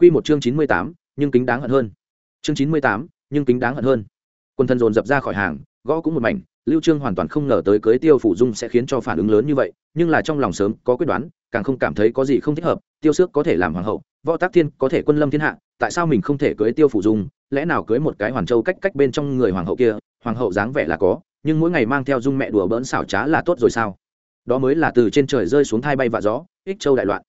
Quy một chương chín mươi tám, nhưng kính đáng hận hơn. Chương chín mươi tám, nhưng kính đáng hận hơn. Quân thân dồn dập ra khỏi hàng, gõ cũng một mảnh, lưu trương hoàn toàn không ngờ tới cưới tiêu phủ dung sẽ khiến cho phản ứng lớn như vậy, nhưng là trong lòng sớm có quyết đoán, càng không cảm thấy có gì không thích hợp, tiêu Sước có thể làm hoàng hậu, võ tác thiên có thể quân lâm thiên hạ, tại sao mình không thể cưới tiêu phủ dung, lẽ nào cưới một cái hoàn châu cách cách bên trong người hoàng hậu kia, hoàng hậu dáng vẻ là có, nhưng mỗi ngày mang theo dung mẹ đùa bỡn xảo trá là tốt rồi sao? Đó mới là từ trên trời rơi xuống thai bay vạ gió, ích châu đại loạn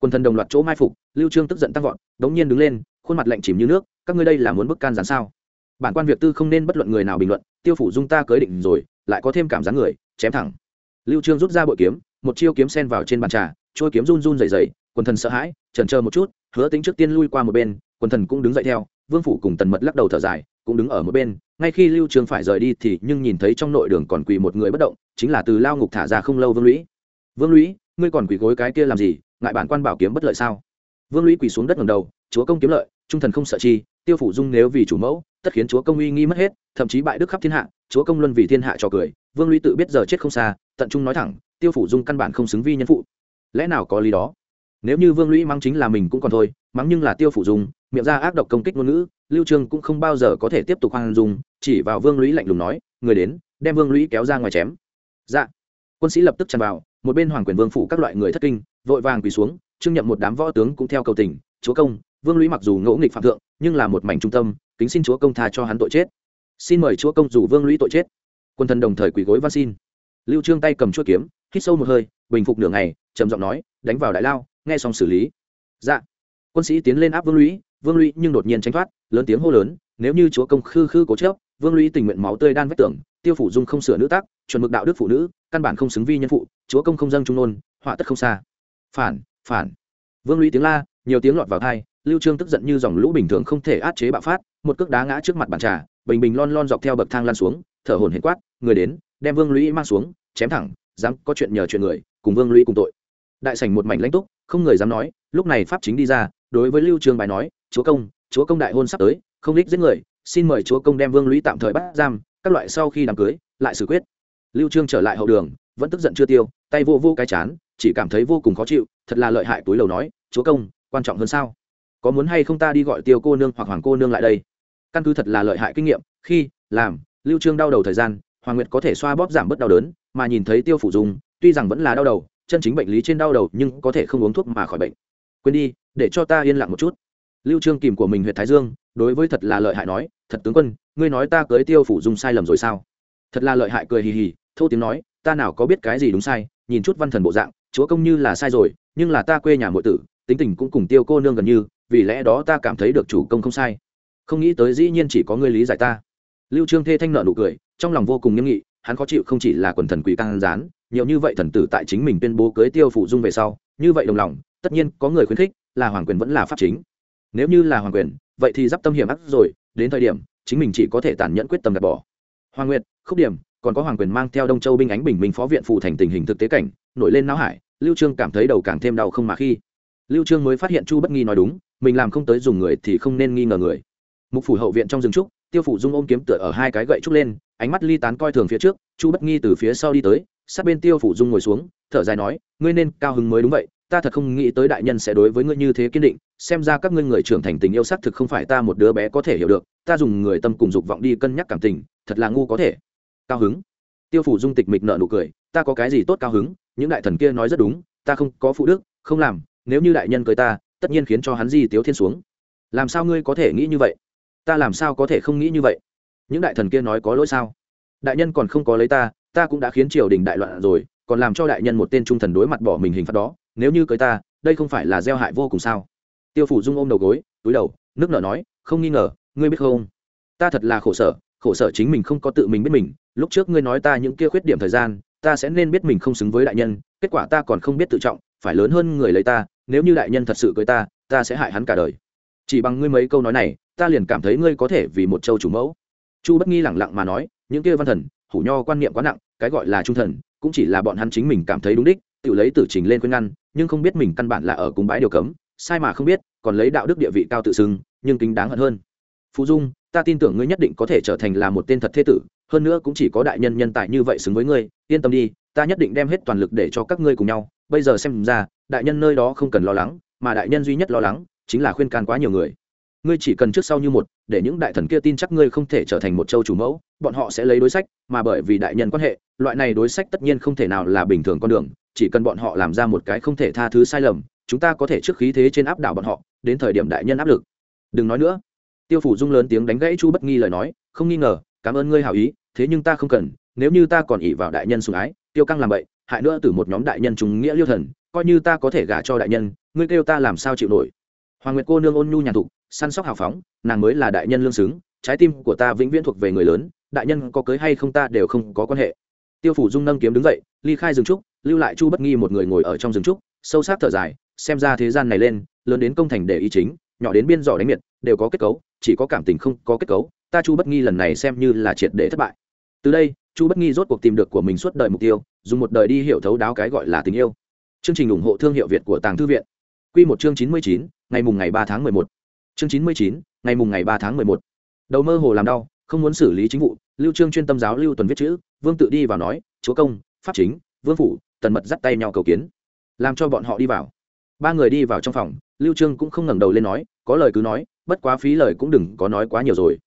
quân thần đồng loạt chỗ mai phục, lưu trương tức giận tăng vọt, đống nhiên đứng lên, khuôn mặt lạnh chìm như nước, các ngươi đây là muốn bức can gián sao? Bản quan việc tư không nên bất luận người nào bình luận, tiêu phủ dung ta cưới định rồi, lại có thêm cảm giác người, chém thẳng. Lưu trương rút ra bội kiếm, một chiêu kiếm sen vào trên bàn trà trôi kiếm run run rẩy rẩy, quần thần sợ hãi, chần chờ một chút, hứa tính trước tiên lui qua một bên, quần thần cũng đứng dậy theo, vương phủ cùng tần mật lắc đầu thở dài, cũng đứng ở một bên, ngay khi lưu trương phải rời đi thì nhưng nhìn thấy trong nội đường còn quỳ một người bất động, chính là từ lao ngục thả ra không lâu vương lũy. Vương lũy ngươi còn quỳ gối cái kia làm gì, ngại bản quan bảo kiếm bất lợi sao? Vương lũy quỳ xuống đất ngầm đầu, chúa công kiếm lợi, trung thần không sợ chi, tiêu phủ dung nếu vì chủ mẫu, tất khiến chúa công uy nghi mất hết, thậm chí bại đức khắp thiên hạ, chúa công luân vì thiên hạ trò cười, vương lũy tự biết giờ chết không xa, tận trung nói thẳng, tiêu phủ dung căn bản không xứng vi nhân phụ. Lẽ nào có lý đó? Nếu như vương lũy mắng chính là mình cũng còn thôi, mắng nhưng là tiêu phủ dung, miệng ra ác độc công kích ngôn ngữ, lưu trương cũng không bao giờ có thể tiếp tục hoang dung, chỉ vào vương lũy lạnh lùng nói, người đến, đem vương lũy kéo ra ngoài chém. Dạ. Quân sĩ lập tức tràn vào một bên hoàng quyền vương phủ các loại người thất kinh, vội vàng quỳ xuống, trương nhậm một đám võ tướng cũng theo cầu tình, chúa công, vương lũy mặc dù ngỗ nghịch phạm thượng, nhưng là một mảnh trung tâm, kính xin chúa công tha cho hắn tội chết. Xin mời chúa công dù vương lũy tội chết. Quân thần đồng thời quỳ gối văn xin. Lưu trương tay cầm chuôi kiếm, hít sâu một hơi, bình phục nửa ngày, trầm giọng nói, đánh vào đại lao, nghe xong xử lý. Dạ. Quân sĩ tiến lên áp vương lũy vương lũy nhưng đột nhiên tránh thoát, lớn tiếng hô lớn, nếu như chúa công khư khư cố chấp, vương lũy tình nguyện máu tươi đan vách tưởng tiêu phủ dung không sửa nữ tác chuẩn mực đạo đức phụ nữ căn bản không xứng vi nhân phụ, chúa công không dâng trung nôn, họa tất không xa. Phản phản. Vương lũy tiếng la, nhiều tiếng lọt vào thai lưu trương tức giận như dòng lũ bình thường không thể át chế bạo phát, một cước đá ngã trước mặt bàn trà, bình bình lon lon dọc theo bậc thang lan xuống, thở hổn hển quát, người đến, đem vương lũy mang xuống, chém thẳng, dám có chuyện nhờ chuyện người, cùng vương lũy cùng tội. Đại sảnh một mảnh lãnh túc, không người dám nói, lúc này pháp chính đi ra, đối với lưu trương bài nói, chúa công chúa công đại hôn sắp tới, không đích giết người, xin mời chúa công đem vương lũy tạm thời bắt giam, các loại sau khi đám cưới, lại xử quyết lưu trương trở lại hậu đường, vẫn tức giận chưa tiêu, tay vô vô cái chán, chỉ cảm thấy vô cùng khó chịu, thật là lợi hại túi lầu nói, chúa công, quan trọng hơn sao? Có muốn hay không ta đi gọi tiêu cô nương hoặc hoàng cô nương lại đây? Căn cứ thật là lợi hại kinh nghiệm, khi, làm, lưu trương đau đầu thời gian, hoàng nguyệt có thể xoa bóp giảm bớt đau đớn, mà nhìn thấy tiêu phủ dùng tuy rằng vẫn là đau đầu, chân chính bệnh lý trên đau đầu nhưng có thể không uống thuốc mà khỏi bệnh. Quên đi, để cho ta yên lặng một chút. Lưu trương kìm của mình huyệt thái dương, đối với thật là lợi hại nói, thật tướng quân, ngươi nói ta cưới tiêu phủ dung sai lầm rồi sao? Thật là lợi hại cười hì hì thô tiếng nói, ta nào có biết cái gì đúng sai, nhìn chút văn thần bộ dạng, chúa công như là sai rồi, nhưng là ta quê nhà muội tử, tính tình cũng cùng tiêu cô nương gần như, vì lẽ đó ta cảm thấy được chủ công không sai. Không nghĩ tới dĩ nhiên chỉ có ngươi lý giải ta. Lưu trương thê thanh nợ nụ cười, trong lòng vô cùng nghiêm nghị, hắn khó chịu không chỉ là quần thần quỷ càng gián, nhiều như vậy thần tử tại chính mình tuyên bố cưới tiêu phụ dung về sau, như vậy đồng lòng, tất nhiên có người khuyến khích, là hoàng quyền vẫn là pháp chính. Nếu như là hoàng quyền, vậy thì d tâm hiểm ác rồi, đến thời điểm, chính mình chỉ có thể tàn nhẫn quyết tâm gạt bỏ. Hoàng nguyệt, khúc điểm còn có hoàng quyền mang theo đông châu binh ánh bình minh phó viện phụ thành tình hình thực tế cảnh, nổi lên não hải, lưu trương cảm thấy đầu càng thêm đau không mà khi. Lưu trương mới phát hiện chu bất nghi nói đúng, mình làm không tới dùng người thì không nên nghi ngờ người. Mục phủ hậu viện trong rừng trúc, tiêu phủ dung ôm kiếm tựa ở hai cái gậy trúc lên, ánh mắt ly tán coi thường phía trước, chu bất nghi từ phía sau đi tới, sát bên tiêu phủ dung ngồi xuống, thở dài nói, ngươi nên cao hứng mới đúng vậy, ta thật không nghĩ tới đại nhân sẽ đối với ngươi như thế kiên định, xem ra các ngươi người trưởng thành tình yêu xác thực không phải ta một đứa bé có thể hiểu được, ta dùng người tâm cùng dục vọng đi cân nhắc cảm tình, thật là ngu có thể cao hứng. Tiêu phủ dung tịch mịch nợ nụ cười, ta có cái gì tốt cao hứng? Những đại thần kia nói rất đúng, ta không có phụ đức, không làm, nếu như đại nhân cười ta, tất nhiên khiến cho hắn di tiếu thiên xuống. Làm sao ngươi có thể nghĩ như vậy? Ta làm sao có thể không nghĩ như vậy? Những đại thần kia nói có lỗi sao? Đại nhân còn không có lấy ta ta cũng đã khiến triều đình đại loạn rồi, còn làm cho đại nhân một tên trung thần đối mặt bỏ mình hình phạt đó, nếu như cưới ta, đây không phải là gieo hại vô cùng sao? Tiêu phủ dung ôm đầu gối, túi đầu, nước nở nói, không nghi ngờ, ngươi biết không? Ta thật là khổ sở khổ sở chính mình không có tự mình biết mình, lúc trước ngươi nói ta những kia khuyết điểm thời gian, ta sẽ nên biết mình không xứng với đại nhân, kết quả ta còn không biết tự trọng, phải lớn hơn người lấy ta, nếu như đại nhân thật sự cưới ta ta sẽ hại hắn cả đời. Chỉ bằng ngươi mấy câu nói này, ta liền cảm thấy ngươi có thể vì một châu chủ mẫu. Chu bất nghi lẳng lặng mà nói, những kia văn thần, hủ nho quan niệm quá nặng, cái gọi là trung thần, cũng chỉ là bọn hắn chính mình cảm thấy đúng đích, tự lấy tử trình lên khuyên ngăn, nhưng không biết mình căn bản là ở cùng bãi điều cấm, sai mà không biết, còn lấy đạo đức địa vị cao tự xưng, nhưng kính đáng hận hơn. Phú dung ta tin tưởng ngươi nhất định có thể trở thành là một tên thật thế tử, hơn nữa cũng chỉ có đại nhân nhân tài như vậy xứng với ngươi, yên tâm đi, ta nhất định đem hết toàn lực để cho các ngươi cùng nhau. Bây giờ xem ra, đại nhân nơi đó không cần lo lắng, mà đại nhân duy nhất lo lắng chính là khuyên can quá nhiều người. Ngươi chỉ cần trước sau như một, để những đại thần kia tin chắc ngươi không thể trở thành một châu chủ mẫu, bọn họ sẽ lấy đối sách, mà bởi vì đại nhân quan hệ, loại này đối sách tất nhiên không thể nào là bình thường con đường, chỉ cần bọn họ làm ra một cái không thể tha thứ sai lầm, chúng ta có thể trước khí thế trên áp đảo bọn họ, đến thời điểm đại nhân áp lực. Đừng nói nữa tiêu phủ dung lớn tiếng đánh gãy chu bất nghi lời nói, không nghi ngờ, cảm ơn ngươi hảo ý, thế nhưng ta không cần, nếu như ta còn ỉ vào đại nhân sùng ái, tiêu căng làm vậy hại nữa từ một nhóm đại nhân trùng nghĩa liêu thần, coi như ta có thể gả cho đại nhân, ngươi kêu ta làm sao chịu nổi? Hoàng nguyệt cô nương ôn nhu nhàn thục, săn sóc hào phóng, nàng mới là đại nhân lương xứng, trái tim của ta vĩnh viễn thuộc về người lớn, đại nhân có cưới hay không ta đều không có quan hệ. Tiêu phủ dung nâng kiếm đứng dậy, ly khai rừng trúc, lưu lại chu bất nghi một người ngồi ở trong rừng trúc, sâu sắc thở dài, xem ra thế gian này lên, lớn đến công thành để ý chính, nhỏ đến biên giỏ đánh miệt, đều có kết cấu chỉ có cảm tình không có kết cấu, ta chu bất nghi lần này xem như là triệt để thất bại. Từ đây, chu bất nghi rốt cuộc tìm được của mình suốt đời mục tiêu, dùng một đời đi hiểu thấu đáo cái gọi là tình yêu. Chương trình ủng hộ thương hiệu việt của tàng thư viện. Q một chương chín mươi chín, ngày mùng ngày ba tháng mười một. Chương chín mươi chín, ngày mùng ngày ba tháng mười một. Đầu mơ hồ làm đau, không muốn xử lý chính vụ, lưu trương chuyên tâm giáo lưu tuần viết chữ, vương tự đi vào nói, chúa công, pháp chính, vương phủ, tần mật dắt tay nhau cầu kiến. Làm cho bọn họ đi vào ba người đi vào trong phòng, lưu trương cũng không ngẩng đầu lên nói, có lời cứ nói, bất quá phí lời cũng đừng có nói quá nhiều rồi.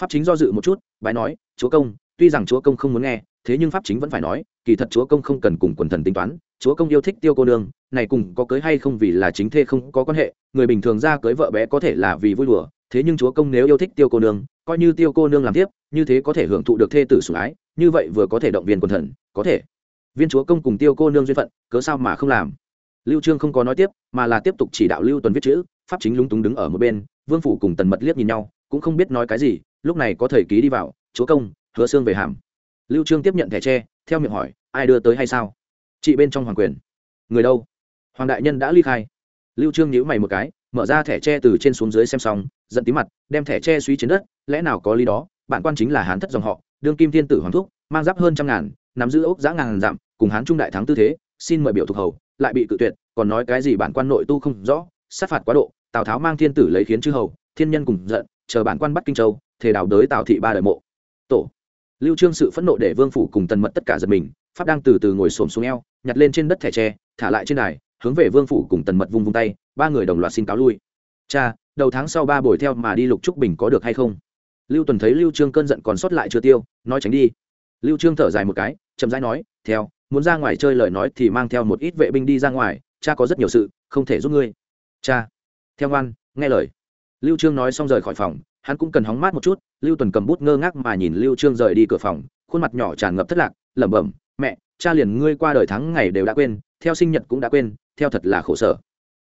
Pháp chính do dự một chút, bái nói, chúa công, tuy rằng chúa công không muốn nghe, thế nhưng pháp chính vẫn phải nói, kỳ thật chúa công không cần cùng quần thần tính toán, chúa công yêu thích tiêu cô nương, này cùng có cưới hay không vì là chính thê không có quan hệ, người bình thường ra cưới vợ bé có thể là vì vui đùa, thế nhưng chúa công nếu yêu thích tiêu cô nương, coi như tiêu cô nương làm tiếp như thế có thể hưởng thụ được thê tử sủng ái, như vậy vừa có thể động viên quần thần, có thể. Viên chúa công cùng tiêu cô nương duyên phận, cớ sao mà không làm? Lưu trương không có nói tiếp, mà là tiếp tục chỉ đạo lưu tuần viết chữ, pháp chính lúng túng đứng ở một bên, vương phủ cùng tần mật liếc nhìn nhau, cũng không biết nói cái gì, lúc này có thầy ký đi vào, chúa công, hứa xương về hàm. Lưu trương tiếp nhận thẻ tre, theo miệng hỏi, ai đưa tới hay sao? Chị bên trong hoàng quyền. Người đâu? Hoàng đại nhân đã ly khai. Lưu trương nhíu mày một cái, mở ra thẻ tre từ trên xuống dưới xem xong, giận tí mặt, đem thẻ tre suy trên đất, lẽ nào có lý đó, bản quan chính là hán thất dòng họ, đương kim thiên tử hoàng thúc, mang giáp hơn trăm ngàn, nắm giữ ốc giã ngàn dặm, cùng hán trung đại thắng tư thế, xin mời biểu thuộc hầu lại bị cự tuyệt, còn nói cái gì bản quan nội tu không rõ, sát phạt quá độ, tào tháo mang thiên tử lấy khiến chư hầu, thiên nhân cùng giận, chờ bản quan bắt kinh châu thể đào đới tào thị ba đời mộ. Tổ. Lưu trương sự phẫn nộ để vương phủ cùng tần mật tất cả giật mình, pháp đang từ từ ngồi xổm xuống eo, nhặt lên trên đất thẻ tre, thả lại trên đài, hướng về vương phủ cùng tần mật vung vung tay, ba người đồng loạt xin cáo lui. Cha, đầu tháng sau ba buổi theo mà đi lục trúc bình có được hay không? Lưu tuần thấy lưu trương cơn giận còn sót lại chưa tiêu, nói tránh đi. Lưu trương thở dài một cái, chậm rãi nói, theo muốn ra ngoài chơi lời nói thì mang theo một ít vệ binh đi ra ngoài, cha có rất nhiều sự, không thể giúp ngươi. Cha. Theo ngoan, nghe lời. Lưu trương nói xong rời khỏi phòng, hắn cũng cần hóng mát một chút, lưu tuần cầm bút ngơ ngác mà nhìn lưu trương rời đi cửa phòng, khuôn mặt nhỏ tràn ngập thất lạc, lẩm bẩm, mẹ, cha liền ngươi qua đời tháng ngày đều đã quên, theo sinh nhật cũng đã quên, theo thật là khổ sở.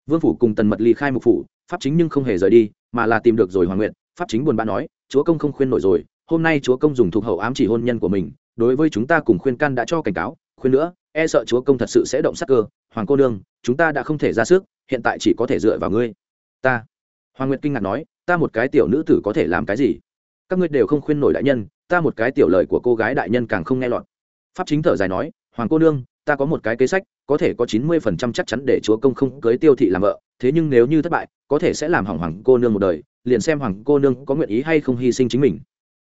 Vương phủ cùng tần mật ly khai mục phủ, pháp chính nhưng không hề rời đi, mà là tìm được rồi hoàng nguyện pháp chính buồn bã nói, chúa công không khuyên nổi rồi, hôm nay chúa công dùng thuộc hậu ám chỉ hôn nhân của mình, đối với chúng ta cùng khuyên can đã cho cảnh cáo khuyên nữa e sợ chúa công thật sự sẽ động sắc cơ. Hoàng cô nương, chúng ta đã không thể ra sức, hiện tại chỉ có thể dựa vào ngươi. Ta. Hoàng nguyệt kinh ngạc nói, ta một cái tiểu nữ tử có thể làm cái gì? Các ngươi đều không khuyên nổi đại nhân, ta một cái tiểu lời của cô gái đại nhân càng không nghe lọt. Pháp chính thở dài nói, hoàng cô nương, ta có một cái kế sách, có thể có chín mươi phần trăm chắc chắn để chúa công không cưới tiêu thị làm vợ. Thế nhưng nếu như thất bại, có thể sẽ làm hỏng hoàng cô nương một đời, liền xem hoàng cô nương có nguyện ý hay không hy sinh chính mình.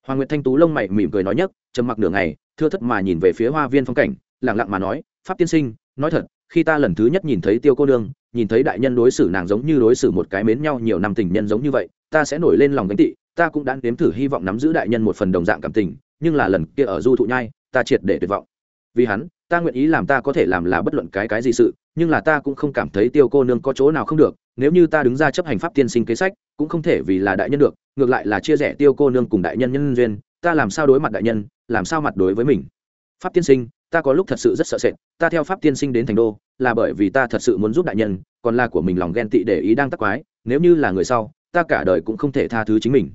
Hoàng nguyệt thanh tú lông mày mỉm cười nói nhất trầm mặc nửa ngày, thưa thất mà nhìn về phía hoa viên phong cảnh lẳng lặng mà nói, pháp tiên sinh, nói thật, khi ta lần thứ nhất nhìn thấy tiêu cô nương, nhìn thấy đại nhân đối xử nàng giống như đối xử một cái mến nhau nhiều năm tình nhân giống như vậy, ta sẽ nổi lên lòng gánh tị, ta cũng đã nếm thử hy vọng nắm giữ đại nhân một phần đồng dạng cảm tình, nhưng là lần kia ở du thụ nhai, ta triệt để tuyệt vọng. Vì hắn, ta nguyện ý làm ta có thể làm là bất luận cái cái gì sự, nhưng là ta cũng không cảm thấy tiêu cô nương có chỗ nào không được, nếu như ta đứng ra chấp hành pháp tiên sinh kế sách, cũng không thể vì là đại nhân được, ngược lại là chia rẽ tiêu cô nương cùng đại nhân nhân duyên, ta làm sao đối mặt đại nhân, làm sao mặt đối với mình. Pháp tiên sinh ta có lúc thật sự rất sợ sệt, ta theo pháp tiên sinh đến thành đô, là bởi vì ta thật sự muốn giúp đại nhân, còn là của mình lòng ghen tị để ý đang tắc quái, nếu như là người sau, ta cả đời cũng không thể tha thứ chính mình.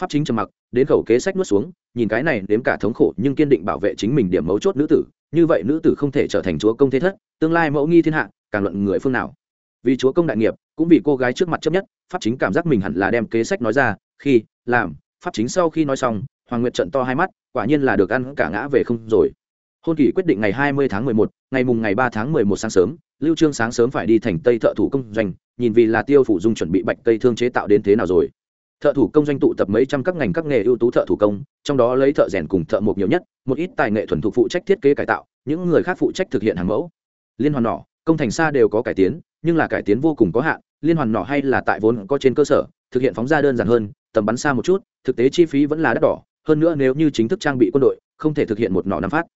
Pháp chính trầm mặc, đến khẩu kế sách nuốt xuống, nhìn cái này đếm cả thống khổ nhưng kiên định bảo vệ chính mình điểm mấu chốt nữ tử, như vậy nữ tử không thể trở thành chúa công thế thất, tương lai mẫu nghi thiên hạ, càng luận người phương nào. Vì chúa công đại nghiệp, cũng vì cô gái trước mặt chấp nhất, pháp chính cảm giác mình hẳn là đem kế sách nói ra, khi, làm, pháp chính sau khi nói xong, hoàng nguyệt trận to hai mắt, quả nhiên là được ăn cả ngã về không rồi hôn kỳ quyết định ngày hai mươi tháng mười một, ngày mùng ngày ba tháng mười một sáng sớm, lưu trương sáng sớm phải đi thành tây thợ thủ công doanh, nhìn vì là tiêu phủ dung chuẩn bị bạch cây thương chế tạo đến thế nào rồi. Thợ thủ công doanh tụ tập mấy trăm các ngành các nghề ưu tú thợ thủ công, trong đó lấy thợ rèn cùng thợ mộc nhiều nhất, một ít tài nghệ thuần thục phụ trách thiết kế cải tạo, những người khác phụ trách thực hiện hàng mẫu. Liên hoàn nỏ, công thành xa đều có cải tiến, nhưng là cải tiến vô cùng có hạn, liên hoàn nỏ hay là tại vốn có trên cơ sở, thực hiện phóng ra đơn giản hơn, tầm bắn xa một chút, thực tế chi phí vẫn là đắt đỏ, hơn nữa nếu như chính thức trang bị quân đội, không thể thực hiện một nỏ nắm phát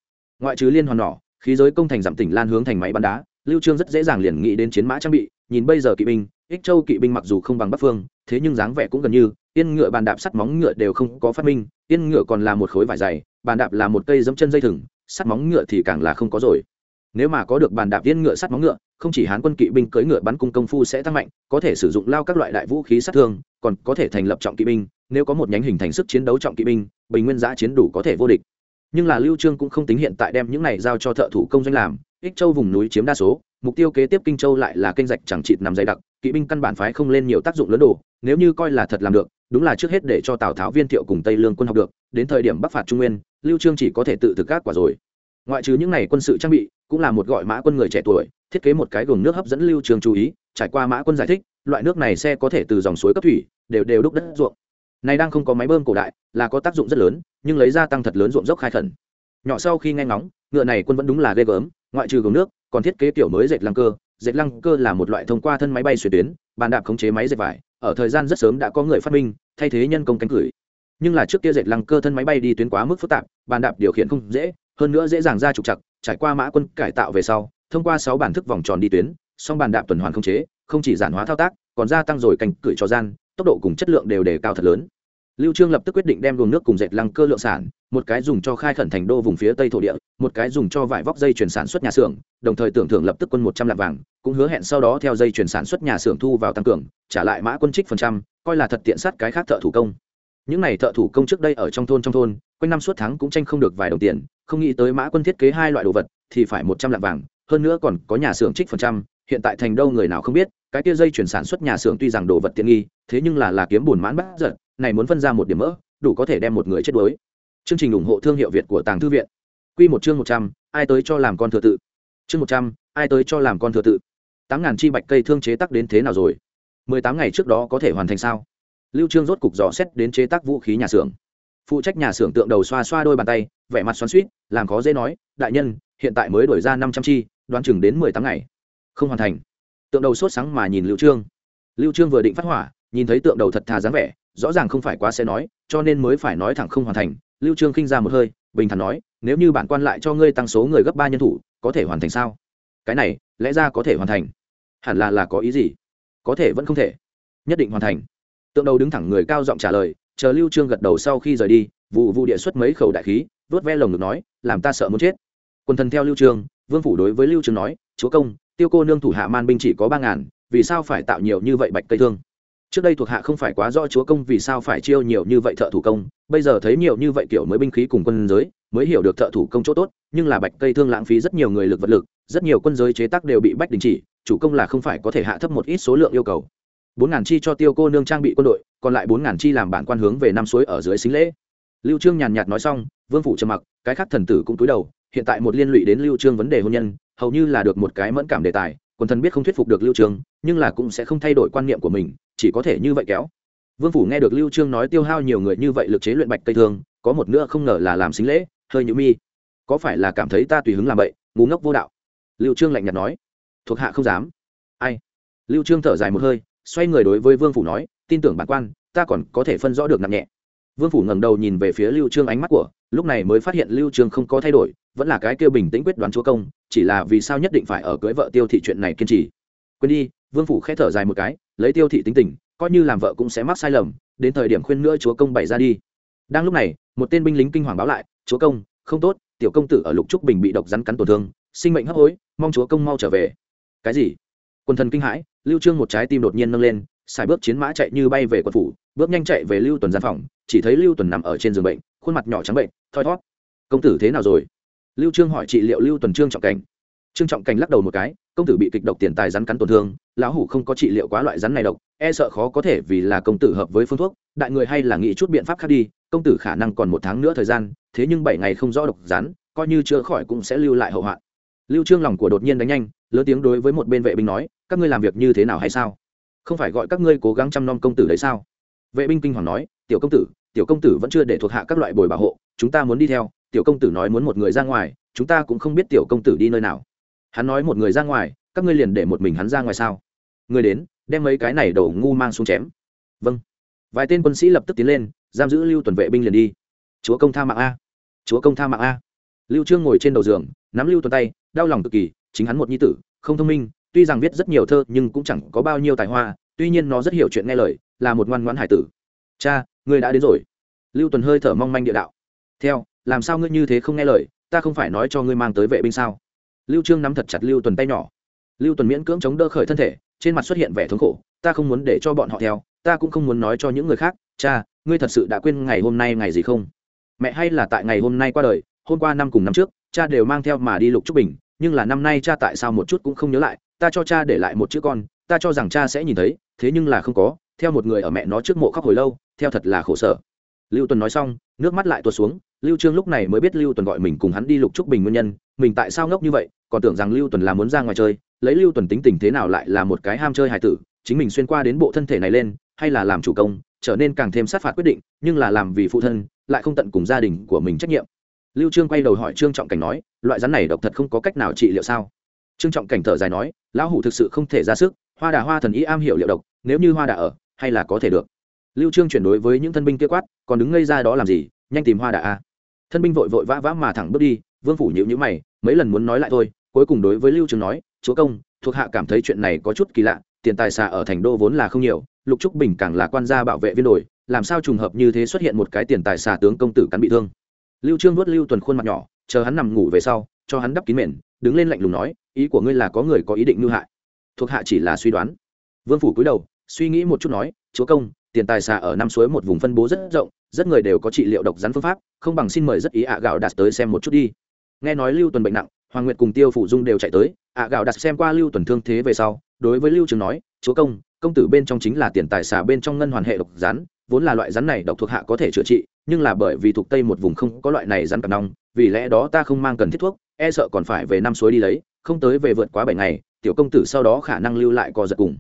ngoại trừ liên hoàn nỏ, khí giới công thành giảm tỉnh lan hướng thành máy bắn đá, lưu trương rất dễ dàng liền nghĩ đến chiến mã trang bị, nhìn bây giờ kỵ binh, ích châu kỵ binh mặc dù không bằng bắc phương, thế nhưng dáng vẻ cũng gần như yên ngựa bàn đạp sắt móng ngựa đều không có phát minh yên ngựa còn là một khối vải dày, bàn đạp là một cây dẫm chân dây thừng, sắt móng ngựa thì càng là không có rồi. Nếu mà có được bàn đạp yên ngựa sắt móng ngựa, không chỉ hán quân kỵ binh cưỡi ngựa bắn cung công phu sẽ tăng mạnh, có thể sử dụng lao các loại đại vũ khí sát thương, còn có thể thành lập trọng kỵ binh, nếu có một nhánh hình thành sức chiến đấu trọng kỵ binh, bình nguyên giã chiến đủ có thể vô địch nhưng là lưu trương cũng không tính hiện tại đem những này giao cho thợ thủ công doanh làm, ích châu vùng núi chiếm đa số, mục tiêu kế tiếp kinh châu lại là kênh rạch chẳng chịt nằm dày đặc, kỵ binh căn bản phái không lên nhiều tác dụng lớn đồ, nếu như coi là thật làm được, đúng là trước hết để cho tào tháo viên thiệu cùng tây lương quân học được, đến thời điểm bắc phạt trung nguyên, lưu trương chỉ có thể tự thực các quả rồi. Ngoại trừ những này quân sự trang bị, cũng là một gọi mã quân người trẻ tuổi, thiết kế một cái gồm nước hấp dẫn lưu trương chú ý, trải qua mã quân giải thích, loại nước này xe có thể từ dòng suối cấp thủy, đều đều đúc đất ruộng này đang không có máy bơm cổ đại, là có tác dụng rất lớn, nhưng lấy ra tăng thật lớn ruộng dốc khai khẩn. Nhỏ sau khi nghe ngóng, ngựa này quân vẫn đúng là ghê gớm, ngoại trừ gồm nước, còn thiết kế kiểu mới dệt lăng cơ. Dệt lăng cơ là một loại thông qua thân máy bay xuyên tuyến, bàn đạp khống chế máy dệt vải, ở thời gian rất sớm đã có người phát minh, thay thế nhân công cánh cửi. Nhưng là trước kia dệt lăng cơ thân máy bay đi tuyến quá mức phức tạp, bàn đạp điều khiển không dễ, hơn nữa dễ dàng ra trục chặt trải qua mã quân cải tạo về sau, thông qua sáu bản thức vòng tròn đi tuyến, song bàn đạp tuần hoàn không chế, không chỉ giản hóa thao tác, còn gia tăng rồi cánh cửi cho gian tốc độ cùng chất lượng đều đề cao thật lớn. Lưu trương lập tức quyết định đem luồng nước cùng dệt lăng cơ lượng sản, một cái dùng cho khai khẩn thành đô vùng phía tây thổ địa, một cái dùng cho vải vóc dây chuyển sản xuất nhà xưởng, đồng thời tưởng thưởng lập tức quân một trăm lạng vàng, cũng hứa hẹn sau đó theo dây chuyển sản xuất nhà xưởng thu vào tăng cường, trả lại mã quân trích phần trăm, coi là thật tiện sát cái khác thợ thủ công. Những này thợ thủ công trước đây ở trong thôn trong thôn, quanh năm suốt tháng cũng tranh không được vài đồng tiền, không nghĩ tới mã quân thiết kế hai loại đồ vật thì phải một trăm lạng vàng, hơn nữa còn có nhà xưởng trích phần trăm hiện tại thành đâu người nào không biết, cái kia dây chuyển sản xuất nhà xưởng tuy rằng đồ vật tiện nghi, thế nhưng là là kiếm buồn mãn bắt giật, này muốn phân ra một điểm mỡ, đủ có thể đem một người chết đuối. Chương trình ủng hộ thương hiệu việt của tàng thư viện. Q một chương một trăm, ai tới cho làm con thừa tự. Chương một trăm, ai tới cho làm con thừa tự. Tám ngàn chi bạch cây thương chế tác đến thế nào rồi? Mười tám ngày trước đó có thể hoàn thành sao? Lưu trương rốt cục dò xét đến chế tác vũ khí nhà xưởng. Phụ trách nhà xưởng tượng đầu xoa xoa đôi bàn tay, vẻ mặt xoắn suýt làm khó dễ nói, đại nhân, hiện tại mới đổi ra năm trăm chi, đoán chừng đến mười tám ngày không hoàn thành. Tượng đầu sốt sáng mà nhìn lưu trương. Lưu trương vừa định phát hỏa, nhìn thấy tượng đầu thật thà dáng vẻ, rõ ràng không phải quá sẽ nói, cho nên mới phải nói thẳng không hoàn thành. Lưu trương khinh ra một hơi, bình thản nói, nếu như bản quan lại cho ngươi tăng số người gấp ba nhân thủ, có thể hoàn thành sao? Cái này, lẽ ra có thể hoàn thành. Hẳn là là có ý gì? Có thể vẫn không thể. Nhất định hoàn thành. Tượng đầu đứng thẳng người cao giọng trả lời, chờ lưu trương gật đầu sau khi rời đi, vụ vụ địa xuất mấy khẩu đại khí, vớt ve lồng ngực nói, làm ta sợ muốn chết. Quân thần theo lưu trương, vương phủ đối với lưu trương nói, chúa công tiêu cô nương thủ hạ man binh chỉ có ba ngàn, vì sao phải tạo nhiều như vậy bạch cây thương? Trước đây thuộc hạ không phải quá rõ chúa công vì sao phải chiêu nhiều như vậy thợ thủ công, bây giờ thấy nhiều như vậy kiểu mới binh khí cùng quân giới, mới hiểu được thợ thủ công chỗ tốt, nhưng là bạch cây thương lãng phí rất nhiều người lực vật lực, rất nhiều quân giới chế tác đều bị bách đình chỉ, chủ công là không phải có thể hạ thấp một ít số lượng yêu cầu. Bốn ngàn chi cho tiêu cô nương trang bị quân đội, còn lại bốn ngàn chi làm bản quan hướng về năm suối ở dưới xính lễ. Lưu trương nhàn nhạt nói xong, vương phủ trầm mặc, cái khác thần tử cũng cúi đầu, hiện tại một liên lụy đến lưu trương vấn đề hôn nhân hầu như là được một cái mẫn cảm đề tài, quần thần biết không thuyết phục được lưu trương, nhưng là cũng sẽ không thay đổi quan niệm của mình, chỉ có thể như vậy kéo. Vương phủ nghe được lưu trương nói tiêu hao nhiều người như vậy lực chế luyện bạch tây thương, có một nữa không ngờ là làm xính lễ, hơi nhũ mi. Có phải là cảm thấy ta tùy hứng làm vậy ngu ngốc vô đạo? Lưu trương lạnh nhạt nói. Thuộc hạ không dám. Ai? Lưu trương thở dài một hơi, xoay người đối với vương phủ nói, tin tưởng bản quan, ta còn có thể phân rõ được nặng nhẹ. Vương phủ ngẩng đầu nhìn về phía lưu trương ánh mắt của, lúc này mới phát hiện lưu trương không có thay đổi vẫn là cái kia bình tĩnh quyết đoán chúa công, chỉ là vì sao nhất định phải ở cưới vợ tiêu thị chuyện này kiên trì. Quên đi, vương phủ khẽ thở dài một cái, lấy tiêu thị tính tình, coi như làm vợ cũng sẽ mắc sai lầm, đến thời điểm khuyên nữa chúa công bày ra đi. Đang lúc này, một tên binh lính kinh hoàng báo lại, chúa công, không tốt, tiểu công tử ở lục trúc bình bị độc rắn cắn tổn thương, sinh mệnh hấp hối, mong chúa công mau trở về. Cái gì? Quân thần kinh hãi, lưu trương một trái tim đột nhiên nâng lên xài bước chiến mã chạy như bay về quận phủ, bước nhanh chạy về lưu tuần gian phòng, chỉ thấy lưu tuần nằm ở trên giường bệnh, khuôn mặt nhỏ trắng bệnh, thoi thót công tử thế nào rồi? Lưu trương hỏi trị liệu lưu tuần trương trọng cảnh. Trương trọng cảnh lắc đầu một cái, công tử bị kịch độc tiền tài rắn cắn tổn thương, lão hủ không có trị liệu quá loại rắn này độc e sợ khó có thể vì là công tử hợp với phương thuốc, đại người hay là nghĩ chút biện pháp khác đi, công tử khả năng còn một tháng nữa thời gian, thế nhưng bảy ngày không rõ độc rắn, coi như chữa khỏi cũng sẽ lưu lại hậu hoạn. Lưu trương lòng của đột nhiên đánh nhanh, lớn tiếng đối với một bên vệ binh nói, các ngươi làm việc như thế nào hay sao? Không phải gọi các ngươi cố gắng chăm nom công tử đấy sao? Vệ binh kinh hoàng nói, tiểu công tử, tiểu công tử vẫn chưa để thuộc hạ các loại bồi bảo hộ, chúng ta muốn đi theo tiểu công tử nói muốn một người ra ngoài, chúng ta cũng không biết tiểu công tử đi nơi nào. Hắn nói một người ra ngoài, các ngươi liền để một mình hắn ra ngoài sao? Người đến, đem mấy cái này đổ ngu mang xuống chém. Vâng. Vài tên quân sĩ lập tức tiến lên, giam giữ lưu tuần vệ binh liền đi. Chúa công tha mạng a. Chúa công tha mạng a. Lưu trương ngồi trên đầu giường, nắm lưu tuần tay, đau lòng cực kỳ, chính hắn một nhi tử, không thông minh, tuy rằng viết rất nhiều thơ, nhưng cũng chẳng có bao nhiêu tài hoa, tuy nhiên nó rất hiểu chuyện nghe lời, là một ngoan ngoãn hải tử. Cha, ngươi đã đến rồi. Lưu tuần hơi thở mong manh địa đạo. Theo làm sao ngươi như thế không nghe lời, ta không phải nói cho ngươi mang tới vệ binh sao? Lưu trương nắm thật chặt lưu tuần tay nhỏ. Lưu tuần miễn cưỡng chống đỡ khởi thân thể, trên mặt xuất hiện vẻ thống khổ, ta không muốn để cho bọn họ theo, ta cũng không muốn nói cho những người khác, cha, ngươi thật sự đã quên ngày hôm nay ngày gì không? Mẹ hay là tại ngày hôm nay qua đời, hôm qua năm cùng năm trước, cha đều mang theo mà đi lục trúc bình, nhưng là năm nay cha tại sao một chút cũng không nhớ lại, ta cho cha để lại một chữ con, ta cho rằng cha sẽ nhìn thấy, thế nhưng là không có, theo một người ở mẹ nó trước mộ khóc hồi lâu, theo thật là khổ sở lưu tuần nói xong, nước mắt lại tuột xuống, lưu trương lúc này mới biết lưu tuần gọi mình cùng hắn đi lục trúc bình nguyên nhân, mình tại sao ngốc như vậy, còn tưởng rằng lưu tuần là muốn ra ngoài chơi, lấy lưu tuần tính tình thế nào lại là một cái ham chơi hài tử, chính mình xuyên qua đến bộ thân thể này lên, hay là làm chủ công, trở nên càng thêm sát phạt quyết định, nhưng là làm vì phụ thân, lại không tận cùng gia đình của mình trách nhiệm. Lưu trương quay đầu hỏi trương trọng cảnh nói, loại rắn này độc thật không có cách nào trị liệu sao? Trương trọng cảnh thở dài nói, lão hủ thực sự không thể ra sức, hoa đà hoa thần y am hiểu liệu độc, nếu như hoa đà ở, hay là có thể được lưu trương chuyển đối với những thân binh kia quát, còn đứng ngây ra đó làm gì? Nhanh tìm hoa đà a. Thân binh vội vội vã vã mà thẳng bước đi, vương phủ nhíu nhíu mày, mấy lần muốn nói lại thôi, cuối cùng đối với lưu trương nói, chúa công, thuộc hạ cảm thấy chuyện này có chút kỳ lạ, tiền tài xà ở thành đô vốn là không nhiều, lục trúc bình càng là quan gia bảo vệ viên đội làm sao trùng hợp như thế xuất hiện một cái tiền tài xà tướng công tử cắn bị thương? Lưu trương vuốt lưu tuần khuôn mặt nhỏ, chờ hắn nằm ngủ về sau, cho hắn đắp kín mền, đứng lên lạnh lùng nói, ý của ngươi là có người có ý định ngư hại. Thuộc hạ chỉ là suy đoán. Vương phủ cúi đầu, suy nghĩ một chút nói, chúa công tiền tài xà ở năm suối một vùng phân bố rất rộng, rất người đều có trị liệu độc rắn phương pháp, không bằng xin mời rất ý ạ gạo đạt tới xem một chút đi. Nghe nói lưu tuần bệnh nặng, hoàng nguyệt cùng tiêu phủ dung đều chạy tới, ạ gạo đạt xem qua lưu tuần thương thế về sau, đối với lưu trường nói, chúa công công tử bên trong chính là tiền tài xà bên trong ngân hoàn hệ độc rắn, vốn là loại rắn này độc thuộc hạ có thể chữa trị, nhưng là bởi vì thuộc tây một vùng không có loại này rắn cặp nong, vì lẽ đó ta không mang cần thiết thuốc e sợ còn phải về năm suối đi lấy, không tới về vượt quá bảy ngày, tiểu công tử sau đó khả năng lưu lại co giật cùng.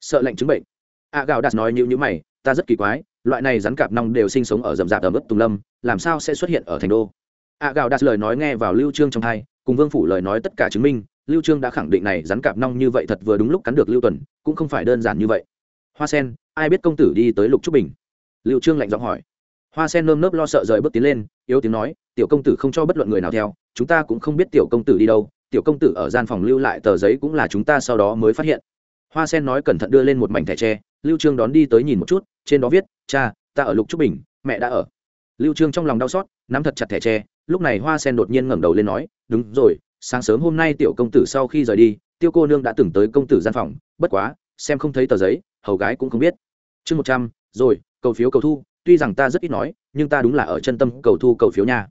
Sợ lệnh chứng bệnh. A gạo đạt nói như như mày ta rất kỳ quái, loại này rắn cạp nong đều sinh sống ở rậm rạp ở mức tùng lâm, làm sao sẽ xuất hiện ở thành đô? A gạo đạt lời nói nghe vào lưu trương trong hai, cùng vương phủ lời nói tất cả chứng minh, lưu trương đã khẳng định này rắn cạp nong như vậy thật vừa đúng lúc cắn được lưu tuần, cũng không phải đơn giản như vậy. Hoa sen, ai biết công tử đi tới lục trúc bình? Lưu trương lạnh giọng hỏi. Hoa sen nơm nớp lo sợ rời bước tiến lên, yếu tiếng nói, tiểu công tử không cho bất luận người nào theo, chúng ta cũng không biết tiểu công tử đi đâu, tiểu công tử ở gian phòng lưu lại tờ giấy cũng là chúng ta sau đó mới phát hiện. Hoa sen nói cẩn thận đưa lên một mảnh thẻ tre lưu trương đón đi tới nhìn một chút, trên đó viết, cha, ta ở lục trúc bình, mẹ đã ở. Lưu trương trong lòng đau xót, nắm thật chặt thẻ tre, lúc này hoa sen đột nhiên ngẩng đầu lên nói, đúng rồi, sáng sớm hôm nay tiểu công tử sau khi rời đi, tiêu cô nương đã từng tới công tử gian phòng, bất quá, xem không thấy tờ giấy, hầu gái cũng không biết. Chương một trăm, rồi, cầu phiếu cầu thu, tuy rằng ta rất ít nói, nhưng ta đúng là ở chân tâm cầu thu cầu phiếu nha.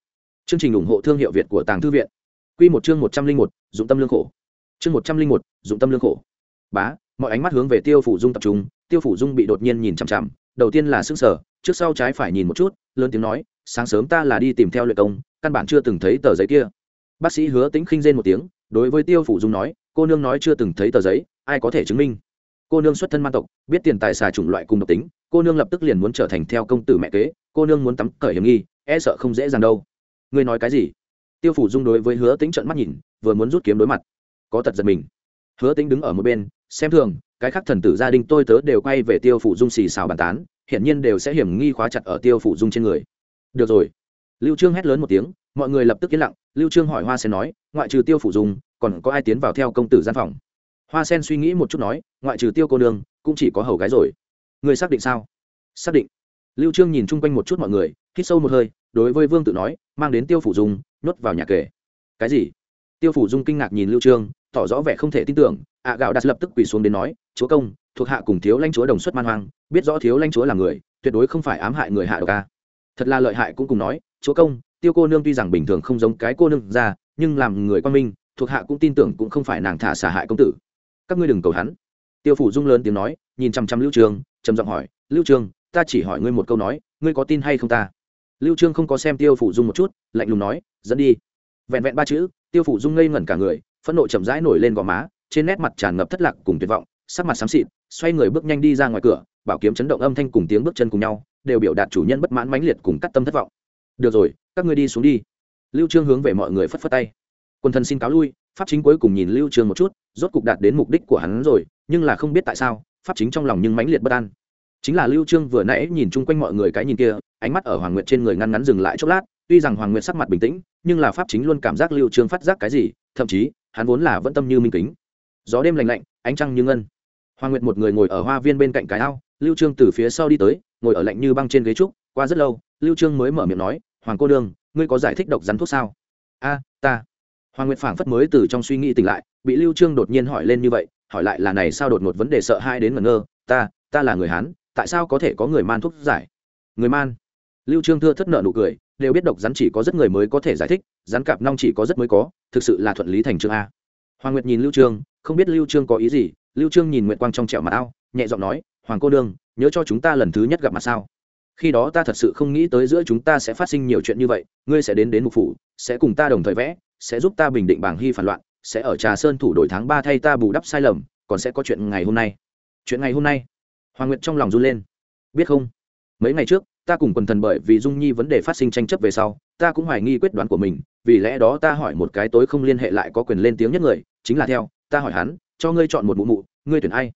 Chương trình ủng hộ thương hiệu việt của tàng thư viện. Q một chương một trăm linh một, dụng tâm lương khổ. Chương một trăm linh một, dụng tâm lương khổ. Bá mọi ánh mắt hướng về tiêu phủ dung tập trung, tiêu phủ dung bị đột nhiên nhìn chằm chằm, đầu tiên là xương sở trước sau trái phải nhìn một chút, lớn tiếng nói, sáng sớm ta là đi tìm theo luyện công, căn bản chưa từng thấy tờ giấy kia. Bác sĩ hứa tính khinh rên một tiếng, đối với tiêu phủ dung nói, cô nương nói chưa từng thấy tờ giấy, ai có thể chứng minh? Cô nương xuất thân man tộc, biết tiền tài xà chủng loại cùng độc tính, cô nương lập tức liền muốn trở thành theo công tử mẹ kế, cô nương muốn tắm cởi hiểm nghi e sợ không dễ dàng đâu. Ngươi nói cái gì? Tiêu phủ dung đối với hứa tính trận mắt nhìn, vừa muốn rút kiếm đối mặt. Có tật giật mình. Hứa tính đứng ở một bên xem thường, cái khác thần tử gia đình tôi tớ đều quay về tiêu phủ dung xì xào bàn tán, hiển nhiên đều sẽ hiểm nghi khóa chặt ở tiêu phủ dung trên người. Được rồi. Lưu trương hét lớn một tiếng, mọi người lập tức yên lặng, lưu trương hỏi hoa sen nói, ngoại trừ tiêu phủ dung, còn có ai tiến vào theo công tử gian phòng? Hoa sen suy nghĩ một chút nói, ngoại trừ tiêu cô nương, cũng chỉ có hầu gái rồi. Người xác định sao? Xác định. Lưu trương nhìn chung quanh một chút mọi người, hít sâu một hơi, đối với vương tự nói, mang đến tiêu phủ dung, nhốt vào nhà kể. Cái gì? Tiêu phủ dung kinh ngạc nhìn lưu trương tỏ rõ vẻ không thể tin tưởng, ạ gạo đặt lập tức quỳ xuống đến nói, chúa công, thuộc hạ cùng thiếu lãnh chúa đồng xuất man hoang, biết rõ thiếu lãnh chúa là người, tuyệt đối không phải ám hại người hạ độc ca thật là lợi hại cũng cùng nói, chúa công, tiêu cô nương tuy rằng bình thường không giống cái cô nương ra, nhưng làm người quan minh, thuộc hạ cũng tin tưởng cũng không phải nàng thả xả hại công tử. Các ngươi đừng cầu hắn. Tiêu phủ dung lớn tiếng nói, nhìn chăm chăm lưu trường, trầm giọng hỏi, lưu trường, ta chỉ hỏi ngươi một câu nói, ngươi có tin hay không ta? Lưu trương không có xem tiêu phủ dung một chút, lạnh lùng nói, dẫn đi. Vẹn vẹn ba chữ, tiêu phủ dung ngây ngẩn cả người phẫn nộ chậm rãi nổi lên gò má, trên nét mặt tràn ngập thất lạc cùng tuyệt vọng, sắc mặt xám xịt, xoay người bước nhanh đi ra ngoài cửa, bảo kiếm chấn động âm thanh cùng tiếng bước chân cùng nhau, đều biểu đạt chủ nhân bất mãn mãnh liệt cùng cắt tâm thất vọng. Được rồi, các ngươi đi xuống đi. Lưu trương hướng về mọi người phất phất tay. Quân thần xin cáo lui, pháp chính cuối cùng nhìn lưu trương một chút, rốt cục đạt đến mục đích của hắn rồi, nhưng là không biết tại sao, pháp chính trong lòng nhưng mãnh liệt bất an. Chính là lưu trương vừa nãy nhìn chung quanh mọi người cái nhìn kia, ánh mắt ở hoàng nguyệt trên người ngăn ngắn dừng lại chốc lát, tuy rằng hoàng nguyệt sắc mặt bình tĩnh, nhưng là pháp chính luôn cảm giác lưu trương phát giác cái gì, thậm chí hắn vốn là vẫn tâm như minh kính. Gió đêm lạnh lạnh, ánh trăng như ngân. Hoa nguyệt một người ngồi ở hoa viên bên cạnh cái ao, lưu trương từ phía sau đi tới, ngồi ở lạnh như băng trên ghế trúc, qua rất lâu, lưu trương mới mở miệng nói, hoàng cô đương ngươi có giải thích độc rắn thuốc sao? A, ta. Hoàng nguyệt phảng phất mới từ trong suy nghĩ tỉnh lại, bị lưu trương đột nhiên hỏi lên như vậy, hỏi lại là này sao đột ngột vấn đề sợ hai đến ngẩn ngơ, ta ta là người hán, tại sao có thể có người man thuốc giải? Người man? Lưu trương thưa thất nợ nụ cười đều biết độc rắn chỉ có rất người mới có thể giải thích, rắn cạp nong chỉ có rất mới có, thực sự là thuận lý thành trương a. Hoàng nguyệt nhìn lưu trương, không biết lưu trương có ý gì, lưu trương nhìn nguyệt quang trong trẻo mặt ao, nhẹ giọng nói, hoàng cô đương nhớ cho chúng ta lần thứ nhất gặp mặt sao? Khi đó ta thật sự không nghĩ tới giữa chúng ta sẽ phát sinh nhiều chuyện như vậy, ngươi sẽ đến đến mục phủ, sẽ cùng ta đồng thời vẽ, sẽ giúp ta bình định bảng hy phản loạn, sẽ ở trà sơn thủ đổi tháng ba thay ta bù đắp sai lầm, còn sẽ có chuyện ngày hôm nay. Chuyện ngày hôm nay? Hoàng nguyệt trong lòng run lên. Biết không? Mấy ngày trước ta cùng quần thần bởi vì dung nhi vấn đề phát sinh tranh chấp về sau, ta cũng hoài nghi quyết đoán của mình, vì lẽ đó ta hỏi một cái tối không liên hệ lại có quyền lên tiếng nhất người, chính là theo, ta hỏi hắn, cho ngươi chọn một mụ mụ, ngươi tuyển ai?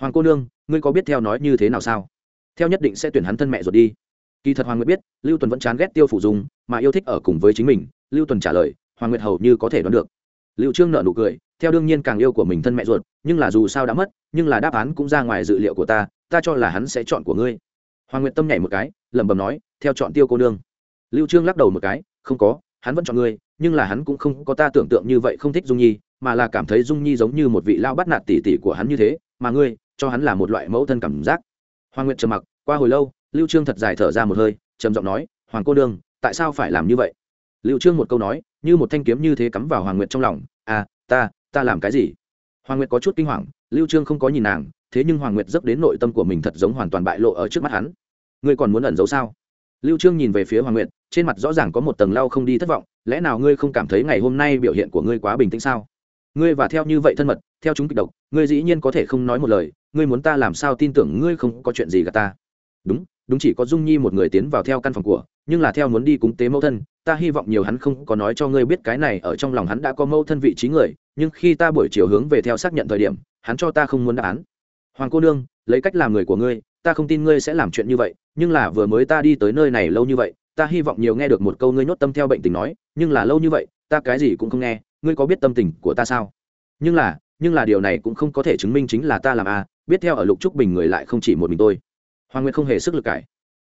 Hoàng cô nương, ngươi có biết theo nói như thế nào sao? Theo nhất định sẽ tuyển hắn thân mẹ ruột đi. Kỳ thật hoàng nguyệt biết, lưu tuần vẫn chán ghét tiêu phủ dung, mà yêu thích ở cùng với chính mình, lưu tuần trả lời, hoàng nguyệt hầu như có thể đoán được. Liệu trương nợ nụ cười, theo đương nhiên càng yêu của mình thân mẹ ruột, nhưng là dù sao đã mất, nhưng là đáp án cũng ra ngoài dự liệu của ta ta cho là hắn sẽ chọn của ngươi hoàng nguyệt tâm nhảy một cái, lẩm bẩm nói, theo chọn tiêu cô nương. Lưu trương lắc đầu một cái, không có, hắn vẫn chọn ngươi, nhưng là hắn cũng không có ta tưởng tượng như vậy không thích dung nhi, mà là cảm thấy dung nhi giống như một vị lao bắt nạt tỷ tỷ của hắn như thế, mà ngươi, cho hắn là một loại mẫu thân cảm giác. Hoàng nguyệt trầm mặc, qua hồi lâu, lưu trương thật dài thở ra một hơi, trầm giọng nói, hoàng cô đương tại sao phải làm như vậy? Lưu trương một câu nói, như một thanh kiếm như thế cắm vào hoàng nguyệt trong lòng à ta ta làm cái gì? Hoàng nguyệt có chút kinh hoàng, lưu trương không có nhìn nàng, thế nhưng hoàng nguyệt dấp đến nội tâm của mình thật giống hoàn toàn bại lộ ở trước mắt hắn ngươi còn muốn ẩn giấu sao? Lưu trương nhìn về phía hoàng nguyệt, trên mặt rõ ràng có một tầng lau không đi thất vọng, lẽ nào ngươi không cảm thấy ngày hôm nay biểu hiện của ngươi quá bình tĩnh sao? Ngươi và theo như vậy thân mật, theo chúng kịch độc, ngươi dĩ nhiên có thể không nói một lời, ngươi muốn ta làm sao tin tưởng ngươi không có chuyện gì cả ta? Đúng đúng chỉ có dung nhi một người tiến vào theo căn phòng của, nhưng là theo muốn đi cúng tế mẫu thân, ta hy vọng nhiều hắn không có nói cho ngươi biết cái này, ở trong lòng hắn đã có mẫu thân vị trí người, nhưng khi ta buổi chiều hướng về theo xác nhận thời điểm, hắn cho ta không muốn đáp án. Hoàng cô nương lấy cách làm người của ngươi ta không tin ngươi sẽ làm chuyện như vậy nhưng là vừa mới ta đi tới nơi này lâu như vậy ta hy vọng nhiều nghe được một câu ngươi nhốt tâm theo bệnh tình nói nhưng là lâu như vậy ta cái gì cũng không nghe ngươi có biết tâm tình của ta sao? Nhưng là nhưng là điều này cũng không có thể chứng minh chính là ta làm a à, biết theo ở lục trúc bình người lại không chỉ một mình tôi. Hoàng nguyệt không hề sức lực cải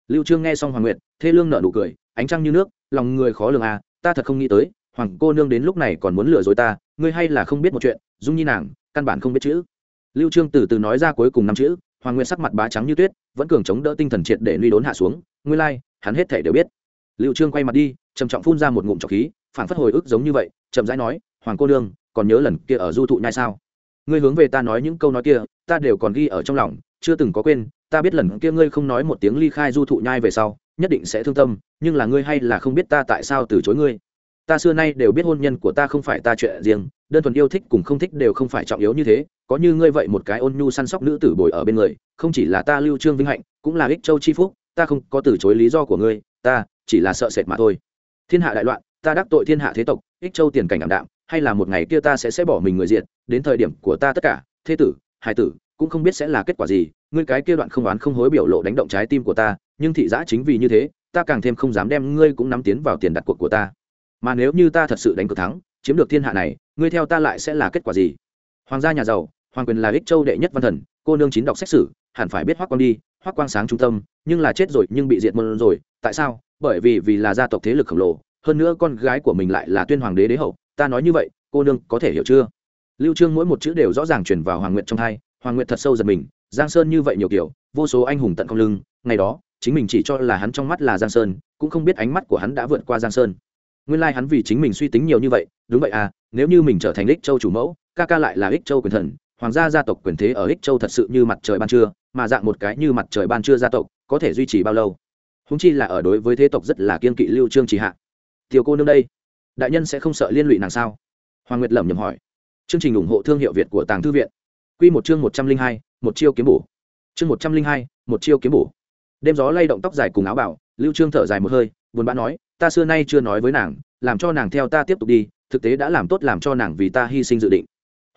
lưu trương nghe xong hoàng nguyệt thê lương nở nụ cười ánh trăng như nước lòng người khó lường a à, ta thật không nghĩ tới hoàng cô nương đến lúc này còn muốn lừa dối ta ngươi hay là không biết một chuyện dung nhi nàng căn bản không biết chữ. Lưu trương từ từ nói ra cuối cùng năm chữ hoàng nguyên sắc mặt bá trắng như tuyết vẫn cường chống đỡ tinh thần triệt để nuôi đốn hạ xuống nguyên lai like, hắn hết thể đều biết. Lưu trương quay mặt đi trầm trọng phun ra một ngụm trọc khí phản phất hồi ức giống như vậy chậm rãi nói hoàng cô nương còn nhớ lần kia ở du thụ nhai sao? Ngươi hướng về ta nói những câu nói kia ta đều còn ghi ở trong lòng chưa từng có quên ta biết lần kia ngươi không nói một tiếng ly khai du thụ nhai về sau nhất định sẽ thương tâm nhưng là ngươi hay là không biết ta tại sao từ chối ngươi. Ta xưa nay đều biết hôn nhân của ta không phải ta chuyện riêng đơn thuần yêu thích cùng không thích đều không phải trọng yếu như thế, có như ngươi vậy một cái ôn nhu săn sóc nữ tử bồi ở bên người, không chỉ là ta lưu trương vinh hạnh, cũng là ích châu chi phúc, ta không có từ chối lý do của ngươi, ta chỉ là sợ sệt mà thôi. Thiên hạ đại loạn, ta đắc tội thiên hạ thế tộc, ích châu tiền cảnh ảm đạm, hay là một ngày kia ta sẽ sẽ bỏ mình người diện đến thời điểm của ta tất cả, thế tử, hài tử, cũng không biết sẽ là kết quả gì, ngươi cái kia đoạn không oán không hối biểu lộ đánh động trái tim của ta, nhưng thị giã chính vì như thế, ta càng thêm không dám đem ngươi cũng nắm tiến vào tiền đặt cuộc của ta. Mà nếu như ta thật sự đánh cược thắng, chiếm được thiên hạ này ngươi theo ta lại sẽ là kết quả gì? Hoàng gia nhà giàu, hoàng quyền là ích châu đệ nhất văn thần, cô nương chín đọc xét xử hẳn phải biết hoác quang đi, hoác quang sáng trung tâm, nhưng là chết rồi nhưng bị diệt môn rồi, tại sao? Bởi vì vì là gia tộc thế lực khổng lồ, hơn nữa con gái của mình lại là tuyên hoàng đế đế hậu, ta nói như vậy, cô nương có thể hiểu chưa? Lưu trương mỗi một chữ đều rõ ràng truyền vào hoàng nguyện trong hai, hoàng nguyện thật sâu giật mình, giang sơn như vậy nhiều kiểu, vô số anh hùng tận không lưng, ngày đó, chính mình chỉ cho là hắn trong mắt là giang sơn, cũng không biết ánh mắt của hắn đã vượt qua giang sơn nguyên lai hắn vì chính mình suy tính nhiều như vậy, đúng vậy à nếu như mình trở thành ích châu chủ mẫu, ca ca lại là ích châu quyền thần, hoàng gia gia tộc quyền thế ở ích châu thật sự như mặt trời ban trưa, mà dạng một cái như mặt trời ban trưa gia tộc, có thể duy trì bao lâu? Húng chi là ở đối với thế tộc rất là kiên kỵ lưu trương trì hạ. Tiểu cô nương đây, đại nhân sẽ không sợ liên lụy nàng sao? Hoàng nguyệt lẩm nhẩm hỏi. Chương trình ủng hộ thương hiệu việt của tàng thư viện. Quy một chương một trăm linh hai, một chiêu kiếm bổ. Chương một trăm linh hai, một chiêu kiếm bổ. Đêm gió lay động tóc dài cùng áo bảo lưu trương thở dài một hơi buồn bã nói, ta xưa nay chưa nói với nàng, làm cho nàng theo ta tiếp tục đi, thực tế đã làm tốt làm cho nàng vì ta hy sinh dự định.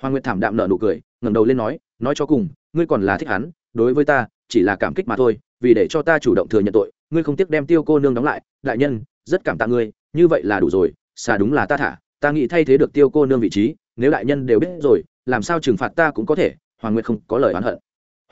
Hoàng nguyệt thảm đạm nợ nụ cười, ngẩng đầu lên nói nói cho cùng, ngươi còn là thích hắn, đối với ta, chỉ là cảm kích mà thôi, vì để cho ta chủ động thừa nhận tội, ngươi không tiếc đem tiêu cô nương đóng lại, đại nhân, rất cảm tạ ngươi, như vậy là đủ rồi, xà đúng là ta thả, ta nghĩ thay thế được tiêu cô nương vị trí, nếu đại nhân đều biết rồi, làm sao trừng phạt ta cũng có thể. Hoàng nguyệt không có lời oán hận.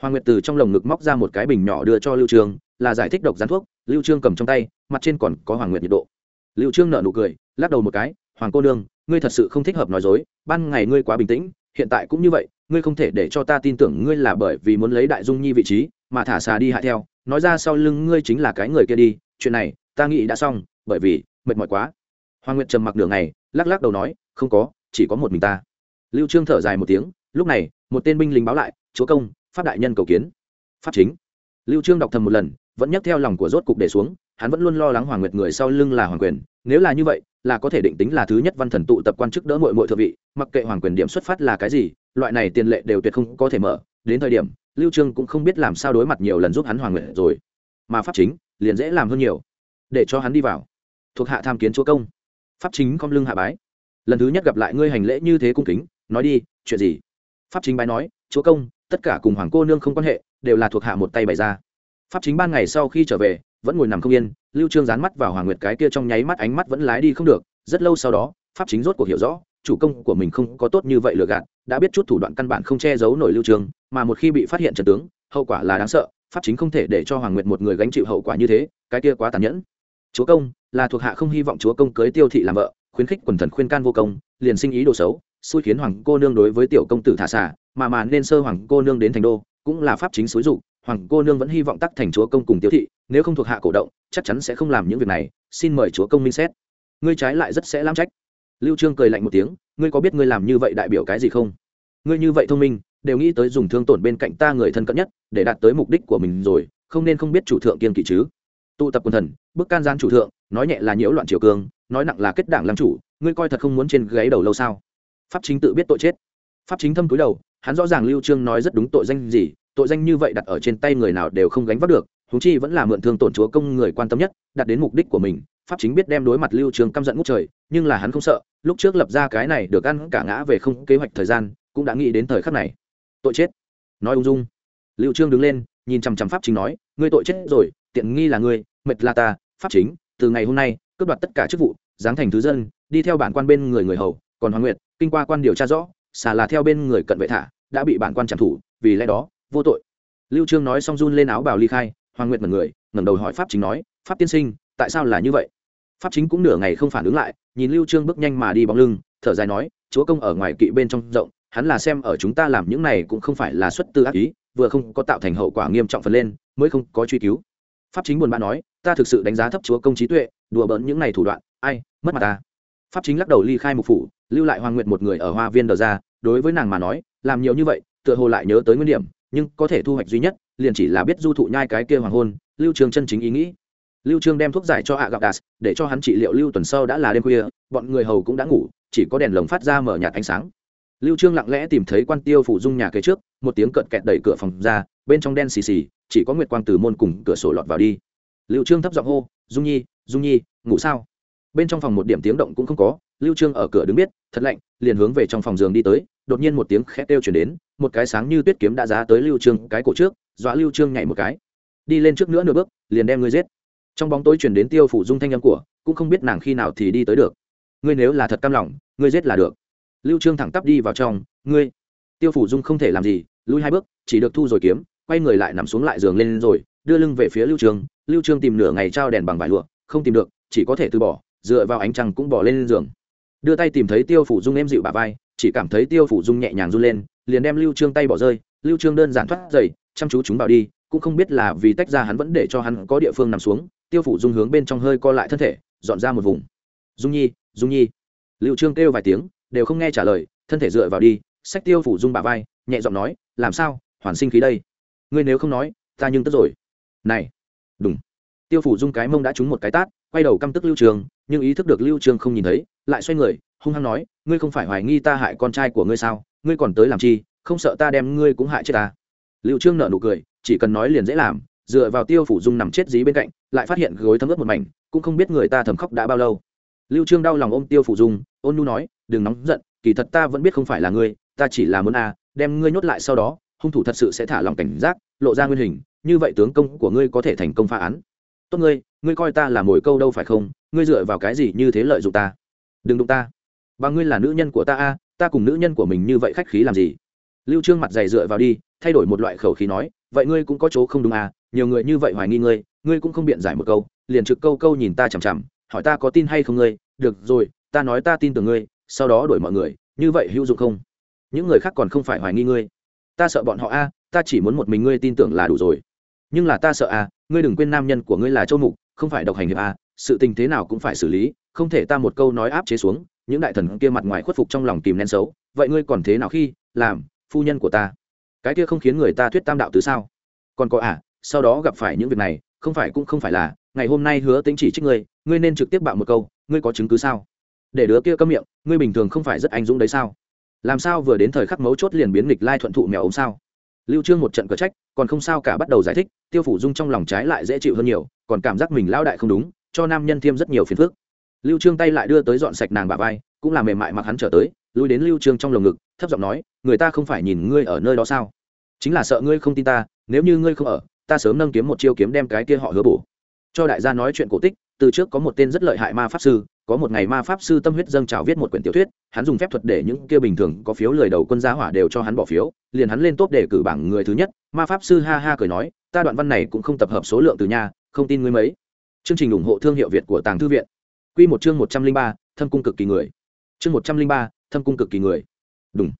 Hoàng nguyệt từ trong lồng ngực móc ra một cái bình nhỏ đưa cho lưu trương, là giải thích độc gián thuốc, lưu trương cầm trong tay mặt trên còn có hoàng nguyệt nhiệt độ. Lưu trương nở nụ cười, lắc đầu một cái, hoàng cô nương, ngươi thật sự không thích hợp nói dối, ban ngày ngươi quá bình tĩnh, hiện tại cũng như vậy, ngươi không thể để cho ta tin tưởng ngươi là bởi vì muốn lấy đại dung nhi vị trí mà thả xà đi hạ theo. Nói ra sau lưng ngươi chính là cái người kia đi, chuyện này, ta nghĩ đã xong, bởi vì, mệt mỏi quá. Hoàng nguyệt trầm mặc nửa ngày, lắc lắc đầu nói, không có, chỉ có một mình ta. Lưu trương thở dài một tiếng, lúc này, một tên binh lính báo lại, chúa công, pháp đại nhân cầu kiến. Pháp chính. Lưu trương đọc thầm một lần, vẫn nhắc theo lòng của rốt cục để xuống hắn vẫn luôn lo lắng hoàng nguyệt người sau lưng là hoàng quyền, nếu là như vậy, là có thể định tính là thứ nhất văn thần tụ tập quan chức đỡ muội muội thượng vị, mặc kệ hoàng quyền điểm xuất phát là cái gì, loại này tiền lệ đều tuyệt không có thể mở, đến thời điểm, lưu trương cũng không biết làm sao đối mặt nhiều lần giúp hắn hoàng nguyệt rồi. Mà pháp chính, liền dễ làm hơn nhiều. Để cho hắn đi vào. Thuộc hạ tham kiến chúa công. Pháp chính không lưng hạ bái. Lần thứ nhất gặp lại ngươi hành lễ như thế cung kính, nói đi, chuyện gì? Pháp chính bái nói, chúa công, tất cả cùng hoàng cô nương không quan hệ, đều là thuộc hạ một tay bày ra. Pháp chính ban ngày sau khi trở về vẫn ngồi nằm không yên, lưu trương dán mắt vào hoàng nguyệt cái kia trong nháy mắt ánh mắt vẫn lái đi không được, rất lâu sau đó, pháp chính rốt cuộc hiểu rõ, chủ công của mình không có tốt như vậy lừa gạt, đã biết chút thủ đoạn căn bản không che giấu nổi lưu trương, mà một khi bị phát hiện trận tướng, hậu quả là đáng sợ, pháp chính không thể để cho hoàng nguyệt một người gánh chịu hậu quả như thế, cái kia quá tàn nhẫn. Chúa công, là thuộc hạ không hy vọng chúa công cưới tiêu thị làm vợ, khuyến khích quần thần khuyên can vô công, liền sinh ý đồ xấu, xui khiến hoàng cô nương đối với tiểu công tử thả xả, mà mà nên sơ hoàng cô nương đến thành đô, cũng là pháp chính xúi dụ hoàng cô nương vẫn hy vọng tắc thành chúa công cùng tiêu thị, nếu không thuộc hạ cổ động, chắc chắn sẽ không làm những việc này, xin mời chúa công minh xét. Ngươi trái lại rất sẽ làm trách. Lưu trương cười lạnh một tiếng, ngươi có biết ngươi làm như vậy đại biểu cái gì không? Ngươi như vậy thông minh, đều nghĩ tới dùng thương tổn bên cạnh ta người thân cận nhất, để đạt tới mục đích của mình rồi, không nên không biết chủ thượng kiên kỵ chứ. Tụ tập quần thần bức can gian chủ thượng, nói nhẹ là nhiễu loạn triều cương, nói nặng là kết đảng làm chủ, ngươi coi thật không muốn trên gáy đầu lâu sao? Pháp chính tự biết tội chết. Pháp chính thâm cúi đầu, hắn rõ ràng lưu trương nói rất đúng tội danh gì tội danh như vậy đặt ở trên tay người nào đều không gánh vác được húng chi vẫn là mượn thương tổn chúa công người quan tâm nhất, đặt đến mục đích của mình. Pháp chính biết đem đối mặt lưu trường căm giận ngút trời, nhưng là hắn không sợ, lúc trước lập ra cái này được ăn cả ngã về không kế hoạch thời gian, cũng đã nghĩ đến thời khắc này. Tội chết. Nói ung dung. Lưu trương đứng lên, nhìn chăm chăm pháp chính nói, ngươi tội chết rồi, tiện nghi là ngươi, mệt là ta, pháp chính, từ ngày hôm nay, cướp đoạt tất cả chức vụ, giáng thành thứ dân, đi theo bản quan bên người người hầu, còn hoàng nguyệt, kinh qua quan điều tra rõ, xà là theo bên người cận vệ thả, đã bị bản quan trảm thủ, vì lẽ đó vô tội. Lưu trương nói xong run lên áo bào ly khai, hoàng nguyệt mật người, ngẩng đầu hỏi pháp chính nói, pháp tiên sinh, tại sao là như vậy? Pháp chính cũng nửa ngày không phản ứng lại, nhìn lưu trương bước nhanh mà đi bóng lưng, thở dài nói, chúa công ở ngoài kỵ bên trong rộng, hắn là xem ở chúng ta làm những này cũng không phải là xuất tư ác ý, vừa không có tạo thành hậu quả nghiêm trọng phần lên, mới không có truy cứu. Pháp chính buồn bã nói, ta thực sự đánh giá thấp chúa công trí tuệ, đùa bỡn những này thủ đoạn, ai, mất mặt ta. Pháp chính lắc đầu ly khai mục phủ, lưu lại hoàng nguyệt một người ở hoa viên đờ ra, đối với nàng mà nói, làm nhiều như vậy, tựa hồ lại nhớ tới nguyên điểm nhưng có thể thu hoạch duy nhất liền chỉ là biết du thụ nhai cái kia hoàng hôn, lưu trường chân chính ý nghĩ. Lưu trương đem thuốc giải cho hạ gặp đạt để cho hắn trị liệu lưu tuần sau đã là đêm khuya, bọn người hầu cũng đã ngủ, chỉ có đèn lồng phát ra mở nhạt ánh sáng. Lưu trương lặng lẽ tìm thấy quan tiêu phủ dung nhà kế trước, một tiếng cận kẹt đẩy cửa phòng ra, bên trong đen xì xì, chỉ có nguyệt quang từ môn cùng cửa sổ lọt vào đi. Lưu trương thấp giọng hô, dung nhi dung nhi, ngủ sao? Bên trong phòng một điểm tiếng động cũng không có, lưu trương ở cửa đứng biết, thật lạnh, liền hướng về trong phòng giường đi tới đột nhiên một tiếng khẽ kêu truyền đến, một cái sáng như tuyết kiếm đã giá tới lưu trương, cái cổ trước, dọa lưu trương nhảy một cái. Đi lên trước nữa nửa bước, liền đem ngươi giết. Trong bóng tối truyền đến tiêu phủ dung thanh âm của, cũng không biết nàng khi nào thì đi tới được. Ngươi nếu là thật cam lòng, ngươi giết là được. Lưu trương thẳng tắp đi vào trong, ngươi. Tiêu phủ dung không thể làm gì, lui hai bước, chỉ được thu rồi kiếm, quay người lại nằm xuống lại giường lên rồi, đưa lưng về phía lưu trương. Lưu trương tìm nửa ngày trao đèn bằng vải lụa, không tìm được, chỉ có thể từ bỏ, dựa vào ánh trăng cũng bỏ lên giường đưa tay tìm thấy tiêu phủ dung em dịu bà vai, chỉ cảm thấy tiêu phủ dung nhẹ nhàng run lên, liền đem lưu trương tay bỏ rơi. Lưu trương đơn giản thoát dậy, chăm chú chúng bảo đi, cũng không biết là vì tách ra hắn vẫn để cho hắn có địa phương nằm xuống. Tiêu phủ dung hướng bên trong hơi co lại thân thể, dọn ra một vùng. Dung nhi dung nhi. Lưu trương kêu vài tiếng, đều không nghe trả lời, thân thể dựa vào đi sách tiêu phủ dung bà vai, nhẹ giọng nói, làm sao? Hoàn sinh khí đây. Ngươi nếu không nói, ta nhưng tức rồi. Này. Đúng tiêu phủ dung cái mông đã trúng một cái tát, quay đầu căm tức lưu trường nhưng ý thức được lưu trương không nhìn thấy, lại xoay người, hung hăng nói, ngươi không phải hoài nghi ta hại con trai của ngươi sao? Ngươi còn tới làm chi? Không sợ ta đem ngươi cũng hại chết ta? Lưu trương nở nụ cười, chỉ cần nói liền dễ làm, dựa vào tiêu phủ dung nằm chết dí bên cạnh, lại phát hiện gối thấm ướt một mảnh, cũng không biết người ta thầm khóc đã bao lâu. Lưu trương đau lòng ôm tiêu phủ dung, ôn nhu nói, đừng nóng giận, kỳ thật ta vẫn biết không phải là ngươi, ta chỉ là muốn a, đem ngươi nhốt lại sau đó, hung thủ thật sự sẽ thả lòng cảnh giác, lộ ra nguyên hình, như vậy tướng công của ngươi có thể thành công phá án. Tốt ngươi ngươi coi ta là mồi câu đâu phải không? Ngươi dựa vào cái gì như thế lợi dụng ta? Đừng đụng ta. Và ngươi là nữ nhân của ta a, ta cùng nữ nhân của mình như vậy khách khí làm gì? Lưu trương mặt dày dựa vào đi, thay đổi một loại khẩu khí nói, vậy ngươi cũng có chỗ không đúng à nhiều người như vậy hoài nghi ngươi ngươi cũng không biện giải một câu, liền trực câu câu nhìn ta chằm chằm, hỏi ta có tin hay không ngươi, được rồi, ta nói ta tin tưởng ngươi, sau đó đổi mọi người, như vậy hữu dụng không? Những người khác còn không phải hoài nghi ngươi. Ta sợ bọn họ a, ta chỉ muốn một mình ngươi tin tưởng là đủ rồi. Nhưng là ta sợ a, ngươi đừng quên nam nhân của ngươi là châu mục, không phải độc hành hiệp a sự tình thế nào cũng phải xử lý, không thể ta một câu nói áp chế xuống, những đại thần kia mặt ngoài khuất phục trong lòng tìm nén xấu, vậy ngươi còn thế nào khi làm phu nhân của ta? Cái kia không khiến người ta thuyết tam đạo tứ sao? Còn có à sau đó gặp phải những việc này, không phải cũng không phải là, ngày hôm nay hứa tính chỉ trích ngươi ngươi nên trực tiếp bạo một câu, ngươi có chứng cứ sao? Để đứa kia câm miệng, ngươi bình thường không phải rất anh dũng đấy sao? Làm sao vừa đến thời khắc mấu chốt liền biến nghịch lai thuận thụ mèo ống sao? Lưu trương một trận cờ trách, còn không sao cả bắt đầu giải thích, tiêu phủ dung trong lòng trái lại dễ chịu hơn nhiều, còn cảm giác mình lao đại không đúng cho nam nhân thêm rất nhiều phiền phức. Lưu trương tay lại đưa tới dọn sạch nàng bà vai, cũng là mềm mại mặc hắn trở tới lui đến lưu trương trong lồng ngực, thấp giọng nói, người ta không phải nhìn ngươi ở nơi đó sao? Chính là sợ ngươi không tin ta, nếu như ngươi không ở, ta sớm nâng kiếm một chiêu kiếm đem cái kia họ hứa bổ. Cho đại gia nói chuyện cổ tích, từ trước có một tên rất lợi hại ma pháp sư, có một ngày ma pháp sư tâm huyết dâng trào viết một quyển tiểu thuyết, hắn dùng phép thuật để những kia bình thường có phiếu lười đầu quân gia hỏa đều cho hắn bỏ phiếu, liền hắn lên tốt để cử bảng người thứ nhất, ma pháp sư ha ha cười nói, ta đoạn văn này cũng không tập hợp số lượng từ nhà không tin ngươi mấy chương trình ủng hộ thương hiệu việt của tàng thư viện. Quy một chương một trăm linh ba, thâm cung cực kỳ người. Chương một trăm linh ba, thâm cung cực kỳ người. Đúng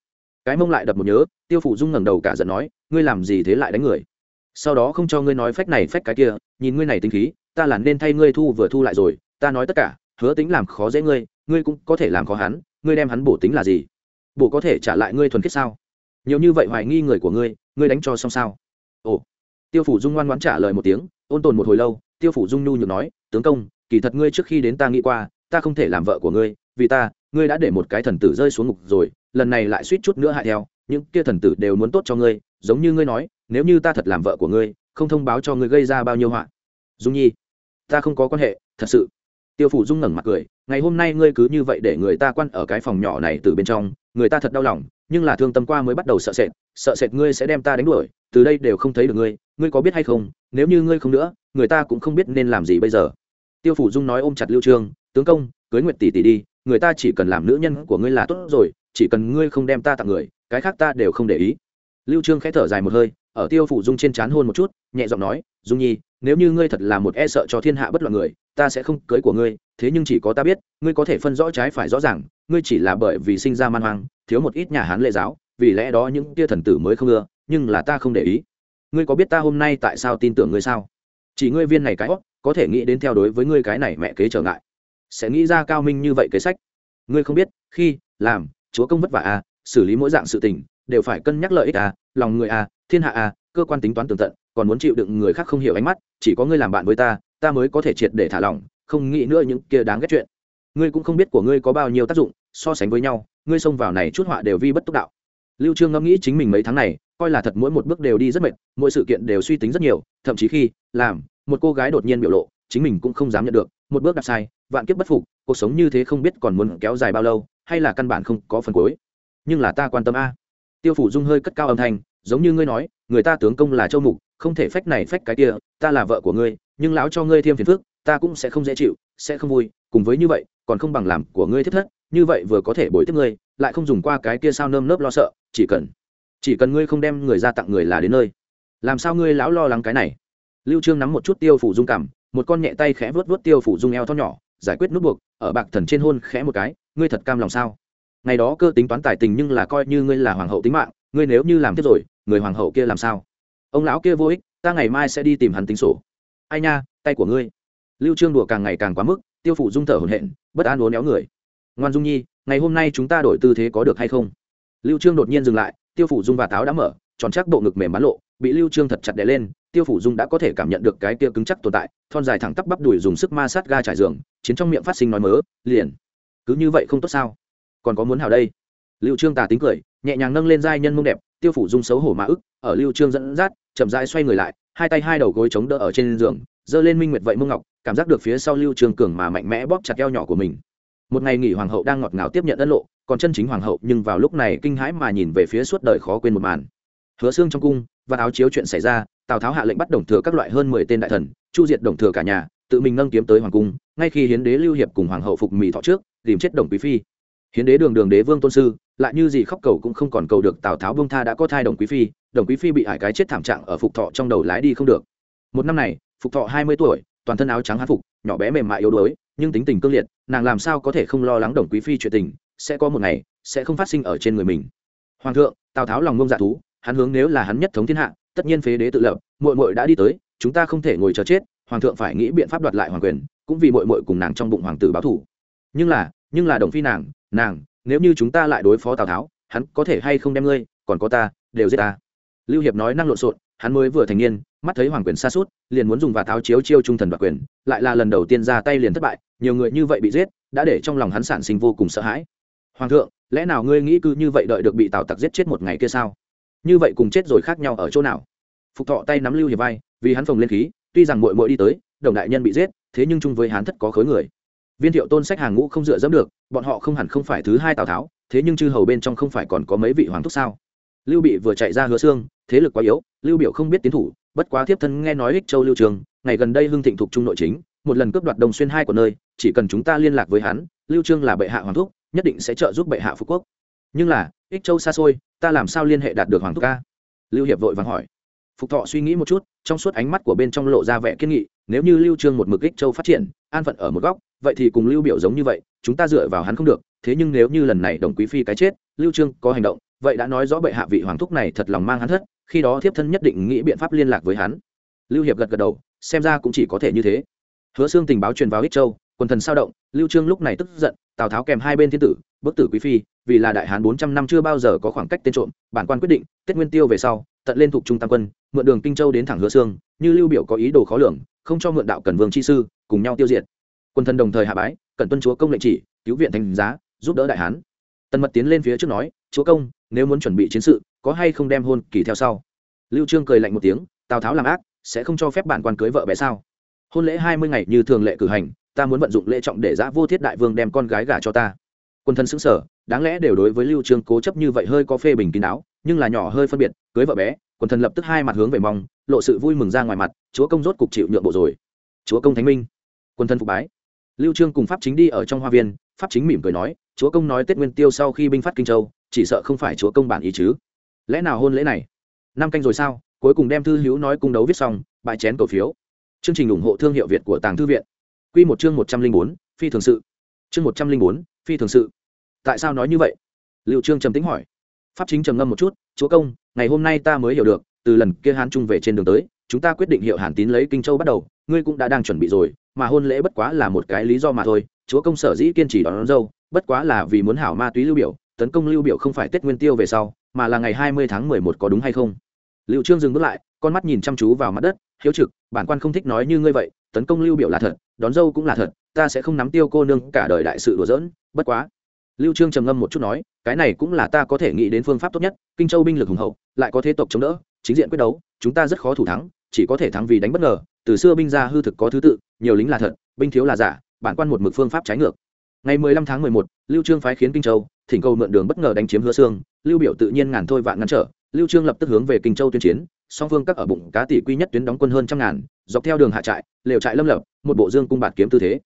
cái mông lại đập một nhớ, tiêu phủ dung ngẩng đầu cả giận nói, ngươi làm gì thế lại đánh người? Sau đó không cho ngươi nói phách này phách cái kia, nhìn ngươi này tính khí, ta là nên thay ngươi thu vừa thu lại rồi, ta nói tất cả, hứa tính làm khó dễ ngươi ngươi cũng có thể làm khó hắn, ngươi đem hắn bổ tính là gì? Bổ có thể trả lại ngươi thuần khiết sao? Nhiều như vậy hoài nghi người của ngươi ngươi đánh cho xong sao? Ồ. Tiêu phủ dung ngoan ngoãn trả lời một tiếng, ôn tồn một hồi lâu tiêu phủ dung nhu nhược nói, tướng công, kỳ thật ngươi trước khi đến ta nghĩ qua, ta không thể làm vợ của ngươi, vì ta, ngươi đã để một cái thần tử rơi xuống ngục rồi, lần này lại suýt chút nữa hại theo, những kia thần tử đều muốn tốt cho ngươi, giống như ngươi nói, nếu như ta thật làm vợ của ngươi, không thông báo cho ngươi gây ra bao nhiêu họa. Dung nhi, ta không có quan hệ, thật sự. Tiêu phủ dung ngẩng mặt cười, ngày hôm nay ngươi cứ như vậy để người ta quan ở cái phòng nhỏ này từ bên trong, người ta thật đau lòng, nhưng là thương tâm qua mới bắt đầu sợ sệt sợ sệt ngươi sẽ đem ta đánh đuổi, từ đây đều không thấy được ngươi ngươi có biết hay không, nếu như ngươi không nữa người ta cũng không biết nên làm gì bây giờ. Tiêu phủ dung nói ôm chặt lưu trương, tướng công, cưới nguyệt tỷ tỷ đi, người ta chỉ cần làm nữ nhân của ngươi là tốt rồi, chỉ cần ngươi không đem ta tặng người, cái khác ta đều không để ý. Lưu trương khẽ thở dài một hơi, ở tiêu phủ dung trên chán hôn một chút, nhẹ giọng nói, dung nhi, nếu như ngươi thật là một e sợ cho thiên hạ bất loạn người, ta sẽ không cưới của ngươi, thế nhưng chỉ có ta biết, ngươi có thể phân rõ trái phải rõ ràng, ngươi chỉ là bởi vì sinh ra man hoang, thiếu một ít nhà hán lệ giáo, vì lẽ đó những tia thần tử mới không ưa, nhưng là ta không để ý. Ngươi có biết ta hôm nay tại sao tin tưởng ngươi sao? Chỉ ngươi viên này cái có thể nghĩ đến theo đối với ngươi cái này mẹ kế trở ngại. Sẽ nghĩ ra cao minh như vậy kế sách. Ngươi không biết, khi, làm, chúa công vất vả à xử lý mỗi dạng sự tình, đều phải cân nhắc lợi ích à lòng người à thiên hạ à cơ quan tính toán tường tận, còn muốn chịu đựng người khác không hiểu ánh mắt, chỉ có ngươi làm bạn với ta ta mới có thể triệt để thả lỏng, không nghĩ nữa những kia đáng ghét chuyện. Ngươi cũng không biết của ngươi có bao nhiêu tác dụng, so sánh với nhau, ngươi xông vào này chút họa đều vi bất túc đạo. Lưu trương ngẫm nghĩ chính mình mấy tháng này coi là thật mỗi một bước đều đi rất mệt, mỗi sự kiện đều suy tính rất nhiều, thậm chí khi làm, một cô gái đột nhiên biểu lộ, chính mình cũng không dám nhận được, một bước đạp sai, vạn kiếp bất phục, cuộc sống như thế không biết còn muốn kéo dài bao lâu, hay là căn bản không có phần cuối. Nhưng là ta quan tâm a. Tiêu phủ dung hơi cất cao âm thanh, giống như ngươi nói, người ta tướng công là châu mục, không thể phách này phách cái kia, ta là vợ của ngươi, nhưng lão cho ngươi thêm phiền phức, ta cũng sẽ không dễ chịu, sẽ không vui, cùng với như vậy, còn không bằng làm của ngươi thiết thất, như vậy vừa có thể bồi tiếp ngươi, lại không dùng qua cái kia sao nơm nớp lo sợ, chỉ cần chỉ cần ngươi không đem người ra tặng người là đến nơi. Làm sao ngươi lão lo lắng cái này? Lưu trương nắm một chút tiêu phủ dung cảm, một con nhẹ tay khẽ vuốt vuốt tiêu phủ dung eo thon nhỏ, giải quyết nút buộc, ở bạc thần trên hôn khẽ một cái, ngươi thật cam lòng sao? Ngày đó cơ tính toán tài tình nhưng là coi như ngươi là hoàng hậu tính mạng, ngươi nếu như làm tiếp rồi, người hoàng hậu kia làm sao? Ông lão kia vô ích, ta ngày mai sẽ đi tìm hắn tính sổ. Ai nha, tay của ngươi. Lưu trương đùa càng ngày càng quá mức, tiêu phủ dung thở hổn hển, bất an uốn éo người. Ngoan dung nhi, ngày hôm nay chúng ta đổi tư thế có được hay không? Lưu trương đột nhiên dừng lại tiêu phủ dung và táo đã mở, tròn chắc bộ ngực mềm bán lộ, bị lưu trương thật chặt đè lên, tiêu phủ dung đã có thể cảm nhận được cái kia cứng chắc tồn tại, thon dài thẳng tắp bắp đùi dùng sức ma sát ga trải giường, chiến trong miệng phát sinh nói mớ, liền. Cứ như vậy không tốt sao? Còn có muốn hảo đây? Lưu trương tà tính cười, nhẹ nhàng nâng lên giai nhân mông đẹp, tiêu phủ dung xấu hổ mà ức, ở lưu trương dẫn dắt, chậm rãi xoay người lại, hai tay hai đầu gối chống đỡ ở trên giường, giơ lên minh nguyệt vậy mông ngọc, cảm giác được phía sau lưu trương cường mà mạnh mẽ bóp chặt eo nhỏ của mình một ngày nghỉ hoàng hậu đang ngọt ngào tiếp nhận ân lộ, còn chân chính hoàng hậu nhưng vào lúc này kinh hãi mà nhìn về phía suốt đời khó quên một màn. Hứa xương trong cung và áo chiếu chuyện xảy ra, tào tháo hạ lệnh bắt đồng thừa các loại hơn mười tên đại thần, chu diệt đồng thừa cả nhà, tự mình nâng kiếm tới hoàng cung, ngay khi hiến đế lưu hiệp cùng hoàng hậu phục mì thọ trước, tìm chết đồng quý phi. Hiến đế đường đường đế vương tôn sư, lại như gì khóc cầu cũng không còn cầu được tào tháo bông tha đã có thai đồng quý phi, đồng quý phi bị hải cái chết thảm trạng ở phục thọ trong đầu lái đi không được. Một năm này, phục thọ hai mươi tuổi, toàn thân áo trắng hán phục, nhỏ bé mềm mại yếu đuối nhưng tính tình cương liệt, nàng làm sao có thể không lo lắng đồng quý phi chuyện tình, sẽ có một ngày, sẽ không phát sinh ở trên người mình. Hoàng thượng, tào tháo lòng ngông dạ thú, hắn hướng nếu là hắn nhất thống thiên hạ, tất nhiên phế đế tự lập, muội muội đã đi tới, chúng ta không thể ngồi chờ chết, hoàng thượng phải nghĩ biện pháp đoạt lại hoàng quyền, cũng vì muội muội cùng nàng trong bụng hoàng tử báo thủ nhưng là nhưng là đồng phi nàng nàng, nếu như chúng ta lại đối phó tào tháo, hắn có thể hay không đem ngươi, còn có ta, đều giết ta. Lưu hiệp nói năng lộn xộn, hắn mới vừa thành niên, mắt thấy hoàng quyền xa suốt liền muốn dùng và tháo chiếu chiêu trung thần đoạt quyền, lại là lần đầu tiên ra tay liền thất bại nhiều người như vậy bị giết, đã để trong lòng hắn sản sinh vô cùng sợ hãi. Hoàng thượng, lẽ nào ngươi nghĩ cứ như vậy đợi được bị tào tặc giết chết một ngày kia sao? Như vậy cùng chết rồi khác nhau ở chỗ nào? Phục thọ tay nắm lưu hiệp vai, vì hắn phồng lên khí, tuy rằng mội mội đi tới, đồng đại nhân bị giết, thế nhưng chung với hắn thất có khối người. Viên thiệu tôn sách hàng ngũ không dựa dẫm được, bọn họ không hẳn không phải thứ hai tào tháo, thế nhưng chư hầu bên trong không phải còn có mấy vị hoàng thúc sao? Lưu bị vừa chạy ra hứa xương, thế lực quá yếu, lưu biểu không biết tiến thủ, bất quá thiếp thân nghe nói ích châu lưu trường, ngày gần đây hưng thịnh thuộc trung nội chính, một lần cướp đoạt đồng xuyên hai của nơi chỉ cần chúng ta liên lạc với hắn, lưu trương là bệ hạ hoàng thúc, nhất định sẽ trợ giúp bệ hạ phú quốc. Nhưng là, ích châu xa xôi, ta làm sao liên hệ đạt được hoàng thúc ca? Lưu hiệp vội vàng hỏi. Phục thọ suy nghĩ một chút, trong suốt ánh mắt của bên trong lộ ra vẻ kiên nghị, nếu như lưu trương một mực ích châu phát triển, an phận ở một góc, vậy thì cùng lưu biểu giống như vậy, chúng ta dựa vào hắn không được, thế nhưng nếu như lần này đồng quý phi cái chết, lưu trương có hành động, vậy đã nói rõ bệ hạ vị hoàng thúc này thật lòng mang hắn thất, khi đó thiếp thân nhất định nghĩ biện pháp liên lạc với hắn. Lưu hiệp gật gật đầu, xem ra cũng chỉ có thể như thế. Hứa xương tình báo truyền vào ích châu quần thần sao động, lưu trương lúc này tức giận, tào tháo kèm hai bên thiên tử, bức tử quý phi, vì là đại hán 400 năm chưa bao giờ có khoảng cách tên trộm, bản quan quyết định, tết nguyên tiêu về sau, tận lên thuộc trung tam quân, mượn đường kinh châu đến thẳng hứa xương như lưu biểu có ý đồ khó lường, không cho mượn đạo cần vương chi sư, cùng nhau tiêu diệt. Quân thần đồng thời hạ bái cần tuân chúa công lệnh chỉ, cứu viện thành giá, giúp đỡ đại hán. Tần mật tiến lên phía trước nói, chúa công, nếu muốn chuẩn bị chiến sự, có hay không đem hôn kỳ theo sau? Lưu trương cười lạnh một tiếng, tào tháo làm ác, sẽ không cho phép bản quan cưới vợ bé sao? Hôn lễ hai mươi ngày như thường lệ cử hành ta muốn vận dụng lễ trọng để giã vô thiết đại vương đem con gái gả cho ta. Quân thân xứng sở đáng lẽ đều đối với lưu trương cố chấp như vậy hơi có phê bình kín đáo, nhưng là nhỏ hơi phân biệt, cưới vợ bé, quân thân lập tức hai mặt hướng về mong, lộ sự vui mừng ra ngoài mặt, chúa công rốt cục chịu nhượng bộ rồi. Chúa công thánh minh. Quân thân phục bái. Lưu trương cùng pháp chính đi ở trong hoa viên, pháp chính mỉm cười nói, chúa công nói tết nguyên tiêu sau khi binh phát kinh châu, chỉ sợ không phải chúa công bản ý chứ. Lẽ nào hôn lễ này? Năm canh rồi sao? Cuối cùng đem thư hữu nói cung đấu viết xong, bãi chén cổ phiếu. Chương trình ủng hộ thương hiệu việt của tàng thư viện quy một chương một trăm linh bốn phi thường sự. Chương một trăm linh bốn phi thường sự. Tại sao nói như vậy? Lưu trương trầm tĩnh hỏi. Pháp chính trầm ngâm một chút chúa công ngày hôm nay ta mới hiểu được từ lần kia hán trung về trên đường tới chúng ta quyết định hiệu hàn tín lấy kinh châu bắt đầu ngươi cũng đã đang chuẩn bị rồi mà hôn lễ bất quá là một cái lý do mà thôi. Chúa công sở dĩ kiên trì đón, đón dâu bất quá là vì muốn hảo ma túy lưu biểu tấn công lưu biểu không phải tết nguyên tiêu về sau mà là ngày hai mươi tháng mười một có đúng hay không? Lưu trương dừng bước lại con mắt nhìn chăm chú vào mặt đất hiếu trực bản quan không thích nói như ngươi vậy tấn công lưu biểu là thật đón dâu cũng là thật ta sẽ không nắm tiêu cô nương cả đời đại sự đùa giỡn bất quá. Lưu trương trầm ngâm một chút nói cái này cũng là ta có thể nghĩ đến phương pháp tốt nhất kinh châu binh lực hùng hậu lại có thế tộc chống đỡ chính diện quyết đấu chúng ta rất khó thủ thắng chỉ có thể thắng vì đánh bất ngờ từ xưa binh gia hư thực có thứ tự nhiều lính là thật binh thiếu là giả bản quan một mực phương pháp trái ngược. Ngày 15 tháng 11, lưu trương phái khiến kinh châu thỉnh cầu mượn đường bất ngờ đánh chiếm hứa xương lưu biểu tự nhiên ngàn thôi vạn ngăn trở lưu trương lập tức hướng về kinh châu tuyên chiến song phương các ở bụng cá tỷ quy nhất tuyến đóng quân hơn trăm ngàn, dọc theo đường hạ trại, lều trại lâm lập, một bộ dương cung bạt kiếm tư thế.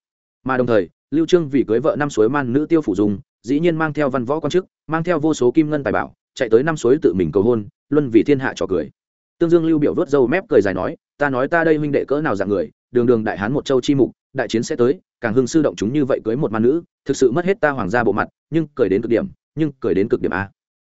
Mà đồng thời, lưu trương vì cưới vợ năm suối man nữ tiêu phủ dùng, dĩ nhiên mang theo văn võ quan chức, mang theo vô số kim ngân tài bảo, chạy tới năm suối tự mình cầu hôn, luân vì thiên hạ trò cười. Tương dương lưu biểu vớt râu mép cười dài nói, ta nói ta đây huynh đệ cỡ nào dạng người, đường đường đại hán một châu chi mục, đại chiến sẽ tới, càng hưng sư động chúng như vậy cưới một man nữ, thực sự mất hết ta hoàng gia bộ mặt, nhưng cười đến cực điểm, nhưng cười đến cực điểm a.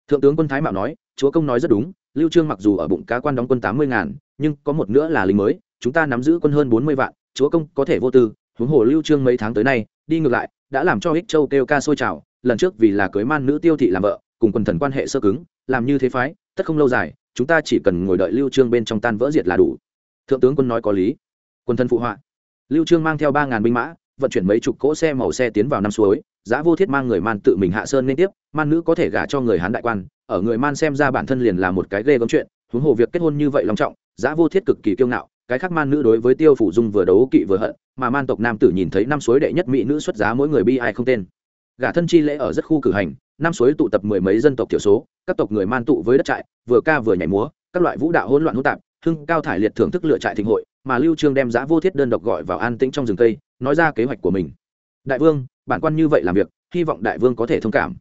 Thượng tướng quân thái mạo nói, chúa công nói rất đúng lưu trương mặc dù ở bụng cá quan đóng quân tám mươi ngàn, nhưng có một nữa là lính mới, chúng ta nắm giữ quân hơn bốn mươi vạn, chúa công có thể vô tư. Huống hồ lưu trương mấy tháng tới nay, đi ngược lại, đã làm cho ích châu kêu ca sôi trào, lần trước vì là cưới man nữ tiêu thị làm vợ, cùng quần thần quan hệ sơ cứng, làm như thế phái, tất không lâu dài, chúng ta chỉ cần ngồi đợi lưu trương bên trong tan vỡ diệt là đủ. Thượng tướng quân nói có lý. Quân thân phụ họa. Lưu trương mang theo ba ngàn binh mã, vận chuyển mấy chục cỗ xe màu xe tiến vào năm suối, giá vô thiết mang người man tự mình hạ sơn liên tiếp, man nữ có thể gả cho người hán đại quan ở người man xem ra bản thân liền là một cái ghê gớm chuyện, huống hồ việc kết hôn như vậy long trọng, giá vô thiết cực kỳ kiêu ngạo, cái khác man nữ đối với tiêu phủ dung vừa đấu kỵ vừa hận, mà man tộc nam tử nhìn thấy năm suối đệ nhất mỹ nữ xuất giá mỗi người bi ai không tên. Gả thân chi lễ ở rất khu cử hành, năm suối tụ tập mười mấy dân tộc thiểu số, các tộc người man tụ với đất trại, vừa ca vừa nhảy múa, các loại vũ đạo hỗn loạn hỗn tạp, hưng cao thải liệt thưởng thức lựa trại thịnh hội, mà lưu trương đem giá vô thiết đơn độc gọi vào an tĩnh trong rừng cây, nói ra kế hoạch của mình. Đại vương, bản quan như vậy làm việc, hy vọng đại vương có thể thông cảm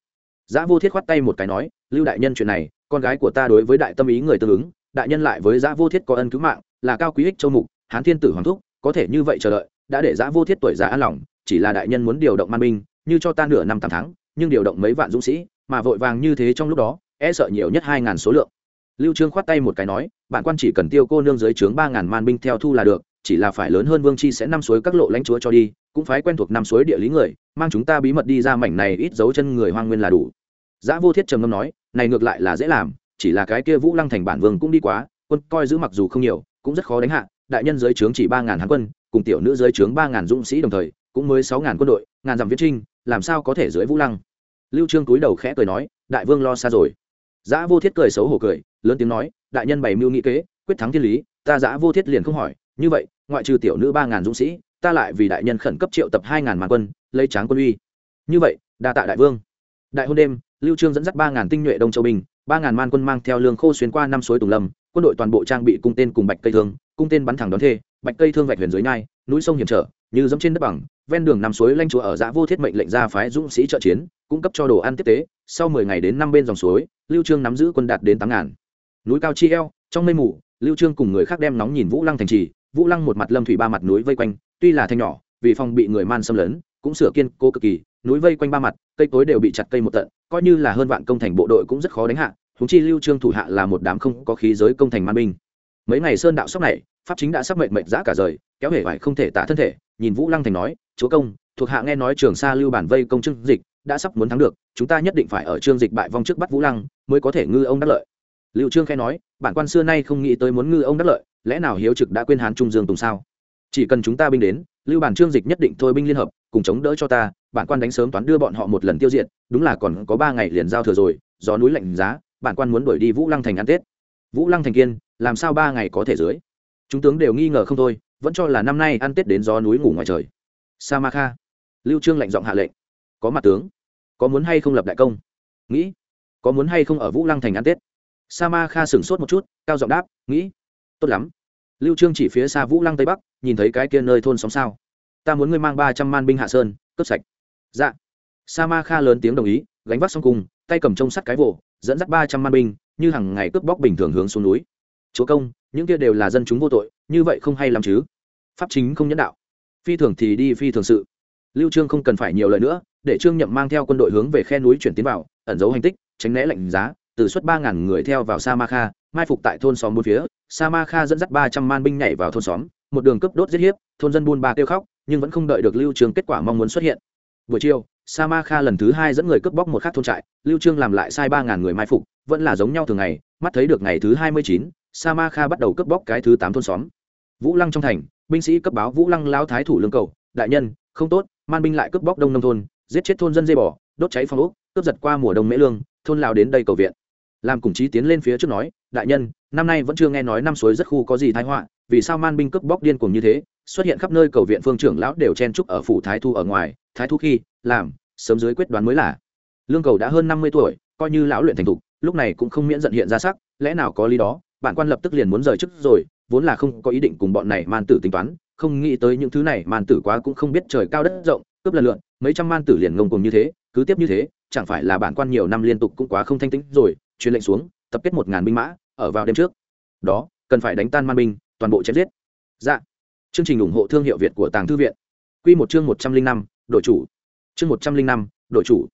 giã vô thiết khoát tay một cái nói, lưu đại nhân chuyện này, con gái của ta đối với đại tâm ý người tương ứng, đại nhân lại với giã vô thiết có ân cứu mạng, là cao quý ích châu mục, hán thiên tử hoàng thúc, có thể như vậy chờ đợi, đã để giã vô thiết tuổi già an lòng, chỉ là đại nhân muốn điều động man binh, như cho ta nửa năm tám tháng, nhưng điều động mấy vạn dũng sĩ, mà vội vàng như thế trong lúc đó e sợ nhiều nhất hai ngàn số lượng. Lưu trương khoát tay một cái nói, bản quan chỉ cần tiêu cô nương dưới trướng ba ngàn man binh theo thu là được chỉ là phải lớn hơn vương chi sẽ năm suối các lộ lãnh chúa cho đi, cũng phải quen thuộc năm suối địa lý người, mang chúng ta bí mật đi ra mảnh này ít dấu chân người hoang nguyên là đủ. Giã vô thiết trầm ngâm nói, này ngược lại là dễ làm, chỉ là cái kia vũ lăng thành bản vương cũng đi quá, quân coi giữ mặc dù không nhiều, cũng rất khó đánh hạ, đại nhân dưới trướng chỉ ba ngàn hán quân, cùng tiểu nữ dưới trướng ba ngàn dũng sĩ đồng thời, cũng mới sáu ngàn quân đội, ngàn dặm viết trinh, làm sao có thể dưới vũ lăng? Lưu trương cúi đầu khẽ cười nói, đại vương lo xa rồi. Giã vô thiết cười xấu hổ cười, lớn tiếng nói, đại nhân bày mưu nghị kế, quyết thắng thiên lý, ta giã vô thiết liền không hỏi, như vậy ngoại trừ tiểu nữ ba ngàn dũng sĩ, ta lại vì đại nhân khẩn cấp triệu tập hai ngàn màn quân, lấy tráng quân uy. Như vậy, đa tạ đại vương. Đại hôn đêm, lưu trương dẫn dắt ba ngàn tinh nhuệ đông châu bình ba ngàn man quân mang theo lương khô xuyên qua năm suối tùng lâm, quân đội toàn bộ trang bị cung tên cùng bạch cây thương, cung tên bắn thẳng đón thê, bạch cây thương vạch huyền dưới nhai, núi sông hiểm trở, như dẫm trên đất bằng, ven đường năm suối lanh chúa ở giã vô thiết mệnh lệnh ra phái dũng sĩ trợ chiến, cung cấp cho đồ ăn tiếp tế. Sau mười ngày đến năm bên dòng suối, lưu trương nắm giữ quân đạt đến tám ngàn. Núi cao chi eo, trong mây mù, lưu trương cùng người khác đem nóng nhìn vũ lăng thành trì vũ lăng một mặt lâm thủy ba mặt núi vây quanh, tuy là thanh nhỏ, vì phòng bị người man xâm lấn, cũng sửa kiên cố cực kỳ, núi vây quanh ba mặt, cây cối đều bị chặt cây một tận, coi như là hơn vạn công thành bộ đội cũng rất khó đánh hạ húng chi lưu trương thủ hạ là một đám không có khí giới công thành man binh. Mấy ngày sơn đạo sóc này, pháp chính đã sắp mệnh mệnh giã cả rời, kéo hể vải không thể tả thân thể, nhìn vũ lăng thành nói, chúa công, thuộc hạ nghe nói trường sa lưu bản vây công trương dịch, đã sắp muốn thắng được, chúng ta nhất định phải ở trương dịch bại vong trước bắt vũ lăng, mới có thể ngư ông đắc lợi. Liệu trương khai nói, bản quan xưa nay không nghĩ tới muốn ngư ông đắc lợi lẽ nào hiếu trực đã quên hán trung dương tùng sao? Chỉ cần chúng ta binh đến, lưu bản trương dịch nhất định thôi binh liên hợp, cùng chống đỡ cho ta, bản quan đánh sớm toán đưa bọn họ một lần tiêu diệt, đúng là còn có ba ngày liền giao thừa rồi, gió núi lạnh giá, bản quan muốn đuổi đi vũ lăng thành ăn tết. Vũ lăng thành kiên, làm sao ba ngày có thể dưới? Chúng tướng đều nghi ngờ không thôi, vẫn cho là năm nay ăn tết đến gió núi ngủ ngoài trời. Sa ma kha, lưu trương lệnh giọng hạ lệnh. Có mặt tướng, có muốn hay không lập đại công? Nghĩ, có muốn hay không ở vũ lăng thành ăn tết? Sa ma kha sửng sốt một chút, cao giọng đáp, nghĩ. Tốt lắm lưu trương chỉ phía xa vũ lăng tây bắc, nhìn thấy cái kia nơi thôn xóm sao. Ta muốn ngươi mang ba trăm man binh hạ sơn, cướp sạch. Dạ. Sa ma kha lớn tiếng đồng ý, gánh vác xong cùng, tay cầm trông sắt cái vỗ dẫn dắt ba trăm man binh, như hàng ngày cướp bóc bình thường hướng xuống núi. Chúa công, những kia đều là dân chúng vô tội, như vậy không hay lắm chứ. Pháp chính không nhẫn đạo. Phi thường thì đi phi thường sự. Lưu trương không cần phải nhiều lời nữa, để trương nhậm mang theo quân đội hướng về khe núi chuyển tiến vào, ẩn giấu hành tích, tránh né lệnh giá, từ suất ba ngàn người theo vào sa ma kha mai phục tại thôn xóm bốn phía sa ma kha dẫn dắt ba trăm man binh nhảy vào thôn xóm một đường cướp đốt giết hiếp thôn dân buôn ba kêu khóc nhưng vẫn không đợi được lưu Trường kết quả mong muốn xuất hiện. Buổi chiều sa ma kha lần thứ hai dẫn người cướp bóc một khắc thôn trại lưu trương làm lại sai ba ngàn người mai phục vẫn là giống nhau thường ngày mắt thấy được ngày thứ hai mươi chín, sa ma kha bắt đầu cướp bóc cái thứ tám thôn xóm. Vũ lăng trong thành binh sĩ cấp báo vũ lăng lao thái thủ lương cầu đại nhân không tốt man binh lại cướp bóc đông nông thôn giết chết thôn dân dây bỏ, đốt cháy phong úc cướp giật qua mùa đông mễ lương thôn lào đến đây cầu viện. Làm cùng chí tiến lên phía trước nói đại nhân, năm nay vẫn chưa nghe nói năm suối rất khu có gì thái họa, vì sao man binh cướp bóc điên cuồng như thế, xuất hiện khắp nơi cầu viện phương trưởng lão đều chen trúc ở phủ thái thu ở ngoài, thái thu khi, làm, sớm dưới quyết đoán mới là. Lương cầu đã hơn năm mươi tuổi, coi như lão luyện thành thục, lúc này cũng không miễn giận hiện ra sắc, lẽ nào có lý đó, bản quan lập tức liền muốn rời chức rồi, vốn là không có ý định cùng bọn này man tử tính toán, không nghĩ tới những thứ này man tử quá cũng không biết trời cao đất rộng, cướp lần lượn, mấy trăm man tử liền ngông cùng như thế, cứ tiếp như thế, chẳng phải là bản quan nhiều năm liên tục cũng quá không thanh tĩnh rồi, truyền lệnh xuống tập kết một ngàn binh mã, ở vào đêm trước. Đó, cần phải đánh tan man binh, toàn bộ chém giết. Dạ. Chương trình ủng hộ thương hiệu việt của tàng thư viện. Quy một chương một trăm linh năm, đội chủ. Chương một trăm linh năm, đội chủ.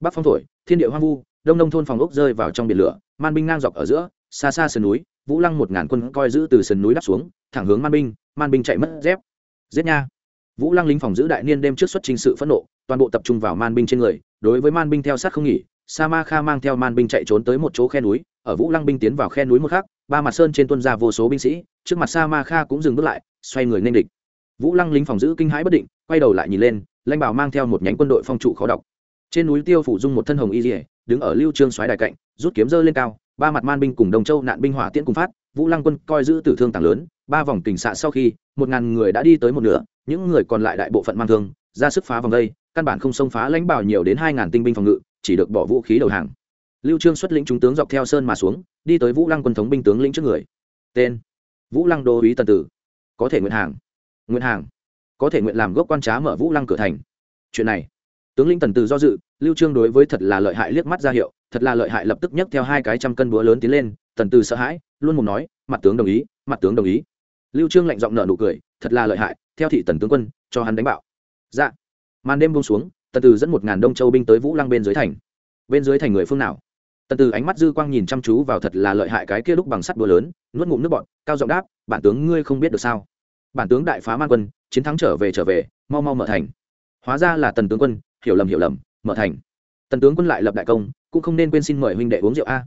Bắc phong thổi, thiên địa hoang vu, đông nông thôn phòng ốc rơi vào trong biển lửa, man binh ngang dọc ở giữa, xa xa sườn núi, vũ lăng một ngàn quân coi giữ từ sườn núi đắp xuống, thẳng hướng man binh man binh chạy mất dép. Giết nha. Vũ lăng lính phòng giữ đại niên đêm trước xuất trình sự phẫn nộ, toàn bộ tập trung vào man binh trên người, đối với man binh theo sát không nghỉ, sa ma kha mang theo man binh chạy trốn tới một chỗ khe núi ở vũ lăng binh tiến vào khe núi một khắc, ba mặt sơn trên tuân ra vô số binh sĩ, trước mặt sa ma kha cũng dừng bước lại, xoay người nên địch. Vũ lăng lính phòng giữ kinh hãi bất định, quay đầu lại nhìn lên, lãnh bảo mang theo một nhánh quân đội phong trụ khó đọc. Trên núi tiêu phủ dung một thân hồng y dỉa đứng ở lưu trương xoáy đài cạnh, rút kiếm dơ lên cao, ba mặt man binh cùng đồng châu nạn binh hỏa tiễn cùng phát, vũ lăng quân coi giữ tử thương tàng lớn, ba vòng tình xạ sau khi, một ngàn người đã đi tới một nửa, những người còn lại đại bộ phận mang thương, ra sức phá vòng đây, căn bản không xông phá lãnh bảo nhiều đến hai ngàn tinh binh phòng ngự, chỉ được bỏ vũ khí đầu hàng lưu trương xuất lĩnh chúng tướng dọc theo sơn mà xuống, đi tới vũ lăng quân thống binh tướng lĩnh trước người. Tên vũ lăng đô úy tần tử. Có thể nguyện hàng. Nguyện hàng. Có thể nguyện làm gốc quan trá mở vũ lăng cửa thành. Chuyện này, tướng lĩnh tần tử do dự, lưu trương đối với thật là lợi hại liếc mắt ra hiệu, thật là lợi hại lập tức nhấc theo hai cái trăm cân búa lớn tiến lên, tần tử sợ hãi, luôn mồm nói, mặt tướng đồng ý, mặt tướng đồng ý. Lưu trương lạnh giọng nở nụ cười, thật là lợi hại, theo thị tần tướng quân, cho hắn đánh bạo. Dạ. Màn đêm buông xuống, tần tử dẫn một ngàn đông châu binh tới vũ lăng bên dưới thành. Bên dưới thành người phương nào? Tần từ ánh mắt dư quang nhìn chăm chú vào thật là lợi hại cái kia lúc bằng sắt đua lớn, nuốt ngụm nước bọt, cao giọng đáp, bản tướng ngươi không biết được sao? Bản tướng đại phá man quân, chiến thắng trở về trở về, mau mau mở thành. Hóa ra là tần tướng quân, hiểu lầm hiểu lầm, mở thành. Tần tướng quân lại lập đại công, cũng không nên quên xin mời huynh đệ uống rượu a.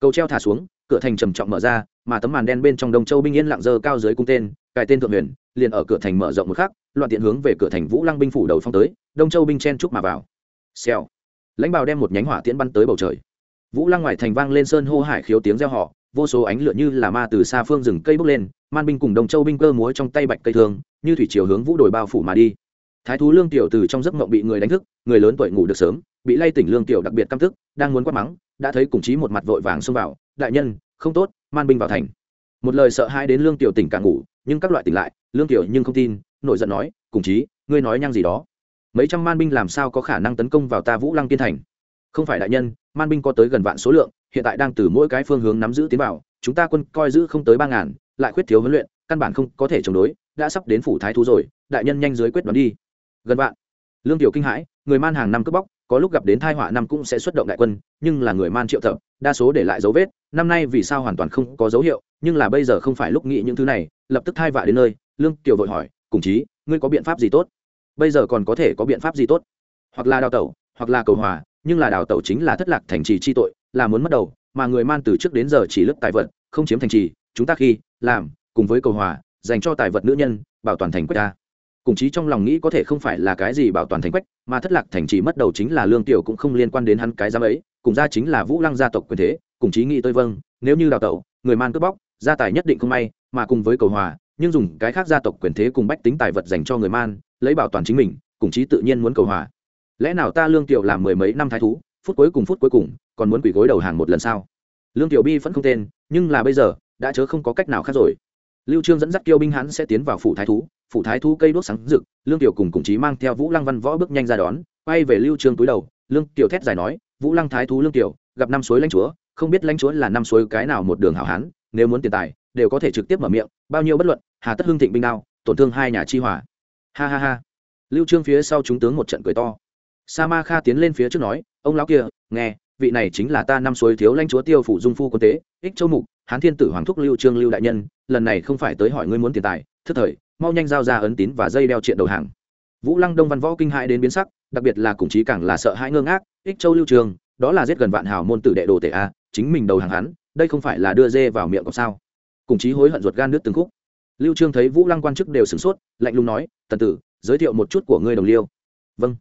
Cầu treo thả xuống, cửa thành trầm trọng mở ra, mà tấm màn đen bên trong đông châu binh yên lặng dơ cao dưới cung tên, cài tên thượng huyền, liền ở cửa thành mở rộng một khắc, loạn tiện hướng về cửa thành vũ lăng binh phủ đầu phong tới, đông châu binh chen trúc mà vào. Xèo. Lãnh bào đem một nhánh hỏa tiễn bắn tới bầu trời vũ lăng ngoài thành vang lên sơn hô hải khiếu tiếng reo họ vô số ánh lửa như là ma từ xa phương rừng cây bốc lên, man binh cùng đông châu binh cơ múa trong tay bạch cây thương, như thủy chiều hướng vũ đồi bao phủ mà đi. Thái thú lương tiểu từ trong giấc mộng bị người đánh thức, người lớn tuổi ngủ được sớm, bị lay tỉnh lương tiểu đặc biệt căm thức đang muốn quát mắng, đã thấy cùng chí một mặt vội vàng xông vào, đại nhân, không tốt, man binh vào thành. Một lời sợ hãi đến lương tiểu tỉnh cả ngủ, nhưng các loại tỉnh lại, lương tiểu nhưng không tin, nổi giận nói, cùng chí, ngươi nói nhăng gì đó? Mấy trăm man binh làm sao có khả năng tấn công vào ta vũ lăng tiên thành? Không phải đại nhân, man binh có tới gần vạn số lượng, hiện tại đang từ mỗi cái phương hướng nắm giữ tiến vào, chúng ta quân coi giữ không tới ba ngàn, lại khuyết thiếu huấn luyện, căn bản không có thể chống đối, đã sắp đến phủ thái thú rồi, đại nhân nhanh dưới quyết đoán đi. Gần vạn. Lương tiểu kinh hãi, người man hàng năm cướp bóc, có lúc gặp đến thai họa năm cũng sẽ xuất động đại quân, nhưng là người man triệu thập đa số để lại dấu vết, năm nay vì sao hoàn toàn không có dấu hiệu, nhưng là bây giờ không phải lúc nghĩ những thứ này, lập tức thai vạ đến nơi, lương tiểu vội hỏi, cùng chí, ngươi có biện pháp gì tốt? Bây giờ còn có thể có biện pháp gì tốt, hoặc là đào tẩu, hoặc là cầu hòa nhưng là đào tẩu chính là thất lạc thành trì chi tội, là muốn mất đầu, mà người man từ trước đến giờ chỉ lớp tài vật, không chiếm thành trì, chúng ta khi, làm, cùng với cầu hòa, dành cho tài vật nữ nhân, bảo toàn thành quách ta. Cùng chí trong lòng nghĩ có thể không phải là cái gì bảo toàn thành quách, mà thất lạc thành trì mất đầu chính là lương tiểu cũng không liên quan đến hắn cái giám ấy, cùng ra chính là vũ lăng gia tộc quyền thế, cùng chí nghĩ tôi vâng nếu như đào tẩu, người man cướp bóc, gia tài nhất định không may, mà cùng với cầu hòa, nhưng dùng cái khác gia tộc quyền thế cùng bách tính tài vật dành cho người man, lấy bảo toàn chính mình, cùng chí tự nhiên muốn cầu hòa lẽ nào ta lương tiểu làm mười mấy năm thái thú, phút cuối cùng phút cuối cùng, còn muốn quỷ gối đầu hàng một lần sao? Lương tiểu bi vẫn không tên, nhưng là bây giờ, đã chớ không có cách nào khác rồi. Lưu trương dẫn dắt kiêu binh hắn sẽ tiến vào phủ thái thú, phủ thái thú cây đuốc sáng rực, lương tiểu cùng cùng chí mang theo vũ lăng văn võ bước nhanh ra đón, quay về lưu trương túi đầu, lương tiểu thét dài nói, vũ lăng thái thú lương tiểu, gặp năm suối lãnh chúa, không biết lãnh chúa là năm suối cái nào một đường hảo hán, nếu muốn tiền tài, đều có thể trực tiếp mở miệng, bao nhiêu bất luận, hà tất hưng thịnh binh đao, tổn thương hai nhà chi hòa. ha ha ha. Lưu trương phía sau chúng tướng một trận cười to sa ma kha tiến lên phía trước nói, ông lão kia, nghe, vị này chính là ta năm suối thiếu lãnh chúa tiêu phủ dung phu quân tế, ích châu mục, hán thiên tử hoàng thúc lưu trương lưu đại nhân, lần này không phải tới hỏi ngươi muốn tiền tài, thức thời, mau nhanh giao ra ấn tín và dây đeo triện đầu hàng. Vũ lăng đông văn võ kinh hãi đến biến sắc, đặc biệt là cùng chí càng là sợ hãi ngơ ngác, ích châu lưu trường, đó là giết gần vạn hào môn tử đệ đồ tể a, chính mình đầu hàng hắn, đây không phải là đưa dê vào miệng của sao? Cùng chí hối hận ruột gan nước từng khúc. Lưu trương thấy vũ lăng quan chức đều sửng sốt, lạnh lùng nói, tần tử, giới thiệu một chút của ngươi đồng liêu. Vâng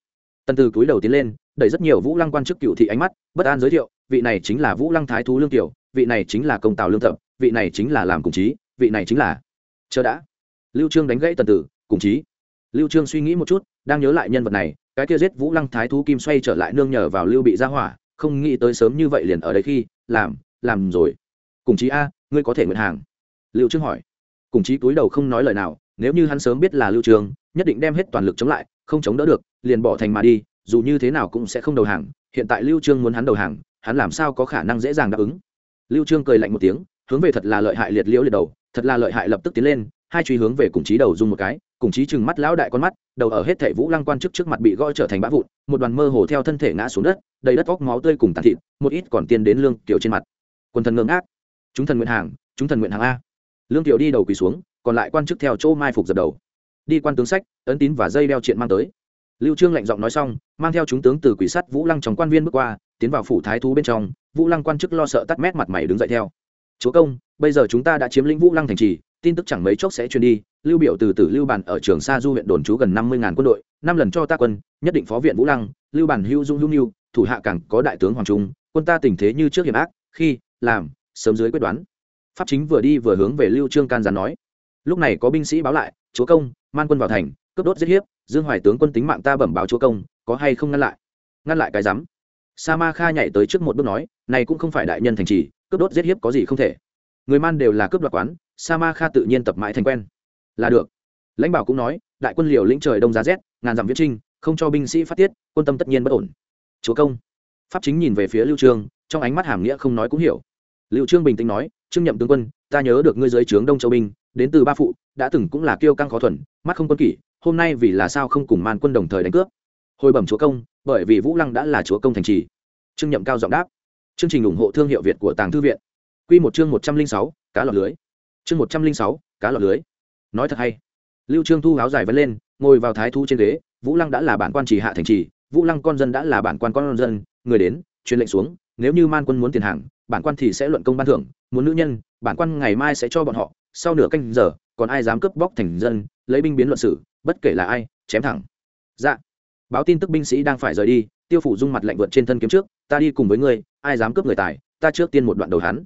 tần tử cúi đầu tiến lên, đẩy rất nhiều vũ lăng quan chức cựu thị ánh mắt, bất an giới thiệu, vị này chính là vũ lăng thái thú lương tiểu vị này chính là công tào lương thập, vị này chính là làm cùng chí, vị này chính là chờ đã. Lưu trương đánh gãy tần tử cùng chí. Lưu trương suy nghĩ một chút, đang nhớ lại nhân vật này, cái kia giết vũ lăng thái thú kim xoay trở lại nương nhờ vào lưu bị ra hỏa, không nghĩ tới sớm như vậy liền ở đây khi, làm làm rồi. Cùng chí a, ngươi có thể nguyện hàng? Lưu trương hỏi. Cùng chí túi đầu không nói lời nào, nếu như hắn sớm biết là lưu trương, nhất định đem hết toàn lực chống lại không chống đỡ được, liền bỏ thành mà đi, dù như thế nào cũng sẽ không đầu hàng, hiện tại lưu trương muốn hắn đầu hàng, hắn làm sao có khả năng dễ dàng đáp ứng? Lưu trương cười lạnh một tiếng, hướng về thật là lợi hại liệt liễu liệt đầu, thật là lợi hại lập tức tiến lên, hai truy hướng về cùng chí đầu dung một cái, cùng chí chừng mắt lão đại con mắt, đầu ở hết thảy vũ lăng quan chức trước mặt bị gõ trở thành bã vụn, một đoàn mơ hồ theo thân thể ngã xuống đất, đầy đất óc máu tươi cùng tàn thịt, một ít còn tiên đến lương tiểu trên mặt. Quân thần ngưỡng ác chúng thần nguyện hàng, chúng thần nguyện hàng a. Lương tiểu đi đầu quỳ xuống, còn lại quan chức theo chỗ mai phục dập đầu đi quan tướng sách, ấn tín và dây đeo chuyện mang tới. Lưu trương lạnh giọng nói xong, mang theo chúng tướng từ quỷ sắt vũ lăng trong quan viên bước qua, tiến vào phủ thái thú bên trong, vũ lăng quan chức lo sợ tắt mét mặt mày đứng dậy theo. Chúa công, bây giờ chúng ta đã chiếm lĩnh vũ lăng thành trì, tin tức chẳng mấy chốc sẽ truyền đi, lưu biểu từ từ lưu bản ở trường sa du huyện đồn trú gần năm mươi ngàn quân đội, năm lần cho ta quân, nhất định phó viện vũ lăng, lưu bản hưu dung hưu nhu thủ hạ càng có đại tướng hoàng trung, quân ta tình thế như trước hiểm ác, khi, làm, sớm dưới quyết đoán. Pháp chính vừa đi vừa hướng về lưu trương can gián nói. Lúc này có binh sĩ báo lại, chúa công man quân vào thành, cướp đốt giết hiếp, dương hoài tướng quân tính mạng ta bẩm báo chúa công, có hay không ngăn lại? Ngăn lại cái rắm. Sa ma kha nhảy tới trước một bước nói, này cũng không phải đại nhân thành trì, cướp đốt giết hiếp có gì không thể. Người man đều là cướp đoạt quán, sa ma kha tự nhiên tập mãi thành quen. Là được. Lãnh bảo cũng nói, đại quân liều lĩnh trời đông giá rét, ngàn dặm viết trinh, không cho binh sĩ phát tiết, quân tâm tất nhiên bất ổn. Chúa công. Pháp chính nhìn về phía lưu trương, trong ánh mắt hàm nghĩa không nói cũng hiểu. Lưu trương bình tĩnh nói, trương nhậm tướng quân, ta nhớ được ngươi dưới trướng đông châu binh đến từ ba phụ, đã từng cũng là kiêu căng khó thuần, mắt không quân kỷ, hôm nay vì là sao không cùng man quân đồng thời đánh cướp. Hồi bẩm chúa công, bởi vì vũ lăng đã là chúa công thành trì. Trương nhậm cao giọng đáp. Chương trình ủng hộ thương hiệu việt của tàng thư viện. Quy một chương một trăm linh sáu, cá lọt lưới. Chương một trăm linh sáu, cá lọt lưới. Nói thật hay. Lưu trương thu áo dài vẫn lên, ngồi vào thái thu trên ghế, vũ lăng đã là bản quan chỉ hạ thành trì, vũ lăng con dân đã là bản quan con dân, người đến, truyền lệnh xuống, nếu như man quân muốn tiền hàng, bản quan thì sẽ luận công ban thưởng, muốn nữ nhân, bản quan ngày mai sẽ cho bọn họ sau nửa canh giờ, còn ai dám cướp bóc thành dân, lấy binh biến luận sử bất kể là ai, chém thẳng. Dạ. Báo tin tức binh sĩ đang phải rời đi, tiêu phủ dung mặt lạnh vượt trên thân kiếm trước, ta đi cùng với ngươi, ai dám cướp người tài, ta trước tiên một đoạn đầu hắn.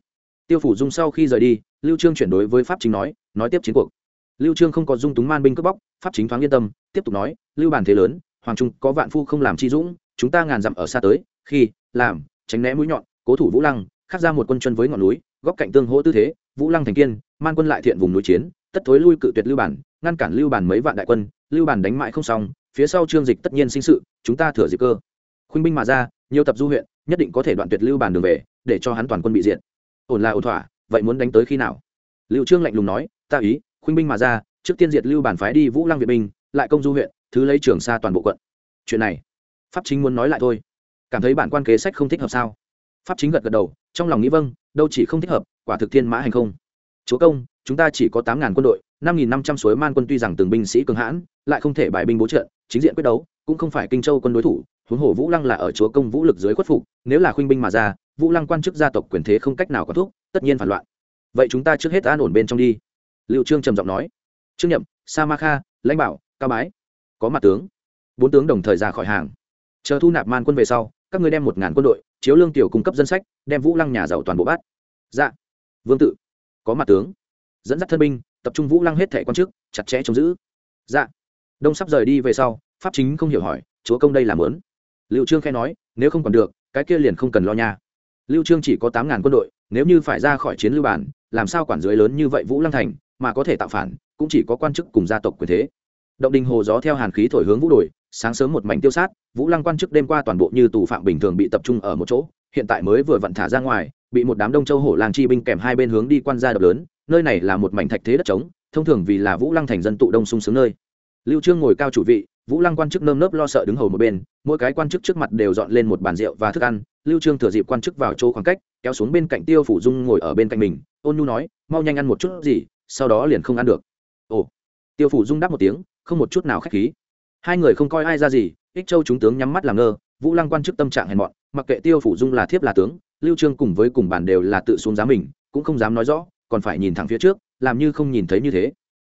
Tiêu phủ dung sau khi rời đi, lưu trương chuyển đối với pháp chính nói nói tiếp chiến cuộc. Lưu trương không có dung túng man binh cướp bóc, pháp chính thoáng yên tâm, tiếp tục nói, lưu bản thế lớn, hoàng trung có vạn phu không làm chi dũng, chúng ta ngàn dặm ở xa tới, khi, làm, tránh né mũi nhọn, cố thủ vũ lăng, khắc ra một quân chân với ngọn núi góc cạnh tương hỗ tư thế vũ lăng thành kiên, man quân lại thiện vùng núi chiến, tất thối lui cự tuyệt lưu bản, ngăn cản lưu bản mấy vạn đại quân, lưu bản đánh mãi không xong, phía sau trương dịch tất nhiên sinh sự, chúng ta thừa dịp cơ. Khuynh binh mà ra, nhiều tập du huyện, nhất định có thể đoạn tuyệt lưu bản đường về, để cho hắn toàn quân bị diệt. Ổn là ổn thỏa, vậy muốn đánh tới khi nào? Lưu trương lạnh lùng nói, ta ý, khuynh binh mà ra, trước tiên diệt lưu bản phái đi vũ lăng việt binh, lại công du huyện, thứ lấy trưởng xa toàn bộ quận. Chuyện này, pháp chính muốn nói lại thôi. Cảm thấy bản quan kế sách không thích hợp sao? Pháp chính gật gật đầu, trong lòng nghĩ vâng đâu chỉ không thích hợp quả thực thiên mã hành không. Chúa công, chúng ta chỉ có tám ngàn quân đội, năm nghìn năm trăm suối man quân tuy rằng từng binh sĩ cường hãn, lại không thể bài binh bố trận, chính diện quyết đấu, cũng không phải kinh châu quân đối thủ, huống hồ vũ lăng là ở chúa công vũ lực dưới khuất phục, nếu là khuynh binh mà ra, vũ lăng quan chức gia tộc quyền thế không cách nào có thuốc tất nhiên phản loạn. Vậy chúng ta trước hết an ổn bên trong đi. Liệu trương trầm giọng nói. Trương nhậm, sa ma kha, lãnh bảo, cao bái, có mặt tướng. Bốn tướng đồng thời ra khỏi hàng. Chờ thu nạp man quân về sau, các ngươi đem một ngàn quân đội, chiếu lương tiểu cung cấp dân sách, đem vũ lăng nhà giàu toàn bộ bắt. Dạ vương tự. Có mặt tướng. Dẫn dắt thân binh, tập trung vũ lăng hết thẻ quan chức, chặt chẽ chống giữ. Dạ. Đông sắp rời đi về sau, pháp chính không hiểu hỏi, chúa công đây làm lớn liệu trương khai nói, nếu không còn được, cái kia liền không cần lo nha. Lưu trương chỉ có tám ngàn quân đội, nếu như phải ra khỏi chiến lưu bản, làm sao quản dưới lớn như vậy vũ lăng thành, mà có thể tạo phản, cũng chỉ có quan chức cùng gia tộc quyền thế. Động đình hồ gió theo hàn khí thổi hướng vũ đồi, sáng sớm một mảnh tiêu sát, vũ lăng quan chức đêm qua toàn bộ như tù phạm bình thường bị tập trung ở một chỗ, hiện tại mới vừa vặn thả ra ngoài bị một đám đông châu hổ làng chi binh kèm hai bên hướng đi quan gia đập lớn, nơi này là một mảnh thạch thế đất trống, thông thường vì là vũ lăng thành dân tụ đông sung sướng nơi. Lưu trương ngồi cao chủ vị, vũ lăng quan chức nơm nớp lo sợ đứng hầu một bên, mỗi cái quan chức trước mặt đều dọn lên một bàn rượu và thức ăn, lưu trương thừa dịp quan chức vào chỗ khoảng cách, kéo xuống bên cạnh tiêu phủ dung ngồi ở bên cạnh mình, ôn nhu nói, mau nhanh ăn một chút gì, sau đó liền không ăn được. Ồ. Tiêu phủ dung đáp một tiếng, không một chút nào khách khí. Hai người không coi ai ra gì, ích châu chúng tướng nhắm mắt làm ngơ, vũ lăng quan chức tâm trạng hèn mọn, mặc kệ tiêu phủ dung là thiếp là tướng lưu trương cùng với cùng bản đều là tự xuống giá mình, cũng không dám nói rõ, còn phải nhìn thẳng phía trước, làm như không nhìn thấy như thế.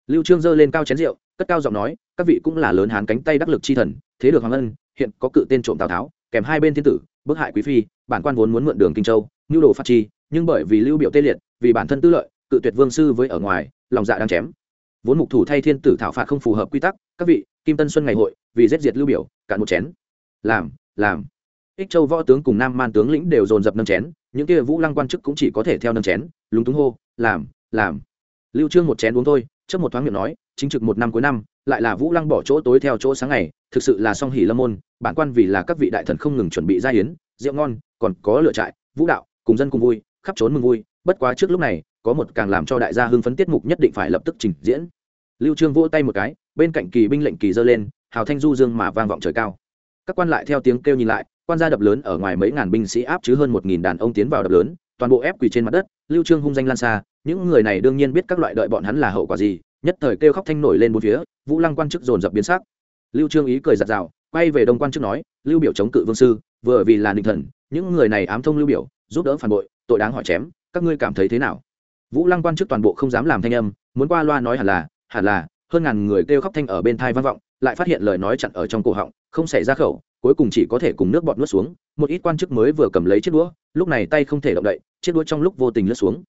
Lưu trương giơ lên cao chén rượu, cất cao giọng nói, các vị cũng là lớn hán cánh tay đắc lực chi thần, thế được hoàng ân, hiện có cự tên trộm tào tháo, kèm hai bên thiên tử, bức hại quý phi, bản quan vốn muốn mượn đường kinh châu, nhu đồ phát chi, nhưng bởi vì lưu biểu tê liệt, vì bản thân tư lợi, cự tuyệt vương sư với ở ngoài, lòng dạ đang chém. Vốn mục thủ thay thiên tử thảo phạt không phù hợp quy tắc, các vị, kim tân xuân ngày hội, vì giết diệt lưu biểu, cạn một chén. Làm làm ích châu võ tướng cùng nam man tướng lĩnh đều dồn dập nâng chén những kia vũ lăng quan chức cũng chỉ có thể theo nâng chén lúng túng hô làm làm. Lưu trương một chén uống thôi trước một thoáng miệng nói chính trực một năm cuối năm lại là vũ lăng bỏ chỗ tối theo chỗ sáng ngày thực sự là song hỉ lâm môn bản quan vì là các vị đại thần không ngừng chuẩn bị gia yến, rượu ngon còn có lựa trại vũ đạo cùng dân cùng vui khắp trốn mừng vui bất quá trước lúc này có một càng làm cho đại gia hưng phấn tiết mục nhất định phải lập tức trình diễn. Lưu trương vỗ tay một cái bên cạnh kỳ binh lệnh kỳ dơ lên hào thanh du dương mà vang vọng trời cao các quan lại theo tiếng kêu nhìn lại, quan gia đập lớn ở ngoài mấy ngàn binh sĩ áp chứ hơn một nghìn đàn ông tiến vào đập lớn, toàn bộ ép quỳ trên mặt đất, lưu trương hung danh lan xa, những người này đương nhiên biết các loại đợi bọn hắn là hậu quả gì, nhất thời kêu khóc thanh nổi lên bốn phía, vũ lăng quan chức dồn dập biến sắc. Lưu trương ý cười giật rào quay về đông quan chức nói, lưu biểu chống cự vương sư, vừa vì là định thần, những người này ám thông lưu biểu, giúp đỡ phản bội, tội đáng hỏi chém, các ngươi cảm thấy thế nào? Vũ lăng quan chức toàn bộ không dám làm thanh âm, muốn qua loa nói hẳn là hẳn là, hơn ngàn người kêu khóc thanh ở bên thai vang vọng, lại phát hiện lời nói chặn ở trong cổ họng không xảy ra khẩu, cuối cùng chỉ có thể cùng nước bọt nuốt xuống, một ít quan chức mới vừa cầm lấy chiếc đũa, lúc này tay không thể động đậy, chiếc đũa trong lúc vô tình lướt xuống.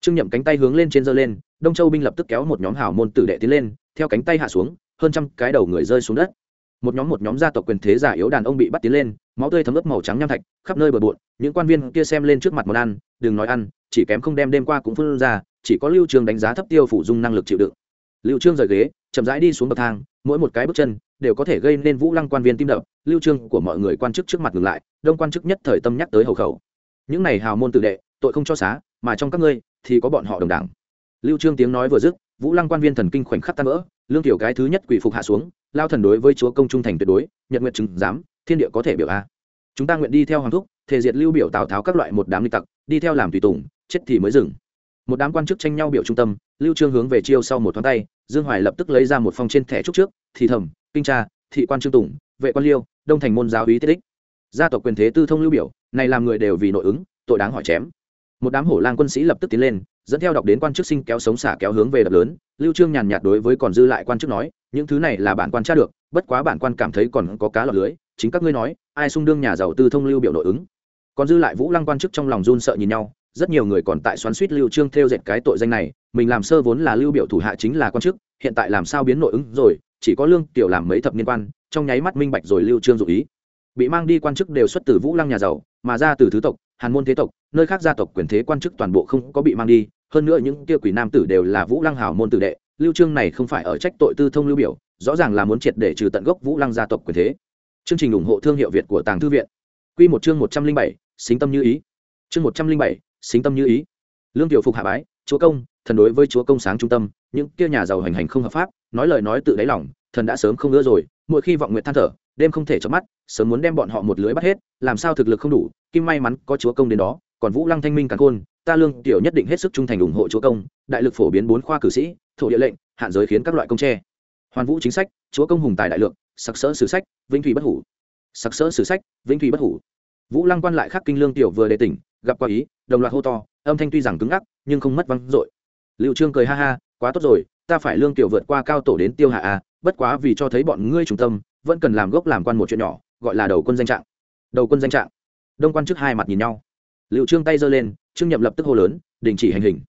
Trương nhậm cánh tay hướng lên trên giơ lên, đông châu binh lập tức kéo một nhóm hảo môn tử đệ tiến lên, theo cánh tay hạ xuống, hơn trăm cái đầu người rơi xuống đất. Một nhóm một nhóm gia tộc quyền thế giả yếu đàn ông bị bắt tiến lên, máu tươi thấm ướt màu trắng nham thạch, khắp nơi bờ bộn, những quan viên kia xem lên trước mặt món ăn, đừng nói ăn, chỉ kém không đem đêm qua cũng phân ra, chỉ có lưu trường đánh giá thấp tiêu phủ dung năng lực chịu đựng lưu trương rời ghế, chậm rãi đi xuống bậc thang, mỗi một cái bước chân đều có thể gây nên vũ lăng quan viên tim đập. Lưu trương của mọi người quan chức trước mặt ngừng lại, đông quan chức nhất thời tâm nhắc tới hầu khẩu. Những này hào môn tự đệ, tội không cho xá, mà trong các ngươi thì có bọn họ đồng đảng. Lưu trương tiếng nói vừa dứt, vũ lăng quan viên thần kinh khoảnh khắc tan vỡ, lương tiểu cái thứ nhất quỷ phục hạ xuống, lao thần đối với chúa công trung thành tuyệt đối, nhận nguyện chứng giám, thiên địa có thể biểu a. Chúng ta nguyện đi theo hoàng thúc, thể diệt lưu biểu tào tháo các loại một đám lịch tặc, đi theo làm tùy tùng, chết thì mới dừng. Một đám quan chức tranh nhau biểu trung tâm lưu trương hướng về chiêu sau một thoáng tay, dương hoài lập tức lấy ra một phong trên thẻ trúc trước, thì thầm kinh tra, thị quan trương tùng, vệ quan liêu, đông thành môn giáo úy tiết đích. Gia tộc quyền thế tư thông lưu biểu, này làm người đều vì nội ứng, tội đáng hỏi chém. Một đám hổ lang quân sĩ lập tức tiến lên, dẫn theo đọc đến quan chức sinh kéo sống xả kéo hướng về đập lớn. Lưu trương nhàn nhạt đối với còn dư lại quan chức nói, những thứ này là bản quan tra được, bất quá bản quan cảm thấy còn có cá lọt lưới, chính các ngươi nói, ai xung đương nhà giàu tư thông lưu biểu nội ứng? Còn dư lại vũ lăng quan chức trong lòng run sợ nhìn nhau rất nhiều người còn tại xoắn suýt lưu trương theo dệt cái tội danh này mình làm sơ vốn là lưu biểu thủ hạ chính là quan chức hiện tại làm sao biến nội ứng rồi chỉ có lương tiểu làm mấy thập niên quan trong nháy mắt minh bạch rồi lưu trương dụ ý. Bị mang đi quan chức đều xuất từ vũ lăng nhà giàu mà ra từ thứ tộc hàn môn thế tộc nơi khác gia tộc quyền thế quan chức toàn bộ không có bị mang đi hơn nữa những kia quỷ nam tử đều là vũ lăng hảo môn tử đệ lưu trương này không phải ở trách tội tư thông lưu biểu rõ ràng là muốn triệt để trừ tận gốc vũ lăng gia tộc quyền thế. Chương trình ủng hộ thương hiệu việt của tàng thư viện. Quy một chương 107, xính tâm như ý. Chương 107, xính tâm như ý. Lương tiểu phục hạ bái, chúa công, thần đối với chúa công sáng trung tâm, những kia nhà giàu hành hành không hợp pháp, nói lời nói tự đáy lòng, thần đã sớm không ngỡ rồi, mỗi khi vọng nguyện than thở, đêm không thể chớp mắt, sớm muốn đem bọn họ một lưới bắt hết, làm sao thực lực không đủ, kim may mắn có chúa công đến đó, còn vũ lăng thanh minh càng khôn, ta lương tiểu nhất định hết sức trung thành ủng hộ chúa công, đại lực phổ biến bốn khoa cử sĩ, thổ địa lệnh, hạn giới khiến các loại công tre. Hoàn vũ chính sách, chúa công hùng tài đại lượng, sặc sỡ sử sách, vĩnh thủy bất hủ. Sặc sỡ sử sách, vĩnh thủy bất hủ. Vũ lăng quan lại khắc kinh lương tiểu vừa đề tỉnh gặp qua ý, đồng loạt hô to, âm thanh tuy rằng cứng ngắc, nhưng không mất văng dội. Liệu trương cười ha ha, quá tốt rồi, ta phải lương tiểu vượt qua cao tổ đến tiêu hạ à bất quá vì cho thấy bọn ngươi trung tâm, vẫn cần làm gốc làm quan một chuyện nhỏ, gọi là đầu quân danh trạng. Đầu quân danh trạng. Đông quan trước hai mặt nhìn nhau. Liệu trương tay giơ lên, trương nhậm lập tức hô lớn, đình chỉ hành hình.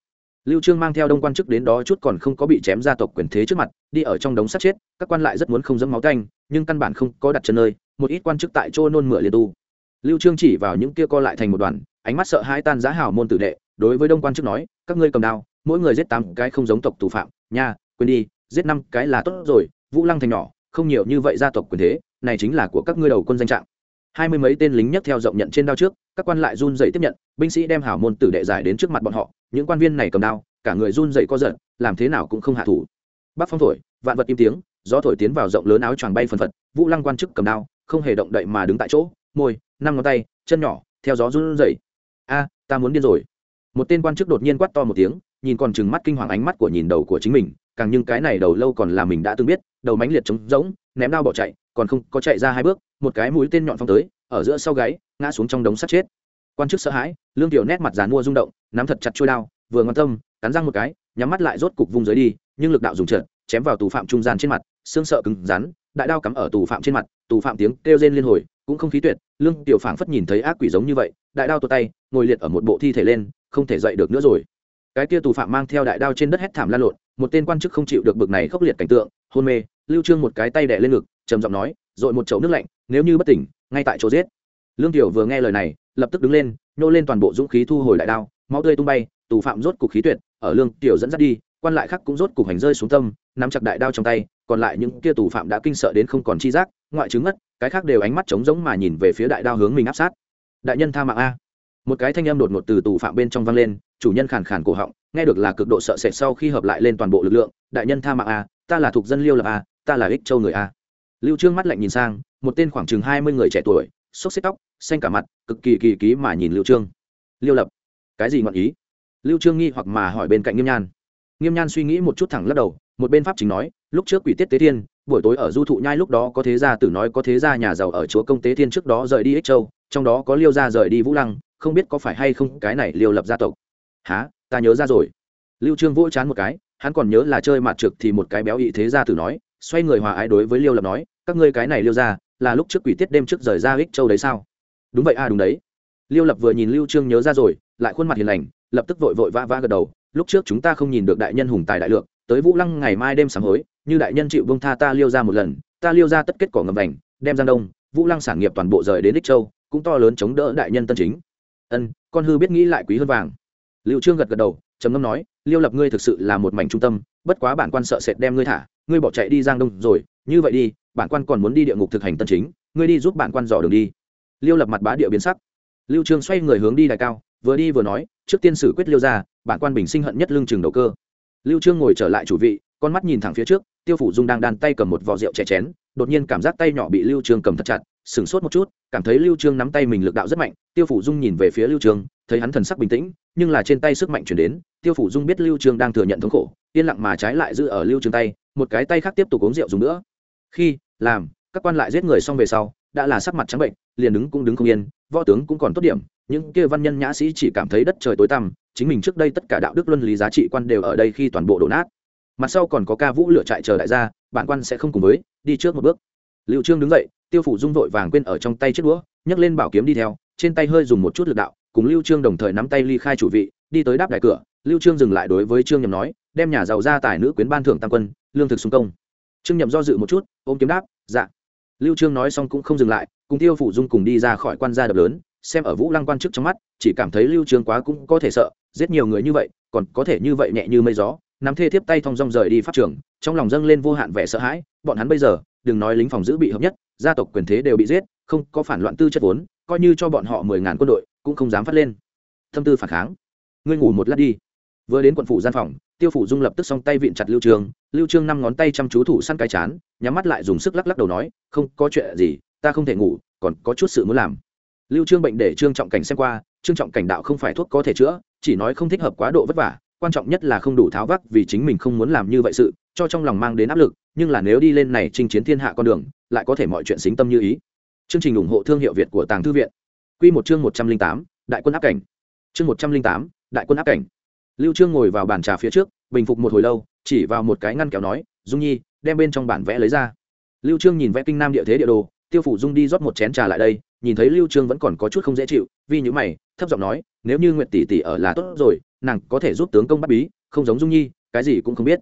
Lưu trương mang theo đông quan chức đến đó chút còn không có bị chém gia tộc quyền thế trước mặt, đi ở trong đống sát chết, các quan lại rất muốn không dẫm máu canh, nhưng căn bản không có đặt chân nơi, một ít quan chức tại chỗ nôn mửa liên tu. Lưu trương chỉ vào những kia co lại thành một đoàn ánh mắt sợ hai tan giá hảo môn tử đệ, đối với đông quan chức nói, các ngươi cầm đao, mỗi người giết tám cái không giống tộc tù phạm, nha, quên đi, giết năm cái là tốt rồi, vũ lăng thành nhỏ, không nhiều như vậy gia tộc quyền thế, này chính là của các ngươi đầu quân danh trạng. Hai mươi mấy tên lính nhấc theo rộng nhận trên đao trước, các quan lại run dậy tiếp nhận, binh sĩ đem hảo môn tử đệ giải đến trước mặt bọn họ, những quan viên này cầm đao, cả người run dậy co giận làm thế nào cũng không hạ thủ. Bác phong thổi, vạn vật im tiếng, gió thổi tiến vào rộng lớn áo choàng bay phần phật, vũ lăng quan chức cầm đao, không hề động đậy mà đứng tại chỗ, môi, năm ngón tay, chân nhỏ, theo gió run dậy a, ta muốn điên rồi. Một tên quan chức đột nhiên quát to một tiếng, nhìn còn chừng mắt kinh hoàng ánh mắt của nhìn đầu của chính mình, càng nhưng cái này đầu lâu còn là mình đã từng biết, đầu mánh liệt trống rỗng, ném đao bỏ chạy, còn không có chạy ra hai bước, một cái mũi tên nhọn phong tới, ở giữa sau gáy, ngã xuống trong đống sắt chết. Quan chức sợ hãi, lương tiểu nét mặt dàn mua rung động, nắm thật chặt trôi đao, vừa ngon tâm, cắn răng một cái, nhắm mắt lại rốt cục vung dưới đi, nhưng lực đạo dùng trượt, chém vào tù phạm trung gian trên mặt, xương sợ cứng rắn, đại đao cắm ở tù phạm trên mặt, tù phạm tiếng kêu rên liên hồi cũng không khí tuyệt, lương tiểu phảng phất nhìn thấy ác quỷ giống như vậy, đại đao tuột tay, ngồi liệt ở một bộ thi thể lên, không thể dậy được nữa rồi. Cái kia tù phạm mang theo đại đao trên đất hét thảm la lộn, một tên quan chức không chịu được bực này khốc liệt cảnh tượng, hôn mê, lưu trương một cái tay đè lên ngực, trầm giọng nói dội một chậu nước lạnh, nếu như bất tỉnh, ngay tại chỗ giết. Lương tiểu vừa nghe lời này, lập tức đứng lên, nhô lên toàn bộ dũng khí thu hồi đại đao, máu tươi tung bay, tù phạm rốt cục khí tuyệt, ở lương tiểu dẫn dắt đi, quan lại khác cũng rốt cục hành rơi xuống tâm, nắm chặt đại đao trong tay, còn lại những kia tù phạm đã kinh sợ đến không còn chi giác, ngoại chứng ngất cái khác đều ánh mắt trống rỗng mà nhìn về phía đại đao hướng mình áp sát. Đại nhân tha mạng a. Một cái thanh âm đột ngột từ tù phạm bên trong vang lên, chủ nhân khàn khàn cổ họng, nghe được là cực độ sợ sệt sau khi hợp lại lên toàn bộ lực lượng, đại nhân tha mạng a, ta là thuộc dân liêu lập a, ta là ích châu người a. Lưu trương mắt lạnh nhìn sang, một tên khoảng chừng hai mươi người trẻ tuổi, xốc xếp tóc, xanh cả mặt, cực kỳ kỳ ký mà nhìn lưu trương. Liêu lập, cái gì ngọn ý? Lưu trương nghi hoặc mà hỏi bên cạnh nghiêm nhan. Nghiêm nhan suy nghĩ một chút thẳng lắc đầu, một bên pháp chính nói, lúc trước quỷ tiết tế thiên buổi tối ở du thụ nhai lúc đó có thế gia tử nói có thế gia nhà giàu ở chúa công tế thiên trước đó rời đi ích châu, trong đó có liêu gia rời đi vũ lăng, không biết có phải hay không cái này liêu lập gia tộc. Há ta nhớ ra rồi. Lưu trương vỗ chán một cái, hắn còn nhớ là chơi mặt trực thì một cái béo ị thế gia tử nói, xoay người hòa ái đối với liêu lập nói, các ngươi cái này liêu ra là lúc trước quỷ tiết đêm trước rời ra ích châu đấy sao? Đúng vậy à đúng đấy. Liêu lập vừa nhìn lưu trương nhớ ra rồi, lại khuôn mặt hiền lành, lập tức vội vội vã vã gật đầu, lúc trước chúng ta không nhìn được đại nhân hùng tài đại lượng, tới vũ lăng ngày mai đêm sáng hối như đại nhân chịu bông tha ta liêu ra một lần, ta liêu ra tất kết cỏ ngầm vành, đem giang đông, vũ lăng sản nghiệp toàn bộ rời đến đích châu, cũng to lớn chống đỡ đại nhân tân chính. Ân, con hư biết nghĩ lại quý hơn vàng. Liệu trương gật gật đầu, trầm ngâm nói, liêu lập ngươi thực sự là một mảnh trung tâm, bất quá bản quan sợ sệt đem ngươi thả, ngươi bỏ chạy đi giang đông rồi, như vậy đi, bản quan còn muốn đi địa ngục thực hành tân chính, ngươi đi giúp bản quan dò đường đi. Liêu lập mặt bá địa biến sắc. Lưu trương xoay người hướng đi đài cao, vừa đi vừa nói, trước tiên xử quyết liêu ra bản quan bình sinh hận nhất lương trường đầu cơ. Lưu trương ngồi trở lại chủ vị con mắt nhìn thẳng phía trước, tiêu phủ dung đang đan tay cầm một vò rượu chè chén, đột nhiên cảm giác tay nhỏ bị lưu trương cầm thật chặt sừng sốt một chút, cảm thấy lưu trương nắm tay mình lực đạo rất mạnh, tiêu phủ dung nhìn về phía lưu trương, thấy hắn thần sắc bình tĩnh, nhưng là trên tay sức mạnh chuyển đến, tiêu phủ dung biết lưu trương đang thừa nhận thống khổ, yên lặng mà trái lại giữ ở lưu trương tay, một cái tay khác tiếp tục uống rượu dùng nữa. Khi, làm, các quan lại giết người xong về sau, đã là sắc mặt trắng bệnh, liền đứng cũng đứng không yên, võ tướng cũng còn tốt điểm, những kia văn nhân nhã sĩ chỉ cảm thấy đất trời tối tăm, chính mình trước đây tất cả đạo đức luân lý giá trị quan đều ở đây khi toàn bộ đổ nát mặt sau còn có ca vũ lựa trại chờ đại gia, bản quan sẽ không cùng với, đi trước một bước. Liệu trương đứng dậy, tiêu phủ dung vội vàng quên ở trong tay chiếc đũa, nhấc lên bảo kiếm đi theo, trên tay hơi dùng một chút lực đạo, cùng lưu trương đồng thời nắm tay ly khai chủ vị, đi tới đáp đại cửa. Lưu trương dừng lại đối với trương nhậm nói, đem nhà giàu ra tài nữ quyến ban thưởng tăng quân, lương thực xung công. Trương nhậm do dự một chút, ôm kiếm đáp dạ. Lưu trương nói xong cũng không dừng lại, cùng tiêu phủ dung cùng đi ra khỏi quan gia đập lớn, xem ở vũ lăng quan chức trong mắt, chỉ cảm thấy lưu trương quá cũng có thể sợ, giết nhiều người như vậy, còn có thể như vậy nhẹ như mây gió nắm thê tiếp tay thong dong rời đi pháp trường, trong lòng dâng lên vô hạn vẻ sợ hãi, bọn hắn bây giờ, đừng nói lính phòng giữ bị hợp nhất, gia tộc quyền thế đều bị giết, không có phản loạn tư chất vốn, coi như cho bọn họ mười ngàn quân đội, cũng không dám phát lên. Tâm tư phản kháng. Ngươi ngủ một lát đi. Vừa đến quận phủ gian phòng, tiêu phủ dung lập tức song tay vịn chặt lưu trương lưu trương năm ngón tay chăm chú thủ săn cái chán, nhắm mắt lại dùng sức lắc lắc đầu nói, không có chuyện gì, ta không thể ngủ, còn có chút sự muốn làm. Lưu trương bệnh để trương trọng cảnh xem qua, trương trọng cảnh đạo không phải thuốc có thể chữa, chỉ nói không thích hợp quá độ vất vả quan trọng nhất là không đủ tháo vắc vì chính mình không muốn làm như vậy sự cho trong lòng mang đến áp lực nhưng là nếu đi lên này chinh chiến thiên hạ con đường lại có thể mọi chuyện xính tâm như ý. Chương trình ủng hộ thương hiệu việt của tàng thư viện. Quy một chương 108, đại quân áp cảnh. Chương 108, đại quân áp cảnh. Lưu trương ngồi vào bàn trà phía trước bình phục một hồi lâu chỉ vào một cái ngăn kéo nói dung nhi đem bên trong bản vẽ lấy ra. Lưu trương nhìn vẽ kinh nam địa thế địa đồ tiêu phủ dung đi rót một chén trà lại đây nhìn thấy lưu trương vẫn còn có chút không dễ chịu vì như mày thấp giọng nói nếu như nguyệt tỷ tỷ ở là tốt rồi nàng có thể giúp tướng công bắt bí, không giống dung nhi, cái gì cũng không biết.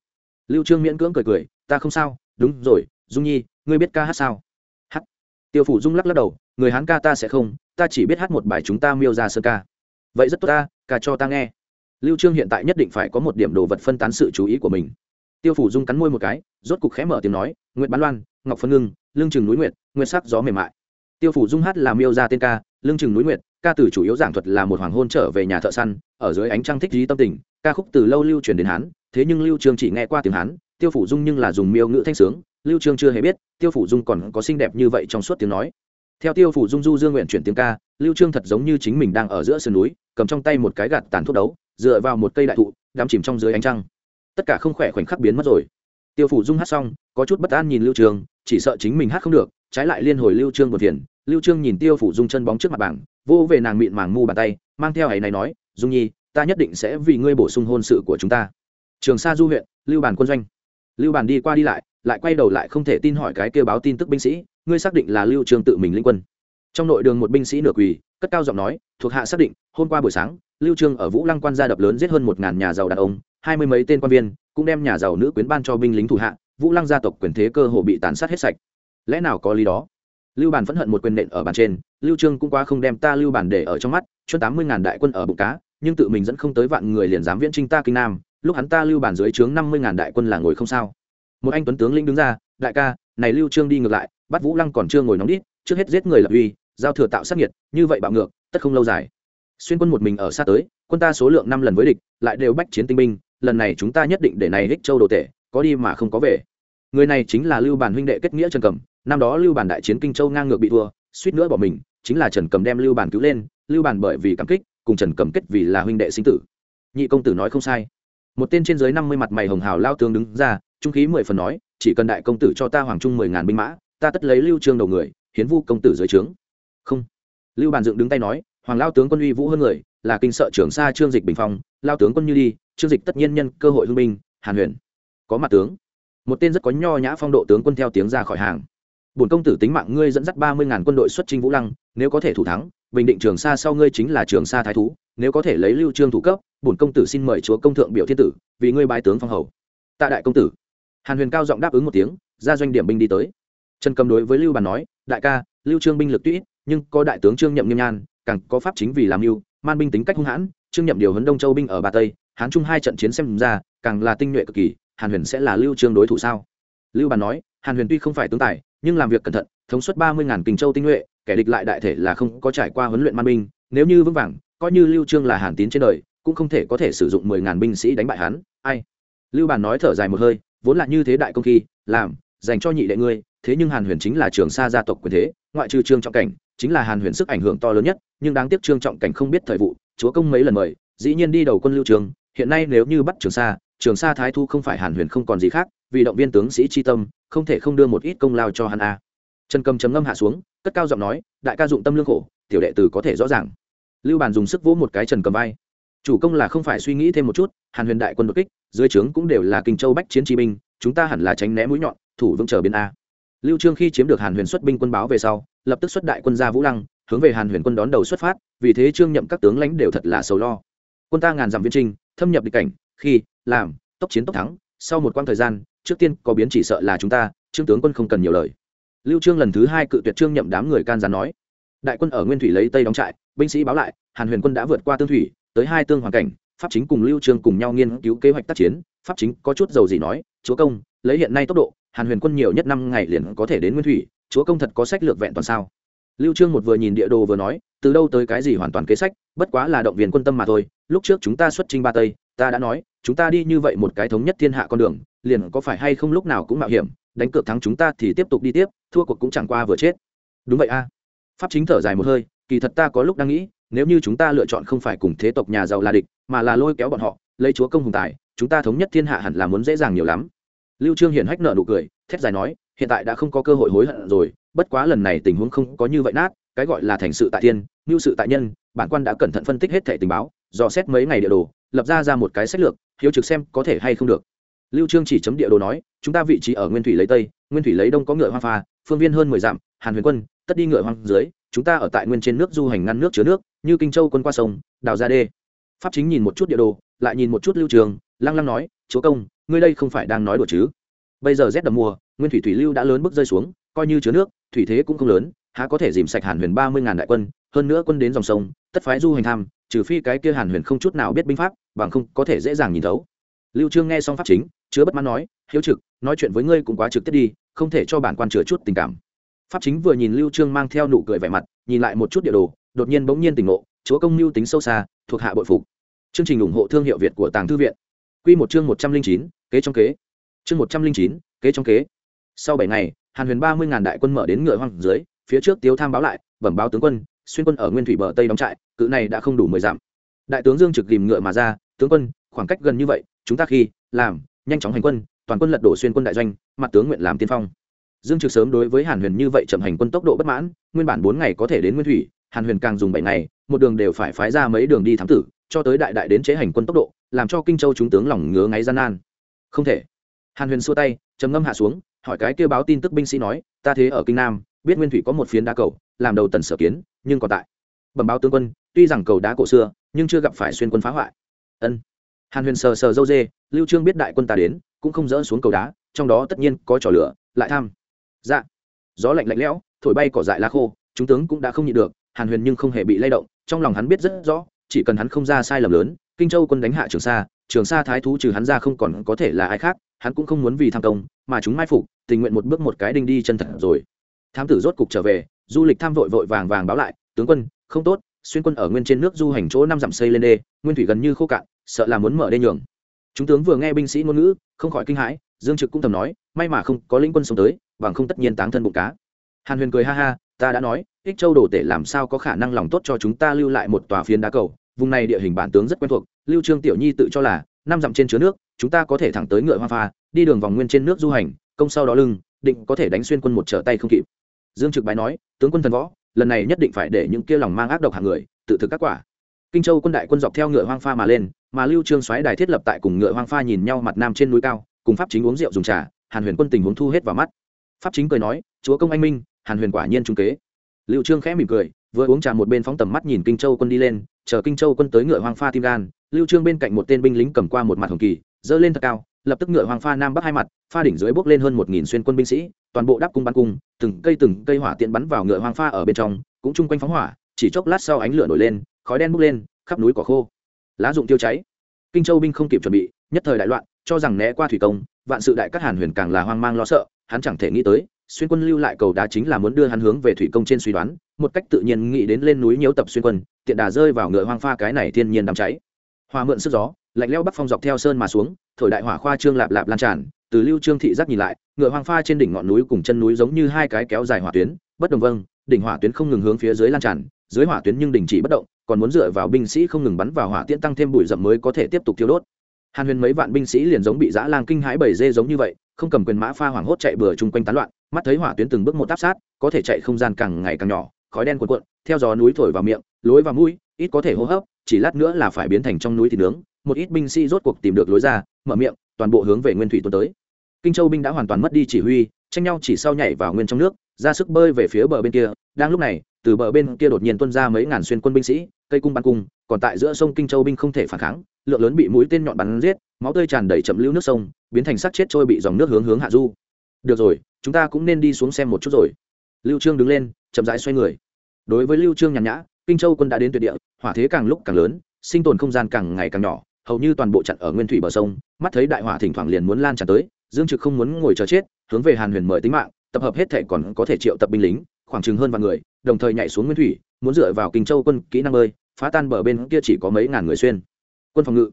Lưu trương miễn cưỡng cười cười, ta không sao, đúng rồi, dung nhi, ngươi biết ca hát sao? Hát. Tiêu phủ dung lắc lắc đầu, người hán ca ta sẽ không, ta chỉ biết hát một bài chúng ta miêu ra sơ ca. Vậy rất tốt ta, ca cho ta nghe. Lưu trương hiện tại nhất định phải có một điểm đồ vật phân tán sự chú ý của mình. Tiêu phủ dung cắn môi một cái, rốt cục khẽ mở tiếng nói, nguyệt bán loan, ngọc phân ngưng, lương trường núi nguyệt nguyệt sắc gió mềm mại. Tiêu phủ dung hát là miêu ra tên ca, lương trường núi nguyệt ca từ chủ yếu giảng thuật là một hoàng hôn trở về nhà thợ săn, ở dưới ánh trăng thích trí tâm tình, ca khúc từ lâu lưu truyền đến hán thế nhưng lưu trương chỉ nghe qua tiếng hán, tiêu phủ dung nhưng là dùng miêu ngữ thanh sướng, lưu trương chưa hề biết, tiêu phủ dung còn có xinh đẹp như vậy trong suốt tiếng nói. Theo tiêu phủ dung du dương nguyện chuyển tiếng ca, lưu trương thật giống như chính mình đang ở giữa sườn núi, cầm trong tay một cái gạt tàn thuốc đấu, dựa vào một cây đại thụ, đắm chìm trong dưới ánh trăng. Tất cả không khỏe khoảnh khắc biến mất rồi. Tiêu phủ dung hát xong, có chút bất an nhìn lưu trương chỉ sợ chính mình hát không được, trái lại liên hồi lưu trương một phiền lưu trương nhìn tiêu phủ dung chân bóng trước mặt bảng, vô về nàng mịn màng mu bàn tay, mang theo ấy này nói, dung nhi, ta nhất định sẽ vì ngươi bổ sung hôn sự của chúng ta. Trường sa du huyện, lưu Bàn quân doanh. Lưu Bàn đi qua đi lại lại quay đầu lại không thể tin hỏi cái kêu báo tin tức binh sĩ, ngươi xác định là lưu trương tự mình lĩnh quân? Trong nội đường một binh sĩ nửa quỳ, cất cao giọng nói, thuộc hạ xác định, hôm qua buổi sáng, lưu trương ở vũ lăng quan gia đập lớn giết hơn một ngàn nhà giàu đàn ông, hai mươi mấy tên quan viên, cũng đem nhà giàu nữ quyến ban cho binh lính thủ hạ, vũ lăng gia tộc quyền thế cơ hồ bị tàn sát hết sạch. Lẽ nào có lý đó? Lưu bản phẫn hận một quyền nện ở bàn trên, lưu trương cũng quá không đem ta lưu bản để ở trong mắt cho tám mươi ngàn đại quân ở bụng cá, nhưng tự mình dẫn không tới vạn người liền dám viễn trinh ta kinh nam, lúc hắn ta lưu bản dưới trướng năm mươi ngàn đại quân là ngồi không sao một anh tuấn tướng lĩnh đứng ra, đại ca, này lưu trương đi ngược lại, bắt vũ lăng còn chưa ngồi nóng đít, trước hết giết người lập uy, giao thừa tạo sát nhiệt như vậy bạo ngược, tất không lâu dài xuyên quân một mình ở xa tới, quân ta số lượng năm lần với địch, lại đều bách chiến tinh binh, lần này chúng ta nhất định để này hích châu đồ tể, có đi mà không có về người này chính là lưu bản huynh đệ kết nghĩa trần cẩm năm đó lưu bản đại chiến kinh châu ngang ngược bị thua, suýt nữa bỏ mình, chính là trần cầm đem lưu bản cứu lên, lưu bản bởi vì cảm kích, cùng trần cầm kết vì là huynh đệ sinh tử. Nhị công tử nói không sai. Một tên trên dưới năm mươi mặt mày hồng hào lao tướng đứng ra, trung khí mười phần nói, chỉ cần đại công tử cho ta hoàng trung mười ngàn binh mã, ta tất lấy lưu trương đầu người, hiến vu công tử dưới trướng. Không. Lưu bàn dựng đứng tay nói, hoàng lao tướng quân uy vũ hơn người, là kinh sợ trưởng xa trương dịch bình phong, lao tướng quân như đi, trương dịch tất nhiên nhân cơ hội hưng binh, hàn huyền. Có mặt tướng. Một tên rất có nho nhã phong độ tướng quân theo tiếng ra khỏi hàng bổn công tử tính mạng ngươi dẫn dắt ba mươi ngàn quân đội xuất chinh vũ lăng, nếu có thể thủ thắng, bình định trường sa sau ngươi chính là trường sa thái thú, nếu có thể lấy lưu trương thủ cấp, bổn công tử xin mời chúa công thượng biểu thiên tử, vì ngươi bái tướng phong hầu. Tạ đại công tử. Hàn huyền cao giọng đáp ứng một tiếng, ra doanh điểm binh đi tới. Trần cầm đối với lưu bàn nói, đại ca, lưu trương binh lực tuy nhưng có đại tướng trương nhậm nghiêm nhan, càng có pháp chính vì làm mưu, man binh tính cách hung hãn, trương nhậm điều huấn đông châu binh ở ba tây, hán trung hai trận chiến xem ra, càng là tinh nhuệ cực kỳ, hàn huyền sẽ là lưu trương đối thủ sao? Lưu bàn nói, hàn huyền tuy không phải tướng tài nhưng làm việc cẩn thận, thống suất ba mươi ngàn kinh châu tinh nhuệ, kẻ địch lại đại thể là không có trải qua huấn luyện man binh, nếu như vững vàng, coi như lưu trương là hàn tín trên đời, cũng không thể có thể sử dụng mười ngàn binh sĩ đánh bại hắn. Ai? Lưu bàn nói thở dài một hơi, vốn là như thế đại công khi, làm, dành cho nhị đệ ngươi, thế nhưng hàn huyền chính là trường sa gia tộc quyền thế, ngoại trừ trương trọng cảnh, chính là hàn huyền sức ảnh hưởng to lớn nhất, nhưng đáng tiếc trương trọng cảnh không biết thời vụ, chúa công mấy lần mời, dĩ nhiên đi đầu quân lưu trường hiện nay nếu như bắt trường sa trường sa thái thu không phải hàn huyền không còn gì khác, vì động viên tướng sĩ tri tâm, không thể không đưa một ít công lao cho hắn a. Trần cầm chấm ngâm hạ xuống, cất cao giọng nói, đại ca dụng tâm lương khổ, tiểu đệ tử có thể rõ ràng. Lưu bàn dùng sức vỗ một cái trần cầm vai. Chủ công là không phải suy nghĩ thêm một chút, hàn huyền đại quân đột kích, dưới trướng cũng đều là kinh châu bách chiến chi binh, chúng ta hẳn là tránh né mũi nhọn, thủ vững chờ biên a. Lưu trương khi chiếm được hàn huyền xuất binh quân báo về sau, lập tức xuất đại quân ra vũ lăng, hướng về hàn huyền quân đón đầu xuất phát, vì thế trương nhậm các tướng lãnh đều thật là sầu lo. Quân ta ngàn dặm viên trinh thâm nhập địch cảnh, khi làm, tốc chiến tốc thắng, sau một quãng thời gian, trước tiên có biến chỉ sợ là chúng ta, trương tướng quân không cần nhiều lời. Lưu trương lần thứ hai cự tuyệt trương nhậm đám người can gián nói. Đại quân ở nguyên thủy lấy tây đóng trại, binh sĩ báo lại, hàn huyền quân đã vượt qua tương thủy, tới hai tương hoàn cảnh, pháp chính cùng lưu trương cùng nhau nghiên cứu kế hoạch tác chiến, pháp chính có chút dầu gì nói, chúa công, lấy hiện nay tốc độ, hàn huyền quân nhiều nhất năm ngày liền có thể đến nguyên thủy, chúa công thật có sách lược vẹn toàn sao? Lưu trương một vừa nhìn địa đồ vừa nói, từ đâu tới cái gì hoàn toàn kế sách, bất quá là động viên quân tâm mà thôi, lúc trước chúng ta xuất chinh ba tây ta đã nói, chúng ta đi như vậy một cái thống nhất thiên hạ con đường, liền có phải hay không lúc nào cũng mạo hiểm, đánh cược thắng chúng ta thì tiếp tục đi tiếp, thua cuộc cũng chẳng qua vừa chết. Đúng vậy a. Pháp chính thở dài một hơi, kỳ thật ta có lúc đang nghĩ, nếu như chúng ta lựa chọn không phải cùng thế tộc nhà giàu là địch, mà là lôi kéo bọn họ, lấy chúa công hùng tài, chúng ta thống nhất thiên hạ hẳn là muốn dễ dàng nhiều lắm. Lưu trương hiển hách nợ nụ cười, thét dài nói, hiện tại đã không có cơ hội hối hận rồi, bất quá lần này tình huống không có như vậy nát, cái gọi là thành sự tại thiên như sự tại nhân, bản quan đã cẩn thận phân tích hết thể tình báo, dò xét mấy ngày địa đồ lập ra ra một cái sách lược, hiếu trực xem có thể hay không được. Lưu trương chỉ chấm địa đồ nói, chúng ta vị trí ở nguyên thủy lấy tây, nguyên thủy lấy đông có ngựa hoa pha, phương viên hơn mười dặm, hàn huyền quân, tất đi ngựa hoang dưới, chúng ta ở tại nguyên trên nước du hành ngăn nước chứa nước, như kinh châu quân qua sông, đào ra đê. Pháp chính nhìn một chút địa đồ, lại nhìn một chút lưu trường, lăng lăng nói, chúa công, ngươi đây không phải đang nói đùa chứ? Bây giờ rét đậm mùa, nguyên thủy thủy lưu đã lớn bước rơi xuống, coi như chứa nước, thủy thế cũng không lớn, há có thể dìm sạch hàn huyền ba mươi ngàn đại quân, hơn nữa quân đến dòng sông, tất phái du hành tham trừ phi cái kia hàn huyền không chút nào biết binh pháp bằng không có thể dễ dàng nhìn thấu. Lưu trương nghe xong pháp chính chứa bất mãn nói hiếu trực nói chuyện với ngươi cũng quá trực tiếp đi không thể cho bản quan chứa chút tình cảm. Pháp chính vừa nhìn lưu trương mang theo nụ cười vẻ mặt nhìn lại một chút địa đồ đột nhiên bỗng nhiên tỉnh ngộ chúa công lưu tính sâu xa thuộc hạ bội phục. Chương trình ủng hộ thương hiệu việt của tàng thư viện. Quy một chương 109, kế trong kế. Chương 109, kế trong kế. Sau bảy ngày hàn huyền ba mươi ngàn đại quân mở đến ngựa hoang dưới phía trước tiếu tham báo lại bẩm báo tướng quân xuyên quân ở nguyên thủy bờ tây đóng trại, cự này đã không đủ mười dặm. Đại tướng dương trực tìm ngựa mà ra, tướng quân, khoảng cách gần như vậy, chúng ta khi, làm, nhanh chóng hành quân, toàn quân lật đổ xuyên quân đại doanh, mặt tướng nguyện làm tiên phong. Dương trực sớm đối với hàn huyền như vậy chậm hành quân tốc độ bất mãn, nguyên bản bốn ngày có thể đến nguyên thủy, hàn huyền càng dùng bảy ngày, một đường đều phải phái ra mấy đường đi thám tử, cho tới đại đại đến chế hành quân tốc độ, làm cho kinh châu chúng tướng lòng ngứa ngáy gian nan. Không thể. Hàn huyền xua tay, trầm ngâm hạ xuống, hỏi cái kêu báo tin tức binh sĩ nói, ta thế ở kinh nam, biết nguyên thủy có một phiến đa cầu, làm đầu tần sở kiến nhưng còn tại. Bẩm báo tướng quân, tuy rằng cầu đá cổ xưa, nhưng chưa gặp phải xuyên quân phá hoại. Ân. Hàn huyền sờ sờ dâu dê, lưu trương biết đại quân ta đến, cũng không dỡ xuống cầu đá, trong đó tất nhiên có trò lửa, lại tham. Dạ. Gió lạnh lạnh lẽo, thổi bay cỏ dại lá khô, chúng tướng cũng đã không nhịn được, hàn huyền nhưng không hề bị lay động, trong lòng hắn biết rất rõ, chỉ cần hắn không ra sai lầm lớn, kinh châu quân đánh hạ trường sa trường sa thái thú trừ hắn ra không còn có thể là ai khác, hắn cũng không muốn vì tham công, mà chúng mai phục, tình nguyện một bước một cái đinh đi chân thật rồi. Thám tử rốt cục trở về du lịch tham vội vội vàng vàng báo lại, tướng quân, không tốt, xuyên quân ở nguyên trên nước du hành chỗ năm dặm xây lên đê, nguyên thủy gần như khô cạn, sợ là muốn mở đê nhường. Chúng tướng vừa nghe binh sĩ ngôn ngữ, không khỏi kinh hãi, dương trực cũng thầm nói, may mà không có lĩnh quân sống tới, bằng không tất nhiên táng thân bụng cá. Hàn huyền cười ha ha, ta đã nói, ích châu đồ tể làm sao có khả năng lòng tốt cho chúng ta lưu lại một tòa phiến đá cầu, vùng này địa hình bản tướng rất quen thuộc, lưu trương tiểu nhi tự cho là, năm dặm trên chứa nước, chúng ta có thể thẳng tới ngựa hoa pha, đi đường vòng nguyên trên nước du hành, công sau đó lưng, định có thể đánh xuyên quân một trở tay không kịp. Dương trực bái nói tướng quân thần võ, lần này nhất định phải để những kia lòng mang ác độc hàng người, tự thực các quả. Kinh châu quân đại quân dọc theo ngựa hoang pha mà lên, mà lưu trương xoáy đài thiết lập tại cùng ngựa hoang pha nhìn nhau mặt nam trên núi cao, cùng pháp chính uống rượu dùng trà, hàn huyền quân tình huống thu hết vào mắt. Pháp chính cười nói, chúa công anh minh, hàn huyền quả nhiên trung kế. Lưu trương khẽ mỉm cười, vừa uống trà một bên phóng tầm mắt nhìn kinh châu quân đi lên, chờ kinh châu quân tới ngựa hoang pha tim gan, lưu trương bên cạnh một tên binh lính cầm qua một mặt hồng kỳ dơ lên thật cao, lập tức ngựa hoang pha nam bắc hai mặt, pha đỉnh dưới bước lên hơn một nghìn xuyên quân binh sĩ toàn bộ đáp cung bắn cung, từng cây từng cây hỏa tiện bắn vào ngựa hoang pha ở bên trong, cũng chung quanh phóng hỏa, chỉ chốc lát sau ánh lửa nổi lên, khói đen bốc lên, khắp núi cỏ khô. Lá dụng tiêu cháy. Kinh châu binh không kịp chuẩn bị, nhất thời đại loạn, cho rằng né qua thủy công, vạn sự đại các hàn huyền càng là hoang mang lo sợ, hắn chẳng thể nghĩ tới, xuyên quân lưu lại cầu đá chính là muốn đưa hắn hướng về thủy công trên suy đoán, một cách tự nhiên nghĩ đến lên núi nhiễu tập xuyên quân, tiện đà rơi vào ngựa hoang pha cái này thiên nhiên đám cháy. Hòa mượn sức gió, lạnh lẽo bắc phong dọc theo sơn mà xuống, thổi đại hỏa khoa trương lạp lạp lan tràn từ lưu trương thị giác nhìn lại, ngựa hoang pha trên đỉnh ngọn núi cùng chân núi giống như hai cái kéo dài hỏa tuyến, bất đồng vâng đỉnh hỏa tuyến không ngừng hướng phía dưới lan tràn, dưới hỏa tuyến nhưng đình chỉ bất động, còn muốn dựa vào binh sĩ không ngừng bắn vào hỏa tiễn tăng thêm bụi rậm mới có thể tiếp tục thiêu đốt. Hàn huyền mấy vạn binh sĩ liền giống bị dã lang kinh hãi bầy dê giống như vậy, không cầm quyền mã pha hoảng hốt chạy bừa chung quanh tán loạn, mắt thấy hỏa tuyến từng bước một áp sát, có thể chạy không gian càng ngày càng nhỏ, khói đen cuộn cuộn, theo gió núi thổi vào miệng, lối vào mũi, ít có thể hô hấp, chỉ lát nữa là phải biến thành trong núi thịt nướng, một ít binh sĩ rốt cuộc tìm được lối ra, mở miệng, toàn bộ hướng về nguyên thủy tuần tới kinh châu binh đã hoàn toàn mất đi chỉ huy, tranh nhau chỉ sau nhảy vào nguyên trong nước, ra sức bơi về phía bờ bên kia. Đang lúc này, từ bờ bên kia đột nhiên tuân ra mấy ngàn xuyên quân binh sĩ, cây cung bắn cung, còn tại giữa sông kinh châu binh không thể phản kháng, lượng lớn bị mũi tên nhọn bắn giết, máu tươi tràn đầy chậm lưu nước sông, biến thành sắc chết trôi bị dòng nước hướng hướng hạ du. Được rồi, chúng ta cũng nên đi xuống xem một chút rồi. Lưu trương đứng lên, chậm rãi xoay người. Đối với lưu trương nhàn nhã, kinh châu quân đã đến tuyệt địa, hỏa thế càng lúc càng lớn, sinh tồn không gian càng ngày càng nhỏ, hầu như toàn bộ chặn ở nguyên thủy bờ sông, mắt thấy đại hỏa thỉnh thoảng liền muốn lan tràn tới dương trực không muốn ngồi chờ chết, hướng về hàn huyền mời tính mạng, tập hợp hết thể còn có thể triệu tập binh lính, khoảng chừng hơn vạn người, đồng thời nhảy xuống nguyên thủy, muốn dựa vào kinh châu quân kỹ năng bơi, phá tan bờ bên kia chỉ có mấy ngàn người xuyên. Quân phòng ngự.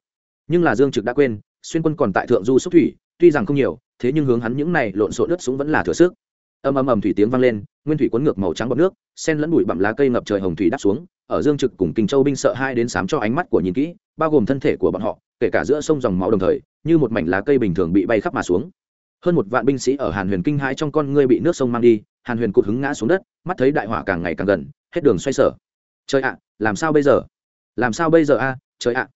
Nhưng là dương trực đã quên, xuyên quân còn tại thượng du xúc thủy, tuy rằng không nhiều, thế nhưng hướng hắn những này lộn xộn đất súng vẫn là thừa sức ầm ầm ầm thủy tiếng vang lên, nguyên thủy cuốn ngược màu trắng bọt nước, sen lẫn bụi bặm lá cây ngập trời hồng thủy đáp xuống, ở dương trực cùng kinh châu binh sợ hai đến sám cho ánh mắt của nhìn kỹ, bao gồm thân thể của bọn họ, kể cả giữa sông dòng máu đồng thời, như một mảnh lá cây bình thường bị bay khắp mà xuống. Hơn một vạn binh sĩ ở hàn huyền kinh hãi trong con ngươi bị nước sông mang đi, hàn huyền cụt hứng ngã xuống đất, mắt thấy đại hỏa càng ngày càng gần, hết đường xoay sở. Trời ạ, làm sao bây giờ? Làm sao bây giờ a? Trời ạ.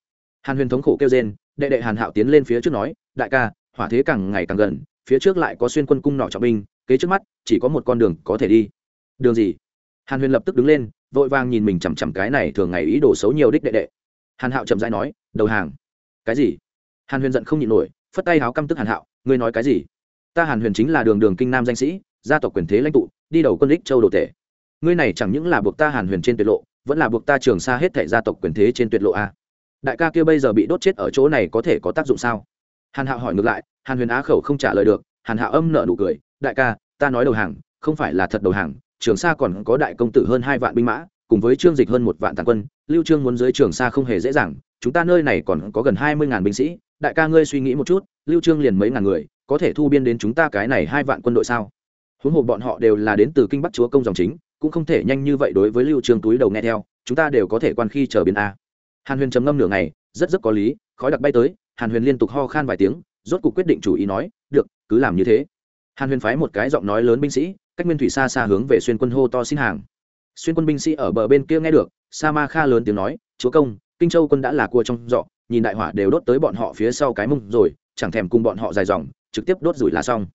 Hàn huyền thống khổ kêu rên, đệ đệ hàn hạo tiến lên phía trước nói, đại ca, hỏa thế càng ngày càng gần, phía trước lại có xuyên quân cung nọ trọng binh kế trước mắt, chỉ có một con đường có thể đi. Đường gì? Hàn huyền lập tức đứng lên, vội vàng nhìn mình chằm chằm cái này thường ngày ý đồ xấu nhiều đích đệ đệ. Hàn hạo chậm rãi nói, đầu hàng. Cái gì? Hàn huyền giận không nhịn nổi, phất tay háo căm tức hàn hạo, ngươi nói cái gì? Ta hàn huyền chính là đường đường kinh nam danh sĩ, gia tộc quyền thế lãnh tụ, đi đầu quân đích châu đồ tể. Ngươi này chẳng những là buộc ta hàn huyền trên tuyệt lộ, vẫn là buộc ta trường xa hết thẻ gia tộc quyền thế trên tuyệt lộ a đại ca kia bây giờ bị đốt chết ở chỗ này có thể có tác dụng sao? Hàn hạo hỏi ngược lại, hàn huyền á khẩu không trả lời được hàn Hạ âm nợ nụ cười, đại ca, ta nói đầu hàng, không phải là thật đầu hàng, trường sa còn có đại công tử hơn hai vạn binh mã, cùng với trương dịch hơn một vạn tàn quân, lưu trương muốn dưới trường sa không hề dễ dàng, chúng ta nơi này còn có gần hai mươi ngàn binh sĩ, đại ca ngươi suy nghĩ một chút, lưu trương liền mấy ngàn người, có thể thu biên đến chúng ta cái này hai vạn quân đội sao? Huống hồ bọn họ đều là đến từ kinh bắc chúa công dòng chính, cũng không thể nhanh như vậy đối với lưu trương túi đầu nghe theo, chúng ta đều có thể quan khi chờ biến a. Hàn huyền trầm ngâm nửa ngày, rất rất có lý, khói đặc bay tới, hàn huyền liên tục ho khan vài tiếng rốt cuộc quyết định chủ ý nói được cứ làm như thế. Hàn huyền phái một cái giọng nói lớn binh sĩ cách nguyên thủy xa xa hướng về xuyên quân hô to xin hàng. Xuyên quân binh sĩ ở bờ bên kia nghe được sa ma kha lớn tiếng nói chúa công kinh châu quân đã là cua trong dọ, nhìn đại hỏa đều đốt tới bọn họ phía sau cái mông rồi chẳng thèm cùng bọn họ dài dòng trực tiếp đốt rủi là xong.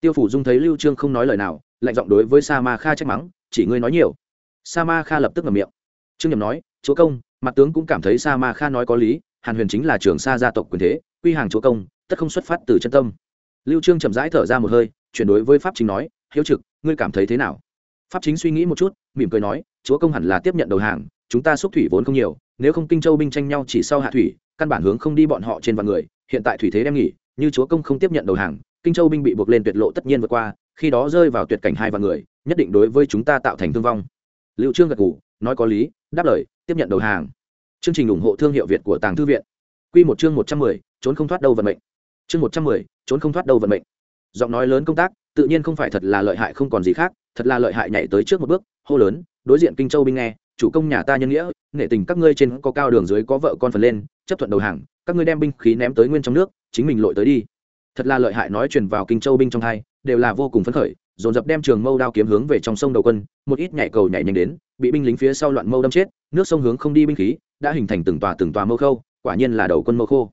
Tiêu phủ dung thấy lưu trương không nói lời nào lạnh giọng đối với sa ma kha trách mắng chỉ ngươi nói nhiều. Sa ma kha lập tức ngậm miệng. Trương nhầm nói chúa công mặt tướng cũng cảm thấy sa ma kha nói có lý hàn huyền chính là trưởng sa gia tộc quyền thế quy hàng chúa công tất không xuất phát từ chân tâm. Lưu trương chậm rãi thở ra một hơi, chuyển đối với pháp chính nói, hiếu trực, ngươi cảm thấy thế nào? Pháp chính suy nghĩ một chút, mỉm cười nói, chúa công hẳn là tiếp nhận đầu hàng, chúng ta xúc thủy vốn không nhiều, nếu không kinh châu binh tranh nhau chỉ sau hạ thủy, căn bản hướng không đi bọn họ trên vạn người, hiện tại thủy thế đem nghỉ, như chúa công không tiếp nhận đầu hàng, kinh châu binh bị buộc lên tuyệt lộ tất nhiên vượt qua, khi đó rơi vào tuyệt cảnh hai vạn người, nhất định đối với chúng ta tạo thành thương vong. Liệu trương gật ngủ nói có lý, đáp lời, tiếp nhận đầu hàng. Chương trình ủng hộ thương hiệu việt của tàng thư viện. Q một chương một trăm mười, trốn không thoát đâu vận mệnh chương một trăm mười, trốn không thoát đâu vận mệnh. Giọng nói lớn công tác, tự nhiên không phải thật là lợi hại không còn gì khác, thật là lợi hại nhảy tới trước một bước, hô lớn, đối diện kinh châu binh nghe, chủ công nhà ta nhân nghĩa, nghệ tình các ngươi trên có cao đường dưới có vợ con phần lên, chấp thuận đầu hàng, các ngươi đem binh khí ném tới nguyên trong nước, chính mình lội tới đi. Thật là lợi hại nói truyền vào kinh châu binh trong hai, đều là vô cùng phấn khởi, dồn dập đem trường mâu đao kiếm hướng về trong sông đầu quân, một ít nhảy cầu nhảy nhanh đến, bị binh lính phía sau loạn mâu đâm chết, nước sông hướng không đi binh khí, đã hình thành từng tòa từng tòa mâu khâu, quả nhiên là đầu quân mâu khô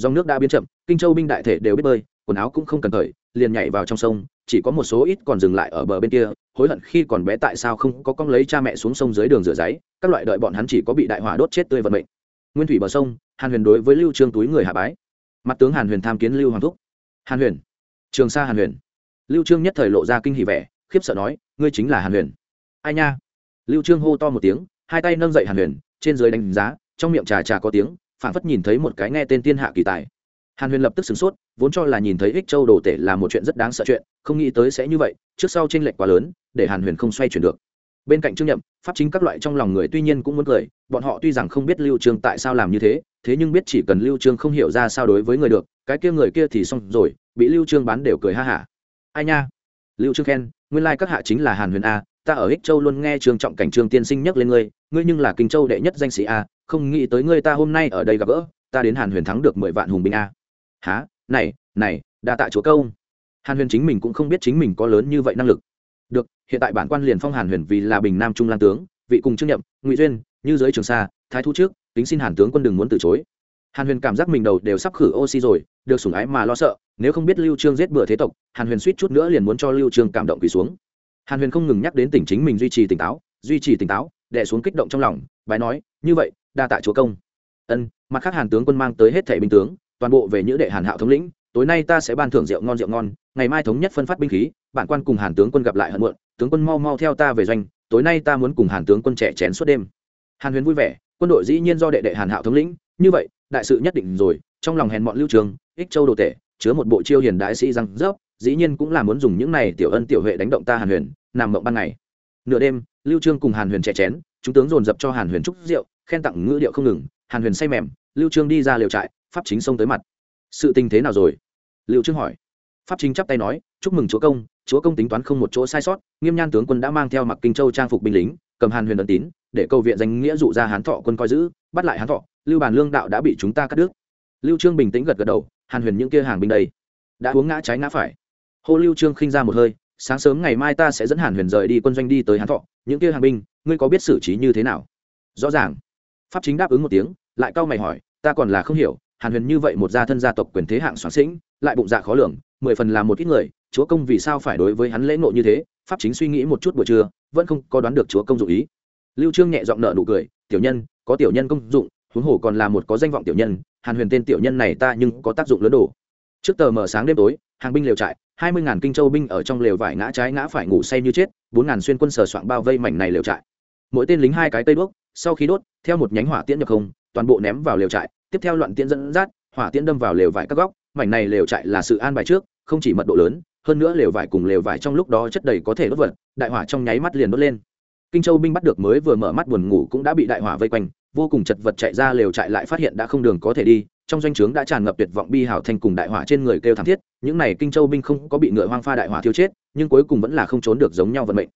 dòng nước đã biến chậm, kinh châu binh đại thể đều biết bơi, quần áo cũng không cần thời liền nhảy vào trong sông, chỉ có một số ít còn dừng lại ở bờ bên kia, hối hận khi còn bé tại sao không có con lấy cha mẹ xuống sông dưới đường rửa giấy, các loại đợi bọn hắn chỉ có bị đại hỏa đốt chết tươi vận mệnh. Nguyên thủy bờ sông, hàn huyền đối với lưu trương túi người hạ bái. Mặt tướng hàn huyền tham kiến lưu hoàng thúc. Hàn huyền, trường sa hàn huyền. Lưu trương nhất thời lộ ra kinh hỉ vẻ, khiếp sợ nói, ngươi chính là hàn huyền. Ai nha? Lưu trương hô to một tiếng, hai tay nâng dậy hàn huyền, trên dưới đánh giá, trong miệng trà trà có tiếng phản phất nhìn thấy một cái nghe tên tiên hạ kỳ tài. Hàn huyền lập tức sửng sốt, vốn cho là nhìn thấy ích châu đồ tể là một chuyện rất đáng sợ chuyện, không nghĩ tới sẽ như vậy, trước sau tranh lệch quá lớn, để hàn huyền không xoay chuyển được. Bên cạnh trương nhậm, pháp chính các loại trong lòng người tuy nhiên cũng muốn cười, bọn họ tuy rằng không biết lưu trương tại sao làm như thế thế nhưng biết chỉ cần lưu trương không hiểu ra sao đối với người được, cái kia người kia thì xong rồi, bị lưu trương bán đều cười ha hả. Ai nha? Lưu trương khen, nguyên lai like các hạ chính là hàn huyền a, ta ở ích châu luôn nghe trương trọng cảnh trương tiên sinh nhắc lên ngươi ngươi nhưng là kinh châu đệ nhất danh sĩ a không nghĩ tới ngươi ta hôm nay ở đây gặp gỡ, ta đến hàn huyền thắng được mười vạn hùng binh a. Há này này, đa tạ chúa công. Hàn huyền chính mình cũng không biết chính mình có lớn như vậy năng lực. Được, hiện tại bản quan liền phong hàn huyền vì là bình nam trung lan tướng, vị cùng trương nhậm ngụy duyên, như giới trường sa, thái thu trước, tính xin hàn tướng quân đừng muốn từ chối. Hàn huyền cảm giác mình đầu đều sắp khử oxy rồi, được sủng ái mà lo sợ, nếu không biết lưu trương giết bừa thế tộc, hàn huyền suýt chút nữa liền muốn cho lưu trương cảm động quỳ xuống. Hàn huyền không ngừng nhắc đến tỉnh chính mình duy trì tỉnh táo, duy trì tỉnh táo, đè xuống kích động trong lòng, bái nói, như vậy đa tạ chúa công. Ân, mặt khác hàn tướng quân mang tới hết thẻ binh tướng, toàn bộ về nhữ đệ hàn hạo thống lĩnh, tối nay ta sẽ ban thưởng rượu ngon rượu ngon, ngày mai thống nhất phân phát binh khí, bản quan cùng hàn tướng quân gặp lại hận muộn, tướng quân mau mau theo ta về doanh, tối nay ta muốn cùng hàn tướng quân trẻ chén suốt đêm. Hàn huyền vui vẻ, quân đội dĩ nhiên do đệ đệ hàn hạo thống lĩnh, như vậy, đại sự nhất định rồi, trong lòng hèn mọn lưu trường, ích châu đồ tể, chứa một bộ chiêu hiền đại sĩ răng rớp, dĩ nhiên cũng là muốn dùng những này tiểu ân tiểu huệ đánh động ta hàn huyền, nằm mộng ban ngày. Nửa đêm, lưu trương cùng hàn huyền trẻ chén, chúng tướng dồn dập cho hàn huyền trúc rượu khen tặng ngữ điệu không ngừng, hàn huyền say mềm, lưu trương đi ra liều trại, pháp chính xông tới mặt. Sự tình thế nào rồi? Lưu trương hỏi. Pháp chính chắp tay nói, chúc mừng chúa công chúa công tính toán không một chỗ sai sót, nghiêm nhan tướng quân đã mang theo mặc kinh châu trang phục binh lính, cầm hàn huyền ấn tín, để cầu viện danh nghĩa dụ ra hán thọ quân coi giữ, bắt lại hán thọ, lưu bàn lương đạo đã bị chúng ta cắt đứt. Lưu trương bình tĩnh gật gật đầu, hàn huyền những kia hàng binh đây, đã uống ngã trái ngã phải. Hô lưu trương khinh ra một hơi, sáng sớm ngày mai ta sẽ dẫn hàn huyền rời đi quân doanh đi tới hán thọ, những kia hàng binh, ngươi có biết xử trí như thế nào? Rõ ràng pháp chính đáp ứng một tiếng, lại cau mày hỏi, ta còn là không hiểu, hàn huyền như vậy một gia thân gia tộc quyền thế hạng soạn sĩnh, lại bụng dạ khó lường, mười phần là một ít người, chúa công vì sao phải đối với hắn lễ ngộ như thế? Pháp chính suy nghĩ một chút buổi trưa, vẫn không có đoán được chúa công dụng ý. Lưu trương nhẹ giọng nợ nụ cười, tiểu nhân, có tiểu nhân công dụng, huống hồ còn là một có danh vọng tiểu nhân, hàn huyền tên tiểu nhân này ta nhưng có tác dụng lớn đủ trước tờ mở sáng đêm tối, hàng binh lều trại, hai mươi ngàn kinh châu binh ở trong lều vải ngã trái ngã phải ngủ say như chết, bốn ngàn xuyên quân sờ soạng bao vây mảnh này lều trại. Mỗi tên lính hai cái cây đuốc sau khi đốt, theo một nhánh hỏa tiễn nhập không, toàn bộ ném vào lều trại, tiếp theo loạn tiễn dẫn dắt, hỏa tiễn đâm vào lều vải các góc, mảnh này lều trại là sự an bài trước, không chỉ mật độ lớn, hơn nữa lều vải cùng lều vải trong lúc đó chất đầy có thể đốt vật, đại hỏa trong nháy mắt liền đốt lên. Kinh châu binh bắt được mới vừa mở mắt buồn ngủ cũng đã bị đại hỏa vây quanh, vô cùng chật vật chạy ra lều trại lại phát hiện đã không đường có thể đi, trong doanh trướng đã tràn ngập tuyệt vọng bi hảo thành cùng đại hỏa trên người kêu thảm thiết, những này kinh châu binh không có bị ngựa hoang pha đại hỏa thiêu chết, nhưng cuối cùng vẫn là không trốn được giống nhau vận mệnh.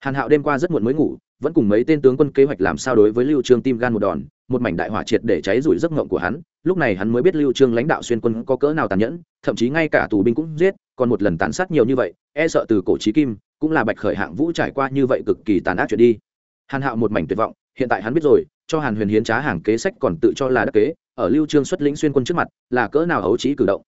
Hàn hạo đêm qua rất muộn mới ngủ vẫn cùng mấy tên tướng quân kế hoạch làm sao đối với lưu trương tim gan một đòn, một mảnh đại hỏa triệt để cháy rủi giấc ngộng của hắn. Lúc này hắn mới biết lưu trương lãnh đạo xuyên quân có cỡ nào tàn nhẫn, thậm chí ngay cả tù binh cũng giết, còn một lần tàn sát nhiều như vậy e sợ từ cổ chí kim, cũng là bạch khởi hạng vũ trải qua như vậy cực kỳ tàn ác chuyện đi. Hàn hạo một mảnh tuyệt vọng, hiện tại hắn biết rồi, cho hàn huyền hiến trá hàng kế sách còn tự cho là đắc kế, ở lưu trương xuất lĩnh xuyên quân trước mặt, là cỡ nào hấu trí cử động.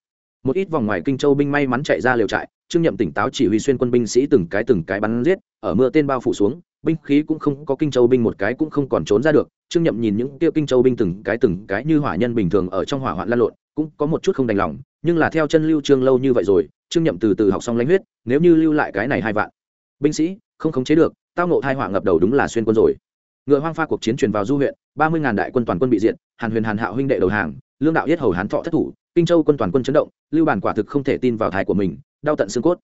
Một ít vòng ngoài kinh châu binh may mắn chạy ra liều trại, trương nhậm tỉnh táo chỉ huy xuyên quân binh sĩ từng cái từng cái bắn giết, ở mưa tên bao phủ xuống binh khí cũng không có kinh châu binh một cái cũng không còn trốn ra được trương nhậm nhìn những tiêu kinh châu binh từng cái từng cái như hỏa nhân bình thường ở trong hỏa hoạn lan lộn cũng có một chút không đành lòng nhưng là theo chân lưu trương lâu như vậy rồi trương nhậm từ từ học xong lãnh huyết nếu như lưu lại cái này hai vạn binh sĩ không khống chế được tao ngộ thai hỏa ngập đầu đúng là xuyên quân rồi. Ngựa hoang pha cuộc chiến truyền vào du huyện ba mươi ngàn đại quân toàn quân bị diệt hàn huyền hàn hạo huynh đệ đầu hàng lương đạo yết hầu hán thọ thất thủ kinh châu quân toàn quân chấn động lưu bản quả thực không thể tin vào thái của mình đau tận xương cốt.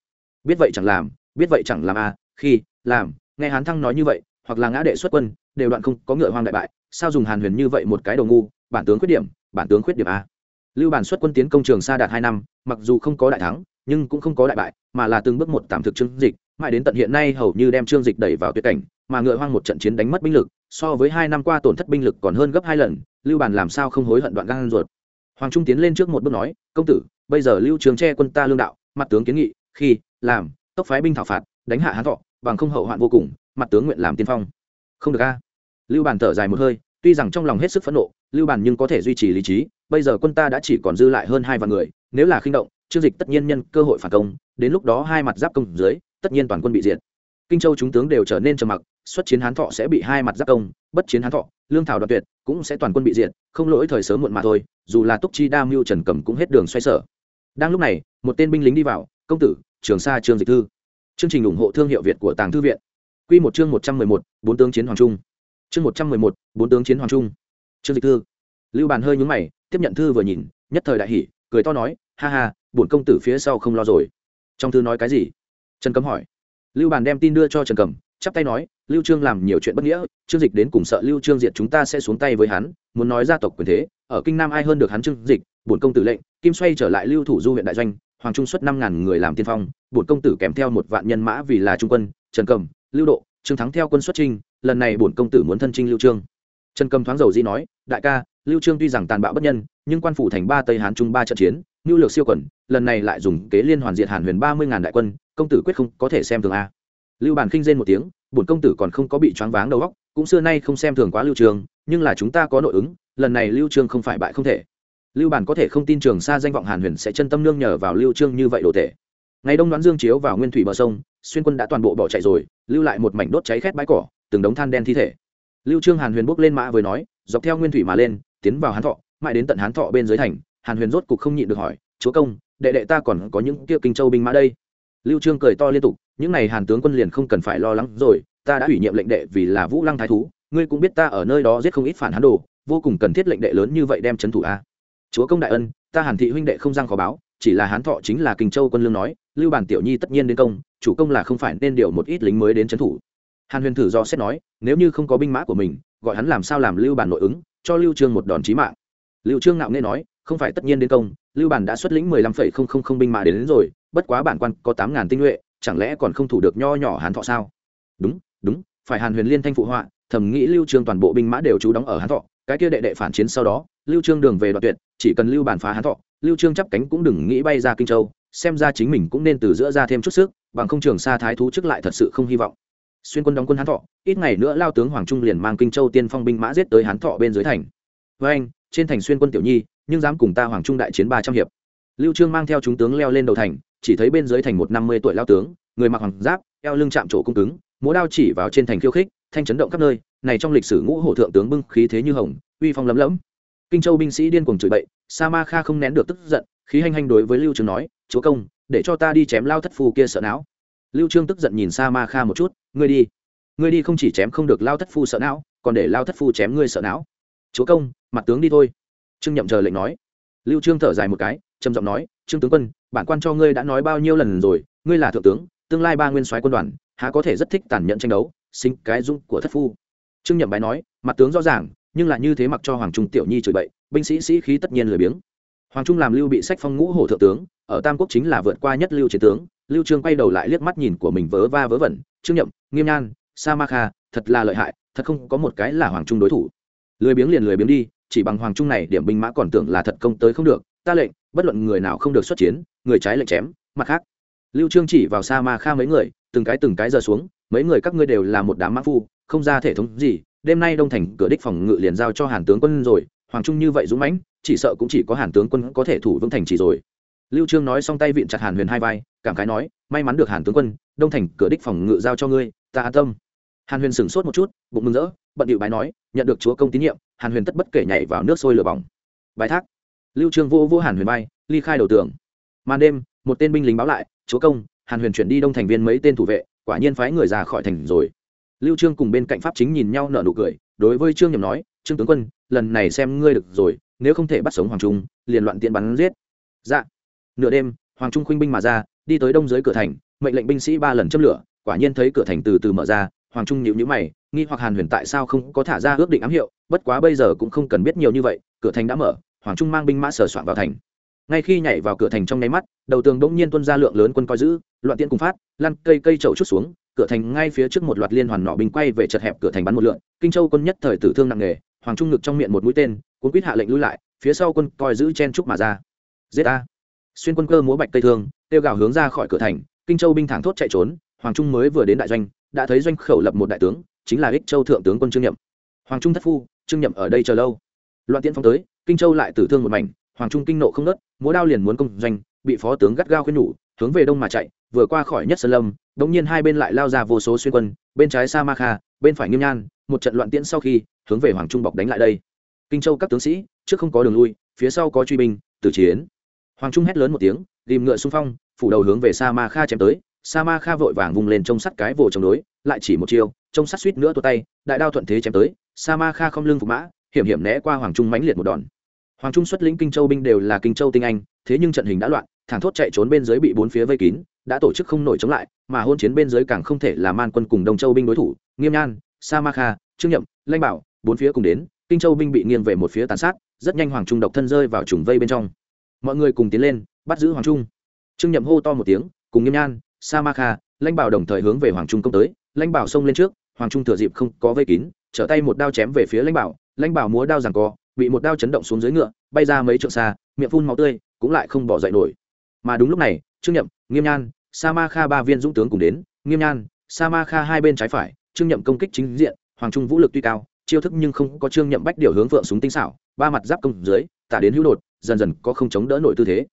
Biết vậy chẳng làm biết vậy chẳng làm a à, khi làm nghe hán thăng nói như vậy, hoặc là ngã đệ xuất quân, đều đoạn không có ngựa hoang đại bại, sao dùng hàn huyền như vậy một cái đầu ngu? Bản tướng khuyết điểm, bản tướng khuyết điểm a. Lưu bản xuất quân tiến công trường sa đạt hai năm, mặc dù không có đại thắng, nhưng cũng không có đại bại, mà là từng bước một tạm thực trương dịch. Mãi đến tận hiện nay hầu như đem trương dịch đẩy vào tuyệt cảnh, mà ngựa hoang một trận chiến đánh mất binh lực, so với hai năm qua tổn thất binh lực còn hơn gấp hai lần, lưu bản làm sao không hối hận đoạn gan ruột? Hoàng trung tiến lên trước một bước nói, công tử, bây giờ lưu trường che quân ta lương đạo, mặt tướng kiến nghị, khi, làm, tốc phái binh thảo phạt, đánh hạ hán thọ bằng không hậu hoạn vô cùng, mặt tướng nguyện làm tiên phong. Không được a. Lưu bàn thở dài một hơi, tuy rằng trong lòng hết sức phẫn nộ, lưu bàn nhưng có thể duy trì lý trí, bây giờ quân ta đã chỉ còn dư lại hơn hai vạn người, nếu là khinh động chương dịch tất nhiên nhân cơ hội phản công, đến lúc đó hai mặt giáp công dưới, tất nhiên toàn quân bị diệt. Kinh châu chúng tướng đều trở nên trầm mặc, xuất chiến hán thọ sẽ bị hai mặt giáp công, bất chiến hán thọ, lương thảo đoạt tuyệt cũng sẽ toàn quân bị diệt, không lỗi thời sớm muộn mà thôi, dù là túc chi đa mưu trần cầm cũng hết đường xoay sở. Đang lúc này, một tên binh lính đi vào, công tử, trường sa trương dịch thư chương trình ủng hộ thương hiệu việt của tàng thư viện. Quy một chương một trăm mười một, bốn tướng chiến hoàng trung. Chương một trăm mười một, bốn tướng chiến hoàng trung. Chương dịch thư. Lưu bàn hơi nhướng mày, tiếp nhận thư vừa nhìn, nhất thời đại hỉ, cười to nói, ha ha, bổn công tử phía sau không lo rồi. Trong thư nói cái gì? Trần cấm hỏi. Lưu bàn đem tin đưa cho trần Cẩm chắp tay nói, lưu trương làm nhiều chuyện bất nghĩa, trương dịch đến cùng sợ lưu trương diệt chúng ta sẽ xuống tay với hắn, muốn nói gia tộc quyền thế, ở kinh nam ai hơn được hắn trương dịch, bổn công tử lệnh, kim xoay trở lại lưu thủ du huyện đại doanh hoàng trung xuất năm ngàn người làm tiên phong bổn công tử kèm theo một vạn nhân mã vì là trung quân trần cầm lưu độ trương thắng theo quân xuất trinh lần này bổn công tử muốn thân trinh lưu trương. Trần cầm thoáng dầu di nói đại ca lưu trương tuy rằng tàn bạo bất nhân nhưng quan phủ thành ba tây hán trung ba trận chiến nhu lược siêu quẩn lần này lại dùng kế liên hoàn diệt hàn huyền ba mươi ngàn đại quân công tử quyết không có thể xem thường a. Lưu bản khinh rên một tiếng bổn công tử còn không có bị choáng váng đầu óc cũng xưa nay không xem thường quá lưu Trương, nhưng là chúng ta có nội ứng lần này lưu trương không phải bại không thể lưu bản có thể không tin trường xa danh vọng hàn huyền sẽ chân tâm nương nhờ vào lưu trương như vậy đồ tể. Ngày đông đoán dương chiếu vào nguyên thủy bờ sông, xuyên quân đã toàn bộ bỏ chạy rồi, lưu lại một mảnh đốt cháy khét bãi cỏ, từng đống than đen thi thể. Lưu trương hàn huyền bước lên mã với nói, dọc theo nguyên thủy mà lên, tiến vào hán thọ, mãi đến tận hán thọ bên dưới thành. Hàn huyền rốt cục không nhịn được hỏi, chúa công, đệ đệ ta còn có những kia kinh châu binh mã đây? Lưu trương cười to liên tục, những này hàn tướng quân liền không cần phải lo lắng rồi, ta đã ủy nhiệm lệnh đệ vì là vũ lăng thái thú, ngươi cũng biết ta ở nơi đó giết không ít phản hán đồ, vô cùng cần thiết lệnh đệ lớn như vậy đem chấn thủ a chúa công đại ân ta hàn thị huynh đệ không giang khó báo chỉ là hán thọ chính là kinh châu quân lương nói lưu bản tiểu nhi tất nhiên đến công chủ công là không phải nên điều một ít lính mới đến trấn thủ. Hàn huyền thử do xét nói nếu như không có binh mã của mình gọi hắn làm sao làm lưu bản nội ứng cho lưu trương một đòn chí mạng. Lưu trương ngạo nghe nói không phải tất nhiên đến công lưu bản đã xuất lĩnh mười lăm phẩy không không không binh mã đến, đến rồi bất quá bản quan có tám ngàn tinh nhuệ chẳng lẽ còn không thủ được nho nhỏ hán thọ sao? Đúng đúng phải hàn huyền liên thanh phụ họa thầm nghĩ lưu trương toàn bộ binh mã đều trú đóng ở hán thọ cái kia đệ đệ phản chiến sau đó, lưu trương đường về đoạn tuyệt, chỉ cần lưu bản phá hán thọ, lưu trương chắp cánh cũng đừng nghĩ bay ra kinh châu, xem ra chính mình cũng nên từ giữa ra thêm chút sức, bằng không trường xa thái thú trước lại thật sự không hy vọng. Xuyên quân đóng quân hán thọ, ít ngày nữa lao tướng hoàng trung liền mang kinh châu tiên phong binh mã giết tới hán thọ bên dưới thành. Với anh, trên thành xuyên quân tiểu nhi, nhưng dám cùng ta hoàng trung đại chiến ba trăm hiệp. Lưu trương mang theo chúng tướng leo lên đầu thành, chỉ thấy bên dưới thành một năm mươi tuổi lao tướng, người mặc hoàng giáp, eo lưng chạm trổ cung cứng, múa đao chỉ vào trên thành khiêu khích, thanh chấn động khắp nơi này trong lịch sử ngũ hổ thượng tướng bưng khí thế như hồng, uy phong lấm lấm kinh châu binh sĩ điên cuồng chửi bậy, sa ma kha không nén được tức giận, khí hành hành đối với lưu trương nói, chúa công, để cho ta đi chém lao thất phu kia sợ não. Lưu trương tức giận nhìn sa ma kha một chút, ngươi đi ngươi đi không chỉ chém không được lao thất phu sợ não, còn để lao thất phu chém ngươi sợ não. Chúa công, mặt tướng đi thôi. Trương nhậm chờ lệnh nói. Lưu trương thở dài một cái, trầm giọng nói, trương tướng quân, bản quan cho ngươi đã nói bao nhiêu lần rồi, ngươi là thượng tướng, tương lai ba nguyên soái quân đoàn, há có thể rất thích tàn nhẫn tranh đấu sinh cái dung của thất phu? Trương nhậm bái nói, mặt tướng rõ ràng, nhưng là như thế mặc cho hoàng trung tiểu nhi chửi bậy, binh sĩ sĩ khí tất nhiên lười biếng. Hoàng trung làm lưu bị sách phong ngũ hổ thượng tướng, ở tam quốc chính là vượt qua nhất lưu chiến tướng. Lưu trương quay đầu lại liếc mắt nhìn của mình vớ va vớ vẩn. Trương nhậm, nghiêm nhan, sa ma kha, thật là lợi hại, thật không có một cái là hoàng trung đối thủ. Lười biếng liền lười biếng đi, chỉ bằng hoàng trung này điểm binh mã còn tưởng là thật công tới không được. Ta lệnh, bất luận người nào không được xuất chiến, người trái lệnh chém, mặt khác. Lưu trương chỉ vào sa ma kha mấy người, từng cái từng cái giờ xuống, mấy người các ngươi đều là một đám mã phu không ra thể thống gì, đêm nay đông thành cửa đích phòng ngự liền giao cho hàn tướng quân rồi, hoàng trung như vậy dũng mãnh, chỉ sợ cũng chỉ có hàn tướng quân có thể thủ vững thành chỉ rồi. Lưu trương nói xong tay vịn chặt hàn huyền hai vai, cảm khái nói, may mắn được hàn tướng quân, đông thành cửa đích phòng ngự giao cho ngươi, ta an tâm. Hàn huyền sửng sốt một chút, bụng mừng rỡ, bận điệu bái nói, nhận được chúa công tín nhiệm, hàn huyền tất bất kể nhảy vào nước sôi lửa bỏng. Bài thác. Lưu trương vô vô hàn huyền bay ly khai đầu tường. Màn đêm, một tên binh lính báo lại, chúa công, hàn huyền chuyển đi đông thành viên mấy tên thủ vệ, quả nhiên phái người ra khỏi thành rồi lưu trương cùng bên cạnh pháp chính nhìn nhau nở nụ cười, đối với trương nhầm nói, trương tướng quân, lần này xem ngươi được rồi, nếu không thể bắt sống hoàng trung, liền loạn tiện bắn giết. Dạ. Nửa đêm, hoàng trung khuynh binh mà ra, đi tới đông dưới cửa thành, mệnh lệnh binh sĩ ba lần châm lửa, quả nhiên thấy cửa thành từ từ mở ra, hoàng trung nhíu nhíu mày, nghi hoặc hàn huyền tại sao không có thả ra ước định ám hiệu, bất quá bây giờ cũng không cần biết nhiều như vậy, cửa thành đã mở, hoàng trung mang binh mã sờ soạn vào thành. Ngay khi nhảy vào cửa thành trong nháy mắt, đầu tường bỗng nhiên tuân ra lượng lớn quân coi giữ, loạn tiễn cùng phát, lăn cây cây chậu chút xuống cửa thành ngay phía trước một loạt liên hoàn nỏ binh quay về chật hẹp cửa thành bắn một lượn, kinh châu quân nhất thời tử thương nặng nề, hoàng trung ngực trong miệng một mũi tên, cuốn quýt hạ lệnh lui lại, phía sau quân coi giữ chen trúc mà ra. Giết a xuyên quân cơ múa bạch cây thương, tiêu gào hướng ra khỏi cửa thành, kinh châu binh thẳng thốt chạy trốn, hoàng trung mới vừa đến đại doanh, đã thấy doanh khẩu lập một đại tướng, chính là ích châu thượng tướng quân trương nhậm. Hoàng trung thất phu, trương nhậm ở đây chờ lâu. Loạn tiễn phong tới, kinh châu lại tử thương một mảnh, hoàng trung kinh nộ không nớt, múa đao liền muốn công doanh, bị phó tướng gắt gao khuyên nhủ hướng về đông mà chạy vừa qua khỏi nhất sơn lâm đống nhiên hai bên lại lao ra vô số xuyên quân bên trái sa ma kha bên phải nghiêm nhan một trận loạn tiễn sau khi hướng về hoàng trung bọc đánh lại đây. Kinh châu các tướng sĩ trước không có đường lui phía sau có truy binh tử chiến. Hoàng trung hét lớn một tiếng tìm ngựa xung phong phủ đầu hướng về sa ma kha chém tới. Sa ma kha vội vàng vung lên trông sắt cái vồ chống đối lại chỉ một chiều, trông sắt suýt nữa tua tay đại đao thuận thế chém tới. Sa ma kha không lưng phục mã hiểm hiểm né qua hoàng trung mãnh liệt một đòn. Hoàng trung xuất lĩnh kinh châu binh đều là kinh châu tinh anh thế nhưng trận hình đã loạn thẳng thốt chạy trốn bên dưới bị bốn phía vây kín, đã tổ chức không nổi chống lại, mà hôn chiến bên dưới càng không thể là man quân cùng đông châu binh đối thủ, nghiêm nhan, sa ma kha, trương nhậm lanh bảo, bốn phía cùng đến, kinh châu binh bị nghiêng về một phía tàn sát, rất nhanh hoàng trung độc thân rơi vào trùng vây bên trong. Mọi người cùng tiến lên, bắt giữ hoàng trung. Trương nhậm hô to một tiếng, cùng nghiêm nhan, sa ma kha, lãnh bảo đồng thời hướng về hoàng trung công tới, lãnh bảo xông lên trước, hoàng trung thừa dịp không có vây kín, trở tay một đao chém về phía lãnh bảo lãnh bảo múa đao rằng co, bị một đao chấn động xuống dưới ngựa, bay ra mấy trượng xa, miệng phun máu tươi, cũng lại không bỏ dậy nổi mà đúng lúc này, trương nhậm, nghiêm nhan sa ma kha ba viên dũng tướng cùng đến. Nghiêm nhan sa ma kha hai bên trái phải, trương nhậm công kích chính diện, hoàng trung vũ lực tuy cao, chiêu thức nhưng không có trương nhậm bách điều hướng vượng súng tinh xảo, ba mặt giáp công dưới, tả đến hữu đột, dần dần có không chống đỡ nổi tư thế.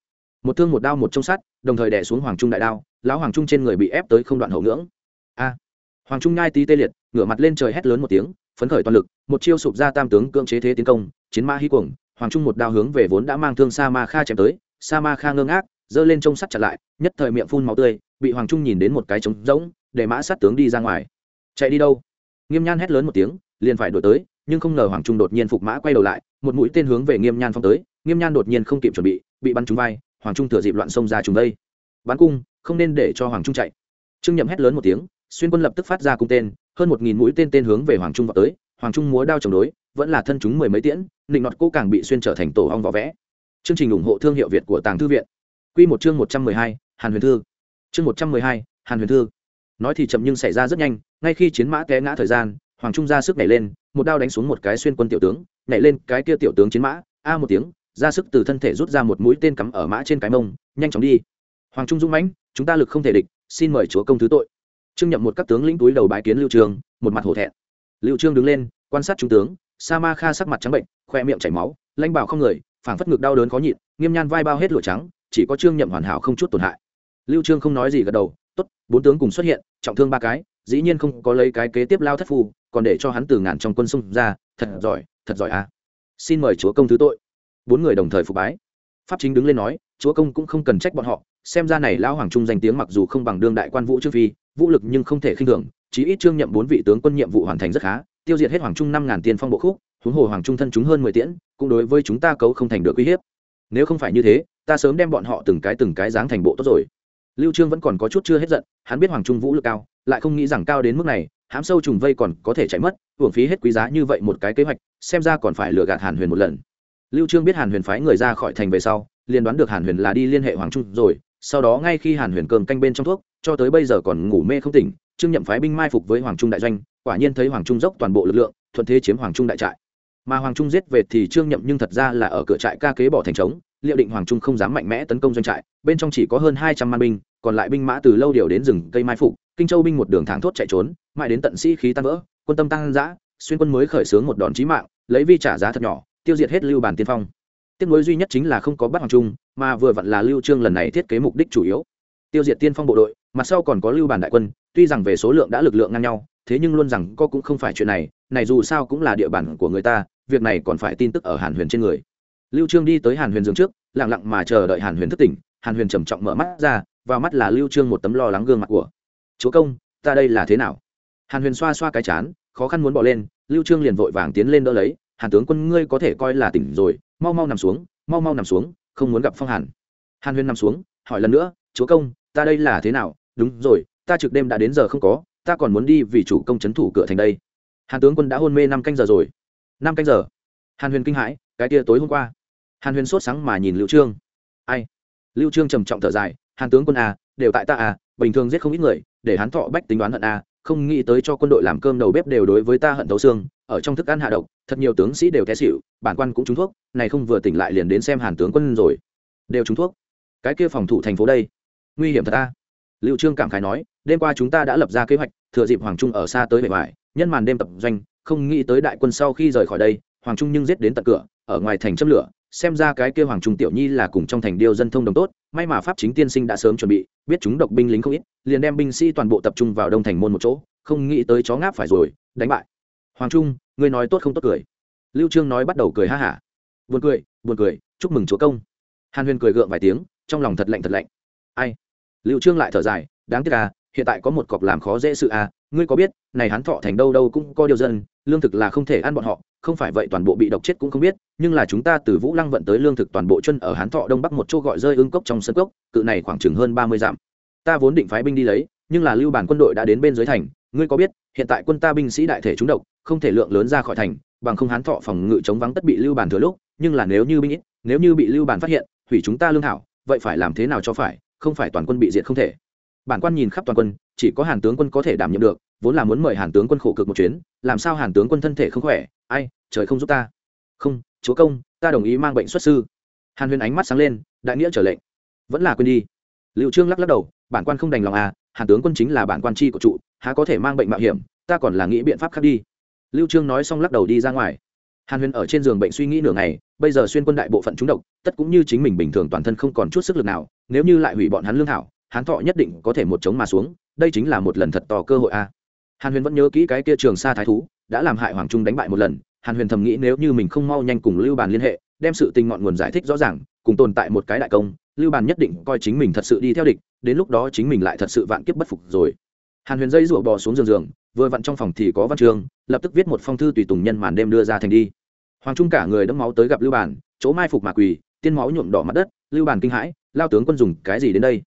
Một thương một đao một trong sắt, đồng thời đè xuống hoàng trung đại đao, lão hoàng trung trên người bị ép tới không đoạn hậu ngưỡng. A! Hoàng trung nhai tí tê liệt, ngửa mặt lên trời hét lớn một tiếng, phấn khởi toàn lực, một chiêu sụp ra tam tướng cưỡng chế thế tiến công, chiến ma hy cuồng, hoàng trung một đao hướng về vốn đã mang thương sa ma kha chém tới sa ma kha ngơ ngác giơ lên trông sắt chặt lại, nhất thời miệng phun máu tươi, bị hoàng trung nhìn đến một cái trống rỗng, để mã sát tướng đi ra ngoài. Chạy đi đâu? Nghiêm nhan hét lớn một tiếng, liền phải đổi tới, nhưng không ngờ hoàng trung đột nhiên phục mã quay đầu lại, một mũi tên hướng về nghiêm nhan phong tới. Nghiêm nhan đột nhiên không kịp chuẩn bị bị bắn trúng vai, hoàng trung thừa dịp loạn xông ra trùng đây. Bắn cung, không nên để cho hoàng trung chạy. Trương nhậm hét lớn một tiếng, xuyên quân lập tức phát ra cung tên, hơn một nghìn mũi tên tên hướng về hoàng trung vào tới. Hoàng trung múa đao chống đối, vẫn là thân chúng mười mấy tiễn định nọt cô càng bị xuyên trở thành tổ hong vỏ vẽ. Chương trình ủng hộ thương hiệu việt của tàng thư viện quy một chương một trăm mười hai, hàn huyền thư. Chương một trăm mười hai, hàn huyền thư. Nói thì chậm nhưng xảy ra rất nhanh, ngay khi chiến mã té ngã thời gian, hoàng trung ra sức nhảy lên, một đao đánh xuống một cái xuyên quân tiểu tướng, nhảy lên cái kia tiểu tướng chiến mã, a một tiếng, ra sức từ thân thể rút ra một mũi tên cắm ở mã trên cái mông, nhanh chóng đi. Hoàng trung dũng mãnh, chúng ta lực không thể địch, xin mời chúa công thứ tội. Trương nhậm một các tướng lĩnh túi đầu bái kiến lưu trường, một mặt hổ thẹn. Lưu trương đứng lên, quan sát trung tướng, sa ma kha sắc mặt trắng bệnh khóe miệng chảy máu lãnh bảo không người, phảng phất ngực đau đớn khó nhịn, nghiêm nhan vai bao hết lụa trắng chỉ có trương nhậm hoàn hảo không chút tổn hại. Lưu trương không nói gì gật đầu, tốt, bốn tướng cùng xuất hiện, trọng thương ba cái, dĩ nhiên không có lấy cái kế tiếp lao thất phu, còn để cho hắn từ ngàn trong quân xung ra, thật giỏi thật giỏi à. Xin mời chúa công thứ tội. Bốn người đồng thời phục bái. Pháp chính đứng lên nói, chúa công cũng không cần trách bọn họ, xem ra này lão hoàng trung danh tiếng mặc dù không bằng đương đại quan vũ trương phi, vũ lực nhưng không thể khinh thường, chí ít trương nhậm bốn vị tướng quân nhiệm vụ hoàn thành rất khá, tiêu diệt hết hoàng trung năm ngàn tiền phong bộ khúc, huống hồ hoàng trung thân chúng hơn mười tiễn, cũng đối với chúng ta cấu không thành được uy hiếp nếu không phải như thế, ta sớm đem bọn họ từng cái từng cái dáng thành bộ tốt rồi. Lưu trương vẫn còn có chút chưa hết giận, hắn biết hoàng trung vũ lực cao, lại không nghĩ rằng cao đến mức này hám sâu trùng vây còn có thể chạy mất, hưởng phí hết quý giá như vậy một cái kế hoạch, xem ra còn phải lừa gạt hàn huyền một lần. Lưu trương biết hàn huyền phái người ra khỏi thành về sau, liền đoán được hàn huyền là đi liên hệ hoàng trung rồi, sau đó ngay khi hàn huyền cơm canh bên trong thuốc, cho tới bây giờ còn ngủ mê không tỉnh, trương nhậm phái binh mai phục với hoàng trung đại doanh, quả nhiên thấy hoàng trung dốc toàn bộ lực lượng, thuận thế chiếm hoàng trung đại trại mà hoàng trung giết về thì trương nhậm nhưng thật ra là ở cửa trại ca kế bỏ thành trống. Liệu định hoàng trung không dám mạnh mẽ tấn công doanh trại, bên trong chỉ có hơn hai trăm man binh, còn lại binh mã từ lâu điều đến rừng cây mai phục, kinh châu binh một đường thẳng thốt chạy trốn, mãi đến tận sĩ khí tan vỡ, quân tâm tăng giã xuyên quân mới khởi xướng một đòn chí mạng, lấy vi trả giá thật nhỏ, tiêu diệt hết lưu bản tiên phong. Tiếc nối duy nhất chính là không có bắt hoàng trung, mà vừa vặn là lưu trương lần này thiết kế mục đích chủ yếu. Tiêu diệt tiên phong bộ đội, mặt sau còn có lưu bản đại quân, tuy rằng về số lượng đã lực lượng ngang nhau, thế nhưng luôn rằng có cũng không phải chuyện này này dù sao cũng là địa bàn của người ta việc này còn phải tin tức ở hàn huyền trên người. Lưu trương đi tới hàn huyền giường trước, lặng lặng mà chờ đợi hàn huyền thức tỉnh. Hàn huyền trầm trọng mở mắt ra, vào mắt là lưu trương một tấm lo lắng gương mặt của. Chúa công, ta đây là thế nào? Hàn huyền xoa xoa cái chán, khó khăn muốn bỏ lên, lưu trương liền vội vàng tiến lên đỡ lấy. Hàn tướng quân, ngươi có thể coi là tỉnh rồi, mau mau nằm xuống, mau mau nằm xuống, không muốn gặp phong hàn. Hàn huyền nằm xuống, hỏi lần nữa, chúa công, ta đây là thế nào? Đúng rồi, ta trực đêm đã đến giờ không có, ta còn muốn đi vì chủ công chấn thủ cửa thành đây. Hàn tướng quân đã hôn mê năm canh giờ rồi năm canh giờ. Hàn huyền kinh hãi, cái kia tối hôm qua. Hàn huyền sốt sáng mà nhìn lưu trương. Ai? Lưu trương trầm trọng thở dài, hàn tướng quân à đều tại ta à bình thường giết không ít người, để hắn thọ bách tính đoán hận à không nghĩ tới cho quân đội làm cơm đầu bếp đều đối với ta hận thấu xương, ở trong thức ăn hạ độc, thật nhiều tướng sĩ đều té xỉu, bản quan cũng trúng thuốc, này không vừa tỉnh lại liền đến xem hàn tướng quân rồi. Đều trúng thuốc? Cái kia phòng thủ thành phố đây, nguy hiểm thật ta lưu trương cảm khái nói, đêm qua chúng ta đã lập ra kế hoạch, thừa dịp hoàng trung ở xa tới bề ngoài, nhân màn đêm tập doanh không nghĩ tới đại quân sau khi rời khỏi đây, hoàng trung nhưng giết đến tận cửa, ở ngoài thành châm lửa, xem ra cái kia hoàng trung tiểu nhi là cùng trong thành điêu dân thông đồng tốt, may mà pháp chính tiên sinh đã sớm chuẩn bị, biết chúng độc binh lính không ít, liền đem binh sĩ toàn bộ tập trung vào đông thành môn một chỗ, không nghĩ tới chó ngáp phải rồi, đánh bại. Hoàng trung, ngươi nói tốt không tốt cười? Lưu trương nói bắt đầu cười ha hả. Buồn cười buồn cười, chúc mừng chúa công. Hàn huyền cười gượng vài tiếng, trong lòng thật lạnh thật lạnh. Ai? Lưu trương lại thở dài, đáng tiếc à hiện tại có một cọc làm khó dễ sự à ngươi có biết, này hắn thọ thành đâu đâu cũng có điều dân, lương thực là không thể ăn bọn họ, không phải vậy toàn bộ bị độc chết cũng không biết, nhưng là chúng ta từ vũ lăng vận tới lương thực toàn bộ chân ở hán thọ đông bắc một chỗ gọi rơi ương cốc trong sân cốc, cự này khoảng chừng hơn ba mươi dặm. Ta vốn định phái binh đi lấy, nhưng là lưu bản quân đội đã đến bên dưới thành, ngươi có biết, hiện tại quân ta binh sĩ đại thể trúng độc, không thể lượng lớn ra khỏi thành, bằng không hán thọ phòng ngự chống vắng tất bị lưu bản thừa lúc, nhưng là nếu như binh ít, nếu như bị lưu bản phát hiện, hủy chúng ta lương thảo, vậy phải làm thế nào cho phải, không phải toàn quân bị diệt không thể bản quan nhìn khắp toàn quân, chỉ có hàn tướng quân có thể đảm nhiệm được, vốn là muốn mời hàn tướng quân khổ cực một chuyến, làm sao hàn tướng quân thân thể không khỏe? Ai, trời không giúp ta. Không, chúa công, ta đồng ý mang bệnh xuất sư. Hàn huyền ánh mắt sáng lên, đại nghĩa trở lệnh. Vẫn là quên đi. Liệu trương lắc lắc đầu, bản quan không đành lòng à hàn tướng quân chính là bản quan chi của trụ há có thể mang bệnh mạo hiểm, ta còn là nghĩ biện pháp khác đi. Lưu trương nói xong lắc đầu đi ra ngoài. Hàn huyền ở trên giường bệnh suy nghĩ nửa ngày, bây giờ xuyên quân đại bộ phận trúng độc, tất cũng như chính mình bình thường toàn thân không còn chút sức lực nào, nếu như lại hủy bọn hắn lương thảo hán thọ nhất định có thể một chống mà xuống, đây chính là một lần thật to cơ hội a. Hàn huyền vẫn nhớ kỹ cái kia trường sa thái thú, đã làm hại hoàng trung đánh bại một lần, hàn huyền thầm nghĩ nếu như mình không mau nhanh cùng lưu bàn liên hệ, đem sự tình ngọn nguồn giải thích rõ ràng, cùng tồn tại một cái đại công, lưu bàn nhất định coi chính mình thật sự đi theo địch, đến lúc đó chính mình lại thật sự vạn kiếp bất phục rồi. Hàn huyền dây rụa bò xuống giường giường, vừa vặn trong phòng thì có văn trường lập tức viết một phong thư tùy tùng nhân màn đêm đưa ra thành đi. Hoàng trung cả người đẫm máu tới gặp lưu bàn, chỗ mai phục mà quỳ, tiên máu nhuộm đỏ mặt đất, lưu bàn kinh hãi, lao tướng quân dùng cái gì đến đây?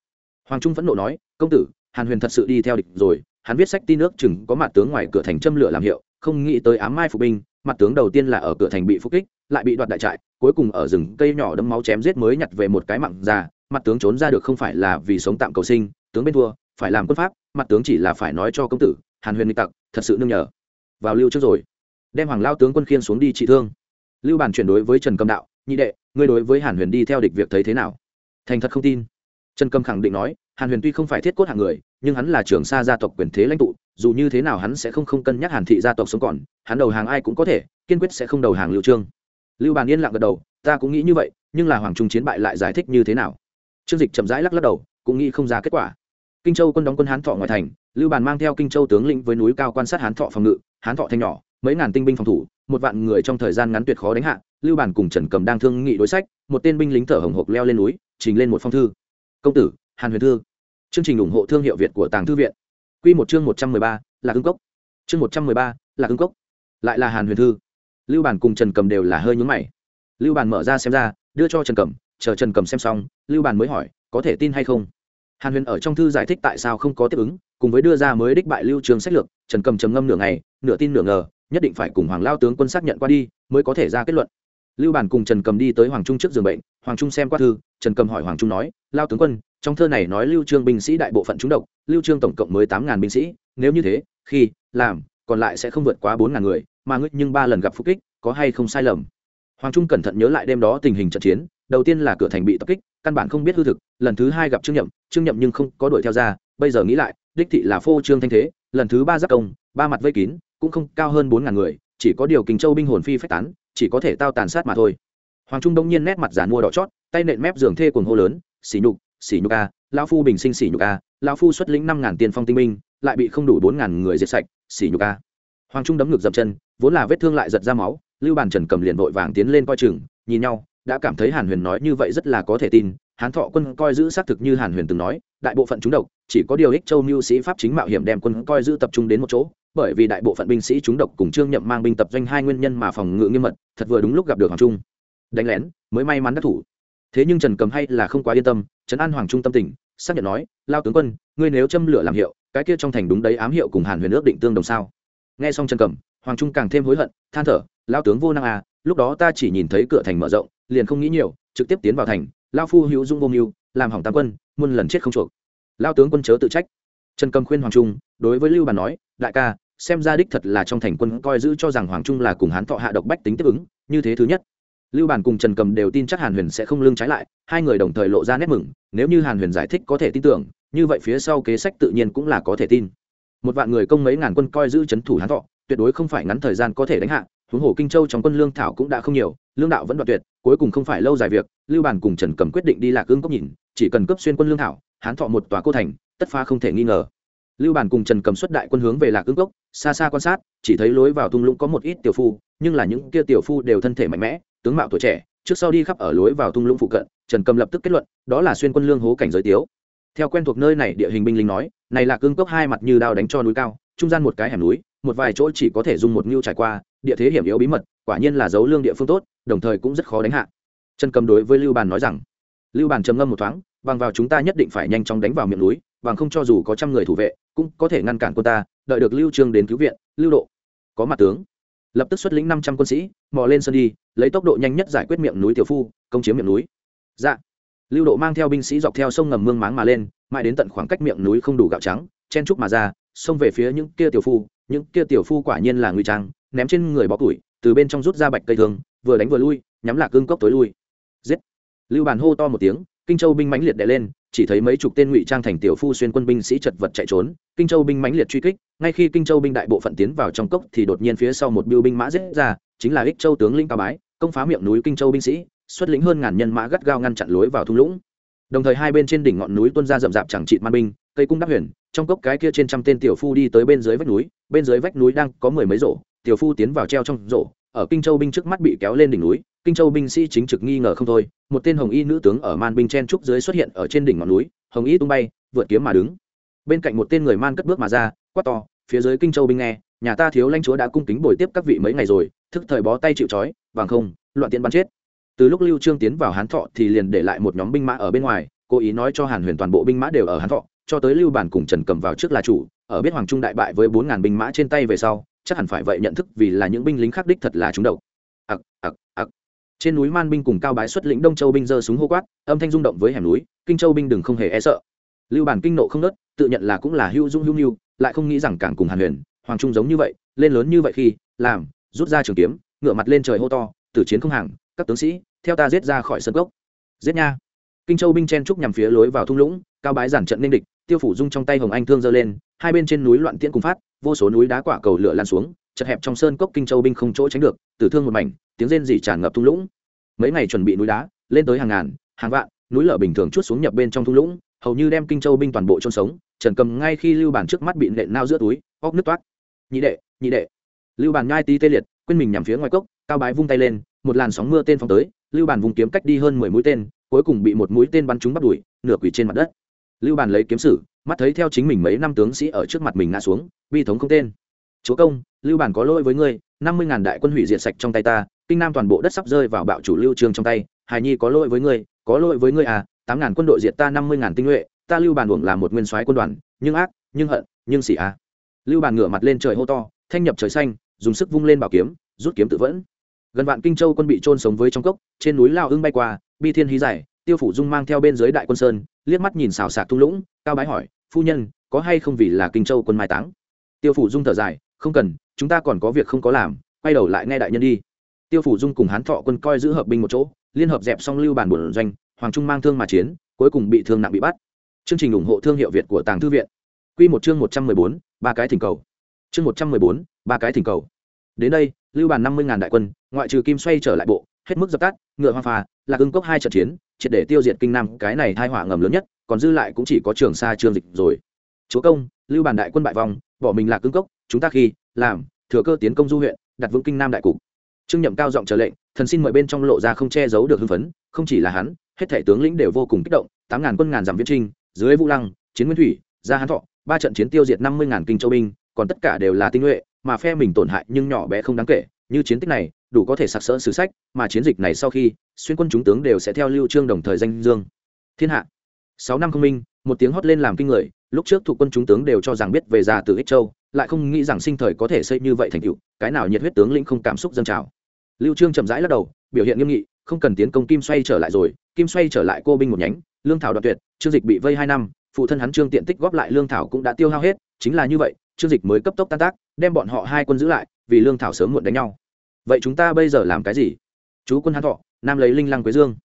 Hoàng trung phẫn nộ nói, công tử, hàn huyền thật sự đi theo địch rồi, hắn viết sách tin nước chừng có mặt tướng ngoài cửa thành châm lửa làm hiệu, không nghĩ tới ám mai phục binh, mặt tướng đầu tiên là ở cửa thành bị phục kích, lại bị đoạt đại trại, cuối cùng ở rừng cây nhỏ đấm máu chém giết mới nhặt về một cái mạng già, mặt tướng trốn ra được không phải là vì sống tạm cầu sinh, tướng bên thua, phải làm quân pháp, mặt tướng chỉ là phải nói cho công tử, hàn huyền nghịch tặc, thật sự nương nhờ. Vào lưu trước rồi, đem hoàng lao tướng quân khiên xuống đi trị thương. Lưu bàn chuyển đối với trần cầm đạo, nhị đệ, ngươi đối với hàn huyền đi theo địch việc thấy thế nào? Thành thật không tin. Trần cầm khẳng định nói hàn huyền tuy không phải thiết cốt hạng người, nhưng hắn là trưởng xa gia tộc quyền thế lãnh tụ, dù như thế nào hắn sẽ không không cân nhắc hàn thị gia tộc sống còn, hắn đầu hàng ai cũng có thể, kiên quyết sẽ không đầu hàng lưu trương. Lưu bàn yên lặng gật đầu, ta cũng nghĩ như vậy, nhưng là hoàng trung chiến bại lại giải thích như thế nào? Trương dịch chậm rãi lắc lắc đầu, cũng nghĩ không ra kết quả. Kinh châu quân đóng quân hán thọ ngoài thành, lưu bàn mang theo kinh châu tướng lĩnh với núi cao quan sát hán thọ phòng ngự, hán thọ thanh nhỏ, mấy ngàn tinh binh phòng thủ, một vạn người trong thời gian ngắn tuyệt khó đánh hạ, lưu bàn cùng trần cầm đang thương nghị đối sách, một tên binh lính thở hồng hộc leo lên núi, trình lên một phong thư. Công tử, hàn huyền thư chương trình ủng hộ thương hiệu việt của tàng thư viện. Quy một chương một trăm mười ba, là ứng cốc. Chương một trăm mười ba, là ứng cốc. Lại là hàn huyền thư. Lưu bàn cùng trần cầm đều là hơi nhướng mày. Lưu bàn mở ra xem ra, đưa cho trần cầm, chờ trần cầm xem xong, lưu bàn mới hỏi, có thể tin hay không? Hàn huyền ở trong thư giải thích tại sao không có tiếp ứng, cùng với đưa ra mới đích bại lưu trường sách lược, trần cầm trầm ngâm nửa ngày, nửa tin nửa ngờ, nhất định phải cùng hoàng lao tướng quân xác nhận qua đi, mới có thể ra kết luận lưu bản cùng trần cầm đi tới hoàng trung trước giường bệnh, hoàng trung xem qua thư, trần cầm hỏi hoàng trung nói, lao tướng quân, trong thơ này nói lưu trương binh sĩ đại bộ phận trúng độc, lưu trương tổng cộng mới tám ngàn binh sĩ, nếu như thế, khi, làm, còn lại sẽ không vượt quá bốn ngàn người, mà ngươi nhưng ba lần gặp phục kích, có hay không sai lầm? Hoàng trung cẩn thận nhớ lại đêm đó tình hình trận chiến, đầu tiên là cửa thành bị tập kích, căn bản không biết hư thực, lần thứ hai gặp trương nhậm trương nhậm nhưng không có đuổi theo ra, bây giờ nghĩ lại, đích thị là phô trương thanh thế, lần thứ ba giác công, ba mặt vây kín, cũng không cao hơn bốn ngàn người, chỉ có điều kình châu binh hồn phi phách tán chỉ có thể tao tàn sát mà thôi. Hoàng trung đông nhiên nét mặt giàn mua đỏ chót, tay nện mép giường thê cuồng hô lớn xỉ nhục xỉ nhục a, lão phu bình sinh xỉ nhục a, lão phu xuất lĩnh năm ngàn tiền phong tinh minh, lại bị không đủ bốn ngàn người diệt sạch xỉ nhục a. Hoàng trung đấm ngược dập chân, vốn là vết thương lại giật ra máu, lưu bàn trần cầm liền vội vàng tiến lên coi chừng, nhìn nhau, đã cảm thấy hàn huyền nói như vậy rất là có thể tin, hán thọ quân coi giữ xác thực như hàn huyền từng nói, đại bộ phận chúng độc, chỉ có điều ích châu mưu sĩ pháp chính mạo hiểm đem quân coi giữ tập trung đến một chỗ bởi vì đại bộ phận binh sĩ chúng độc cùng trương nhậm mang binh tập doanh hai nguyên nhân mà phòng ngự nghiêm mật, thật vừa đúng lúc gặp được hoàng trung. Đánh lén, mới may mắn đắc thủ. Thế nhưng trần cầm hay là không quá yên tâm, trấn an hoàng trung tâm tỉnh xác nhận nói, lao tướng quân, ngươi nếu châm lửa làm hiệu, cái kia trong thành đúng đấy ám hiệu cùng hàn huyền ước định tương đồng sao? Nghe xong trần cầm, hoàng trung càng thêm hối hận, than thở, lao tướng vô năng à lúc đó ta chỉ nhìn thấy cửa thành mở rộng, liền không nghĩ nhiều, trực tiếp tiến vào thành, lao phu hữu dung vô mưu, làm hỏng tam quân, muôn lần chết không chuộc. Lao tướng quân chớ tự trách. Trần cầm khuyên hoàng trung, đối với lưu bàn nói đại ca, xem ra đích thật là trong thành quân coi giữ cho rằng hoàng trung là cùng hán thọ hạ độc bách tính tiếp ứng, như thế thứ nhất. Lưu bản cùng trần cầm đều tin chắc hàn huyền sẽ không lương trái lại, hai người đồng thời lộ ra nét mừng, nếu như hàn huyền giải thích có thể tin tưởng, như vậy phía sau kế sách tự nhiên cũng là có thể tin. Một vạn người công mấy ngàn quân coi giữ c h ấ n thủ hán thọ, tuyệt đối không phải ngắn thời gian có thể đánh hạ, huống hồ kinh châu trong quân lương thảo cũng đã không nhiều, lương đạo vẫn đoạt tuyệt, cuối cùng không phải lâu dài việc, lưu bản cùng trần cầm quyết định đi lạc ương cốc nhìn, chỉ cần cấp xuyên quân lương thảo hán thọ một tòa cô thành, tất pha không thể nghi ngờ lưu bàn cùng trần cầm xuất đại quân hướng về lạc ương cốc, xa xa quan sát, chỉ thấy lối vào thung lũng có một ít tiểu phu, nhưng là những kia tiểu phu đều thân thể mạnh mẽ, tướng mạo tuổi trẻ, trước sau đi khắp ở lối vào thung lũng phụ cận, trần cầm lập tức kết luận, đó là xuyên quân lương hố cảnh giới tiếu. Theo quen thuộc nơi này, địa hình binh lính nói, này là cương cốc hai mặt như đao đánh cho núi cao, trung gian một cái hẻm núi, một vài chỗ chỉ có thể dùng một ngưu trải qua, địa thế hiểm yếu bí mật, quả nhiên là dấu lương địa phương tốt, đồng thời cũng rất khó đánh hạ. Trần cầm đối với lưu bàn nói rằng, lưu bàn trầm ngâm một thoáng, bằng vào chúng ta nhất định phải nhanh chóng đánh vào miệng núi bằng không cho dù có trăm người thủ vệ, cũng có thể ngăn cản quân ta, đợi được lưu trương đến cứu viện, lưu độ. Có mặt tướng. Lập tức xuất lĩnh năm trăm quân sĩ, mò lên sân đi, lấy tốc độ nhanh nhất giải quyết miệng núi tiểu phu, công chiếm miệng núi. Dạ. Lưu độ mang theo binh sĩ dọc theo sông ngầm mương máng mà lên, mãi đến tận khoảng cách miệng núi không đủ gạo trắng, chen trúc mà ra, xông về phía những kia tiểu phu, những kia tiểu phu quả nhiên là nguy trang, ném trên người bó củi, từ bên trong rút ra bạch cây thương, vừa đánh vừa lui, nhắm lạc gương cốc tối lui. Giết. Lưu bàn hô to một tiếng, kinh châu binh mãnh liệt đè lên chỉ thấy mấy chục tên ngụy trang thành tiểu phu xuyên quân binh sĩ chật vật chạy trốn, kinh châu binh mãnh liệt truy kích, ngay khi kinh châu binh đại bộ phận tiến vào trong cốc thì đột nhiên phía sau một biêu binh mã giết ra, chính là ích châu tướng linh cao bái, công phá miệng núi kinh châu binh sĩ, xuất lĩnh hơn ngàn nhân mã gắt gao ngăn chặn lối vào thung lũng. Đồng thời hai bên trên đỉnh ngọn núi tuôn ra rậm rạp chẳng trị man binh, cây cung đắc huyền, trong cốc cái kia trên trăm tên tiểu phu đi tới bên dưới vách núi, bên dưới vách núi đang có mười mấy rổ, tiểu phu tiến vào treo trong rổ, ở kinh châu binh trước mắt bị kéo lên đỉnh núi kinh châu binh sĩ chính trực nghi ngờ không thôi, một tên hồng y nữ tướng ở man binh chen trúc dưới xuất hiện ở trên đỉnh ngọn núi, hồng y tung bay, vượt kiếm mà đứng. Bên cạnh một tên người man cất bước mà ra, quát to, phía dưới kinh châu binh nghe, nhà ta thiếu lãnh chúa đã cung kính bồi tiếp các vị mấy ngày rồi, thức thời bó tay chịu trói, vàng không, loạn tiện bắn chết. Từ lúc lưu trương tiến vào hán thọ thì liền để lại một nhóm binh mã ở bên ngoài, cố ý nói cho hàn huyền toàn bộ binh mã đều ở hán thọ, cho tới lưu bản cùng trần cầm vào trước là chủ, ở biết hoàng trung đại bại với bốn ngàn binh mã trên tay về sau, chắc hẳn phải vậy nhận thức vì là những binh lính khác đích thật là chúng đầu ặc ặc ặc trên núi man binh cùng cao bái xuất lĩnh đông châu binh giơ súng hô quát, âm thanh rung động với hẻm núi, kinh châu binh đừng không hề e sợ. Lưu bản kinh nộ không nớt, tự nhận là cũng là hữu dung hữu nhu lại không nghĩ rằng càng cùng hàn huyền, hoàng trung giống như vậy, lên lớn như vậy khi, làm, rút ra trường kiếm ngựa mặt lên trời hô to, tử chiến không hàng, các tướng sĩ, theo ta giết ra khỏi sân gốc giết nha. Kinh châu binh chen trúc nhằm phía lối vào thung lũng, cao bái giản trận nên địch, tiêu phủ dung trong tay hồng anh thương giơ lên, hai bên trên núi loạn tiễn cùng phát, vô số núi đá quả cầu lửa lan xuống chật hẹp trong sơn cốc kinh châu binh không chỗ tránh được, tử thương một mảnh, tiếng rên rỉ tràn ngập thung lũng. Mấy ngày chuẩn bị núi đá, lên tới hàng ngàn, hàng vạn, núi lở bình thường chút xuống nhập bên trong thung lũng, hầu như đem kinh châu binh toàn bộ chôn sống, trần cầm ngay khi lưu bản trước mắt bị nện nao giữa túi, óc nứt toát. Nhị đệ nhị đệ. Lưu bản nhai tí tê liệt, quên mình nhằm phía ngoài cốc, cao bái vung tay lên, một làn sóng mưa tên phóng tới, lưu bản vùng kiếm cách đi hơn mười mũi tên, cuối cùng bị một mũi tên bắn trúng bắt đuổi, nửa quỷ trên mặt đất. Lưu bản lấy kiếm sử, mắt thấy theo chính mình mấy năm tướng sĩ ở trước mặt mình ngã xuống, bi thống không tên. Chúa công lưu bản có lỗi với ngươi, năm mươi ngàn đại quân hủy diệt sạch trong tay ta, kinh nam toàn bộ đất sắp rơi vào bạo chủ lưu trương trong tay. Hài nhi có lỗi với ngươi, có lỗi với ngươi à tám ngàn quân đội diệt ta, năm mươi ngàn tinh nhuệ, ta lưu bản uổng là một nguyên soái quân đoàn, nhưng ác, nhưng hận, nhưng xỉ à. Lưu bản ngửa mặt lên trời hô to, thanh nhập trời xanh, dùng sức vung lên bảo kiếm, rút kiếm tự vẫn. Gần vạn kinh châu quân bị trôn sống với trong cốc, trên núi lao ưng bay qua, bi thiên hí giải, tiêu phủ dung mang theo bên dưới đại quân sơn, liếc mắt nhìn xào xạc thung lũng, cao bái hỏi, phu nhân, có hay không vì là kinh châu quân mai táng? Tiêu phủ dung thở dài không cần, chúng ta còn có việc không có làm, quay đầu lại nghe đại nhân đi. Tiêu phủ dung cùng hán thọ quân coi giữ hợp binh một chỗ, liên hợp dẹp xong lưu bản bổn doanh, hoàng trung mang thương mà chiến, cuối cùng bị thương nặng bị bắt. Chương trình ủng hộ thương hiệu việt của tàng thư viện. Quy một chương một trăm mười bốn, ba cái thỉnh cầu. Chương một trăm mười bốn, ba cái thỉnh cầu. Đến đây, lưu bản năm mươi ngàn đại quân, ngoại trừ kim xoay trở lại bộ, hết mức dập tắt, ngựa hoa phà là ưng cốc hai trận chiến, triệt để tiêu diệt kinh nam, cái này thai họa ngầm lớn nhất, còn dư lại cũng chỉ có trường sa trương dịch rồi. Chúa công, lưu bản đại quân bại vòng bỏ mình là cưng cốc chúng ta khi làm, thừa cơ tiến công du huyện, đặt vững kinh nam đại cục. Trương nhậm cao giọng trở lệnh, thần xin mời bên trong lộ ra không che giấu được hưng phấn, không chỉ là hắn, hết thể tướng lĩnh đều vô cùng kích động, tám ngàn quân ngàn giảm viễn trinh, dưới vũ lăng, chiến nguyên thủy ra hán thọ, ba trận chiến tiêu diệt năm mươi ngàn kinh châu binh, còn tất cả đều là tinh nhuệ, mà phe mình tổn hại nhưng nhỏ bé không đáng kể, như chiến tích này, đủ có thể sặc sỡ sử sách, mà chiến dịch này sau khi, xuyên quân chúng tướng đều sẽ theo lưu trương đồng thời danh dương. Thiên hạ. Sáu năm không minh, một tiếng hót lên làm kinh người, lúc trước thuộc quân chúng tướng đều cho rằng biết về già từ ích châu lại không nghĩ rằng sinh thời có thể xây như vậy thành tựu, cái nào nhiệt huyết tướng lĩnh không cảm xúc dâng trào. Lưu trương chậm rãi lắc đầu, biểu hiện nghiêm nghị, không cần tiến công kim xoay trở lại rồi, kim xoay trở lại cô binh một nhánh, lương thảo đoạn tuyệt, trương dịch bị vây hai năm, phụ thân hắn trương tiện tích góp lại lương thảo cũng đã tiêu hao hết, chính là như vậy, trương dịch mới cấp tốc tan tác, đem bọn họ hai quân giữ lại, vì lương thảo sớm muộn đánh nhau. Vậy chúng ta bây giờ làm cái gì? Chú quân hán thọ, nam lấy linh lăng quế dương.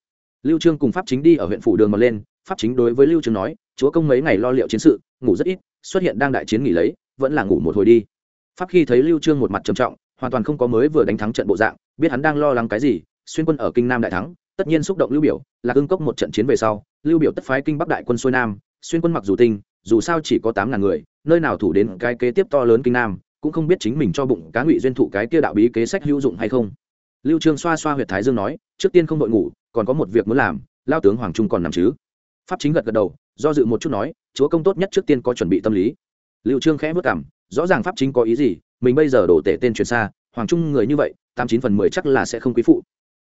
Lưu trương cùng pháp chính đi ở huyện phủ đường mà lên, pháp chính đối với lưu trương nói, chúa công mấy ngày lo liệu chiến sự, ngủ rất ít, xuất hiện đang đại chiến nghỉ lấy vẫn là ngủ một hồi đi. Pháp khi thấy lưu trương một mặt trầm trọng, hoàn toàn không có mới vừa đánh thắng trận bộ dạng, biết hắn đang lo lắng cái gì, xuyên quân ở kinh nam đại thắng, tất nhiên xúc động lưu biểu, là ương cốc một trận chiến về sau, lưu biểu tất phái kinh bắc đại quân xuôi nam, xuyên quân mặc dù tinh, dù sao chỉ có tám ngàn người, nơi nào thủ đến cái kế tiếp to lớn kinh nam, cũng không biết chính mình cho bụng cá ngụy duyên thụ cái kia đạo bí kế sách hữu dụng hay không. Lưu trương xoa xoa huyệt thái dương nói, trước tiên không đội ngủ, còn có một việc muốn làm, lao tướng hoàng trung còn nằm chứ. Pháp chính gật gật đầu, do dự một chút nói, chúa công tốt nhất trước tiên có chuẩn bị tâm lý liệu trương khẽ vất cảm, rõ ràng pháp chính có ý gì, mình bây giờ đổ tể tên truyền xa, hoàng trung người như vậy, tám chín phần mười chắc là sẽ không quý phụ.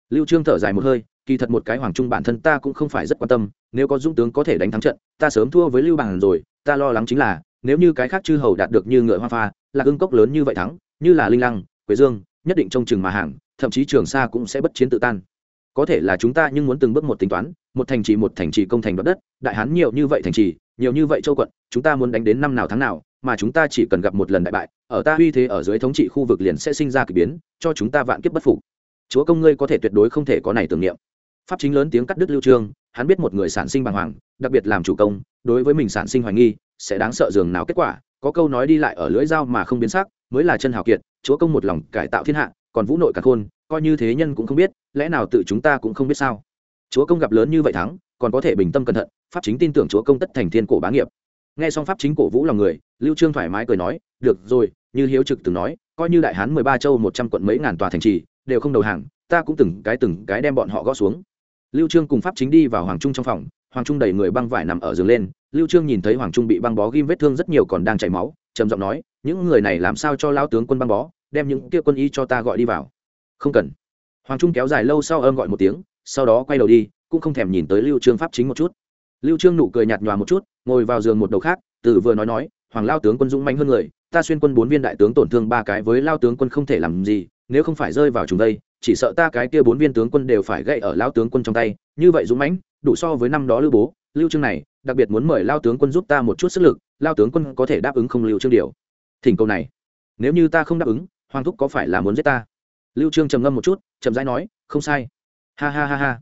Lưu trương thở dài một hơi, kỳ thật một cái hoàng trung bản thân ta cũng không phải rất quan tâm, nếu có dũng tướng có thể đánh thắng trận, ta sớm thua với lưu bằng rồi, ta lo lắng chính là, nếu như cái khác chư hầu đạt được như ngựa hoa pha, là ưng cốc lớn như vậy thắng, như là linh lăng, quế dương, nhất định trong chừng mà hàng, thậm chí trường sa cũng sẽ bất chiến tự tan. Có thể là chúng ta nhưng muốn từng bước một tính toán, một thành trì một thành trì công thành đoạt đất, đại hán nhiều như vậy thành trì, nhiều như vậy châu quận, chúng ta muốn đánh đến năm nào tháng nào mà chúng ta chỉ cần gặp một lần đại bại, ở ta uy thế ở dưới thống trị khu vực liền sẽ sinh ra kỳ biến, cho chúng ta vạn kiếp bất phục. Chúa công ngươi có thể tuyệt đối không thể có này tưởng niệm. Pháp chính lớn tiếng cắt đứt lưu trương, hắn biết một người sản sinh bàng hoàng, đặc biệt làm chủ công, đối với mình sản sinh hoài nghi, sẽ đáng sợ dường nào kết quả, có câu nói đi lại ở lưỡi dao mà không biến sắc, mới là chân hào kiệt, chúa công một lòng cải tạo thiên hạ, còn vũ nội cả khôn, coi như thế nhân cũng không biết, lẽ nào tự chúng ta cũng không biết sao? Chúa công gặp lớn như vậy thắng, còn có thể bình tâm cẩn thận, pháp chính tin tưởng chúa công tất thành thiên cổ bá nghiệp nghe xong pháp chính cổ vũ lòng người, lưu trương thoải mái cười nói, được rồi, như hiếu trực từng nói, coi như đại hán mười ba châu một trăm quận mấy ngàn tòa thành trì, đều không đầu hàng, ta cũng từng cái từng cái đem bọn họ gõ xuống. Lưu trương cùng pháp chính đi vào hoàng trung trong phòng, hoàng trung đầy người băng vải nằm ở giường lên, lưu trương nhìn thấy hoàng trung bị băng bó ghim vết thương rất nhiều còn đang chảy máu, trầm giọng nói, những người này làm sao cho lão tướng quân băng bó, đem những kia quân y cho ta gọi đi vào? Không cần. Hoàng trung kéo dài lâu sau ôm gọi một tiếng, sau đó quay đầu đi, cũng không thèm nhìn tới lưu trương pháp chính một chút. Lưu trương nụ cười nhạt nhòa một chút ngồi vào giường một đầu khác, từ vừa nói nói, hoàng lao tướng quân dũng mãnh hơn người, ta xuyên quân bốn viên đại tướng tổn thương ba cái với lao tướng quân không thể làm gì, nếu không phải rơi vào chúng đây, chỉ sợ ta cái kia bốn viên tướng quân đều phải gậy ở lao tướng quân trong tay, như vậy dũng mãnh, đủ so với năm đó lưu bố, lưu trương này, đặc biệt muốn mời lao tướng quân giúp ta một chút sức lực, lao tướng quân có thể đáp ứng không lưu trương điều? Thỉnh cầu này, nếu như ta không đáp ứng, hoàng thúc có phải là muốn giết ta? Lưu trương trầm ngâm một chút, chậm rãi nói, không sai. Ha ha ha ha.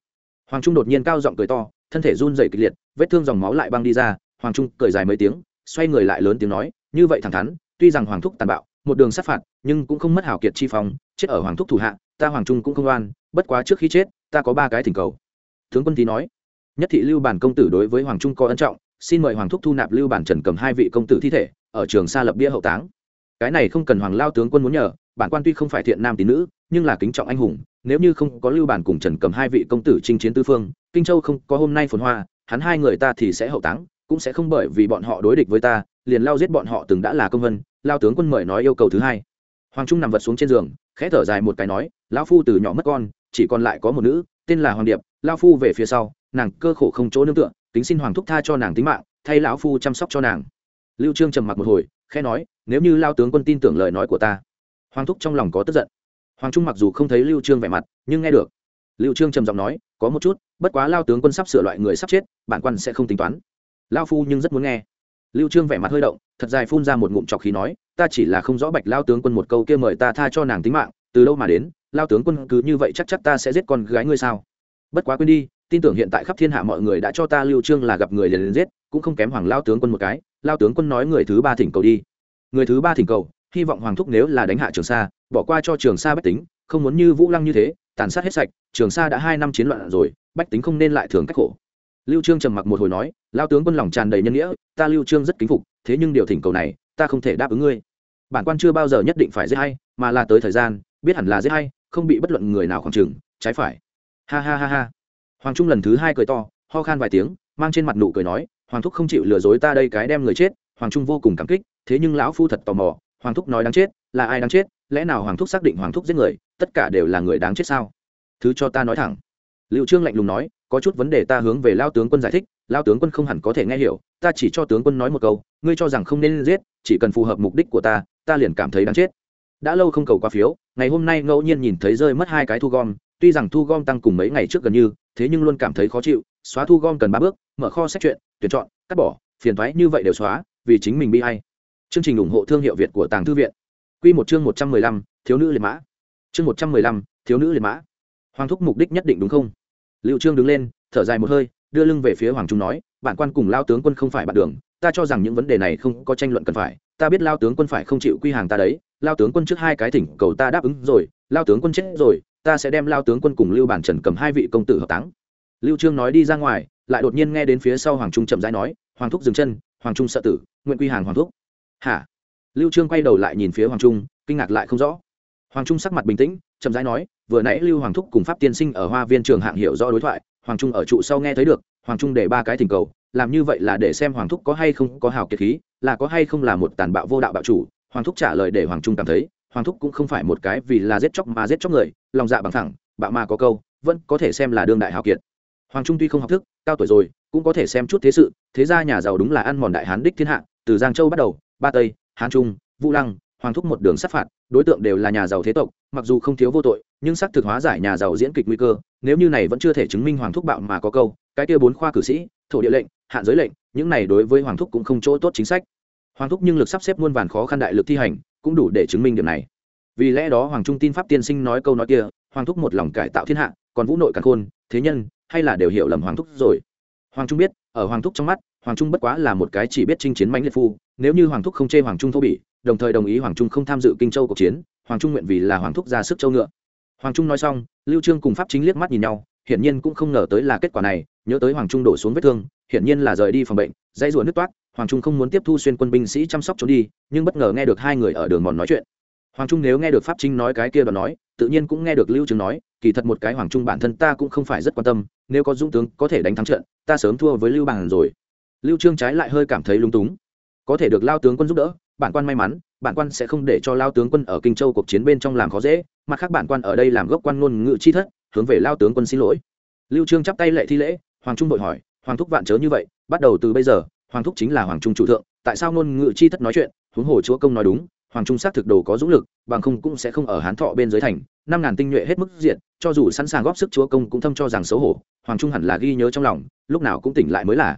Hoàng trung đột nhiên cao giọng cười to, thân thể run rẩy kịch liệt, vết thương dòng máu lại băng đi ra hoàng trung cười dài mấy tiếng, xoay người lại lớn tiếng nói, như vậy thẳng thắn, tuy rằng hoàng thúc tàn bạo, một đường sát phạt, nhưng cũng không mất hảo kiệt chi phong, chết ở hoàng thúc thủ hạ, ta hoàng trung cũng không oan, bất quá trước khi chết, ta có ba cái thỉnh cầu. Tướng quân tý nói, nhất thị lưu bản công tử đối với hoàng trung có ân trọng, xin mời hoàng thúc thu nạp lưu bản trần cầm hai vị công tử thi thể, ở trường sa lập bia hậu táng. Cái này không cần hoàng lao tướng quân muốn nhờ, bản quan tuy không phải thiện nam tín nữ, nhưng là kính trọng anh hùng, nếu như không có lưu bản cùng trần cầm hai vị công tử chinh chiến tư phương, kinh châu không có hôm nay phồn hoa, hắn hai người ta thì sẽ hậu táng cũng sẽ không bởi vì bọn họ đối địch với ta, liền lao giết bọn họ từng đã là công vân, lao tướng quân mời nói yêu cầu thứ hai. Hoàng trung nằm vật xuống trên giường, khẽ thở dài một cái nói, lão phu từ nhỏ mất con, chỉ còn lại có một nữ, tên là hoàng điệp, lao phu về phía sau, nàng cơ khổ không chỗ nương tựa tính xin hoàng thúc tha cho nàng tính mạng, thay lão phu chăm sóc cho nàng. Lưu trương trầm mặc một hồi, khẽ nói, nếu như lao tướng quân tin tưởng lời nói của ta. Hoàng thúc trong lòng có tức giận. Hoàng trung mặc dù không thấy lưu trương vẻ mặt, nhưng nghe được. Lưu trương trầm giọng nói, có một chút, bất quá lao tướng quân sắp sửa loại người sắp chết, bản quan sẽ không tính toán lao phu nhưng rất muốn nghe. Lưu trương vẻ mặt hơi động, thật dài phun ra một ngụm trọc khí nói, ta chỉ là không rõ bạch lao tướng quân một câu kia mời ta tha cho nàng tính mạng, từ đâu mà đến, lao tướng quân cứ như vậy chắc chắc ta sẽ giết con gái ngươi sao? Bất quá quên đi, tin tưởng hiện tại khắp thiên hạ mọi người đã cho ta lưu trương là gặp người liền liền giết, cũng không kém hoàng lao tướng quân một cái, lao tướng quân nói người thứ ba thỉnh cầu đi. Người thứ ba thỉnh cầu, hy vọng hoàng thúc nếu là đánh hạ trường sa, bỏ qua cho trường sa bách tính, không muốn như vũ lăng như thế, tàn sát hết sạch, trường sa đã hai năm chiến loạn rồi, bách tính không nên lại thường cách khổ lưu trương trầm mặc một hồi nói lao tướng quân lòng tràn đầy nhân nghĩa, ta lưu trương rất kính phục, thế nhưng điều thỉnh cầu này, ta không thể đáp ứng ngươi. Bản quan chưa bao giờ nhất định phải giết hay, mà là tới thời gian, biết hẳn là giết hay, không bị bất luận người nào khoảng chừng, trái phải. Ha ha ha ha. Hoàng trung lần thứ hai cười to, ho khan vài tiếng, mang trên mặt nụ cười nói, hoàng thúc không chịu lừa dối ta đây cái đem người chết. Hoàng trung vô cùng cảm kích, thế nhưng lão phu thật tò mò, hoàng thúc nói đáng chết, là ai đáng chết? Lẽ nào hoàng thúc xác định hoàng thúc giết người, tất cả đều là người đáng chết sao? Thứ cho ta nói thẳng. Liệu trương lạnh lùng nói có chút vấn đề ta hướng về lao tướng quân giải thích, lao tướng quân không hẳn có thể nghe hiểu, ta chỉ cho tướng quân nói một câu, ngươi cho rằng không nên giết, chỉ cần phù hợp mục đích của ta ta liền cảm thấy đáng chết. Đã lâu không cầu qua phiếu, ngày hôm nay ngẫu nhiên nhìn thấy rơi mất hai cái thu gom, tuy rằng thu gom tăng cùng mấy ngày trước gần như, thế nhưng luôn cảm thấy khó chịu, xóa thu gom cần ba bước, mở kho xét chuyện, tuyển chọn, cắt bỏ, phiền thoái như vậy đều xóa, vì chính mình bi hay chương trình ủng hộ thương hiệu việt của tàng thư viện. Q một chương một trăm mười lăm, thiếu nữ liệt mã. Chương một trăm mười lăm, thiếu nữ liệt mã. Hoàng thúc mục đích nhất định đúng không? Liệu trương đứng lên, thở dài một hơi, đưa lưng về phía hoàng trung nói, bản quan cùng lao tướng quân không phải bạn đường, ta cho rằng những vấn đề này không có tranh luận cần phải, ta biết lao tướng quân phải không chịu quy hàng ta đấy, lao tướng quân trước hai cái thỉnh cầu ta đáp ứng rồi, lao tướng quân chết rồi, ta sẽ đem lao tướng quân cùng lưu bản trần cầm hai vị công tử hợp táng. Lưu trương nói đi ra ngoài, lại đột nhiên nghe đến phía sau hoàng trung chậm rãi nói, hoàng thúc dừng chân, hoàng trung sợ tử, nguyện quy hàng hoàng thúc. Hả? Lưu trương quay đầu lại nhìn phía hoàng trung, kinh ngạc lại không rõ. Hoàng trung sắc mặt bình tĩnh, chậm rãi nói vừa nãy lưu hoàng thúc cùng pháp tiên sinh ở hoa viên trường hạng hiểu rõ đối thoại, hoàng trung ở trụ sau nghe thấy được, hoàng trung để ba cái thỉnh cầu, làm như vậy là để xem hoàng thúc có hay không có hào kiệt khí, là có hay không là một tàn bạo vô đạo bạo chủ. Hoàng thúc trả lời để hoàng trung cảm thấy, hoàng thúc cũng không phải một cái vì là giết chóc mà giết chóc người, lòng dạ bằng thẳng, bạo mà có câu, vẫn có thể xem là đương đại hào kiệt. Hoàng trung tuy không học thức, cao tuổi rồi, cũng có thể xem chút thế sự, thế ra nhà giàu đúng là ăn mòn đại hán đích thiên hạ, từ giang châu bắt đầu, ba tây, hán trung, vũ lăng, hoàng thúc một đường sát phạt, đối tượng đều là nhà giàu thế tộc, mặc dù không thiếu vô tội nhưng xác thực hóa giải nhà giàu diễn kịch nguy cơ, nếu như này vẫn chưa thể chứng minh hoàng thúc bạo mà có câu, cái kia bốn khoa cử sĩ, thổ địa lệnh, hạn giới lệnh, những này đối với hoàng thúc cũng không chỗ tốt chính sách. Hoàng thúc nhưng lực sắp xếp muôn vàn khó khăn đại lực thi hành, cũng đủ để chứng minh điểm này. Vì lẽ đó hoàng trung tin pháp tiên sinh nói câu nói kia, hoàng thúc một lòng cải tạo thiên hạ, còn vũ nội càng khôn, thế nhân, hay là đều hiểu lầm hoàng thúc rồi. Hoàng trung biết, ở hoàng thúc trong mắt, hoàng trung bất quá là một cái chỉ biết chinh chiến mãnh liệt phu, nếu như hoàng thúc không chê hoàng trung thô bỉ, đồng thời đồng ý hoàng trung không tham dự kinh châu cuộc chiến, hoàng trung nguyện vì là hoàng thúc ra sức châu ngựa hoàng trung nói xong, lưu trương cùng pháp chính liếc mắt nhìn nhau, hiển nhiên cũng không ngờ tới là kết quả này, nhớ tới hoàng trung đổ xuống vết thương, hiển nhiên là rời đi phòng bệnh dây ruột nứt toát, hoàng trung không muốn tiếp thu xuyên quân binh sĩ chăm sóc trốn đi, nhưng bất ngờ nghe được hai người ở đường mòn nói chuyện. Hoàng trung nếu nghe được pháp chính nói cái kia đoạn nói, tự nhiên cũng nghe được lưu trương nói, kỳ thật một cái hoàng trung bản thân ta cũng không phải rất quan tâm, nếu có dũng tướng có thể đánh thắng trận, ta sớm thua với lưu bằng rồi. Lưu trương trái lại hơi cảm thấy lung túng. Có thể được lao tướng quân giúp đỡ bản quan may mắn, bản quan sẽ không để cho lao tướng quân ở kinh châu cuộc chiến bên trong làm khó dễ, mặt khác bản quan ở đây làm gốc quan ngôn ngữ chi thất, hướng về lao tướng quân xin lỗi. Lưu trương chắp tay lệ thi lễ, hoàng trung vội hỏi, hoàng thúc vạn chớ như vậy, bắt đầu từ bây giờ, hoàng thúc chính là hoàng trung chủ thượng, tại sao ngôn ngữ chi thất nói chuyện, huống hồ chúa công nói đúng, hoàng trung xác thực đồ có dũng lực, bằng không cũng sẽ không ở hán thọ bên dưới thành, năm ngàn tinh nhuệ hết mức diện cho dù sẵn sàng góp sức chúa công cũng thâm cho rằng xấu hổ, hoàng trung hẳn là ghi nhớ trong lòng, lúc nào cũng tỉnh lại mới là.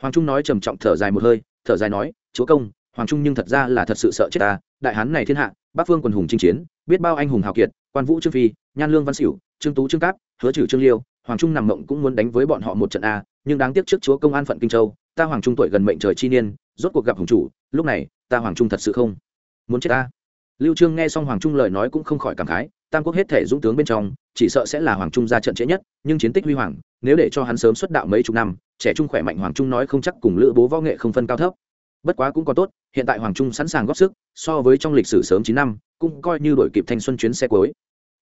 Hoàng trung nói trầm trọng thở dài một hơi, thở dài nói, chúa công hoàng trung nhưng thật ra là thật sự sợ chết ta. Đại hán này thiên hạ, bắc phương quần hùng chinh chiến, biết bao anh hùng hào kiệt, quan vũ trương phi, nhan lương văn xỉu trương tú trương cáp, hứa trừ trương liêu, hoàng trung nằm mộng cũng muốn đánh với bọn họ một trận a, nhưng đáng tiếc trước chúa công an phận kinh châu, ta hoàng trung tuổi gần mệnh trời chi niên, rốt cuộc gặp hùng chủ, lúc này, ta hoàng trung thật sự không muốn chết ta. Lưu trương nghe xong hoàng trung lời nói cũng không khỏi cảm khái, tam quốc hết thể dũng tướng bên trong, chỉ sợ sẽ là hoàng trung ra trận trễ nhất, nhưng chiến tích huy hoàng, nếu để cho hắn sớm xuất đạo mấy chục năm, trẻ trung khỏe mạnh hoàng trung nói không chắc cùng lữ bố võ nghệ không phân cao thấp bất quá cũng còn tốt, hiện tại hoàng trung sẵn sàng góp sức, so với trong lịch sử sớm chín năm, cũng coi như đổi kịp thanh xuân chuyến xe cuối.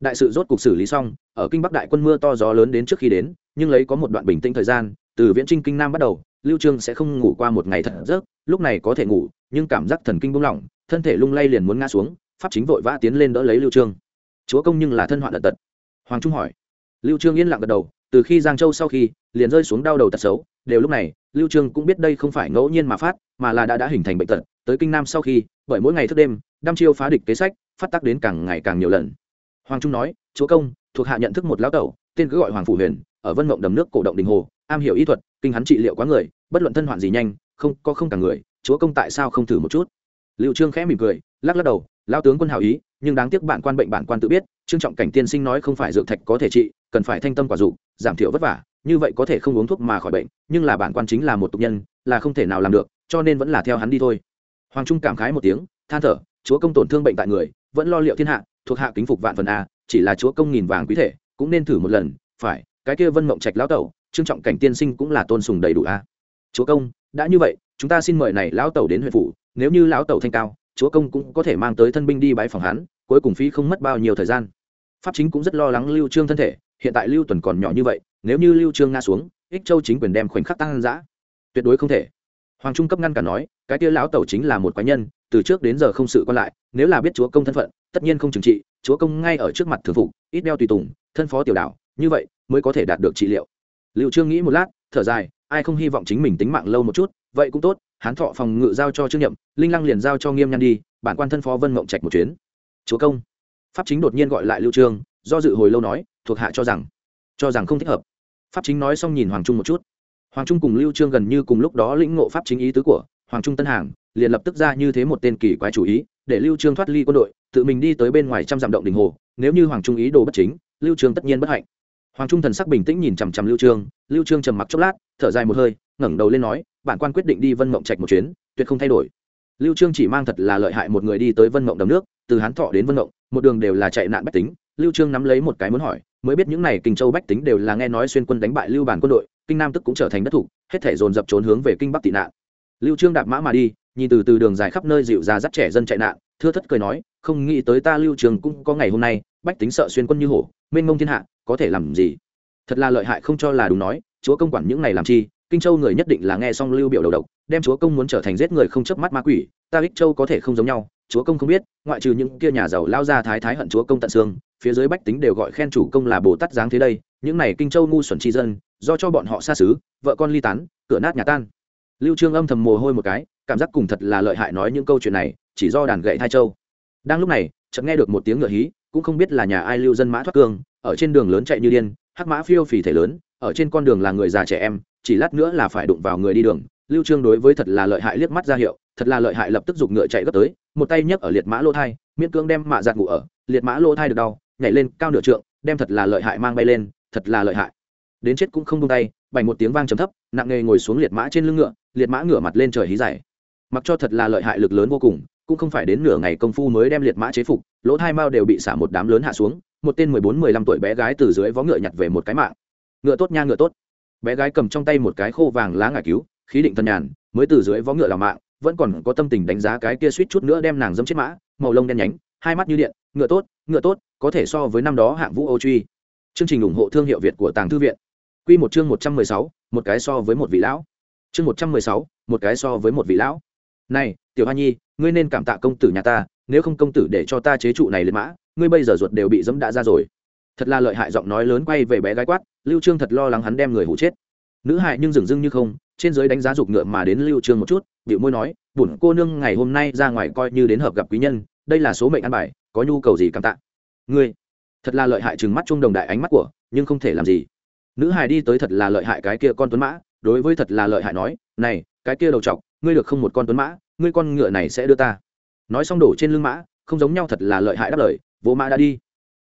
Đại sự rốt cuộc xử lý xong, ở kinh bắc đại quân mưa to gió lớn đến trước khi đến, nhưng lấy có một đoạn bình tĩnh thời gian, từ viễn trinh kinh nam bắt đầu, lưu trương sẽ không ngủ qua một ngày thật giấc, lúc này có thể ngủ, nhưng cảm giác thần kinh buông lỏng, thân thể lung lay liền muốn ngã xuống, pháp chính vội vã tiến lên đỡ lấy lưu trương. Chúa công nhưng là thân hoạn tật tật. Hoàng trung hỏi. Lưu trương yên lặng gật đầu, từ khi giang châu sau khi, liền rơi xuống đau đầu tật xấu đều lúc này, lưu trương cũng biết đây không phải ngẫu nhiên mà phát, mà là đã đã hình thành bệnh tật, tới kinh nam sau khi, bởi mỗi ngày thức đêm, đăm chiêu phá địch kế sách, phát tác đến càng ngày càng nhiều lần. Hoàng trung nói, chúa công, thuộc hạ nhận thức một lão tẩu, tên cứ gọi hoàng phủ huyền, ở vân mộng đầm nước cổ động đình hồ, am hiểu y thuật, kinh hắn trị liệu quá người, bất luận thân hoạn gì nhanh, không, có không cả người, chúa công tại sao không thử một chút? Liệu trương khẽ mỉm cười, lắc lắc đầu lao tướng quân hào ý, nhưng đáng tiếc bản quan bệnh bản quan tự biết, trương trọng cảnh tiên sinh nói không phải dược thạch có thể trị, cần phải thanh tâm quả dục, giảm thiểu vất vả như vậy có thể không uống thuốc mà khỏi bệnh, nhưng là bản quan chính là một tục nhân, là không thể nào làm được, cho nên vẫn là theo hắn đi thôi. Hoàng trung cảm khái một tiếng, than thở, chúa công tổn thương bệnh tại người, vẫn lo liệu thiên hạ, thuộc hạ kính phục vạn phần a, chỉ là chúa công nghìn vàng quý thể, cũng nên thử một lần, phải, cái kia vân mộng trạch lão tẩu, trương trọng cảnh tiên sinh cũng là tôn sùng đầy đủ a. Chúa công, đã như vậy, chúng ta xin mời này lão tẩu đến huyện phủ, nếu như lão tẩu thanh cao, chúa công cũng có thể mang tới thân binh đi bãi phòng hắn, cuối cùng phí không mất bao nhiêu thời gian. Pháp chính cũng rất lo lắng lưu trương thân thể, hiện tại lưu tuần còn nhỏ như vậy nếu như lưu trương ngã xuống, ích châu chính quyền đem khoảnh khắc tăng dã tuyệt đối không thể. Hoàng trung cấp ngăn cả nói, cái kia lão tẩu chính là một quái nhân, từ trước đến giờ không sự quan lại, nếu là biết chúa công thân phận, tất nhiên không trừng trị, chúa công ngay ở trước mặt thường phục, ít đeo tùy tùng, thân phó tiểu đạo như vậy mới có thể đạt được trị liệu. Liệu trương nghĩ một lát, thở dài, ai không hy vọng chính mình tính mạng lâu một chút, vậy cũng tốt, hán thọ phòng ngự giao cho trương nhậm, linh lăng liền giao cho nghiêm nhan đi, bản quan thân phó vân mộng trạch một chuyến. Chúa công. Pháp chính đột nhiên gọi lại lưu trương, do dự hồi lâu nói, thuộc hạ cho rằng cho rằng không thích hợp pháp chính nói xong nhìn hoàng trung một chút. Hoàng trung cùng lưu trương gần như cùng lúc đó lĩnh ngộ pháp chính ý tứ của hoàng trung tân hàng, liền lập tức ra như thế một tên kỳ quái chủ ý, để lưu trương thoát ly quân đội, tự mình đi tới bên ngoài trăm dặm động đình hồ, nếu như hoàng trung ý đồ bất chính, lưu trương tất nhiên bất hạnh. Hoàng trung thần sắc bình tĩnh nhìn chằm chằm lưu trương lưu trương trầm mặc chốc lát, thở dài một hơi, ngẩng đầu lên nói, bản quan quyết định đi vân mộng trạch một chuyến, tuyệt không thay đổi. Lưu trương chỉ mang thật là lợi hại một người đi tới vân mộng đầm nước, từ hán thọ đến vân mộng, một đường đều là chạy nạn bách tính, lưu trương nắm lấy một cái muốn hỏi mới biết những này kinh châu bách tính đều là nghe nói xuyên quân đánh bại lưu bản quân đội, kinh nam tức cũng trở thành đất thủ, hết thể dồn dập trốn hướng về kinh bắc tị nạn. Lưu trương đạp mã mà đi, nhìn từ từ đường dài khắp nơi dịu ra dắt trẻ dân chạy nạn, thưa thất cười nói, không nghĩ tới ta lưu trường cũng có ngày hôm nay, bách tính sợ xuyên quân như hổ, mênh mông thiên hạ, có thể làm gì? Thật là lợi hại không cho là đúng nói, chúa công quản những này làm chi, kinh châu người nhất định là nghe xong lưu biểu đầu độc, đem chúa công muốn trở thành giết người không chớp mắt ma quỷ, ta ích châu có thể không giống nhau, chúa công không biết, ngoại trừ những kia nhà giàu lao ra thái thái hận chúa công tận xương phía dưới bách tính đều gọi khen chủ công là bồ tát dáng thế đây, những này kinh châu ngu xuẩn tri dân, do cho bọn họ xa xứ, vợ con ly tán, cửa nát nhà tan. Lưu trương âm thầm mồ hôi một cái, cảm giác cùng thật là lợi hại nói những câu chuyện này, chỉ do đàn gậy thai châu. Đang lúc này, chợt nghe được một tiếng ngựa hí, cũng không biết là nhà ai lưu dân mã thoát cương, ở trên đường lớn chạy như điên, hắc mã phiêu phì thể lớn, ở trên con đường là người già trẻ em, chỉ lát nữa là phải đụng vào người đi đường. Lưu trương đối với thật là lợi hại liếc mắt ra hiệu, thật là lợi hại lập tức giục ngựa chạy gấp tới, một tay nhấc ở liệt mã lô thai, miễn cưỡng đem mạ giặt ngủ ở, liệt mã lô thai được đau nhảy lên cao nửa trượng, đem thật là lợi hại mang bay lên, thật là lợi hại. Đến chết cũng không buông tay, bành một tiếng vang trầm thấp, nặng nề ngồi xuống liệt mã trên lưng ngựa, liệt mã ngửa mặt lên trời hí giải mặc cho thật là lợi hại lực lớn vô cùng, cũng không phải đến nửa ngày công phu mới đem liệt mã chế phục, lỗ hai mao đều bị xả một đám lớn hạ xuống, một tên mười bốn, mười lăm tuổi bé gái từ dưới vó ngựa nhặt về một cái mạng. Ngựa tốt nha, ngựa tốt. Bé gái cầm trong tay một cái khô vàng lá ngải cứu, khí định thân nhàn, mới từ dưới vó ngựa làm mạng, vẫn còn có tâm tình đánh giá cái kia suýt chút nữa đem nàng dâm chết mã, màu lông đen nhánh, hai mắt như điện, ngựa tốt ngựa tốt có thể so với năm đó hạng vũ ô truy. Chương trình ủng hộ thương hiệu việt của tàng thư viện. Quy một chương một trăm mười sáu, một cái so với một vị lão. Chương một trăm mười sáu, một cái so với một vị lão. Này, tiểu hoa nhi, ngươi nên cảm tạ công tử nhà ta, nếu không công tử để cho ta chế trụ này lên mã, ngươi bây giờ ruột đều bị dẫm đã ra rồi. Thật là lợi hại giọng nói lớn quay về bé gái quát, lưu trương thật lo lắng hắn đem người hủ chết. Nữ hại nhưng dừng dưng như không, trên dưới đánh giá dục ngựa mà đến lưu trương một chút biểu môi nói, bổn cô nương ngày hôm nay ra ngoài coi như đến hợp gặp quý nhân, đây là số mệnh ăn bài, có nhu cầu gì cảm tạ? Ngươi thật là lợi hại chừng mắt trung đồng đại ánh mắt của, nhưng không thể làm gì. Nữ hài đi tới thật là lợi hại cái kia con tuấn mã, đối với thật là lợi hại nói, này, cái kia đầu trọc ngươi được không một con tuấn mã, ngươi con ngựa này sẽ đưa ta. Nói xong đổ trên lưng mã, không giống nhau thật là lợi hại đáp lời, vỗ mã đã đi.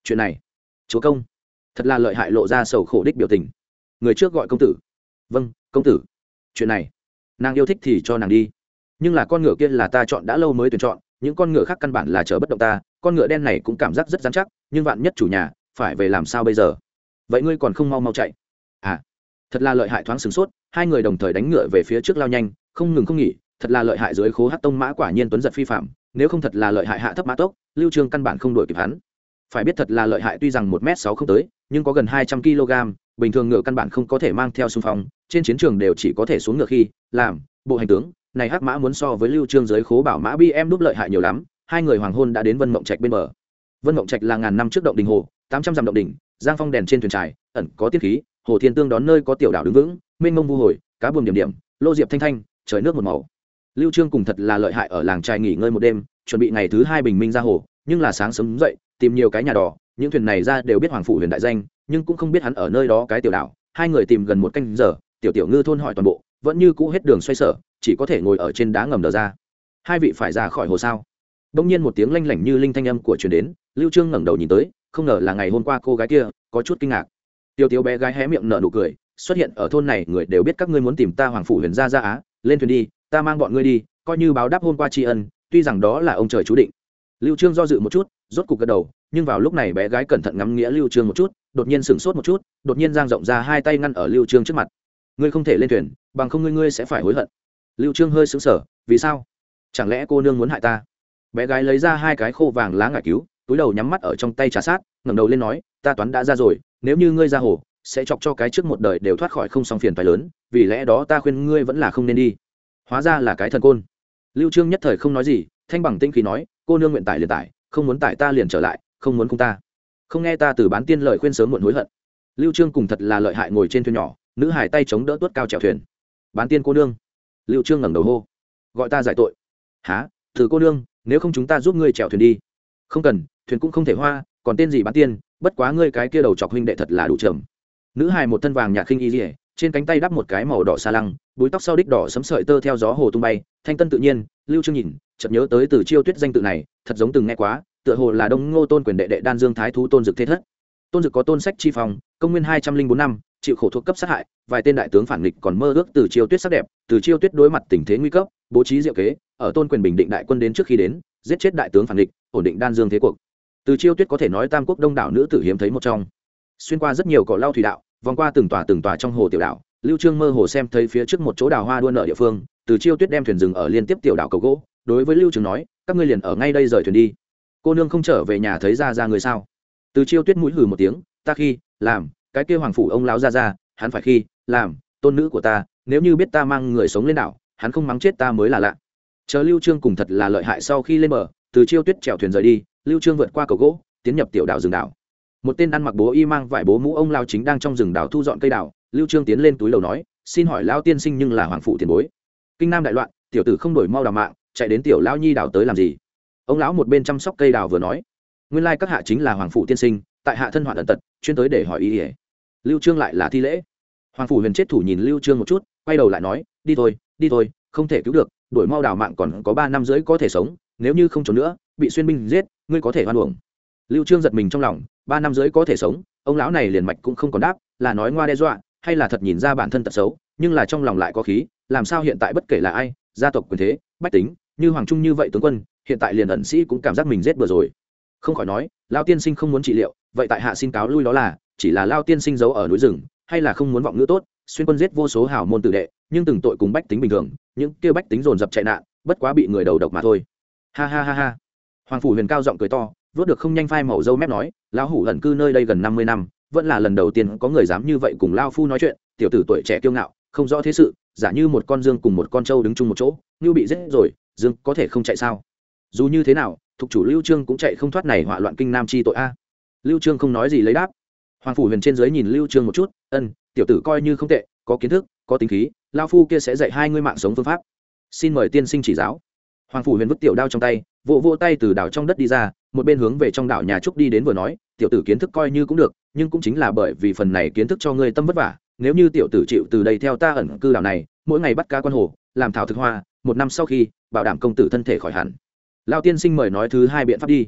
Chuyện này, chúa công, thật là lợi hại lộ ra sầu khổ đích biểu tình. Người trước gọi công tử. Vâng công tử. Chuyện này, nàng yêu thích thì cho nàng đi. Nhưng là con ngựa kia là ta chọn đã lâu mới tuyển chọn, những con ngựa khác căn bản là chờ bất động ta, con ngựa đen này cũng cảm giác rất dám chắc nhưng vạn nhất chủ nhà phải về làm sao bây giờ? Vậy ngươi còn không mau mau chạy? À thật là lợi hại thoáng sửng sốt, hai người đồng thời đánh ngựa về phía trước lao nhanh, không ngừng không nghỉ, thật là lợi hại dưới khố hát tông mã quả nhiên tuấn giật phi phạm, nếu không thật là lợi hại hạ thấp mã tốc, lưu trương căn bản không đuổi kịp hắn. Phải biết thật là lợi hại tuy rằng một m sáu không tới, nhưng có gần hai trăm kg bình thường ngựa căn bản không có thể mang theo xung phong, trên chiến trường đều chỉ có thể xuống ngựa khi, làm, bộ hành tướng, này hắc mã muốn so với lưu trương dưới khố bảo mã bi em đúc lợi hại nhiều lắm, hai người hoàng hôn đã đến vân mộng trạch bên bờ vân mộng trạch là ngàn năm trước động đình hồ, tám trăm dặm động đỉnh, giang phong đèn trên thuyền trài ẩn có tiết khí, hồ thiên tương đón nơi có tiểu đảo đứng vững, mênh mông vu hồi, cá buồm điểm điểm, lô diệp thanh thanh, trời nước một màu. Lưu trương cùng thật là lợi hại ở làng trài nghỉ ngơi một đêm, chuẩn bị ngày thứ hai bình minh ra hồ, nhưng là sáng sớm dậy, tìm nhiều cái nhà đò, những thuyền này ra đều biết hoàng phủ huyền đại danh, nhưng cũng không biết hắn ở nơi đó cái tiểu đảo. Hai người tìm gần một canh giờ, tiểu tiểu ngư thôn hỏi toàn bộ, vẫn như cũ hết đường xoay sở, chỉ có thể ngồi ở trên đá ngầm đờ ra. Hai vị phải ra khỏi hồ sao? Đông nhiên một tiếng lanh lảnh như linh thanh âm của truyền đến, lưu trương ngẩng đầu nhìn tới, không ngờ là ngày hôm qua cô gái kia có chút kinh ngạc. Tiêu thiếu bé gái hé miệng nở nụ cười, xuất hiện ở thôn này, người đều biết các ngươi muốn tìm ta hoàng phủ huyền gia gia á, lên thuyền đi, ta mang bọn ngươi đi, coi như báo đáp hôm qua tri ân, tuy rằng đó là ông trời chú định. Lưu trương do dự một chút, rốt cục gật đầu, nhưng vào lúc này bé gái cẩn thận ngắm nghĩa lưu trương một chút, đột nhiên sửng sốt một chút, đột nhiên giang rộng ra hai tay ngăn ở lưu trương trước mặt. Ngươi không thể lên thuyền, bằng không ngươi ngươi sẽ phải hối hận. Lưu trương hơi sững sờ, vì sao? Chẳng lẽ cô nương muốn hại ta? Bé gái lấy ra hai cái khô vàng lá ngải cứu, túi đầu nhắm mắt ở trong tay trà sát, ngẩng đầu lên nói, ta toán đã ra rồi, nếu như ngươi ra hồ, sẽ chọc cho cái trước một đời đều thoát khỏi không song phiền phải lớn, vì lẽ đó ta khuyên ngươi vẫn là không nên đi. Hóa ra là cái thần côn. Lưu trương nhất thời không nói gì, thanh bằng tinh khí nói, cô nương nguyện tải liền tải, không muốn tải ta liền trở lại, không muốn không ta. Không nghe ta từ bán tiên lời khuyên sớm muộn hối hận. Lưu trương cùng thật là lợi hại ngồi trên thuyền nhỏ, nữ hải tay chống đỡ tuốt cao chèo thuyền. Bán tiên cô nương. Lưu trương ngẩng đầu hô. Gọi ta giải tội. Há thử cô nương nếu không chúng ta giúp ngươi chèo thuyền đi. Không cần, thuyền cũng không thể hoa, còn tên gì bán tiên bất quá ngươi cái kia đầu chọc huynh đệ thật là đủ trầm nữ hài một thân vàng nhạt khinh y dỉa trên cánh tay đắp một cái màu đỏ xa lăng, búi tóc sau đích đỏ sấm sợi tơ theo gió hồ tung bay, thanh tân tự nhiên, lưu trương nhìn, chợt nhớ tới từ chiêu tuyết danh tự này, thật giống từng nghe quá, tựa hồ là đông ngô tôn quyền đệ đệ đan dương thái thú tôn dực thế thất. Tôn dực có tôn sách chi phòng công nguyên hai trăm linh bốn năm, chịu khổ thuộc cấp sát hại, vài tên đại tướng phản nghịch còn mơ ước từ chiêu tuyết sắc đẹp, từ chiêu tuyết đối mặt tình thế nguy cấp bố trí diệu kế, ở tôn quyền bình định đại quân đến trước khi đến, giết chết đại tướng phản địch, ổn định đan dương thế cuộc. Từ chiêu tuyết có thể nói tam quốc đông đảo nữ tử hiếm thấy một trong. Xuyên qua rất nhiều cỏ lau thủy đạo, vòng qua từng tòa từng tòa trong hồ tiểu đảo, lưu trương mơ hồ xem thấy phía trước một chỗ đào hoa đua nợ địa phương, từ chiêu tuyết đem thuyền dừng ở liên tiếp tiểu đảo cầu gỗ, đối với lưu trường nói, các ngươi liền ở ngay đây rời thuyền đi. Cô nương không trở về nhà thấy ra ra người sao? Từ chiêu tuyết mũi hừ một tiếng, ta khi, làm, cái kia hoàng phủ ông lão ra ra, hắn phải khi, làm, tôn nữ của ta, nếu như biết ta mang người sống lên đảo hắn không mắng chết ta mới là lạ. Chờ lưu trương cùng thật là lợi hại sau khi lên bờ, từ chiêu tuyết chèo thuyền rời đi, lưu trương vượt qua cầu gỗ, tiến nhập tiểu đảo rừng đảo. Một tên ăn mặc bố y mang vải bố mũ ông lao chính đang trong rừng đảo thu dọn cây đảo, lưu trương tiến lên túi lầu nói, xin hỏi lao tiên sinh nhưng là hoàng phụ tiền bối. Kinh nam đại loạn, tiểu tử không đổi mau đào mạng, chạy đến tiểu lao nhi đảo tới làm gì? Ông lão một bên chăm sóc cây đào vừa nói, nguyên lai các hạ chính là hoàng phụ tiên sinh, tại hạ thân hoạn ẩn tật, chuyên tới để hỏi ý ỉa lưu trương lại là thi lễ. Hoàng phủ huyền chết thủ nhìn lưu trương một chút, quay đầu lại nói, đi thôi đi thôi, không thể cứu được, đuổi mau đào mạng còn có ba năm rưỡi có thể sống, nếu như không trốn nữa, bị xuyên binh giết, ngươi có thể hoan uổng. Lưu trương giật mình trong lòng, ba năm rưỡi có thể sống, ông lão này liền mạch cũng không còn đáp, là nói ngoa đe dọa, hay là thật nhìn ra bản thân tật xấu, nhưng là trong lòng lại có khí, làm sao hiện tại bất kể là ai, gia tộc quyền thế, bách tính, như hoàng trung như vậy tướng quân, hiện tại liền ẩn sĩ cũng cảm giác mình giết vừa rồi. Không khỏi nói, lao tiên sinh không muốn trị liệu, vậy tại hạ xin cáo lui đó là, chỉ là lao tiên sinh giấu ở núi rừng, hay là không muốn vọng ngữ tốt xuyên quân giết vô số hảo môn tử đệ, nhưng từng tội cùng bách tính bình thường, những kêu bách tính dồn dập chạy nạn, bất quá bị người đầu độc mà thôi. Ha ha ha ha. Hoàng phủ huyền cao giọng cười to, vớt được không nhanh phai màu dâu mép nói, lão hủ lần cư nơi đây gần năm mươi năm, vẫn là lần đầu tiên có người dám như vậy cùng lao phu nói chuyện, tiểu tử tuổi trẻ kiêu ngạo, không rõ thế sự, giả như một con dương cùng một con trâu đứng chung một chỗ, như bị giết rồi, dương có thể không chạy sao? Dù như thế nào thục chủ lưu trương cũng chạy không thoát này họa loạn kinh nam chi tội a. Lưu trương không nói gì lấy đáp. Hoàng phủ huyền trên dưới nhìn lưu trương một chút, ân tiểu tử coi như không tệ, có kiến thức, có tính khí lao phu kia sẽ dạy hai ngươi mạng sống phương pháp. Xin mời tiên sinh chỉ giáo. Hoàng phủ huyền vứt tiểu đao trong tay, vỗ vỗ tay từ đảo trong đất đi ra, một bên hướng về trong đảo nhà trúc đi đến vừa nói, tiểu tử kiến thức coi như cũng được, nhưng cũng chính là bởi vì phần này kiến thức cho ngươi tâm vất vả, nếu như tiểu tử chịu từ đây theo ta ẩn cư đảo này, mỗi ngày bắt cá quan hồ, làm thảo thực hoa, một năm sau khi, bảo đảm công tử thân thể khỏi hẳn. Lao tiên sinh mời nói thứ hai biện pháp đi.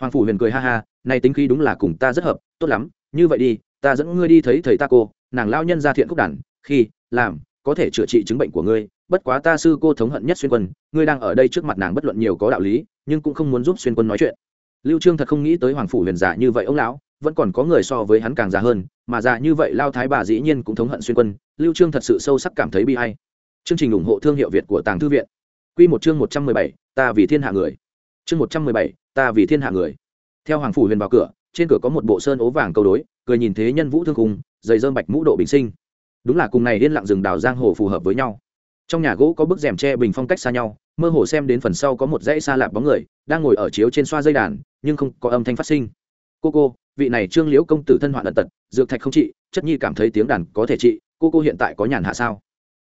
Hoàng phủ huyền cười ha ha nay tính khí đúng là cùng ta rất hợp, tốt lắm, như vậy đi, ta dẫn ngươi đi thấy thầy ta cô nàng lao nhân ra thiện khúc đản khi làm có thể chữa trị chứng bệnh của ngươi bất quá ta sư cô thống hận nhất xuyên quân ngươi đang ở đây trước mặt nàng bất luận nhiều có đạo lý nhưng cũng không muốn giúp xuyên quân nói chuyện. Lưu trương thật không nghĩ tới hoàng phủ huyền giả như vậy ông lão vẫn còn có người so với hắn càng già hơn mà già như vậy lao thái bà dĩ nhiên cũng thống hận xuyên quân lưu trương thật sự sâu sắc cảm thấy bi hay chương trình ủng hộ thương hiệu việt của tàng thư viện. Quy một chương 117, ta vì thiên hạ người. Chương 117, ta vì thiên hạ người. Theo hoàng phủ huyền vào cửa trên cửa có một bộ sơn ố vàng câu đối cười nhìn thế nhân vũ thương cùng dày dơm bạch mũ độ bình sinh. Đúng là cùng này yên lặng rừng đào giang hồ phù hợp với nhau. Trong nhà gỗ có bức rèm tre bình phong cách xa nhau, mơ hồ xem đến phần sau có một dãy xa lạp bóng người, đang ngồi ở chiếu trên xoa dây đàn, nhưng không có âm thanh phát sinh. Cô cô, vị này trương liễu công tử thân hoạn lận tật, dược thạch không trị, chất nhi cảm thấy tiếng đàn có thể trị, cô cô hiện tại có nhàn hạ sao?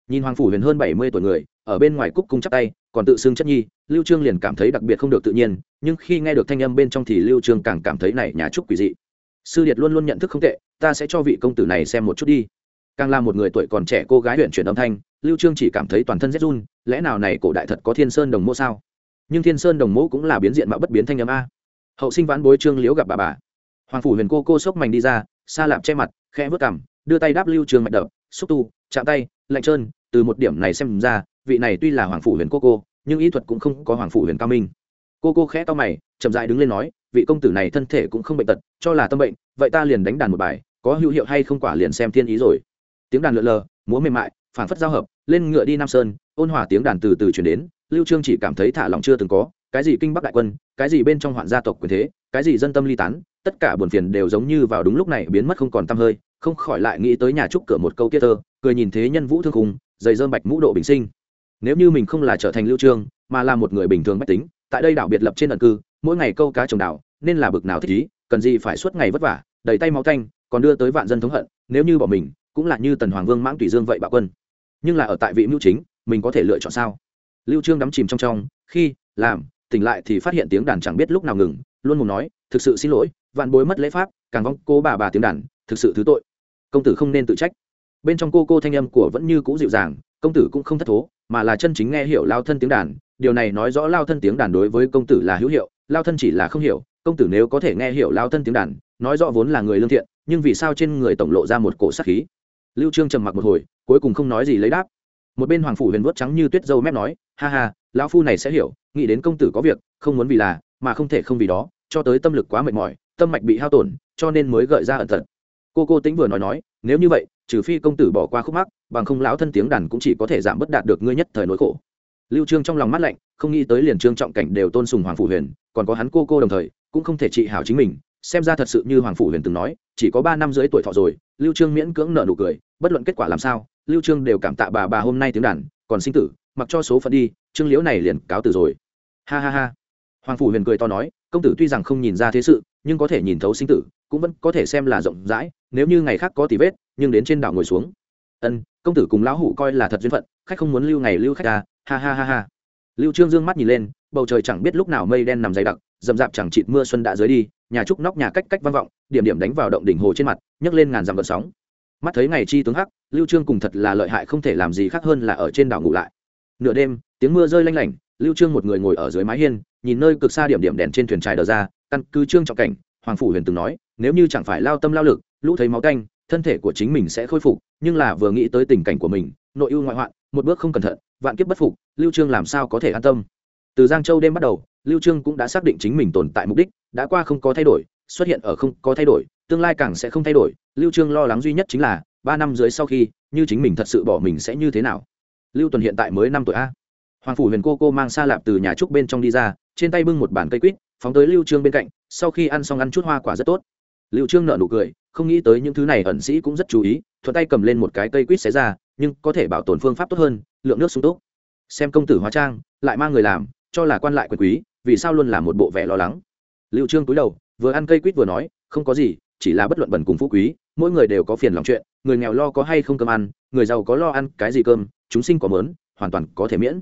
Nhìn hoàng phủ huyền hơn bảy mươi tuổi người, ở bên ngoài cúc cung chắc tay, còn tự xưng chất nhi, lưu trương liền cảm thấy đặc biệt không được tự nhiên, nhưng khi nghe được thanh âm bên trong thì lưu trương càng cảm thấy này nhà trúc quỷ dị sư điệt luôn luôn nhận thức không tệ, ta sẽ cho vị công tử này xem một chút đi. Càng là một người tuổi còn trẻ cô gái huyện chuyển âm thanh, lưu trương chỉ cảm thấy toàn thân rét run, lẽ nào này cổ đại thật có thiên sơn đồng mộ sao? Nhưng thiên sơn đồng mộ cũng là biến diện mà bất biến thanh âm a. Hậu sinh vãn bối trương liễu gặp bà bà. Hoàng phủ huyền cô cô sốc mảnh đi ra xa lạp che mặt, khẽ vớt cằm, đưa tay đáp lưu trương mạch đập, xúc tu, chạm tay, lạnh trơn, từ một điểm này xem ra, vị này tuy là hoàng phủ huyền cô cô, nhưng ý thuật cũng không có hoàng phủ huyền cao minh. Cô cô khẽ to mày, chậm rãi đứng lên nói vị công tử này thân thể cũng không bệnh tật, cho là tâm bệnh, vậy ta liền đánh đàn một bài, có hữu hiệu hay không quả liền xem thiên ý rồi. Tiếng đàn lượn lờ, múa mềm mại phản phất giao hợp, lên ngựa đi nam sơn, ôn hòa tiếng đàn từ từ chuyển đến, lưu trương chỉ cảm thấy thả lòng chưa từng có, cái gì kinh bắc đại quân, cái gì bên trong hoạn gia tộc quyền thế, cái gì dân tâm ly tán, tất cả buồn phiền đều giống như vào đúng lúc này biến mất không còn tăm hơi, không khỏi lại nghĩ tới nhà trúc cửa một câu kia thơ, cười nhìn thế nhân vũ thương khùng, dày dơm bạch mũ độ bình sinh. Nếu như mình không là trở thành lưu trương, mà là một người bình thường bách tính tại đây đảo biệt lập trên ẩn cư mỗi ngày câu cá trồng đảo nên là bực nào thích ý cần gì phải suốt ngày vất vả đầy tay máu thanh, còn đưa tới vạn dân thống hận nếu như bỏ mình cũng là như tần hoàng vương mãng tùy dương vậy bạo quân. Nhưng là ở tại vị mưu chính mình có thể lựa chọn sao? Lưu trương đắm chìm trong trong khi làm tỉnh lại thì phát hiện tiếng đàn chẳng biết lúc nào ngừng luôn muốn nói thực sự xin lỗi vạn bối mất lễ pháp càng vong cô bà bà tiếng đàn thực sự thứ tội. Công tử không nên tự trách. Bên trong cô cô thanh âm của vẫn như cũ dịu dàng công tử cũng không thất thố mà là chân chính nghe hiểu lao thân tiếng đàn điều này nói rõ lao thân tiếng đàn đối với công tử là hữu hiệu, lao thân chỉ là không hiểu, công tử nếu có thể nghe hiểu lao thân tiếng đàn, nói rõ vốn là người lương thiện, nhưng vì sao trên người tổng lộ ra một cổ sát khí? Lưu trương trầm mặc một hồi, cuối cùng không nói gì lấy đáp. Một bên hoàng phủ huyền vuốt trắng như tuyết dâu mép nói, ha ha, lão phu này sẽ hiểu, nghĩ đến công tử có việc, không muốn vì là, mà không thể không vì đó, cho tới tâm lực quá mệt mỏi, tâm mạch bị hao tổn, cho nên mới gợi ra ẩn tật. Cô cô tính vừa nói nói, nếu như vậy, trừ phi công tử bỏ qua khúc mắc, bằng không lão thân tiếng đàn cũng chỉ có thể giảm bất đạt được ngươi nhất thời nỗi khổ lưu trương trong lòng mắt lạnh, không nghĩ tới liền trương trọng cảnh đều tôn sùng hoàng phủ huyền, còn có hắn cô cô đồng thời, cũng không thể trị hảo chính mình. Xem ra thật sự như hoàng phủ huyền từng nói, chỉ có ba năm dưới tuổi thọ rồi, lưu trương miễn cưỡng nở nụ cười, bất luận kết quả làm sao, lưu trương đều cảm tạ bà bà hôm nay tiếng đàn, còn sinh tử, mặc cho số phận đi, trương liễu này liền cáo từ rồi. Ha ha ha. Hoàng phủ huyền cười to nói, công tử tuy rằng không nhìn ra thế sự, nhưng có thể nhìn thấu sinh tử, cũng vẫn có thể xem là rộng rãi, nếu như ngày khác có tì vết, nhưng đến trên đảo ngồi xuống. Ân, công tử cùng lão hủ coi là thật duyên phận, khách không muốn lưu ngày lưu khách à ha ha ha ha. Lưu trương dương mắt nhìn lên bầu trời chẳng biết lúc nào mây đen nằm dày đặc dầm dạp chẳng chịt mưa xuân đã dưới đi nhà trúc nóc nhà cách cách vang vọng điểm điểm đánh vào động đỉnh hồ trên mặt nhấc lên ngàn dặm gợn sóng. Mắt thấy ngày chi tướng hắc lưu trương cùng thật là lợi hại không thể làm gì khác hơn là ở trên đảo ngủ lại. Nửa đêm tiếng mưa rơi lanh lảnh lưu trương một người ngồi ở dưới mái hiên nhìn nơi cực xa điểm điểm đèn trên thuyền trài đờ ra căn cứ trương trọng cảnh hoàng phủ huyền từng nói nếu như chẳng phải lao tâm lao lực lũ thấy máu canh, thân thể của chính mình sẽ khôi phục nhưng là vừa nghĩ tới tình cảnh của mình nội ưu ngoại hoạn, một bước không cẩn thận, vạn kiếp bất phục, lưu trương làm sao có thể an tâm? Từ giang châu đêm bắt đầu, lưu trương cũng đã xác định chính mình tồn tại mục đích, đã qua không có thay đổi, xuất hiện ở không có thay đổi, tương lai càng sẽ không thay đổi, lưu trương lo lắng duy nhất chính là, ba năm dưới sau khi, như chính mình thật sự bỏ mình sẽ như thế nào? Lưu tuần hiện tại mới năm tuổi a. Hoàng phủ huyền cô cô mang xa lạp từ nhà trúc bên trong đi ra, trên tay bưng một bàn cây quýt, phóng tới lưu trương bên cạnh, sau khi ăn xong ăn chút hoa quả rất tốt. Lưu trương nở nụ cười, không nghĩ tới những thứ này ẩn sĩ cũng rất chú ý, thuận tay cầm lên một cái cây quýt xé ra nhưng có thể bảo tồn phương pháp tốt hơn, lượng nước sung túc. Xem công tử hóa trang, lại mang người làm, cho là quan lại quyền quý, vì sao luôn là một bộ vẻ lo lắng? Lưu trương cúi đầu, vừa ăn cây quýt vừa nói, không có gì, chỉ là bất luận bẩn cùng phú quý, mỗi người đều có phiền lòng chuyện, người nghèo lo có hay không cơm ăn, người giàu có lo ăn cái gì cơm, chúng sinh có mớn, hoàn toàn có thể miễn.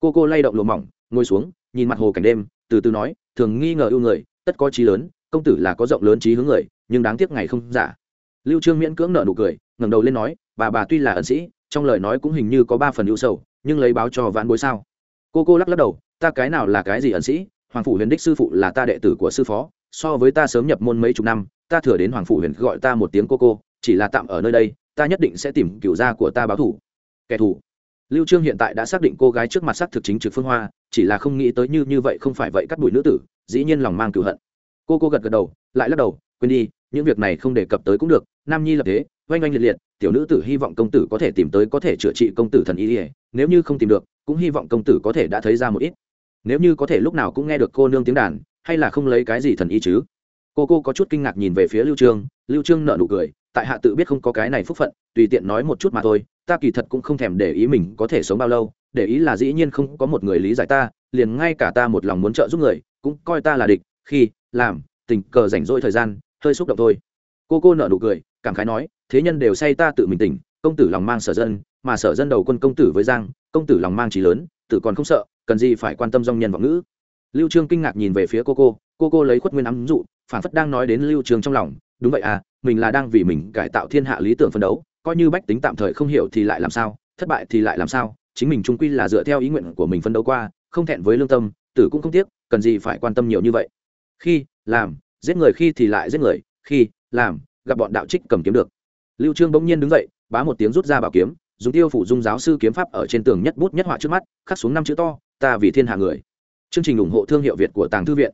Cô cô lay động lụa mỏng, ngồi xuống, nhìn mặt hồ cảnh đêm, từ từ nói, thường nghi ngờ ưu người, tất có trí lớn, công tử là có rộng lớn trí hướng người, nhưng đáng tiếc ngày không giả. Lưu trương miễn cưỡng nở nụ cười, ngẩng đầu lên nói, bà bà tuy là ẩn sĩ trong lời nói cũng hình như có ba phần ưu sầu, nhưng lấy báo cho vãn bối sao? Cô cô lắc lắc đầu, ta cái nào là cái gì ẩn sĩ? Hoàng phủ huyền đích sư phụ là ta đệ tử của sư phó, so với ta sớm nhập môn mấy chục năm, ta thừa đến hoàng phủ huyền gọi ta một tiếng cô cô, chỉ là tạm ở nơi đây, ta nhất định sẽ tìm cựu gia của ta báo thủ. Kẻ thù. Lưu trương hiện tại đã xác định cô gái trước mặt sắc thực chính trực phương hoa, chỉ là không nghĩ tới như như vậy không phải vậy cắt đuổi nữ tử, dĩ nhiên lòng mang cựu hận. Cô cô gật gật đầu, lại lắc đầu, quên đi, những việc này không đề cập tới cũng được, nam nhi lập thế oanh oanh liệt liệt, tiểu nữ tử hy vọng công tử có thể tìm tới có thể chữa trị công tử thần y ỉa nếu như không tìm được, cũng hy vọng công tử có thể đã thấy ra một ít. Nếu như có thể lúc nào cũng nghe được cô nương tiếng đàn, hay là không lấy cái gì thần y chứ? Cô cô có chút kinh ngạc nhìn về phía lưu trương lưu trương nở nụ cười, tại hạ tự biết không có cái này phúc phận, tùy tiện nói một chút mà thôi, ta kỳ thật cũng không thèm để ý mình có thể sống bao lâu, để ý là dĩ nhiên không có một người lý giải ta, liền ngay cả ta một lòng muốn trợ giúp người, cũng coi ta là địch, khi, làm, tình cờ rảnh rỗi thời gian, hơi xúc động thôi. Cô cô nở nụ cười cảm khái nói, thế nhân đều say ta tự mình tỉnh, công tử lòng mang sở dân, mà sở dân đầu quân công tử với giang, công tử lòng mang trí lớn, tử còn không sợ, cần gì phải quan tâm dòng nhân vọng ngữ? Lưu trương kinh ngạc nhìn về phía cô cô cô cô lấy khuất nguyên ấm dụ, phản phất đang nói đến lưu trương trong lòng, đúng vậy à mình là đang vì mình cải tạo thiên hạ lý tưởng phân đấu, coi như bách tính tạm thời không hiểu thì lại làm sao, thất bại thì lại làm sao, chính mình trung quy là dựa theo ý nguyện của mình phân đấu qua, không thẹn với lương tâm, tử cũng không tiếc, cần gì phải quan tâm nhiều như vậy? Khi, làm, giết người khi thì lại giết người, khi, làm gặp bọn đạo trích cầm kiếm được. Lưu trương bỗng nhiên đứng dậy bá một tiếng rút ra bảo kiếm dùng tiêu phủ dung giáo sư kiếm pháp ở trên tường nhất bút nhất họa trước mắt khắc xuống năm chữ to ta vì thiên hạ người. Chương trình ủng hộ thương hiệu việt của tàng thư viện.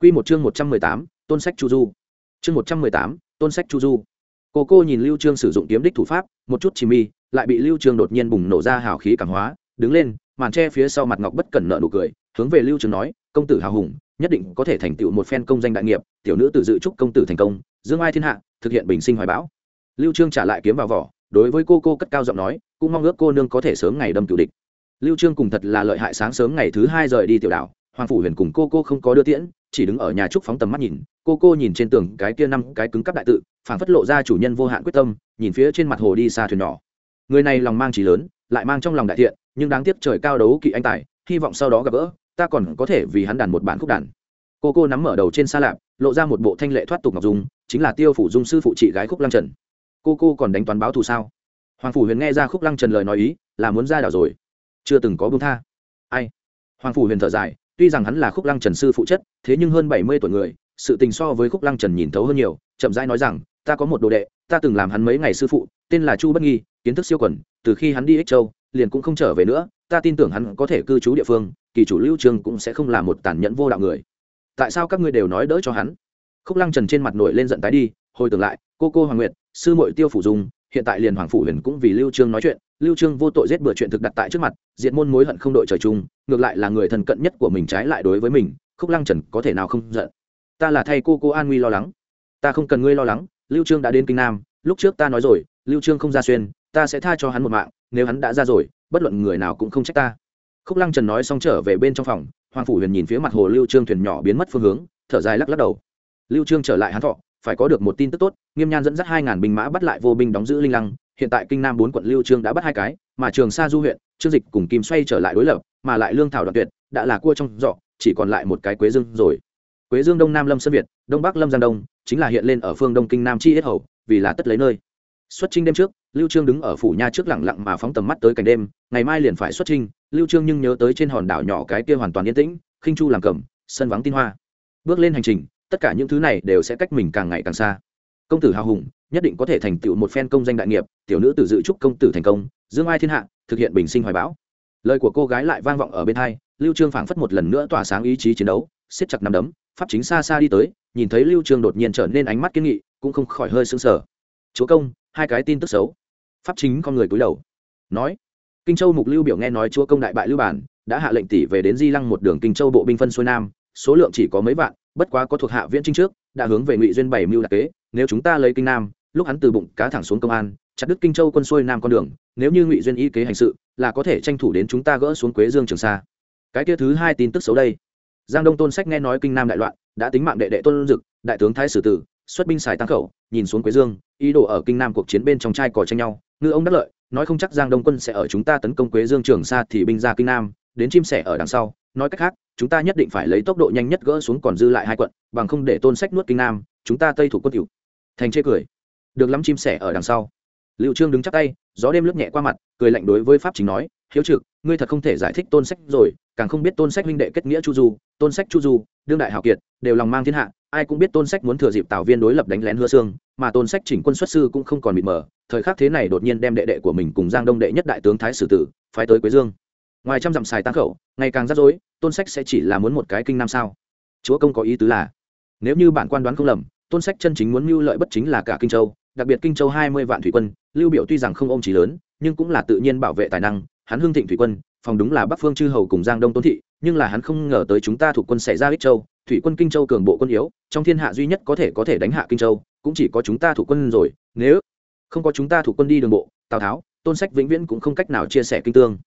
Quy một chương 118, tôn sách chu du. Chương 118, tôn sách chu du. Cô cô nhìn lưu trương sử dụng kiếm đích thủ pháp một chút chìm mi lại bị lưu trương đột nhiên bùng nổ ra hào khí cảm hóa đứng lên màn che phía sau mặt ngọc bất cẩn nợ nụ cười hướng về lưu trương nói công tử hào hùng nhất định có thể thành tựu một phen công danh đại nghiệp, tiểu nữ tự dự chúc công tử thành công, dương ai thiên hạ, thực hiện bình sinh hoài bão. Lưu trương trả lại kiếm vào vỏ, đối với cô cô cất cao giọng nói, cũng mong ước cô nương có thể sớm ngày đâm cựu địch. Lưu trương cùng thật là lợi hại sáng sớm ngày thứ hai rời đi tiểu đảo, hoàng phủ huyền cùng cô cô không có đưa tiễn, chỉ đứng ở nhà trúc phóng tầm mắt nhìn, cô cô nhìn trên tường cái kia năm cái cứng cắp đại tự, phảng phất lộ ra chủ nhân vô hạn quyết tâm, nhìn phía trên mặt hồ đi xa thuyền nhỏ. Người này lòng mang trí lớn, lại mang trong lòng đại thiện, nhưng đáng tiếc trời cao đấu kỵ anh tài, hy vọng sau đó gặp gỡ ta còn có thể vì hắn đàn một bản khúc đàn. Cô cô nắm mở đầu trên xa lạp, lộ ra một bộ thanh lệ thoát tục ngọc dung, chính là tiêu phủ dung sư phụ chị gái khúc lăng trần. Cô cô còn đánh toán báo thù sao? Hoàng phủ huyền nghe ra khúc lăng trần lời nói ý, là muốn ra đảo rồi. Chưa từng có bông tha. Ai? Hoàng phủ huyền thở dài, tuy rằng hắn là khúc lăng trần sư phụ chất, thế nhưng hơn bảy mươi tuổi người, sự tình so với khúc lăng trần nhìn thấu hơn nhiều, chậm rãi nói rằng, ta có một đồ đệ, ta từng làm hắn mấy ngày sư phụ, tên là chu bất nghi, kiến thức siêu quần, từ khi hắn đi ích châu, liền cũng không trở về nữa, ta tin tưởng hắn có thể cư trú địa phương kỳ chủ lưu trường cũng sẽ không là một tàn nhẫn vô đạo người. Tại sao các ngươi đều nói đỡ cho hắn? Khúc lăng trần trên mặt nổi lên giận tái đi, hồi tưởng lại, cô cô hoàng nguyệt, sư mội tiêu phủ dung, hiện tại liền hoàng phủ huyền cũng vì lưu trương nói chuyện, lưu trương vô tội giết bừa chuyện thực đặt tại trước mặt diện môn mối hận không đội trời chung, ngược lại là người thân cận nhất của mình trái lại đối với mình, khúc lăng trần có thể nào không giận? Ta là thay cô cô an nguy lo lắng. Ta không cần ngươi lo lắng, lưu trương đã đến kinh nam, lúc trước ta nói rồi, lưu trương không ra xuyên, ta sẽ tha cho hắn một mạng, nếu hắn đã ra rồi, bất luận người nào cũng không trách ta khúc lăng trần nói xong trở về bên trong phòng, hoàng phủ huyền nhìn phía mặt hồ lưu trương thuyền nhỏ biến mất phương hướng, thở dài lắc lắc đầu. Lưu trương trở lại hán thọ, phải có được một tin tức tốt, nghiêm nhan dẫn dắt hai ngàn binh mã bắt lại vô binh đóng giữ linh lăng. Hiện tại kinh nam bốn quận lưu trương đã bắt hai cái, mà trường sa du huyện, trương dịch cùng kim xoay trở lại đối lập, mà lại lương thảo đoạn tuyệt đã là cua trong giỏ, chỉ còn lại một cái quế dương rồi. Quế dương đông nam lâm sơn việt, đông bắc lâm giang đông, chính là hiện lên ở phương đông kinh nam chi hết hầu, vì là tất lấy nơi. Xuất trinh đêm trước, lưu trương đứng ở phủ nha trước lặng lặng mà phóng tầm mắt tới cảnh đêm, ngày mai liền phải xuất trinh lưu trương nhưng nhớ tới trên hòn đảo nhỏ cái kia hoàn toàn yên tĩnh, khinh chu làm cầm, sân vắng tin hoa. Bước lên hành trình, tất cả những thứ này đều sẽ cách mình càng ngày càng xa. Công tử hào hùng, nhất định có thể thành tựu một phen công danh đại nghiệp, tiểu nữ tử dự chúc công tử thành công, dương ai thiên hạ, thực hiện bình sinh hoài bão. Lời của cô gái lại vang vọng ở bên hai, lưu trương phảng phất một lần nữa tỏa sáng ý chí chiến đấu, siết chặt nắm đấm, pháp chính xa xa đi tới, nhìn thấy lưu trương đột nhiên trở nên ánh mắt kiên nghị, cũng không khỏi hơi sững sờ. Chúa công, hai cái tin tức xấu. Pháp chính con người cúi đầu, nói kinh châu mục lưu biểu nghe nói chúa công đại bại lưu bản, đã hạ lệnh tỷ về đến di lăng một đường kinh châu bộ binh phân xuôi nam, số lượng chỉ có mấy vạn, bất quá có thuộc hạ viễn trinh trước, đã hướng về ngụy duyên bảy mưu đặc kế, nếu chúng ta lấy kinh nam, lúc hắn từ bụng cá thẳng xuống công an, chặt đứt kinh châu quân xuôi nam con đường, nếu như ngụy duyên y kế hành sự, là có thể tranh thủ đến chúng ta gỡ xuống quế dương trường sa. Cái kia thứ hai tin tức xấu đây. Giang đông tôn sách nghe nói kinh nam đại loạn, đã tính mạng đệ đệ tôn dực, đại tướng thái sử tử, xuất binh xài tăng khẩu, nhìn xuống quế dương, ý đồ ở kinh nam cuộc chiến bên trong trai cò tranh nhau, ngư ông đắc lợi nói không chắc giang đông quân sẽ ở chúng ta tấn công quế dương trường sa thì binh ra kinh nam, đến chim sẻ ở đằng sau. Nói cách khác, chúng ta nhất định phải lấy tốc độ nhanh nhất gỡ xuống còn dư lại hai quận, bằng không để tôn sách nuốt kinh nam, chúng ta tây thủ quân cựu thành chê cười. Được lắm chim sẻ ở đằng sau. Liệu trương đứng chắc tay, gió đêm lướt nhẹ qua mặt, cười lạnh đối với pháp chính nói, hiếu trực, ngươi thật không thể giải thích tôn sách rồi, càng không biết tôn sách huynh đệ kết nghĩa chu du, tôn sách chu du, đương đại hào kiệt, đều lòng mang thiên hạ ai cũng biết tôn sách muốn thừa dịp tạo viên đối lập đánh lén hứa xương, mà tôn sách chỉnh quân xuất sư cũng không còn bị mờ, thời khắc thế này đột nhiên đem đệ đệ của mình cùng giang đông đệ nhất đại tướng thái sử tử phái tới quế dương. Ngoài trăm dặm xài tăng khẩu, ngày càng rắc rối, tôn sách sẽ chỉ là muốn một cái kinh nam sao? Chúa công có ý tứ là, nếu như bản quan đoán không lầm, tôn sách chân chính muốn mưu lợi bất chính là cả kinh châu, đặc biệt kinh châu hai mươi vạn thủy quân, lưu biểu tuy rằng không ôm trí lớn, nhưng cũng là tự nhiên bảo vệ tài năng, hắn hưng thịnh thủy quân, phòng đúng là bắc phương chư hầu cùng giang đông tôn thị, nhưng là hắn không ngờ tới chúng ta thuộc quân xảy ra ích châu thủy quân kinh châu cường bộ quân yếu, trong thiên hạ duy nhất có thể có thể đánh hạ kinh châu, cũng chỉ có chúng ta thủ quân rồi, nếu không có chúng ta thủ quân đi đường bộ, tào tháo, tôn sách vĩnh viễn cũng không cách nào chia sẻ kinh tương.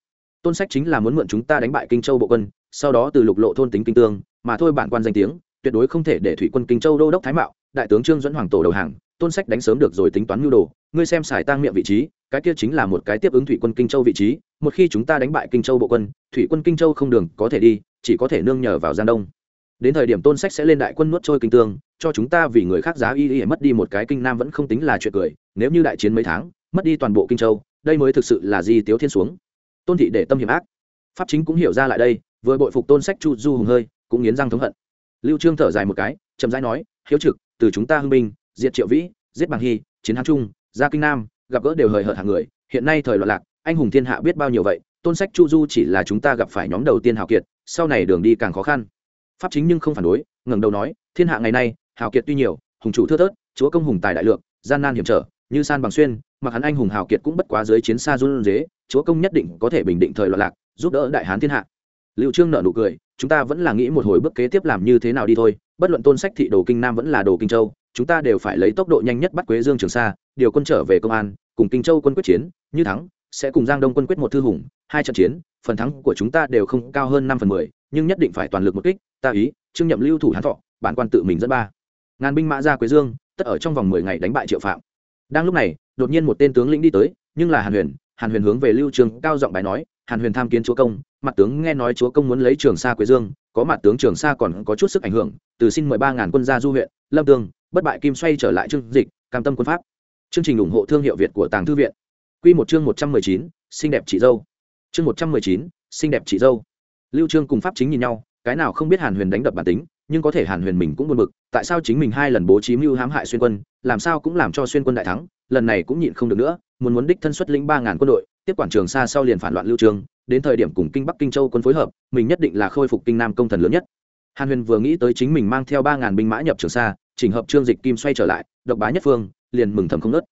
Tôn sách chính là muốn mượn chúng ta đánh bại kinh châu bộ quân, sau đó từ lục lộ thôn tính kinh tương, mà thôi bản quan danh tiếng, tuyệt đối không thể để thủy quân kinh châu đô đốc thái mạo, đại tướng trương dẫn hoàng tổ đầu hàng, tôn sách đánh sớm được rồi tính toán mưu đồ, ngươi xem xài tang miệng vị trí, cái kia chính là một cái tiếp ứng thủy quân kinh châu vị trí, một khi chúng ta đánh bại kinh châu bộ quân, thủy quân kinh châu không đường có thể đi, chỉ có thể nương nhờ vào gian đông đến thời điểm tôn sách sẽ lên đại quân nuốt trôi kinh tương, cho chúng ta vì người khác giá y y mất đi một cái kinh nam vẫn không tính là chuyện cười, nếu như đại chiến mấy tháng, mất đi toàn bộ kinh châu, đây mới thực sự là di tiếu thiên xuống. Tôn thị để tâm hiểm ác. Pháp chính cũng hiểu ra lại đây, vừa bội phục tôn sách chu du hùng hơi, cũng nghiến răng thống hận. Lưu trương thở dài một cái, chậm rãi nói, hiếu trực, từ chúng ta hưng binh, diệt triệu vĩ, giết bằng hy, chiến hán trung, ra kinh nam, gặp gỡ đều hời hợt hàng người, hiện nay thời loạn lạc, anh hùng thiên hạ biết bao nhiêu vậy, tôn sách chu du chỉ là chúng ta gặp phải nhóm đầu tiên hào kiệt, sau này đường đi càng khó khăn pháp chính nhưng không phản đối, ngẩng đầu nói, thiên hạ ngày nay, hào kiệt tuy nhiều, hùng chủ thưa thớt, chúa công hùng tài đại lượng, gian nan hiểm trở, như san bằng xuyên, mặc hắn anh hùng hào kiệt cũng bất quá dưới chiến xa run dế, chúa công nhất định có thể bình định thời loạn lạc, giúp đỡ đại hán thiên hạ. Liệu trương nợ nụ cười, chúng ta vẫn là nghĩ một hồi bước kế tiếp làm như thế nào đi thôi, bất luận tôn sách thị đồ kinh nam vẫn là đồ kinh châu, chúng ta đều phải lấy tốc độ nhanh nhất bắt quế dương trường sa, điều quân trở về công an, cùng kinh châu quân quyết chiến, như thắng, sẽ cùng giang đông quân quyết một thư hùng, hai trận chiến, phần thắng của chúng ta đều không cao hơn năm phần mười, nhưng nhất định phải toàn lực một kích ta ý, trương nhậm lưu thủ hán thọ, bản quan tự mình dẫn ba. Ngàn binh mã ra quế dương, tất ở trong vòng mười ngày đánh bại triệu phạm. Đang lúc này, đột nhiên một tên tướng lĩnh đi tới, nhưng là hàn huyền. Hàn huyền hướng về lưu trường cao giọng bài nói, hàn huyền tham kiến chúa công, mặt tướng nghe nói chúa công muốn lấy trường sa quế dương, có mặt tướng trường sa còn có chút sức ảnh hưởng, từ xin mười ba ngàn quân gia du huyện, lâm tương, bất bại kim xoay trở lại chương dịch, cam tâm quân pháp. Chương trình ủng hộ thương hiệu việt của tàng thư viện. Q một chương một trăm mười chín, xinh đẹp chị dâu. Chương một trăm mười chín, xinh đẹp chị dâu. Lưu trương cùng pháp chính nhìn nhau cái nào không biết hàn huyền đánh đập bản tính, nhưng có thể hàn huyền mình cũng buồn bực, tại sao chính mình hai lần bố trí mưu hãm hại xuyên quân, làm sao cũng làm cho xuyên quân đại thắng, lần này cũng nhịn không được nữa, muốn muốn đích thân xuất lĩnh ba ngàn quân đội, tiếp quản trường xa sau liền phản loạn lưu Trường. đến thời điểm cùng kinh bắc kinh châu quân phối hợp, mình nhất định là khôi phục kinh nam công thần lớn nhất hàn huyền vừa nghĩ tới chính mình mang theo ba ngàn binh mã nhập trường sa chỉnh hợp trương dịch kim xoay trở lại, độc bá nhất phương, liền mừng thầm không nớt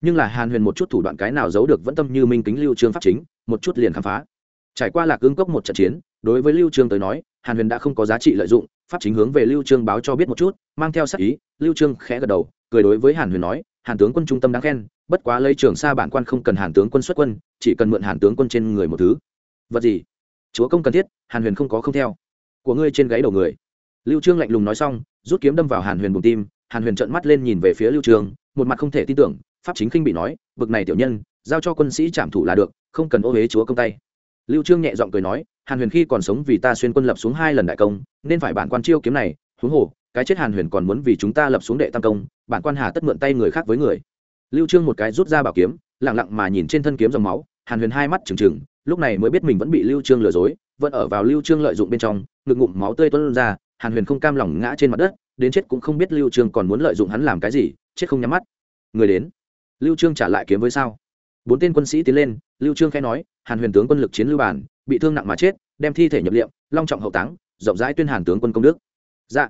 nhưng là hàn huyền một chút thủ đoạn cái nào giấu được vẫn tâm như minh kính lưu trương pháp chính, một chút liền khám phá trải qua lạc cương cốc một trận chiến, đối với lưu trương tới nói hàn huyền đã không có giá trị lợi dụng, pháp chính hướng về lưu trương báo cho biết một chút, mang theo sắc ý, lưu trương khẽ gật đầu, cười đối với hàn huyền nói, hàn tướng quân trung tâm đáng khen, bất quá lấy trường sa bản quan không cần hàn tướng quân xuất quân, chỉ cần mượn hàn tướng quân trên người một thứ. Vật gì? Chúa công cần thiết, hàn huyền không có không theo. Của ngươi trên gáy đầu người. Lưu trương lạnh lùng nói xong, rút kiếm đâm vào hàn huyền bụng tim, hàn huyền trợn mắt lên nhìn về phía lưu trương, một mặt không thể tin tưởng, pháp chính khinh bị nói, bực này tiểu nhân, giao cho quân sĩ trảm thủ là được, không cần ô huế chúa công tay. Lưu trương nhẹ giọng cười nói hàn huyền khi còn sống vì ta xuyên quân lập xuống hai lần đại công, nên phải bản quan chiêu kiếm này, huống hồ, cái chết hàn huyền còn muốn vì chúng ta lập xuống đệ tam công, bản quan hà tất mượn tay người khác với người. Lưu trương một cái rút ra bảo kiếm, lặng lặng mà nhìn trên thân kiếm dòng máu, hàn huyền hai mắt trừng trừng, lúc này mới biết mình vẫn bị lưu trương lừa dối, vẫn ở vào lưu trương lợi dụng bên trong, ngực ngụm máu tươi tuôn ra, hàn huyền không cam lòng ngã trên mặt đất, đến chết cũng không biết lưu trương còn muốn lợi dụng hắn làm cái gì, chết không nhắm mắt. Người đến. Lưu trương trả lại kiếm với sao? Bốn tên quân sĩ tiến lên, lưu trương khẽ nói, hàn huyền tướng quân lực chiến lưu bản bị thương nặng mà chết, đem thi thể nhập liệm, long trọng hậu táng, rộng rãi tuyên hàn tướng quân công đức. Dạ.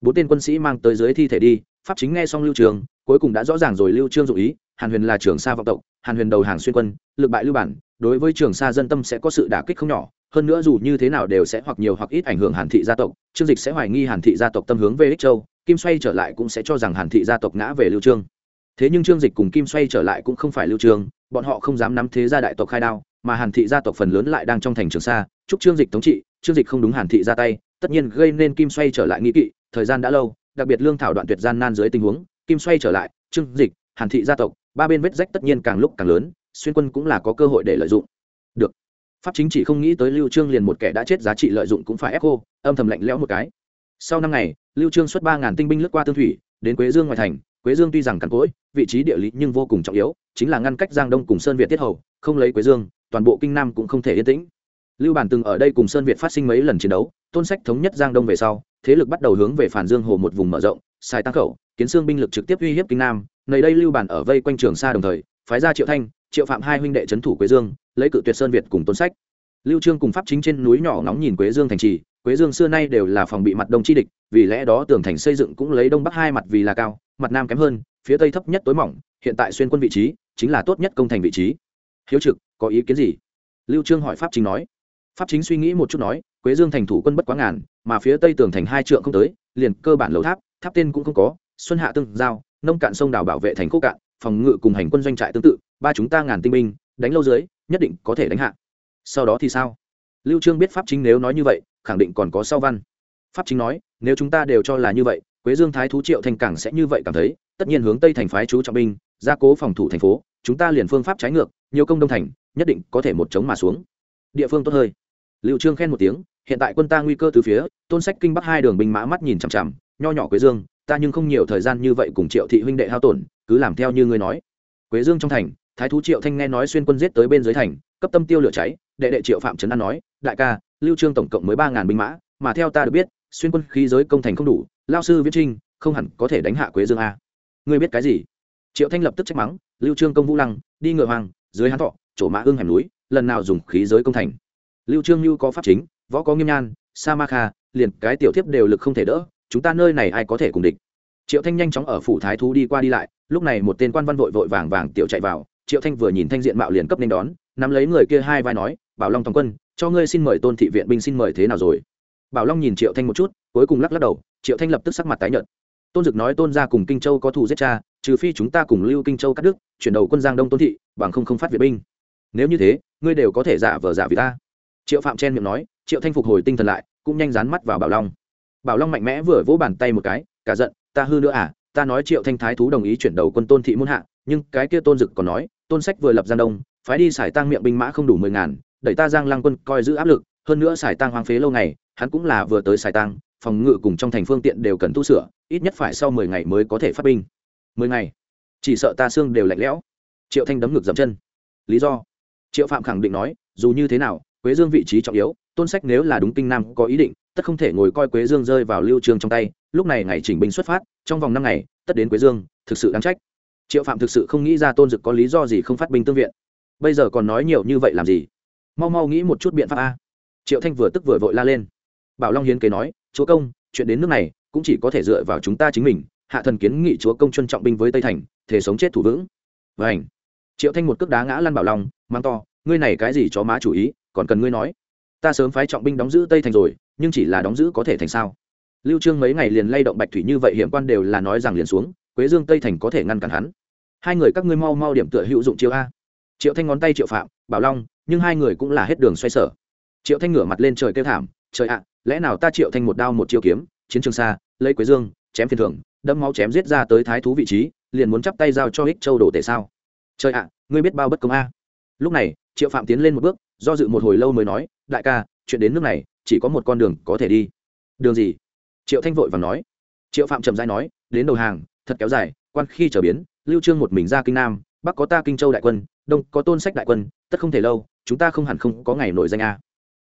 Bốn tên quân sĩ mang tới dưới thi thể đi, pháp chính nghe xong lưu trường, cuối cùng đã rõ ràng rồi lưu trương dụ ý, hàn huyền là trưởng sa vọng tộc, hàn huyền đầu hàng xuyên quân, lực bại lưu bản, đối với trường sa dân tâm sẽ có sự đả kích không nhỏ, hơn nữa dù như thế nào đều sẽ hoặc nhiều hoặc ít ảnh hưởng hàn thị gia tộc, trương dịch sẽ hoài nghi hàn thị gia tộc tâm hướng về ích châu, kim xoay trở lại cũng sẽ cho rằng hàn thị gia tộc ngã về lưu trương. Thế nhưng trương dịch cùng kim xoay trở lại cũng không phải lưu trương, bọn họ không dám nắm thế gia đại tộc khai đao mà hàn thị gia tộc phần lớn lại đang trong thành trường sa, chúc trương dịch thống trị, trương dịch không đúng hàn thị ra tay, tất nhiên gây nên kim xoay trở lại nghi kỵ, thời gian đã lâu, đặc biệt lương thảo đoạn tuyệt gian nan dưới tình huống, kim xoay trở lại, trương dịch, hàn thị gia tộc, ba bên vết rách tất nhiên càng lúc càng lớn, xuyên quân cũng là có cơ hội để lợi dụng. Được. Pháp chính chỉ không nghĩ tới lưu trương liền một kẻ đã chết giá trị lợi dụng cũng phải ép cô, âm thầm lạnh lẽo một cái. Sau năm ngày, lưu trương xuất ba ngàn tinh binh lướt qua tương thủy, đến quế dương ngoài thành. Quế dương tuy rằng cằn cỗi, vị trí địa lý nhưng vô cùng trọng yếu, chính là ngăn cách giang đông cùng sơn việt tiết hầu, không lấy quế dương toàn bộ kinh nam cũng không thể yên tĩnh. Lưu bản từng ở đây cùng sơn việt phát sinh mấy lần chiến đấu, tôn sách thống nhất giang đông về sau, thế lực bắt đầu hướng về phản dương hồ một vùng mở rộng sai tăng khẩu, kiến xương binh lực trực tiếp uy hiếp kinh nam, nơi đây lưu bản ở vây quanh trường sa đồng thời, phái ra triệu thanh, triệu phạm hai huynh đệ trấn thủ quế dương, lấy cự tuyệt sơn việt cùng tôn sách. Lưu trương cùng pháp chính trên núi nhỏ nóng nhìn quế dương thành trì, quế dương xưa nay đều là phòng bị mặt đông chi địch, vì lẽ đó tường thành xây dựng cũng lấy đông bắc hai mặt vì là cao, mặt nam kém hơn, phía tây thấp nhất tối mỏng, hiện tại xuyên quân vị trí chính là tốt nhất công thành vị trí. Hiếu trực có ý kiến gì? Lưu trương hỏi pháp chính nói. Pháp chính suy nghĩ một chút nói, quế dương thành thủ quân bất quá ngàn, mà phía tây tường thành hai trượng không tới, liền cơ bản lầu tháp tháp tên cũng không có, xuân hạ tương giao, nông cạn sông đảo bảo vệ thành khô cạn, phòng ngự cùng hành quân doanh trại tương tự, ba chúng ta ngàn tinh binh, đánh lâu dưới, nhất định có thể đánh hạ. Sau đó thì sao? Lưu trương biết pháp chính nếu nói như vậy, khẳng định còn có sau văn. Pháp chính nói, nếu chúng ta đều cho là như vậy, quế dương thái thú triệu thành cảng sẽ như vậy cảm thấy, tất nhiên hướng tây thành phái chú trọng binh, gia cố phòng thủ thành phố chúng ta liền phương pháp trái ngược, nhiều công đông thành, nhất định có thể một chống mà xuống. Địa phương tốt hơi. Liệu trương khen một tiếng, hiện tại quân ta nguy cơ từ phía, tôn sách kinh bắc hai đường binh mã mắt nhìn chằm chằm, nho nhỏ quế dương, ta nhưng không nhiều thời gian như vậy cùng triệu thị huynh đệ hao tổn, cứ làm theo như ngươi nói. Quế dương trong thành, thái thú triệu thanh nghe nói xuyên quân giết tới bên dưới thành, cấp tâm tiêu lửa cháy, đệ đệ triệu phạm trấn an nói, đại ca, lưu trương tổng cộng mới ba ngàn binh mã, mà theo ta được biết, xuyên quân khí giới công thành không đủ, lao sư viết trinh không hẳn có thể đánh hạ quế dương a. Ngươi biết cái gì? Triệu thanh lập tức trách mắng, lưu trương công vũ lăng, đi ngựa hoàng, dưới hán thọ, chỗ mã ương hẻm núi, lần nào dùng khí giới công thành. Lưu trương như có pháp chính, võ có nghiêm nhan, sa ma kha, liền cái tiểu thiếp đều lực không thể đỡ, chúng ta nơi này ai có thể cùng địch? Triệu thanh nhanh chóng ở phủ thái thú đi qua đi lại, lúc này một tên quan văn vội vội vàng vàng tiểu chạy vào, triệu thanh vừa nhìn thanh diện mạo liền cấp nên đón, nắm lấy người kia hai vai nói, bảo long toàn quân, cho ngươi xin mời tôn thị viện binh xin mời thế nào rồi? Bảo long nhìn triệu thanh một chút, cuối cùng lắc lắc đầu, triệu thanh lập tức sắc mặt tái nhợt. Tôn dực nói tôn gia cùng kinh châu có thù giết cha trừ phi chúng ta cùng lưu kinh châu cắt đức chuyển đầu quân giang đông tôn thị, bằng không không phát việt binh. Nếu như thế, ngươi đều có thể giả vờ giả vì ta. Triệu phạm chen miệng nói, triệu thanh phục hồi tinh thần lại, cũng nhanh dán mắt vào bảo long. Bảo long mạnh mẽ vừa vỗ bàn tay một cái, cả giận, ta hư nữa à ta nói triệu thanh thái thú đồng ý chuyển đầu quân tôn thị muôn hạ, nhưng cái kia tôn dực còn nói, tôn sách vừa lập giang đông, phái đi xài tăng miệng binh mã không đủ mười ngàn, đẩy ta giang lăng quân coi giữ áp lực, hơn nữa xài tăng hoang phế lâu ngày, hắn cũng là vừa tới xài tăng phòng ngự cùng trong thành phương tiện đều cần tu sửa, ít nhất phải sau mười ngày mới có thể phát binh mười ngày. Chỉ sợ ta xương đều lạnh lẽo. Triệu thanh đấm ngực dậm chân. Lý do? Triệu phạm khẳng định nói, dù như thế nào, quế dương vị trí trọng yếu, tôn sách nếu là đúng kinh nam có ý định, tất không thể ngồi coi quế dương rơi vào lưu trường trong tay. Lúc này ngày chỉnh binh xuất phát, trong vòng năm ngày, tất đến quế dương, thực sự đáng trách. Triệu phạm thực sự không nghĩ ra tôn dực có lý do gì không phát binh tương viện. Bây giờ còn nói nhiều như vậy làm gì? Mau mau nghĩ một chút biện pháp a. Triệu thanh vừa tức vừa vội la lên. Bảo long hiến kế nói, chúa công, chuyện đến nước này cũng chỉ có thể dựa vào chúng ta chính mình hạ thần kiến nghị chúa công trân trọng binh với tây thành, thể sống chết thủ vững. Vảnh triệu thanh một cước đá ngã lăn bảo long, mang to, ngươi này cái gì chó má chủ ý, còn cần ngươi nói. Ta sớm phái trọng binh đóng giữ tây thành rồi, nhưng chỉ là đóng giữ có thể thành sao? Lưu trương mấy ngày liền lay động bạch thủy như vậy hiểm quan đều là nói rằng liền xuống, quế dương tây thành có thể ngăn cản hắn. Hai người các ngươi mau mau điểm tựa hữu dụng chiêu a. Triệu thanh ngón tay triệu phạm, bảo long, nhưng hai người cũng là hết đường xoay sở. Triệu thanh ngửa mặt lên trời kêu thảm, trời ạ, lẽ nào ta triệu thanh một đao một chiêu kiếm, chiến trường xa, lấy quế dương, chém phiền thường đẫm máu chém giết ra tới thái thú vị trí, liền muốn chắp tay giao cho ích châu đổ tể sao? Trời ạ, ngươi biết bao bất công a. Lúc này, triệu phạm tiến lên một bước, do dự một hồi lâu mới nói, đại ca, chuyện đến nước này, chỉ có một con đường có thể đi. Đường gì? Triệu thanh vội và nói. Triệu phạm trầm dai nói, đến đầu hàng, thật kéo dài, quan khi trở biến, lưu trương một mình ra kinh nam, bắc có ta kinh châu đại quân, đông có tôn sách đại quân, tất không thể lâu, chúng ta không hẳn không có ngày nổi danh a.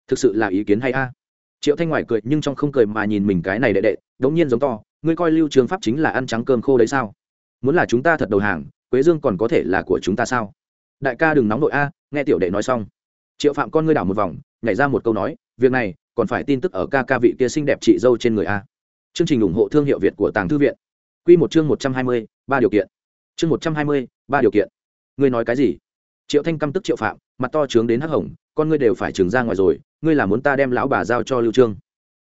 Thực sự là ý kiến hay a? Triệu thanh ngoài cười nhưng trong không cười mà nhìn mình cái này đệ đệ, đống nhiên giống to, ngươi coi lưu trường pháp chính là ăn trắng cơm khô đấy sao? Muốn là chúng ta thật đầu hàng, quế dương còn có thể là của chúng ta sao? Đại ca đừng nóng đội a, nghe tiểu đệ nói xong. Triệu phạm con ngươi đảo một vòng, nhảy ra một câu nói, việc này, còn phải tin tức ở ca ca vị kia xinh đẹp chị dâu trên người a. Chương trình ủng hộ thương hiệu việt của tàng thư viện. Q một chương một trăm hai mươi, ba điều kiện. Chương một trăm hai mươi, ba điều kiện. Ngươi nói cái gì? Triệu thanh căm tức triệu phạm, mặt to trướng đến hắc hồng con ngươi đều phải trừng ra ngoài rồi, ngươi là muốn ta đem lão bà giao cho lưu trương?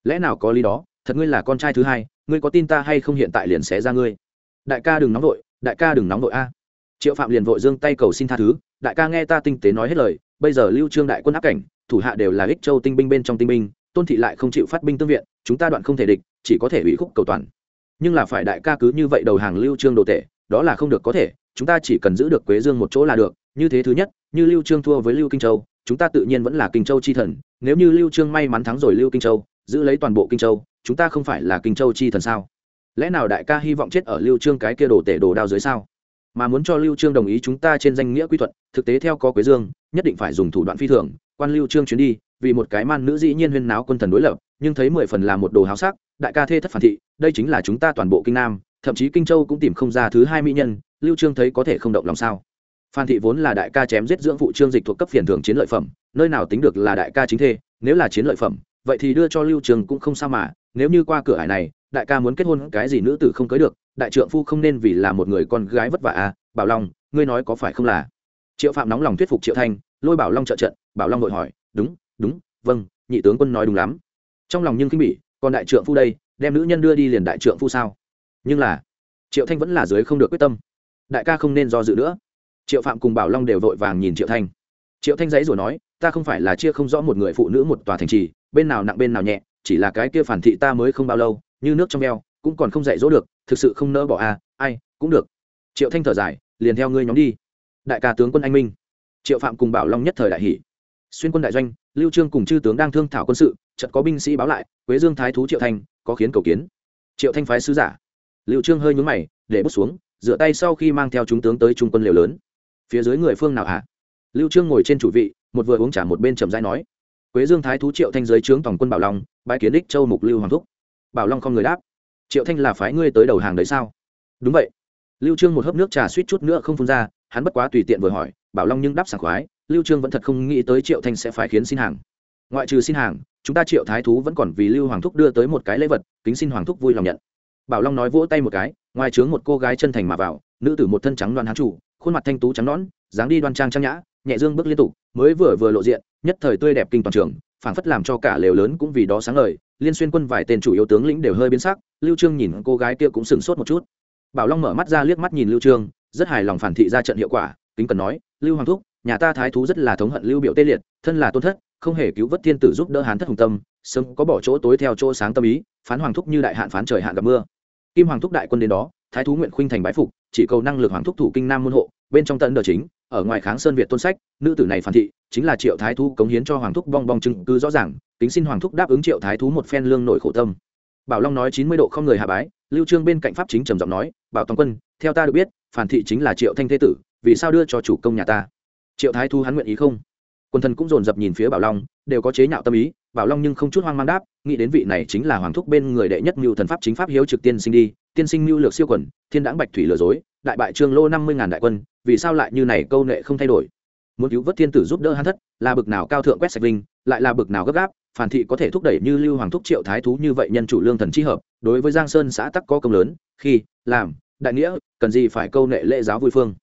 Lẽ nào có lý đó, thật ngươi là con trai thứ hai, ngươi có tin ta hay không hiện tại liền xé ra ngươi? Đại ca đừng nóng vội, đại ca đừng nóng vội a. Triệu phạm liền vội giương tay cầu xin tha thứ, đại ca nghe ta tinh tế nói hết lời, bây giờ lưu trương đại quân áp cảnh, thủ hạ đều là ích châu tinh binh bên trong tinh binh, tôn thị lại không chịu phát binh tương viện, chúng ta đoạn không thể địch, chỉ có thể ủy khúc cầu toàn. Nhưng là phải đại ca cứ như vậy đầu hàng lưu trương đồ tệ đó là không được có thể, chúng ta chỉ cần giữ được quế dương một chỗ là được, như thế thứ nhất, như lưu trương thua với lưu kinh châu chúng ta tự nhiên vẫn là kinh châu chi thần, nếu như lưu trương may mắn thắng rồi lưu kinh châu, giữ lấy toàn bộ kinh châu, chúng ta không phải là kinh châu chi thần sao? Lẽ nào đại ca hy vọng chết ở lưu trương cái kia đồ tể đồ đao dưới sao? Mà muốn cho lưu trương đồng ý chúng ta trên danh nghĩa quy thuận, thực tế theo có quế dương, nhất định phải dùng thủ đoạn phi thường, quan lưu trương chuyến đi, vì một cái man nữ dĩ nhiên huyên náo quân thần đối lập, nhưng thấy mười phần là một đồ háo sắc, đại ca thê thất phản thị, đây chính là chúng ta toàn bộ kinh nam, thậm chí kinh châu cũng tìm không ra thứ hai mỹ nhân, lưu trương thấy có thể không động lòng sao? Phan thị vốn là đại ca chém giết dưỡng phụ trương dịch thuộc cấp phiền thường chiến lợi phẩm, nơi nào tính được là đại ca chính thê, nếu là chiến lợi phẩm, vậy thì đưa cho lưu trường cũng không sao mà, nếu như qua cửa hải này, đại ca muốn kết hôn, cái gì nữ tử không cưới được, đại trượng phu không nên vì là một người con gái vất vả à bảo long, ngươi nói có phải không là? Triệu phạm nóng lòng thuyết phục triệu thanh, lôi bảo long trợ trận, bảo long vội hỏi, đúng đúng vâng nhị tướng quân nói đúng lắm. Trong lòng nhưng khinh bỉ, còn đại trượng phu đây, đem nữ nhân đưa đi liền đại trượng phu sao? Nhưng là, triệu thanh vẫn là dưới không được quyết tâm. Đại ca không nên do dự nữa triệu phạm cùng bảo long đều vội vàng nhìn triệu thanh. Triệu thanh giấy rồi nói ta không phải là chia không rõ một người phụ nữ một tòa thành trì bên nào nặng bên nào nhẹ chỉ là cái kia phản thị ta mới không bao lâu như nước trong eo cũng còn không dạy dỗ được thực sự không nỡ bỏ a à, ai cũng được. Triệu thanh thở dài liền theo ngươi nhóm đi. Đại ca tướng quân anh minh. Triệu phạm cùng bảo long nhất thời đại hỷ xuyên quân đại doanh lưu trương cùng chư tướng đang thương thảo quân sự chợt có binh sĩ báo lại quế dương thái thú triệu thanh có khiến cầu kiến. Triệu thanh phái sứ giả. Lưu trương hơi nhún mày để bút xuống dựa tay sau khi mang theo chúng tướng tới trung quân liều lớn phía dưới người phương nào hả? Lưu trương ngồi trên chủ vị, một vừa uống trà một bên trầm rãi nói. Quế dương thái thú triệu thanh giới trướng tổng quân bảo long bãi kiến đích châu mục lưu hoàng thúc. Bảo long không người đáp. Triệu thanh là phái ngươi tới đầu hàng đấy sao? Đúng vậy. Lưu trương một hớp nước trà suýt chút nữa không phun ra, hắn bất quá tùy tiện vừa hỏi, bảo long nhưng đáp sảng khoái, lưu trương vẫn thật không nghĩ tới triệu thanh sẽ phải khiến xin hàng. Ngoại trừ xin hàng, chúng ta triệu thái thú vẫn còn vì lưu hoàng thúc đưa tới một cái lễ vật, kính xin hoàng thúc vui lòng nhận. Bảo long nói vỗ tay một cái, ngoài trướng một cô gái chân thành mà vào, nữ tử một thân trắng đoan hán chủ khuôn mặt thanh tú trắng nõn, dáng đi đoan trang trang nhã, nhẹ dương bước liên tục, mới vừa vừa lộ diện, nhất thời tươi đẹp kinh toàn trường, phảng phất làm cho cả lều lớn cũng vì đó sáng ngời, liên xuyên quân vài tên chủ yếu tướng lĩnh đều hơi biến sắc, lưu trương nhìn cô gái kia cũng sừng sốt một chút. Bảo long mở mắt ra liếc mắt nhìn lưu trương, rất hài lòng phản thị ra trận hiệu quả, kính cần nói, lưu hoàng thúc, nhà ta thái thú rất là thống hận lưu biểu tê liệt, thân là tôn thất, không hề cứu vớt thiên tử giúp đỡ hán thất hùng tâm, sớm có bỏ chỗ tối theo chỗ sáng tâm ý, phán hoàng thúc như đại hạn phán trời hạn gặp mưa. Kim hoàng thúc đại quân đến đó, thái thú nguyện khuynh thành bái phục chỉ cầu năng lực hoàng thúc thủ kinh nam môn hộ, bên trong tận đờ chính, ở ngoài kháng sơn việt tôn sách, nữ tử này phản thị, chính là triệu thái thú cống hiến cho hoàng thúc bong bong chứng cứ rõ ràng tính xin hoàng thúc đáp ứng triệu thái thú một phen lương nổi khổ tâm. Bảo long nói chín mươi độ không người hạ bái, lưu trương bên cạnh pháp chính trầm giọng nói, bảo toàn quân, theo ta được biết, phản thị chính là triệu thanh thế tử, vì sao đưa cho chủ công nhà ta? Triệu thái thú hắn nguyện ý không? Quân thần cũng dồn dập nhìn phía bảo long, đều có chế nhạo tâm ý bảo long nhưng không chút hoang mang đáp, nghĩ đến vị này chính là hoàng thúc bên người đệ nhất mưu thần pháp chính pháp hiếu trực tiên sinh đi, tiên sinh mưu lược siêu quần, thiên đãng bạch thủy lừa dối, đại bại trương lô năm mươi ngàn đại quân, vì sao lại như này câu nệ không thay đổi? Muốn cứu vớt thiên tử giúp đỡ hắn thất, là bực nào cao thượng quét sạch linh, lại là bực nào gấp gáp, phản thị có thể thúc đẩy như lưu hoàng thúc triệu thái thú như vậy nhân chủ lương thần chi hợp, đối với giang sơn xã tắc có công lớn, khi, làm, đại nghĩa, cần gì phải câu nệ lễ giáo vui phương?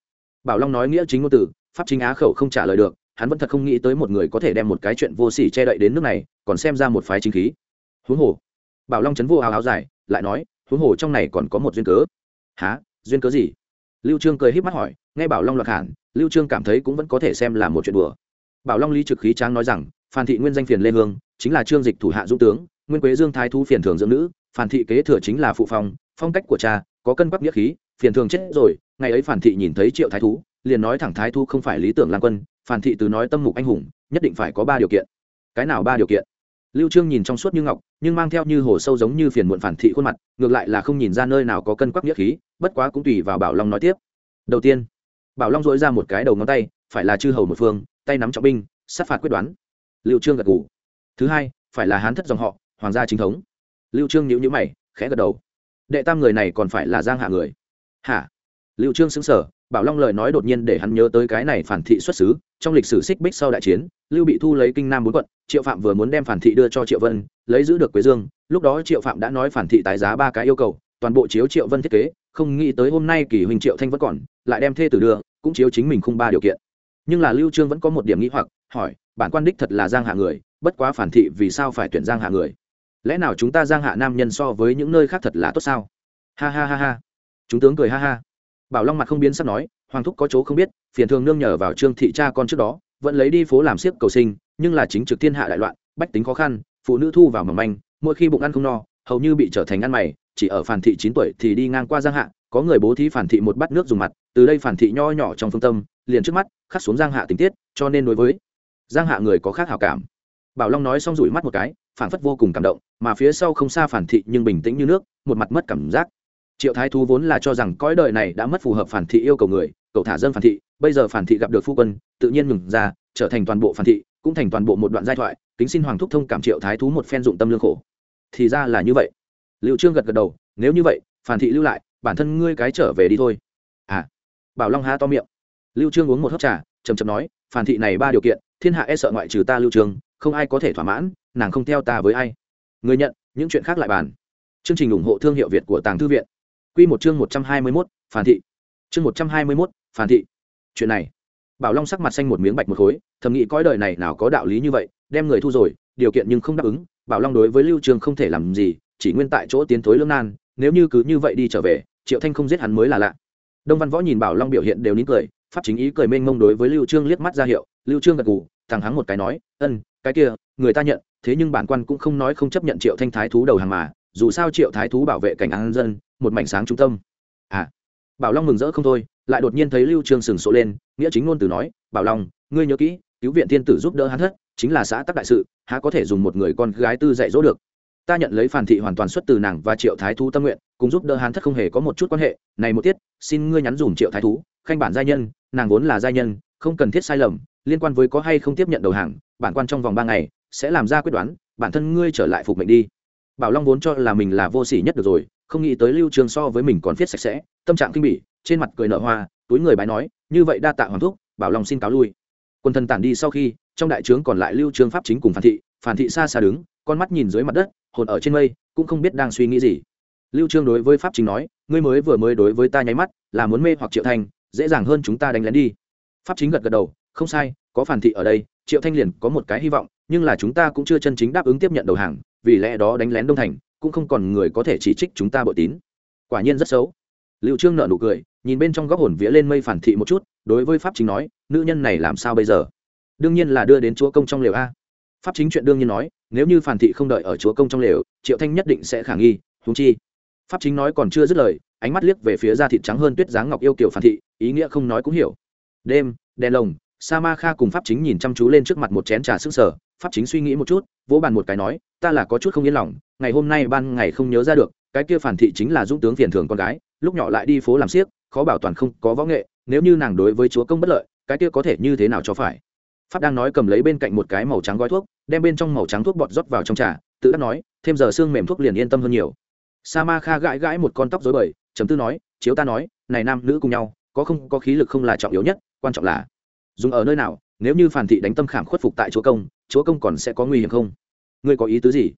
Bảo long nói nghĩa chính ngôn tử pháp chính á khẩu không trả lời được hắn vẫn thật không nghĩ tới một người có thể đem một cái chuyện vô sỉ che đậy đến nước này, còn xem ra một phái chính khí. Huống hồ, bảo long chấn vô áo áo dài, lại nói, huống hồ trong này còn có một duyên cớ. Há duyên cớ gì? Lưu trương cười híp mắt hỏi, nghe bảo long loạt hẳn, lưu trương cảm thấy cũng vẫn có thể xem là một chuyện đùa. Bảo long lý trực khí tráng nói rằng, phan thị nguyên danh phiền lê hương, chính là trương dịch thủ hạ dũng tướng, nguyên quế dương thái thú phiền thường dưỡng nữ, phan thị kế thừa chính là phụ phong phong cách của cha, có cân bắc nghĩa khí, phiền thường chết rồi, ngày ấy phản thị nhìn thấy triệu thái thú, liền nói thẳng thái thú không phải lý tưởng lang quân phản thị từ nói tâm mục anh hùng, nhất định phải có ba điều kiện. Cái nào ba điều kiện? Lưu trương nhìn trong suốt như ngọc, nhưng mang theo như hồ sâu giống như phiền muộn phản thị khuôn mặt, ngược lại là không nhìn ra nơi nào có cân quắc nghĩa khí, bất quá cũng tùy vào bảo long nói tiếp. Đầu tiên, bảo long dỗi ra một cái đầu ngón tay, phải là chư hầu một phương, tay nắm trọng binh, sát phạt quyết đoán. Lưu trương gật gù. Thứ hai, phải là hán thất dòng họ, hoàng gia chính thống. Lưu trương nhíu nhíu mày, khẽ gật đầu. Đệ tam người này còn phải là giang hạ người. Hả? Lưu trương sững sờ bảo long lời nói đột nhiên để hắn nhớ tới cái này phản thị xuất xứ, trong lịch sử xích bích sau đại chiến, lưu bị thu lấy kinh nam bốn quận, triệu phạm vừa muốn đem phản thị đưa cho triệu vân, lấy giữ được quế dương, lúc đó triệu phạm đã nói phản thị tái giá ba cái yêu cầu, toàn bộ chiếu triệu vân thiết kế, không nghĩ tới hôm nay kỳ huỳnh triệu thanh vẫn còn, lại đem thê tử đưa, cũng chiếu chính mình không ba điều kiện. Nhưng là lưu trương vẫn có một điểm nghĩ hoặc, hỏi, bản quan đích thật là giang hạ người, bất quá phản thị vì sao phải tuyển giang hạ người? Lẽ nào chúng ta giang hạ nam nhân so với những nơi khác thật là tốt sao? Ha ha ha ha. Chúng tướng cười ha ha bảo long mặt không biến sắc nói, hoàng thúc có chỗ không biết, phiền thường nương nhờ vào trương thị cha con trước đó, vẫn lấy đi phố làm siếc cầu sinh, nhưng là chính trực thiên hạ đại loạn, bách tính khó khăn, phụ nữ thu vào mầm manh, mỗi khi bụng ăn không no, hầu như bị trở thành ăn mày, chỉ ở phản thị chín tuổi thì đi ngang qua giang hạ, có người bố thí phản thị một bát nước dùng mặt, từ đây phản thị nho nhỏ trong phương tâm, liền trước mắt, khắc xuống giang hạ tình tiết, cho nên đối với giang hạ người có khác hảo cảm. Bảo long nói xong rủi mắt một cái phản phất vô cùng cảm động, mà phía sau không xa phản thị nhưng bình tĩnh như nước, một mặt mất cảm giác triệu thái thú vốn là cho rằng cõi đời này đã mất phù hợp phản thị yêu cầu người, cậu thả dân phản thị, bây giờ phản thị gặp được phu quân, tự nhiên ngừng ra, trở thành toàn bộ phản thị, cũng thành toàn bộ một đoạn giai thoại, kính xin hoàng thúc thông cảm triệu thái thú một phen dụng tâm lương khổ. Thì ra là như vậy. Liệu trương gật gật đầu, nếu như vậy, phản thị lưu lại, bản thân ngươi cái trở về đi thôi. À. Bảo long há to miệng. Lưu trương uống một hớp trà chầm chầm nói, phản thị này ba điều kiện, thiên hạ e sợ ngoại trừ ta lưu trương, không ai có thể thỏa mãn, nàng không theo ta với ai. Người nhận, những chuyện khác lại bàn. Chương trình ủng hộ thương hiệu việt của tàng thư viện quy một chương một trăm hai mươi 121, phản thị. Chương một trăm hai mươi 121, phản thị. Chuyện này. Bảo long sắc mặt xanh một miếng bạch một khối thầm nghĩ cõi đời này nào có đạo lý như vậy đem người thu rồi điều kiện nhưng không đáp ứng. Bảo long đối với lưu trường không thể làm gì chỉ nguyên tại chỗ tiến thối lương nan nếu như cứ như vậy đi trở về triệu thanh không giết hắn mới là lạ. Đông văn võ nhìn bảo long biểu hiện đều nín cười pháp chính ý cười mênh mông đối với lưu trương liếc mắt ra hiệu lưu trương gật gù thằng hắn một cái nói ân cái kia người ta nhận thế nhưng bản quan cũng không nói không chấp nhận triệu thanh thái thú đầu hàng mà dù sao triệu thái thú bảo vệ cảnh an dân một mảnh sáng trung tâm. À bảo long mừng rỡ không thôi, lại đột nhiên thấy lưu trương sừng sộ lên, nghĩa chính ngôn từ nói, bảo long, ngươi nhớ kỹ, cứu viện thiên tử giúp đỡ hắn thất, chính là xã tắc đại sự, há có thể dùng một người con gái tư dạy dỗ được. Ta nhận lấy phản thị hoàn toàn xuất từ nàng và triệu thái thú tâm nguyện, cùng giúp đỡ hắn thất không hề có một chút quan hệ. Này một tiết, xin ngươi nhắn dùm triệu thái thú, khanh bản gia nhân, nàng vốn là gia nhân, không cần thiết sai lầm, liên quan với có hay không tiếp nhận đầu hàng, bản quan trong vòng ba ngày sẽ làm ra quyết đoán, bản thân ngươi trở lại phục mệnh đi. Bảo long vốn cho là mình là vô sỉ nhất được rồi không nghĩ tới lưu trường so với mình còn viết sạch sẽ, tâm trạng kinh bỉ, trên mặt cười nở hoa, túi người bái nói, như vậy đa tạ hoàng thúc, bảo lòng xin cáo lui. Quân thần tản đi sau khi, trong đại trướng còn lại lưu trương pháp chính cùng phản thị phản thị xa xa đứng, con mắt nhìn dưới mặt đất, hồn ở trên mây, cũng không biết đang suy nghĩ gì. Lưu trương đối với pháp chính nói, ngươi mới vừa mới đối với ta nháy mắt, là muốn mê hoặc triệu thanh, dễ dàng hơn chúng ta đánh lén đi. Pháp chính gật gật đầu, không sai, có phản thị ở đây, triệu thanh liền có một cái hy vọng, nhưng là chúng ta cũng chưa chân chính đáp ứng tiếp nhận đầu hàng, vì lẽ đó đánh lén đông thành cũng không còn người có thể chỉ trích chúng ta bội tín. Quả nhiên rất xấu. Liệu trương nợ nụ cười, nhìn bên trong góc hồn vía lên mây phản thị một chút, đối với pháp chính nói, nữ nhân này làm sao bây giờ? Đương nhiên là đưa đến chúa công trong lều a. Pháp chính chuyện đương nhiên nói, nếu như phản thị không đợi ở chúa công trong lều, triệu thanh nhất định sẽ khả nghi thú chi. Pháp chính nói còn chưa dứt lời, ánh mắt liếc về phía da thịt trắng hơn tuyết dáng ngọc yêu kiểu phản thị, ý nghĩa không nói cũng hiểu. Đêm, đèn lồng sa ma kha cùng pháp chính nhìn chăm chú lên trước mặt một chén trà sức sở pháp chính suy nghĩ một chút, vỗ bàn một cái nói, ta là có chút không yên lòng ngày hôm nay ban ngày không nhớ ra được, cái kia phản thị chính là dũng tướng phiền thường con gái, lúc nhỏ lại đi phố làm siếc, khó bảo toàn không có võ nghệ, nếu như nàng đối với chúa công bất lợi, cái kia có thể như thế nào cho phải? Pháp đang nói cầm lấy bên cạnh một cái màu trắng gói thuốc, đem bên trong màu trắng thuốc bọt rót vào trong trà, tự đắc nói, thêm giờ xương mềm thuốc liền yên tâm hơn nhiều. Sa ma kha gãi gãi một con tóc dối bời chấm tư nói, chiếu ta nói, này nam nữ cùng nhau, có không, có khí lực không là trọng yếu nhất, quan trọng là dùng ở nơi nào, nếu như phản thị đánh tâm khảm khuất phục tại chúa công chúa công còn sẽ có nguy hiểm không? Ngươi có ý tứ gì?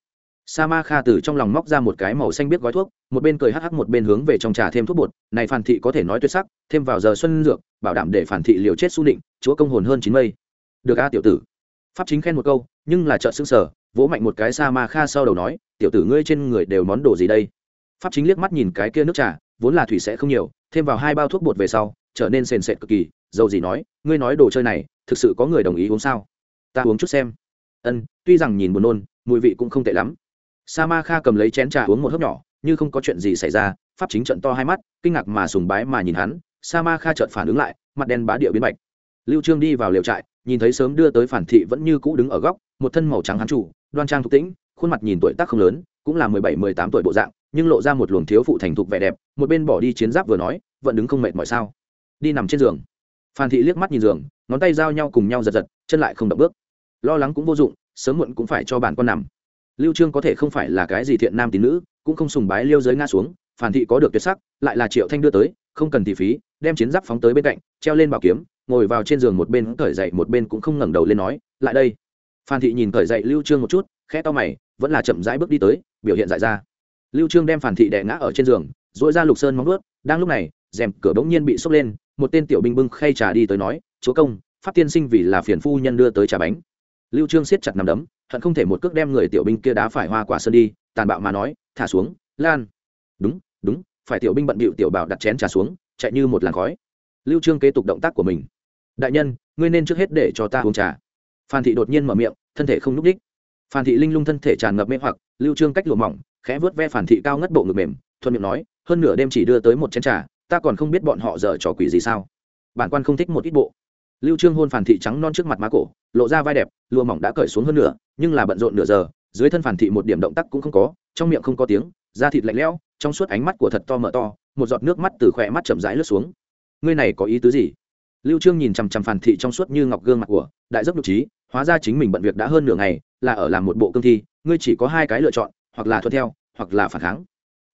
Sa ma kha từ trong lòng móc ra một cái màu xanh biết gói thuốc, một bên cười hắc hắc, một bên hướng về trong trà thêm thuốc bột. Này phản thị có thể nói tuyệt sắc, thêm vào giờ xuân dược, bảo đảm để phản thị liều chết su định chúa công hồn hơn chín mây. Được a, tiểu tử. Pháp chính khen một câu, nhưng là trợ xương sở vỗ mạnh một cái sa ma kha sau đầu nói, tiểu tử ngươi trên người đều món đồ gì đây? Pháp chính liếc mắt nhìn cái kia nước trà, vốn là thủy sẽ không nhiều, thêm vào hai bao thuốc bột về sau, trở nên sền sệt cực kỳ, dầu gì nói, ngươi nói đồ chơi này, thực sự có người đồng ý uống sao? Ta uống chút xem. Ân, tuy rằng nhìn buồn nôn, mùi vị cũng không tệ lắm sa ma kha cầm lấy chén trà uống một hớp nhỏ, như không có chuyện gì xảy ra, pháp chính trận to hai mắt, kinh ngạc mà sùng bái mà nhìn hắn. Sa ma kha trợn phản ứng lại, mặt đen bá địa biến bạch lưu trương đi vào liều trại, nhìn thấy sớm đưa tới phản thị vẫn như cũ đứng ở góc, một thân màu trắng hắn chủ, đoan trang thục tĩnh, khuôn mặt nhìn tuổi tác không lớn, cũng là mười bảy, mười tám tuổi bộ dạng, nhưng lộ ra một luồng thiếu phụ thành thục vẻ đẹp, một bên bỏ đi chiến giáp vừa nói, vẫn đứng không mệt mỏi sao? Đi nằm trên giường. Phan thị liếc mắt nhìn giường, ngón tay giao nhau cùng nhau giật giật, chân lại không động bước. Lo lắng cũng vô dụng, sớm muộn cũng phải cho bản con nằm lưu trương có thể không phải là cái gì thiện nam tín nữ, cũng không sùng bái liêu giới ngã xuống, phản thị có được tuyệt sắc, lại là triệu thanh đưa tới, không cần tỷ phí, đem chiến giáp phóng tới bên cạnh, treo lên bảo kiếm, ngồi vào trên giường một bên cởi dậy, một bên cũng không ngẩng đầu lên nói, lại đây. Phan thị nhìn cởi dậy lưu trương một chút, khẽ to mày, vẫn là chậm rãi bước đi tới, biểu hiện dại ra. Lưu trương đem phản thị đè ngã ở trên giường dội ra lục sơn móng vuốt, đang lúc này, rèm cửa bỗng nhiên bị sốc lên, một tên tiểu binh bưng khay trà đi tới nói, chúa công, pháp tiên sinh vì là phiền phu nhân đưa tới trà bánh lưu trương siết chặt nằm đấm, hận không thể một cước đem người tiểu binh kia đá phải hoa quả sơn đi, tàn bạo mà nói, thả xuống, lan. Đúng đúng, phải tiểu binh bận bịu tiểu bảo đặt chén trà xuống, chạy như một làn khói. Lưu trương kế tục động tác của mình. Đại nhân, ngươi nên trước hết để cho ta uống trà. Phan thị đột nhiên mở miệng, thân thể không núc đích phan thị linh lung thân thể tràn ngập mê hoặc, lưu trương cách lùa mỏng, khẽ vớt ve Phan thị cao ngất bộ ngực mềm, thuận miệng nói, hơn nửa đêm chỉ đưa tới một chén trà, ta còn không biết bọn họ dở trò quỷ gì sao. Bản quan không thích một ít bộ lưu trương hôn phản thị trắng non trước mặt má cổ, lộ ra vai đẹp, lụa mỏng đã cởi xuống hơn nửa, nhưng là bận rộn nửa giờ, dưới thân phản thị một điểm động tác cũng không có, trong miệng không có tiếng, da thịt lạnh lẽo, trong suốt ánh mắt của thật to mở to, một giọt nước mắt từ khỏe mắt chậm rãi lướt xuống. Ngươi này có ý tứ gì? Lưu trương nhìn chằm chằm phản thị trong suốt như ngọc gương mặt của đại dốc nhục trí, hóa ra chính mình bận việc đã hơn nửa ngày, là ở làm một bộ cương thi, ngươi chỉ có hai cái lựa chọn, hoặc là thuận theo, hoặc là phản kháng.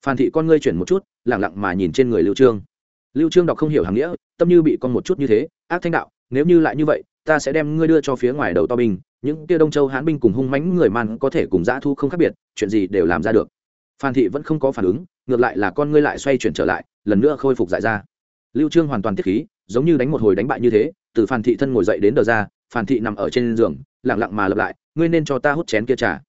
Phản thị con ngươi chuyển một chút, lặng lặng mà nhìn trên người lưu trương. Lưu trương đọc không hiểu hàng nghĩa, tâm như bị con một chút như thế, ác thanh đạo nếu như lại như vậy, ta sẽ đem ngươi đưa cho phía ngoài đầu to binh, những kia đông châu hán binh cùng hung mãnh người man có thể cùng dã thu không khác biệt, chuyện gì đều làm ra được. Phan thị vẫn không có phản ứng, ngược lại là con ngươi lại xoay chuyển trở lại, lần nữa khôi phục dại ra. Lưu trương hoàn toàn tiết khí, giống như đánh một hồi đánh bại như thế, từ phan thị thân ngồi dậy đến đờ ra, phan thị nằm ở trên giường, lặng lặng mà lặp lại, ngươi nên cho ta hút chén kia trà.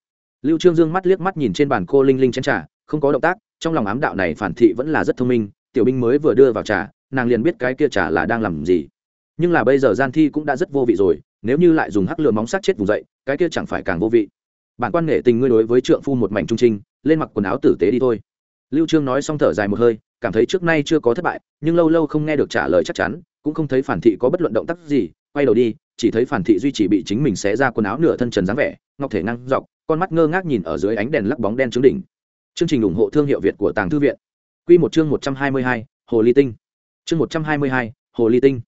Lưu trương dương mắt liếc mắt nhìn trên bàn cô linh linh chén trà, không có động tác, trong lòng ám đạo này phản thị vẫn là rất thông minh, tiểu binh mới vừa đưa vào trà, nàng liền biết cái kia trà là đang làm gì nhưng là bây giờ gian thi cũng đã rất vô vị rồi nếu như lại dùng hắc lửa móng sát chết vùng dậy cái kia chẳng phải càng vô vị. Bản quan nghệ tình ngươi đối với trượng phu một mảnh trung trinh lên mặc quần áo tử tế đi thôi. Lưu trương nói xong thở dài một hơi cảm thấy trước nay chưa có thất bại nhưng lâu lâu không nghe được trả lời chắc chắn cũng không thấy phản thị có bất luận động tác gì quay đầu đi chỉ thấy phản thị duy chỉ bị chính mình xé ra quần áo nửa thân trần dáng vẻ ngọc thể năng dọc con mắt ngơ ngác nhìn ở dưới ánh đèn lắc bóng đen trứng đỉnh. Chương trình ủng hộ thương hiệu việt của tàng thư viện. Quy một chương 122, hồ ly tinh. Chương 122, hồ ly tinh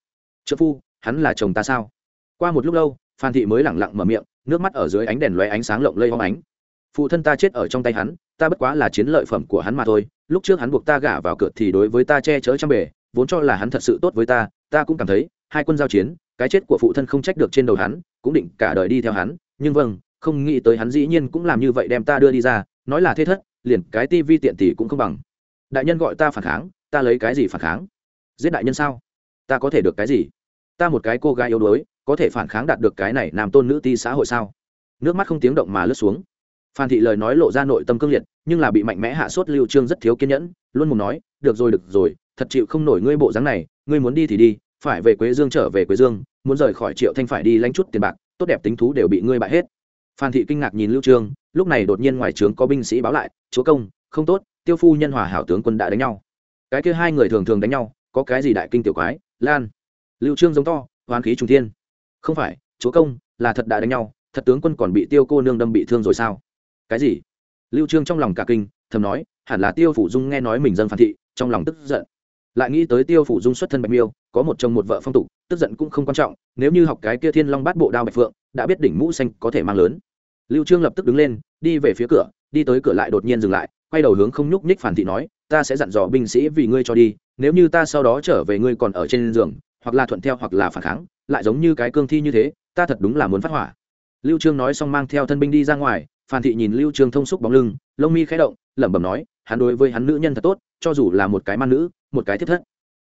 trợ phu, hắn là chồng ta sao? Qua một lúc lâu, phan thị mới lẳng lặng mở miệng, nước mắt ở dưới ánh đèn lóe ánh sáng lộng lây hoang ánh. Phụ thân ta chết ở trong tay hắn, ta bất quá là chiến lợi phẩm của hắn mà thôi, lúc trước hắn buộc ta gả vào cửa thì đối với ta che chở trăm bề, vốn cho là hắn thật sự tốt với ta ta cũng cảm thấy, hai quân giao chiến, cái chết của phụ thân không trách được trên đầu hắn, cũng định cả đời đi theo hắn, nhưng vâng không nghĩ tới hắn dĩ nhiên cũng làm như vậy đem ta đưa đi ra, nói là thế thất, liền cái tivi tiện tỷ cũng không bằng. Đại nhân gọi ta phản kháng, ta lấy cái gì phản kháng? Giết đại nhân sao? Ta có thể được cái gì? Ta một cái cô gái yếu đuối, có thể phản kháng đạt được cái này làm tôn nữ ti xã hội sao? Nước mắt không tiếng động mà lướt xuống. Phan thị lời nói lộ ra nội tâm cương liệt, nhưng là bị mạnh mẽ hạ sốt lưu trương rất thiếu kiên nhẫn, luôn muốn nói, được rồi được rồi, thật chịu không nổi ngươi bộ dáng này, ngươi muốn đi thì đi, phải về quế dương trở về quế dương, muốn rời khỏi triệu thanh phải đi lánh chút tiền bạc, tốt đẹp tính thú đều bị ngươi bại hết. Phan thị kinh ngạc nhìn lưu trương, lúc này đột nhiên ngoài trướng có binh sĩ báo lại, chúa công, không tốt, tiêu phu nhân hòa hảo tướng quân đã đánh nhau. Cái kia hai người thường thường đánh nhau, có cái gì đại kinh tiểu quái? Lan. Lưu trương giống to, hoán khí trung thiên. Không phải, chúa công, là thật đã đánh nhau, thật tướng quân còn bị tiêu cô nương đâm bị thương rồi sao? Cái gì? Lưu trương trong lòng cả kinh, thầm nói, hẳn là tiêu phủ dung nghe nói mình dân phản thị, trong lòng tức giận. Lại nghĩ tới tiêu phủ dung xuất thân bạch miêu, có một chồng một vợ phong tục, tức giận cũng không quan trọng, nếu như học cái kia thiên long bát bộ đao bạch phượng, đã biết đỉnh mũ xanh có thể mang lớn. Lưu trương lập tức đứng lên, đi về phía cửa, đi tới cửa lại đột nhiên dừng lại, quay đầu hướng không nhúc nhích phản thị nói ta sẽ dặn dò binh sĩ vì ngươi cho đi, nếu như ta sau đó trở về ngươi còn ở trên giường, hoặc là thuận theo hoặc là phản kháng, lại giống như cái cương thi như thế, ta thật đúng là muốn phát hỏa. Lưu trương nói xong mang theo thân binh đi ra ngoài, phan thị nhìn lưu trương thông xúc bóng lưng, lông mi khẽ động, lẩm bẩm nói, hắn đối với hắn nữ nhân thật tốt, cho dù là một cái man nữ, một cái thiết thất.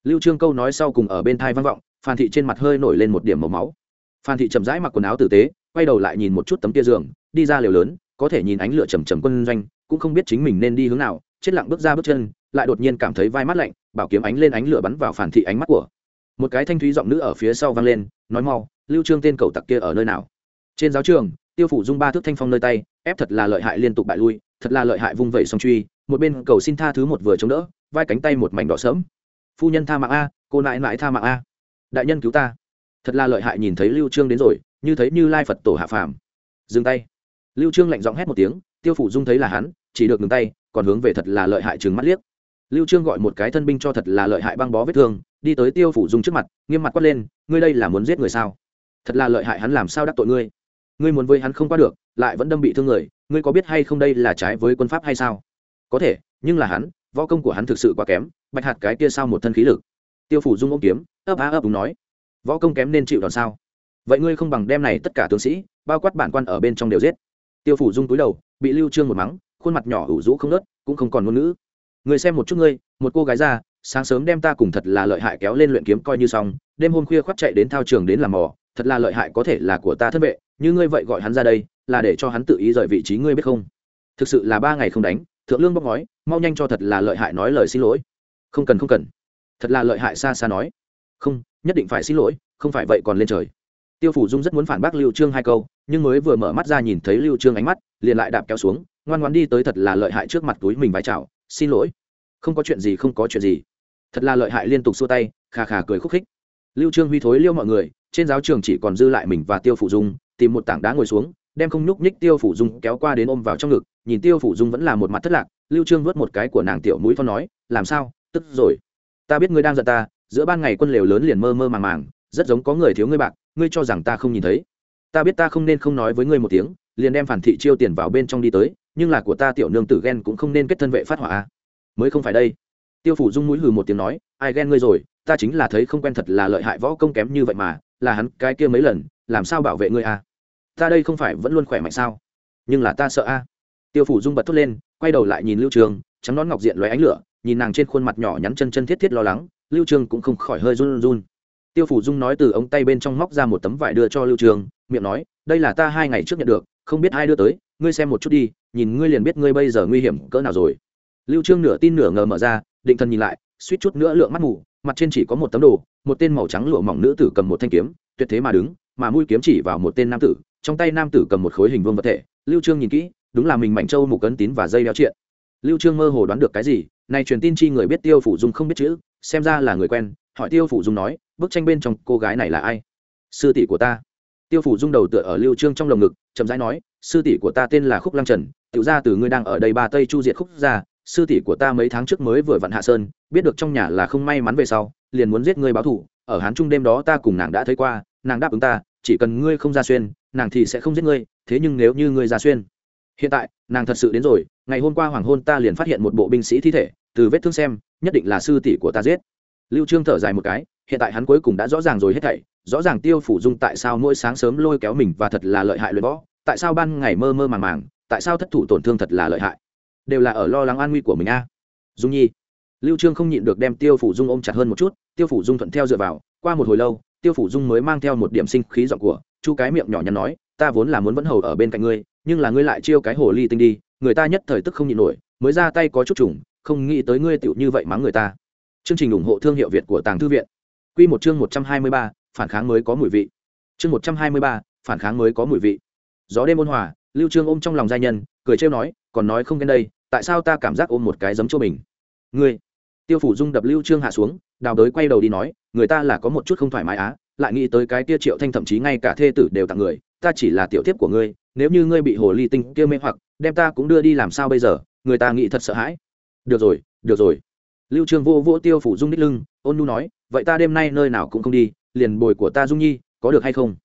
Lưu trương câu nói sau cùng ở bên thai vang vọng, phan thị trên mặt hơi nổi lên một điểm màu máu. Phan thị chậm rãi mặc quần áo tử tế, quay đầu lại nhìn một chút tấm kia giường, đi ra liều lớn, có thể nhìn ánh lửa chầm chầm quân doanh, cũng không biết chính mình nên đi hướng nào chết lặng bước ra bước chân, lại đột nhiên cảm thấy vai mắt lạnh, bảo kiếm ánh lên ánh lửa bắn vào phản thị ánh mắt của. Một cái thanh thúy giọng nữ ở phía sau vang lên, nói mau, lưu trương tên cầu tặc kia ở nơi nào? Trên giáo trường, tiêu phủ dung ba thước thanh phong nơi tay, ép thật là lợi hại liên tục bại lui, thật là lợi hại vung vẩy song truy, một bên cầu xin tha thứ một vừa chống đỡ, vai cánh tay một mảnh đỏ sớm phu nhân tha mạng a, cô nại nại tha mạng a. Đại nhân cứu ta. Thật là lợi hại nhìn thấy lưu trương đến rồi, như thấy như lai phật tổ hạ phàm. Dừng tay. Lưu trương lạnh giọng hét một tiếng, tiêu phủ dung thấy là hắn, chỉ được ngừng tay còn hướng về thật là lợi hại trừng mắt liếc. Lưu trương gọi một cái thân binh cho thật là lợi hại băng bó vết thương, đi tới tiêu phủ dung trước mặt, nghiêm mặt quát lên, ngươi đây là muốn giết người sao? Thật là lợi hại hắn làm sao đắc tội ngươi? Ngươi muốn với hắn không qua được, lại vẫn đâm bị thương người, ngươi có biết hay không đây là trái với quân pháp hay sao? Có thể, nhưng là hắn, võ công của hắn thực sự quá kém, bạch hạt cái kia sao một thân khí lực? Tiêu phủ dung ôm kiếm, ấp á ấp đúng nói, võ công kém nên chịu đòn sao? Vậy ngươi không bằng đem này tất cả tướng sĩ, bao quát bản quan ở bên trong đều giết. Tiêu phủ dung túi đầu, bị lưu trương một mắng khuôn mặt nhỏ ủ rũ không nớt, cũng không còn ngôn ngữ. Người xem một chút ngươi, một cô gái ra sáng sớm đem ta cùng thật là lợi hại kéo lên luyện kiếm coi như xong, đêm hôm khuya khoác chạy đến thao trường đến làm mò, thật là lợi hại có thể là của ta thân vệ, như ngươi vậy gọi hắn ra đây, là để cho hắn tự ý rời vị trí ngươi biết không? Thực sự là ba ngày không đánh, thượng lương bóc ngói, mau nhanh cho thật là lợi hại nói lời xin lỗi. Không cần không cần. Thật là lợi hại xa xa nói. Không, nhất định phải xin lỗi, không phải vậy còn lên trời. Tiêu phủ dung rất muốn phản bác lưu trương hai câu, nhưng mới vừa mở mắt ra nhìn thấy lưu trương ánh mắt, liền lại đạp kéo xuống ngoan ngoãn đi tới thật là lợi hại trước mặt túi mình vái chào, xin lỗi, không có chuyện gì, không có chuyện gì. Thật là lợi hại liên tục xua tay, khà khà cười khúc khích. Lưu trương huy thối liêu mọi người, trên giáo trường chỉ còn dư lại mình và tiêu phủ dung, tìm một tảng đá ngồi xuống, đem không nhúc nhích tiêu phủ dung kéo qua đến ôm vào trong ngực, nhìn tiêu phủ dung vẫn là một mặt thất lạc, lưu trương vớt một cái của nàng tiểu mũi thon nói, làm sao? Tức rồi. Ta biết ngươi đang giận ta, giữa ban ngày quân lều lớn liền mơ mơ màng màng, rất giống có người thiếu ngươi bạc, ngươi cho rằng ta không nhìn thấy. Ta biết ta không nên không nói với ngươi một tiếng, liền đem phản thị chiêu tiền vào bên trong đi tới nhưng là của ta tiểu nương tử ghen cũng không nên kết thân vệ phát hỏa à. mới không phải đây. Tiêu phủ dung mũi hừ một tiếng nói, ai ghen ngươi rồi, ta chính là thấy không quen thật là lợi hại võ công kém như vậy mà, là hắn cái kia mấy lần, làm sao bảo vệ ngươi a ta đây không phải vẫn luôn khỏe mạnh sao? Nhưng là ta sợ a tiêu phủ dung bật thốt lên, quay đầu lại nhìn lưu trường, trắng nón ngọc diện loé ánh lửa, nhìn nàng trên khuôn mặt nhỏ nhắn chân chân thiết thiết lo lắng, lưu trường cũng không khỏi hơi run run. Tiêu phủ dung nói từ ống tay bên trong móc ra một tấm vải đưa cho lưu trường, miệng nói, đây là ta hai ngày trước nhận được, không biết ai đưa tới, ngươi xem một chút đi nhìn ngươi liền biết ngươi bây giờ nguy hiểm cỡ nào rồi. Lưu trương nửa tin nửa ngờ mở ra định thần nhìn lại suýt chút nữa lượng mắt mù, mặt trên chỉ có một tấm đồ một tên màu trắng lụa mỏng nữ tử cầm một thanh kiếm tuyệt thế mà đứng mà mũi kiếm chỉ vào một tên nam tử trong tay nam tử cầm một khối hình vuông vật thể. Lưu trương nhìn kỹ đúng là mình mảnh châu mục cấn tín và dây đeo chuyện lưu trương mơ hồ đoán được cái gì này truyền tin chi người biết tiêu phủ dung không biết chữ xem ra là người quen hỏi tiêu phủ dung nói bức tranh bên trong cô gái này là ai? Sư tỷ của ta. Tiêu phủ dung đầu tựa ở lưu trương trong lồng ngực chậm rãi nói sư tỷ của ta tên là khúc lăng trần Tiểu ra từ ngươi đang ở đây ba tây chu diệt khúc ra, sư tỷ của ta mấy tháng trước mới vừa vặn hạ sơn biết được trong nhà là không may mắn về sau liền muốn giết ngươi báo thù ở hán trung đêm đó ta cùng nàng đã thấy qua nàng đáp ứng ta chỉ cần ngươi không ra xuyên nàng thì sẽ không giết ngươi thế nhưng nếu như ngươi ra xuyên. Hiện tại nàng thật sự đến rồi ngày hôm qua hoàng hôn ta liền phát hiện một bộ binh sĩ thi thể từ vết thương xem nhất định là sư tỷ của ta giết. Lưu trương thở dài một cái hiện tại hắn cuối cùng đã rõ ràng rồi hết thảy rõ ràng tiêu phủ dung tại sao mỗi sáng sớm lôi kéo mình và thật là lợi hại luyện võ tại sao ban ngày mơ mơ màng màng tại sao thất thủ tổn thương thật là lợi hại? Đều là ở lo lắng an nguy của mình a. Dung nhi. Lưu trương không nhịn được đem tiêu phủ dung ôm chặt hơn một chút tiêu phủ dung thuận theo dựa vào qua một hồi lâu tiêu phủ dung mới mang theo một điểm sinh khí giọng của chu cái miệng nhỏ nhắn nói ta vốn là muốn vẫn hầu ở bên cạnh ngươi nhưng là ngươi lại chiêu cái hồ ly tinh đi người ta nhất thời tức không nhịn nổi mới ra tay có chút trùng không nghĩ tới ngươi tựu như vậy mắng người ta. Chương trình ủng hộ thương hiệu việt của tàng thư viện. Quy một chương 123, phản kháng mới có mùi vị. Chương 123, phản kháng mới có mùi vị. Gió đêm ôn hòa lưu trương ôm trong lòng gia nhân, cười trêu nói, còn nói không đến đây, tại sao ta cảm giác ôm một cái giấm cho mình? Ngươi. Tiêu phủ dung đập lưu trương hạ xuống, đào đới quay đầu đi nói, người ta là có một chút không thoải mái á, lại nghĩ tới cái kia triệu thanh thậm chí ngay cả thê tử đều tặng người, ta chỉ là tiểu tiếp của ngươi, nếu như ngươi bị hồ ly tinh kia mê hoặc, đem ta cũng đưa đi làm sao bây giờ, người ta nghĩ thật sợ hãi. Được rồi được rồi. Lưu trương vô vỗ tiêu phủ dung đích lưng, ôn nu nói, vậy ta đêm nay nơi nào cũng không đi, liền bồi của ta dung nhi, có được hay không?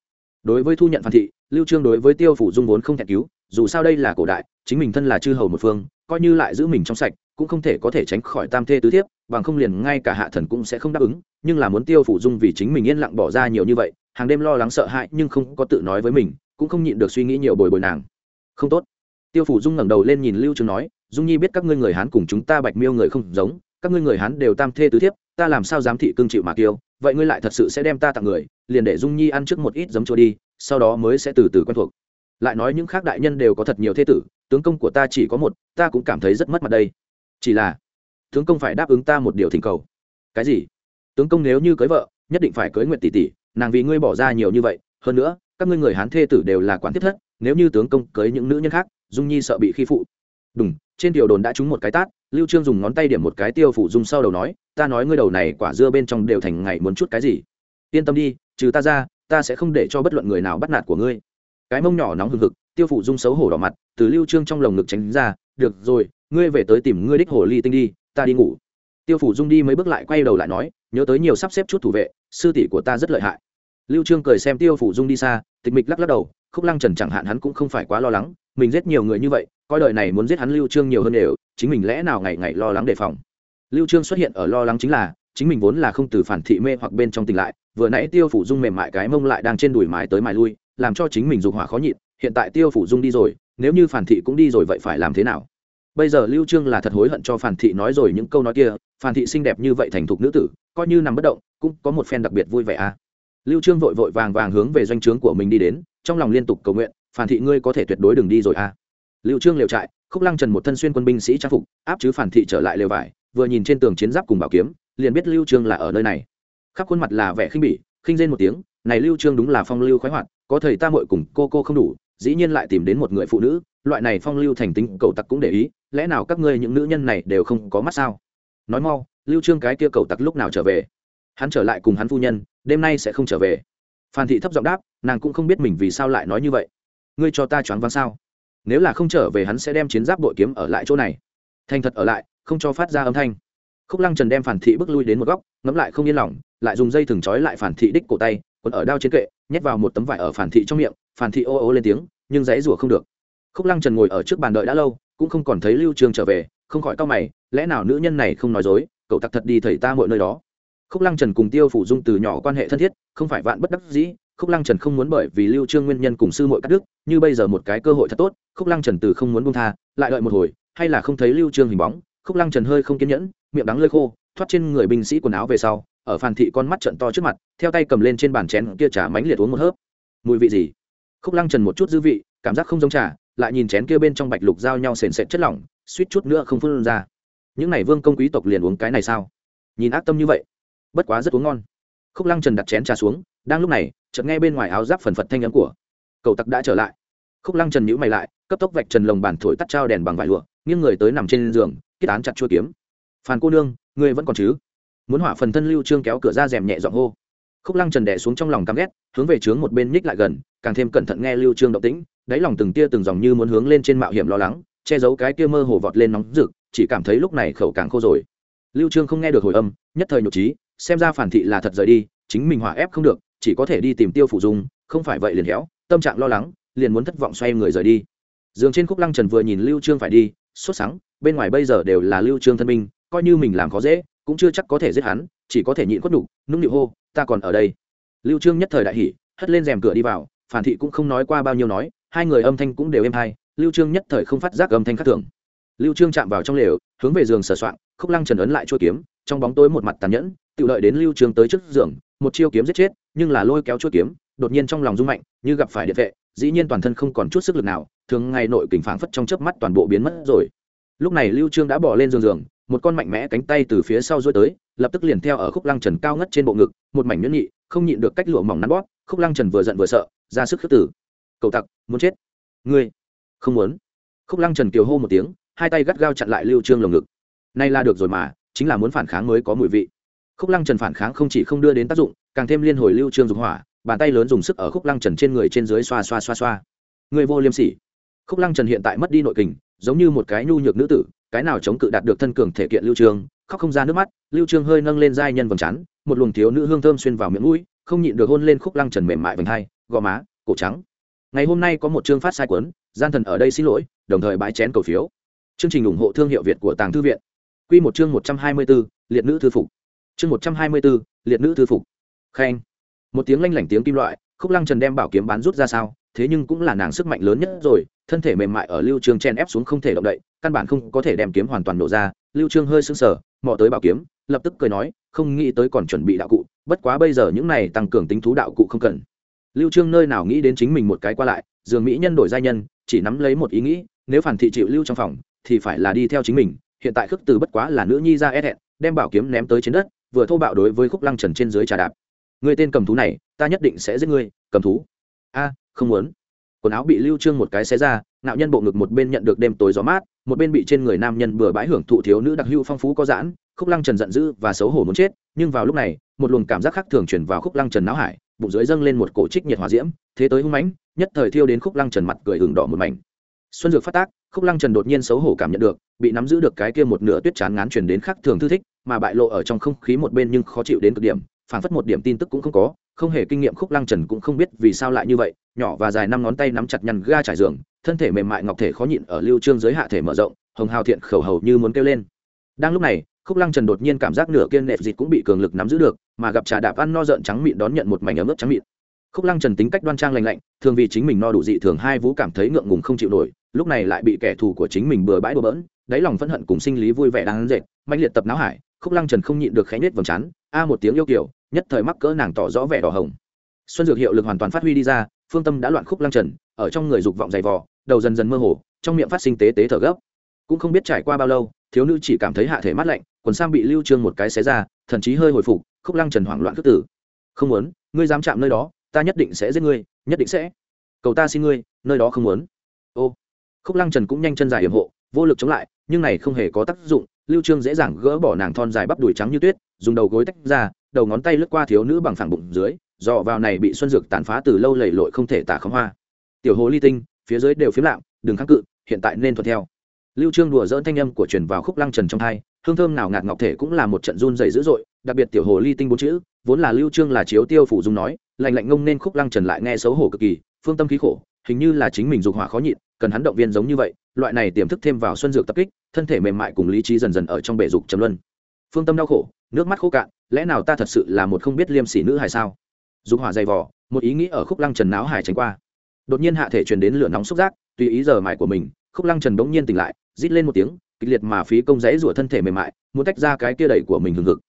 Đối với thu nhận phản thị, lưu trương đối với tiêu phủ dung vốn không thể cứu, dù sao đây là cổ đại, chính mình thân là chư hầu một phương, coi như lại giữ mình trong sạch, cũng không thể có thể tránh khỏi tam thê tứ thiếp, bằng không liền ngay cả hạ thần cũng sẽ không đáp ứng, nhưng là muốn tiêu phủ dung vì chính mình yên lặng bỏ ra nhiều như vậy, hàng đêm lo lắng sợ hãi nhưng không có tự nói với mình, cũng không nhịn được suy nghĩ nhiều bồi bồi nàng. Không tốt. Tiêu phủ dung ngẩng đầu lên nhìn lưu trương nói, dung nhi biết các ngươi người hán cùng chúng ta bạch miêu người không giống, các ngươi người hán đều tam thê tứ thiếp ta làm sao dám thị cương chịu mà kiêu, vậy ngươi lại thật sự sẽ đem ta tặng người, liền để dung nhi ăn trước một ít giấm chua đi, sau đó mới sẽ từ từ quen thuộc. Lại nói những khác đại nhân đều có thật nhiều thế tử, tướng công của ta chỉ có một, ta cũng cảm thấy rất mất mặt đây. Chỉ là, tướng công phải đáp ứng ta một điều thỉnh cầu. Cái gì? Tướng công nếu như cưới vợ, nhất định phải cưới nguyện tỷ tỷ, nàng vì ngươi bỏ ra nhiều như vậy, hơn nữa, các ngươi người hán thê tử đều là quản thiết thất, nếu như tướng công cưới những nữ nhân khác, dung nhi sợ bị khi phụ. Đúng trên điều đồn đã trúng một cái tát lưu trương dùng ngón tay điểm một cái tiêu phủ dung sau đầu nói, ta nói ngươi đầu này quả dưa bên trong đều thành ngày muốn chút cái gì? Yên tâm đi, trừ ta ra, ta sẽ không để cho bất luận người nào bắt nạt của ngươi. Cái mông nhỏ nóng hừng hực, tiêu phủ dung xấu hổ đỏ mặt, từ lưu trương trong lồng ngực tránh ra, được rồi, ngươi về tới tìm ngươi đích hồ ly tinh đi, ta đi ngủ. Tiêu phủ dung đi mấy bước lại quay đầu lại nói, nhớ tới nhiều sắp xếp chút thủ vệ, sư tỷ của ta rất lợi hại. Lưu trương cười xem tiêu phủ dung đi xa tịch mịch lắc lắc đầu, khúc lăng trần chẳng hạn hắn cũng không phải quá lo lắng, mình giết nhiều người như vậy, coi đời này muốn giết hắn lưu trương nhiều hơn đều, chính mình lẽ nào ngày ngày lo lắng đề phòng. Lưu trương xuất hiện ở lo lắng chính là, chính mình vốn là không từ phản thị mê hoặc bên trong tỉnh lại, vừa nãy tiêu phủ dung mềm mại cái mông lại đang trên đùi mái tới mài lui, làm cho chính mình dục hỏa khó nhịn, hiện tại tiêu phủ dung đi rồi, nếu như phản thị cũng đi rồi vậy phải làm thế nào? Bây giờ lưu trương là thật hối hận cho phản thị nói rồi những câu nói kia, phản thị xinh đẹp như vậy thành thục nữ tử, coi như nằm bất động, cũng có một phen đặc biệt vui vẻ à lưu trương vội vội vàng vàng hướng về doanh trướng của mình đi đến, trong lòng liên tục cầu nguyện, phản thị ngươi có thể tuyệt đối đừng đi rồi à. Lưu trương liều trại, khúc lăng trần một thân xuyên quân binh sĩ trang phục, áp chứ phản thị trở lại lều vải, vừa nhìn trên tường chiến giáp cùng bảo kiếm, liền biết lưu trương là ở nơi này. Khắp khuôn mặt là vẻ khinh bỉ, khinh rên một tiếng, này lưu trương đúng là phong lưu khoái hoạt, có thầy ta muội cùng cô cô không đủ, dĩ nhiên lại tìm đến một người phụ nữ, loại này phong lưu thành tính, cầu tặc cũng để ý, lẽ nào các ngươi những nữ nhân này đều không có mắt sao? Nói mau, lưu trương cái kia cầu tặc lúc nào trở về? Hắn trở lại cùng hắn phu nhân, đêm nay sẽ không trở về. Phan thị thấp giọng đáp, nàng cũng không biết mình vì sao lại nói như vậy. Ngươi cho ta choáng váng sao? Nếu là không trở về hắn sẽ đem chiến giáp bội kiếm ở lại chỗ này. Thành thật ở lại, không cho phát ra âm thanh. Khúc lăng trần đem phản thị bước lui đến một góc, ngẫm lại không yên lòng, lại dùng dây thừng trói lại phản thị đích cổ tay còn ở đao trên kệ, nhét vào một tấm vải ở phản thị trong miệng, phản thị ô ô lên tiếng, nhưng dãy rủa không được. Khúc lăng trần ngồi ở trước bàn đợi đã lâu, cũng không còn thấy lưu trường trở về, không khỏi cau mày, lẽ nào nữ nhân này không nói dối, cậu tặc thật đi thầy ta mọi nơi đó khúc lăng trần cùng tiêu phủ dung từ nhỏ quan hệ thân thiết, không phải vạn bất đắc dĩ, khúc lăng trần không muốn bởi vì lưu trương nguyên nhân cùng sư muội cắt đứt, như bây giờ một cái cơ hội thật tốt, khúc lăng trần từ không muốn buông tha, lại đợi một hồi, hay là không thấy lưu trương hình bóng, khúc lăng trần hơi không kiên nhẫn, miệng đắng lơi khô, thoát trên người binh sĩ quần áo về sau, ở phàn thị con mắt trận to trước mặt, theo tay cầm lên trên bàn chén kia trà mánh liệt uống một hớp. Mùi vị gì? Khúc lăng trần một chút dư vị, cảm giác không giống trà, lại nhìn chén kia bên trong bạch lục giao nhau sền sệt chất lỏng, suýt chút nữa không phân ra. Những này vương công quý tộc liền uống cái này sao? Nhìn ác tâm như vậy bất quá rất uống ngon. Khúc lăng trần đặt chén trà xuống, đang lúc này, chợt nghe bên ngoài áo giáp phần phật thanh nhắm của cậu tặc đã trở lại. Khúc lăng trần nhữ mày lại, cấp tốc vạch trần lồng bàn thổi tắt trao đèn bằng vải lụa, nghiêng người tới nằm trên giường, kết án chặt chua kiếm. Phàn cô nương, ngươi vẫn còn chứ? Muốn hỏa phần thân lưu trương kéo cửa ra rèm nhẹ giọng hô. Khúc lăng trần đẻ xuống trong lòng căm ghét, hướng về trướng một bên nhích lại gần, càng thêm cẩn thận nghe lưu trương động tĩnh, đáy lòng từng tia từng dòng như muốn hướng lên trên mạo hiểm lo lắng, che giấu cái kia mơ hồ vọt lên nóng rực, chỉ cảm thấy lúc này khẩu càng khô rồi. Lưu trương không nghe được hồi âm, nhất thời nhục trí xem ra phản thị là thật rời đi, chính mình hỏa ép không được, chỉ có thể đi tìm tiêu phủ dung, không phải vậy liền héo, tâm trạng lo lắng, liền muốn thất vọng xoay người rời đi. Dường trên khúc lăng trần vừa nhìn lưu trương phải đi, sốt sáng bên ngoài bây giờ đều là lưu trương thân minh coi như mình làm khó dễ, cũng chưa chắc có thể giết hắn, chỉ có thể nhịn khuất đủ nũng nịu hô, ta còn ở đây. Lưu trương nhất thời đại hỉ, hất lên rèm cửa đi vào, phản thị cũng không nói qua bao nhiêu nói, hai người âm thanh cũng đều êm hay lưu trương nhất thời không phát giác âm thanh khác thường. Lưu trương chạm vào trong lều, hướng về giường sờ soạn khúc lăng trần ấn lại chuôi kiếm trong bóng tối một mặt tàn nhẫn, tự lợi đến lưu Trường tới trước giường, một chiêu kiếm giết chết, nhưng là lôi kéo chuôi kiếm, đột nhiên trong lòng rung mạnh, như gặp phải địa vệ, dĩ nhiên toàn thân không còn chút sức lực nào, thường ngày nội kình phảng phất trong chớp mắt toàn bộ biến mất rồi. Lúc này lưu trương đã bỏ lên giường giường, một con mạnh mẽ cánh tay từ phía sau duỗi tới, lập tức liền theo ở khúc lăng trần cao ngất trên bộ ngực, một mảnh nhuyễn nhị, không nhịn được cách lụa mỏng nắn bóp, khúc lăng trần vừa giận vừa sợ, ra sức khước tử cầu tặc, muốn chết? Ngươi, không muốn. Khúc lăng trần kiều hô một tiếng, hai tay gắt gao chặn lại lưu trương lồng ngực. Nay là được rồi mà chính là muốn phản kháng mới có mùi vị. Khúc lăng trần phản kháng không chỉ không đưa đến tác dụng, càng thêm liên hồi lưu trương dục hỏa, bàn tay lớn dùng sức ở khúc lăng trần trên người trên dưới xoa xoa xoa xoa. Người vô liêm sỉ. Khúc lăng trần hiện tại mất đi nội kình, giống như một cái nhu nhược nữ tử, cái nào chống cự đạt được thân cường thể kiện lưu trương, khóc không ra nước mắt, lưu trương hơi nâng lên giai nhân vầng trán, một luồng thiếu nữ hương thơm xuyên vào miệng mũi, không nhịn được hôn lên khúc lăng trần mềm mại vành hai, gò má, cổ trắng. Ngày hôm nay có một chương phát sai cuốn, gian thần ở đây xin lỗi, đồng thời bãi chén cầu phiếu. Chương trình ủng hộ thương hiệu việt của tàng thư viện quy một chương 124, liệt nữ thư phục. Chương 124, liệt nữ thư phục. Khen. Một tiếng lanh lảnh tiếng kim loại khúc lăng trần đem bảo kiếm bán rút ra sao thế nhưng cũng là nàng sức mạnh lớn nhất rồi thân thể mềm mại ở lưu trương chen ép xuống không thể động đậy căn bản không có thể đem kiếm hoàn toàn nổ ra lưu trương hơi sững sờ mò tới bảo kiếm lập tức cười nói không nghĩ tới còn chuẩn bị đạo cụ bất quá bây giờ những này tăng cường tính thú đạo cụ không cần. Lưu trương nơi nào nghĩ đến chính mình một cái qua lại dường mỹ nhân đổi giai nhân chỉ nắm lấy một ý nghĩ nếu phản thị chịu lưu trong phòng thì phải là đi theo chính mình hiện tại khước từ bất quá là nữ nhi ra ép thẹn, đem bảo kiếm ném tới trên đất, vừa thô bạo đối với khúc lăng trần trên dưới trà đạp. Người tên cầm thú này, ta nhất định sẽ giết ngươi, cầm thú. A, không muốn. Quần áo bị lưu trương một cái xé ra nạo nhân bộ ngực một bên nhận được đêm tối gió mát, một bên bị trên người nam nhân bừa bãi hưởng thụ thiếu nữ đặc hữu phong phú có giãn, khúc lăng trần giận dữ và xấu hổ muốn chết, nhưng vào lúc này, một luồng cảm giác khác thường chuyển vào khúc lăng trần não hải, bụng dưới dâng lên một cổ trích nhiệt hỏa diễm, thế tới hung mãnh, nhất thời thiêu đến khúc lăng trần mặt cười hừng đỏ một mảnh. Xuân dược phát tác khúc lăng trần đột nhiên xấu hổ cảm nhận được, bị nắm giữ được cái kia một nửa tuyết chán ngán chuyển đến khác thường thư thích, mà bại lộ ở trong không khí một bên nhưng khó chịu đến cực điểm phản phất một điểm tin tức cũng không có, không hề kinh nghiệm khúc lăng trần cũng không biết vì sao lại như vậy, nhỏ và dài năm ngón tay nắm chặt nhăn ga trải giường, thân thể mềm mại ngọc thể khó nhịn ở lưu trương dưới hạ thể mở rộng, hồng hào thiện khẩu hầu như muốn kêu lên. Đang lúc này, khúc lăng trần đột nhiên cảm giác nửa kiên nệp dịch cũng bị cường lực nắm giữ được, mà gặp trà đạp ăn no rợn trắng mịn đón nhận một mảnh ấm ướt trắng mịn. Khúc lăng trần tính cách đoan trang lành lạnh, thường vì chính mình no đủ dị thường hai vũ cảm thấy ngượng ngùng không chịu nổi lúc này lại bị kẻ thù của chính mình bừa bãi đùa bỡn, đáy lòng phẫn hận cùng sinh lý vui vẻ đang dệt mạnh liệt tập não hải, khúc lăng trần không nhịn được khẽ nết vầng chán a một tiếng yêu kiểu nhất thời mắc cỡ nàng tỏ rõ vẻ đỏ hồng. Xuân dược hiệu lực hoàn toàn phát huy đi ra, phương tâm đã loạn khúc lăng trần, ở trong người dục vọng dày vò, đầu dần dần mơ hồ, trong miệng phát sinh tế tế thở gấp. Cũng không biết trải qua bao lâu, thiếu nữ chỉ cảm thấy hạ thể mát lạnh, quần sam bị lưu trương một cái xé ra, thần chí hơi hồi phục, khúc lăng trần hoảng loạn cất tử không muốn, ngươi dám chạm nơi đó, ta nhất định sẽ giết ngươi, nhất định sẽ. Cầu ta xin ngươi, nơi đó không muốn khúc lăng trần cũng nhanh chân dài hiểm hộ, vô lực chống lại, nhưng này không hề có tác dụng, lưu trương dễ dàng gỡ bỏ nàng thon dài bắp đùi trắng như tuyết, dùng đầu gối tách ra, đầu ngón tay lướt qua thiếu nữ bằng phẳng bụng dưới, dò vào này bị xuân dược tàn phá từ lâu lầy lội không thể tả khống hoa. Tiểu hồ ly tinh, phía dưới đều phiếm lạm, đừng kháng cự, hiện tại nên thuận theo. Lưu trương đùa dỡn thanh âm của truyền vào khúc lăng trần trong thai hương thơm nào ngạt ngọc thể cũng là một trận run dày dữ dội, đặc biệt tiểu hồ ly tinh bốn chữ, vốn là lưu trương là chiếu tiêu phủ dung nói, lạnh lạnh ngông nên khúc lăng trần lại nghe xấu hổ cực kỳ, phương tâm khí khổ hình như là chính mình dục hỏa khó nhịn, cần hắn động viên giống như vậy, loại này tiềm thức thêm vào xuân dược tập kích, thân thể mềm mại cùng lý trí dần dần ở trong bể dục trầm luân. Phương tâm đau khổ, nước mắt khô cạn, lẽ nào ta thật sự là một không biết liêm sỉ nữ hay sao? Dục hỏa dày vò, một ý nghĩ ở khúc lăng trần náo hải tránh qua. Đột nhiên hạ thể truyền đến lửa nóng xúc giác, tùy ý giờ mải của mình, khúc lăng trần bỗng nhiên tỉnh lại, rít lên một tiếng, kịch liệt mà phí công giấy rủa thân thể mềm mại, muốn tách ra cái kia đẩy của mình hừng hực.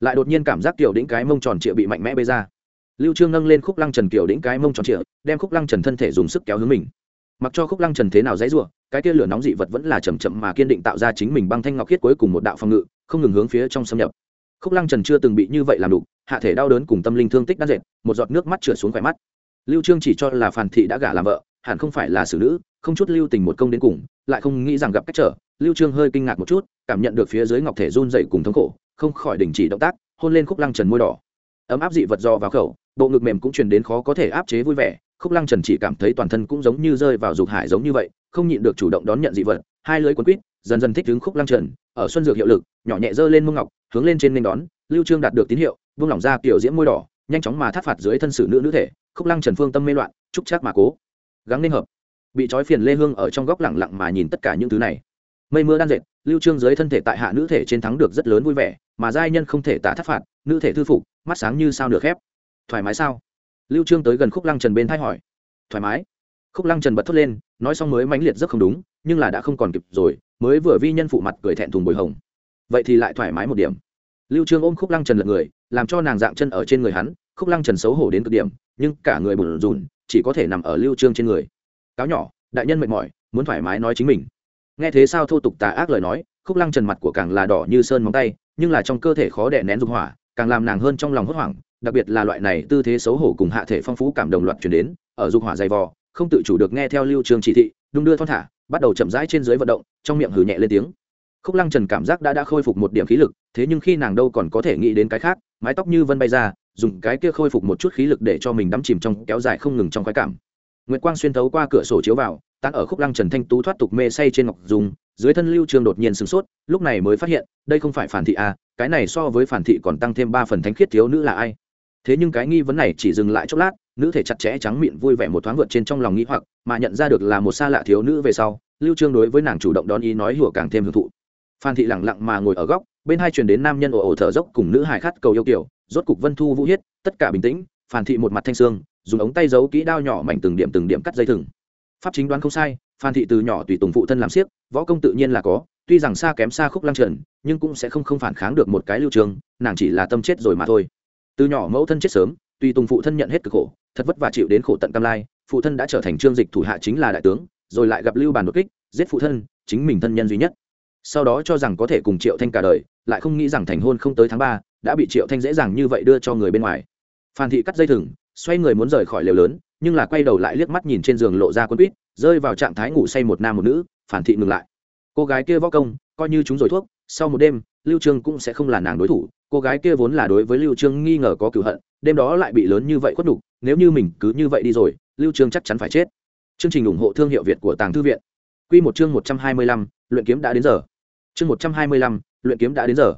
Lại đột nhiên cảm giác kiểu đĩnh cái mông tròn trịa bị mạnh mẽ bê ra lưu trương nâng lên khúc lăng trần kiểu đĩnh cái mông tròn trịa, đem khúc lăng trần thân thể dùng sức kéo hướng mình. Mặc cho khúc lăng trần thế nào dãy rủa, cái tia lửa nóng dị vật vẫn là chậm chậm mà kiên định tạo ra chính mình băng thanh ngọc khiết cuối cùng một đạo phòng ngự, không ngừng hướng phía trong xâm nhập. Khúc lăng trần chưa từng bị như vậy làm đủ hạ thể đau đớn cùng tâm linh thương tích đan dệt, một giọt nước mắt trượt xuống khỏe mắt. Lưu trương chỉ cho là phàn thị đã gả làm vợ, hẳn không phải là xử nữ, không chút lưu tình một công đến cùng, lại không nghĩ rằng gặp cách trở. Lưu trương hơi kinh ngạc một chút, cảm nhận được phía dưới ngọc thể run dậy cùng thống khổ, không khỏi đình chỉ động tác, hôn lên khúc lăng trần môi đỏ. Ấm áp dị vật do vào khẩu bộ ngực mềm cũng truyền đến khó có thể áp chế vui vẻ, khúc lăng trần chỉ cảm thấy toàn thân cũng giống như rơi vào dục hải giống như vậy, không nhịn được chủ động đón nhận dị vật, hai lưỡi cuốn quýt dần dần thích đứng khúc lăng trần, ở xuân dược hiệu lực, nhỏ nhẹ giơ lên mông ngọc, hướng lên trên nên đón, lưu trương đạt được tín hiệu vương lỏng ra kiểu diễm môi đỏ, nhanh chóng mà thắt phạt dưới thân sử nữ nữ thể, khúc lăng trần phương tâm mê loạn trúc chắc mà cố. Gắng nên hợp. Bị trói phiền lê hương ở trong góc lẳng lặng mà nhìn tất cả những thứ này. Mây mưa đan dệt, lưu trương dưới thân thể tại hạ nữ thể trên thắng được rất lớn vui vẻ, mà giai nhân không thể tả thắt phạt, nữ thể thư phục, mắt sáng như sao được khép thoải mái sao? Lưu trương tới gần khúc lăng trần bên thay hỏi. Thoải mái. Khúc lăng trần bật thốt lên, nói xong mới mãnh liệt rất không đúng, nhưng là đã không còn kịp rồi, mới vừa vi nhân phụ mặt cười thẹn thùng bồi hồng. Vậy thì lại thoải mái một điểm. Lưu trương ôm khúc lăng trần lật người, làm cho nàng dạng chân ở trên người hắn, khúc lăng trần xấu hổ đến cực điểm, nhưng cả người bùn rùn, chỉ có thể nằm ở lưu trương trên người. Cáo nhỏ, đại nhân mệt mỏi, muốn thoải mái nói chính mình. Nghe thế sao thô tục tà ác lời nói, khúc lăng trần mặt của càng là đỏ như sơn móng tay, nhưng là trong cơ thể khó đè nén dục hỏa, càng làm nàng hơn trong lòng hốt hoảng đặc biệt là loại này tư thế xấu hổ cùng hạ thể phong phú cảm đồng loạt chuyển đến, ở dục hỏa dày vò, không tự chủ được nghe theo lưu trường chỉ thị, đung đưa thon thả, bắt đầu chậm rãi trên dưới vận động, trong miệng hừ nhẹ lên tiếng. Khúc lăng trần cảm giác đã đã khôi phục một điểm khí lực, thế nhưng khi nàng đâu còn có thể nghĩ đến cái khác, mái tóc như vân bay ra, dùng cái kia khôi phục một chút khí lực để cho mình đắm chìm trong kéo dài không ngừng trong khoái cảm. Nguyệt quang xuyên thấu qua cửa sổ chiếu vào tan ở khúc lăng trần thanh tú thoát tục mê say trên ngọc dùng dưới thân lưu trường đột nhiên sửng sốt, lúc này mới phát hiện, đây không phải phản thị à cái này so với phản thị còn tăng thêm ba phần thánh khiết thiếu nữ là ai? Thế nhưng cái nghi vấn này chỉ dừng lại chốc lát nữ thể chặt chẽ trắng miệng vui vẻ một thoáng vượt trên trong lòng nghĩ hoặc mà nhận ra được là một xa lạ thiếu nữ về sau lưu trương đối với nàng chủ động đón ý nói hùa càng thêm hưởng thụ. Phan thị lặng lặng mà ngồi ở góc bên hai truyền đến nam nhân ồ ồ thở dốc cùng nữ hài khát cầu yêu kiều, rốt cục vân thu vũ hiết tất cả bình tĩnh phan thị một mặt thanh xương, dùng ống tay giấu kỹ đao nhỏ mảnh từng điểm từng điểm cắt dây thừng. Pháp chính đoán không sai phan thị từ nhỏ tùy tùng phụ thân làm siếc võ công tự nhiên là có tuy rằng xa kém xa khúc lăng trần nhưng cũng sẽ không không phản kháng được một cái lưu trường nàng chỉ là tâm chết rồi mà thôi từ nhỏ mẫu thân chết sớm, tùy tùng phụ thân nhận hết cực khổ, thật vất vả chịu đến khổ tận cam lai, phụ thân đã trở thành trương dịch thủ hạ chính là đại tướng, rồi lại gặp lưu bàn đột kích, giết phụ thân, chính mình thân nhân duy nhất. Sau đó cho rằng có thể cùng triệu thanh cả đời, lại không nghĩ rằng thành hôn không tới tháng ba, đã bị triệu thanh dễ dàng như vậy đưa cho người bên ngoài. Phan thị cắt dây thừng, xoay người muốn rời khỏi lều lớn, nhưng là quay đầu lại liếc mắt nhìn trên giường lộ ra quân quýt, rơi vào trạng thái ngủ say một nam một nữ phản thị ngừng lại. Cô gái kia võ công, coi như chúng rồi thuốc, sau một đêm lưu trương cũng sẽ không là nàng đối thủ cô gái kia vốn là đối với lưu trương nghi ngờ có cửu hận đêm đó lại bị lớn như vậy khuất nhục nếu như mình cứ như vậy đi rồi lưu trương chắc chắn phải chết. Chương trình ủng hộ thương hiệu việt của tàng thư viện. Quy một chương 125, luyện kiếm đã đến giờ. Chương 125, luyện kiếm đã đến giờ.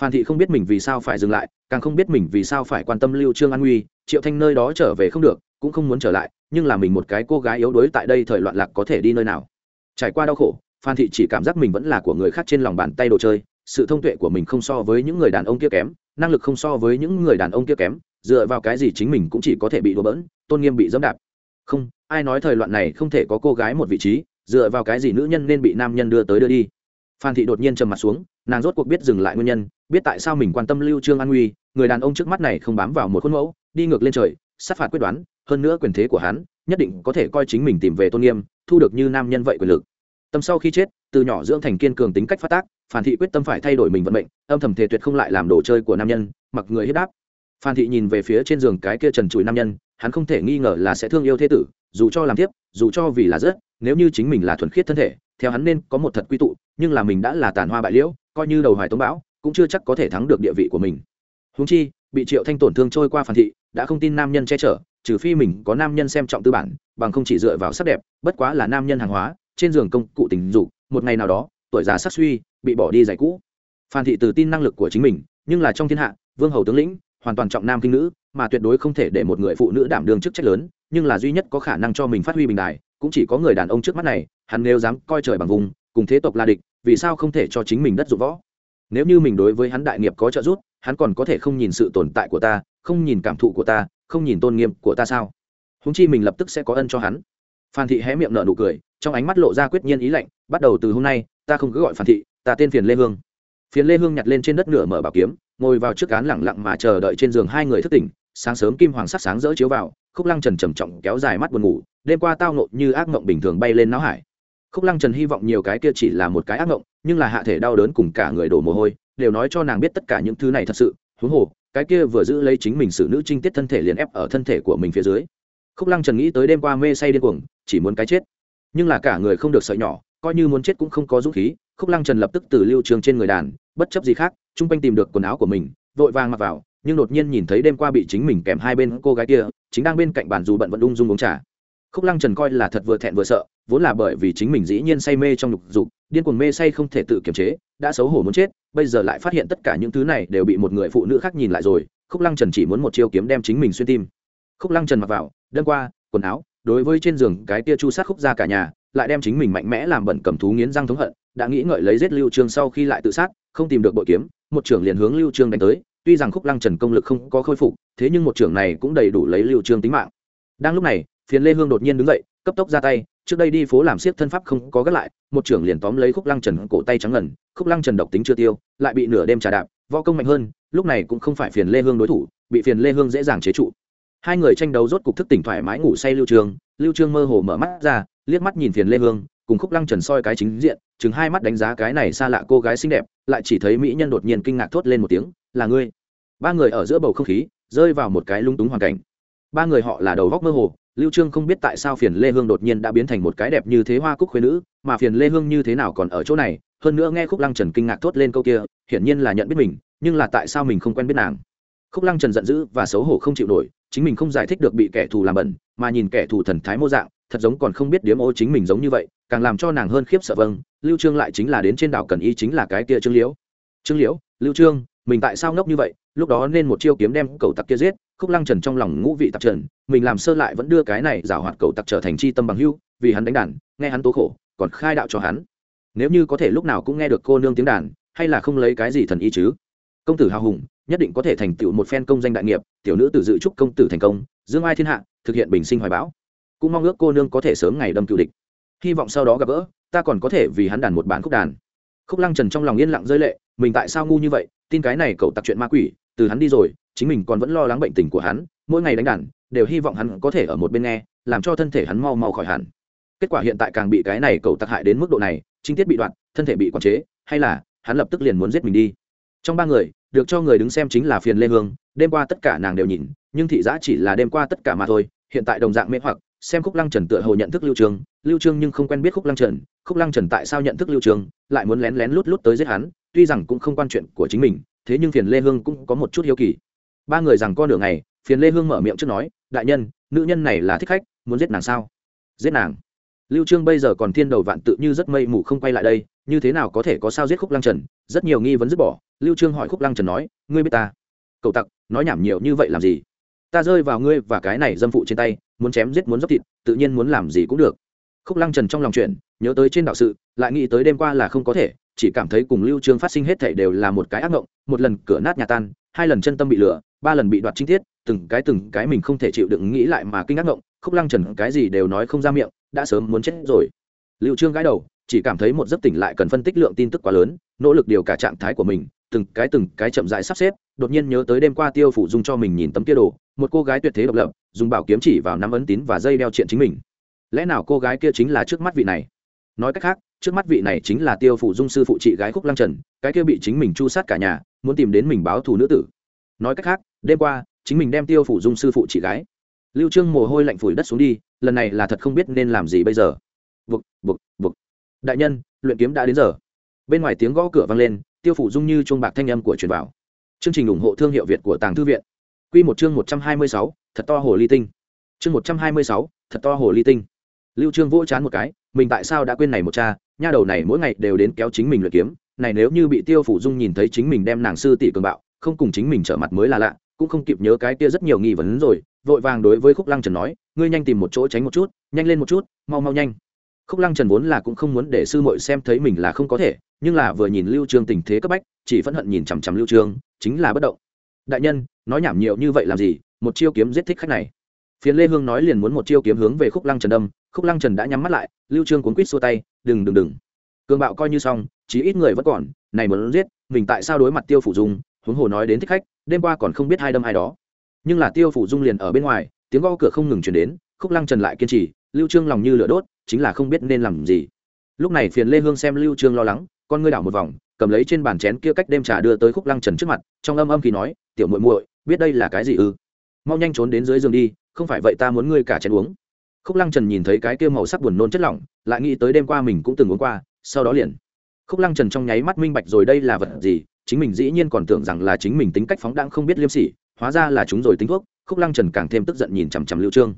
Phan thị không biết mình vì sao phải dừng lại càng không biết mình vì sao phải quan tâm lưu trương an nguy triệu thanh nơi đó trở về không được cũng không muốn trở lại nhưng là mình một cái cô gái yếu đuối tại đây thời loạn lạc có thể đi nơi nào. Trải qua đau khổ phan thị chỉ cảm giác mình vẫn là của người khác trên lòng bàn tay đồ chơi sự thông tuệ của mình không so với những người đàn ông kia kém, năng lực không so với những người đàn ông kia kém, dựa vào cái gì chính mình cũng chỉ có thể bị đùa bỡn, tôn nghiêm bị dẫm đạp. Không, ai nói thời loạn này không thể có cô gái một vị trí, dựa vào cái gì nữ nhân nên bị nam nhân đưa tới đưa đi? Phan thị đột nhiên trầm mặt xuống, nàng rốt cuộc biết dừng lại nguyên nhân, biết tại sao mình quan tâm lưu trương an nguy người đàn ông trước mắt này không bám vào một khuôn mẫu, đi ngược lên trời, sát phạt quyết đoán, hơn nữa quyền thế của hắn, nhất định có thể coi chính mình tìm về tôn nghiêm, thu được như nam nhân vậy quyền lực. Tâm sau khi chết, từ nhỏ dưỡng thành kiên cường tính cách phát tác phan thị quyết tâm phải thay đổi mình vận mệnh, âm thầm thể tuyệt không lại làm đồ chơi của nam nhân, mặc người hiếp đáp. Phan thị nhìn về phía trên giường cái kia trần trụi nam nhân, hắn không thể nghi ngờ là sẽ thương yêu thế tử, dù cho làm tiếp dù cho vì là rất nếu như chính mình là thuần khiết thân thể, theo hắn nên có một thật quy tụ, nhưng là mình đã là tàn hoa bại liễu, coi như đầu hoài tống bão, cũng chưa chắc có thể thắng được địa vị của mình. Húng chi, bị triệu thanh tổn thương trôi qua phản thị, đã không tin nam nhân che chở, trừ phi mình có nam nhân xem trọng tư bản, bằng không chỉ dựa vào sắc đẹp, bất quá là nam nhân hàng hóa, trên giường công cụ tình dục, một ngày nào đó, tuổi già sắc suy bị bỏ đi giải cũ. Phan thị tự tin năng lực của chính mình, nhưng là trong thiên hạ, vương hầu tướng lĩnh, hoàn toàn trọng nam kinh nữ, mà tuyệt đối không thể để một người phụ nữ đảm đương chức trách lớn, nhưng là duy nhất có khả năng cho mình phát huy bình đại cũng chỉ có người đàn ông trước mắt này, hắn nếu dám coi trời bằng vùng, cùng thế tộc là địch, vì sao không thể cho chính mình đất dụng võ? Nếu như mình đối với hắn đại nghiệp có trợ giúp, hắn còn có thể không nhìn sự tồn tại của ta, không nhìn cảm thụ của ta, không nhìn tôn nghiêm của ta sao? Húng chi mình lập tức sẽ có ân cho hắn. Phan thị hé miệng nở nụ cười, trong ánh mắt lộ ra quyết nhiên ý lạnh, bắt đầu từ hôm nay, ta không cứ gọi phan thị ta tên phiền lê hương. Phiền lê hương nhặt lên trên đất nửa mở bảo kiếm, ngồi vào trước cán lẳng lặng mà chờ đợi trên giường hai người thức tỉnh, sáng sớm kim hoàng sắc sáng rỡ chiếu vào, khúc lăng trần trầm trọng kéo dài mắt buồn ngủ, đêm qua tao nộn như ác mộng bình thường bay lên não hải. Khúc lăng trần hy vọng nhiều cái kia chỉ là một cái ác mộng, nhưng là hạ thể đau đớn cùng cả người đổ mồ hôi, đều nói cho nàng biết tất cả những thứ này thật sự, huống hồ, cái kia vừa giữ lấy chính mình xử nữ trinh tiết thân thể liền ép ở thân thể của mình phía dưới. Khúc lăng trần nghĩ tới đêm qua mê say điên cuồng, chỉ muốn cái chết. Nhưng là cả người không được sợi nhỏ coi như muốn chết cũng không có dũng khí, khúc lăng trần lập tức từ lưu trường trên người đàn, bất chấp gì khác, chung quanh tìm được quần áo của mình, vội vàng mặc vào, nhưng đột nhiên nhìn thấy đêm qua bị chính mình kèm hai bên cô gái kia, chính đang bên cạnh bàn dù bận vẫn ung dung uống trà. Khúc lăng trần coi là thật vừa thẹn vừa sợ, vốn là bởi vì chính mình dĩ nhiên say mê trong lục dục, điên cuồng mê say không thể tự kiềm chế, đã xấu hổ muốn chết, bây giờ lại phát hiện tất cả những thứ này đều bị một người phụ nữ khác nhìn lại rồi, khúc lăng trần chỉ muốn một chiêu kiếm đem chính mình xuyên tim. Khúc lăng trần mặc vào đơn qua, quần áo, đối với trên giường cái tia chu sát khúc ra cả nhà lại đem chính mình mạnh mẽ làm bẩn cầm thú nghiến răng thống hận, đã nghĩ ngợi lấy giết lưu trương sau khi lại tự sát, không tìm được bội kiếm, một trưởng liền hướng lưu trương đánh tới, tuy rằng khúc lăng trần công lực không có khôi phục, thế nhưng một trưởng này cũng đầy đủ lấy lưu trương tính mạng. Đang lúc này, phiền lê hương đột nhiên đứng dậy, cấp tốc ra tay, trước đây đi phố làm siết thân pháp không có gác lại, một trưởng liền tóm lấy khúc lăng trần cổ tay trắng ngần, khúc lăng trần độc tính chưa tiêu, lại bị nửa đêm trà đạp, võ công mạnh hơn, lúc này cũng không phải phiền lê hương đối thủ, bị phiền lê hương dễ dàng chế trụ. Hai người tranh đấu rốt cục thức tỉnh thoải mái ngủ say lưu trường lưu trương mơ hồ mở mắt ra liếc mắt nhìn phiền lê hương, cùng khúc lăng trần soi cái chính diện, chừng hai mắt đánh giá cái này xa lạ cô gái xinh đẹp, lại chỉ thấy mỹ nhân đột nhiên kinh ngạc thốt lên một tiếng, là ngươi? Ba người ở giữa bầu không khí, rơi vào một cái lung túng hoàn cảnh. Ba người họ là đầu góc mơ hồ, lưu trương không biết tại sao phiền lê hương đột nhiên đã biến thành một cái đẹp như thế hoa cúc khuê nữ, mà phiền lê hương như thế nào còn ở chỗ này, hơn nữa nghe khúc lăng trần kinh ngạc thốt lên câu kia, hiển nhiên là nhận biết mình, nhưng là tại sao mình không quen biết nàng? Khúc lăng trần giận dữ và xấu hổ không chịu nổi, chính mình không giải thích được bị kẻ thù làm bẩn, mà nhìn kẻ thù thần thái mô dạng thật giống còn không biết điếm ô chính mình giống như vậy, càng làm cho nàng hơn khiếp sợ vâng lưu trương lại chính là đến trên đảo cần y chính là cái kia trương liễu. Trương liễu, lưu trương, mình tại sao ngốc như vậy? Lúc đó nên một chiêu kiếm đem cậu tặc kia giết, khúc lăng trần trong lòng ngũ vị tặc trần, mình làm sơ lại vẫn đưa cái này giả hoạt cậu tặc trở thành chi tâm bằng hưu vì hắn đánh đàn, nghe hắn tố khổ, còn khai đạo cho hắn. Nếu như có thể lúc nào cũng nghe được cô nương tiếng đàn, hay là không lấy cái gì thần y chứ? Công tử hào hùng, nhất định có thể thành tựu một phen công danh đại nghiệp, tiểu nữ tử dự chúc công tử thành công, dương ai thiên hạ, thực hiện bình sinh hoài bão cũng mong ước cô nương có thể sớm ngày đâm cựu địch. Hy vọng sau đó gặp gỡ, ta còn có thể vì hắn đàn một bản khúc đàn. Khúc lăng trần trong lòng yên lặng rơi lệ, mình tại sao ngu như vậy, tin cái này cậu tặc chuyện ma quỷ, từ hắn đi rồi, chính mình còn vẫn lo lắng bệnh tình của hắn, mỗi ngày đánh đàn, đều hy vọng hắn có thể ở một bên nghe, làm cho thân thể hắn mau mau khỏi hẳn. Kết quả hiện tại càng bị cái này cậu tặc hại đến mức độ này chính tiết bị đoạn thân thể bị quản chế, hay là hắn lập tức liền muốn giết mình đi. Trong ba người, được cho người đứng xem chính là phiền lê hương, đêm qua tất cả nàng đều nhìn, nhưng thị giã chỉ là đêm qua tất cả mà thôi, hiện tại đồng dạng mê hoặc xem khúc lăng trần tựa hồ nhận thức lưu trường, lưu trương nhưng không quen biết khúc lăng trần, khúc lăng trần tại sao nhận thức lưu trường, lại muốn lén lén lút lút tới giết hắn, tuy rằng cũng không quan chuyện của chính mình, thế nhưng phiền lê hương cũng có một chút hiếu kỳ. Ba người rằng con đường này phiền lê hương mở miệng trước nói, đại nhân, nữ nhân này là thích khách, muốn giết nàng sao? Giết nàng? Lưu trương bây giờ còn thiên đầu vạn tự như rất mây mù không quay lại đây, như thế nào có thể có sao giết khúc lăng trần? Rất nhiều nghi vấn dứt bỏ, lưu trương hỏi khúc lăng trần nói, ngươi biết ta? Cậu tặc, nói nhảm nhiều như vậy làm gì? Ta rơi vào ngươi và cái này dâm phụ trên tay, muốn chém giết muốn dốc thịt, tự nhiên muốn làm gì cũng được. Khúc lăng trần trong lòng chuyện nhớ tới trên đạo sự, lại nghĩ tới đêm qua là không có thể, chỉ cảm thấy cùng lưu trương phát sinh hết thảy đều là một cái ác ngộng, một lần cửa nát nhà tan, hai lần chân tâm bị lửa, ba lần bị đoạt chính tiết, từng cái từng cái mình không thể chịu đựng nghĩ lại mà kinh ác ngộng, khúc lăng trần cái gì đều nói không ra miệng, đã sớm muốn chết rồi. Lưu trương gãi đầu, chỉ cảm thấy một giấc tỉnh lại cần phân tích lượng tin tức quá lớn, nỗ lực điều cả trạng thái của mình, từng cái từng cái chậm rãi sắp xếp đột nhiên nhớ tới đêm qua tiêu phủ dung cho mình nhìn tấm kia đồ, một cô gái tuyệt thế độc lập, dùng bảo kiếm chỉ vào năm ấn tín và dây đeo chuyện chính mình. Lẽ nào cô gái kia chính là trước mắt vị này? Nói cách khác, trước mắt vị này chính là tiêu phủ dung sư phụ chị gái khúc lăng trần, cái kia bị chính mình chu sát cả nhà, muốn tìm đến mình báo thù nữ tử. Nói cách khác, đêm qua, chính mình đem tiêu phủ dung sư phụ chị gái. Lưu trương mồ hôi lạnh phủi đất xuống đi, lần này là thật không biết nên làm gì bây giờ. Vực vực vực đại nhân, luyện kiếm đã đến giờ. Bên ngoài tiếng gõ cửa vang lên, tiêu phủ dung như chuông bạc thanh âm của truyền vào chương trình ủng hộ thương hiệu việt của tàng thư viện. Quy một chương 126, thật to hồ ly tinh. Chương 126, thật to hồ ly tinh. Lưu trương vỗ chán một cái mình tại sao đã quên này một cha? Nha đầu này mỗi ngày đều đến kéo chính mình luyện kiếm. Này nếu như bị tiêu phủ dung nhìn thấy chính mình đem nàng sư tỷ cường bạo không cùng chính mình trở mặt mới là lạ cũng không kịp nhớ cái kia rất nhiều nghi vấn rồi vội vàng đối với khúc lăng trần nói ngươi nhanh tìm một chỗ tránh một chút nhanh lên một chút mau mau nhanh. Khúc lăng trần vốn là cũng không muốn để sư muội xem thấy mình là không có thể nhưng là vừa nhìn lưu trương tình thế cấp bách, chỉ phẫn hận nhìn chằm chằm lưu trương, chính là bất động. Đại nhân, nói nhảm nhiều như vậy làm gì, một chiêu kiếm giết thích khách này. Phiến lê hương nói liền muốn một chiêu kiếm hướng về khúc lăng trần đâm, khúc lăng trần đã nhắm mắt lại, lưu trương cuốn quýt xua tay, đừng đừng đừng. Cường bạo coi như xong chỉ ít người vẫn còn, này muốn giết, mình tại sao đối mặt tiêu phủ dung, huống hồ nói đến thích khách, đêm qua còn không biết hai đâm ai đó. Nhưng là tiêu phủ dung liền ở bên ngoài, tiếng gõ cửa không ngừng truyền đến, khúc lăng trần lại kiên trì, lưu trương lòng như lửa đốt, chính là không biết nên làm gì. Lúc này phiền lê hương xem lưu trương lo lắng con ngươi đảo một vòng, cầm lấy trên bàn chén kia cách đêm trà đưa tới khúc lăng trần trước mặt, trong âm âm khi nói, tiểu muội muội, biết đây là cái gì ư? Mau nhanh trốn đến dưới giường đi, không phải vậy ta muốn ngươi cả chén uống. Khúc lăng trần nhìn thấy cái kia màu sắc buồn nôn chất lỏng, lại nghĩ tới đêm qua mình cũng từng uống qua, sau đó liền. Khúc lăng trần trong nháy mắt minh bạch rồi đây là vật gì, chính mình dĩ nhiên còn tưởng rằng là chính mình tính cách phóng đãng không biết liêm sỉ, hóa ra là chúng rồi tính thuốc, khúc lăng trần càng thêm tức giận nhìn chằm chằm lưu trương.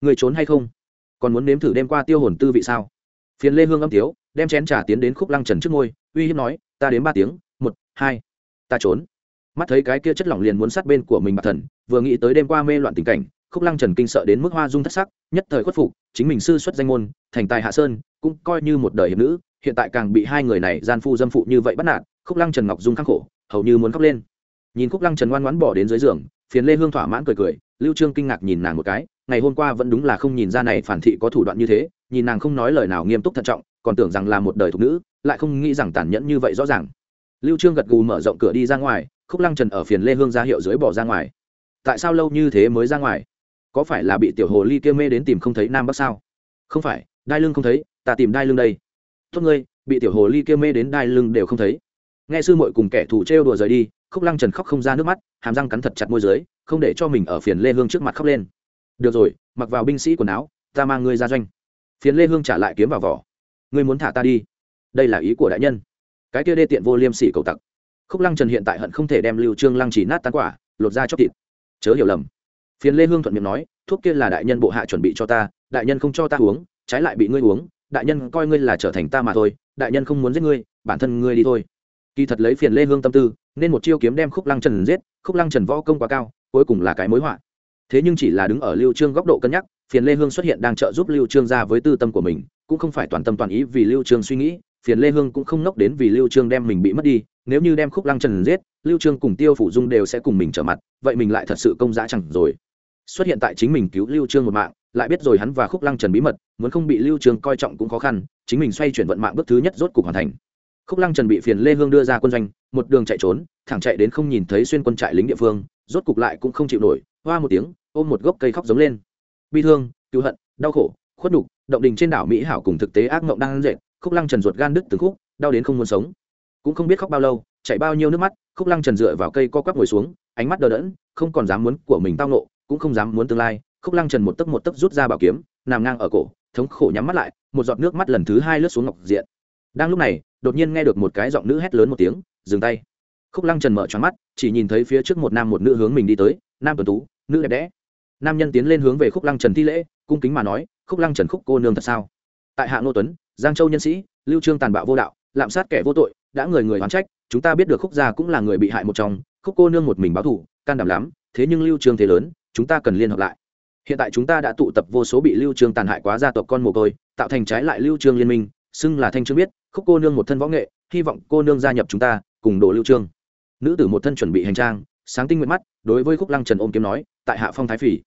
Người trốn hay không? Còn muốn nếm thử đêm qua tiêu hồn tư vị sao? Phiền lê hương âm tiếu đem chén trà tiến đến khúc lăng trần trước môi uy hiếp nói, ta đến ba tiếng, một, hai, ta trốn. Mắt thấy cái kia chất lỏng liền muốn sát bên của mình bạc thần, vừa nghĩ tới đêm qua mê loạn tình cảnh, khúc lăng trần kinh sợ đến mức hoa dung thất sắc, nhất thời khuất phục, chính mình sư xuất danh môn, thành tài hạ sơn, cũng coi như một đời hiệp nữ, hiện tại càng bị hai người này gian phu dâm phụ như vậy bắt nạt, khúc lăng trần ngọc dung khắc khổ, hầu như muốn khóc lên. Nhìn khúc lăng trần ngoan ngoãn bỏ đến dưới giường, phiền lê hương thỏa mãn cười cười, lưu trương kinh ngạc nhìn nàng một cái, ngày hôm qua vẫn đúng là không nhìn ra này phản thị có thủ đoạn như thế nhìn nàng không nói lời nào nghiêm túc thận trọng, còn tưởng rằng là một đời thục nữ, lại không nghĩ rằng tàn nhẫn như vậy rõ ràng. Lưu trương gật gù mở rộng cửa đi ra ngoài, khúc lăng trần ở phiền lê hương ra hiệu dưới bỏ ra ngoài. Tại sao lâu như thế mới ra ngoài? Có phải là bị tiểu hồ ly kia mê đến tìm không thấy nam bắc sao? Không phải, đai lưng không thấy, ta tìm đai lưng đây. Tốt ngươi, bị tiểu hồ ly kia mê đến đai lưng đều không thấy. Nghe sư muội cùng kẻ thù trêu đùa rời đi, khúc lăng trần khóc không ra nước mắt, hàm răng cắn thật chặt môi dưới, không để cho mình ở phiền lê hương trước mặt khóc lên. Được rồi, mặc vào binh sĩ quần áo, ta mang ngươi ra doanh phiến lê hương trả lại kiếm vào vỏ. Ngươi muốn thả ta đi? Đây là ý của đại nhân. Cái kia đê tiện vô liêm sỉ cầu tặc. Khúc lăng trần hiện tại hận không thể đem lưu trương lăng chỉ nát tan quả, lột ra chóc thịt. Chớ hiểu lầm. Phiền lê hương thuận miệng nói, thuốc kia là đại nhân bộ hạ chuẩn bị cho ta, đại nhân không cho ta uống, trái lại bị ngươi uống, đại nhân coi ngươi là trở thành ta mà thôi, đại nhân không muốn giết ngươi, bản thân ngươi đi thôi. Kỳ thật lấy phiền lê hương tâm tư, nên một chiêu kiếm đem khúc lăng trần giết, khúc lăng trần võ công quá cao, cuối cùng là cái mối họa. Thế nhưng chỉ là đứng ở lưu trương góc độ cân nhắc phiền lê hương xuất hiện đang trợ giúp lưu trương ra với tư tâm của mình, cũng không phải toàn tâm toàn ý vì lưu trương suy nghĩ, phiền lê hương cũng không nốc đến vì lưu trương đem mình bị mất đi, nếu như đem khúc lăng trần giết, lưu trương cùng tiêu phủ dung đều sẽ cùng mình trở mặt, vậy mình lại thật sự công giá chẳng rồi. Xuất hiện tại chính mình cứu lưu trương một mạng, lại biết rồi hắn và khúc lăng trần bí mật, muốn không bị lưu trương coi trọng cũng khó khăn, chính mình xoay chuyển vận mạng bước thứ nhất rốt cục hoàn thành. Khúc lăng trần bị phiền lê hương đưa ra quân doanh, một đường chạy trốn, thẳng chạy đến không nhìn thấy xuyên quân trại lính địa phương, rốt cục lại cũng không chịu nổi, hoa một tiếng, ôm một gốc cây khóc giống lên bi thương cứu hận, đau khổ, khuất đục động đình trên đảo mỹ hảo cùng thực tế ác mộng đang dệt, khúc lăng trần ruột gan đứt từng khúc, đau đến không muốn sống. Cũng không biết khóc bao lâu chạy bao nhiêu nước mắt, khúc lăng trần dựa vào cây co quắp ngồi xuống, ánh mắt đờ đẫn, không còn dám muốn của mình tao nộ cũng không dám muốn tương lai. Khúc lăng trần một tấc một tấc rút ra bảo kiếm, nằm ngang ở cổ, thống khổ nhắm mắt lại, một giọt nước mắt lần thứ hai lướt xuống ngọc diện. Đang lúc này, đột nhiên nghe được một cái giọng nữ hét lớn một tiếng, dừng tay. Khúc lăng trần mở choáng mắt, chỉ nhìn thấy phía trước một nam một nữ hướng mình đi tới, nam tuần tú, nữ đẹp đẽ nam nhân tiến lên hướng về khúc lăng trần thi lễ, cung kính mà nói, khúc lăng trần khúc cô nương thật sao? Tại hạ ngô tuấn, giang châu nhân sĩ, lưu trương tàn bạo vô đạo, lạm sát kẻ vô tội, đã người người oán trách, chúng ta biết được khúc gia cũng là người bị hại một trong, khúc cô nương một mình báo thù, can đảm lắm, thế nhưng lưu trương thế lớn, chúng ta cần liên hợp lại. Hiện tại chúng ta đã tụ tập vô số bị lưu trương tàn hại quá gia tộc con mồ côi, tạo thành trái lại lưu trương liên minh, xưng là thanh trương biết, khúc cô nương một thân võ nghệ, hy vọng cô nương gia nhập chúng ta, cùng đồ lưu trương. Nữ tử một thân chuẩn bị hành trang, sáng tinh nguyện mắt, đối với khúc lăng trần ôm kiếm nói, tại hạ phong thái phỉ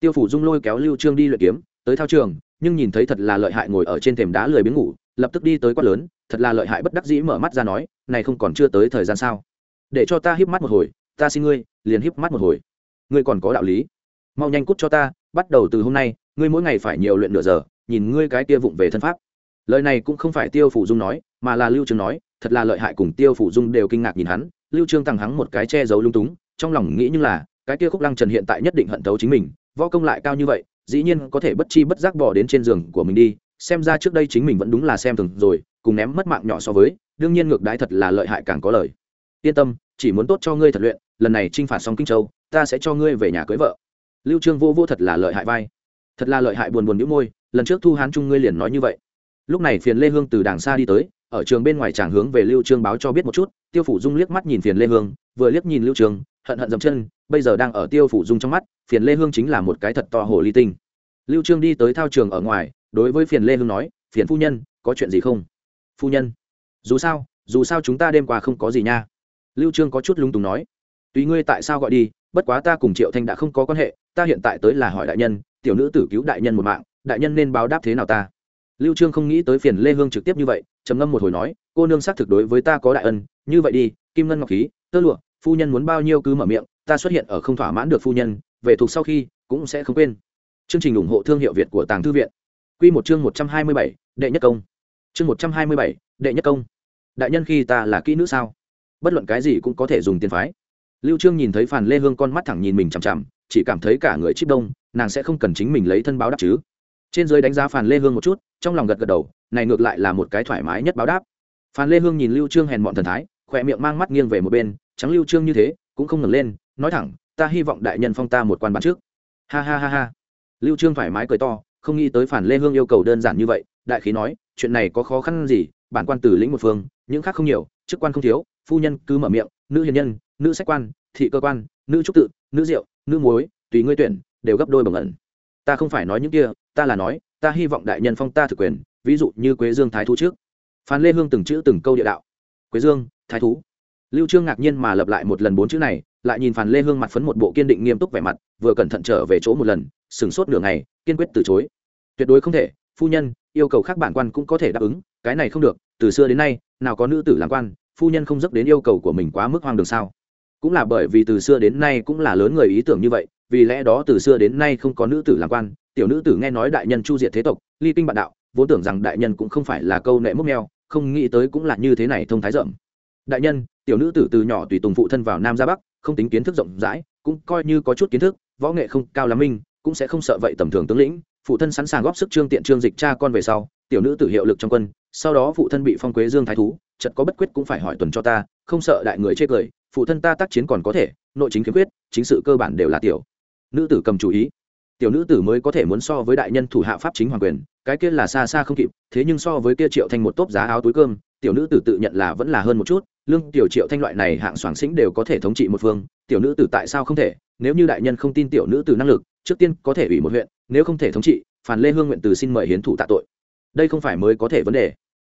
tiêu phủ dung lôi kéo lưu trương đi luyện kiếm, tới thao trường, nhưng nhìn thấy thật là lợi hại ngồi ở trên thềm đá lười biếng ngủ, lập tức đi tới quát lớn, thật là lợi hại bất đắc dĩ mở mắt ra nói, này không còn chưa tới thời gian sao? Để cho ta híp mắt một hồi, ta xin ngươi, liền híp mắt một hồi. Ngươi còn có đạo lý. Mau nhanh cút cho ta, bắt đầu từ hôm nay, ngươi mỗi ngày phải nhiều luyện nửa giờ, nhìn ngươi cái kia vụng về thân pháp. Lời này cũng không phải tiêu phủ dung nói, mà là lưu trương nói, thật là lợi hại cùng tiêu phủ dung đều kinh ngạc nhìn hắn, lưu trương tăng hắng một cái che giấu lung túng, trong lòng nghĩ nhưng là, cái kia khúc lăng trần hiện tại nhất định hận thấu chính mình võ công lại cao như vậy, dĩ nhiên có thể bất chi bất giác bỏ đến trên giường của mình đi, xem ra trước đây chính mình vẫn đúng là xem thường rồi, cùng ném mất mạng nhỏ so với, đương nhiên ngược đái thật là lợi hại càng có lời. Yên tâm, chỉ muốn tốt cho ngươi thật luyện, lần này trinh phạt xong kinh châu, ta sẽ cho ngươi về nhà cưới vợ. Lưu trương vô vô thật là lợi hại vai. Thật là lợi hại buồn buồn n môi, lần trước thu hán trung ngươi liền nói như vậy lúc này phiền lê hương từ đàng xa đi tới, ở trường bên ngoài chàng hướng về lưu trương báo cho biết một chút, tiêu phủ dung liếc mắt nhìn phiền lê hương, vừa liếc nhìn lưu trương, hận hận dậm chân, bây giờ đang ở tiêu phủ dung trong mắt, phiền lê hương chính là một cái thật to hồ ly tinh. Lưu trương đi tới thao trường ở ngoài, đối với phiền lê hương nói, phiền phu nhân, có chuyện gì không? Phu nhân, dù sao dù sao chúng ta đêm qua không có gì nha. Lưu trương có chút lung túng nói, tùy ngươi tại sao gọi đi, bất quá ta cùng triệu thanh đã không có quan hệ, ta hiện tại tới là hỏi đại nhân, tiểu nữ tử cứu đại nhân một mạng, đại nhân nên báo đáp thế nào ta? Lưu trương không nghĩ tới phiền lê hương trực tiếp như vậy trầm ngâm một hồi nói cô nương xác thực đối với ta có đại ân như vậy đi kim ngân ngọc khí tơ lụa phu nhân muốn bao nhiêu cứ mở miệng ta xuất hiện ở không thỏa mãn được phu nhân về thuộc sau khi cũng sẽ không quên. Chương trình ủng hộ thương hiệu việt của tàng thư viện. Quy một chương 127, đệ nhất công. Chương 127, đệ nhất công. Đại nhân khi ta là kỹ nữ sao? Bất luận cái gì cũng có thể dùng tiền phái. Lưu trương nhìn thấy phàn lê hương con mắt thẳng nhìn mình chằm chằm chỉ cảm thấy cả người chip đông nàng sẽ không cần chính mình lấy thân báo đáp chứ trên dưới đánh giá phàn lê hương một chút, trong lòng gật gật đầu, này ngược lại là một cái thoải mái nhất báo đáp. Phàn lê hương nhìn lưu trương hèn mọn thần thái, khỏe miệng mang mắt nghiêng về một bên, trắng lưu trương như thế, cũng không ngẩng lên, nói thẳng, ta hy vọng đại nhân phong ta một quan bán trước. Ha ha ha ha. Lưu trương thoải mái cười to, không nghĩ tới phản lê hương yêu cầu đơn giản như vậy, đại khí nói, chuyện này có khó khăn gì, bản quan tử lĩnh một phương, những khác không nhiều, chức quan không thiếu, phu nhân cứ mở miệng, nữ hiền nhân, nữ sách quan, thị cơ quan, nữ trúc tự, nữ rượu, nữ muối, tùy ngươi tuyển, đều gấp đôi bằng ẩn ta không phải nói những kia, ta là nói, ta hy vọng đại nhân phong ta thực quyền, ví dụ như quế dương thái thú trước. Phan lê hương từng chữ từng câu địa đạo. Quế dương, thái thú. Lưu trương ngạc nhiên mà lập lại một lần bốn chữ này, lại nhìn phan lê hương mặt phấn một bộ kiên định nghiêm túc vẻ mặt, vừa cẩn thận trở về chỗ một lần sừng sốt nửa ngày, kiên quyết từ chối. Tuyệt đối không thể, phu nhân, yêu cầu khác bản quan cũng có thể đáp ứng, cái này không được, từ xưa đến nay, nào có nữ tử làm quan, phu nhân không dấp đến yêu cầu của mình quá mức hoang đường sao? Cũng là bởi vì từ xưa đến nay cũng là lớn người ý tưởng như vậy vì lẽ đó từ xưa đến nay không có nữ tử làm quan, tiểu nữ tử nghe nói đại nhân chu diệt thế tộc, ly kinh bạn đạo, vốn tưởng rằng đại nhân cũng không phải là câu nệ mốc neo không nghĩ tới cũng là như thế này thông thái rộng. Đại nhân, tiểu nữ tử từ nhỏ tùy tùng phụ thân vào nam ra bắc, không tính kiến thức rộng rãi, cũng coi như có chút kiến thức, võ nghệ không cao lắm minh, cũng sẽ không sợ vậy tầm thường tướng lĩnh. Phụ thân sẵn sàng góp sức trương tiện trương dịch cha con về sau, tiểu nữ tử hiệu lực trong quân, sau đó phụ thân bị phong quế dương thái thú chật có bất quyết cũng phải hỏi tuần cho ta, không sợ đại người chê cười, phụ thân ta tác chiến còn có thể, nội chính khiếm khuyết, chính sự cơ bản đều là tiểu nữ tử cầm chủ ý. Tiểu nữ tử mới có thể muốn so với đại nhân thủ hạ pháp chính hoàng quyền, cái kia là xa xa không kịp, thế nhưng so với kia triệu thanh một tốp giá áo túi cơm, tiểu nữ tử tự nhận là vẫn là hơn một chút, lương tiểu triệu thanh loại này hạng soàng xính đều có thể thống trị một phương, tiểu nữ tử tại sao không thể? Nếu như đại nhân không tin tiểu nữ tử năng lực, trước tiên có thể ủy một huyện, nếu không thể thống trị phản lê hương nguyện từ xin mời hiến thủ tạ tội. Đây không phải mới có thể vấn đề.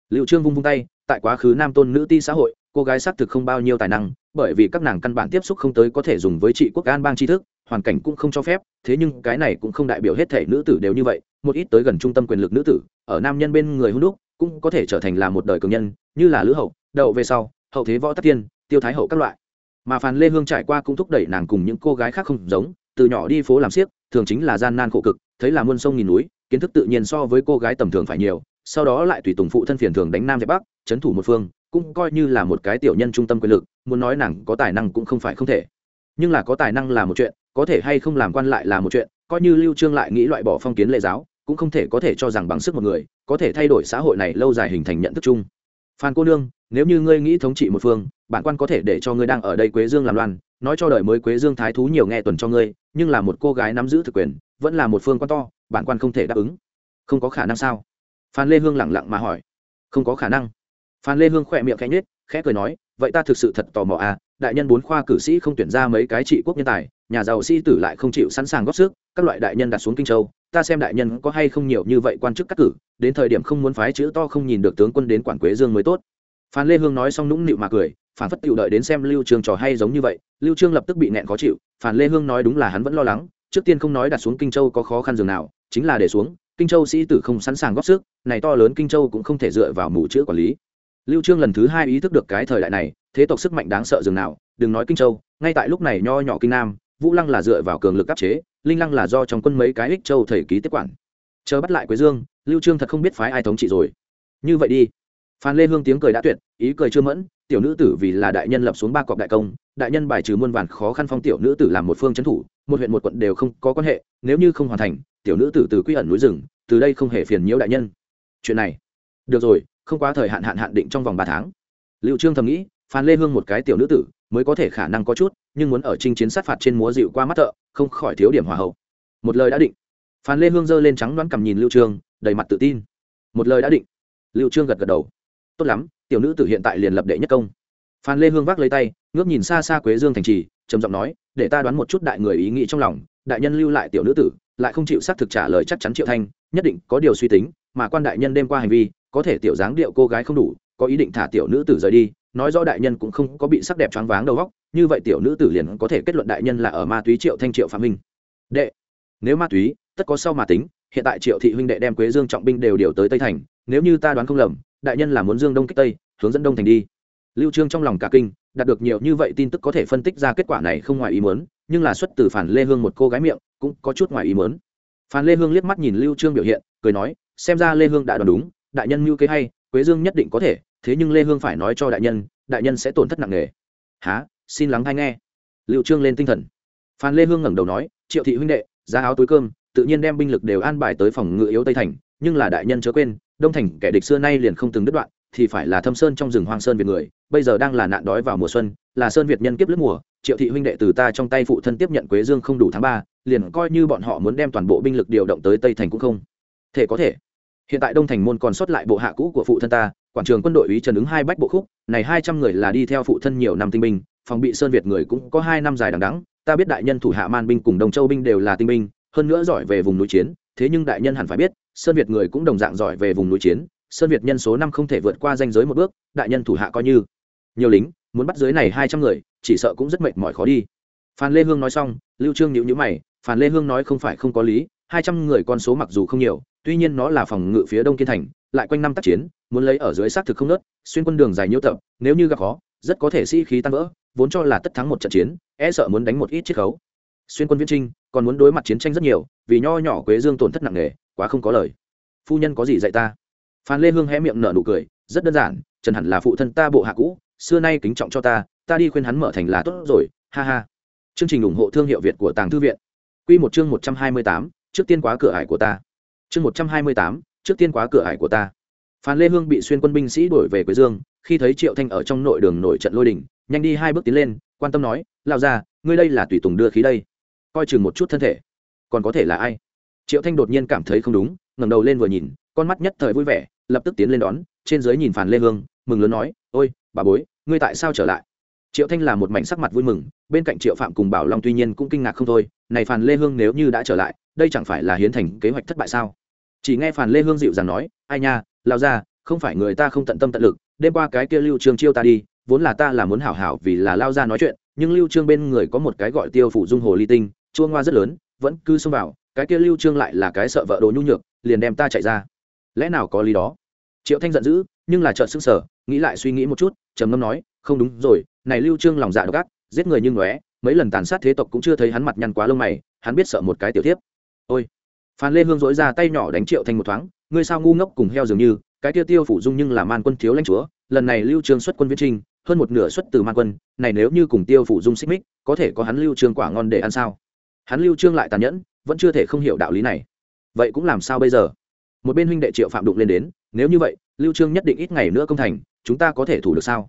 Liệu trương vung vung tay tại quá khứ nam tôn nữ ti xã hội, cô gái xác thực không bao nhiêu tài năng, bởi vì các nàng căn bản tiếp xúc không tới có thể dùng với trị quốc an bang tri thức, hoàn cảnh cũng không cho phép, thế nhưng cái này cũng không đại biểu hết thể nữ tử đều như vậy, một ít tới gần trung tâm quyền lực nữ tử, ở nam nhân bên người hung đúc, cũng có thể trở thành là một đời cường nhân, như là lữ hậu, đậu về sau, hậu thế võ tắc tiên, tiêu thái hậu các loại. Mà phàn lê hương trải qua cũng thúc đẩy nàng cùng những cô gái khác không giống, từ nhỏ đi phố làm siếc, thường chính là gian nan khổ cực, thấy là muôn sông nghìn núi, kiến thức tự nhiên so với cô gái tầm thường phải nhiều sau đó lại tùy tùng phụ thân phiền thường đánh nam dẹp bắc trấn thủ một phương, cũng coi như là một cái tiểu nhân trung tâm quyền lực, muốn nói nàng có tài năng cũng không phải không thể. Nhưng là có tài năng là một chuyện, có thể hay không làm quan lại là một chuyện, coi như lưu trương lại nghĩ loại bỏ phong kiến lệ giáo, cũng không thể có thể cho rằng bằng sức một người, có thể thay đổi xã hội này lâu dài hình thành nhận thức chung. Phan cô nương, nếu như ngươi nghĩ thống trị một phương, bản quan có thể để cho ngươi đang ở đây quế dương làm loan, nói cho đời mới quế dương thái thú nhiều nghe tuần cho ngươi, nhưng là một cô gái nắm giữ thực quyền, vẫn là một phương quan to, bản quan không thể đáp ứng. Không có khả năng sao? Phan lê hương lẳng lặng mà hỏi. Không có khả năng. Phan lê hương khỏe miệng khẽ nhết khẽ cười nói, vậy ta thực sự thật tò mò à đại nhân bốn khoa cử sĩ không tuyển ra mấy cái trị quốc nhân tài, nhà giàu sĩ tử lại không chịu sẵn sàng góp sức, các loại đại nhân đặt xuống kinh châu, ta xem đại nhân có hay không nhiều như vậy quan chức cắt cử, đến thời điểm không muốn phái chữ to không nhìn được tướng quân đến quản quế dương mới tốt. Phan lê hương nói xong nũng nịu mà cười, phản phất tự đợi đến xem lưu trường trò hay giống như vậy, lưu trương lập tức bị nẹn khó chịu, phan lê hương nói đúng là hắn vẫn lo lắng, trước tiên không nói đặt xuống kinh châu có khó khăn dường nào, chính là để xuống kinh châu sĩ tử không sẵn sàng góp sức, này to lớn kinh châu cũng không thể dựa vào mù chữ quản lý. Lưu trương lần thứ hai ý thức được cái thời đại này, thế tộc sức mạnh đáng sợ dường nào, đừng nói kinh châu, ngay tại lúc này nho nhỏ kinh nam, vũ lăng là dựa vào cường lực áp chế, linh lăng là do trong quân mấy cái ích châu thầy ký tiếp quản. Chờ bắt lại quế dương, lưu trương thật không biết phái ai thống trị rồi. Như vậy đi. Phan lê hương tiếng cười đã tuyệt, ý cười chưa mẫn, tiểu nữ tử vì là đại nhân lập xuống ba cọc đại công, đại nhân bài trừ muôn vàn khó khăn phong tiểu nữ tử làm một phương trấn thủ, một huyện một quận đều không có quan hệ, nếu như không hoàn thành tiểu nữ tử từ quy ẩn núi rừng, từ đây không hề phiền nhiễu đại nhân. Chuyện này, được rồi, không quá thời hạn hạn hạn định trong vòng ba tháng. Liệu trương thầm nghĩ, phan lê hương một cái tiểu nữ tử, mới có thể khả năng có chút, nhưng muốn ở chinh chiến sát phạt trên múa dịu qua mắt thợ, không khỏi thiếu điểm hòa hậu. Một lời đã định. Phan lê hương giơ lên trắng đoán cầm nhìn lưu trương, đầy mặt tự tin. Một lời đã định. Lưu trương gật gật đầu. Tốt lắm, tiểu nữ tử hiện tại liền lập đệ nhất công. Phan lê hương vác lấy tay, ngước nhìn xa xa quế dương thành trì, trầm giọng nói, để ta đoán một chút đại người ý nghĩ trong lòng, đại nhân lưu lại tiểu nữ tử lại không chịu xác thực trả lời chắc chắn triệu thanh, nhất định có điều suy tính, mà quan đại nhân đêm qua hành vi, có thể tiểu dáng điệu cô gái không đủ, có ý định thả tiểu nữ tử rời đi, nói rõ đại nhân cũng không có bị sắc đẹp choáng váng đầu góc như vậy tiểu nữ tử liền có thể kết luận đại nhân là ở ma túy triệu thanh triệu phạm minh. Đệ, nếu ma túy, tất có sau mà tính, hiện tại triệu thị huynh đệ đem quế dương trọng binh đều điều tới tây thành, nếu như ta đoán không lầm, đại nhân là muốn dương đông kích tây, hướng dẫn đông thành đi. Lưu trương trong lòng cả kinh, đạt được nhiều như vậy tin tức có thể phân tích ra kết quả này không ngoài ý muốn, nhưng là xuất từ phản lê hương một cô gái miệng cũng có chút ngoài ý muốn. Phan lê hương liếc mắt nhìn lưu trương biểu hiện, cười nói, xem ra lê hương đã đoán đúng, đại nhân mưu kế hay, quế dương nhất định có thể, thế nhưng lê hương phải nói cho đại nhân đại nhân sẽ tổn thất nặng nề. Há xin lắng hay nghe. Lưu trương lên tinh thần. Phan lê hương ngẩng đầu nói, triệu thị huynh đệ, giá áo túi cơm, tự nhiên đem binh lực đều an bài tới phòng ngự yếu tây thành, nhưng là đại nhân chớ quên, đông thành kẻ địch xưa nay liền không từng đứt đoạn thì phải là thâm sơn trong rừng hoang sơn việt người, bây giờ đang là nạn đói vào mùa xuân, là sơn việt nhân kiếp lướt mùa, triệu thị huynh đệ từ ta trong tay phụ thân tiếp nhận quế dương không đủ tháng ba, liền coi như bọn họ muốn đem toàn bộ binh lực điều động tới tây thành cũng không thể có thể. Hiện tại đông thành môn còn sót lại bộ hạ cũ của phụ thân ta, quảng trường quân đội ý trần ứng hai bách bộ khúc, này hai trăm người là đi theo phụ thân nhiều năm tinh binh, phòng bị sơn việt người cũng có hai năm dài đằng đắng ta biết đại nhân thủ hạ man binh cùng đồng châu binh đều là tinh binh, hơn nữa giỏi về vùng núi chiến, thế nhưng đại nhân hẳn phải biết, sơn việt người cũng đồng dạng giỏi về vùng núi chiến sơn việt nhân số năm không thể vượt qua danh giới một bước, đại nhân thủ hạ coi như. Nhiều lính, muốn bắt dưới này hai trăm người, chỉ sợ cũng rất mệt mỏi khó đi. Phan lê hương nói xong, lưu trương nhíu nhíu mày, phan lê hương nói không phải không có lý, hai trăm người con số mặc dù không nhiều, tuy nhiên nó là phòng ngự phía đông kiên thành, lại quanh năm tác chiến, muốn lấy ở dưới xác thực không nớt, xuyên quân đường dài nhiêu tập, nếu như gặp khó, rất có thể sĩ khí tan vỡ, vốn cho là tất thắng một trận chiến e sợ muốn đánh một ít chiết khấu. Xuyên quân viễn trinh, còn muốn đối mặt chiến tranh rất nhiều, vì nho nhỏ quế dương tổn thất nặng nề, quá không có lời. Phu nhân có gì dạy ta? Phan lê hương hé miệng nở nụ cười, rất đơn giản, trần hẳn là phụ thân ta bộ hạ cũ, xưa nay kính trọng cho ta ta đi khuyên hắn mở thành là tốt rồi, ha ha. Chương trình ủng hộ thương hiệu việt của tàng thư viện. Q một chương một trăm hai mươi tám, trước tiên quá cửa ải của ta. Chương một trăm hai mươi tám, trước tiên quá cửa ải của ta. Phan lê hương bị xuyên quân binh sĩ đuổi về quế dương, khi thấy triệu thanh ở trong nội đường nổi trận lôi đình, nhanh đi hai bước tiến lên, quan tâm nói lao ra ngươi đây là tùy tùng đưa khí đây. Coi chừng một chút thân thể. Còn có thể là ai? Triệu thanh đột nhiên cảm thấy không đúng, ngẩng đầu lên vừa nhìn, con mắt nhất thời vui vẻ lập tức tiến lên đón, trên dưới nhìn phàn lê hương, mừng lớn nói, ôi, bà bối, ngươi tại sao trở lại? Triệu thanh là một mảnh sắc mặt vui mừng, bên cạnh triệu phạm cùng bảo long tuy nhiên cũng kinh ngạc không thôi, này phàn lê hương nếu như đã trở lại, đây chẳng phải là hiến thành kế hoạch thất bại sao? Chỉ nghe phàn lê hương dịu dàng nói, ai nha lao ra không phải người ta không tận tâm tận lực, đêm qua cái kia lưu trương chiêu ta đi, vốn là ta là muốn hảo hảo vì là lao ra nói chuyện, nhưng lưu trương bên người có một cái gọi tiêu phủ dung hồ ly tinh, chua ngoa rất lớn, vẫn cứ xông vào, cái kia lưu trương lại là cái sợ vợ đồ nhu nhược, liền đem ta chạy ra lẽ nào có lý đó? Triệu thanh giận dữ, nhưng là trợn sững sờ, nghĩ lại suy nghĩ một chút, trầm ngâm nói, không đúng rồi, này lưu trương lòng dạ độc ác, giết người như ngóe, mấy lần tàn sát thế tộc cũng chưa thấy hắn mặt nhăn quá lông mày, hắn biết sợ một cái tiểu tiếp ôi! Phan lê hương dối ra tay nhỏ đánh triệu thanh một thoáng, ngươi sao ngu ngốc cùng heo dường như, cái tiêu tiêu phủ dung nhưng là man quân thiếu lãnh chúa, lần này lưu trương xuất quân viễn trinh hơn một nửa xuất từ man quân, này nếu như cùng tiêu phủ dung xích mích, có thể có hắn lưu trương quả ngon để ăn sao? Hắn lưu trương lại tàn nhẫn, vẫn chưa thể không hiểu đạo lý này. Vậy cũng làm sao bây giờ? Một bên huynh đệ triệu phạm đụng lên đến, nếu như vậy, lưu trương nhất định ít ngày nữa công thành, chúng ta có thể thủ được sao?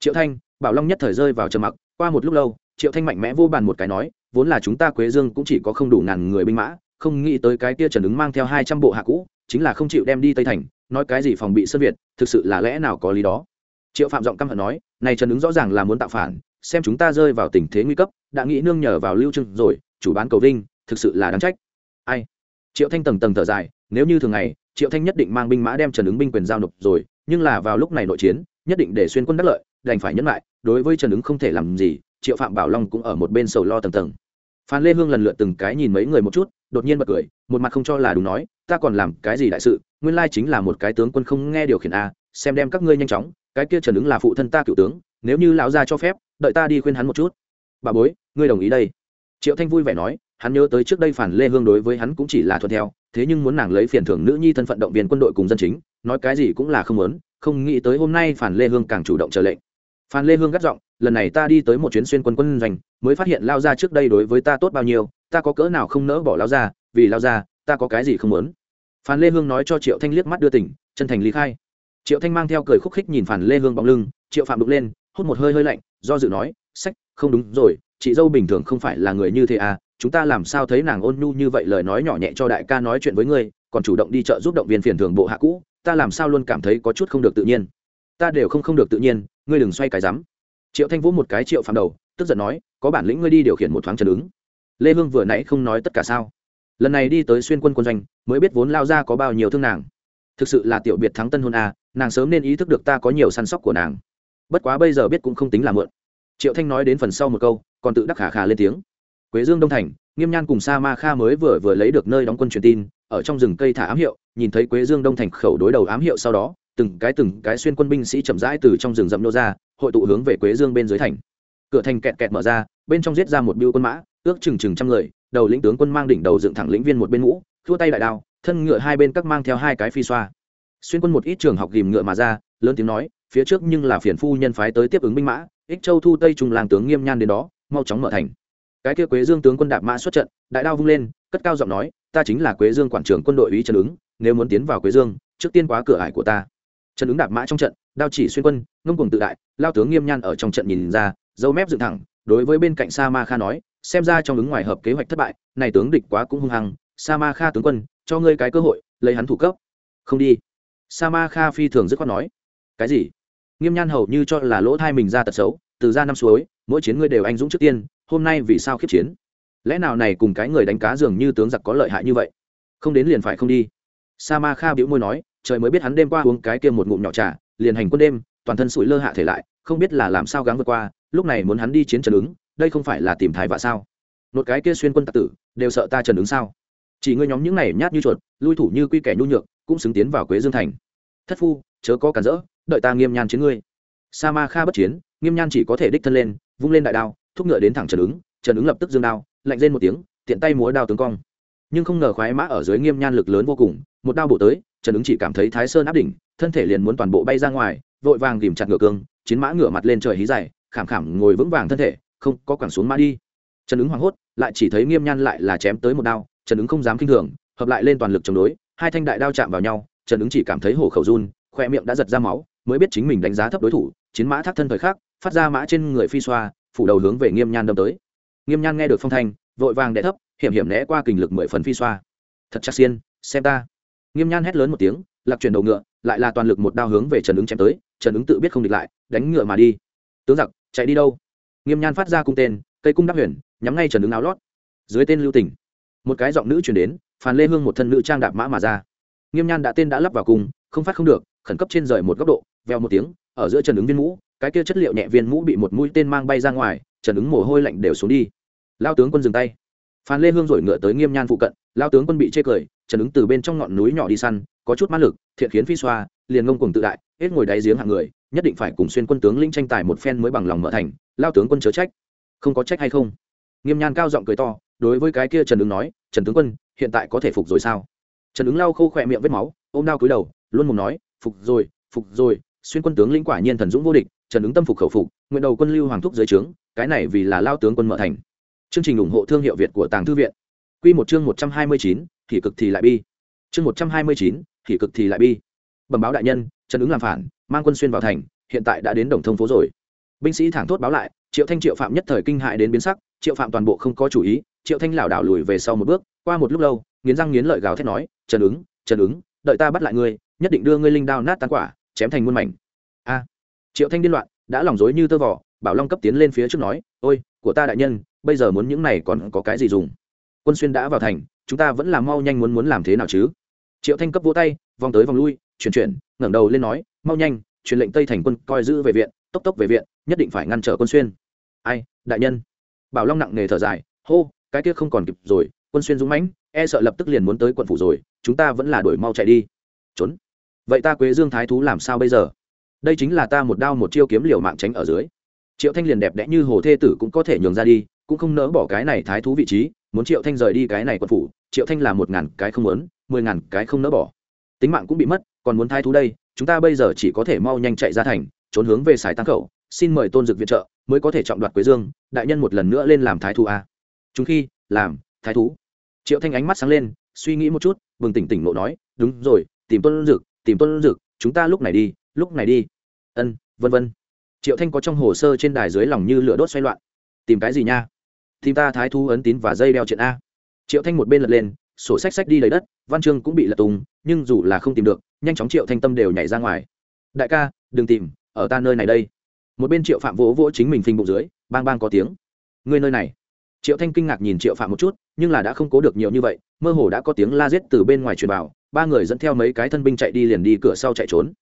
Triệu thanh, bảo long nhất thời rơi vào trầm mặc, qua một lúc lâu, triệu thanh mạnh mẽ vô bàn một cái nói, vốn là chúng ta quế dương cũng chỉ có không đủ ngàn người binh mã, không nghĩ tới cái kia trần ứng mang theo hai trăm bộ hạ cũ, chính là không chịu đem đi tây thành, nói cái gì phòng bị sơn việt, thực sự là lẽ nào có lý đó? Triệu phạm giọng căm hận nói, này trần ứng rõ ràng là muốn tạo phản, xem chúng ta rơi vào tình thế nguy cấp, đã nghĩ nương nhờ vào lưu trương rồi, chủ bán cầu vinh, thực sự là đáng trách. Ai? Triệu thanh tầng tầng thở dài nếu như thường ngày, triệu thanh nhất định mang binh mã đem trần ứng binh quyền giao nộp rồi, nhưng là vào lúc này nội chiến, nhất định để xuyên quân đắc lợi, đành phải nhấn lại, đối với trần ứng không thể làm gì, triệu phạm bảo long cũng ở một bên sầu lo tầng tầng. Phan lê hương lần lượt từng cái nhìn mấy người một chút, đột nhiên bật cười, một mặt không cho là đúng nói, ta còn làm cái gì đại sự, nguyên lai chính là một cái tướng quân không nghe điều khiển a, xem đem các ngươi nhanh chóng, cái kia trần ứng là phụ thân ta cựu tướng, nếu như lão gia cho phép, đợi ta đi khuyên hắn một chút. Bà bối, ngươi đồng ý đây. Triệu thanh vui vẻ nói hắn nhớ tới trước đây phản lê hương đối với hắn cũng chỉ là thuận theo, thế nhưng muốn nàng lấy phiền thưởng nữ nhi thân phận động viên quân đội cùng dân chính, nói cái gì cũng là không muốn, không nghĩ tới hôm nay phản lê hương càng chủ động trở lệnh. Phan lê hương gắt giọng, lần này ta đi tới một chuyến xuyên quân quân doanh, mới phát hiện lao ra trước đây đối với ta tốt bao nhiêu, ta có cỡ nào không nỡ bỏ lao ra vì lao ra ta có cái gì không muốn? Phan lê hương nói cho triệu thanh liếc mắt đưa tỉnh, chân thành lý khai. Triệu thanh mang theo cười khúc khích nhìn phản lê hương bóng lưng, triệu phạm đục lên, hút một hơi hơi lạnh, do dự nói, sách, không đúng rồi, chị dâu bình thường không phải là người như thế à chúng ta làm sao thấy nàng ôn nhu như vậy lời nói nhỏ nhẹ cho đại ca nói chuyện với ngươi, còn chủ động đi chợ giúp động viên phiền thường bộ hạ cũ, ta làm sao luôn cảm thấy có chút không được tự nhiên. Ta đều không không được tự nhiên, ngươi đừng xoay cái rắm. Triệu thanh vũ một cái triệu phạm đầu, tức giận nói, có bản lĩnh ngươi đi điều khiển một thoáng trần ứng. Lê hương vừa nãy không nói tất cả sao? Lần này đi tới xuyên quân quân doanh, mới biết vốn lao ra có bao nhiêu thương nàng. Thực sự là tiểu biệt thắng tân hôn a, nàng sớm nên ý thức được ta có nhiều săn sóc của nàng. Bất quá bây giờ biết cũng không tính là mượn triệu thanh nói đến phần sau một câu, còn tự đắc khả khả lên tiếng quế dương đông thành, nghiêm nhan cùng sa ma kha mới vừa vừa lấy được nơi đóng quân truyền tin, ở trong rừng cây thả ám hiệu, nhìn thấy quế dương đông thành khẩu đối đầu ám hiệu sau đó, từng cái từng cái xuyên quân binh sĩ chậm rãi từ trong rừng rậm nô ra, hội tụ hướng về quế dương bên dưới thành. Cửa thành kẹt kẹt mở ra, bên trong giết ra một biêu quân mã, ước chừng chừng trăm người, đầu lĩnh tướng quân mang đỉnh đầu dựng thẳng lĩnh viên một bên mũ thua tay đại đao, thân ngựa hai bên các mang theo hai cái phi xoa. Xuyên quân một ít trường học ghìm ngựa mà ra, lớn tiếng nói, phía trước nhưng là phiền phu nhân phái tới tiếp ứng binh mã, ích châu thu tây trung làng tướng nghiêm nhan đến đó, mau chóng mở thành cái kia quế dương tướng quân đạp mã xuất trận, đại đao vung lên, cất cao giọng nói, ta chính là quế dương quản trưởng quân đội ý trần ứng, nếu muốn tiến vào quế dương, trước tiên quá cửa ải của ta. Trần ứng đạp mã trong trận, đao chỉ xuyên quân, ngông cùng tự đại, lao tướng nghiêm nhan ở trong trận nhìn ra dâu mép dựng thẳng, đối với bên cạnh sa ma kha nói, xem ra trong ứng ngoài hợp kế hoạch thất bại, này tướng địch quá cũng hung hăng, sa ma kha tướng quân, cho ngươi cái cơ hội, lấy hắn thủ cấp. Không đi. Sa ma kha phi thường dứt khoát nói. Cái gì? Nghiêm nhan hầu như cho là lỗ thai mình ra tật xấu, từ ra năm suối, mỗi chiến ngươi đều anh dũng trước tiên hôm nay vì sao khiếp chiến? Lẽ nào này cùng cái người đánh cá dường như tướng giặc có lợi hại như vậy? Không đến liền phải không đi. Sa ma kha biểu môi nói, trời mới biết hắn đêm qua uống cái kia một ngụm nhỏ trà, liền hành quân đêm, toàn thân sủi lơ hạ thể lại, không biết là làm sao gắng vượt qua, lúc này muốn hắn đi chiến trần ứng, đây không phải là tìm thái vạ sao? Một cái kia xuyên quân tặc tử, đều sợ ta trần ứng sao? Chỉ ngươi nhóm những này nhát như chuột, lui thủ như quy kẻ nhu nhược, cũng xứng tiến vào quế dương thành. Thất phu, chớ có cản rỡ, đợi ta nghiêm nhan chiến ngươi. Sa ma kha bất chiến, nghiêm nhan chỉ có thể đích thân lên, vung lên đại đao thúc ngựa đến thẳng trần ứng trần ứng lập tức dương đao, lạnh lên một tiếng, tiện tay múa đao tướng cong. Nhưng không ngờ khoái mã ở dưới nghiêm nhan lực lớn vô cùng, một đao bổ tới, trần ứng chỉ cảm thấy thái sơn áp đỉnh, thân thể liền muốn toàn bộ bay ra ngoài, vội vàng ghìm chặt ngựa cương, chiến mã ngựa mặt lên trời hí dài, khảm khảm ngồi vững vàng thân thể, không có quẳng xuống mã đi. Trần ứng hoảng hốt, lại chỉ thấy nghiêm nhan lại là chém tới một đao, trần ứng không dám kinh thường, hợp lại lên toàn lực chống đối, hai thanh đại đao chạm vào nhau, trần ứng chỉ cảm thấy hổ khẩu run, khoe miệng đã giật ra máu, mới biết chính mình đánh giá thấp đối thủ, chiến mã thác thân thời khắc, phát ra mã trên người phi xoa phủ đầu hướng về nghiêm nhan đâm tới. Nghiêm nhan nghe được phong thanh, vội vàng đẻ thấp, hiểm hiểm né qua kình lực mười phần phi xoa. Thật chắc xiên, xem ta. Nghiêm nhan hét lớn một tiếng lạc chuyển đầu ngựa, lại là toàn lực một đao hướng về trần ứng chém tới, trần ứng tự biết không địch lại, đánh ngựa mà đi. Tướng giặc, chạy đi đâu? Nghiêm nhan phát ra cung tên, cây cung đắc huyền, nhắm ngay trần ứng áo lót. Dưới tên lưu tỉnh, một cái giọng nữ chuyển đến, phàn lê hương một thân nữ trang đạp mã mà ra. Nghiêm nhan đã tên đã lắp vào cung, không phát không được, khẩn cấp trên rời một góc độ veo một tiếng, ở giữa trần ứng viên mũ cái kia chất liệu nhẹ viên mũ bị một mũi tên mang bay ra ngoài, trần ứng mồ hôi lạnh đều xuống đi. Lao tướng quân dừng tay. Phan lê hương rồi ngựa tới nghiêm nhan phụ cận, lao tướng quân bị chê cười, trần ứng từ bên trong ngọn núi nhỏ đi săn, có chút mã lực, thiện khiến phi xoa, liền ngông cùng tự đại, hết ngồi đáy giếng hạng người, nhất định phải cùng xuyên quân tướng linh tranh tài một phen mới bằng lòng mở thành, lao tướng quân chớ trách. Không có trách hay không? Nghiêm nhan cao giọng cười to, đối với cái kia trần ứng nói, trần tướng quân, hiện tại có thể phục rồi sao? Trần ứng lau khô khỏe miệng vết máu, ôm đao cúi đầu, luôn mồm nói, phục rồi phục rồi xuyên quân tướng lĩnh quả nhiên thần dũng vô địch, trần ứng tâm phục khẩu phục, nguyện đầu quân lưu hoàng thúc dưới trướng, cái này vì là lao tướng quân mở thành. Chương trình ủng hộ thương hiệu việt của tàng thư viện. Q một chương một trăm hai mươi chín, thì cực thì lại bi. Chương một trăm hai mươi chín, thì cực thì lại bi. Bẩm báo đại nhân, trần ứng làm phản, mang quân xuyên vào thành, hiện tại đã đến đồng thông phố rồi. Binh sĩ thẳng thốt báo lại, triệu thanh triệu phạm nhất thời kinh hại đến biến sắc, triệu phạm toàn bộ không có chủ ý, triệu thanh lảo đảo lùi về sau một bước, qua một lúc lâu, nghiến răng nghiến lợi gào thét nói, trần ứng trần ứng, đợi ta bắt lại ngươi, nhất định đưa ngươi linh đao nát tan quả chém thành muôn mảnh. A. Triệu thanh điên loạn, đã lòng dối như tơ vỏ bảo long cấp tiến lên phía trước nói, ôi, của ta đại nhân, bây giờ muốn những này còn có cái gì dùng? Quân xuyên đã vào thành, chúng ta vẫn làm mau nhanh muốn muốn làm thế nào chứ? Triệu thanh cấp vỗ tay, vòng tới vòng lui, chuyển chuyển, ngẩng đầu lên nói, mau nhanh, truyền lệnh tây thành quân coi giữ về viện, tốc tốc về viện, nhất định phải ngăn trở quân xuyên. Ai, đại nhân? Bảo long nặng nề thở dài, hô, cái kia không còn kịp rồi, quân xuyên dũng mãnh e sợ lập tức liền muốn tới quận phủ rồi, chúng ta vẫn là đuổi mau chạy đi. Trốn vậy ta quế dương thái thú làm sao bây giờ? Đây chính là ta một đao một chiêu kiếm liều mạng tránh ở dưới. Triệu thanh liền đẹp đẽ như hồ thê tử cũng có thể nhường ra đi, cũng không nỡ bỏ cái này thái thú vị trí, muốn triệu thanh rời đi cái này quận phủ, triệu thanh là một ngàn cái không muốn, mười ngàn cái không nỡ bỏ. Tính mạng cũng bị mất, còn muốn thái thú đây, chúng ta bây giờ chỉ có thể mau nhanh chạy ra thành, trốn hướng về sài tăng khẩu, xin mời tôn dực viện trợ, mới có thể trọng đoạt quế dương, đại nhân một lần nữa lên làm thái thú a. Chúng khi, làm, thái thú. Triệu thanh ánh mắt sáng lên, suy nghĩ một chút, bừng tỉnh tỉnh nộ nói, đúng rồi, tìm tôn dực tìm tôn dực, chúng ta lúc này đi, lúc này đi. Ân, vân vân. Triệu thanh có trong hồ sơ trên đài dưới lòng như lửa đốt xoay loạn. Tìm cái gì nha? Tìm ta thái thu ấn tín và dây đeo chuyện a. Triệu thanh một bên lật lên, sổ sách sách đi lấy đất, văn chương cũng bị lật tùng nhưng dù là không tìm được, nhanh chóng triệu thanh tâm đều nhảy ra ngoài. Đại ca, đừng tìm, ở ta nơi này đây. Một bên triệu phạm vỗ vỗ chính mình phình bụng dưới, bang bang có tiếng. Ngươi nơi này. Triệu thanh kinh ngạc nhìn triệu phạm một chút, nhưng là đã không cố được nhiều như vậy, mơ hồ đã có tiếng la giết từ bên ngoài truyền vào ba người dẫn theo mấy cái thân binh chạy đi liền đi cửa sau chạy trốn.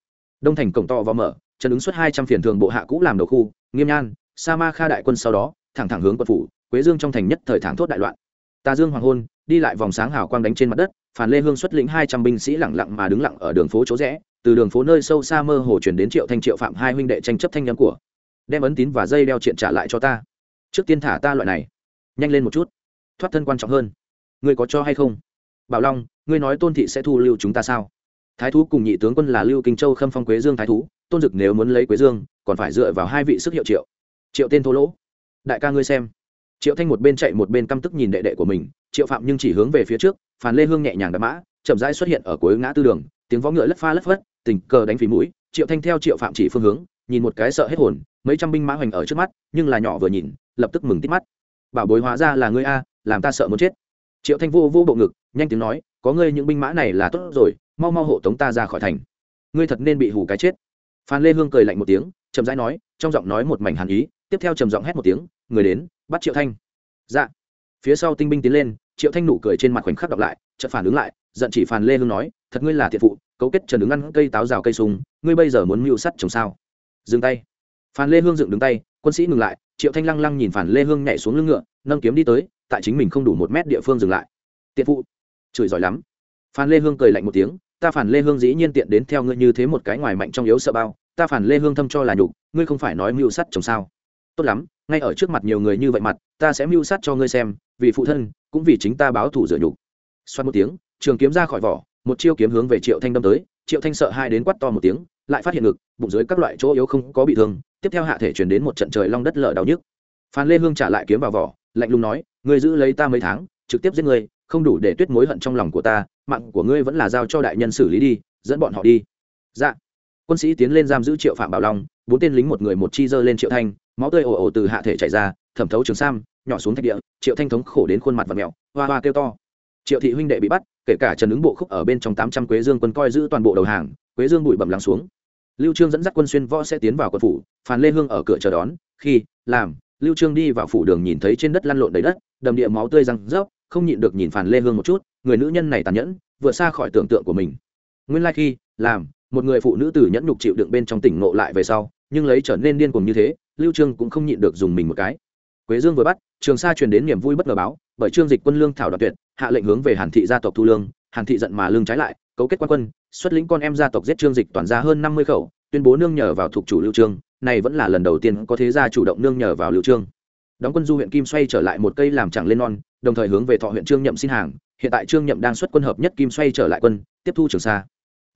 Đông thành cổng to vào mở, trần ứng xuất hai trăm phiền thường bộ hạ cũ làm đầu khu, nghiêm nhan, sa ma kha đại quân sau đó, thẳng thẳng hướng quân phủ, quế dương trong thành nhất thời thẳng thốt đại loạn. Tà dương hoàng hôn, đi lại vòng sáng hào quang đánh trên mặt đất, phản lê hương xuất lĩnh hai trăm binh sĩ lẳng lặng mà đứng lặng ở đường phố chỗ rẽ, từ đường phố nơi sâu xa mơ hồ chuyển đến triệu thanh triệu phạm hai huynh đệ tranh chấp thanh nhắm của, đem ấn tín và dây đeo chuyện trả lại cho ta. Trước tiên thả ta loại này, nhanh lên một chút, thoát thân quan trọng hơn. Ngươi có cho hay không? Bảo long, ngươi nói tôn thị sẽ thu lưu chúng ta sao? Thái thú cùng nhị tướng quân là lưu kinh châu khâm phong quế dương thái thú, tôn dực nếu muốn lấy quế dương, còn phải dựa vào hai vị sức hiệu triệu. Triệu tên thô lỗ. Đại ca ngươi xem. Triệu thanh một bên chạy một bên căm tức nhìn đệ đệ của mình, triệu phạm nhưng chỉ hướng về phía trước phản lê hương nhẹ nhàng đạp mã, chậm rãi xuất hiện ở cuối ngã tư đường, tiếng võ ngựa lất pha lất phất, tình cờ đánh phí mũi, triệu thanh theo triệu phạm chỉ phương hướng, nhìn một cái sợ hết hồn, mấy trăm binh mã hoành ở trước mắt, nhưng là nhỏ vừa nhìn, lập tức mừng tít mắt. Bảo bối hóa ra là ngươi a, làm ta sợ muốn chết triệu thanh vô vô bộ ngực nhanh tiếng nói có ngươi những binh mã này là tốt rồi mau mau hộ tống ta ra khỏi thành. Ngươi thật nên bị hủ cái chết. Phan lê hương cười lạnh một tiếng chậm rãi nói trong giọng nói một mảnh hàn ý tiếp theo trầm giọng hét một tiếng người đến bắt triệu thanh. Dạ. Phía sau tinh binh tiến lên triệu thanh nụ cười trên mặt khoảnh khắc đọc lại chợt phản ứng lại giận chỉ phàn lê hương nói thật ngươi là thiện phụ cấu kết trần đứng ăn cây táo rào cây sùng, ngươi bây giờ muốn mưu sắt trồng sao? Dừng tay. Phàn lê hương dựng đứng tay quân sĩ ngừng lại triệu thanh lăng lăng nhìn phản lê hương nhảy xuống lưng ngựa nâng kiếm đi tới tại chính mình không đủ một mét địa phương dừng lại. Tiện phụ, chửi giỏi lắm. Phan lê hương cười lạnh một tiếng, ta phản lê hương dĩ nhiên tiện đến theo ngươi như thế một cái ngoài mạnh trong yếu sợ bao, ta phản lê hương thâm cho là nhục, ngươi không phải nói mưu sắt chồng sao? Tốt lắm, ngay ở trước mặt nhiều người như vậy mặt, ta sẽ mưu sát cho ngươi xem, vì phụ thân, cũng vì chính ta báo thủ rửa nhục. Xoát một tiếng, trường kiếm ra khỏi vỏ, một chiêu kiếm hướng về triệu thanh đâm tới, triệu thanh sợ hai đến quắt to một tiếng, lại phát hiện ngực, bụng dưới các loại chỗ yếu không có bị thương, tiếp theo hạ thể chuyển đến một trận trời long đất lở đau nhức. Phan lê hương trả lại kiếm vào vỏ lạnh lùng nói, ngươi giữ lấy ta mấy tháng, trực tiếp giết ngươi, không đủ để tuyết mối hận trong lòng của ta, mạng của ngươi vẫn là giao cho đại nhân xử lý đi, dẫn bọn họ đi. Dạ. Quân sĩ tiến lên giam giữ triệu phạm bảo long, bốn tên lính một người một chi dơ lên triệu thanh, máu tươi ồ ồ từ hạ thể chảy ra, thẩm thấu trường sam, nhỏ xuống thạch địa, triệu thanh thống khổ đến khuôn mặt và mèo hoa hoa kêu to. Triệu thị huynh đệ bị bắt, kể cả trần ứng bộ khúc ở bên trong tám trăm quế dương quân coi giữ toàn bộ đầu hàng, quế dương bụi bẩm lắng xuống. Lưu trương dẫn dắt quân xuyên võ sẽ tiến vào quận phủ, phàn lê hương ở cửa chờ đón, khi, làm lưu trương đi vào phủ đường nhìn thấy trên đất lăn lộn đầy đất, đầm địa máu tươi răng rớp, không nhịn được nhìn phàn lê hương một chút, người nữ nhân này tàn nhẫn, vượt xa khỏi tưởng tượng của mình. Nguyên lai khi, làm, một người phụ nữ tử nhẫn nhục chịu đựng bên trong tỉnh ngộ lại về sau, nhưng lấy trở nên điên cuồng như thế, lưu trương cũng không nhịn được dùng mình một cái. Quế dương vừa bắt, trường sa truyền đến niềm vui bất ngờ báo, bởi trương dịch quân lương thảo đoạt tuyệt, hạ lệnh hướng về hàn thị gia tộc thu lương, hàn thị giận mà lương trái lại, cấu kết quan quân, xuất lĩnh con em gia tộc giết trương dịch toàn ra hơn năm mươi khẩu, tuyên bố nương nhờ vào thuộc chủ lưu trương này vẫn là lần đầu tiên có thế gia chủ động nương nhờ vào lưu trương. Đóng quân du huyện kim xoay trở lại một cây làm chẳng lên non, đồng thời hướng về thọ huyện trương nhậm xin hàng, hiện tại trương nhậm đang xuất quân hợp nhất kim xoay trở lại quân, tiếp thu trường sa.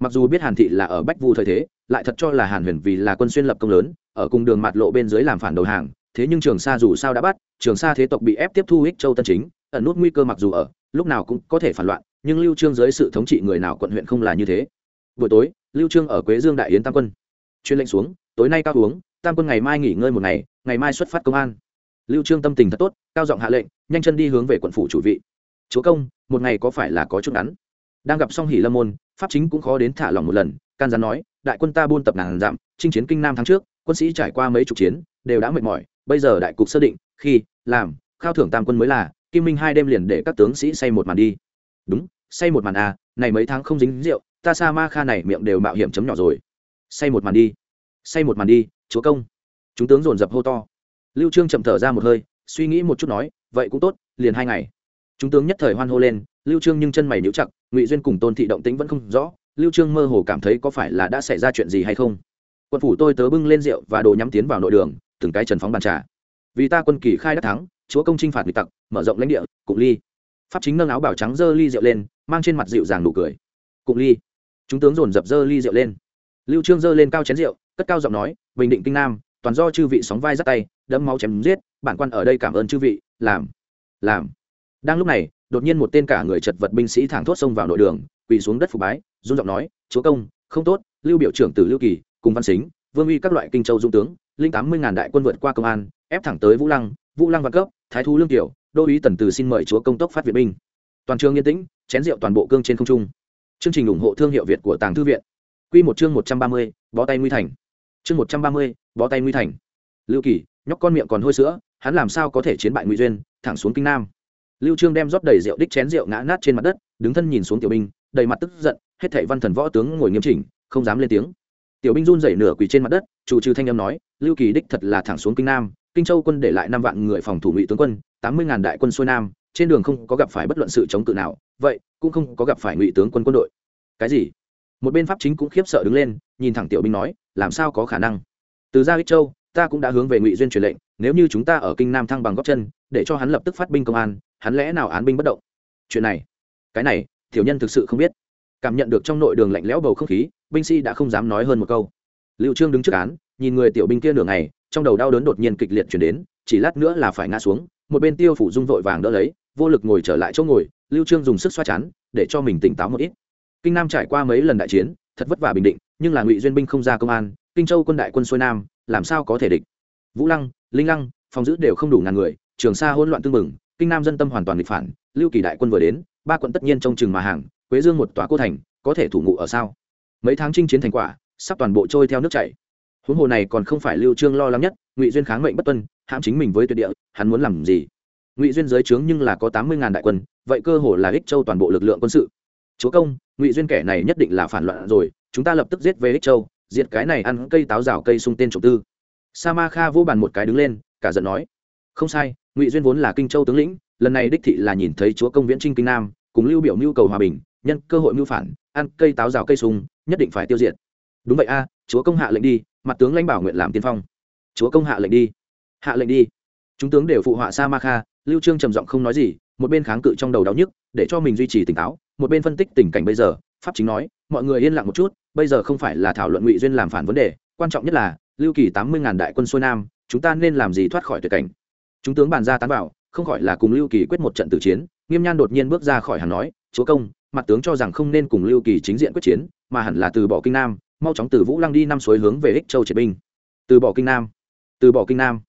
Mặc dù biết hàn thị là ở bách vu thời thế, lại thật cho là hàn huyền vì là quân xuyên lập công lớn, ở cùng đường mặt lộ bên dưới làm phản đầu hàng, thế nhưng trường sa dù sao đã bắt, trường sa thế tộc bị ép tiếp thu ích châu tân chính, ẩn nút nguy cơ mặc dù ở, lúc nào cũng có thể phản loạn, nhưng lưu trương dưới sự thống trị người nào quận huyện không là như thế. Buổi tối, lưu trương ở quế dương đại yến tam quân. Truyền lệnh xuống tối nay cao uống tam quân ngày mai nghỉ ngơi một ngày ngày mai xuất phát công an. Lưu trương tâm tình thật tốt, cao giọng hạ lệnh, nhanh chân đi hướng về quận phủ chủ vị. Chúa công, một ngày có phải là có chút ngắn? Đang gặp song hỉ lâm môn, pháp chính cũng khó đến thả lòng một lần, can gián nói, đại quân ta buôn tập ngàn dặm, chinh chiến kinh nam tháng trước, quân sĩ trải qua mấy chục chiến, đều đã mệt mỏi, bây giờ đại cục xác định, khi, làm, khao thưởng tam quân mới là, kim minh hai đêm liền để các tướng sĩ say một màn đi. Đúng, say một màn à này mấy tháng không dính rượu, ta sa ma kha này miệng đều mạo hiểm chấm nhỏ rồi. Say một màn đi say một màn đi, chúa công. Chúng tướng dồn dập hô to. Lưu trương chậm thở ra một hơi, suy nghĩ một chút nói, vậy cũng tốt, liền hai ngày. Chúng tướng nhất thời hoan hô lên, lưu trương nhưng chân mày nhíu chặt, ngụy duyên cùng tôn thị động tĩnh vẫn không rõ, lưu trương mơ hồ cảm thấy có phải là đã xảy ra chuyện gì hay không. Quân phủ tôi tớ bưng lên rượu và đồ nhắm tiến vào nội đường, từng cái trần phóng bàn trà. Vì ta quân kỳ khai đắc thắng, chúa công trinh phạt nghịch tặc, mở rộng lãnh địa, cụng ly. Pháp chính nâng áo bảo trắng dơ ly rượu lên, mang trên mặt dịu dàng nụ cười. Cụng ly. Chúng tướng dồn dập dơ ly rượu lên. Lưu trương dơ lên cao chén rượu cất cao giọng nói, bình định kinh nam, toàn do chư vị sóng vai dắt tay, đẫm máu chém giết, bản quan ở đây cảm ơn chư vị, làm làm. Đang lúc này, đột nhiên một tên cả người chật vật binh sĩ thẳng thốt xông vào nội đường, quỳ xuống đất phục bái, run giọng nói, chúa công, không tốt, lưu biểu trưởng tử lưu kỳ, cùng văn xính, vương uy các loại kinh châu dung tướng, linh tám mươi ngàn đại quân vượt qua công an, ép thẳng tới vũ lăng vũ lăng văn cấp, thái thú lương tiểu, đô úy tần từ xin mời chúa công tốc phát viện binh. Toàn trường yên tĩnh, chén rượu toàn bộ cương trên không trung. Chương trình ủng hộ thương hiệu việt của tàng thư viện. Quy một chương một trăm ba mươi, bó tay nguy thành chương một trăm ba mươi, bó tay nguy thành. Lưu kỳ, nhóc con miệng còn hôi sữa, hắn làm sao có thể chiến bại ngụy duyên, thẳng xuống kinh nam. Lưu trương đem rót đầy rượu đích chén rượu ngã nát trên mặt đất, đứng thân nhìn xuống tiểu binh, đầy mặt tức giận, hết thảy văn thần võ tướng ngồi nghiêm chỉnh, không dám lên tiếng. Tiểu binh run rẩy nửa quỳ trên mặt đất, chủ trừ thanh âm nói, lưu kỳ đích thật là thẳng xuống kinh nam, kinh châu quân để lại năm vạn người phòng thủ ngụy tướng quân, tám mươi ngàn đại quân xuôi nam, trên đường không có gặp phải bất luận sự chống cự nào, vậy cũng không có gặp phải ngụy tướng quân quân đội. Cái gì? Một bên pháp chính cũng khiếp sợ đứng lên, nhìn thẳng tiểu binh nói, làm sao có khả năng? Từ ra ích châu, ta cũng đã hướng về ngụy duyên truyền lệnh, nếu như chúng ta ở kinh nam thăng bằng góc chân, để cho hắn lập tức phát binh công an, hắn lẽ nào án binh bất động? Chuyện này, cái này, tiểu nhân thực sự không biết. Cảm nhận được trong nội đường lạnh lẽo bầu không khí, binh sĩ đã không dám nói hơn một câu. Liệu trương đứng trước án, nhìn người tiểu binh kia nửa ngày, trong đầu đau đớn đột nhiên kịch liệt chuyển đến, chỉ lát nữa là phải ngã xuống, một bên tiêu phủ dung vội vàng đỡ lấy, vô lực ngồi trở lại chỗ ngồi, lưu trương dùng sức xoa chán, để cho mình tỉnh táo một ít kinh nam trải qua mấy lần đại chiến, thật vất vả bình định, nhưng là ngụy duyên binh không ra công an, kinh châu quân đại quân xuôi nam, làm sao có thể địch? Vũ lăng, linh lăng, phòng giữ đều không đủ ngàn người, trường sa hỗn loạn tương mừng kinh nam dân tâm hoàn toàn nghịch phản, lưu kỳ đại quân vừa đến, ba quận tất nhiên trong chừng mà hàng, quế dương một tòa cô thành, có thể thủ ngụ ở sao? Mấy tháng chinh chiến thành quả, sắp toàn bộ trôi theo nước chảy. Huống hồ này còn không phải lưu trương lo lắng nhất, ngụy duyên kháng mệnh bất tuân, hãm chính mình với tuyệt địa, hắn muốn làm gì? Ngụy duyên giới trướng nhưng là có tám mươi ngàn đại quân, vậy cơ hồ là ích châu toàn bộ lực lượng quân sự chúa công, ngụy duyên kẻ này nhất định là phản loạn rồi, chúng ta lập tức giết về ích châu, diệt cái này ăn cây táo rào cây sung tên trộm tư. Sa ma kha vô bàn một cái đứng lên, cả giận nói, không sai, ngụy duyên vốn là kinh châu tướng lĩnh, lần này đích thị là nhìn thấy chúa công viễn trinh kinh nam, cùng lưu biểu mưu cầu hòa bình, nhân cơ hội mưu phản, ăn cây táo rào cây sung, nhất định phải tiêu diệt. Đúng vậy a, chúa công hạ lệnh đi, mặt tướng lãnh bảo nguyện làm tiên phong. Chúa công hạ lệnh đi. Hạ lệnh đi. Chúng tướng đều phụ họa sa ma kha lưu trương trầm giọng không nói gì một bên kháng cự trong đầu đau nhức, để cho mình duy trì tỉnh táo, một bên phân tích tình cảnh bây giờ, pháp chính nói, mọi người yên lặng một chút, bây giờ không phải là thảo luận ngụy duyên làm phản vấn đề, quan trọng nhất là, lưu kỳ tám mươi ngàn đại quân xuôi nam, chúng ta nên làm gì thoát khỏi tuyệt cảnh? Chúng tướng bàn ra tán bảo không khỏi là cùng lưu kỳ quyết một trận tử chiến, nghiêm nhan đột nhiên bước ra khỏi hàng nói, chúa công, mặt tướng cho rằng không nên cùng lưu kỳ chính diện quyết chiến, mà hẳn là từ bỏ kinh nam, mau chóng từ vũ lăng đi năm suối hướng về ích châu triệt binh. Từ bỏ kinh nam, từ bỏ kinh nam.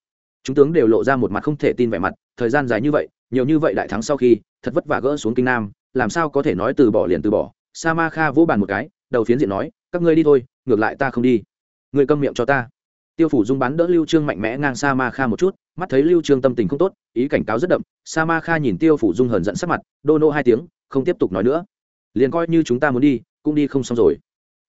Chúng tướng đều lộ ra một mặt không thể tin vẻ mặt, thời gian dài như vậy nhiều như vậy đại thắng sau khi, thật vất vả gỡ xuống kinh nam, làm sao có thể nói từ bỏ liền từ bỏ. Sa ma kha vỗ bàn một cái, đầu phiến diện nói, các ngươi đi thôi, ngược lại ta không đi. Người câm miệng cho ta. Tiêu phủ dung bắn đỡ lưu trương mạnh mẽ ngang sa ma kha một chút, mắt thấy lưu trương tâm tình không tốt, ý cảnh cáo rất đậm. Sa ma kha nhìn tiêu phủ dung hờn giận sắc mặt, đô nô hai tiếng, không tiếp tục nói nữa. Liền coi như chúng ta muốn đi, cũng đi không xong rồi.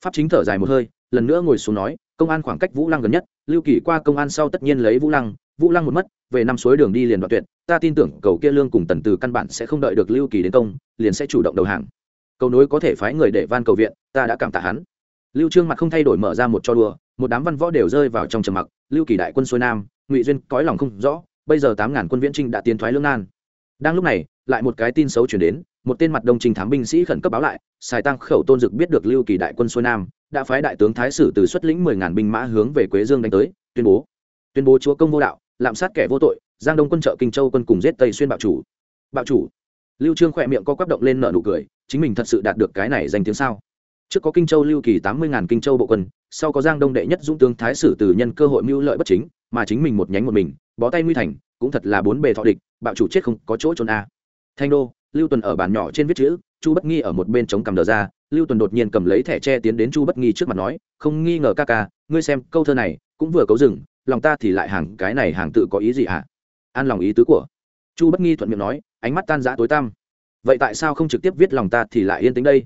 Pháp chính thở dài một hơi, lần nữa ngồi xuống nói, công an khoảng cách vũ lăng gần nhất, lưu kỳ qua công an sau tất nhiên lấy vũ lăng vũ lăng một mất, về năm suối đường đi liền đoạn tuyệt, ta tin tưởng cầu kia lương cùng tần từ căn bản sẽ không đợi được lưu kỳ đến công, liền sẽ chủ động đầu hàng. Cầu nối có thể phái người để van cầu viện, ta đã cảm tạ hắn. Lưu trương mặt không thay đổi mở ra một cho đùa, một đám văn võ đều rơi vào trong trầm mặc, lưu kỳ đại quân xuôi nam, ngụy duyên cõi lòng không rõ, bây giờ tám ngàn quân viễn trinh đã tiến thoái lương nan. Đang lúc này, lại một cái tin xấu chuyển đến, một tên mặt đông trình thám binh sĩ khẩn cấp báo lại xài tăng khẩu tôn dực biết được lưu kỳ đại quân xuôi nam, đã phái đại tướng thái sử từ xuất lĩnh mười ngàn binh mã hướng về quế dương đánh tới, tuyên bố. Tuyên bố chúa công vô đạo lạm sát kẻ vô tội, giang đông quân trợ kinh châu quân cùng giết tây xuyên bạo chủ. Bạo chủ. Lưu trương khỏe miệng co quắp động lên nở nụ cười, chính mình thật sự đạt được cái này danh tiếng sao? Trước có kinh châu lưu kỳ tám mươi ngàn kinh châu bộ quân, sau có giang đông đệ nhất dũng tướng thái sử từ nhân cơ hội mưu lợi bất chính, mà chính mình một nhánh một mình, bó tay nguy thành, cũng thật là bốn bề thọ địch, bạo chủ chết không có chỗ trốn a. Thanh đô, lưu tuần ở bàn nhỏ trên viết chữ, chu bất nghi ở một bên chống cầm đờ ra, lưu tuần đột nhiên cầm lấy thẻ tre tiến đến chu bất nghi trước mặt nói, không nghi ngờ ca ca, ngươi xem câu thơ này, cũng vừa cấu rừng lòng ta thì lại hàng cái này hàng tự có ý gì hả? An lòng ý tứ của chu bất nghi thuận miệng nói, ánh mắt tan rã tối tăm. Vậy tại sao không trực tiếp viết lòng ta thì lại yên tĩnh đây?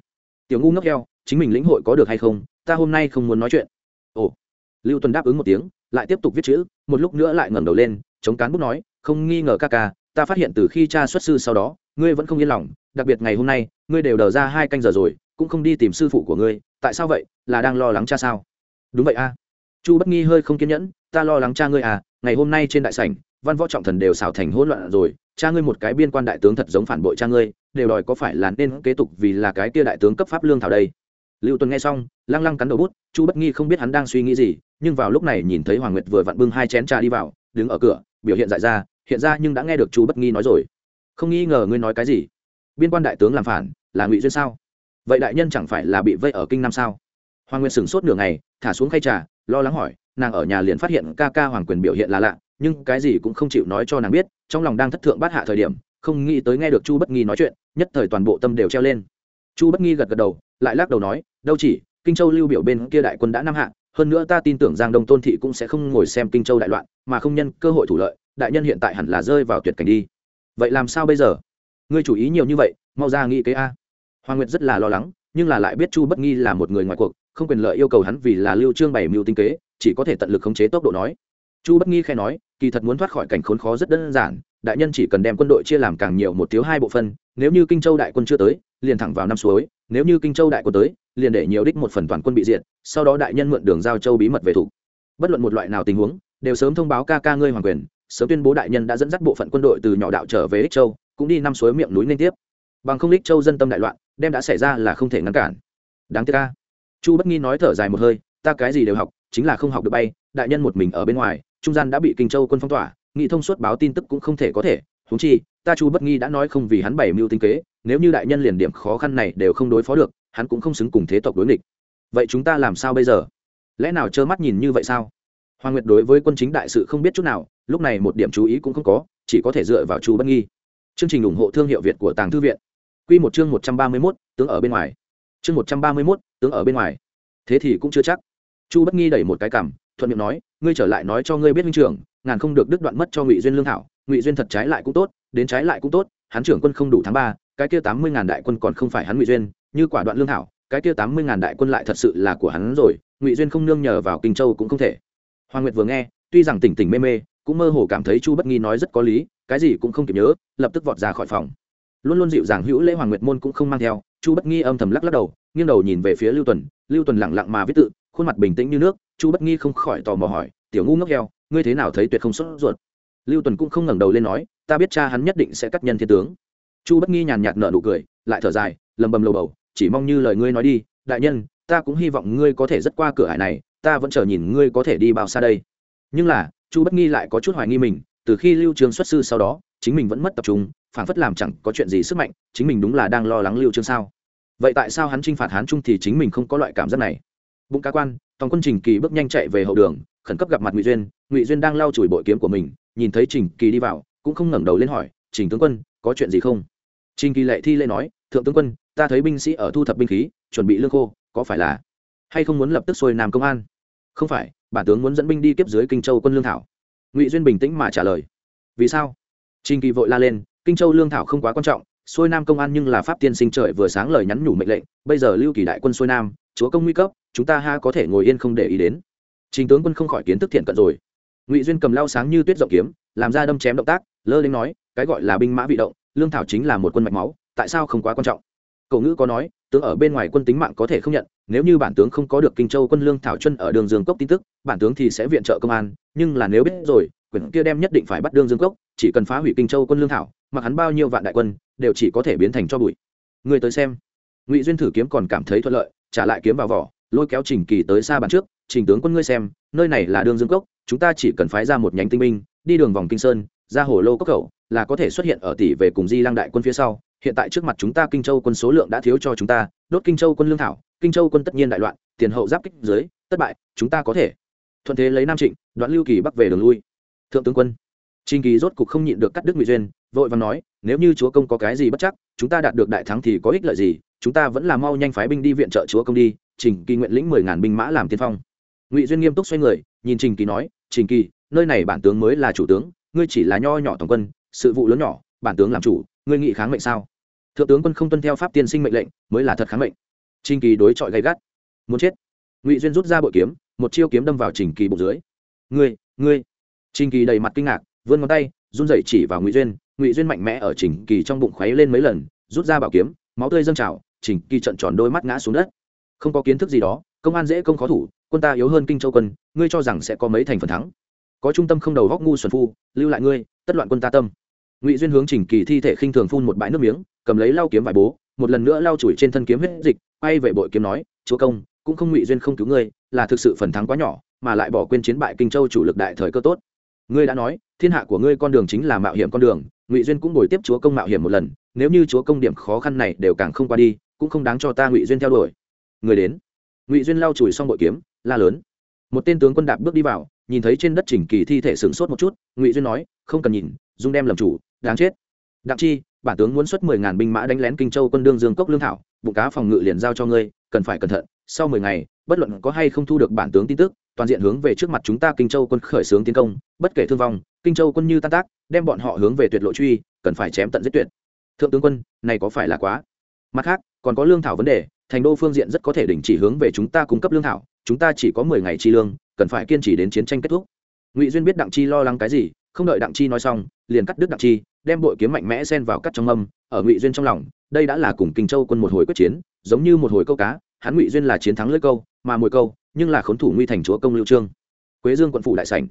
Tiểu ngu ngốc heo chính mình lĩnh hội có được hay không? Ta hôm nay không muốn nói chuyện. Ồ. Lưu tuần đáp ứng một tiếng, lại tiếp tục viết chữ, một lúc nữa lại ngẩng đầu lên, chống cán bút nói, không nghi ngờ ca ca, ta phát hiện từ khi cha xuất sư sau đó, ngươi vẫn không yên lòng, đặc biệt ngày hôm nay, ngươi đều đờ ra hai canh giờ rồi, cũng không đi tìm sư phụ của ngươi, tại sao vậy? Là đang lo lắng cha sao? Đúng vậy a. Chu bất nghi hơi không kiên nhẫn ta lo lắng cha ngươi à ngày hôm nay trên đại sảnh, văn võ trọng thần đều xảo thành hỗn loạn rồi, cha ngươi một cái biên quan đại tướng thật giống phản bội cha ngươi, đều đòi có phải là nên kế tục vì là cái kia đại tướng cấp pháp lương thảo đây. Lưu Tuấn nghe xong, lăng lăng cắn đầu bút, chu bất nghi không biết hắn đang suy nghĩ gì, nhưng vào lúc này nhìn thấy hoàng nguyệt vừa vặn bưng hai chén trà đi vào, đứng ở cửa, biểu hiện dại ra, hiện ra nhưng đã nghe được chu bất nghi nói rồi. Không nghi ngờ ngươi nói cái gì? Biên quan đại tướng làm phản, là ngụy duyên sao? Vậy đại nhân chẳng phải là bị vây ở kinh nam sao? Hoàng nguyệt sửng sốt nửa ngày, thả xuống khay trà lo lắng hỏi, nàng ở nhà liền phát hiện ca ca hoàng quyền biểu hiện là lạ, nhưng cái gì cũng không chịu nói cho nàng biết, trong lòng đang thất thượng bát hạ thời điểm, không nghĩ tới nghe được chu bất nghi nói chuyện, nhất thời toàn bộ tâm đều treo lên. Chu bất nghi gật gật đầu, lại lắc đầu nói, đâu chỉ, kinh châu lưu biểu bên kia đại quân đã năm hạ, hơn nữa ta tin tưởng giang đông tôn thị cũng sẽ không ngồi xem kinh châu đại loạn, mà không nhân cơ hội thủ lợi, đại nhân hiện tại hẳn là rơi vào tuyệt cảnh đi. Vậy làm sao bây giờ? Ngươi chủ ý nhiều như vậy, mau ra nghĩ kế a. Hoàng nguyệt rất là lo lắng, nhưng là lại biết chu bất nghi là một người ngoài cuộc không quyền lợi yêu cầu hắn vì là lưu trương bảy mưu tinh kế, chỉ có thể tận lực khống chế tốc độ nói. Chu bất nghi khai nói, kỳ thật muốn thoát khỏi cảnh khốn khó rất đơn giản, đại nhân chỉ cần đem quân đội chia làm càng nhiều một thiếu hai bộ phân, nếu như kinh châu đại quân chưa tới, liền thẳng vào năm suối, nếu như kinh châu đại quân tới, liền để nhiều đích một phần toàn quân bị diệt, sau đó đại nhân mượn đường giao châu bí mật về thủ. Bất luận một loại nào tình huống, đều sớm thông báo ca ca ngươi hoàng quyền, sớm tuyên bố đại nhân đã dẫn dắt bộ phận quân đội từ nhỏ đạo trở về ích châu, cũng đi năm suối miệng núi liên tiếp. Bằng không ích châu dân tâm đại loạn, đem đã xảy ra là không thể ngăn cản. Đáng tiếc ca chu bất nghi nói thở dài một hơi, ta cái gì đều học, chính là không học được bay, đại nhân một mình ở bên ngoài, trung gian đã bị kinh châu quân phong tỏa, nghị thông suốt báo tin tức cũng không thể có thể. Húng chi, ta chu bất nghi đã nói không vì hắn bảy mưu tinh kế, nếu như đại nhân liền điểm khó khăn này đều không đối phó được, hắn cũng không xứng cùng thế tộc đối nghịch. Vậy chúng ta làm sao bây giờ? Lẽ nào trơ mắt nhìn như vậy sao? Hoàng nguyệt đối với quân chính đại sự không biết chút nào, lúc này một điểm chú ý cũng không có, chỉ có thể dựa vào chu bất nghi. Chương trình ủng hộ thương hiệu việt của tàng thư viện. Q một chương một trăm ba mươi mốt, tướng ở bên ngoài. Chương một trăm ba mươi mốt tướng ở bên ngoài. Thế thì cũng chưa chắc. Chu bất nghi đẩy một cái cảm thuận miệng nói, ngươi trở lại nói cho ngươi biết minh trưởng, ngàn không được đứt đoạn mất cho ngụy duyên lương thảo. Ngụy duyên thật trái lại cũng tốt, đến trái lại cũng tốt, hắn trưởng quân không đủ tháng ba, cái kia tám mươi ngàn đại quân còn không phải hắn ngụy duyên, như quả đoạn lương thảo, cái kia tám mươi ngàn đại quân lại thật sự là của hắn rồi, ngụy duyên không nương nhờ vào kinh châu cũng không thể. Hoàng nguyệt vừa nghe, tuy rằng tỉnh tỉnh mê mê, cũng mơ hồ cảm thấy chu bất nghi nói rất có lý, cái gì cũng không kịp nhớ, lập tức vọt ra khỏi phòng. Luôn luôn dịu dàng hữu lễ hoàng nguyệt môn cũng không mang theo chu bất nghi âm thầm lắc lắc đầu, nghiêng đầu nhìn về phía lưu tuần lưu tuần lẳng lặng mà viết tự, khuôn mặt bình tĩnh như nước, chu bất nghi không khỏi tò mò hỏi, tiểu ngu ngốc heo, ngươi thế nào thấy tuyệt không sốt ruột? Lưu tuần cũng không ngẩng đầu lên nói, ta biết cha hắn nhất định sẽ cắt nhân thiên tướng. Chu bất nghi nhàn nhạt nở nụ cười, lại thở dài, lầm bầm lầu bầu, chỉ mong như lời ngươi nói đi, đại nhân, ta cũng hy vọng ngươi có thể rất qua cửa hải này, ta vẫn chờ nhìn ngươi có thể đi bao xa đây. Nhưng là, chu bất nghi lại có chút hoài nghi mình, từ khi lưu trường xuất sư sau đó, chính mình vẫn mất tập trung phản phất làm chẳng có chuyện gì sức mạnh, chính mình đúng là đang lo lắng lưu trương sao? Vậy tại sao hắn trinh phạt hán trung thì chính mình không có loại cảm giác này? Bụng cá quan tòng quân trình kỳ bước nhanh chạy về hậu đường, khẩn cấp gặp mặt ngụy duyên. Ngụy duyên đang lau chùi bội kiếm của mình, nhìn thấy trình kỳ đi vào, cũng không ngẩng đầu lên hỏi, trình tướng quân, có chuyện gì không? Trình kỳ lệ thi lễ nói, thượng tướng quân, ta thấy binh sĩ ở thu thập binh khí, chuẩn bị lương khô, có phải là hay không muốn lập tức xuôi nam công an? Không phải, bản tướng muốn dẫn binh đi kiếp dưới kinh châu quân lương thảo. Ngụy duyên bình tĩnh mà trả lời, vì sao? Trình kỳ vội la lên kinh châu lương thảo không quá quan trọng, xuôi nam công an nhưng là pháp tiên sinh trời vừa sáng lời nhắn nhủ mệnh lệnh, bây giờ lưu kỳ đại quân xuôi nam, chúa công nguy cấp, chúng ta ha có thể ngồi yên không để ý đến. Trình tướng quân không khỏi kiến thức thiện cận rồi. Ngụy duyên cầm lao sáng như tuyết rộng kiếm, làm ra đâm chém động tác, lơ lên nói, cái gọi là binh mã bị động, lương thảo chính là một quân mạch máu, tại sao không quá quan trọng? Cậu ngữ có nói, tướng ở bên ngoài quân tính mạng có thể không nhận, nếu như bản tướng không có được kinh châu quân lương thảo chân ở đường dương cốc tin tức, bản tướng thì sẽ viện trợ công an, nhưng là nếu biết rồi quyển kia đem nhất định phải bắt đương dương cốc, chỉ cần phá hủy kinh châu quân lương thảo, mặc hắn bao nhiêu vạn đại quân, đều chỉ có thể biến thành cho bụi. Người tới xem. Ngụy duyên thử kiếm còn cảm thấy thuận lợi, trả lại kiếm vào vỏ, lôi kéo trình kỳ tới xa bàn trước, trình tướng quân ngươi xem, nơi này là đường dương cốc, chúng ta chỉ cần phái ra một nhánh tinh binh, đi đường vòng kinh sơn, ra hồ lô cốc khẩu, là có thể xuất hiện ở tỷ về cùng di lăng đại quân phía sau. Hiện tại trước mặt chúng ta kinh châu quân số lượng đã thiếu cho chúng ta, đốt kinh châu quân lương thảo, kinh châu quân tất nhiên đại loạn, tiền hậu giáp kích dưới tất bại, chúng ta có thể. Thuận thế lấy nam trịnh, đoạn lưu kỳ bắc về đường lui thượng tướng quân. Trình kỳ rốt cục không nhịn được cắt đứt ngụy duyên, vội và nói, nếu như chúa công có cái gì bất chắc, chúng ta đạt được đại thắng thì có ích lợi gì? Chúng ta vẫn là mau nhanh phái binh đi viện trợ chúa công đi. Trình kỳ nguyện lĩnh mười ngàn binh mã làm tiên phong. Ngụy duyên nghiêm túc xoay người, nhìn trình kỳ nói, trình kỳ, nơi này bản tướng mới là chủ tướng, ngươi chỉ là nho nhỏ tổng quân, sự vụ lớn nhỏ, bản tướng làm chủ, ngươi nghị kháng mệnh sao? Thượng tướng quân không tuân theo pháp tiên sinh mệnh lệnh, mới là thật kháng mệnh. Trình kỳ đối chọi gay gắt. Muốn chết. Ngụy duyên rút ra bội kiếm, một chiêu kiếm đâm vào trình kỳ bụng dưới. Ngươi ngươi trình kỳ đầy mặt kinh ngạc, vươn ngón tay, run rẩy chỉ vào ngụy duyên. Ngụy duyên mạnh mẽ ở trình kỳ trong bụng khuấy lên mấy lần, rút ra bảo kiếm, máu tươi dâng trào, trình kỳ trận tròn đôi mắt ngã xuống đất. Không có kiến thức gì đó, công an dễ công khó thủ, quân ta yếu hơn kinh châu quân, ngươi cho rằng sẽ có mấy thành phần thắng. Có trung tâm không đầu góc ngu xuẩn phu, lưu lại ngươi, tất loạn quân ta tâm. Ngụy duyên hướng trình kỳ thi thể khinh thường phun một bãi nước miếng, cầm lấy lau kiếm vải bố, một lần nữa lau chùi trên thân kiếm huyết dịch, quay về bội kiếm nói, chúa công, cũng không ngụy duyên không cứu ngươi, là thực sự phần thắng quá nhỏ, mà lại bỏ quên chiến bại kinh châu chủ lực đại thời cơ tốt ngươi đã nói, thiên hạ của ngươi con đường chính là mạo hiểm con đường, ngụy duyên cũng bồi tiếp chúa công mạo hiểm một lần, nếu như chúa công điểm khó khăn này đều càng không qua đi, cũng không đáng cho ta ngụy duyên theo đuổi. Người đến. Ngụy duyên lau chùi xong bội kiếm, la lớn. Một tên tướng quân đạp bước đi vào, nhìn thấy trên đất chỉnh kỳ thi thể sửng sốt một chút, ngụy duyên nói, không cần nhìn, dung đem làm chủ, đáng chết. Đặng chi, bản tướng muốn xuất mười ngàn binh mã đánh lén kinh châu quân đương dương cốc lương thảo, bụng cá phòng ngự liền giao cho ngươi, cần phải cẩn thận, sau mười ngày, bất luận có hay không thu được bản tướng tin tức toàn diện hướng về trước mặt chúng ta kinh châu quân khởi xướng tiến công, bất kể thương vong, kinh châu quân như tan tác, đem bọn họ hướng về tuyệt lộ truy, cần phải chém tận giết tuyệt. Thượng tướng quân, này có phải là quá? Mặt khác, còn có lương thảo vấn đề, thành đô phương diện rất có thể đình chỉ hướng về chúng ta cung cấp lương thảo, chúng ta chỉ có mười ngày chi lương, cần phải kiên trì đến chiến tranh kết thúc. Ngụy duyên biết đặng chi lo lắng cái gì, không đợi đặng chi nói xong, liền cắt đứt đặng chi, đem bội kiếm mạnh mẽ xen vào cắt trong âm, ở ngụy duyên trong lòng, đây đã là cùng kinh châu quân một hồi quyết chiến, giống như một hồi câu cá, hắn ngụy duyên là chiến thắng lưỡi câu, mà mồi câu nhưng là khốn thủ nguy thành chúa công lưu trương. Quế dương quận phủ đại sảnh.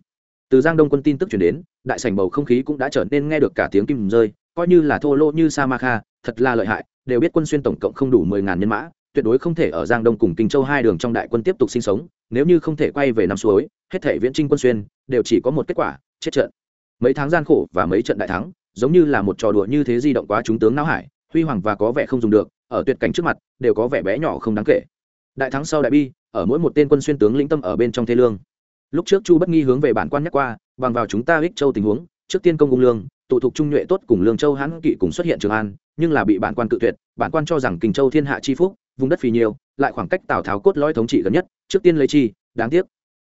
Từ giang đông quân tin tức truyền đến, đại sảnh bầu không khí cũng đã trở nên nghe được cả tiếng kim rơi, coi như là thô lỗ như sa ma kha, thật là lợi hại, đều biết quân xuyên tổng cộng không đủ mười ngàn nhân mã, tuyệt đối không thể ở giang đông cùng kinh châu hai đường trong đại quân tiếp tục sinh sống, nếu như không thể quay về năm suối, hết thể viễn trinh quân xuyên, đều chỉ có một kết quả, chết trận. Mấy tháng gian khổ và mấy trận đại thắng, giống như là một trò đùa như thế di động quá chúng tướng não hải, huy hoàng và có vẻ không dùng được, ở tuyệt cảnh trước mặt, đều có vẻ bé nhỏ không đáng kể. Đại thắng sau đại bi ở mỗi một tên quân xuyên tướng lĩnh tâm ở bên trong thế lương. Lúc trước chu bất nghi hướng về bản quan nhắc qua, bằng vào chúng ta ích châu tình huống, trước tiên công cung lương, tụ thuộc trung nhuệ tốt cùng lương châu hãn kỵ cùng xuất hiện trường an, nhưng là bị bản quan cự tuyệt, bản quan cho rằng kinh châu thiên hạ chi phúc, vùng đất phì nhiều, lại khoảng cách tào tháo cốt lõi thống trị gần nhất, trước tiên lấy chi, đáng tiếc.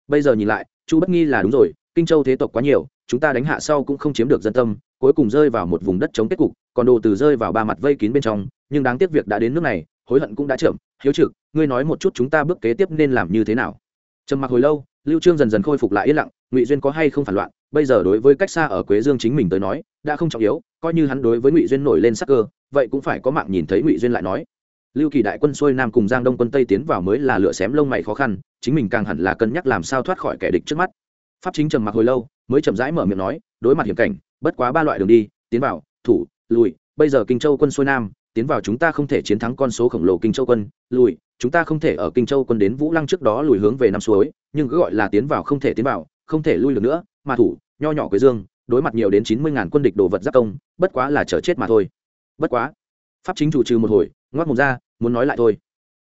Bây giờ nhìn lại, chu bất nghi là đúng rồi kinh châu thế tộc quá nhiều chúng ta đánh hạ sau cũng không chiếm được dân tâm, cuối cùng rơi vào một vùng đất chống kết cục, còn đồ từ rơi vào ba mặt vây kín bên trong, nhưng đáng tiếc việc đã đến nước này, hối hận cũng đã chậm. Hiếu trực, ngươi nói một chút chúng ta bước kế tiếp nên làm như thế nào? Trầm mặc hồi lâu, lưu trương dần dần khôi phục lại yên lặng, ngụy duyên có hay không phản loạn? Bây giờ đối với cách xa ở quế dương chính mình tới nói, đã không trọng yếu, coi như hắn đối với ngụy duyên nổi lên sắc cơ, vậy cũng phải có mạng nhìn thấy ngụy duyên lại nói. Lưu kỳ đại quân xuôi nam cùng giang đông quân tây tiến vào mới là lựa xém lông mày khó khăn, chính mình càng hẳn là cân nhắc làm sao thoát khỏi kẻ địch trước mắt. Pháp chính trầm mặc hồi lâu mới chậm rãi mở miệng nói, đối mặt hiểm cảnh, bất quá ba loại đường đi, tiến vào, thủ, lùi, bây giờ kinh châu quân xuôi nam, tiến vào chúng ta không thể chiến thắng con số khổng lồ kinh châu quân, lùi, chúng ta không thể ở kinh châu quân đến vũ lăng trước đó lùi hướng về năm suối, nhưng cứ gọi là tiến vào không thể tiến vào, không thể lui được nữa, mà thủ, nho nhỏ quế dương, đối mặt nhiều đến chín mươi ngàn quân địch đồ vật giáp công, bất quá là chờ chết mà thôi. Bất quá, pháp chính chủ trừ một hồi ngoắc một ra, muốn nói lại thôi.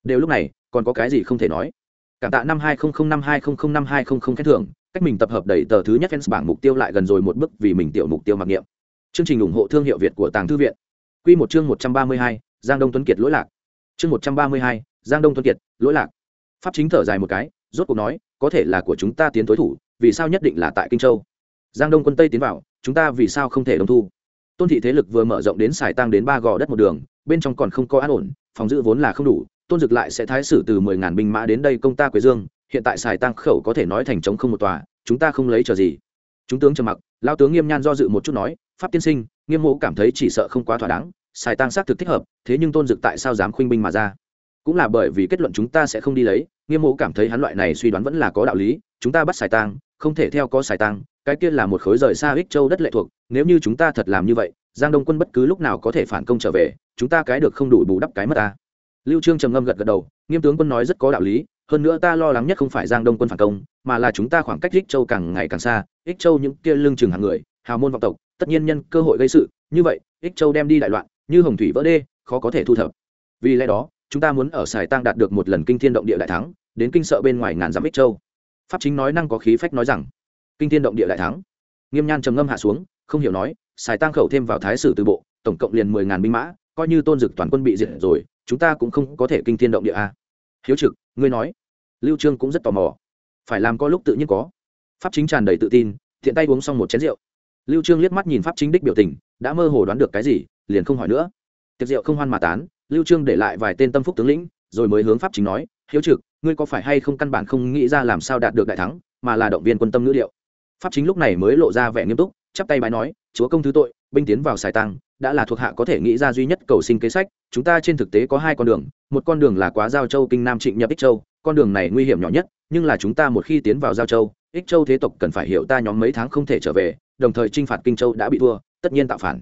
Đều lúc này, còn có cái gì không thể nói? Cảm tạ năm hai nghìn năm hai nghìn năm hai nghìn khen thưởng cách mình tập hợp đẩy tờ thứ nhất fans bảng mục tiêu lại gần rồi một bước vì mình tiểu mục tiêu mặc niệm. Chương trình ủng hộ thương hiệu việt của tàng thư viện. Q một chương một trăm ba mươi hai, giang đông tuấn kiệt lỗi lạc. Chương một trăm ba mươi hai, giang đông tuấn kiệt lỗi lạc. Pháp chính thở dài một cái, rốt cuộc nói, có thể là của chúng ta tiến tối thủ, vì sao nhất định là tại kinh châu? Giang đông quân tây tiến vào, chúng ta vì sao không thể đồng thu? Tôn thị thế lực vừa mở rộng đến xài tăng đến ba gò đất một đường, bên trong còn không có an ổn, phòng giữ vốn là không đủ, tôn dực lại sẽ thái sử từ mười ngàn binh mã đến đây công ta quế dương hiện tại xài tăng khẩu có thể nói thành trống không một tòa, chúng ta không lấy chờ gì. Chúng tướng trầm mặc lao tướng nghiêm nhan do dự một chút nói, pháp tiên sinh, nghiêm mộ cảm thấy chỉ sợ không quá thỏa đáng, xài tăng xác thực thích hợp, thế nhưng tôn dực tại sao dám khuynh binh mà ra? Cũng là bởi vì kết luận chúng ta sẽ không đi lấy, nghiêm mộ cảm thấy hắn loại này suy đoán vẫn là có đạo lý, chúng ta bắt xài tăng, không thể theo có xài tăng, cái kia là một khối rời xa ích châu đất lệ thuộc, nếu như chúng ta thật làm như vậy, giang đông quân bất cứ lúc nào có thể phản công trở về, chúng ta cái được không đủ bù đắp cái mất ta. Lưu trương trầm ngâm gật gật đầu, nghiêm tướng quân nói rất có đạo lý hơn nữa ta lo lắng nhất không phải giang đông quân phản công, mà là chúng ta khoảng cách ích châu càng ngày càng xa. Ích châu những kia lương chừng hàng người, hào môn vọng tộc, tất nhiên nhân cơ hội gây sự. Như vậy, ích châu đem đi đại loạn, như hồng thủy vỡ đê, khó có thể thu thập. Vì lẽ đó, chúng ta muốn ở sài tăng đạt được một lần kinh thiên động địa đại thắng, đến kinh sợ bên ngoài ngàn dặm ích châu. Pháp chính nói năng có khí phách nói rằng, kinh thiên động địa đại thắng. Nghiêm nhan trầm ngâm hạ xuống, không hiểu nói, sài tăng khẩu thêm vào thái sử từ bộ, tổng cộng liền mười ngàn binh mã, coi như tôn dực toàn quân bị diệt rồi, chúng ta cũng không có thể kinh thiên động địa a hiếu trực, ngươi nói lưu trương cũng rất tò mò. Phải làm có lúc tự nhiên có. Pháp chính tràn đầy tự tin thiện tay uống xong một chén rượu. Lưu trương liếc mắt nhìn pháp chính đích biểu tình, đã mơ hồ đoán được cái gì, liền không hỏi nữa. Tiệc rượu không hoan mà tán, lưu trương để lại vài tên tâm phúc tướng lĩnh, rồi mới hướng pháp chính nói, hiếu trực, ngươi có phải hay không căn bản không nghĩ ra làm sao đạt được đại thắng, mà là động viên quân tâm ngữ liệu pháp chính lúc này mới lộ ra vẻ nghiêm túc, chắp tay bái nói, chúa công thứ tội, binh tiến vào xài tăng, đã là thuộc hạ có thể nghĩ ra duy nhất cầu sinh kế sách, chúng ta trên thực tế có hai con đường, một con đường là quá giao châu kinh nam trịnh nhập ích châu con đường này nguy hiểm nhỏ nhất, nhưng là chúng ta một khi tiến vào giao châu, ích châu thế tộc cần phải hiểu ta nhóm mấy tháng không thể trở về, đồng thời t r i n h phạt kinh châu đã bị thua, tất nhiên tạo phản.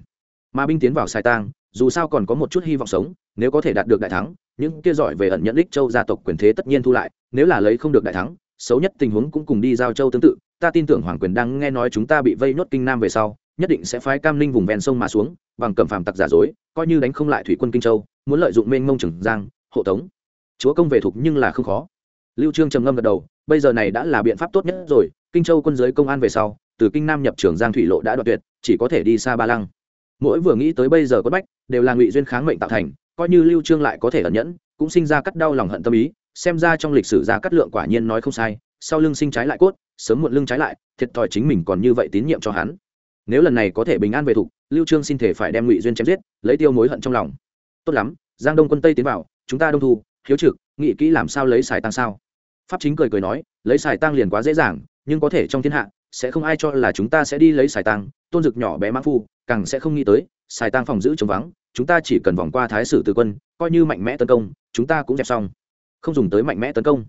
Mà binh tiến vào sai tang, dù sao còn có một chút hy vọng sống, nếu có thể đạt được đại thắng, những kia giỏi về ẩn nhận ích châu gia tộc quyền thế tất nhiên thu lại, nếu là lấy không được đại thắng, xấu nhất tình huống cũng cùng đi giao châu tương tự. Ta tin tưởng hoàng quyền đang nghe nói chúng ta bị vây nhốt kinh nam về sau, nhất định sẽ phái cam ninh vùng ven sông mà xuống, bằng cầm phàm tặc giả dối, coi như đánh không lại thủy quân kinh châu, muốn lợi dụng mênh mông trừng giang, hộ tống chúa công về thục nhưng là không khó. Lưu trương trầm ngâm gật đầu, bây giờ này đã là biện pháp tốt nhất rồi, kinh châu quân giới công an về sau, từ kinh nam nhập trường giang thủy lộ đã đoạn tuyệt, chỉ có thể đi xa ba lăng. Mỗi vừa nghĩ tới bây giờ quất bách, đều là ngụy duyên kháng mệnh tạo thành, coi như lưu trương lại có thể ẩn nhẫn, cũng sinh ra cắt đau lòng hận tâm ý, xem ra trong lịch sử ra cắt lượng quả nhiên nói không sai, sau lưng sinh trái lại cốt, sớm muộn lưng trái lại, thiệt thòi chính mình còn như vậy tín nhiệm cho hắn. Nếu lần này có thể bình an về thủ lưu trương xin thể phải đem ngụy duyên chém giết, lấy tiêu mối hận trong lòng. Tốt lắm, giang đông quân tây tiến vào, chúng ta đông thu hiếu trực, nghĩ kỹ làm sao lấy xài tăng sao? Pháp chính cười cười nói, lấy xài tăng liền quá dễ dàng, nhưng có thể trong thiên hạ, sẽ không ai cho là chúng ta sẽ đi lấy xài tăng tôn dực nhỏ bé mã phu, càng sẽ không nghĩ tới, xài tăng phòng giữ chống vắng, chúng ta chỉ cần vòng qua thái sử từ quân, coi như mạnh mẽ tấn công, chúng ta cũng dẹp xong. Không dùng tới mạnh mẽ tấn công.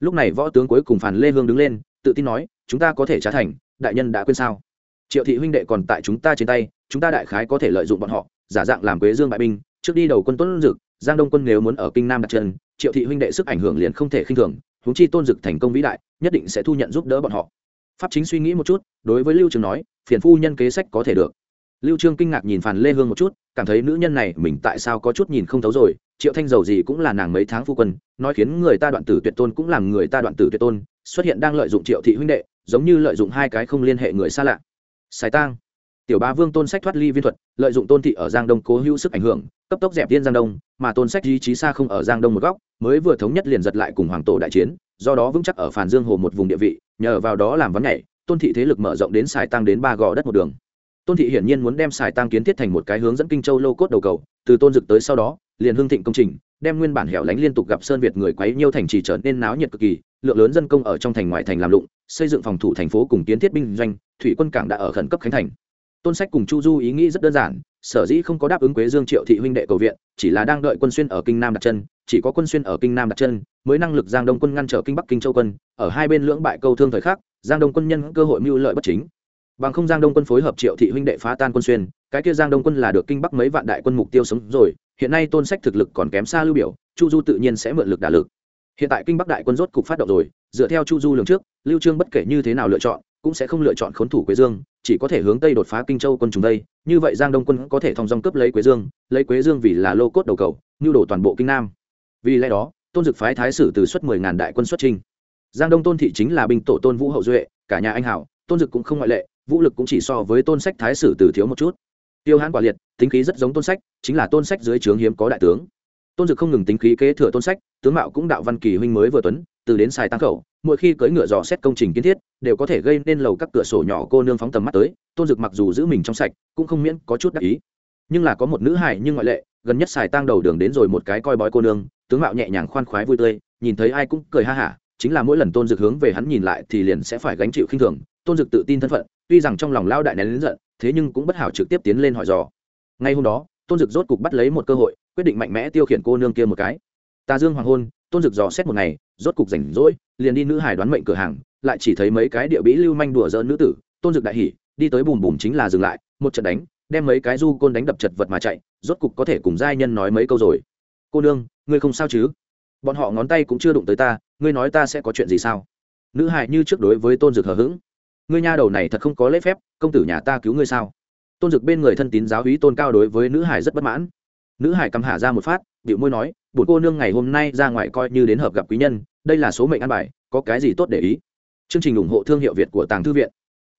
Lúc này võ tướng cuối cùng phản lê hương đứng lên, tự tin nói, chúng ta có thể trả thành, đại nhân đã quên sao? Triệu thị huynh đệ còn tại chúng ta trên tay, chúng ta đại khái có thể lợi dụng bọn họ, giả dạng làm quế dương bại binh, trước đi đầu quân tuấn dực, giang đông quân nếu muốn ở kinh nam đặt chân triệu thị huynh đệ sức ảnh hưởng liền không thể khinh thường, huống chi tôn dực thành công vĩ đại, nhất định sẽ thu nhận giúp đỡ bọn họ. Pháp chính suy nghĩ một chút, đối với lưu trường nói, phiền phu nhân kế sách có thể được. Lưu trương kinh ngạc nhìn phàn lê hương một chút, cảm thấy nữ nhân này mình tại sao có chút nhìn không thấu rồi, triệu thanh dầu gì cũng là nàng mấy tháng phu quân, nói khiến người ta đoạn tử tuyệt tôn cũng làm người ta đoạn tử tuyệt tôn, xuất hiện đang lợi dụng triệu thị huynh đệ, giống như lợi dụng hai cái không liên hệ người xa lạ. Sài tang tiểu ba vương tôn sách thoát ly viên thuật, lợi dụng tôn thị ở giang đông cố hữu sức ảnh hưởng, cấp tốc dẹp tiên giang đông, mà tôn sách di trí xa không ở giang đông một góc, mới vừa thống nhất liền giật lại cùng hoàng tổ đại chiến, do đó vững chắc ở phản dương hồ một vùng địa vị, nhờ vào đó làm vấn nhảy, tôn thị thế lực mở rộng đến xài tăng đến ba gò đất một đường. Tôn thị hiển nhiên muốn đem xài tăng kiến thiết thành một cái hướng dẫn kinh châu lô cốt đầu cầu, từ tôn dực tới sau đó, liền hương thịnh công trình, đem nguyên bản hẻo lánh liên tục gặp sơn việt người quấy nhiêu thành trì trở nên náo nhiệt cực kỳ, lượng lớn dân công ở trong thành ngoại thành làm lụng, xây dựng phòng thủ thành phố cùng kiến thiết binh doanh, thủy quân cảng đã ở khẩn cấp khánh thành tôn sách cùng chu du ý nghĩ rất đơn giản, sở dĩ không có đáp ứng quế dương triệu thị huynh đệ cầu viện, chỉ là đang đợi quân xuyên ở kinh nam đặt chân, chỉ có quân xuyên ở kinh nam đặt chân, mới năng lực giang đông quân ngăn trở kinh bắc kinh châu quân, ở hai bên lưỡng bại câu thương thời khắc, giang đông quân nhân cơ hội mưu lợi bất chính. Bằng không giang đông quân phối hợp triệu thị huynh đệ phá tan quân xuyên, cái kia giang đông quân là được kinh bắc mấy vạn đại quân mục tiêu sống rồi, hiện nay tôn sách thực lực còn kém xa lưu biểu, chu du tự nhiên sẽ mượn lực đả lực. Hiện tại kinh bắc đại quân rốt cục phát động rồi, dựa theo chu du lường trước, lưu trương bất kể như thế nào lựa chọn, cũng sẽ không lựa chọn khốn thủ quế dương chỉ có thể hướng tây đột phá kinh châu quân chúng đây như vậy giang đông quân có thể thông dong cướp lấy quế dương, lấy quế dương vì là lô cốt đầu cầu như đổ toàn bộ kinh nam. Vì lẽ đó, tôn dực phái thái sử từ xuất mười ngàn đại quân xuất trình giang đông tôn thị chính là binh tổ tôn vũ hậu duệ, cả nhà anh hảo, tôn dực cũng không ngoại lệ, vũ lực cũng chỉ so với tôn sách thái sử từ thiếu một chút. Tiêu hãn quả liệt, tính khí rất giống tôn sách, chính là tôn sách dưới trướng hiếm có đại tướng. Tôn dực không ngừng tính khí kế thừa tôn sách, tướng mạo cũng đạo văn kỳ huynh mới vừa tuấn từ đến xài tăng khẩu, mỗi khi cưỡi ngựa dò xét công trình kiến thiết, đều có thể gây nên lầu các cửa sổ nhỏ cô nương phóng tầm mắt tới, tôn dực mặc dù giữ mình trong sạch, cũng không miễn có chút đắc ý. Nhưng là có một nữ hài nhưng ngoại lệ, gần nhất xài tăng đầu đường đến rồi một cái coi bói cô nương, tướng mạo nhẹ nhàng khoan khoái vui tươi, nhìn thấy ai cũng cười ha hả, chính là mỗi lần tôn dực hướng về hắn nhìn lại thì liền sẽ phải gánh chịu khinh thường, tôn dực tự tin thân phận, tuy rằng trong lòng lao đại nén lớn giận, thế nhưng cũng bất hảo trực tiếp tiến lên hỏi dò. Ngay hôm đó, tôn dực rốt cục bắt lấy một cơ hội, quyết định mạnh mẽ tiêu khiển cô nương kia một cái. Tà dương hoàng hôn, tôn dực dò xét một ngày rốt cục rảnh rỗi, liền đi nữ hải đoán mệnh cửa hàng, lại chỉ thấy mấy cái địa bĩ lưu manh đùa giỡn nữ tử, tôn dực đại hỉ, đi tới bùm bùm chính là dừng lại, một trận đánh, đem mấy cái du côn đánh đập chật vật mà chạy, rốt cục có thể cùng giai nhân nói mấy câu rồi. Cô nương, ngươi không sao chứ? Bọn họ ngón tay cũng chưa đụng tới ta, ngươi nói ta sẽ có chuyện gì sao? Nữ hải như trước đối với tôn dực hờ hững. Ngươi nha đầu này thật không có lễ phép, công tử nhà ta cứu ngươi sao? Tôn dực bên người thân tín giáo hí tôn cao đối với nữ hải rất bất mãn. Nữ hải cầm hạ ra một phát biểu môi nói bụt cô nương ngày hôm nay ra ngoài coi như đến hợp gặp quý nhân, đây là số mệnh ăn bài, có cái gì tốt để ý? Chương trình ủng hộ thương hiệu việt của tàng thư viện.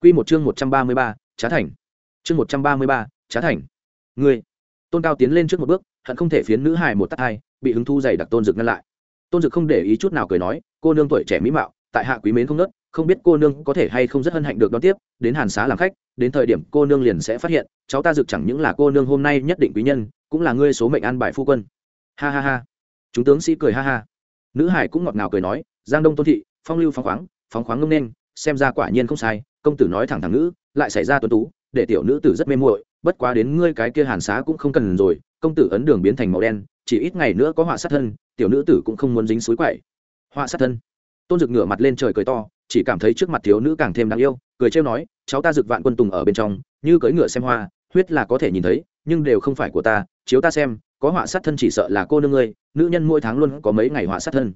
Q một chương một trăm ba mươi ba, trá thành. Chương một trăm ba mươi ba, trá thành. Ngươi. Tôn cao tiến lên trước một bước, hận không thể phiến nữ hài một tắt hai, bị hứng thu dày đặc tôn dực ngăn lại. Tôn dực không để ý chút nào cười nói, cô nương tuổi trẻ mỹ mạo, tại hạ quý mến không nớt, không biết cô nương có thể hay không rất hân hạnh được đón tiếp, đến hàn xá làm khách, đến thời điểm cô nương liền sẽ phát hiện, cháu ta dực chẳng những là cô nương hôm nay nhất định quý nhân, cũng là ngươi số mệnh an bài phu quân ha ha ha. Chúng tướng sĩ cười ha ha. Nữ hải cũng ngọt ngào cười nói, giang đông tôn thị, phong lưu phóng khoáng phóng khoáng ngông nên, xem ra quả nhiên không sai, công tử nói thẳng thẳng nữ lại xảy ra tuấn tú, để tiểu nữ tử rất mê muội, bất quá đến ngươi cái kia hàn xá cũng không cần rồi, công tử ấn đường biến thành màu đen, chỉ ít ngày nữa có họa sát thân, tiểu nữ tử cũng không muốn dính suối quậy. Họa sát thân. Tôn dực ngửa mặt lên trời cười to, chỉ cảm thấy trước mặt thiếu nữ càng thêm đáng yêu, cười trêu nói, cháu ta dực vạn quân tùng ở bên trong, như cưỡi ngựa xem hoa, huyết là có thể nhìn thấy, nhưng đều không phải của ta, chiếu ta xem có họa sát thân chỉ sợ là cô nương ngươi, nữ nhân mỗi tháng luôn có mấy ngày họa sát thân.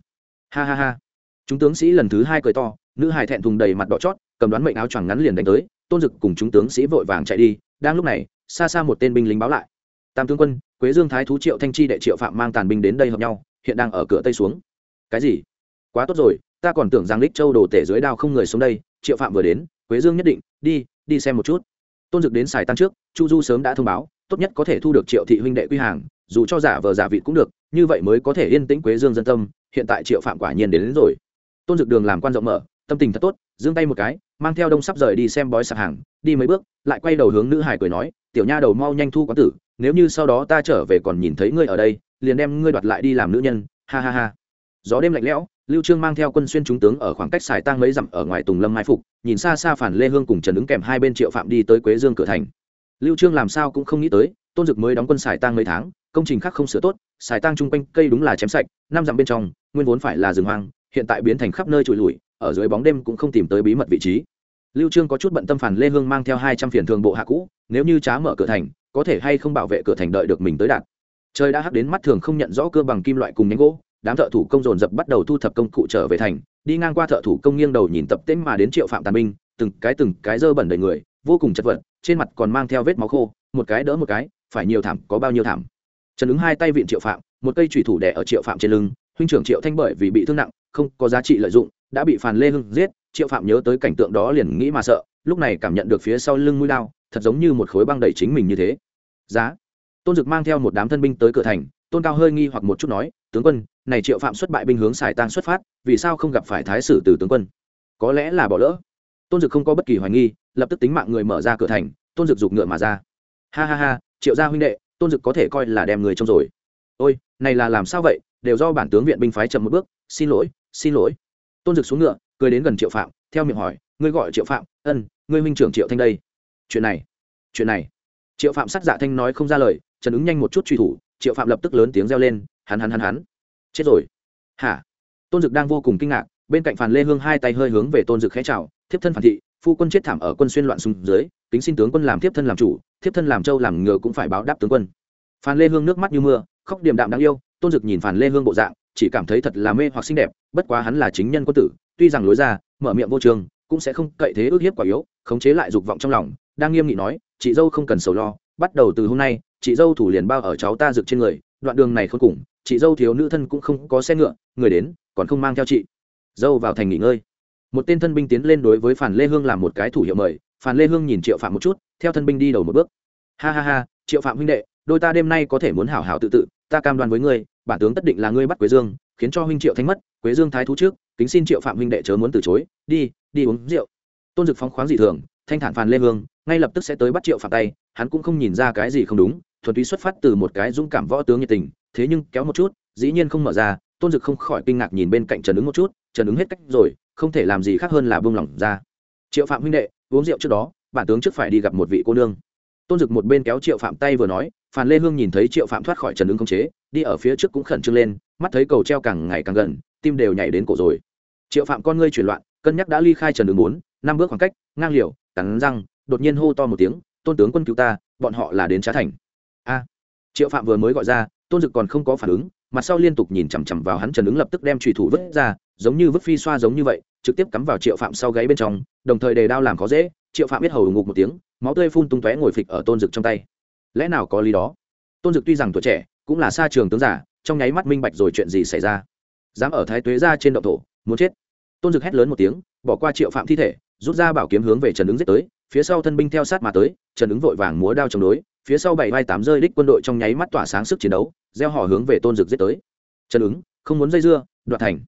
Ha ha ha. Chúng tướng sĩ lần thứ hai cười to, nữ hài thẹn thùng đầy mặt đỏ chót, cầm đoán mệnh áo choàng ngắn liền đánh tới, tôn dực cùng chúng tướng sĩ vội vàng chạy đi, đang lúc này, xa xa một tên binh lính báo lại. Tam tướng quân, quế dương thái thú triệu thanh chi đệ triệu phạm mang tàn binh đến đây hợp nhau, hiện đang ở cửa tây xuống. Cái gì? Quá tốt rồi, ta còn tưởng rằng lích châu đồ tể dưới đao không người xuống đây, triệu phạm vừa đến, quế dương nhất định, đi đi xem một chút. Tôn dực đến xài tăng trước, chu du sớm đã thông báo, tốt nhất có thể thu được triệu thị huynh đệ quy hàng dù cho giả vờ giả vị cũng được như vậy mới có thể yên tĩnh quế dương dân tâm hiện tại triệu phạm quả nhiên đến, đến rồi. Tôn dực đường làm quan rộng mở tâm tình thật tốt giương tay một cái mang theo đông sắp rời đi xem bói sạp hàng đi mấy bước lại quay đầu hướng nữ hải cười nói tiểu nha đầu mau nhanh thu quán tử nếu như sau đó ta trở về còn nhìn thấy ngươi ở đây liền đem ngươi đoạt lại đi làm nữ nhân. Ha ha ha. Gió đêm lạnh lẽo lưu trương mang theo quân xuyên trung tướng ở khoảng cách xài tang mấy dặm ở ngoài tùng lâm mai phục nhìn xa xa phản lê hương cùng trần ứng kèm hai bên triệu phạm đi tới quế dương cửa thành. Lưu trương làm sao cũng không nghĩ tới tôn dực mới đóng quân xài tang mấy tháng, công trình khác không sửa tốt, xài tang chung quanh cây đúng là chém sạch, năm dặm bên trong, nguyên vốn phải là rừng hoang, hiện tại biến thành khắp nơi trụi lùi ở dưới bóng đêm cũng không tìm tới bí mật vị trí. Lưu trương có chút bận tâm phản lê hương mang theo hai trăm phiền thường bộ hạ cũ, nếu như trá mở cửa thành, có thể hay không bảo vệ cửa thành đợi được mình tới đạt. Trời đã hắc đến mắt thường không nhận rõ cơ bằng kim loại cùng nhánh gỗ, đám thợ thủ công dồn dập bắt đầu thu thập công cụ trở về thành, đi ngang qua thợ thủ công nghiêng đầu nhìn tập tễnh mà đến triệu phạm tàn binh, từng cái từng cái dơ bẩn đầy người, vô cùng chật vật, trên mặt còn mang theo vết máu khô, một cái đỡ một cái phải nhiều thảm, có bao nhiêu thảm? Trần ứng hai tay viện triệu phạm, một cây chủy thủ đẻ ở triệu phạm trên lưng, huynh trưởng triệu thanh bởi vì bị thương nặng, không có giá trị lợi dụng, đã bị phàn lê hưng giết, triệu phạm nhớ tới cảnh tượng đó liền nghĩ mà sợ, lúc này cảm nhận được phía sau lưng mũi lao thật giống như một khối băng đẩy chính mình như thế. Giá. Tôn dực mang theo một đám thân binh tới cửa thành, tôn cao hơi nghi hoặc một chút nói, tướng quân, này triệu phạm xuất bại binh hướng xài tang xuất phát, vì sao không gặp phải thái sử từ tướng quân? Có lẽ là bỏ lỡ. Tôn dực không có bất kỳ hoài nghi, lập tức tính mạng người mở ra cửa thành, tôn dực giục ngựa mà ra. Ha ha ha triệu gia huynh đệ, tôn dực có thể coi là đem người trông rồi. Ôi, này là làm sao vậy? Đều do bản tướng viện binh phái chậm một bước. Xin lỗi xin lỗi. Tôn dực xuống ngựa, cười đến gần triệu phạm, theo miệng hỏi, ngươi gọi triệu phạm? Ân, ngươi huynh trưởng triệu thanh đây. Chuyện này chuyện này. Triệu phạm sắc dạ thanh nói không ra lời, trần ứng nhanh một chút truy thủ, triệu phạm lập tức lớn tiếng reo lên, hắn hắn hắn hắn, chết rồi. Hả? Tôn dực đang vô cùng kinh ngạc, bên cạnh phàn lê hương hai tay hơi hướng về tôn dực khẽ chào, thiếp thân phản thị phu quân chết thảm ở quân xuyên loạn xung dưới, kính xin tướng quân làm thiếp thân làm chủ, thiếp thân làm châu làm ngựa cũng phải báo đáp tướng quân. Phàn lê hương nước mắt như mưa, khóc điềm đạm đáng yêu, tôn dực nhìn phàn lê hương bộ dạng, chỉ cảm thấy thật là mê hoặc xinh đẹp, bất quá hắn là chính nhân quân tử, tuy rằng lối ra, mở miệng vô trường, cũng sẽ không cậy thế ước hiếp quả yếu, khống chế lại dục vọng trong lòng, đang nghiêm nghị nói, chị dâu không cần sầu lo, bắt đầu từ hôm nay, chị dâu thủ liền bao ở cháu ta rực trên người, đoạn đường này không cùng, chị dâu thiếu nữ thân cũng không có xe ngựa, người đến, còn không mang theo chị. Dâu vào thành nghỉ ngơi một tên thân binh tiến lên đối với phản lê hương làm một cái thủ hiệu mời. Phản lê hương nhìn triệu phạm một chút, theo thân binh đi đầu một bước. Ha ha ha, triệu phạm huynh đệ, đôi ta đêm nay có thể muốn hảo hảo tự tự, ta cam đoan với ngươi, bản tướng tất định là ngươi bắt quế dương, khiến cho huynh triệu thanh mất, quế dương thái thú trước, kính xin triệu phạm huynh đệ chớ muốn từ chối, đi đi uống rượu. Tôn dực phóng khoáng dị thường, thanh thản phàn lê hương, ngay lập tức sẽ tới bắt triệu phạm tay, hắn cũng không nhìn ra cái gì không đúng, thuần túy xuất phát từ một cái dũng cảm võ tướng nhiệt tình, thế nhưng kéo một chút, dĩ nhiên không mở ra, tôn dực không khỏi kinh ngạc nhìn bên cạnh trần ứng một chút, trần ứng hết cách rồi không thể làm gì khác hơn là buông lỏng ra. Triệu phạm huynh đệ, uống rượu trước đó, bản tướng trước phải đi gặp một vị cô nương. Tôn dực một bên kéo triệu phạm tay vừa nói phan lê hương nhìn thấy triệu phạm thoát khỏi trần ứng không chế, đi ở phía trước cũng khẩn trương lên, mắt thấy cầu treo càng ngày càng gần, tim đều nhảy đến cổ rồi. Triệu phạm con ngươi chuyển loạn, cân nhắc đã ly khai trần ứng bốn, năm bước khoảng cách, ngang liều, cắn răng, đột nhiên hô to một tiếng, tôn tướng quân cứu ta, bọn họ là đến trá thành. A. Triệu phạm vừa mới gọi ra, tôn dực còn không có phản ứng, mặt sau liên tục nhìn chằm chằm vào hắn, trần ứng lập tức đem trùy thủ vứt ra giống như vứt phi xoa giống như vậy, trực tiếp cắm vào triệu phạm sau gáy bên trong, đồng thời đề đao làm khó dễ, triệu phạm biết hầu ngục một tiếng, máu tươi phun tung tóe ngồi phịch ở tôn dực trong tay. Lẽ nào có lý đó? Tôn dực tuy rằng tuổi trẻ, cũng là xa trường tướng giả, trong nháy mắt minh bạch rồi chuyện gì xảy ra. Dám ở thái tuế ra trên động thổ, muốn chết. Tôn dực hét lớn một tiếng, bỏ qua triệu phạm thi thể, rút ra bảo kiếm hướng về trần ứng giết tới, phía sau thân binh theo sát mà tới, trần ứng vội vàng múa đao chống đối, phía sau bảy vai tám rơi đích quân đội trong nháy mắt tỏa sáng sức chiến đấu, gieo họ hướng về tôn dực giết tới. Trần ứng, không muốn dây dưa, đoạt thành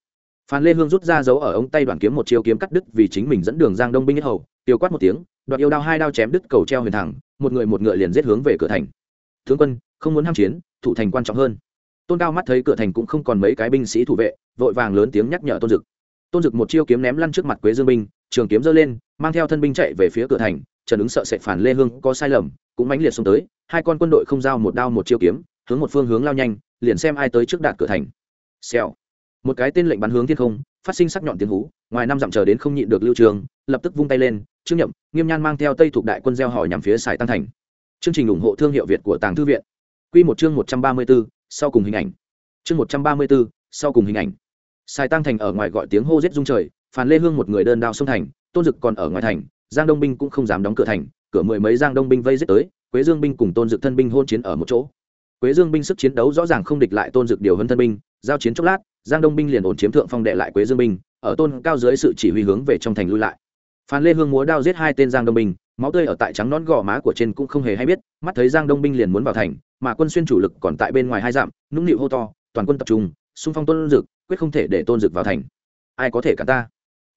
phan lê hương rút ra dấu ở ống tay đoàn kiếm một chiêu kiếm cắt đứt vì chính mình dẫn đường giang đông binh nhất hầu, tiêu quát một tiếng, đoạt yêu đao hai đao chém đứt cầu treo huyền thẳng, một người một ngựa liền giết hướng về cửa thành. Tướng quân, không muốn ham chiến, thủ thành quan trọng hơn. Tôn cao mắt thấy cửa thành cũng không còn mấy cái binh sĩ thủ vệ, vội vàng lớn tiếng nhắc nhở tôn dực. Tôn dực một chiêu kiếm ném lăn trước mặt quế dương binh, trường kiếm giơ lên, mang theo thân binh chạy về phía cửa thành, trần ứng sợ sệt phản lê hương có sai lầm, cũng mãnh liệt xông tới, hai con quân đội không giao một đao một chiêu kiếm, hướng một phương hướng lao nhanh, liền xem ai tới trước đạt cửa thành. Xèo một cái tên lệnh bắn hướng thiên không, phát sinh sắc nhọn tiếng hú, ngoài năm dặm chờ đến không nhịn được lưu trường, lập tức vung tay lên, trương nhậm, nghiêm nhan mang theo tây thuộc đại quân gieo hỏi nhằm phía sài tăng thành. Chương trình ủng hộ thương hiệu việt của tàng thư viện. Q một chương một trăm ba mươi b ố sau cùng hình ảnh. Chương một trăm ba mươi b ố sau cùng hình ảnh. Sài tăng thành ở ngoài gọi tiếng hô rết rung trời, phàn lê hương một người đơn đao sông thành, tôn dực còn ở ngoài thành, giang đông binh cũng không dám đóng cửa thành, cửa mười mấy giang đông binh vây giết tới, quế dương binh cùng tôn dực thân binh hôn chiến ở một chỗ. Quế dương binh sức chiến đấu rõ ràng không địch lại tôn dực điều hơn thân binh, giao chiến chốc lát giang đông binh liền ổn chiếm thượng phong đệ lại quế dương binh, ở tôn cao dưới sự chỉ huy hướng về trong thành lui lại. Phan lê hương múa đao giết hai tên giang đông binh, máu tươi ở tại trắng nón gò má của trên cũng không hề hay biết, mắt thấy giang đông binh liền muốn vào thành, mà quân xuyên chủ lực còn tại bên ngoài hai dặm, nũng nịu hô to, toàn quân tập trung, xung phong tôn dực, quyết không thể để tôn dực vào thành. Ai có thể cả ta?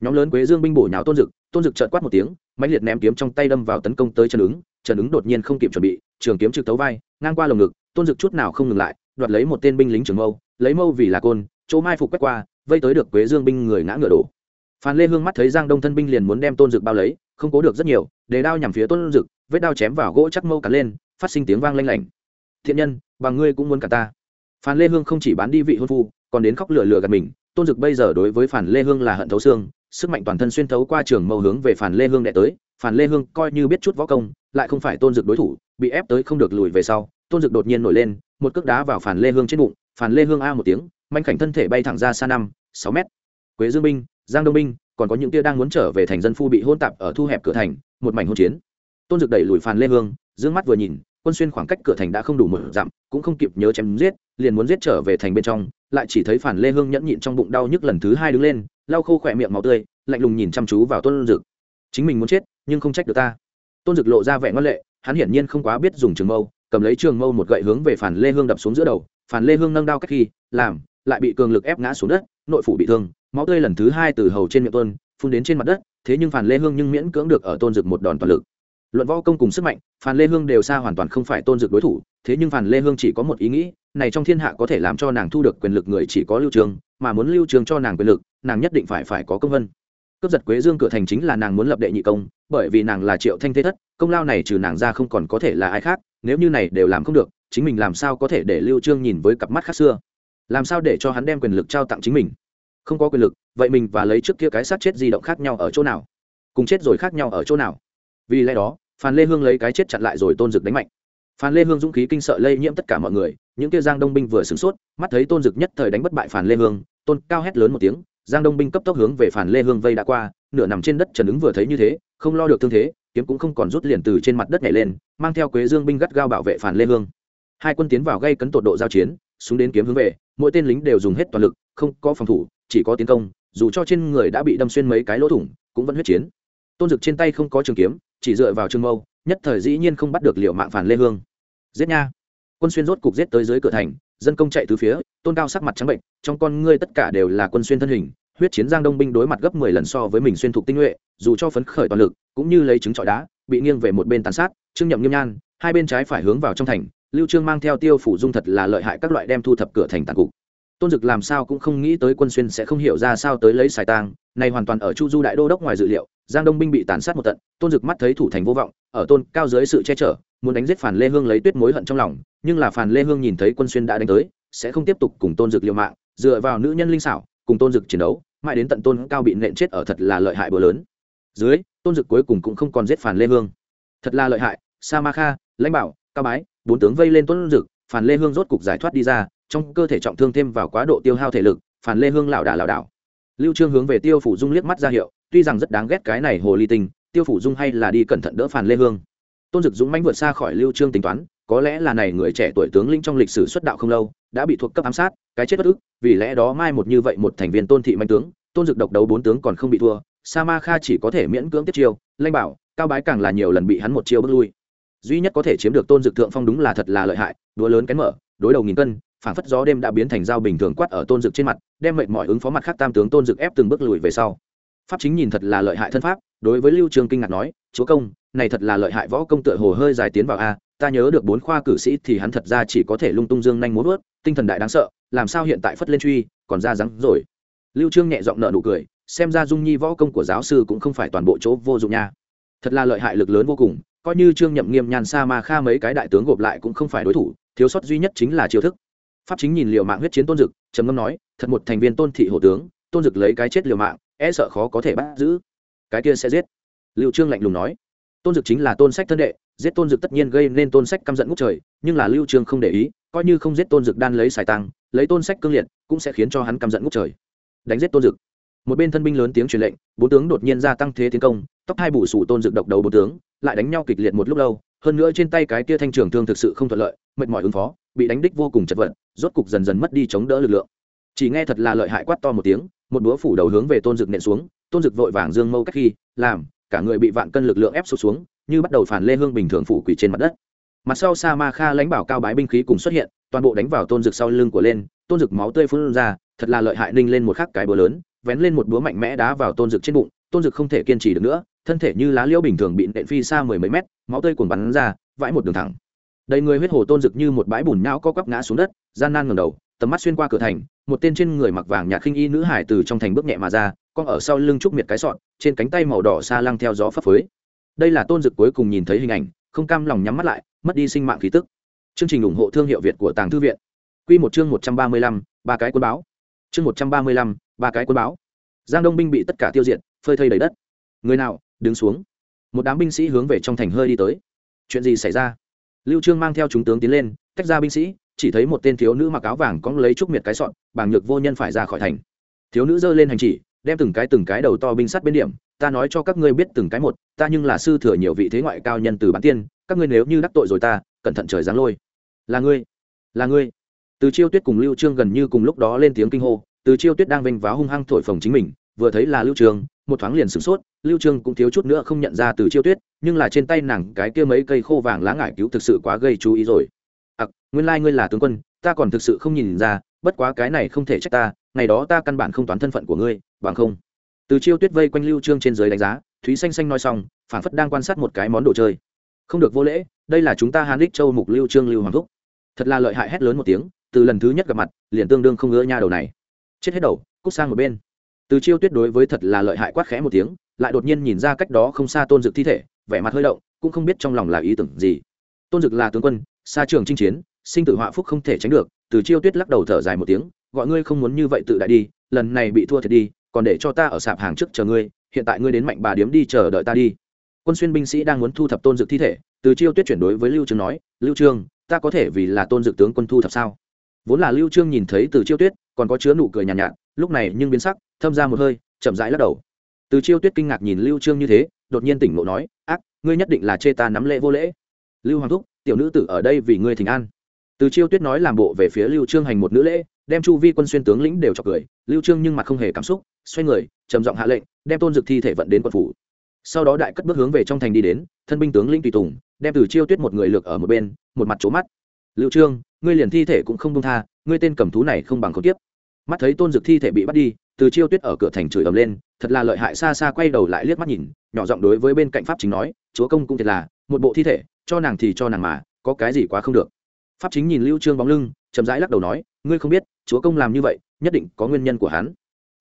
Nhóm lớn quế dương binh bổ nhào tôn dực tôn dực trợt quát một tiếng, mãnh liệt ném kiếm trong tay đâm vào tấn công tới trần ứng trần ứng đột nhiên không kịp chuẩn bị, trường kiếm trực tấu vai, ngang qua lồng ngực, tôn dực chút nào không ngừng lại, đoạt lấy một tên binh lính trường mâu, lấy mâu vì là côn chỗ mai phục quét qua, vây tới được quế dương binh người ngã ngựa đổ. Phan lê hương mắt thấy giang đông thân binh liền muốn đem tôn dực bao lấy, không cố được rất nhiều, để đao nhằm phía tôn dực, vết đao chém vào gỗ chắc mâu cắn lên, phát sinh tiếng vang lanh lảnh. Thiện nhân, bằng ngươi cũng muốn cả ta. Phan lê hương không chỉ bán đi vị hôn phu, còn đến khóc lửa lửa gạt mình, tôn dực bây giờ đối với phản lê hương là hận thấu xương, sức mạnh toàn thân xuyên thấu qua trường mâu hướng về phản lê hương đệ tới phản lê hương coi như biết chút võ công, lại không phải tôn dực đối thủ, bị ép tới không được lùi về sau, tôn dực đột nhiên nổi lên, một cước đá vào phản lê hương trên bụng phản lê hương a một tiếng manh khảnh thân thể bay thẳng ra xa năm, sáu mét. Quế dương binh, giang đông binh, còn có những tia đang muốn trở về thành dân phu bị hôn tạp ở thu hẹp cửa thành, một mảnh hôn chiến. Tôn dực đẩy lùi phản lê hương d mắt vừa nhìn, quân xuyên khoảng cách cửa thành đã không đủ một dặm, cũng không kịp nhớ chém giết, liền muốn giết trở về thành bên trong, lại chỉ thấy phản lê hương nhẫn nhịn trong bụng đau nhức lần thứ hai đứng lên, lau khô khỏe miệng máu tươi, lạnh lùng nhìn chăm chú vào tôn dực. Chính mình muốn chết, nhưng không trách được ta. Tôn dực lộ ra vẻ ngoan lệ, hắn hiển nhiên không quá biết dùng trường mâu, cầm lấy trường mâu một gậy hướng về phản lê hương đập xuống giữa đầu phản lê hương nâng đao cách khi, làm lại bị cường lực ép ngã xuống đất, nội phủ bị thương, máu tươi lần thứ hai từ hầu trên miệng tuôn, phun đến trên mặt đất, thế nhưng phản lê hương nhưng miễn cưỡng được ở tôn dực một đòn toàn lực. Luận võ công cùng sức mạnh phản lê hương đều xa hoàn toàn không phải tôn dực đối thủ, thế nhưng phản lê hương chỉ có một ý nghĩ, này trong thiên hạ có thể làm cho nàng thu được quyền lực người chỉ có lưu trường, mà muốn lưu trường cho nàng quyền lực, nàng nhất định phải phải có công vân. Cướp giật quế dương cửa thành chính là nàng muốn lập đệ nhị công, bởi vì nàng là triệu thanh thế thất, công lao này trừ nàng ra không còn có thể là ai khác, nếu như này đều làm không được, chính mình làm sao có thể để lưu trương nhìn với cặp mắt khác xưa làm sao để cho hắn đem quyền lực trao tặng chính mình? Không có quyền lực, vậy mình và lấy trước kia cái sát chết di động khác nhau ở chỗ nào? Cùng chết rồi khác nhau ở chỗ nào? Vì lẽ đó, phan lê hương lấy cái chết chặn lại rồi tôn dực đánh mạnh. Phan lê hương dũng khí kinh sợ lây nhiễm tất cả mọi người, những kia giang đông binh vừa sửng sốt, mắt thấy tôn dực nhất thời đánh bất bại Phan lê hương, tôn cao hét lớn một tiếng, giang đông binh cấp tốc hướng về Phan lê hương vây đã qua, nửa nằm trên đất trần ứng vừa thấy như thế, không lo được thương thế, kiếm cũng không còn rút liền từ trên mặt đất nhảy lên, mang theo quế dương binh gắt gao bảo vệ phản lê hương. Hai quân tiến vào gây cấn tột độ giao chiến, súng đến kiếm hướng về mỗi tên lính đều dùng hết toàn lực, không có phòng thủ, chỉ có tiến công, dù cho trên người đã bị đâm xuyên mấy cái lỗ thủng, cũng vẫn huyết chiến. Tôn dực trên tay không có trường kiếm, chỉ dựa vào trường mâu, nhất thời dĩ nhiên không bắt được liệu mạng phản lê hương. Giết nha. Quân xuyên rốt cục giết tới dưới cửa thành, dân công chạy từ phía, tôn cao sắc mặt trắng bệnh, trong con ngươi tất cả đều là quân xuyên thân hình, huyết chiến giang đông binh đối mặt gấp mười lần so với mình xuyên thục tinh nhuệ, dù cho phấn khởi toàn lực, cũng như lấy trứng trọi đá, bị nghiêng về một bên tàn sát, trương nhậm nghiêm nhan, hai bên trái phải hướng vào trong thành lưu trương mang theo tiêu phủ dung thật là lợi hại các loại đem thu thập cửa thành tàn cục. Tôn dực làm sao cũng không nghĩ tới quân xuyên sẽ không hiểu ra sao tới lấy xài tang, này hoàn toàn ở chu du đại đô đốc ngoài dự liệu, giang đông binh bị tàn sát một tận, tôn dực mắt thấy thủ thành vô vọng, ở tôn cao dưới sự che chở, muốn đánh giết phản lê hương lấy tuyết mối hận trong lòng, nhưng là phản lê hương nhìn thấy quân xuyên đã đánh tới, sẽ không tiếp tục cùng tôn dực liều mạng, dựa vào nữ nhân linh xảo, cùng tôn dực chiến đấu, mãi đến tận tôn cao bị nện chết ở thật là lợi hại bữa lớn. Dưới, tôn dực cuối cùng cũng không còn giết phản lê hương. Thật là lợi hại, sa ma kha, lãnh bảo, cao bái bốn tướng vây lên tôn dực phản lê hương rốt cục giải thoát đi ra, trong cơ thể trọng thương thêm vào quá độ tiêu hao thể lực phản lê hương lảo đảo lảo đảo. Lưu trương hướng về tiêu phủ dung liếc mắt ra hiệu, tuy rằng rất đáng ghét cái này hồ ly tinh, tiêu phủ dung hay là đi cẩn thận đỡ phản lê hương. Tôn dực dũng mãnh vượt xa khỏi lưu trương tính toán, có lẽ là này người trẻ tuổi tướng lĩnh trong lịch sử xuất đạo không lâu, đã bị thuộc cấp ám sát, cái chết bất ức, vì lẽ đó mai một như vậy một thành viên tôn thị manh tướng, tôn dực độc đấu bốn tướng còn không bị thua, sa ma kha chỉ có thể miễn cưỡng tiếp chiêu, lanh bảo, cao bái càng là nhiều lần bị hắn một chiêu bước lui duy nhất có thể chiếm được tôn dực thượng phong đúng là thật là lợi hại, đũa lớn kén mở, đối đầu nghìn cân phảng phất gió đêm đã biến thành dao bình thường quát ở tôn dực trên mặt, đem mệnh mọi ứng phó mặt khác tam tướng tôn dực ép từng bước lùi về sau. Pháp chính nhìn thật là lợi hại thân pháp, đối với lưu trường kinh ngạc nói, chúa công, này thật là lợi hại võ công tựa hồ hơi dài tiến vào a, ta nhớ được bốn khoa cử sĩ thì hắn thật ra chỉ có thể lung tung dương nhanh muốn vớt, tinh thần đại đáng sợ, làm sao hiện tại phất lên truy, còn ra rắn rồi. Lưu trương nhẹ giọng nợ nụ cười, xem ra dung nhi võ công của giáo sư cũng không phải toàn bộ chỗ vô dụng nha. Thật là lợi hại lực lớn vô cùng coi như trương nhậm nghiêm nhàn sa ma kha mấy cái đại tướng gộp lại cũng không phải đối thủ, thiếu sót duy nhất chính là chiêu thức. Pháp chính nhìn liều mạng huyết chiến tôn dực, trầm ngâm nói, thật một thành viên tôn thị hộ tướng, tôn dực lấy cái chết liều mạng e sợ khó có thể bắt giữ. Cái kia sẽ giết. Lưu trương lạnh lùng nói. Tôn dực chính là tôn sách thân đệ, giết tôn dực tất nhiên gây nên tôn sách căm giận ngút trời, nhưng là lưu trương không để ý, coi như không giết tôn dực đan lấy xài tăng, lấy tôn sách cương liệt, cũng sẽ khiến cho hắn căm giận ngút trời. Đánh giết tôn dực. Một bên thân binh lớn tiếng truyền lệnh, bốn tướng đột nhiên gia tăng thế tiến công tóc hai bù sủ tôn dựng độc đầu bốn tướng, lại đánh nhau kịch liệt một lúc lâu, hơn nữa trên tay cái kia thanh trường thương thực sự không thuận lợi, mệt mỏi ứng phó, bị đánh đích vô cùng chật vật, rốt cục dần dần mất đi chống đỡ lực lượng. Chỉ nghe thật là lợi hại quát to một tiếng, một búa phủ đầu hướng về tôn dực nện xuống, tôn dực vội vàng dương mâu cách khi, làm, cả người bị vạn cân lực lượng ép sụt xuống, như bắt đầu phản lê hương bình thường phủ quỷ trên mặt đất. Mặt sau sa ma kha lãnh bảo cao bái binh khí cùng xuất hiện, toàn bộ đánh vào tôn dực sau lưng của lên, tôn dực máu tươi phun ra, thật là lợi hại ninh lên một khắc cái búa lớn, vén lên một búa mạnh mẽ đá vào tôn dực trên bụng, tôn dực không thể kiên trì được nữa thân thể như lá liễu bình thường bị nện phi xa mười mấy mét, máu tươi cuồn bắn ra, vãi một đường thẳng. Đầy người huyết hồ tôn dực như một bãi bùn nhão co quắp ngã xuống đất, gian nan ngầm đầu, tầm mắt xuyên qua cửa thành, một tên trên người mặc vàng nhạt khinh y nữ hải từ trong thành bước nhẹ mà ra, con ở sau lưng trúc miệt cái sọn, trên cánh tay màu đỏ xa lăng theo gió phấp phới. Đây là tôn dực cuối cùng nhìn thấy hình ảnh, không cam lòng nhắm mắt lại, mất đi sinh mạng khí tức. Chương trình ủng hộ thương hiệu việt của tàng thư viện. Q một chương một trăm ba mươi lăm, ba cái quân báo. Chương một trăm ba mươi lăm, ba cái quân báo. Giang đông binh bị tất cả tiêu diệt, phơi thây đầy đất. Người nào đứng xuống. Một đám binh sĩ hướng về trong thành hơi đi tới. Chuyện gì xảy ra? Lưu trương mang theo chúng tướng tiến lên, tách ra binh sĩ, chỉ thấy một tên thiếu nữ mặc áo vàng cóng lấy trúc miệt cái sọn, bàng nhược vô nhân phải ra khỏi thành. Thiếu nữ giơ lên hành chỉ, đem từng cái từng cái đầu to binh sắt bên điểm, ta nói cho các ngươi biết từng cái một, ta nhưng là sư thừa nhiều vị thế ngoại cao nhân từ bản tiên, các ngươi nếu như đắc tội rồi ta, cẩn thận trời giáng lôi. Là ngươi là ngươi. Từ chiêu tuyết cùng lưu trương gần như cùng lúc đó lên tiếng kinh hô, từ chiêu tuyết đang vênh váo hung hăng thổi phồng chính mình, vừa thấy là lưu trương, một thoáng liền sửng sốt lưu trương cũng thiếu chút nữa không nhận ra từ chiêu tuyết nhưng là trên tay nàng cái kia mấy cây khô vàng lá ngải cứu thực sự quá gây chú ý rồi. Ặc à, nguyên lai like ngươi là tướng quân ta còn thực sự không nhìn ra bất quá cái này không thể trách ta ngày đó ta căn bản không toán thân phận của ngươi bằng không. Từ chiêu tuyết vây quanh lưu trương trên dưới đánh giá thúy xanh xanh nói xong phản phất đang quan sát một cái món đồ chơi. Không được vô lễ đây là chúng ta hàn đích châu mục lưu trương lưu hoàng thúc. Thật là lợi hại hét lớn một tiếng từ lần thứ nhất gặp mặt liền tương đương không ngứa nha đầu này. Chết hết đầu cút sang một bên. Từ chiêu tuyết đối với thật là lợi hại quát khẽ một tiếng lại đột nhiên nhìn ra cách đó không xa tôn dực thi thể vẻ mặt hơi động cũng không biết trong lòng là ý tưởng gì. Tôn dực là tướng quân xa trường chinh chiến sinh tử họa phúc không thể tránh được từ chiêu tuyết lắc đầu thở dài một tiếng gọi ngươi không muốn như vậy tự đại đi lần này bị thua thiệt đi còn để cho ta ở sạp hàng trước chờ ngươi hiện tại ngươi đến mạnh bà điếm đi chờ đợi ta đi. Quân xuyên binh sĩ đang muốn thu thập tôn dực thi thể từ chiêu tuyết chuyển đối với lưu trương nói lưu trương ta có thể vì là tôn dực tướng quân thu thập sao? Vốn là lưu trương nhìn thấy từ chiêu tuyết còn có chứa nụ cười nhàn nhạt, nhạt lúc này nhưng biến sắc thâm ra một hơi chậm rãi lắc đầu từ chiêu tuyết kinh ngạc nhìn lưu trương như thế, đột nhiên tỉnh ngộ nói, ác, ngươi nhất định là chê ta nắm lễ vô lễ. Lưu hoàng thúc, tiểu nữ tử ở đây vì ngươi thỉnh an. Từ chiêu tuyết nói làm bộ về phía lưu trương hành một nữ lễ, đem chu vi quân xuyên tướng lĩnh đều chọc cười. Lưu trương nhưng mặt không hề cảm xúc, xoay người, trầm giọng hạ lệnh, đem tôn dực thi thể vận đến quận phủ. Sau đó đại cất bước hướng về trong thành đi đến, thân binh tướng lĩnh tùy tùng, đem từ chiêu tuyết một người lược ở một bên, một mặt trố mắt. Lưu trương, ngươi liền thi thể cũng không buông tha, ngươi tên cầm thú này không bằng khốn kiếp. Mắt thấy tôn dực thi thể bị bắt đi từ chiêu tuyết ở cửa thành chửi ầm lên, thật là lợi hại, xa xa quay đầu lại liếc mắt nhìn, nhỏ giọng đối với bên cạnh pháp chính nói, chúa công cũng thiệt là, một bộ thi thể, cho nàng thì cho nàng mà, có cái gì quá không được. Pháp chính nhìn lưu trương bóng lưng, chậm rãi lắc đầu nói, ngươi không biết, chúa công làm như vậy, nhất định có nguyên nhân của hắn.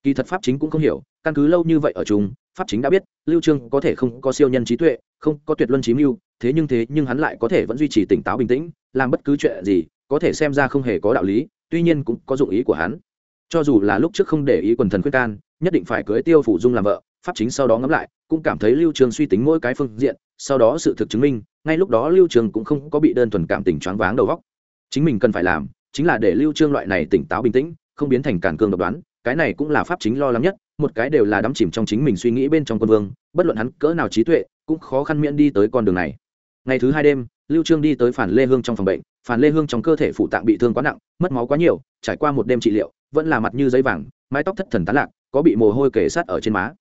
Kỳ thật pháp chính cũng không hiểu, căn cứ lâu như vậy ở chung, pháp chính đã biết, lưu trương có thể không có siêu nhân trí tuệ, không có tuyệt luân trí mưu, thế nhưng thế nhưng hắn lại có thể vẫn duy trì tỉnh táo bình tĩnh, làm bất cứ chuyện gì, có thể xem ra không hề có đạo lý, tuy nhiên cũng có dụng ý của hắn cho dù là lúc trước không để ý quần thần khuyên can, nhất định phải cưới tiêu phủ dung làm vợ, pháp chính sau đó ngẫm lại, cũng cảm thấy lưu trường suy tính mỗi cái phương diện, sau đó sự thực chứng minh, ngay lúc đó lưu trường cũng không có bị đơn thuần cảm tình choáng váng đầu góc chính mình cần phải làm, chính là để lưu trương loại này tỉnh táo bình tĩnh, không biến thành càn cương độc đoán, cái này cũng là pháp chính lo lắng nhất, một cái đều là đắm chìm trong chính mình suy nghĩ bên trong quân vương, bất luận hắn cỡ nào trí tuệ, cũng khó khăn miễn đi tới con đường này. Ngày thứ hai đêm, lưu trương đi tới phản lê hương trong phòng bệnh, phản lê hương trong cơ thể phụ tạng bị thương quá nặng, mất máu quá nhiều, trải qua một đêm trị liệu vẫn là mặt như giấy vàng, mái tóc thất thần tán lạc, có bị mồ hôi kể sát ở trên má.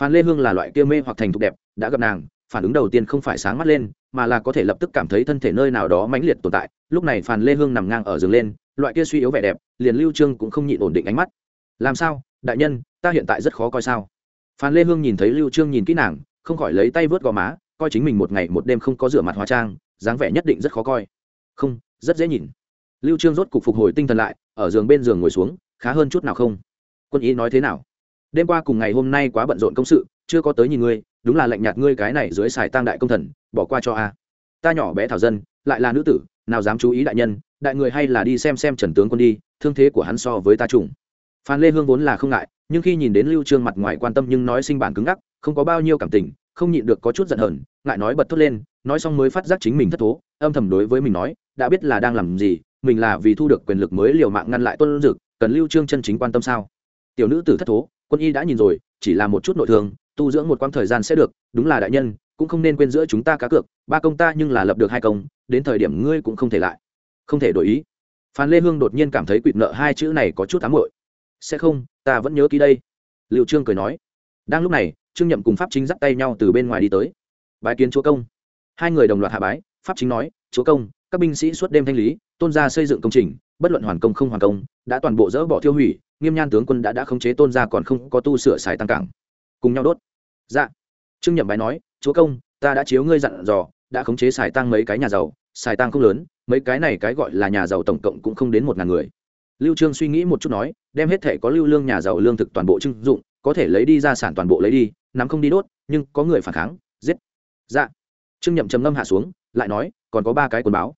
Phan lê hương là loại kia mê hoặc thành thục đẹp, đã gặp nàng, phản ứng đầu tiên không phải sáng mắt lên, mà là có thể lập tức cảm thấy thân thể nơi nào đó mãnh liệt tồn tại. Lúc này Phan lê hương nằm ngang ở giường lên, loại kia suy yếu vẻ đẹp, liền lưu trương cũng không nhịn ổn định ánh mắt. Làm sao, đại nhân, ta hiện tại rất khó coi sao? Phan lê hương nhìn thấy lưu trương nhìn kỹ nàng, không khỏi lấy tay vớt gò má, coi chính mình một ngày một đêm không có rửa mặt hóa trang, dáng vẻ nhất định rất khó coi. Không, rất dễ nhìn. Lưu trương rốt cục phục hồi tinh thần lại, ở giường bên giường ngồi xuống khá hơn chút nào không? Quân ý nói thế nào? Đêm qua cùng ngày hôm nay quá bận rộn công sự, chưa có tới nhìn ngươi, đúng là lạnh nhạt ngươi cái này dưới xài tang đại công thần, bỏ qua cho a. Ta nhỏ bé thảo dân, lại là nữ tử, nào dám chú ý đại nhân, đại người hay là đi xem xem trần tướng quân đi, thương thế của hắn so với ta trùng. Phan lê hương vốn là không ngại, nhưng khi nhìn đến lưu trương mặt ngoài quan tâm nhưng nói sinh bản cứng ngắc, không có bao nhiêu cảm tình, không nhịn được có chút giận hờn, ngại nói bật thốt lên, nói xong mới phát giác chính mình thất thố, âm thầm đối với mình nói, đã biết là đang làm gì, mình là vì thu được quyền lực mới liều mạng ngăn lại tôn dực cần lưu trương chân chính quan tâm sao? Tiểu nữ tử thất thố, quân y đã nhìn rồi, chỉ là một chút nội thương, tu dưỡng một quãng thời gian sẽ được, đúng là đại nhân, cũng không nên quên giữa chúng ta cá cược, ba công ta nhưng là lập được hai công, đến thời điểm ngươi cũng không thể lại. Không thể đổi ý. Phan lê hương đột nhiên cảm thấy quỵt nợ hai chữ này có chút ám muội. Sẽ không, ta vẫn nhớ ký đây. Liệu trương cười nói. Đang lúc này, trương nhậm cùng pháp chính dắt tay nhau từ bên ngoài đi tới. Bái kiến chúa công. Hai người đồng loạt hạ bái, pháp chính nói, chúa công, các binh sĩ suốt đêm thanh lý, tôn gia xây dựng công trình bất luận hoàn công không hoàn công, đã toàn bộ dỡ bỏ tiêu hủy, nghiêm nhan tướng quân đã đã khống chế tôn gia còn không có tu sửa xài tăng cảng. Cùng nhau đốt. Dạ. Trương nhậm bái nói, chúa công, ta đã chiếu ngươi dặn dò, đã khống chế xài tăng mấy cái nhà giàu, xài tăng không lớn, mấy cái này cái gọi là nhà giàu tổng cộng cũng không đến một ngàn người. Lưu trương suy nghĩ một chút nói, đem hết thể có lưu lương nhà giàu lương thực toàn bộ trưng dụng, có thể lấy đi ra sản toàn bộ lấy đi, nắm không đi đốt, nhưng có người phản kháng, giết. Dạ. Trương nhậm trầm ngâm hạ xuống, lại nói, còn có ba cái quần báo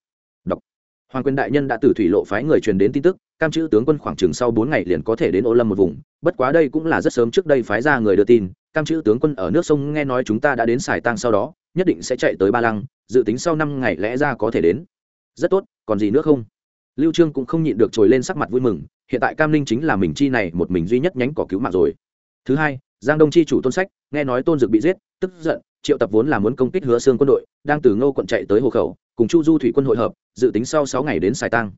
hoàng quyền đại nhân đã từ thủy lộ phái người truyền đến tin tức, cam chữ tướng quân khoảng chừng sau bốn ngày liền có thể đến ô lâm một vùng. Bất quá đây cũng là rất sớm trước đây phái ra người đưa tin, cam chữ tướng quân ở nước sông nghe nói chúng ta đã đến xài tang sau đó, nhất định sẽ chạy tới ba lăng, dự tính sau năm ngày lẽ ra có thể đến. Rất tốt, còn gì nữa không? Lưu trương cũng không nhịn được trồi lên sắc mặt vui mừng, hiện tại cam ninh chính là mình chi này một mình duy nhất nhánh cỏ cứu mạng rồi. Thứ hai, giang đông chi chủ tôn sách, nghe nói tôn dực bị giết, tức giận triệu tập vốn là muốn công kích hứa xương quân đội đang từ ngô quận chạy tới hồ khẩu cùng chu du thủy quân hội hợp dự tính sau sáu ngày đến sài tăng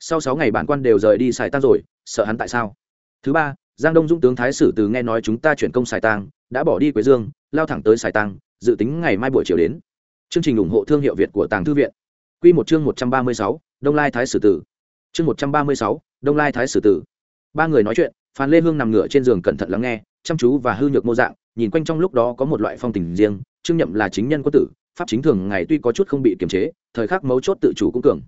sau sáu ngày bản quan đều rời đi sài tăng rồi sợ hắn tại sao thứ ba giang đông dũng tướng thái sử từ nghe nói chúng ta chuyển công sài tăng đã bỏ đi quế dương lao thẳng tới sài tăng dự tính ngày mai buổi chiều đến chương trình ủng hộ thương hiệu việt của tàng thư viện Quy một chương 136, Đông Lai Thái sử tử. Chương 136, Đông Lai Thái sử tử. Ba người nói chuyện, Phan Lê Hương nằm ngửa trên giường cẩn thận lắng nghe, chăm chú và hư nhược mô dạng, nhìn quanh trong lúc đó có một loại phong tình riêng, Trương Nhậm là chính nhân quân tử, pháp chính thường ngày tuy có chút không bị kiềm chế, thời khắc mấu chốt tự chủ cũng cường.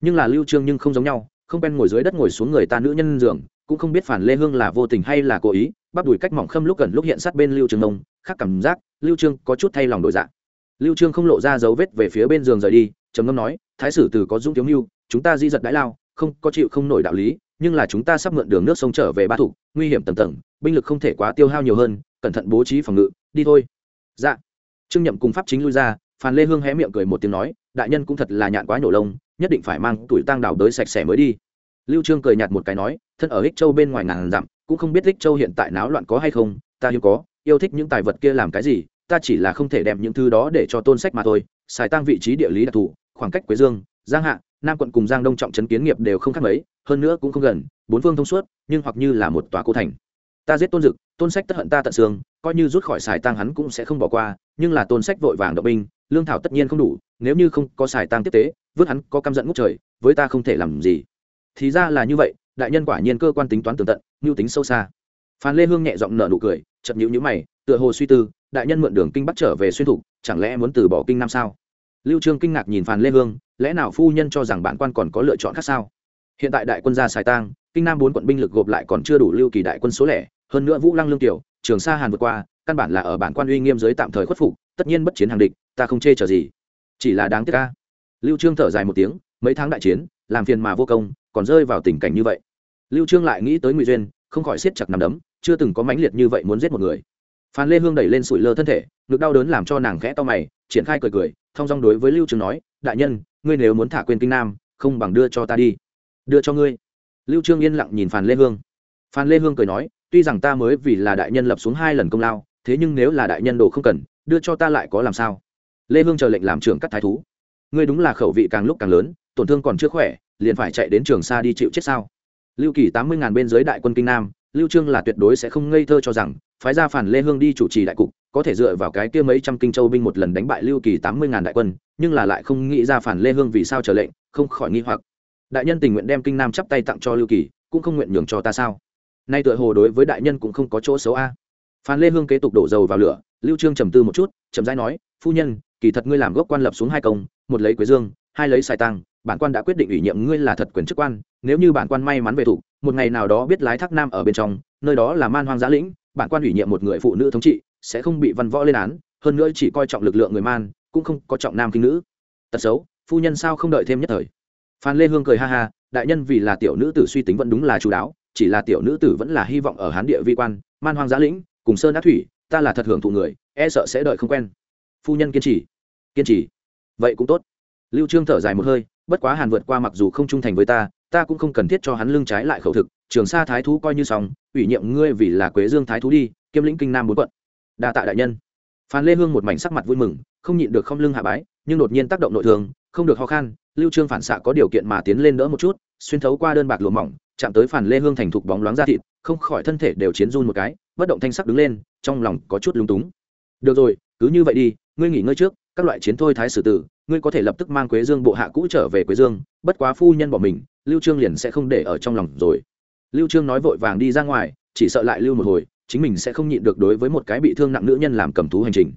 Nhưng là Lưu Trương nhưng không giống nhau, không quen ngồi dưới đất ngồi xuống người ta nữ nhân giường, cũng không biết phản Lê Hương là vô tình hay là cố ý, bắp đùi cách mỏng khâm lúc gần lúc hiện sát bên Lưu Trương nông, khác cảm giác, Lưu Trương có chút thay lòng đổi dạ. Lưu Trương không lộ ra dấu vết về phía bên giường rời đi, trầm ngâm nói thái sử từ có dũng thiếu mưu chúng ta di giật đãi lao không có chịu không nổi đạo lý nhưng là chúng ta sắp mượn đường nước sông trở về ba thủ, nguy hiểm tầng tầng, binh lực không thể quá tiêu hao nhiều hơn, cẩn thận bố trí phòng ngự, đi thôi. Dạ. Trương nhậm cùng pháp chính lui ra phan lê hương hé miệng cười một tiếng nói, đại nhân cũng thật là nhạn quá nhổ lông, nhất định phải mang tuổi tang đảo đới sạch sẽ mới đi. Lưu trương cười nhạt một cái nói, thân ở ích châu bên ngoài ngàn dặm, cũng không biết ích châu hiện tại náo loạn có hay không, ta hiếm có, yêu thích những tài vật kia làm cái gì, ta chỉ là không thể đem những thứ đó để cho tôn sách mà thôi, xài tăng vị trí địa lý đặc thù, khoảng cách quế dương, giang hạ nam quận cùng giang đông trọng trấn kiến nghiệp đều không khác mấy, hơn nữa cũng không gần, bốn phương thông suốt, nhưng hoặc như là một tòa cố thành. Ta giết tôn dực, tôn sách tất hận ta tận xương, coi như rút khỏi xài tăng hắn cũng sẽ không bỏ qua, nhưng là tôn sách vội vàng động binh, lương thảo tất nhiên không đủ, nếu như không có xài tăng tiếp tế, vứt hắn có căm giận ngút trời, với ta không thể làm gì. Thì ra là như vậy, đại nhân quả nhiên cơ quan tính toán tường tận, mưu tính sâu xa. Phan lê hương nhẹ giọng nở nụ cười, chậm nhữ nhữ mày, tựa hồ suy tư, đại nhân mượn đường kinh bắc trở về xuyên thục, chẳng lẽ muốn từ bỏ kinh nam sao? Lưu trương kinh ngạc nhìn phàn lê hương, lẽ nào phu nhân cho rằng bản quan còn có lựa chọn khác sao? Hiện tại đại quân ra xài tang, kinh nam bốn quận binh lực gộp lại còn chưa đủ lưu kỳ đại quân số lẻ, hơn nữa vũ lăng lương tiểu trường sa hàn vượt qua, căn bản là ở bản quan uy nghiêm giới tạm thời khuất phục, tất nhiên bất chiến hàng địch, ta không chê trở gì. Chỉ là đáng tiếc ca lưu trương thở dài một tiếng, mấy tháng đại chiến, làm phiền mà vô công, còn rơi vào tình cảnh như vậy. Lưu trương lại nghĩ tới ngụy duyên, không khỏi siết chặt nằm đấm, chưa từng có mãnh liệt như vậy muốn giết một người phan lê hương đẩy lên sủi lơ thân thể, ngực đau đớn làm cho nàng khẽ to mày, triển khai cười cười thong dong đối với lưu trương nói, đại nhân, ngươi nếu muốn thả quên kinh nam, không bằng đưa cho ta đi. Đưa cho ngươi? Lưu trương yên lặng nhìn Phan lê hương. Phan lê hương cười nói, tuy rằng ta mới vì là đại nhân lập xuống hai lần công lao, thế nhưng nếu là đại nhân đồ không cần, đưa cho ta lại có làm sao? Lê hương chờ lệnh làm trưởng cắt thái thú. Ngươi đúng là khẩu vị càng lúc càng lớn, tổn thương còn chưa khỏe, liền phải chạy đến trường xa đi chịu chết sao? Lưu kỳ tám mươi ngàn bên dưới đại quân kinh nam, lưu trương là tuyệt đối sẽ không ngây thơ cho rằng phái ra phản lê hương đi chủ trì đại cục, có thể dựa vào cái kia mấy trăm kinh châu binh một lần đánh bại lưu kỳ tám mươi ngàn đại quân, nhưng là lại không nghĩ ra phản lê hương vì sao trở lệnh, không khỏi nghi hoặc. Đại nhân tình nguyện đem kinh nam chắp tay tặng cho lưu kỳ, cũng không nguyện nhường cho ta sao? Nay tựa hồ đối với đại nhân cũng không có chỗ xấu a. Phan lê hương kế tục đổ dầu vào lửa, lưu trương trầm tư một chút, chậm rãi nói, phu nhân, kỳ thật ngươi làm gốc quan lập xuống hai công, một lấy quế dương, hai lấy Sai tăng bản quan đã quyết định ủy nhiệm ngươi là thật quyền chức quan, nếu như bản quan may mắn về thủ, một ngày nào đó biết lái thác nam ở bên trong, nơi đó là man hoang giã lĩnh bản quan ủy nhiệm một người phụ nữ thống trị, sẽ không bị văn võ lên án, hơn nữa chỉ coi trọng lực lượng người man, cũng không có trọng nam kinh nữ. Tật xấu, phu nhân sao không đợi thêm nhất thời? Phan lê hương cười ha ha, đại nhân vì là tiểu nữ tử suy tính vẫn đúng là chú đáo, chỉ là tiểu nữ tử vẫn là hy vọng ở hán địa vi quan, man hoang giã lĩnh, cùng sơn á thủy, ta là thật hưởng thụ người e sợ sẽ đợi không quen. Phu nhân kiên trì kiên trì. Vậy cũng tốt. Lưu trương thở dài một hơi, bất quá hàn vượt qua mặc dù không trung thành với ta ta cũng không cần thiết cho hắn lưng trái lại khẩu thực, trường sa thái thú coi như xong ủy nhiệm ngươi vì là quế dương thái thú đi, kiêm lĩnh kinh nam bốn quận. Đa tạ đại nhân. Phan lê hương một mảnh sắc mặt vui mừng, không nhịn được không lưng hạ bái, nhưng đột nhiên tác động nội thường không được ho khan, lưu trương phản xạ có điều kiện mà tiến lên đỡ một chút, xuyên thấu qua đơn bạc lụa mỏng, chạm tới phản lê hương thành thục bóng loáng ra thịt, không khỏi thân thể đều chiến run một cái, bất động thanh sắc đứng lên, trong lòng có chút lung túng. Được rồi, cứ như vậy đi, ngươi nghỉ ngơi trước, các loại chiến thôi thái sử tử, ngươi có thể lập tức mang quế dương bộ hạ cũ trở về quế dương, bất quá phu nhân bỏ mình, lưu trương liền sẽ không để ở trong lòng rồi lưu trương nói vội vàng đi ra ngoài, chỉ sợ lại lưu một hồi, chính mình sẽ không nhịn được đối với một cái bị thương nặng nữ nhân làm cầm thú hành trình.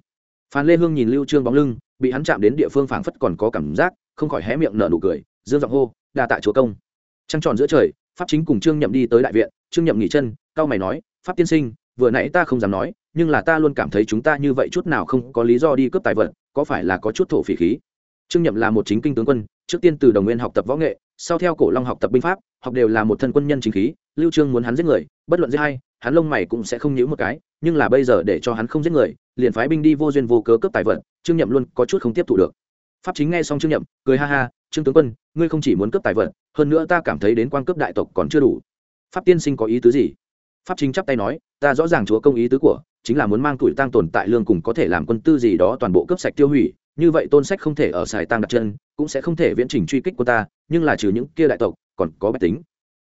Phan lê hương nhìn lưu trương bóng lưng, bị hắn chạm đến địa phương phảng phất còn có cảm giác, không khỏi hé miệng nở nụ cười, dương giọng hô, đa tạ chúa công. Trăng tròn giữa trời, pháp chính cùng trương nhậm đi tới đại viện, trương nhậm nghỉ chân cao mày nói, pháp tiên sinh, vừa nãy ta không dám nói, nhưng là ta luôn cảm thấy chúng ta như vậy chút nào không có lý do đi cướp tài vật, có phải là có chút thổ phỉ khí? Trương nhậm là một chính kinh tướng quân, trước tiên từ đồng nguyên học tập võ nghệ, sau theo cổ long học tập binh pháp học đều là một thân quân nhân chính khí, lưu trương muốn hắn giết người, bất luận giết hay hắn lông mày cũng sẽ không nhíu một cái, nhưng là bây giờ để cho hắn không giết người, liền phái binh đi vô duyên vô cớ cướp tài vật, trương nhậm luôn có chút không tiếp thu được. Pháp chính nghe xong trương nhậm, cười ha ha, trương tướng quân, ngươi không chỉ muốn cướp tài vật, hơn nữa ta cảm thấy đến quan cướp đại tộc còn chưa đủ. Pháp tiên sinh có ý tứ gì? Pháp chính chắp tay nói, ta rõ ràng chúa công ý tứ của, chính là muốn mang tuổi tăng tồn tại lương cùng có thể làm quân tư gì đó toàn bộ cướp sạch tiêu hủy, như vậy tôn sách không thể ở xài tăng đặt chân, cũng sẽ không thể viễn trình truy kích của ta, nhưng là trừ những kia đại tộc còn có bách tính.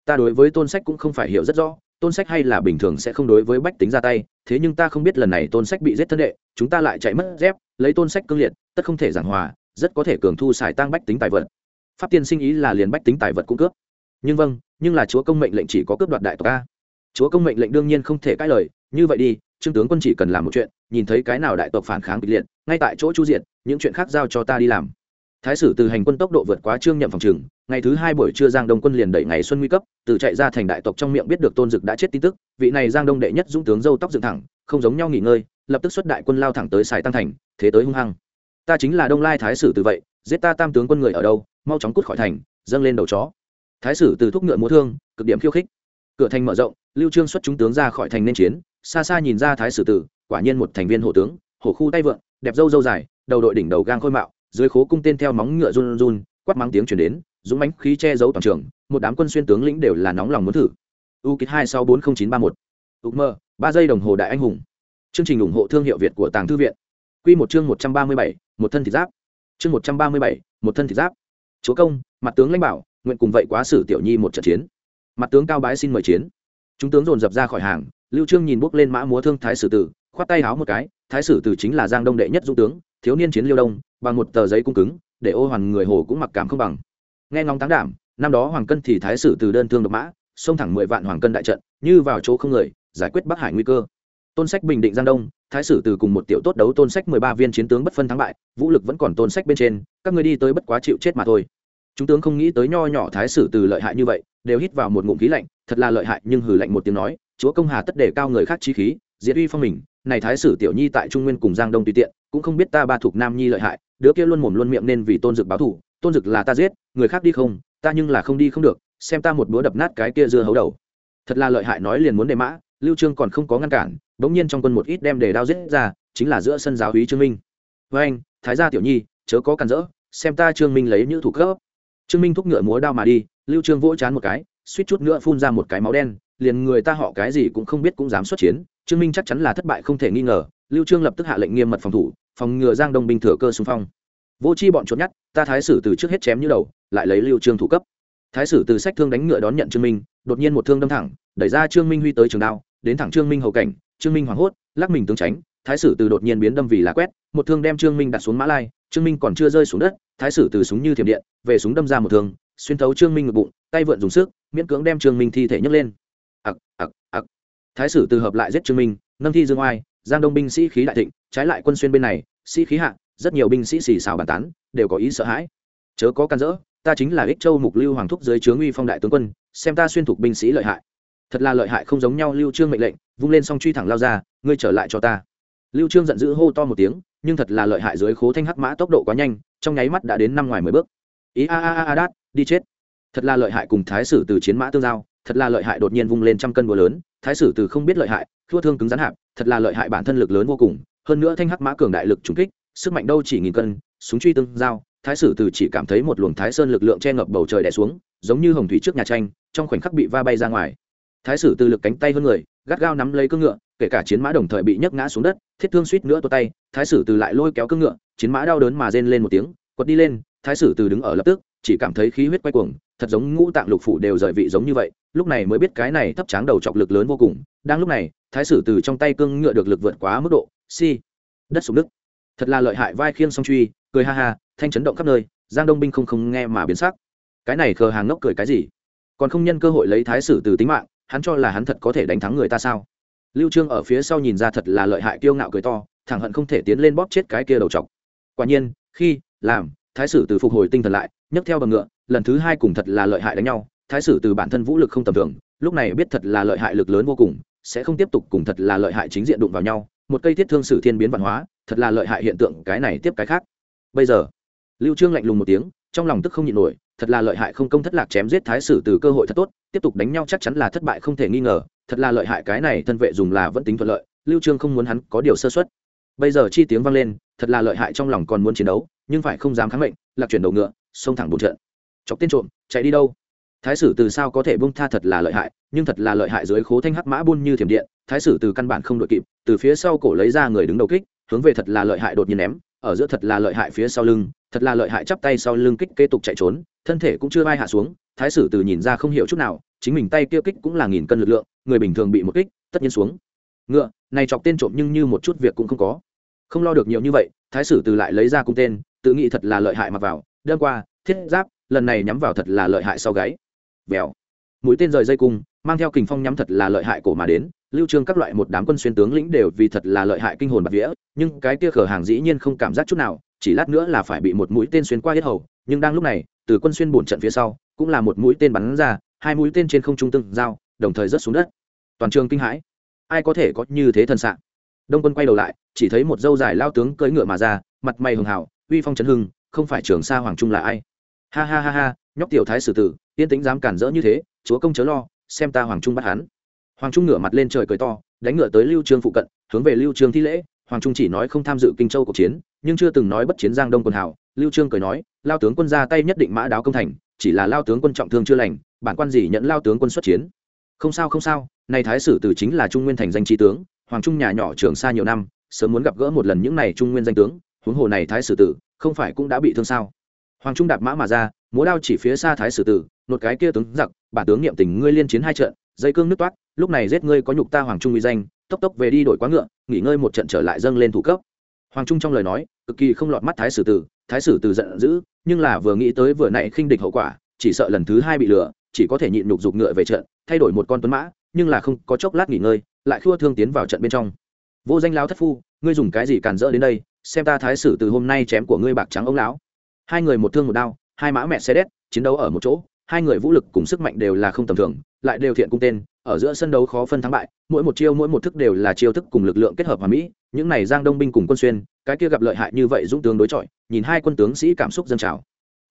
Ta đối với tôn sách cũng không phải hiểu rất rõ, tôn sách hay là bình thường sẽ không đối với bách tính ra tay, thế nhưng ta không biết lần này tôn sách bị giết thân đệ, chúng ta lại chạy mất dép, lấy tôn sách cương liệt, tất không thể giảng hòa, rất có thể cường thu xài tăng bách tính tài vật. Pháp tiên sinh ý là liền bách tính tài vật cũng cướp. Nhưng vâng nhưng là chúa công mệnh lệnh chỉ có cướp đoạt đại tộc a. Chúa công mệnh lệnh đương nhiên không thể cãi lời, như vậy đi, trương tướng quân chỉ cần làm một chuyện, nhìn thấy cái nào đại tộc phản kháng kịch liệt, ngay tại chỗ chu diện những chuyện khác giao cho ta đi làm thái sử từ hành quân tốc độ vượt quá trương nhậm phòng trừng, ngày thứ hai buổi trưa giang đông quân liền đẩy ngày xuân nguy cấp, từ chạy ra thành đại tộc trong miệng biết được tôn dực đã chết tin tức, vị này giang đông đệ nhất dũng tướng dâu tóc dựng thẳng, không giống nhau nghỉ ngơi, lập tức xuất đại quân lao thẳng tới sài tăng thành, thế tới hung hăng. Ta chính là đông lai thái sử từ vậy, giết ta tam tướng quân người ở đâu, mau chóng cút khỏi thành, dâng lên đầu chó. Thái sử từ thúc ngựa múa thương, cực điểm khiêu khích. Cửa thành mở rộng, lưu trương xuất chúng tướng ra khỏi thành nên chiến, xa xa nhìn ra thái sử tử, quả nhiên một thành viên hộ tướng, hổ khu tay vượng, đẹp dâu dâu dài, đầu đội đỉnh đầu gang khôi mạo dưới khố cung tên theo móng ngựa run run, quát mắng tiếng chuyển đến, dũng mánh khí che giấu toàn trường, một đám quân xuyên tướng lĩnh đều là nóng lòng muốn thử. U kít hai sáu bốn không chín ba một. Ước mơ, ba giây đồng hồ đại anh hùng. Chương trình ủng hộ thương hiệu việt của tàng thư viện. Q một chương một trăm ba mươi bảy, một thân thị giáp. Chương một trăm ba mươi bảy, một thân thị giáp. Chúa công, mặt tướng lãnh bảo, nguyện cùng vậy quá sử tiểu nhi một trận chiến. Mặt tướng cao bái xin mời chiến. Chúng tướng dồn dập ra khỏi hàng, lưu trương nhìn bước lên mã múa thương thái sử tử, khoát tay háo một cái, thái sử tử chính là giang đông đệ nhất dũng tướng thiếu niên chiến liêu đông, bằng một tờ giấy cung cứng, để ô hoàn người hồ cũng mặc cảm không bằng. Nghe ngóng táng đảm, năm đó hoàng cân thì thái sử từ đơn thương độc mã, xông thẳng mười vạn hoàng cân đại trận, như vào chỗ không người, giải quyết bắc hải nguy cơ. Tôn sách bình định giang đông, thái sử từ cùng một tiểu tốt đấu tôn sách mười ba viên chiến tướng bất phân thắng bại, vũ lực vẫn còn tôn sách bên trên, các người đi tới bất quá chịu chết mà thôi. Chúng tướng không nghĩ tới nho nhỏ thái sử từ lợi hại như vậy, đều hít vào một ngụm khí lạnh, thật là lợi hại, nhưng hừ lạnh một tiếng nói, chúa công hà tất để cao người khác chi khí, diệt uy phong mình, này thái sử tiểu nhi tại trung nguyên cùng giang đông tùy tiện cũng không biết ta ba thuộc nam nhi lợi hại, đứa kia luôn mồm luôn miệng nên vì tôn dực báo thủ tôn dực là ta giết, người khác đi không, ta nhưng là không đi không được, xem ta một búa đập nát cái kia dưa hấu đầu. Thật là lợi hại nói liền muốn đề mã, lưu trương còn không có ngăn cản, bỗng nhiên trong quân một ít đem đề đao giết ra, chính là giữa sân giáo úy trương minh. Với anh, thái gia tiểu nhi, chớ có cản rỡ xem ta trương minh lấy những thủ cấp. Trương minh thúc ngựa múa đao mà đi, lưu trương vỗ chán một cái, suýt chút nữa phun ra một cái máu đen, liền người ta họ cái gì cũng không biết cũng dám xuất chiến, trương minh chắc chắn là thất bại không thể nghi ngờ, lưu trương lập tức hạ lệnh nghiêm mật phòng thủ phòng ngừa giang đông binh thừa cơ xung phong. Vô chi bọn trốn nhát ta thái sử từ trước hết chém như đầu, lại lấy lưu trương thủ cấp. Thái sử từ sách thương đánh ngựa đón nhận trương minh, đột nhiên một thương đâm thẳng, đẩy ra trương minh huy tới trường đao, đến thẳng trương minh hậu cảnh, trương minh hoảng hốt, lắc mình tướng tránh, thái sử từ đột nhiên biến đâm vì lá quét, một thương đem trương minh đặt xuống mã lai, trương minh còn chưa rơi xuống đất, thái sử từ súng như thiểm điện, về súng đâm ra một thương, xuyên thấu trương minh ngực bụng, tay vượn dùng sức, miễn cưỡng đem trương minh thi thể nhấc lên. Ặc ặc ặc. Thái sử từ hợp lại giết trương minh, nâng thi dương oai, giang đông binh sĩ khí đại thịnh trái lại quân xuyên bên này, sĩ khí hạ, rất nhiều binh sĩ xì xào bàn tán, đều có ý sợ hãi. Chớ có can dỡ, ta chính là ích châu mục lưu hoàng thúc dưới chướng uy phong đại tướng quân, xem ta xuyên thục binh sĩ lợi hại. Thật là lợi hại không giống nhau lưu trương mệnh lệnh, vung lên song truy thẳng lao ra, ngươi trở lại cho ta. Lưu trương giận dữ hô to một tiếng, nhưng thật là lợi hại dưới khố thanh hắc mã tốc độ quá nhanh, trong nháy mắt đã đến năm ngoài mười bước. Ý a a a a đát, đi chết. Thật là lợi hại cùng thái sử từ chiến mã tương giao, thật là lợi hại đột nhiên vung lên trăm cân búa lớn, thái sử từ không biết lợi hại, thua thương cứng rắn hạp, thật là lợi hại bản thân lực lớn vô cùng hơn nữa thanh hắc mã cường đại lực trùng kích, sức mạnh đâu chỉ nghìn cân, súng truy tương giao, thái sử từ chỉ cảm thấy một luồng thái sơn lực lượng che ngập bầu trời đè xuống, giống như hồng thủy trước nhà tranh, trong khoảnh khắc bị va bay ra ngoài. Thái sử từ lực cánh tay hơn người, gắt gao nắm lấy cương ngựa, kể cả chiến mã đồng thời bị nhấc ngã xuống đất, thiết thương suýt nữa tuột tay, thái sử từ lại lôi kéo cương ngựa, chiến mã đau đớn mà rên lên một tiếng, quật đi lên, thái sử từ đứng ở lập tức chỉ cảm thấy khí huyết quay cuồng, thật giống ngũ tạng lục phủ đều rời vị giống như vậy, lúc này mới biết cái này thấp tráng đầu trọng lực lớn vô cùng, đang lúc này, thái sử từ trong tay cương ngựa được lực vượt quá mức độ, si, đất sụp đức thật là lợi hại vai khiêng song truy, cười ha ha, thanh chấn động khắp nơi, giang đông binh không không nghe mà biến sắc. Cái này khờ hàng ngốc cười cái gì? Còn không nhân cơ hội lấy thái sử từ tính mạng, hắn cho là hắn thật có thể đánh thắng người ta sao? Lưu trương ở phía sau nhìn ra thật là lợi hại kiêu ngạo cười to, thẳng hận không thể tiến lên bóp chết cái kia đầu trọc quả nhiên, khi, làm, thái sử từ phục hồi tinh thần lại nhấc theo bằng ngựa, lần thứ hai cùng thật là lợi hại đánh nhau, thái sử từ bản thân vũ lực không tầm thường, lúc này biết thật là lợi hại lực lớn vô cùng, sẽ không tiếp tục cùng thật là lợi hại chính diện đụng vào nhau, một cây thiết thương sử thiên biến văn hóa, thật là lợi hại hiện tượng, cái này tiếp cái khác. Bây giờ, lưu trương lạnh lùng một tiếng, trong lòng tức không nhịn nổi, thật là lợi hại không công thất lạc chém giết thái sử từ cơ hội thật tốt, tiếp tục đánh nhau chắc chắn là thất bại không thể nghi ngờ, thật là lợi hại cái này thân vệ dùng là vẫn tính thuận lợi, lưu trương không muốn hắn có điều sơ suất. Bây giờ chi tiếng vang lên, thật là lợi hại trong lòng còn muốn chiến đấu, nhưng phải không dám kháng mệnh, lạc chuyển đầu ngựa xông thẳng bộ trận. Chọc tên trộm, chạy đi đâu? Thái sử từ sao có thể buông tha thật là lợi hại, nhưng thật là lợi hại dưới khố thanh hắc mã buôn như thiểm điện, thái sử từ căn bản không đội kịp, từ phía sau cổ lấy ra người đứng đầu kích, hướng về thật là lợi hại đột nhiên ném, ở giữa thật là lợi hại phía sau lưng, thật là lợi hại chắp tay sau lưng kích kế tục chạy trốn, thân thể cũng chưa vai hạ xuống, thái sử từ nhìn ra không hiểu chút nào, chính mình tay kia kích cũng là nghìn cân lực lượng, người bình thường bị một kích, tất nhiên xuống. Ngựa, này chọc tên trộm nhưng như một chút việc cũng không có. Không lo được nhiều như vậy, thái sử từ lại lấy ra cung tên, tự nghĩ thật là lợi hại mặc vào đơn qua, thiết giáp, lần này nhắm vào thật là lợi hại sau gáy. Vèo. Mũi tên rời dây cung, mang theo kình phong nhắm thật là lợi hại cổ mà đến. Lưu trương các loại một đám quân xuyên tướng lĩnh đều vì thật là lợi hại kinh hồn bạt vía, nhưng cái kia khở hàng dĩ nhiên không cảm giác chút nào, chỉ lát nữa là phải bị một mũi tên xuyên qua hết hầu. Nhưng đang lúc này, từ quân xuyên bổn trận phía sau, cũng là một mũi tên bắn ra, hai mũi tên trên không trung tương giao, đồng thời rớt xuống đất. Toàn trường kinh hãi. Ai có thể có như thế thần sạng đông quân quay đầu lại, chỉ thấy một dâu dài lao tướng cưỡi ngựa mà ra, mặt mày hường hảo, uy phong chấn hưng không phải trường sa hoàng trung là ai? Ha ha ha ha, nhóc tiểu thái sử tử, yên tĩnh dám cản rỡ như thế, chúa công chớ lo, xem ta hoàng trung bắt hắn. Hoàng trung ngửa mặt lên trời cười to, đánh ngựa tới lưu trương phụ cận, hướng về lưu trương thi lễ. Hoàng trung chỉ nói không tham dự kinh châu cuộc chiến, nhưng chưa từng nói bất chiến giang đông quân hảo lưu trương cười nói, lao tướng quân ra tay nhất định mã đáo công thành, chỉ là lao tướng quân trọng thương chưa lành, bản quan gì nhận lao tướng quân xuất chiến? Không sao không sao, nay thái sử tử chính là trung nguyên thành danh trí tướng, hoàng trung nhà nhỏ trường xa nhiều năm, sớm muốn gặp gỡ một lần những này trung nguyên danh tướng, huống hồ này thái sử tử không phải cũng đã bị thương sao? Hoàng trung đạp mã mà ra, múa đao chỉ phía xa thái sử tử một cái kia tướng giặc, bản tướng niệm tình ngươi liên chiến hai trận, dây cương nước toát, lúc này giết ngươi có nhục ta hoàng trung uy danh, tốc tốc về đi đổi quá ngựa, nghỉ ngơi một trận trở lại dâng lên thủ cấp. Hoàng trung trong lời nói, cực kỳ không lọt mắt thái sử tử, thái sử tử giận dữ, nhưng là vừa nghĩ tới vừa nãy khinh địch hậu quả, chỉ sợ lần thứ hai bị lừa, chỉ có thể nhịn nhục dục ngựa về trận, thay đổi một con tuấn mã, nhưng là không, có chốc lát nghỉ ngơi, lại khua thương tiến vào trận bên trong. Vô danh lao thất phu, ngươi dùng cái gì cản rỡ đến đây xem ta thái sử từ hôm nay chém của ngươi bạc trắng ông lão. Hai người một thương một đao, hai mã mẹ xe đét, chiến đấu ở một chỗ, hai người vũ lực cùng sức mạnh đều là không tầm thường, lại đều thiện cung tên, ở giữa sân đấu khó phân thắng bại, mỗi một chiêu mỗi một thức đều là chiêu thức cùng lực lượng kết hợp hòa mỹ, những này giang đông binh cùng quân xuyên, cái kia gặp lợi hại như vậy dũng tướng đối chọi, nhìn hai quân tướng sĩ cảm xúc dân trào.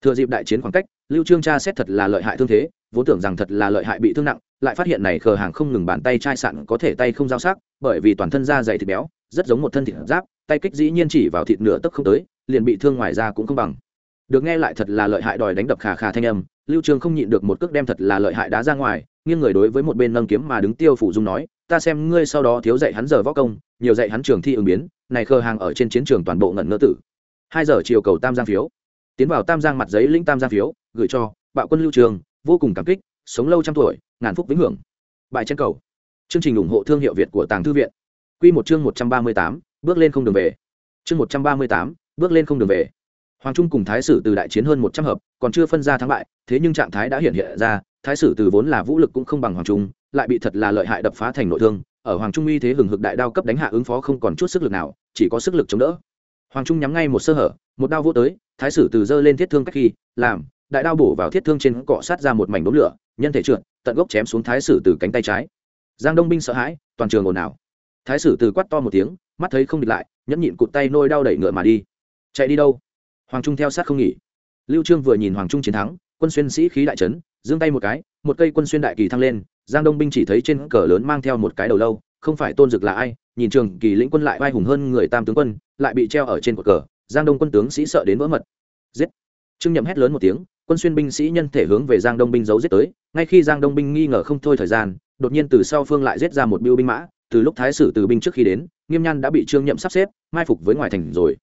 Thừa dịp đại chiến khoảng cách, lưu trương cha xét thật là lợi hại thương thế, vốn tưởng rằng thật là lợi hại bị thương nặng, lại phát hiện này khờ hàng không ngừng bàn tay chai sạn có thể tay không giao sắc, bởi vì toàn thân da dày thịt béo rất giống một thân thịt giáp, tay kích dĩ nhiên chỉ vào thịt nửa tấc không tới, liền bị thương ngoài ra cũng không bằng. Được nghe lại thật là lợi hại đòi đánh đập khà khà thanh âm, lưu trường không nhịn được một cước đem thật là lợi hại đá ra ngoài, nghiêng người đối với một bên nâng kiếm mà đứng tiêu phủ dung nói, ta xem ngươi sau đó thiếu dạy hắn giờ võ công, nhiều dạy hắn trường thi ứng biến, này khờ hàng ở trên chiến trường toàn bộ ngẩn ngơ tử. Hai giờ chiều cầu tam giang phiếu. Tiến vào tam giang mặt giấy lĩnh tam giang phiếu, gửi cho bạo quân lưu trường, vô cùng cảm kích, sống lâu trăm tuổi, ngàn phúc vĩnh hưởng. Bài trên cầu. Chương trình ủng hộ thương hiệu việt của tàng thư viện. Quy một chương một trăm ba mươi tám, bước lên không đường về. Chương một trăm ba mươi tám, bước lên không đường về. Hoàng trung cùng thái sử từ đại chiến hơn một trăm hợp, còn chưa phân ra thắng bại, thế nhưng trạng thái đã hiện hiện ra, thái sử từ vốn là vũ lực cũng không bằng hoàng trung, lại bị thật là lợi hại đập phá thành nội thương, ở hoàng trung uy thế hừng hực đại đao cấp đánh hạ ứng phó không còn chút sức lực nào, chỉ có sức lực chống đỡ. Hoàng trung nhắm ngay một sơ hở, một đao vô tới, thái sử từ giơ lên thiết thương cách khi, làm, đại đao bổ vào thiết thương trên cọ sát ra một mảnh đốm lửa, nhân thể trượt, tận gốc chém xuống thái sử từ cánh tay trái. Giang đông binh sợ hãi, toàn trường ồn ào thái sử từ quát to một tiếng, mắt thấy không địch lại, nhẫn nhịn cụt tay nôi đau đẩy ngựa mà đi. Chạy đi đâu? Hoàng trung theo sát không nghỉ. Lưu trương vừa nhìn hoàng trung chiến thắng, quân xuyên sĩ khí đại trấn giương tay một cái, một cây quân xuyên đại kỳ thăng lên, giang đông binh chỉ thấy trên cờ lớn mang theo một cái đầu lâu, không phải tôn dực là ai, nhìn trường kỳ lĩnh quân lại vai hùng hơn người tam tướng quân, lại bị treo ở trên cột cờ, giang đông quân tướng sĩ sợ đến vỡ mật. Giết! Trương nhậm hét lớn một tiếng, quân xuyên binh sĩ nhân thể hướng về giang đông binh giấu giết tới, ngay khi giang đông binh nghi ngờ không thôi thời gian, đột nhiên từ sau phương lại giết ra một biêu binh mã từ lúc thái sử từ binh trước khi đến, nghiêm nhan đã bị trương nhậm sắp xếp, mai phục với ngoài thành rồi.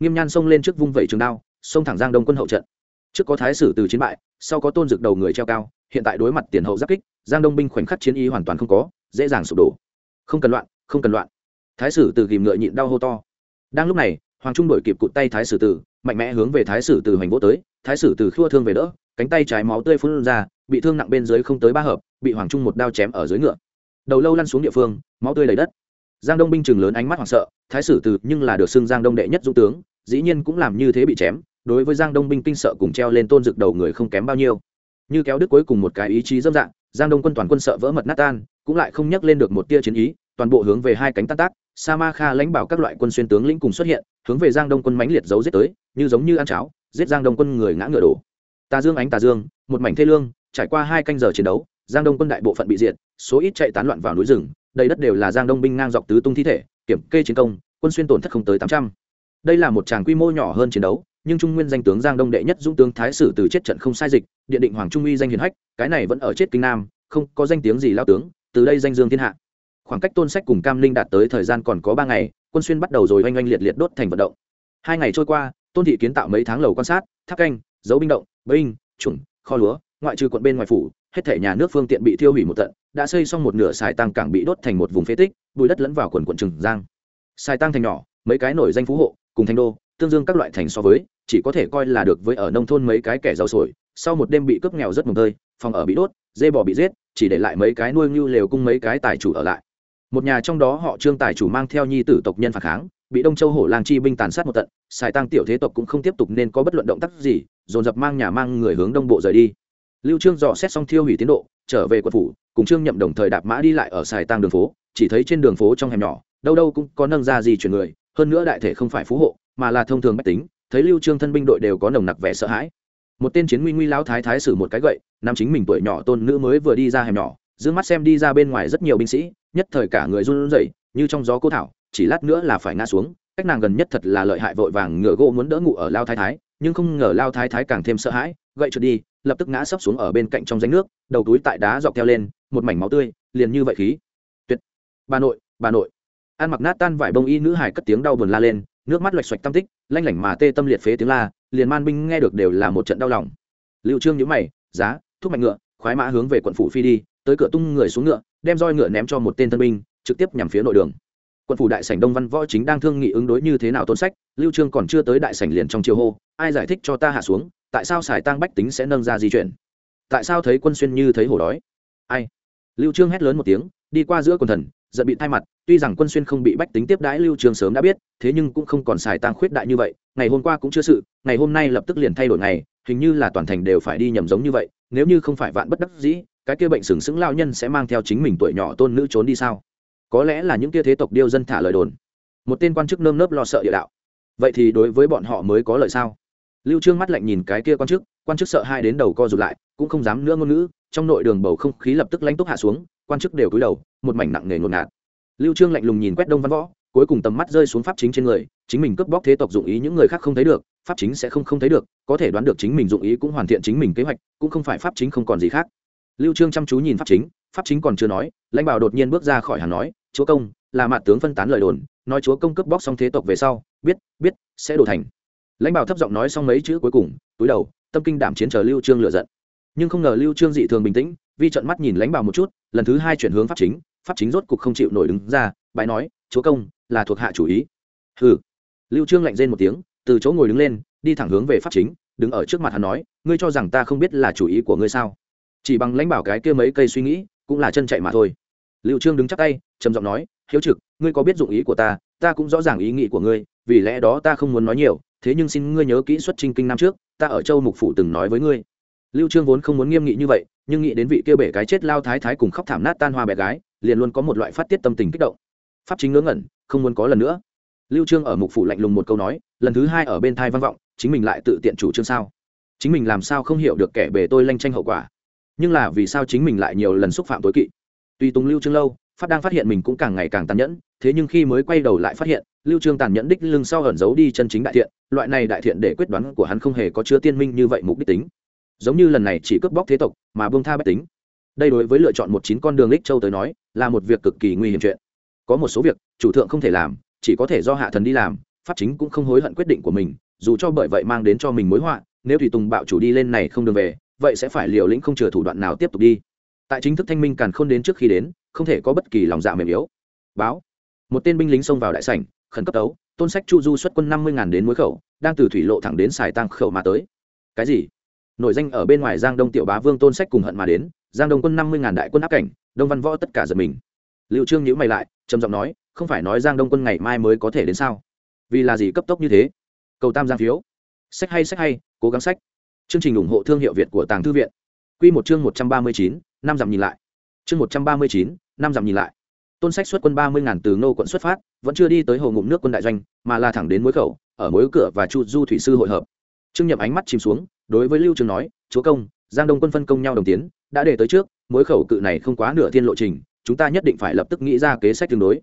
Nghiêm nhan xông lên trước vung vẩy trường đao, xông thẳng giang đông quân hậu trận. Trước có thái sử từ chiến bại, sau có tôn dực đầu người treo cao, hiện tại đối mặt tiền hậu giáp kích, giang đông binh khoảnh khắc chiến ý hoàn toàn không có, dễ dàng sụp đổ. Không cần loạn, không cần loạn. Thái sử từ ghìm ngựa nhịn đau hô to. Đang lúc này, hoàng trung đổi kịp cụt tay thái sử từ, mạnh mẽ hướng về thái sử từ hoành vỗ tới, thái sử từ khua thương về đỡ, cánh tay trái máu tươi phun ra, bị thương nặng bên dưới không tới ba hợp, bị hoàng trung một đao chém ở dưới ngựa đầu lâu lăn xuống địa phương, máu tươi đầy đất. Giang đông binh chừng lớn ánh mắt hoảng sợ, thái sử từ nhưng là được xưng giang đông đệ nhất dũng tướng, dĩ nhiên cũng làm như thế bị chém, đối với giang đông binh kinh sợ cùng treo lên tôn dực đầu người không kém bao nhiêu. Như kéo đứt cuối cùng một cái ý chí dâm dạng, giang đông quân toàn quân sợ vỡ mật nát tan, cũng lại không nhắc lên được một tia chiến ý, toàn bộ hướng về hai cánh tan tác, sa ma kha lãnh bảo các loại quân xuyên tướng lĩnh cùng xuất hiện, hướng về giang đông quân mãnh liệt giấu giết tới, như giống như ăn cháo, giết giang đông quân người ngã ngựa đổ. Tà dương ánh tà dương, một mảnh thê lương, trải qua hai canh giờ chiến đấu, giang đông quân đại bộ phận bị diệt số ít chạy tán loạn vào núi rừng, đầy đất đều là giang đông binh ngang dọc tứ tung thi thể, kiểm kê chiến công, quân xuyên tổn thất không tới tám trăm. Đây là một tràng quy mô nhỏ hơn chiến đấu, nhưng trung nguyên danh tướng giang đông đệ nhất dũng tướng thái sử từ chết trận không sai dịch, điện định hoàng trung uy danh hiền hách, cái này vẫn ở chết kinh nam, không có danh tiếng gì lao tướng, từ đây danh dương thiên hạ. Khoảng cách tôn sách cùng cam linh đạt tới thời gian còn có ba ngày, quân xuyên bắt đầu rồi oanh oanh liệt liệt đốt thành vận động. Hai ngày trôi qua, tôn thị kiến tạo mấy tháng lầu quan sát, tháp canh, dấu binh động, binh chuẩn kho lúa, ngoại trừ quận bên ngoài phủ hết thể nhà nước phương tiện bị thiêu hủy một tận, đã xây xong một nửa xài tăng cảng bị đốt thành một vùng phế tích, bùi đất lẫn vào quần quận trừng giang. Xài tăng thành nhỏ, mấy cái nổi danh phú hộ, cùng thành đô, tương dương các loại thành so với, chỉ có thể coi là được với ở nông thôn mấy cái kẻ giàu sổi, sau một đêm bị cướp nghèo rất mồng tơi, phòng ở bị đốt, dê bò bị giết, chỉ để lại mấy cái nuôi ngưu lều cung mấy cái tài chủ ở lại. Một nhà trong đó họ trương tài chủ mang theo nhi tử tộc nhân phản kháng, bị đông châu hổ lang chi binh tàn sát một tận xài tăng tiểu thế tộc cũng không tiếp tục nên có bất luận động tác gì, dồn dập mang nhà mang người hướng đông bộ rời đi lưu trương dò xét xong thiêu hủy tiến độ, trở về quận phủ, cùng trương nhậm đồng thời đạp mã đi lại ở xài tăng đường phố, chỉ thấy trên đường phố trong hẻm nhỏ, đâu đâu cũng có nâng ra gì chuyển người, hơn nữa đại thể không phải phú hộ, mà là thông thường bách tính, thấy lưu trương thân binh đội đều có nồng nặc vẻ sợ hãi. Một tên chiến nguy nguy lão thái thái sử một cái gậy, nam chính mình tuổi nhỏ tôn nữ mới vừa đi ra hẻm nhỏ, dương mắt xem đi ra bên ngoài rất nhiều binh sĩ, nhất thời cả người run rẩy, như trong gió cô thảo, chỉ lát nữa là phải ngã xuống, cách nàng gần nhất thật là lợi hại vội vàng ngựa gỗ muốn đỡ ngủ ở lao thái thái, nhưng không ngờ lao thái thái càng thêm sợ hãi, gậy trượt đi lập tức ngã sấp xuống ở bên cạnh trong ránh nước, đầu túi tại đá dọc theo lên, một mảnh máu tươi, liền như vậy khí. Tuyệt. Bà nội bà nội. Ăn mặc nát tan vải bông y nữ hải cất tiếng đau buồn la lên, nước mắt loạch xoạch tâm tích, lanh lảnh mà tê tâm liệt phế tiếng la, liền man binh nghe được đều là một trận đau lòng. Liệu trương nhữ mày, giá, thúc mạnh ngựa, khoái mã hướng về quận phủ phi đi, tới cửa tung người xuống ngựa, đem roi ngựa ném cho một tên thân binh, trực tiếp nhằm phía nội đường. Quận phủ đại sảnh đông văn võ chính đang thương nghị ứng đối như thế nào tôn sách, lưu trương còn chưa tới đại sảnh liền trong chiều hô, ai giải thích cho ta hạ xuống tại sao xài tăng bách tính sẽ nâng ra di chuyển? Tại sao thấy quân xuyên như thấy hổ đói? Ai? Lưu trương hét lớn một tiếng, đi qua giữa quần thần, giận bị thay mặt, tuy rằng quân xuyên không bị bách tính tiếp đãi, lưu trương sớm đã biết, thế nhưng cũng không còn xài tăng khuyết đại như vậy, ngày hôm qua cũng chưa sự, ngày hôm nay lập tức liền thay đổi ngày, hình như là toàn thành đều phải đi nhầm giống như vậy, nếu như không phải vạn bất đắc dĩ, cái kia bệnh sừng sững lao nhân sẽ mang theo chính mình tuổi nhỏ tôn nữ trốn đi sao? Có lẽ là những kia thế tộc điêu dân thả lời đồn. Một tên quan chức nơm nớp lo sợ địa đạo. Vậy thì đối với bọn họ mới có lợi sao? Lưu trương mắt lạnh nhìn cái kia quan chức quan chức sợ hai đến đầu co rụt lại, cũng không dám nữa ngôn ngữ, trong nội đường bầu không khí lập tức lãnh túc hạ xuống, quan chức đều cúi đầu, một mảnh nặng nề ngột ngạt. Lưu trương lạnh lùng nhìn quét đông văn võ, cuối cùng tầm mắt rơi xuống pháp chính trên người, chính mình cướp bóc thế tộc dụng ý những người khác không thấy được, pháp chính sẽ không không thấy được, có thể đoán được chính mình dụng ý cũng hoàn thiện chính mình kế hoạch, cũng không phải pháp chính không còn gì khác. Lưu trương chăm chú nhìn pháp chính pháp chính còn chưa nói, lãnh bảo đột nhiên bước ra khỏi hàng nói, chúa công, là mạt tướng phân tán lời đồn, nói chúa công cướp bóc xong thế tộc về sau, biết biết, sẽ đổ thành lãnh bảo thấp giọng nói xong mấy chữ cuối cùng, túi đầu, tâm kinh đảm chiến chờ lưu trương lựa giận. Nhưng không ngờ lưu trương dị thường bình tĩnh, vi trận mắt nhìn lãnh bảo một chút, lần thứ hai chuyển hướng pháp chính pháp chính rốt cục không chịu nổi đứng ra, bãi nói, chúa công, là thuộc hạ chủ ý. Hừ. Lưu trương lạnh rên một tiếng, từ chỗ ngồi đứng lên, đi thẳng hướng về pháp chính, đứng ở trước mặt hắn nói, ngươi cho rằng ta không biết là chủ ý của ngươi sao? Chỉ bằng lãnh bảo cái kia mấy cây suy nghĩ, cũng là chân chạy mà thôi. Lưu trương đứng chắc tay, trầm giọng nói, hiếu trực, ngươi có biết dụng ý của ta ta cũng rõ ràng ý nghĩ của ngươi, vì lẽ đó ta không muốn nói nhiều thế nhưng xin ngươi nhớ kỹ xuất trinh kinh năm trước, ta ở châu mục phủ từng nói với ngươi. Lưu trương vốn không muốn nghiêm nghị như vậy, nhưng nghĩ đến vị kia bể cái chết lao thái thái cùng khóc thảm nát tan hoa bé gái, liền luôn có một loại phát tiết tâm tình kích động. Pháp chính ngớ ngẩn, không muốn có lần nữa. Lưu trương ở mục phủ lạnh lùng một câu nói, lần thứ hai ở bên thai vang vọng, chính mình lại tự tiện chủ trương sao? Chính mình làm sao không hiểu được kẻ bề tôi lanh tranh hậu quả? Nhưng là vì sao chính mình lại nhiều lần xúc phạm tối kỵ? Tuy tùng lưu trương lâu, pháp đang phát hiện mình cũng càng ngày càng tàn nhẫn thế nhưng khi mới quay đầu lại phát hiện, lưu trương tàn nhẫn đích lưng sau ẩn giấu đi chân chính đại thiện, loại này đại thiện để quyết đoán của hắn không hề có chứa tiên minh như vậy mục đích tính. Giống như lần này chỉ cướp bóc thế tộc, mà buông tha bách tính. Đây đối với lựa chọn một chín con đường lích châu tới nói, là một việc cực kỳ nguy hiểm chuyện. Có một số việc, chủ thượng không thể làm, chỉ có thể do hạ thần đi làm, pháp chính cũng không hối hận quyết định của mình, dù cho bởi vậy mang đến cho mình mối họa, nếu thủy tùng bạo chủ đi lên này không đường về, vậy sẽ phải liều lĩnh không chừa thủ đoạn nào tiếp tục đi. Tại chính thức thanh minh càn không đến trước khi đến, không thể có bất kỳ lòng dạ mềm yếu. Báo một tên binh lính xông vào đại sảnh, khẩn cấp tấu tôn sách chu du xuất quân năm mươi đến mối khẩu, đang từ thủy lộ thẳng đến xài tăng khẩu mà tới. Cái gì? Nổi danh ở bên ngoài giang đông tiểu bá vương tôn sách cùng hận mà đến, giang đông quân năm mươi đại quân áp cảnh, đông văn võ tất cả giật mình. Liệu trương nhữ mày lại, trầm giọng nói, không phải nói giang đông quân ngày mai mới có thể đến sao? Vì là gì cấp tốc như thế? Cầu tam giang phiếu. Sách hay sách hay, cố gắng sách. Chương trình ủng hộ thương hiệu việt của tàng thư viện. Q một chương một trăm ba mươi chín, năm dặm nhìn lại. Chương một trăm ba mươi chín, năm dặm nhìn lại tôn sách xuất quân ba mươi ngàn từ nô quận xuất phát, vẫn chưa đi tới hồ ngụm nước quân đại doanh, mà là thẳng đến mối khẩu, ở mối cửa và chu du thủy sư hội hợp. Trương nhậm ánh mắt chìm xuống, đối với lưu trường nói, chúa công, giang đông quân phân công nhau đồng tiến, đã để tới trước, mối khẩu cự này không quá nửa thiên lộ trình, chúng ta nhất định phải lập tức nghĩ ra kế sách tương đối.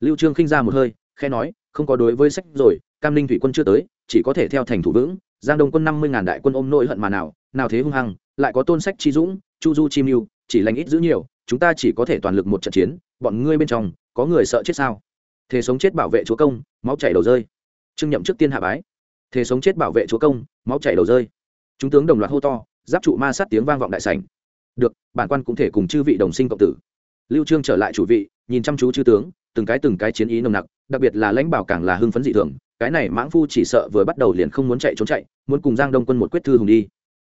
Lưu trương khinh ra một hơi khe nói, không có đối với sách rồi, cam ninh thủy quân chưa tới, chỉ có thể theo thành thủ vững, giang đông quân năm mươi ngàn đại quân ôm nội hận mà nào nào thế hung hăng, lại có tôn sách chi dũng, chu du chi mưu, chỉ lành ít giữ nhiều chúng ta chỉ có thể toàn lực một trận chiến, bọn ngươi bên trong, có người sợ chết sao? Thế sống chết bảo vệ chúa công, máu chảy đầu rơi. Trương nhậm trước tiên hạ bái. Thế sống chết bảo vệ chúa công, máu chảy đầu rơi. Chúng tướng đồng loạt hô to, giáp trụ ma sát tiếng vang vọng đại sảnh. Được, bản quan cũng thể cùng chư vị đồng sinh cộng tử. Lưu trương trở lại chủ vị, nhìn chăm chú chư tướng, từng cái từng cái chiến ý nồng nặc, đặc biệt là lãnh bảo càng là hưng phấn dị thường. Cái này mãng phu chỉ sợ vừa bắt đầu liền không muốn chạy trốn chạy, muốn cùng giang đông quân một quyết thư hùng đi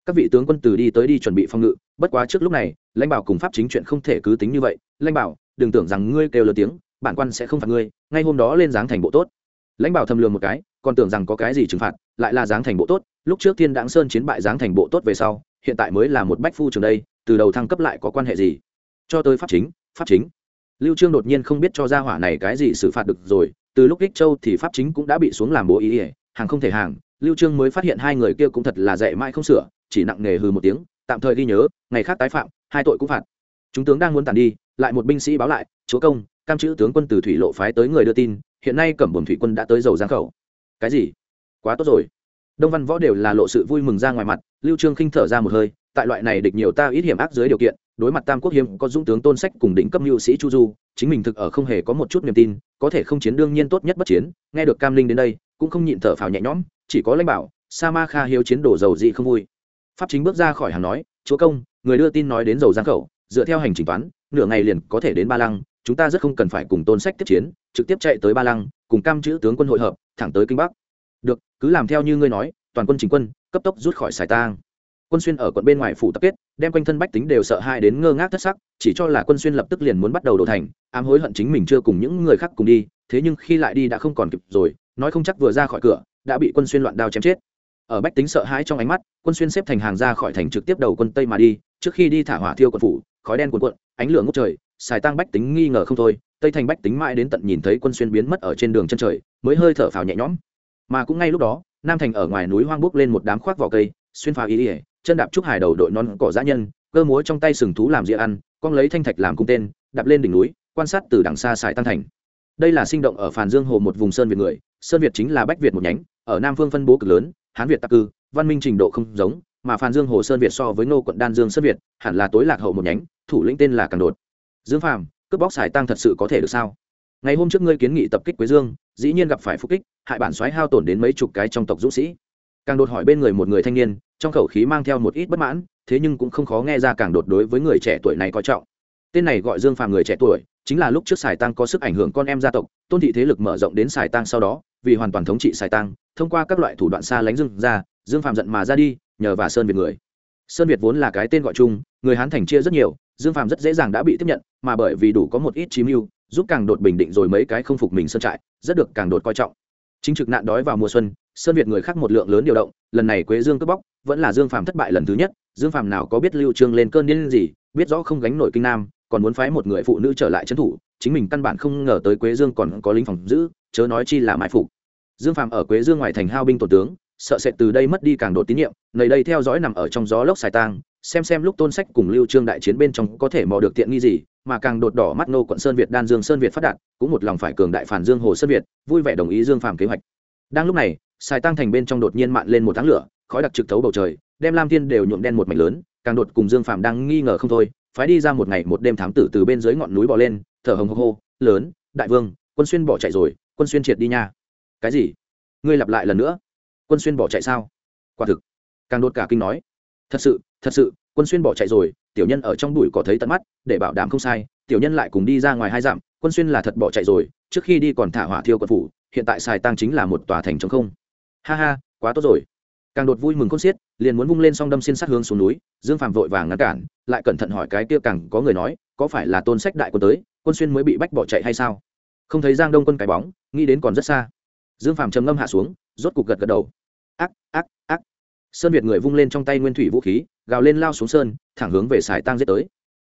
các vị tướng quân từ đi tới đi chuẩn bị phòng ngự, bất quá trước lúc này, lãnh bảo cùng pháp chính chuyện không thể cứ tính như vậy. Lãnh bảo, đừng tưởng rằng ngươi kêu lớn tiếng, bản quan sẽ không phạt ngươi, ngay hôm đó lên dáng thành bộ tốt. Lãnh bảo thầm lường một cái, còn tưởng rằng có cái gì trừng phạt, lại là dáng thành bộ tốt. Lúc trước thiên đãng sơn chiến bại dáng thành bộ tốt về sau, hiện tại mới là một bách phu trường đây, từ đầu thăng cấp lại có quan hệ gì? Cho tới pháp chính pháp chính. Lưu trương đột nhiên không biết cho gia hỏa này cái gì xử phạt được rồi, từ lúc ích châu thì pháp chính cũng đã bị xuống làm bố ý ỉa hàng không thể hàng. Lưu trương mới phát hiện hai người kia cũng thật là dạy mãi không sửa chỉ nặng nề hừ một tiếng, tạm thời ghi nhớ, ngày khác tái phạm, hai tội cũng phạt. Chúng tướng đang muốn tàn đi, lại một binh sĩ báo lại, chúa công, cam chữ tướng quân từ thủy lộ phái tới người đưa tin, hiện nay cẩm bồn thủy quân đã tới dầu giang khẩu. Cái gì? Quá tốt rồi. Đông văn võ đều là lộ sự vui mừng ra ngoài mặt, lưu trương khinh thở ra một hơi, tại loại này địch nhiều ta ít hiểm ác dưới điều kiện, đối mặt tam quốc hiếm có dũng tướng tôn sách cùng đỉnh cấp lưu sĩ chu du, chính mình thực ở không hề có một chút niềm tin, có thể không chiến đương nhiên tốt nhất bất chiến, nghe được cam linh đến đây, cũng không nhịn thở phào nhẹ nhõm, chỉ có lãnh bảo, sa ma kha hiếu chiến đổ dầu dị không vui pháp chính bước ra khỏi hàng nói, chúa công, người đưa tin nói đến dầu giang khẩu, dựa theo hành trình toán, nửa ngày liền có thể đến ba lăng, chúng ta rất không cần phải cùng tôn sách tiếp chiến, trực tiếp chạy tới ba lăng, cùng cam chữ tướng quân hội hợp, thẳng tới kinh bắc. Được, cứ làm theo như ngươi nói, toàn quân chính quân, cấp tốc rút khỏi sài tang. Quân xuyên ở quận bên ngoài phủ tập kết, đem quanh thân bách tính đều sợ hai đến ngơ ngác thất sắc, chỉ cho là quân xuyên lập tức liền muốn bắt đầu đổ thành, ám hối hận chính mình chưa cùng những người khác cùng đi, thế nhưng khi lại đi đã không còn kịp rồi, nói không chắc vừa ra khỏi cửa, đã bị quân xuyên loạn đao chém chết ở bách tính sợ hãi trong ánh mắt, quân xuyên xếp thành hàng ra khỏi thành trực tiếp đầu quân tây mà đi, trước khi đi thả hỏa thiêu quận phủ, khói đen cuộn cuộn, ánh lửa ngốc trời, xài tăng bách tính nghi ngờ không thôi, tây thành bách tính mãi đến tận nhìn thấy quân xuyên biến mất ở trên đường chân trời, mới hơi thở phào nhẹ nhõm. Mà cũng ngay lúc đó, nam thành ở ngoài núi hoang bốc lên một đám khoác vỏ cây, xuyên phá ý ỉa, chân đạp trúc hải đầu đội non cỏ dã nhân, cơ múa trong tay sừng thú làm dĩa ăn, con lấy thanh thạch làm cung tên, đạp lên đỉnh núi, quan sát từ đằng xa xài tăng thành. Đây là sinh động ở phàn dương hồ một vùng sơn việt người, sơn việt chính là bách việt một nhánh, ở nam phương phân bố cực lớn hán việt tắc cư, văn minh trình độ không giống, mà phan dương hồ sơn việt so với ngô quận đan dương sơn việt, hẳn là tối lạc hậu một nhánh, thủ lĩnh tên là càng đột. Dương phàm, cướp bóc xài tăng thật sự có thể được sao? Ngày hôm trước ngươi kiến nghị tập kích quế dương, dĩ nhiên gặp phải phục kích, hại bản xoáy hao tổn đến mấy chục cái trong tộc dũng sĩ. Càng đột hỏi bên người một người thanh niên, trong khẩu khí mang theo một ít bất mãn, thế nhưng cũng không khó nghe ra càng đột đối với người trẻ tuổi này coi trọng. Tên này gọi dương phàm người trẻ tuổi, chính là lúc trước sài tăng có sức ảnh hưởng con em gia tộc, tôn thị thế lực mở rộng đến sài tăng sau đó vì hoàn toàn thống trị sài tăng thông qua các loại thủ đoạn xa lánh dương ra dương phàm giận mà ra đi, nhờ và sơn việt người. Sơn việt vốn là cái tên gọi chung, người hán thành chia rất nhiều, dương phàm rất dễ dàng đã bị tiếp nhận, mà bởi vì đủ có một ít chí mưu, giúp càng đột bình định rồi mấy cái không phục mình sơn trại, rất được càng đột coi trọng. Chính trực nạn đói vào mùa xuân, sơn việt người khác một lượng lớn điều động, lần này quế dương cướp bóc, vẫn là dương phàm thất bại lần thứ nhất, dương phàm nào có biết lưu trương lên cơn điên gì, biết rõ không gánh nổi kinh nam còn muốn phái một người phụ nữ trở lại trấn thủ, chính mình căn bản không ngờ tới quế dương còn có lính phòng giữ, chớ nói chi là mãi phục. Dương phàm ở quế dương ngoài thành hao binh tổ tướng, sợ sệt từ đây mất đi càng đột tín nhiệm, nơi đây theo dõi nằm ở trong gió lốc xài tang, xem xem lúc tôn sách cùng lưu trương đại chiến bên trong có thể mò được tiện nghi gì, mà càng đột đỏ mắt nô quận sơn việt, đan dương sơn việt phát đạt, cũng một lòng phải cường đại phản dương hồ sơn việt, vui vẻ đồng ý dương phàm kế hoạch. Đang lúc này, xài tăng thành bên trong đột nhiên mạn lên một tháng lửa, khói đặc trực thấu bầu trời, đem lam thiên đều nhuộm đen một mảnh lớn, càng đột cùng dương phàm đang nghi ngờ không thôi phái đi ra một ngày một đêm thám tử từ bên dưới ngọn núi bò lên, thở hồng hộc hô, lớn, đại vương, quân xuyên bỏ chạy rồi, quân xuyên triệt đi nha. Cái gì? Ngươi lặp lại lần nữa? Quân xuyên bỏ chạy sao? Quả thực, càng đột cả kinh nói. Thật sự thật sự, quân xuyên bỏ chạy rồi, tiểu nhân ở trong bụi có thấy tận mắt, để bảo đảm không sai, tiểu nhân lại cùng đi ra ngoài hai dặm, quân xuyên là thật bỏ chạy rồi, trước khi đi còn thả hỏa thiêu quân phủ, hiện tại xài tăng chính là một tòa thành trống không. Ha ha, quá tốt rồi càng đột vui mừng con xiết, liền muốn vung lên song đâm xin sát hướng xuống núi, dương phàm vội vàng ngăn cản, lại cẩn thận hỏi cái kia càng có người nói, có phải là tôn sách đại quân tới, quân xuyên mới bị bách bỏ chạy hay sao? Không thấy giang đông quân cái bóng, nghĩ đến còn rất xa. Dương phàm trầm ngâm hạ xuống, rốt cục gật gật đầu. Ác ác ác. Sơn việt người vung lên trong tay nguyên thủy vũ khí, gào lên lao xuống sơn, thẳng hướng về sài tăng giết tới.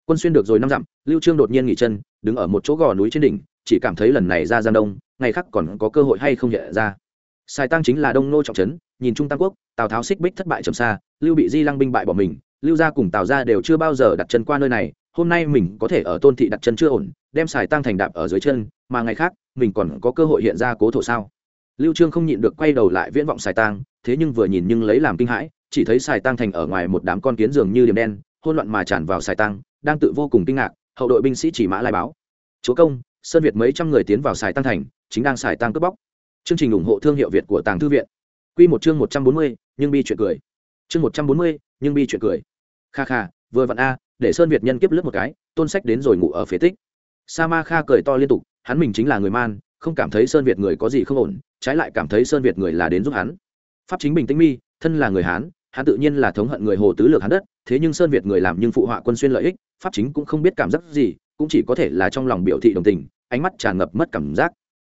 Quân xuyên được rồi năm dặm, lưu trương đột nhiên nghỉ chân, đứng ở một chỗ gò núi trên đỉnh, chỉ cảm thấy lần này ra giang đông, ngày khác còn có cơ hội hay không hiện ra. Sài tăng chính là đông nô trọng trấn nhìn trung tam quốc, tào tháo xích bích thất bại trầm xa, lưu bị di lăng binh bại bỏ mình, lưu gia cùng tào gia đều chưa bao giờ đặt chân qua nơi này, hôm nay mình có thể ở tôn thị đặt chân chưa ổn, đem xài tăng thành đạp ở dưới chân, mà ngày khác, mình còn có cơ hội hiện ra cố thổ sao? Lưu trương không nhịn được quay đầu lại viễn vọng xài tăng thế nhưng vừa nhìn nhưng lấy làm kinh hãi, chỉ thấy xài tăng thành ở ngoài một đám con kiến dường như điểm đen hôn loạn mà tràn vào xài tăng đang tự vô cùng kinh ngạc, hậu đội binh sĩ chỉ mã lai báo. Chúa công, sơn việt mấy trăm người tiến vào xài tăng thành, chính đang xài tăng cướp bóc. Chương trình ủng hộ thương hiệu việt của tàng thư viện quy một chương một trăm bốn mươi, nhưng bi chuyện cười. Chương một trăm bốn mươi, nhưng bi chuyện cười. Kha kha vừa vặn a để sơn việt nhân kiếp lướt một cái tôn sách đến rồi ngủ ở phía tích. Sa ma kha cười to liên tục hắn mình chính là người man không cảm thấy sơn việt người có gì không ổn trái lại cảm thấy sơn việt người là đến giúp hắn. Pháp chính bình tĩnh mi thân là người hán hắn tự nhiên là thống hận người hồ tứ lược hắn đất thế nhưng sơn việt người làm nhưng phụ họa quân xuyên lợi ích pháp chính cũng không biết cảm giác gì cũng chỉ có thể là trong lòng biểu thị đồng tình ánh mắt tràn ngập mất cảm giác.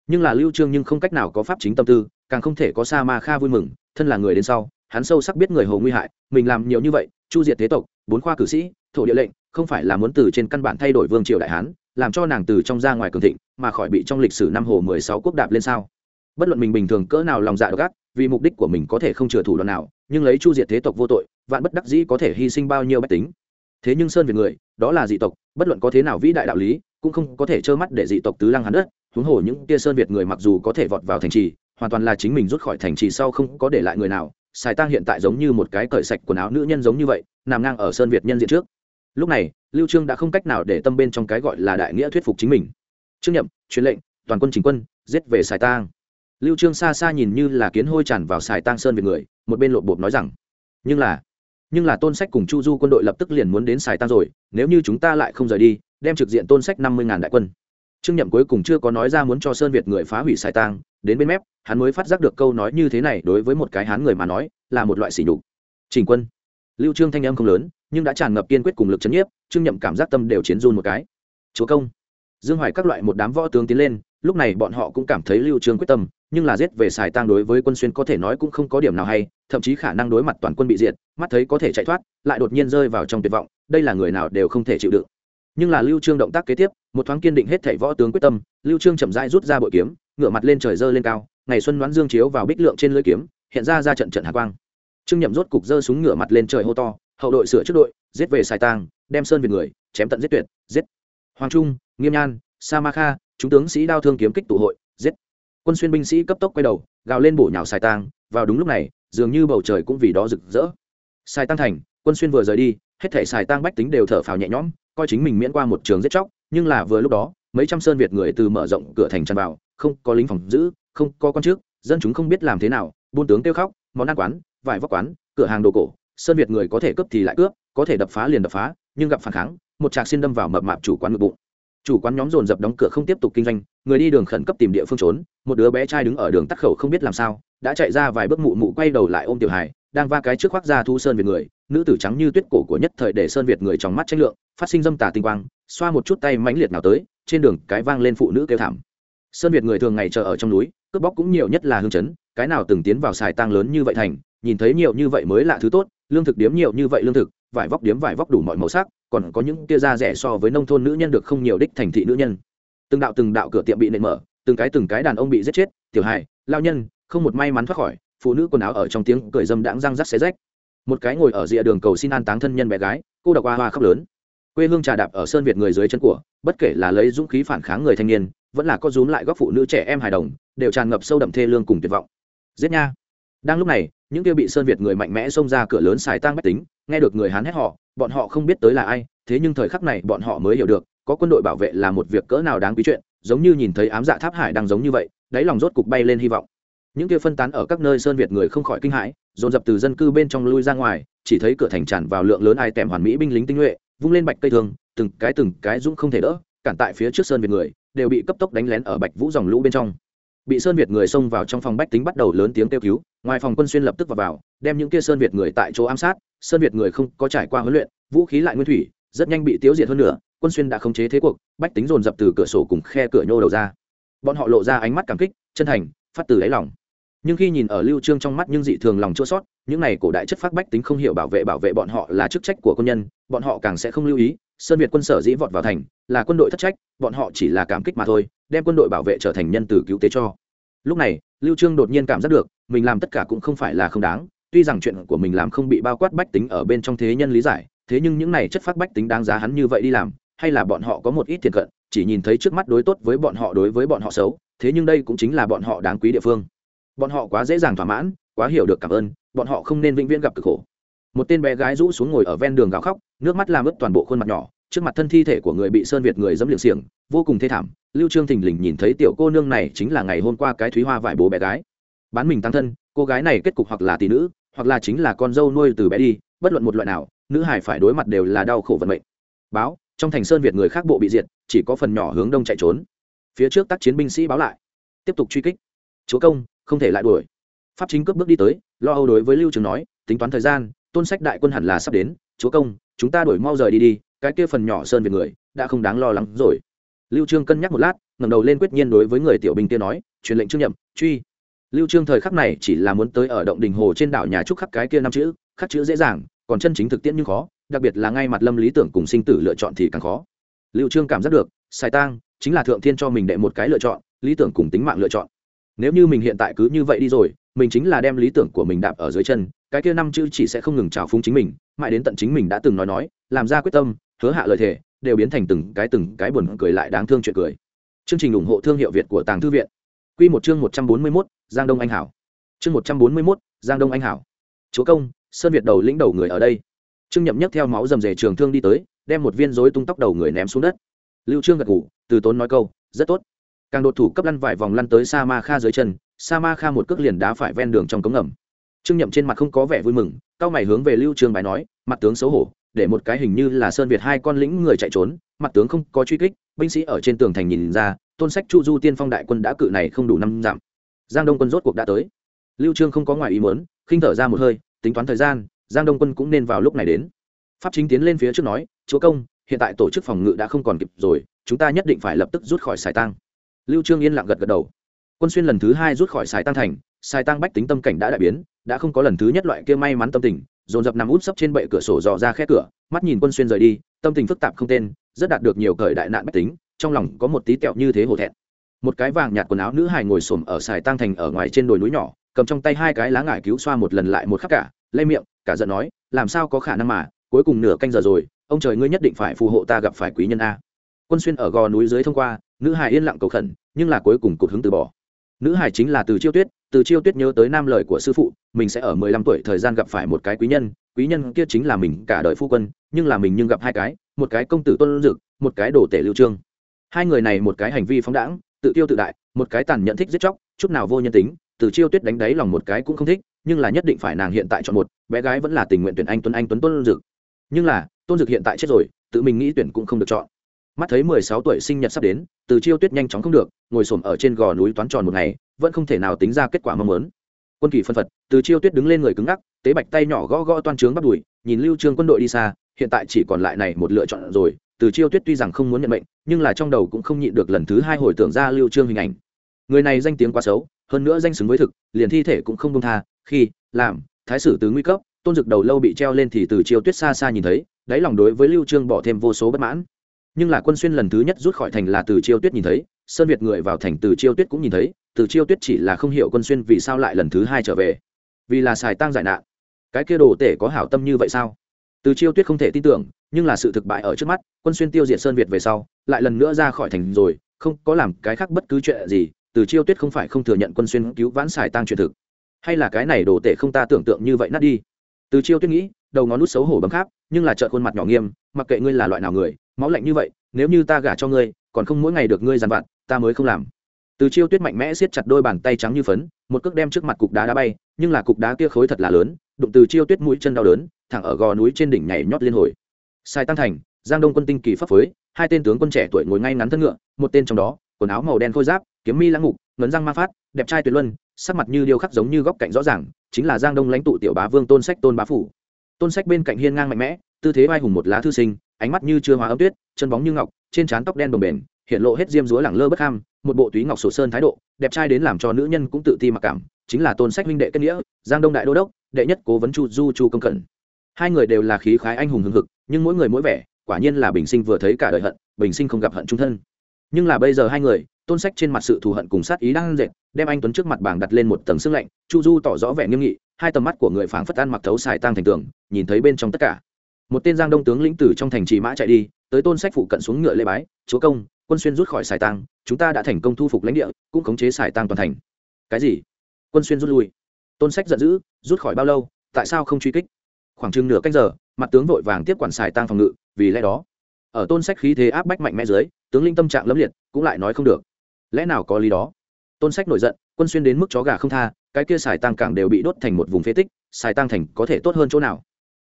Nhưng là lưu trương nhưng không cách nào có pháp chính tâm tư càng không thể có sa ma kha vui mừng, thân là người đến sau, hắn sâu sắc biết người hồ nguy hại, mình làm nhiều như vậy, chu diệt thế tộc, bốn khoa cử sĩ, thổ địa lệnh, không phải là muốn từ trên căn bản thay đổi vương triều đại hán, làm cho nàng từ trong ra ngoài cường thịnh, mà khỏi bị trong lịch sử năm hồ mười sáu quốc đạp lên sao? Bất luận mình bình thường cỡ nào lòng dạ độc ác, vì mục đích của mình có thể không chừa thủ đoạn nào, nhưng lấy chu diệt thế tộc vô tội, vạn bất đắc dĩ có thể hy sinh bao nhiêu bách tính. Thế nhưng sơn việt người, đó là dị tộc, bất luận có thế nào vĩ đại đạo lý, cũng không có thể trơ mắt để dị tộc tứ lăng hắn đất huống hồ những tia sơn việt người mặc dù có thể vọt vào thành trì, hoàn toàn là chính mình rút khỏi thành trì sau không có để lại người nào. Sài tang hiện tại giống như một cái cởi sạch quần áo nữ nhân giống như vậy, nằm ngang ở sơn việt nhân diện trước. Lúc này, lưu trương đã không cách nào để tâm bên trong cái gọi là đại nghĩa thuyết phục chính mình. Trương nhậm, truyền lệnh, toàn quân chỉnh quân, giết về sài tang. Lưu trương xa xa nhìn như là kiến hôi tràn vào sài tang sơn việt người, một bên lộn bộp nói rằng, nhưng là nhưng là tôn sách cùng chu du quân đội lập tức liền muốn đến sài tang rồi, nếu như chúng ta lại không rời đi, đem trực diện tôn sách năm mươi ngàn đại quân trương nhậm cuối cùng chưa có nói ra muốn cho sơn việt người phá hủy sài tang đến bên mép, hắn mới phát giác được câu nói như thế này đối với một cái hán người mà nói là một loại sỉ nhục. Trình quân. Lưu trương thanh âm không lớn, nhưng đã tràn ngập kiên quyết cùng lực chấn nhiếp, trương nhậm cảm giác tâm đều chiến run một cái. Chúa công. Dương hoài các loại một đám võ tướng tiến lên, lúc này bọn họ cũng cảm thấy lưu trương quyết tâm, nhưng là giết về xài tang đối với quân xuyên có thể nói cũng không có điểm nào hay, thậm chí khả năng đối mặt toàn quân bị diệt, mắt thấy có thể chạy thoát, lại đột nhiên rơi vào trong tuyệt vọng, đây là người nào đều không thể chịu đựng nhưng là lưu trương động tác kế tiếp, một thoáng kiên định hết thảy võ tướng quyết tâm, lưu trương chậm rãi rút ra bội kiếm, ngửa mặt lên trời dơ lên cao, ngày xuân đoán dương chiếu vào bích lượng trên lưỡi kiếm, hiện ra ra trận trận hạ quang. Trương nhậm rốt cục dơ súng ngửa mặt lên trời hô to, hậu đội sửa trước đội, giết về xài tang đem sơn về người, chém tận giết tuyệt, giết. Hoàng trung, nghiêm nhan, sa ma kha, chúng tướng sĩ đao thương kiếm kích tụ hội, giết. Quân xuyên binh sĩ cấp tốc quay đầu, gào lên bổ nhào xài tang vào đúng lúc này, dường như bầu trời cũng vì đó rực rỡ. Sai Tang thành, quân xuyên vừa rời đi, hết thể xài Tang bách tính đều thở phào nhẹ nhõm coi chính mình miễn qua một trường giết chóc, nhưng là vừa lúc đó, mấy trăm sơn việt người từ mở rộng cửa thành tràn vào, không có lính phòng giữ, không có con trước dân chúng không biết làm thế nào, buôn tướng kêu khóc, món ăn quán, vải vóc quán, cửa hàng đồ cổ, sơn việt người có thể cướp thì lại cướp, có thể đập phá liền đập phá, nhưng gặp phản kháng, một trạc xin đâm vào mập mạp chủ quán ngực bụng. Chủ quán nhóm dồn dập đóng cửa không tiếp tục kinh doanh, người đi đường khẩn cấp tìm địa phương trốn, một đứa bé trai đứng ở đường tắc khẩu không biết làm sao, đã chạy ra vài bước mụ mụ quay đầu lại ôm tiểu hài đang va cái trước khoác ra thu sơn việt người, nữ tử trắng như tuyết cổ của nhất thời để sơn việt người trong mắt tranh lượng, phát sinh dâm tà tinh quang, xoa một chút tay mãnh liệt nào tới, trên đường cái vang lên phụ nữ kêu thảm. Sơn việt người thường ngày chờ ở trong núi, cướp bóc cũng nhiều nhất là hương chấn, cái nào từng tiến vào xài tang lớn như vậy thành, nhìn thấy nhiều như vậy mới là thứ tốt, lương thực điếm nhiều như vậy lương thực, vải vóc điếm vải vóc đủ mọi màu sắc, còn có những tia da rẻ so với nông thôn nữ nhân được không nhiều đích thành thị nữ nhân. Từng đạo từng đạo cửa tiệm bị nện mở, từng cái từng cái đàn ông bị giết chết, tiểu hài lao nhân, không một may mắn thoát khỏi phụ nữ quần áo ở trong tiếng cười dâm đãng răng rắc xé rách. Một cái ngồi ở rìa đường cầu xin an táng thân nhân bé gái, cô độc hoa hoa khóc lớn. Quê hương trà đạp ở sơn việt người dưới chân của, bất kể là lấy dũng khí phản kháng người thanh niên, vẫn là có rúm lại góc phụ nữ trẻ em hài đồng, đều tràn ngập sâu đậm thê lương cùng tuyệt vọng. Giết nha. Đang lúc này, những kia bị sơn việt người mạnh mẽ xông ra cửa lớn xài tang bách tính, nghe được người hán hét họ, bọn họ không biết tới là ai, thế nhưng thời khắc này bọn họ mới hiểu được, có quân đội bảo vệ là một việc cỡ nào đáng quý chuyện, giống như nhìn thấy ám dạ tháp hải đang giống như vậy, đáy lòng rốt cục bay lên hy vọng những kia phân tán ở các nơi sơn việt người không khỏi kinh hãi dồn dập từ dân cư bên trong lui ra ngoài chỉ thấy cửa thành tràn vào lượng lớn ai tèm hoàn mỹ binh lính tinh nhuệ vung lên bạch cây thương từng cái từng cái dũng không thể đỡ cản tại phía trước sơn việt người đều bị cấp tốc đánh lén ở bạch vũ dòng lũ bên trong. Bị sơn việt người xông vào trong phòng bách tính bắt đầu lớn tiếng kêu cứu ngoài phòng quân xuyên lập tức vào, vào đem những kia sơn việt người tại chỗ ám sát sơn việt người không có trải qua huấn luyện vũ khí lại nguyên thủy rất nhanh bị tiêu diệt hơn nữa quân xuyên đã khống chế thế cuộc bách tính dồn dập từ cửa sổ cùng khe cửa nhô đầu ra. Bọn họ lộ ra ánh mắt cảm kích chân thành phát từ đáy lòng nhưng khi nhìn ở lưu trương trong mắt nhưng dị thường lòng chua sót những này cổ đại chất phát bách tính không hiểu bảo vệ bảo vệ bọn họ là chức trách của quân nhân, bọn họ càng sẽ không lưu ý, sơn việt quân sở dĩ vọt vào thành, là quân đội thất trách, bọn họ chỉ là cảm kích mà thôi, đem quân đội bảo vệ trở thành nhân từ cứu tế cho. Lúc này, lưu trương đột nhiên cảm giác được, mình làm tất cả cũng không phải là không đáng, tuy rằng chuyện của mình làm không bị bao quát bách tính ở bên trong thế nhân lý giải, thế nhưng những này chất phát bách tính đáng giá hắn như vậy đi làm, hay là bọn họ có một ít thiện cận, chỉ nhìn thấy trước mắt đối tốt với bọn họ đối với bọn họ xấu, thế nhưng đây cũng chính là bọn họ đáng quý địa phương bọn họ quá dễ dàng thỏa mãn, quá hiểu được cảm ơn, bọn họ không nên vĩnh viễn gặp cực khổ. Một tên bé gái rũ xuống ngồi ở ven đường gào khóc, nước mắt làm ướt toàn bộ khuôn mặt nhỏ, trước mặt thân thi thể của người bị sơn việt người dẫm liệng xiềng, vô cùng thê thảm. Lưu trương thình lình nhìn thấy tiểu cô nương này chính là ngày hôm qua cái thúy hoa vải bố bé gái. Bán mình tăng thân, cô gái này kết cục hoặc là tỷ nữ, hoặc là chính là con dâu nuôi từ bé đi, bất luận một loại nào, nữ hải phải đối mặt đều là đau khổ vận mệnh. Báo, trong thành sơn việt người khác bộ bị diệt, chỉ có phần nhỏ hướng đông chạy trốn. Phía trước tác chiến binh sĩ báo lại. Tiếp tục truy kích. Chúa công không thể lại đuổi. Pháp chính cướp bước đi tới, lo âu đối với lưu trường nói, tính toán thời gian, tôn sách đại quân hẳn là sắp đến, chúa công, chúng ta đuổi mau rời đi đi, cái kia phần nhỏ sơn về người, đã không đáng lo lắng rồi. Lưu trương cân nhắc một lát, ngẩng đầu lên quyết nhiên đối với người tiểu binh kia nói, truyền lệnh trương nhậm, truy. Lưu trương thời khắc này chỉ là muốn tới ở động đình hồ trên đảo nhà trúc khắc cái kia năm chữ, khắc chữ dễ dàng, còn chân chính thực tiễn nhưng khó, đặc biệt là ngay mặt lâm lý tưởng cùng sinh tử lựa chọn thì càng khó. Lưu trương cảm giác được, sai tang, chính là thượng thiên cho mình đệ một cái lựa chọn, lý tưởng cùng tính mạng lựa chọn nếu như mình hiện tại cứ như vậy đi rồi, mình chính là đem lý tưởng của mình đạp ở dưới chân, cái kia năm chữ chỉ sẽ không ngừng trào phúng chính mình, mãi đến tận chính mình đã từng nói nói, làm ra quyết tâm, hứa hạ lời thề, đều biến thành từng cái từng cái buồn cười lại đáng thương chuyện cười. Chương trình ủng hộ thương hiệu việt của tàng thư viện. Quy một chương một trăm bốn mươi mốt, giang đông anh hảo. Chương một trăm bốn mươi mốt, giang đông anh hảo. Chúa công, sơn việt đầu lĩnh đầu người ở đây. Trương nhậm nhấc theo máu rầm rề trường thương đi tới, đem một viên rối tung tóc đầu người ném xuống đất. Lưu trương gật ngủ từ tốn nói câu, rất tốt càng đột thủ cấp lăn vài vòng lăn tới sa ma kha dưới chân sa ma kha một cước liền đá phải ven đường trong cống ngầm. Trương nhậm trên mặt không có vẻ vui mừng, cao mày hướng về lưu Trường bài nói, mặt tướng xấu hổ, để một cái hình như là sơn việt hai con lĩnh người chạy trốn, mặt tướng không có truy kích. Binh sĩ ở trên tường thành nhìn ra, tôn sách chu du tiên phong đại quân đã cự này không đủ năm dặm. Giang đông quân rốt cuộc đã tới. Lưu trương không có ngoài ý muốn, khinh thở ra một hơi, tính toán thời gian, giang đông quân cũng nên vào lúc này đến. Pháp chính tiến lên phía trước nói, chúa công, hiện tại tổ chức phòng ngự đã không còn kịp rồi, chúng ta nhất định phải lập tức rút khỏi sài tăng lưu trương yên lặng gật gật đầu. Quân xuyên lần thứ hai rút khỏi sài tăng thành, sài tăng bách tính tâm cảnh đã đại biến, đã không có lần thứ nhất loại kia may mắn tâm tình, dồn dập nằm út sấp trên bệ cửa sổ dò ra khe cửa, mắt nhìn quân xuyên rời đi, tâm tình phức tạp không tên, rất đạt được nhiều cởi đại nạn bách tính, trong lòng có một tí kẹo như thế hổ thẹn. Một cái vàng nhạt quần áo nữ hài ngồi xổm ở sài tăng thành ở ngoài trên đồi núi nhỏ, cầm trong tay hai cái lá ngải cứu xoa một lần lại một khắc cả, lay miệng, cả giận nói, làm sao có khả năng mà, cuối cùng nửa canh giờ rồi, ông trời ngươi nhất định phải phù hộ ta gặp phải quý nhân a. Quân xuyên ở gò núi dưới thông qua nữ hải yên lặng cầu khẩn, nhưng là cuối cùng cột hứng từ bỏ. Nữ hải chính là từ chiêu tuyết, từ chiêu tuyết nhớ tới nam lời của sư phụ, mình sẽ ở mười lăm tuổi thời gian gặp phải một cái quý nhân quý nhân kia chính là mình cả đời phu quân, nhưng là mình nhưng gặp hai cái, một cái công tử tôn dực, một cái đồ tể lưu trương. Hai người này một cái hành vi phóng đãng, tự tiêu tự đại, một cái tàn nhẫn thích giết chóc, chút nào vô nhân tính, từ chiêu tuyết đánh đáy lòng một cái cũng không thích, nhưng là nhất định phải nàng hiện tại chọn một, bé gái vẫn là tình nguyện tuyển anh tuấn anh tuấn tôn dực. Nhưng là, tôn dực hiện tại chết rồi, tự mình nghĩ tuyển cũng không được chọn mắt thấy mười sáu tuổi sinh nhật sắp đến, từ chiêu tuyết nhanh chóng không được, ngồi xổm ở trên gò núi toán tròn một ngày, vẫn không thể nào tính ra kết quả mong muốn. Quân kỳ phân phật, từ chiêu tuyết đứng lên người cứng ngắc, tế bạch tay nhỏ gõ gõ toan trướng bắt đùi, nhìn lưu trương quân đội đi xa, hiện tại chỉ còn lại này một lựa chọn rồi. Từ chiêu tuyết tuy rằng không muốn nhận mệnh, nhưng là trong đầu cũng không nhịn được lần thứ hai hồi tưởng ra lưu trương hình ảnh. Người này danh tiếng quá xấu, hơn nữa danh xứng với thực, liền thi thể cũng không đông tha, khi, làm, thái sử tứ nguy cấp, tôn dực đầu lâu bị treo lên thì từ chiêu tuyết xa xa nhìn thấy, đáy lòng đối với lưu trương bỏ thêm vô số bất mãn nhưng là quân xuyên lần thứ nhất rút khỏi thành là từ chiêu tuyết nhìn thấy, sơn việt người vào thành từ chiêu tuyết cũng nhìn thấy, từ chiêu tuyết chỉ là không hiểu quân xuyên vì sao lại lần thứ hai trở về. Vì là xài tăng giải nạn. Cái kia đồ tể có hảo tâm như vậy sao? Từ chiêu tuyết không thể tin tưởng, nhưng là sự thực bại ở trước mắt, quân xuyên tiêu diệt sơn việt về sau, lại lần nữa ra khỏi thành rồi, không có làm cái khác bất cứ chuyện gì, từ chiêu tuyết không phải không thừa nhận quân xuyên cứu vãn xài tăng truyền thực. Hay là cái này đồ tể không ta tưởng tượng như vậy nát đi? Từ chiêu tuyết nghĩ, đầu ngón nút xấu hổ bấm kháp nhưng là trợn khuôn mặt nhỏ nghiêm, mặc kệ ngươi là loại nào người máu lạnh như vậy, nếu như ta gả cho ngươi, còn không mỗi ngày được ngươi dằn vặt, ta mới không làm. Từ chiêu tuyết mạnh mẽ siết chặt đôi bàn tay trắng như phấn, một cước đem trước mặt cục đá đá bay, nhưng là cục đá kia khối thật là lớn, đụng từ chiêu tuyết mũi chân đau đớn, thẳng ở gò núi trên đỉnh nhảy nhót liên hồi. Sai tăng thành, giang đông quân tinh kỳ pháp phối, hai tên tướng quân trẻ tuổi ngồi ngay ngắn thân ngựa, một tên trong đó, quần áo màu đen khôi giáp, kiếm mi lãng ngục, ngấn răng ma phát, đẹp trai tuyệt luân, sắc mặt như điêu khắc giống như góc cạnh rõ ràng, chính là giang đông lãnh tụ tiểu bá vương tôn sách tôn bá phủ. Tôn sách bên cạnh hiên ngang mạnh mẽ, tư thế vai hùng một lá thư sinh ánh mắt như chưa hóa ấm tuyết chân bóng như ngọc trên trán tóc đen bồng bềnh, hiện lộ hết diêm dúa lẳng lơ bất ham một bộ túy ngọc sổ sơn thái độ đẹp trai đến làm cho nữ nhân cũng tự ti mặc cảm chính là tôn sách huynh đệ kết nghĩa giang đông đại đô đốc đệ nhất cố vấn chu du chu công cẩn. Hai người đều là khí khái anh hùng hưng hực nhưng mỗi người mỗi vẻ quả nhiên là bình sinh vừa thấy cả đời hận bình sinh không gặp hận trung thân. Nhưng là bây giờ hai người tôn sách trên mặt sự thù hận cùng sát ý đang dệt đem anh tuấn trước mặt bảng đặt lên một tầng sức lạnh chu du tỏ rõ vẻ nghiêm nghị hai tầm mắt của người phảng phất ăn mặc thấu xài tang thành tường nhìn thấy bên trong tất cả một tên giang đông tướng lĩnh tử trong thành trì mã chạy đi, tới tôn sách phụ cận xuống ngựa lê bái, chúa công, quân xuyên rút khỏi xài tang, chúng ta đã thành công thu phục lãnh địa, cũng khống chế xài tang toàn thành. Cái gì? Quân xuyên rút lui. Tôn sách giận dữ, rút khỏi bao lâu, tại sao không truy kích? Khoảng chừng nửa canh giờ, mặt tướng vội vàng tiếp quản xài tang phòng ngự, vì lẽ đó, ở tôn sách khí thế áp bách mạnh mẽ dưới, tướng linh tâm trạng lấm liệt, cũng lại nói không được. Lẽ nào có lý đó? Tôn sách nổi giận, quân xuyên đến mức chó gà không tha, cái kia xài tăng cảng đều bị đốt thành một vùng phế tích xài tăng thành có thể tốt hơn chỗ nào?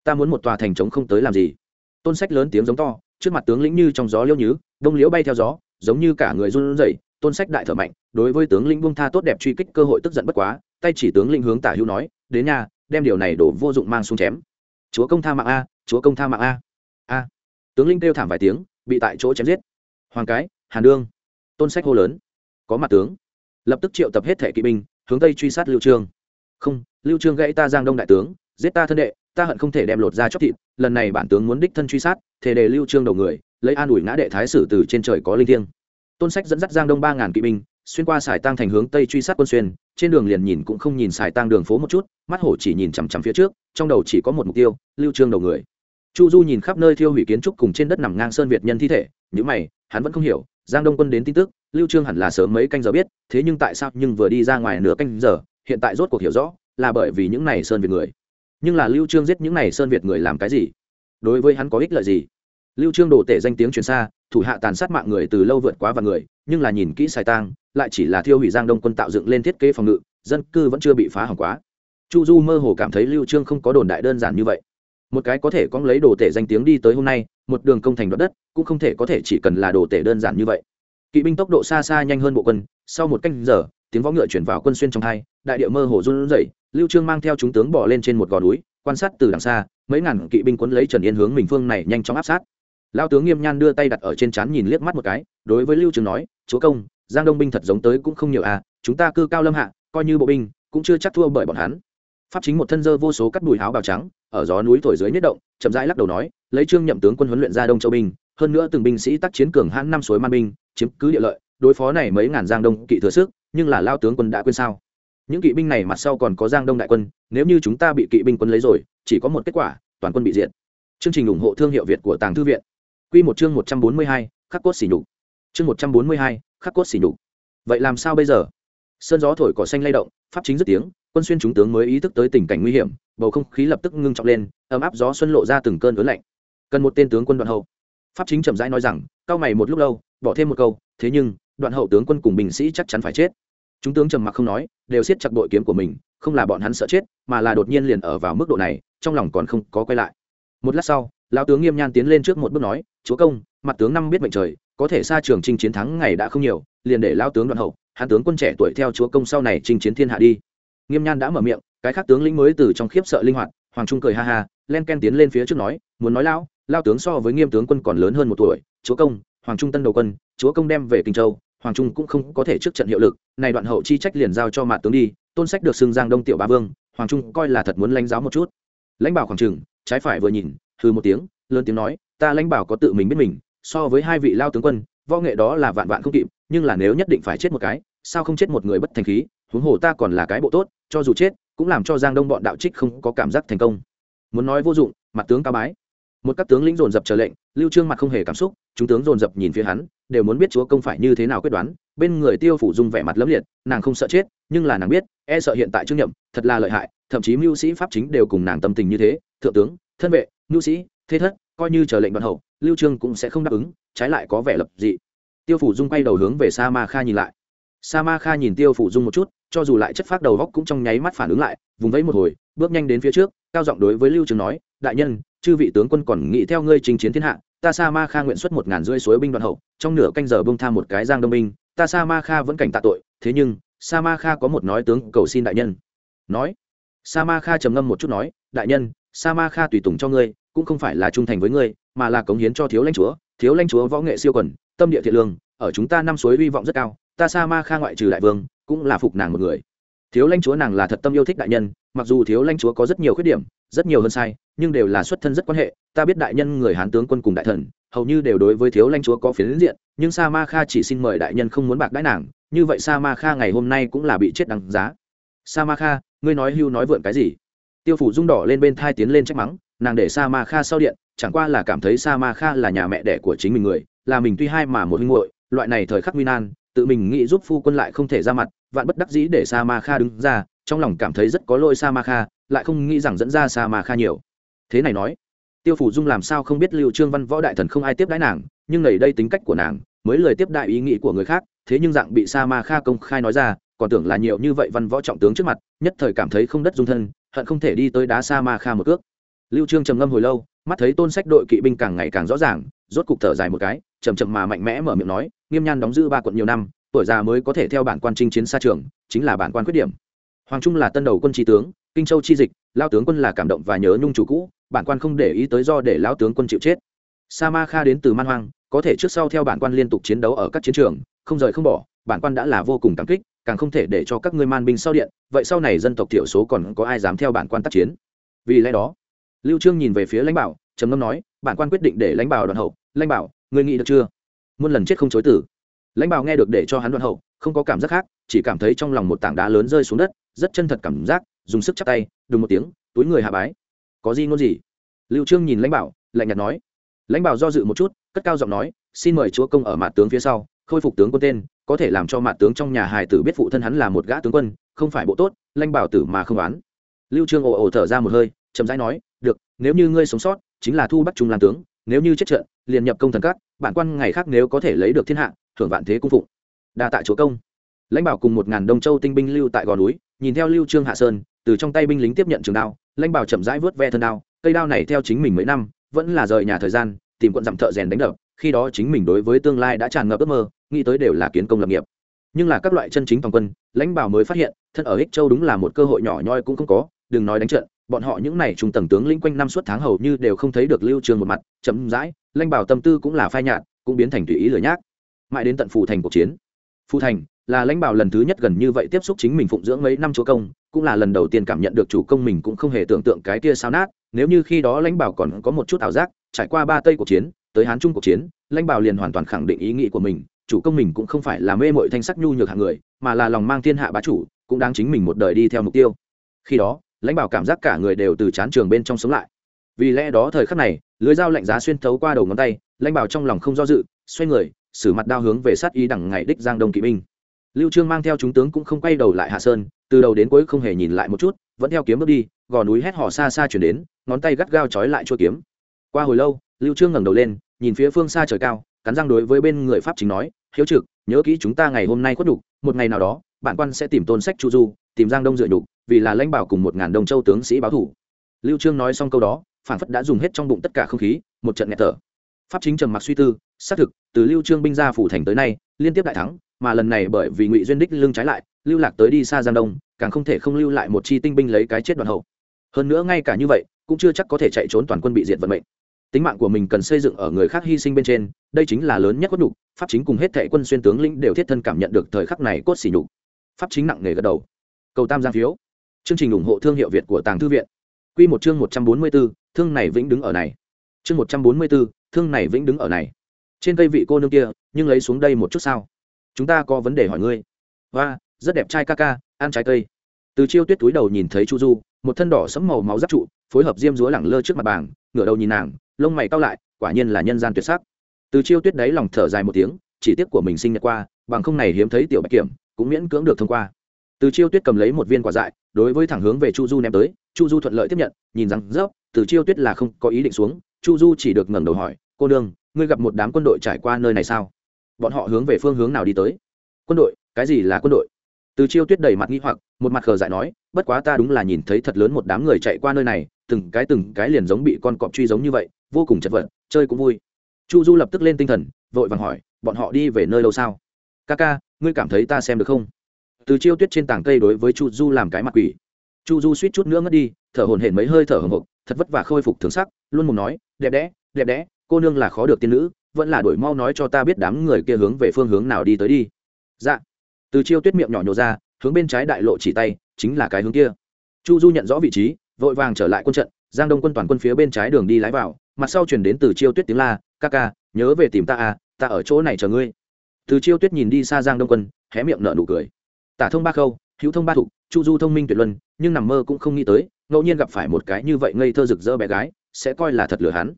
Ta muốn một tòa thành trống không tới làm gì. Tôn sách lớn tiếng giống to, trước mặt tướng lĩnh như trong gió liêu nhứ, đông liễu bay theo gió, giống như cả người run rẩy. Tôn sách đại thở mạnh, đối với tướng lĩnh buông tha tốt đẹp truy kích cơ hội tức giận bất quá, tay chỉ tướng lĩnh hướng tả hữu nói, đến nhà đem điều này đổ vô dụng mang xuống chém. Chúa công tha mạng a, chúa công tha mạng a. A. Tướng lĩnh kêu thảm vài tiếng, bị tại chỗ chém giết. Hoàng cái, hàn đương. Tôn sách hô lớn. Có mặt tướng. Lập tức triệu tập hết thẻ kỵ binh, hướng tây truy sát lưu trương. Không, lưu trương gãy ta giang đông đại tướng, giết ta thân đệ ta hận không thể đem lột ra chóc thịt, lần này bản tướng muốn đích thân truy sát thể đề lưu trương đầu người, lấy an ủi ngã đệ thái sử từ trên trời có linh thiêng. Tôn sách dẫn dắt giang đông ba ngàn kỵ binh, xuyên qua sải tăng thành hướng tây truy sát quân xuyên, trên đường liền nhìn cũng không nhìn sải tăng đường phố một chút, mắt hổ chỉ nhìn chằm chằm phía trước, trong đầu chỉ có một mục tiêu, lưu trương đầu người. Chu du nhìn khắp nơi thiêu hủy kiến trúc cùng trên đất nằm ngang sơn việt nhân thi thể những mày, hắn vẫn không hiểu, giang đông quân đến tin tức, lưu trương hẳn là sớm mấy canh giờ biết, thế nhưng tại sao nhưng vừa đi ra ngoài nửa canh giờ, hiện tại rốt cuộc hiểu rõ, là bởi vì những này sơn việt người nhưng là lưu trương giết những này sơn việt người làm cái gì? Đối với hắn có ích lợi gì? Lưu trương đổ tể danh tiếng truyền xa, thủ hạ tàn sát mạng người từ lâu vượt quá vài người, nhưng là nhìn kỹ xài tang, lại chỉ là thiêu hủy giang đông quân tạo dựng lên thiết kế phòng ngự, dân cư vẫn chưa bị phá hỏng quá. Chu du mơ hồ cảm thấy lưu trương không có đồn đại đơn giản như vậy. Một cái có thể có lấy đồ tể danh tiếng đi tới hôm nay, một đường công thành đoạt đất, cũng không thể có thể chỉ cần là đồ tể đơn giản như vậy. Kỵ binh tốc độ xa xa nhanh hơn bộ quân, sau một canh giờ tiếng võ ngựa chuyển vào quân xuyên trong hai, đại địa mơ hồ run rẩy, lưu trương mang theo chúng tướng bỏ lên trên một gò núi, quan sát từ đằng xa, mấy ngàn kỵ binh quấn lấy trần yên hướng mình phương này nhanh chóng áp sát. Lao tướng nghiêm nhan đưa tay đặt ở trên trán nhìn liếc mắt một cái, đối với lưu trương nói, chúa công, giang đông binh thật giống tới cũng không nhiều à chúng ta cư cao lâm hạ, coi như bộ binh, cũng chưa chắc thua bởi bọn hắn. Pháp chính một thân dơ vô số cắt đùi áo bào trắng, ở gió núi thổi dưới nhất động, chậm rãi lắc đầu nói, lấy trương nhậm tướng quân huấn luyện ra đông châu binh, hơn nữa từng binh sĩ tác chiến cường hãn năm suối man binh, chiếm cứ địa lợi, đối phó này mấy ngàn giang đông kỵ thừa sức nhưng là lao tướng quân đã quên sao? Những kỵ binh này mặt sau còn có giang đông đại quân, nếu như chúng ta bị kỵ binh quân lấy rồi, chỉ có một kết quả, toàn quân bị diệt. Chương trình ủng hộ thương hiệu việt của tàng thư viện. Q một chương một trăm bốn mươi hai, khắc cốt xỉ nhục. Chương một trăm bốn mươi hai, khắc cốt xỉ nhục. Vậy làm sao bây giờ? Sơn gió thổi cỏ xanh lay động, pháp chính dứt tiếng, quân xuyên chúng tướng mới ý thức tới tình cảnh nguy hiểm, bầu không khí lập tức ngưng trọng lên, ấm áp gió xuân lộ ra từng cơn ớn lạnh. Cần một tên tướng quân đoạn hậu. Pháp chính chậm rãi nói rằng, cao mày một lúc lâu, bỏ thêm một câu, thế nhưng đoạn hậu tướng quân cùng binh sĩ chắc chắn phải chết. Chúng tướng trầm mặc không nói, đều siết chặt bội kiếm của mình, không là bọn hắn sợ chết, mà là đột nhiên liền ở vào mức độ này, trong lòng còn không có quay lại. Một lát sau, lão tướng nghiêm nhan tiến lên trước một bước nói, chúa công, mặt tướng năm biết mệnh trời, có thể xa trường trinh chiến thắng ngày đã không nhiều, liền để lão tướng đoạn hậu, hắn tướng quân trẻ tuổi theo chúa công sau này chinh chiến thiên hạ đi. Nghiêm nhan đã mở miệng, cái khác tướng lĩnh mới từ trong khiếp sợ linh hoạt, hoàng trung cười ha ha, len ken tiến lên phía trước nói, muốn nói lão lao tướng so với nghiêm tướng quân còn lớn hơn một tuổi, chúa công, hoàng trung tân đầu quân, chúa công đem về kinh châu hoàng trung cũng không có thể trước trận hiệu lực, này đoạn hậu chi trách liền giao cho mạt tướng đi, tôn sách được xưng giang đông tiểu ba vương, hoàng trung coi là thật muốn lãnh giáo một chút. Lãnh bảo khoảng trừng trái phải vừa nhìn hư một tiếng, lớn tiếng nói, ta lãnh bảo có tự mình biết mình, so với hai vị lao tướng quân, võ nghệ đó là vạn vạn không kịp, nhưng là nếu nhất định phải chết một cái, sao không chết một người bất thành khí, huống hồ ta còn là cái bộ tốt, cho dù chết, cũng làm cho giang đông bọn đạo trích không có cảm giác thành công. Muốn nói vô dụng mặt tướng cao bái. Một các tướng lĩnh dồn dập chờ lệnh lưu trương mặt không hề cảm xúc, chúng tướng dồn dập nhìn phía hắn, đều muốn biết chúa công phải như thế nào quyết đoán, bên người tiêu phủ dung vẻ mặt lấm liệt, nàng không sợ chết, nhưng là nàng biết e sợ hiện tại trương nhậm, thật là lợi hại, thậm chí mưu sĩ pháp chính đều cùng nàng tâm tình như thế, thượng tướng, thân vệ, mưu sĩ, thế thất, coi như chờ lệnh đoạn hậu, lưu trương cũng sẽ không đáp ứng, trái lại có vẻ lập dị. Tiêu phủ dung quay đầu hướng về sa ma kha nhìn lại. Sa ma kha nhìn tiêu phủ dung một chút, cho dù lại chất phát đầu góc cũng trong nháy mắt phản ứng lại, vùng vẫy một hồi, bước nhanh đến phía trước, cao giọng đối với lưu trương nói, đại nhân chư vị tướng quân còn nghĩ theo ngươi trình chiến thiên hạ, ta sa ma kha nguyện xuất một ngàn rưỡi suối binh đoàn hậu, trong nửa canh giờ bông tham một cái giang đông binh, ta sa ma kha vẫn cảnh tạ tội, thế nhưng, sa ma kha có một nói tướng cầu xin đại nhân. Nói. Sa ma kha trầm ngâm một chút nói, đại nhân, sa ma kha tùy tùng cho ngươi, cũng không phải là trung thành với ngươi, mà là cống hiến cho thiếu lãnh chúa, thiếu lãnh chúa võ nghệ siêu quần, tâm địa thiện lương, ở chúng ta năm suối hy vọng rất cao, ta sa ma kha ngoại trừ đại vương, cũng là phục nàng một người. Thiếu lãnh chúa nàng là thật tâm yêu thích đại nhân, mặc dù thiếu lãnh chúa có rất nhiều khuyết điểm, rất nhiều hơn sai nhưng đều là xuất thân rất quan hệ, ta biết đại nhân người hán tướng quân cùng đại thần, hầu như đều đối với thiếu lãnh chúa có phiến diện, nhưng sa ma kha chỉ xin mời đại nhân không muốn bạc đãi nàng, như vậy sa ma kha ngày hôm nay cũng là bị chết đằng giá. Sa ma kha, ngươi nói hưu nói vượn cái gì? Tiêu phủ rung đỏ lên bên thai tiến lên trách mắng, nàng để sa ma kha sau điện, chẳng qua là cảm thấy sa ma kha là nhà mẹ đẻ của chính mình người, là mình tuy hai mà một huynh hội loại này thời khắc nguy nan, tự mình nghĩ giúp phu quân lại không thể ra mặt, vạn bất đắc dĩ để sa ma kha đứng ra, trong lòng cảm thấy rất có lỗi sa ma kha, lại không nghĩ rằng dẫn ra sa ma kha nhiều thế này nói, tiêu phủ dung làm sao không biết lưu trương văn võ đại thần không ai tiếp đãi nàng, nhưng nảy đây tính cách của nàng, mới lời tiếp đại ý nghĩ của người khác, thế nhưng dạng bị sa ma kha công khai nói ra, còn tưởng là nhiều như vậy văn võ trọng tướng trước mặt, nhất thời cảm thấy không đất dung thân, hận không thể đi tới đá sa ma kha một cước. Lưu trương trầm ngâm hồi lâu, mắt thấy tôn sách đội kỵ binh càng ngày càng rõ ràng, rốt cục thở dài một cái, chậm chậm mà mạnh mẽ mở miệng nói, nghiêm nhan đóng giữ ba quận nhiều năm, tuổi già mới có thể theo bản quan chinh chiến xa trường, chính là bản quan khuyết điểm. Hoàng trung là tân đầu quân tri tướng, kinh châu chi dịch, lao tướng quân là cảm động và nhớ nhung chủ cũ bản quan không để ý tới do để lão tướng quân chịu chết. Sa ma kha đến từ man hoang, có thể trước sau theo bản quan liên tục chiến đấu ở các chiến trường, không rời không bỏ, bản quan đã là vô cùng cảm kích, càng không thể để cho các ngươi man binh sau điện, vậy sau này dân tộc thiểu số còn có ai dám theo bản quan tác chiến? Vì lẽ đó, lưu trương nhìn về phía lãnh bảo, trầm ngâm nói, bản quan quyết định để lãnh bảo đoàn hậu, lãnh bảo, ngươi nghĩ được chưa? Muôn lần chết không chối tử lãnh bảo nghe được để cho hắn đoàn hậu, không có cảm giác khác, chỉ cảm thấy trong lòng một tảng đá lớn rơi xuống đất, rất chân thật cảm giác, dùng sức chắp tay, đùng một tiếng, túi người hạ bái có gì ngôn gì? Lưu trương nhìn lãnh bảo lạnh nhạt nói. Lãnh bảo do dự một chút cất cao giọng nói xin mời chúa công ở mặt tướng phía sau khôi phục tướng quân tên có thể làm cho mặt tướng trong nhà hài tử biết phụ thân hắn là một gã tướng quân không phải bộ tốt lãnh bảo tử mà không đoán lưu trương ồ ồ thở ra một hơi chậm rãi nói được nếu như ngươi sống sót chính là thu bắt trung làm tướng nếu như chết trận liền nhập công thần cát, bản quan ngày khác nếu có thể lấy được thiên hạ thưởng vạn thế cung phụng. Đa tạ chúa công. Lãnh bảo cùng một ngàn đông châu tinh binh lưu tại gò núi nhìn theo lưu trương hạ sơn từ trong tay binh lính tiếp nhận trường đao lãnh bảo chậm rãi vớt ve thân đao cây đao này theo chính mình mấy năm vẫn là rời nhà thời gian tìm quận dặm thợ rèn đánh đập khi đó chính mình đối với tương lai đã tràn ngập ước mơ nghĩ tới đều là kiến công lập nghiệp. Nhưng là các loại chân chính toàn quân lãnh bảo mới phát hiện thân ở ích châu đúng là một cơ hội nhỏ nhoi cũng không có đừng nói đánh trận bọn họ những này trung tầng tướng lĩnh quanh năm suốt tháng hầu như đều không thấy được lưu trường một mặt chấm rãi, lãnh bảo tâm tư cũng là phai nhạt cũng biến thành tùy ý lửa nhác. Mãi đến tận phù thành cuộc chiến. Phù thành là lãnh bảo lần thứ nhất gần như vậy tiếp xúc chính mình phụng dưỡng mấy năm chúa công, cũng là lần đầu tiên cảm nhận được chủ công mình cũng không hề tưởng tượng cái kia sao nát. Nếu như khi đó lãnh bảo còn có một chút ảo giác, trải qua ba tây cuộc chiến, tới hán trung cuộc chiến, lãnh bảo liền hoàn toàn khẳng định ý nghĩ của mình, chủ công mình cũng không phải là mê mội thanh sắc nhu nhược hạng người, mà là lòng mang thiên hạ bá chủ, cũng đang chính mình một đời đi theo mục tiêu. Khi đó, lãnh bảo cảm giác cả người đều từ chán trường bên trong sống lại. Vì lẽ đó thời khắc này, lưới dao lạnh giá xuyên thấu qua đầu ngón tay, lãnh bảo trong lòng không do dự, xoay người xử mặt đao hướng về sát y đằng ngày đích giang đông kỵ binh lưu trương mang theo chúng tướng cũng không quay đầu lại hạ sơn từ đầu đến cuối không hề nhìn lại một chút vẫn theo kiếm bước đi gò núi hét hò xa xa chuyển đến ngón tay gắt gao chói lại chuôi kiếm. Qua hồi lâu lưu trương ngẩng đầu lên nhìn phía phương xa trời cao cắn răng đối với bên người pháp chính nói hiếu trực nhớ kỹ chúng ta ngày hôm nay khuất đủ, một ngày nào đó bản quan sẽ tìm tôn sách chu du tìm giang đông dựa nhục vì là lãnh bảo cùng một ngàn đông châu tướng sĩ báo thủ. Lưu trương nói xong câu đó phản phất đã dùng hết trong bụng tất cả không khí một trận nghẹt thở. Pháp chính trầm mặc suy tư xác thực từ lưu trương binh ra phủ thành tới nay liên tiếp đại thắng mà lần này bởi vì ngụy duyên đích lưng trái lại lưu lạc tới đi xa giang đông càng không thể không lưu lại một chi tinh binh lấy cái chết đoàn hậu. Hơn nữa ngay cả như vậy cũng chưa chắc có thể chạy trốn toàn quân bị diệt vận mệnh. Tính mạng của mình cần xây dựng ở người khác hy sinh bên trên đây chính là lớn nhất quất nhục pháp chính cùng hết thệ quân xuyên tướng lĩnh đều thiết thân cảm nhận được thời khắc này cốt xỉ nhục. Pháp chính nặng nề gật đầu. Cầu tam giang phiếu. Chương trình ủng hộ thương hiệu việt của tàng thư viện. Quy một chương một trăm bốn mươi 144, thương này vĩnh đứng ở này. Chương một trăm bốn mươi 144, thương này vĩnh đứng ở này. Trên cây vị cô nương kia nhưng lấy xuống đây một chút sao? Chúng ta có vấn đề hỏi ngươi. Và rất đẹp trai ca ca, ăn trái cây. Từ chiêu tuyết túi đầu nhìn thấy chu du, một thân đỏ sẫm màu máu giáp trụ, phối hợp diêm dúa lẳng lơ trước mặt bảng, ngửa đầu nhìn nàng, lông mày cao lại, quả nhiên là nhân gian tuyệt sắc. Từ chiêu tuyết đấy lòng thở dài một tiếng, chỉ tiếc của mình sinh nhật qua, bằng không này hiếm thấy tiểu bạch kiểm, cũng miễn cưỡng được thông qua. Từ chiêu tuyết cầm lấy một viên quả dại, đối với thẳng hướng về chu du ném tới, chu du thuận lợi tiếp nhận, nhìn rằng rớp từ chiêu tuyết là không có ý định xuống. Chu du chỉ được ngẩng đầu hỏi, cô đương ngươi gặp một đám quân đội trải qua nơi này sao? Bọn họ hướng về phương hướng nào đi tới? Quân đội, cái gì là quân đội? Từ chiêu tuyết đầy mặt nghi hoặc, một mặt khờ dại nói, bất quá ta đúng là nhìn thấy thật lớn một đám người chạy qua nơi này, từng cái từng cái liền giống bị con cọp truy giống như vậy, vô cùng chật vật, chơi cũng vui. Chu du lập tức lên tinh thần, vội vàng hỏi, bọn họ đi về nơi lâu sao? Ca ca, ngươi cảm thấy ta xem được không? Từ chiêu tuyết trên tảng cây đối với chu du làm cái mặt quỷ. Chu du suýt chút nữa ngất đi, thở hồn hển mấy hơi thở hồng hộc, thật vất vả khôi phục thường sắc, luôn mồm nói, đẹp đẽ đẹp đẽ, cô nương là khó được tiên nữ vẫn là đổi mau nói cho ta biết đám người kia hướng về phương hướng nào đi tới đi. Dạ. Từ chiêu tuyết miệng nhỏ nhổ ra, hướng bên trái đại lộ chỉ tay, chính là cái hướng kia. Chu du nhận rõ vị trí, vội vàng trở lại quân trận, giang đông quân toàn quân phía bên trái đường đi lái vào, mặt sau chuyển đến từ chiêu tuyết tiếng la, ca ca, nhớ về tìm ta à ta ở chỗ này chờ ngươi. Từ chiêu tuyết nhìn đi xa giang đông quân, hé miệng nở nụ cười. Tả thông ba khâu, hữu thông ba thục, chu du thông minh tuyệt luân, nhưng nằm mơ cũng không nghĩ tới, ngẫu nhiên gặp phải một cái như vậy ngây thơ rực rỡ bé gái, sẽ coi là thật lừa hắn.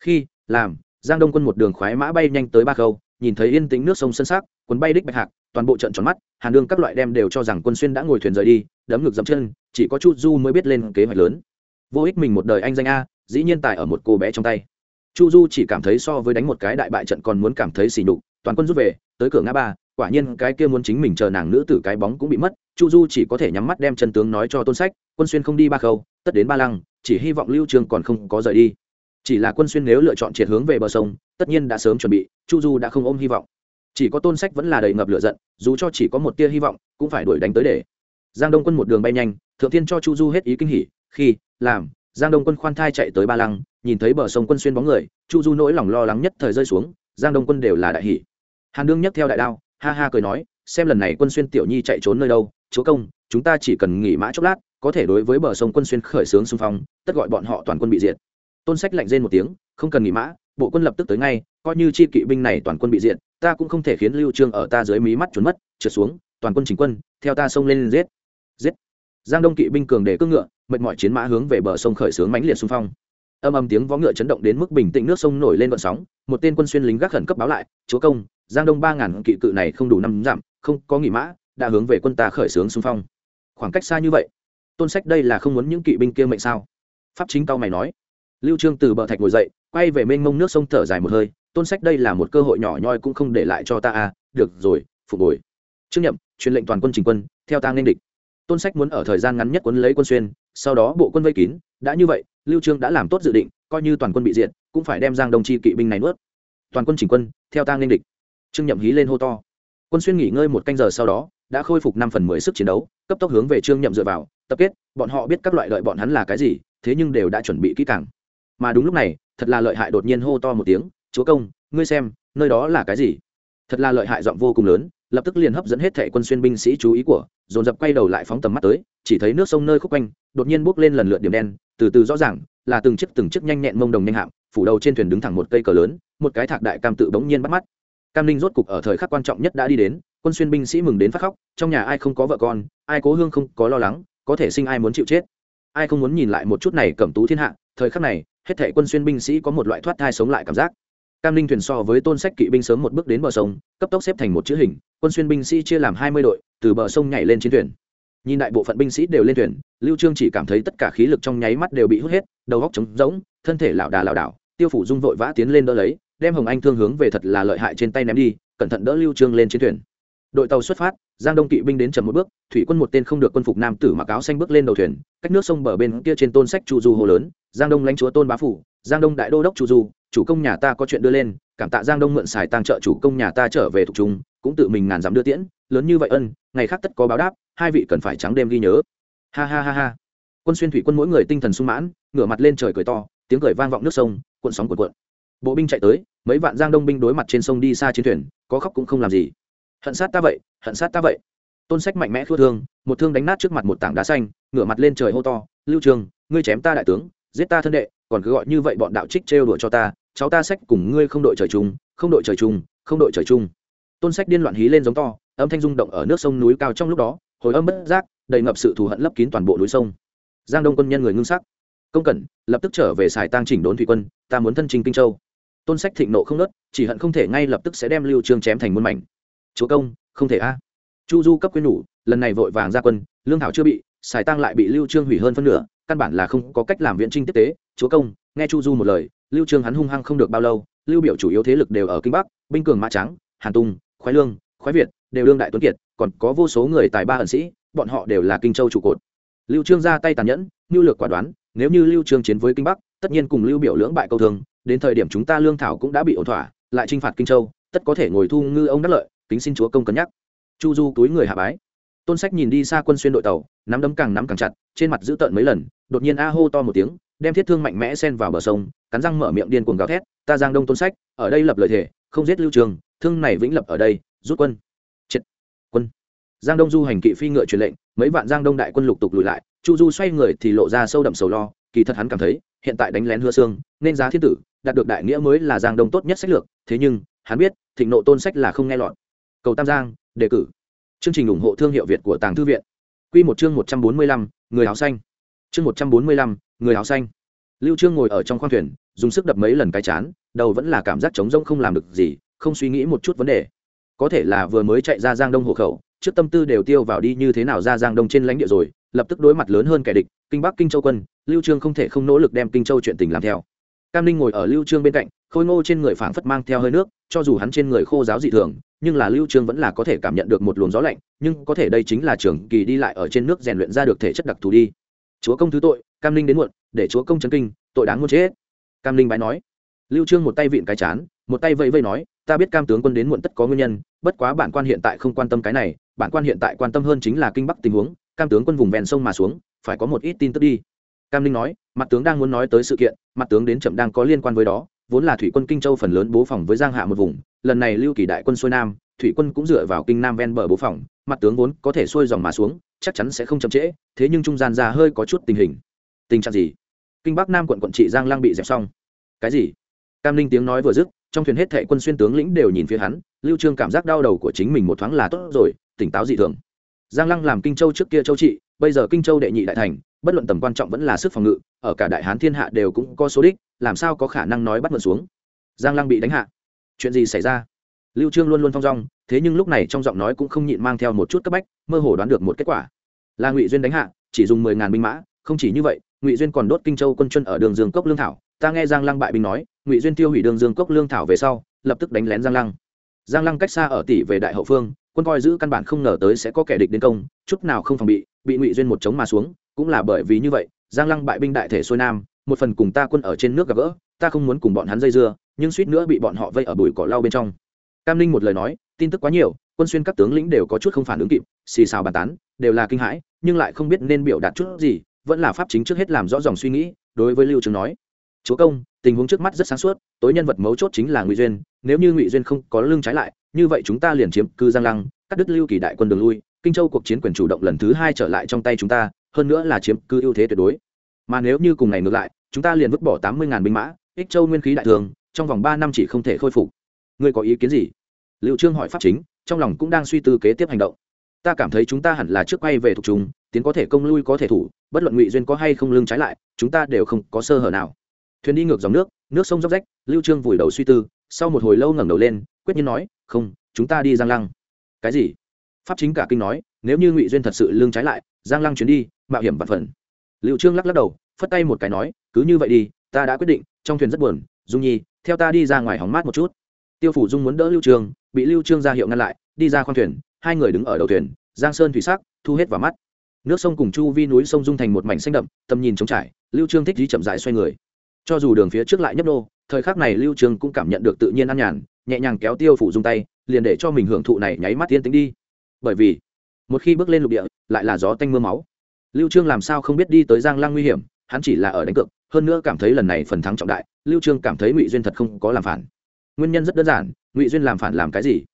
Khi, làm giang đông quân một đường khoái mã bay nhanh tới ba khâu, nhìn thấy yên tĩnh nước sông sân sắc, quân bay đích bạch hạc, toàn bộ trận tròn mắt, hàn đương các loại đem đều cho rằng quân xuyên đã ngồi thuyền rời đi, đấm ngực dậm chân, chỉ có chu du mới biết lên kế hoạch lớn. Vô ích mình một đời anh danh a, dĩ nhiên tài ở một cô bé trong tay. Chu du chỉ cảm thấy so với đánh một cái đại bại trận còn muốn cảm thấy xỉ nhục, toàn quân rút về, tới cửa ngã ba, quả nhiên cái kia muốn chính mình chờ nàng nữ tử cái bóng cũng bị mất, chu du chỉ có thể nhắm mắt đem chân tướng nói cho tôn sách, quân xuyên không đi ba khâu, tất đến ba lăng, chỉ hy vọng lưu Trường còn không có rời đi chỉ là quân xuyên nếu lựa chọn triệt hướng về bờ sông, tất nhiên đã sớm chuẩn bị, chu du đã không ôm hy vọng. Chỉ có tôn sách vẫn là đầy ngập lửa giận, dù cho chỉ có một tia hy vọng, cũng phải đuổi đánh tới để. Giang đông quân một đường bay nhanh, thượng thiên cho chu du hết ý kinh hỉ, khi, làm, giang đông quân khoan thai chạy tới ba lăng, nhìn thấy bờ sông quân xuyên bóng người, chu du nỗi lòng lo lắng nhất thời rơi xuống, giang đông quân đều là đại hỷ hàn đương nhấc theo đại đao, ha ha cười nói, xem lần này quân xuyên tiểu nhi chạy trốn nơi đâu, chúa công, chúng ta chỉ cần nghỉ mã chốc lát, có thể đối với bờ sông quân xuyên khởi xướng xung phong, tất gọi bọn họ toàn quân bị diệt tôn sách lạnh rên một tiếng không cần nghỉ mã bộ quân lập tức tới ngay coi như chi kỵ binh này toàn quân bị diện, ta cũng không thể khiến lưu trương ở ta dưới mí mắt trốn mất trượt xuống toàn quân chỉnh quân theo ta xông lên giết. Giết. Giang đông kỵ binh cường để cưỡng ngựa mệt mỏi chiến mã hướng về bờ sông khởi sướng mãnh liệt xung phong. Âm âm tiếng vó ngựa chấn động đến mức bình tĩnh nước sông nổi lên vận sóng một tên quân xuyên lính gác khẩn cấp báo lại chúa công giang đông ba ngàn kỵ cự này không đủ năm dặm không có nghỉ mã đã hướng về quân ta khởi sướng xung phong. Khoảng cách xa như vậy tôn sách đây là không muốn những kỵ binh kia mệnh sao? Pháp chính cao mày nói lưu trương từ bờ thạch ngồi dậy, quay về mênh mông nước sông thở dài một hơi, tôn sách, đây là một cơ hội nhỏ nhoi cũng không để lại cho ta à được rồi, phục hồi. Trương nhậm, truyền lệnh toàn quân trình quân, theo ta nên địch. Tôn sách muốn ở thời gian ngắn nhất quân lấy quân xuyên, sau đó bộ quân vây kín, đã như vậy, lưu trương đã làm tốt dự định, coi như toàn quân bị diệt, cũng phải đem giang đông chi kỵ binh này nuốt. Toàn quân chỉnh quân, theo ta nên địch. Trương nhậm hí lên hô to. Quân xuyên nghỉ ngơi một canh giờ sau đó, đã khôi phục năm phần mười sức chiến đấu, cấp tốc hướng về trương nhậm dựa vào, tập kết, bọn họ biết các loại lợi bọn hắn là cái gì, thế nhưng đều đã chuẩn bị kỹ càng mà đúng lúc này, thật là lợi hại đột nhiên hô to một tiếng, chúa công, ngươi xem, nơi đó là cái gì? Thật là lợi hại giọng vô cùng lớn, lập tức liền hấp dẫn hết thệ quân xuyên binh sĩ chú ý của, dồn dập quay đầu lại phóng tầm mắt tới, chỉ thấy nước sông nơi khúc quanh, đột nhiên bốc lên lần lượt điểm đen, từ từ rõ ràng, là từng chiếc từng chiếc nhanh nhẹn mông đồng nhanh hạm, phủ đầu trên thuyền đứng thẳng một cây cờ lớn, một cái thạc đại cam tự bỗng nhiên bắt mắt. Cam ninh rốt cục ở thời khắc quan trọng nhất đã đi đến, quân xuyên binh sĩ mừng đến phát khóc, trong nhà ai không có vợ con, ai cố hương không có lo lắng, có thể sinh ai muốn chịu chết. Ai không muốn nhìn lại một chút này cẩm tú thiên hạ thời khắc này, hết thể quân xuyên binh sĩ có một loại thoát thai sống lại cảm giác. Cam ninh thuyền so với tôn sách kỵ binh sớm một bước đến bờ sông, cấp tốc xếp thành một chữ hình, quân xuyên binh sĩ chia làm hai mươi đội, từ bờ sông nhảy lên chiến thuyền. Nhìn đại bộ phận binh sĩ đều lên thuyền, lưu trương chỉ cảm thấy tất cả khí lực trong nháy mắt đều bị hút hết, đầu góc trống rỗng, thân thể lảo đà lảo đảo, tiêu phủ dung vội vã tiến lên đỡ lấy, đem hồng anh thương hướng về thật là lợi hại trên tay ném đi, cẩn thận đỡ lưu trương lên chiến thuyền. Đội tàu xuất phát giang đông kỵ binh đến chậm một bước, thủy quân một tên không được quân phục nam tử mặc áo xanh bước lên đầu thuyền, cách nước sông bờ bên kia trên tôn sách chu du hồ lớn, giang đông lãnh chúa tôn bá phủ, giang đông đại đô đốc chu du, chủ công nhà ta có chuyện đưa lên, cảm tạ giang đông mượn xài tăng trợ chủ công nhà ta trở về thuộc chúng cũng tự mình ngàn dám đưa tiễn, lớn như vậy ân, ngày khác tất có báo đáp, hai vị cần phải trắng đêm ghi nhớ. Ha ha ha ha. Quân xuyên thủy quân mỗi người tinh thần sung mãn, ngửa mặt lên trời cười to, tiếng cười vang vọng nước sông, cuộn sóng cuộn cuộn. Bộ binh chạy tới, mấy vạn giang đông binh đối mặt trên sông đi xa chiến thuyền, có khóc cũng không làm gì. Hận sát ta vậy hận sát ta vậy. Tôn sách mạnh mẽ thua thương, một thương đánh nát trước mặt một tảng đá xanh, ngửa mặt lên trời hô to, lưu trường, ngươi chém ta đại tướng, giết ta thân đệ, còn cứ gọi như vậy bọn đạo trích trêu đùa cho ta, cháu ta sách cùng ngươi không đội trời chung, không đội trời chung, không đội trời chung. Tôn sách điên loạn hí lên giống to, âm thanh rung động ở nước sông núi cao trong lúc đó, hồi âm bất giác, đầy ngập sự thù hận lấp kín toàn bộ núi sông. Giang đông quân nhân người ngưng sắc. Công cẩn, lập tức trở về xài tang chỉnh đốn thủy quân, ta muốn thân trình kinh châu. Tôn sách thịnh nộ không nớt, chỉ hận không thể ngay lập tức sẽ đem lưu trương chém thành muôn mảnh. Chúa công không thể a. Chu du cấp quyên nhủ lần này vội vàng ra quân lương thảo chưa bị xài tăng lại bị lưu trương hủy hơn phân nửa căn bản là không có cách làm viện trinh tiếp tế. Chúa công nghe chu du một lời lưu trương hắn hung hăng không được bao lâu lưu biểu chủ yếu thế lực đều ở kinh bắc binh cường mã trắng hàn tung khoái lương khoái việt đều đương đại tuấn kiệt còn có vô số người tài ba ẩn sĩ bọn họ đều là kinh châu trụ cột. Lưu trương ra tay tàn nhẫn nhu lược quả đoán nếu như lưu trương chiến với kinh bắc tất nhiên cùng lưu biểu lưỡng bại câu thường, đến thời điểm chúng ta lương thảo cũng đã bị ổn thỏa lại trinh phạt kinh châu tất có thể ngồi thu ngư ông đắc lợi kính xin chúa công cân nhắc. Chu du túi người hạ bái. Tôn sách nhìn đi xa quân xuyên đội tàu, nắm đấm càng nắm càng chặt, trên mặt giữ tợn mấy lần, đột nhiên a hô to một tiếng, đem thiết thương mạnh mẽ xen vào bờ sông, cắn răng mở miệng điên cuồng gào thét, ta giang đông tôn sách, ở đây lập lời thề, không giết lưu trường, thương này vĩnh lập ở đây, rút quân. Triệt. Quân. Giang đông du hành kỵ phi ngựa truyền lệnh, mấy vạn giang đông đại quân lục tục lùi lại, chu du xoay người thì lộ ra sâu đậm sầu lo, kỳ thật hắn cảm thấy, hiện tại đánh lén hứa xương nên giá thiên tử, đạt được đại nghĩa mới là giang đông tốt nhất sách lược, thế nhưng, hắn biết, thịnh nộ tôn sách là không nghe lọt cầu tam giang, đề cử. Chương trình ủng hộ thương hiệu việt của tàng thư viện. Q một chương một trăm bốn mươi lăm, người áo xanh. Chương một trăm bốn mươi lăm, người áo xanh. Lưu trương ngồi ở trong khoang thuyền, dùng sức đập mấy lần cái chán, đầu vẫn là cảm giác trống rỗng không làm được gì, không suy nghĩ một chút vấn đề. Có thể là vừa mới chạy ra giang đông hộ khẩu, trước tâm tư đều tiêu vào đi như thế nào ra giang đông trên lãnh địa rồi, lập tức đối mặt lớn hơn kẻ địch, kinh bắc kinh châu quân, lưu trương không thể không nỗ lực đem kinh châu chuyện tình làm theo. Cam ninh ngồi ở lưu trương bên cạnh khôi ngô trên người phảng phất mang theo hơi nước, cho dù hắn trên người khô giáo dị thường, nhưng là lưu trương vẫn là có thể cảm nhận được một luồng gió lạnh, nhưng có thể đây chính là trường kỳ đi lại ở trên nước rèn luyện ra được thể chất đặc thù đi. Chúa công thứ tội, cam Linh đến muộn, để chúa công chấn kinh, tội đáng muốn chết. Cam Linh bái nói. Lưu trương một tay vịn cái chán, một tay vẫy vẫy nói, ta biết cam tướng quân đến muộn tất có nguyên nhân, bất quá bản quan hiện tại không quan tâm cái này, bản quan hiện tại quan tâm hơn chính là kinh bắc tình huống, cam tướng quân vùng ven sông mà xuống, phải có một ít tin tức đi. Cam Linh nói, mặt tướng đang muốn nói tới sự kiện, mặt tướng đến chậm đang có liên quan với đó vốn là thủy quân kinh châu phần lớn bố phòng với giang hạ một vùng, lần này lưu kỳ đại quân xuôi nam, thủy quân cũng dựa vào kinh nam ven bờ bố phòng, mặt tướng vốn có thể xuôi dòng mà xuống, chắc chắn sẽ không chậm trễ, thế nhưng trung gian ra hơi có chút tình hình. Tình trạng gì? Kinh bắc nam quận quận trị giang lang bị dẹp xong. Cái gì? Cam ninh tiếng nói vừa dứt, trong thuyền hết thệ quân xuyên tướng lĩnh đều nhìn phía hắn, lưu trương cảm giác đau đầu của chính mình một thoáng là tốt rồi, tỉnh táo dị thường. Giang lăng làm kinh châu trước kia châu trị, bây giờ kinh châu đệ nhị đại thành, bất luận tầm quan trọng vẫn là sức phòng ngự, ở cả đại hán thiên hạ đều cũng có số đích làm sao có khả năng nói bắt mượn xuống? Giang lăng bị đánh hạ. Chuyện gì xảy ra? Lưu trương luôn luôn thong dong, thế nhưng lúc này trong giọng nói cũng không nhịn mang theo một chút cấp bách, mơ hồ đoán được một kết quả. Là ngụy duyên đánh hạ, chỉ dùng mười ngàn binh mã, không chỉ như vậy, ngụy duyên còn đốt kinh châu quân chân ở đường dương cốc lương thảo. Ta nghe giang lăng bại binh nói, ngụy duyên tiêu hủy đường dương cốc lương thảo về sau, lập tức đánh lén giang lăng. Giang lăng cách xa ở tỷ về đại hậu phương, quân coi giữ căn bản không ngờ tới sẽ có kẻ địch đến công, chút nào không phòng bị bị ngụy duyên một chống mà xuống. Cũng là bởi vì như vậy, giang lăng bại binh đại thể xuôi nam một phần cùng ta quân ở trên nước gặp gỡ, ta không muốn cùng bọn hắn dây dưa, nhưng suýt nữa bị bọn họ vây ở bụi cỏ lau bên trong. Cam ninh một lời nói, tin tức quá nhiều, quân xuyên các tướng lĩnh đều có chút không phản ứng kịp, xì xào bàn tán, đều là kinh hãi, nhưng lại không biết nên biểu đạt chút gì, vẫn là pháp chính trước hết làm rõ dòng suy nghĩ, đối với lưu trường nói, chúa công, tình huống trước mắt rất sáng suốt, tối nhân vật mấu chốt chính là ngụy duyên, nếu như ngụy duyên không có lưng trái lại, như vậy chúng ta liền chiếm cư giang lăng, cắt đứt lưu kỳ đại quân đường lui, kinh châu cuộc chiến quyền chủ động lần thứ hai trở lại trong tay chúng ta, hơn nữa là chiếm cư ưu thế tuyệt đối mà nếu như cùng ngày ngược lại, chúng ta liền vứt bỏ tám mươi ngàn binh mã, ích châu nguyên khí đại thường, trong vòng ba năm chỉ không thể khôi phục. Ngươi có ý kiến gì? Liệu trương hỏi pháp chính, trong lòng cũng đang suy tư kế tiếp hành động. Ta cảm thấy chúng ta hẳn là trước quay về thuộc chúng tiến có thể công lui có thể thủ, bất luận ngụy duyên có hay không lưng trái lại, chúng ta đều không có sơ hở nào. Thuyền đi ngược dòng nước nước sông dốc rách, lưu trương vùi đầu suy tư, sau một hồi lâu ngẩng đầu lên, quyết nhiên nói, không, chúng ta đi giang lăng. Cái gì? Pháp chính cả kinh nói, nếu như ngụy duyên thật sự lương trái lại, giang lăng chuyến đi, mạo hiểm vạn phần liệu trương lắc lắc đầu, phất tay một cái nói, cứ như vậy đi, ta đã quyết định, trong thuyền rất buồn, dung nhi, theo ta đi ra ngoài hóng mát một chút. Tiêu phủ dung muốn đỡ lưu trương, bị lưu trương ra hiệu ngăn lại, đi ra khoang thuyền, hai người đứng ở đầu thuyền, giang sơn thủy sắc, thu hết vào mắt. Nước sông cùng chu vi núi sông dung thành một mảnh xanh đậm, tầm nhìn trống trải, lưu trương thích dí chậm rãi xoay người. Cho dù đường phía trước lại nhấp nô, thời khắc này lưu trương cũng cảm nhận được tự nhiên an nhàn, nhẹ nhàng kéo tiêu phủ dung tay, liền để cho mình hưởng thụ này nháy mắt tiên tính đi. Bởi vì, một khi bước lên lục địa, lại là gió tanh mưa máu lưu trương làm sao không biết đi tới giang Lang nguy hiểm, hắn chỉ là ở đánh cược, hơn nữa cảm thấy lần này phần thắng trọng đại, lưu trương cảm thấy ngụy duyên thật không có làm phản. Nguyên nhân rất đơn giản, ngụy duyên làm phản làm cái gì?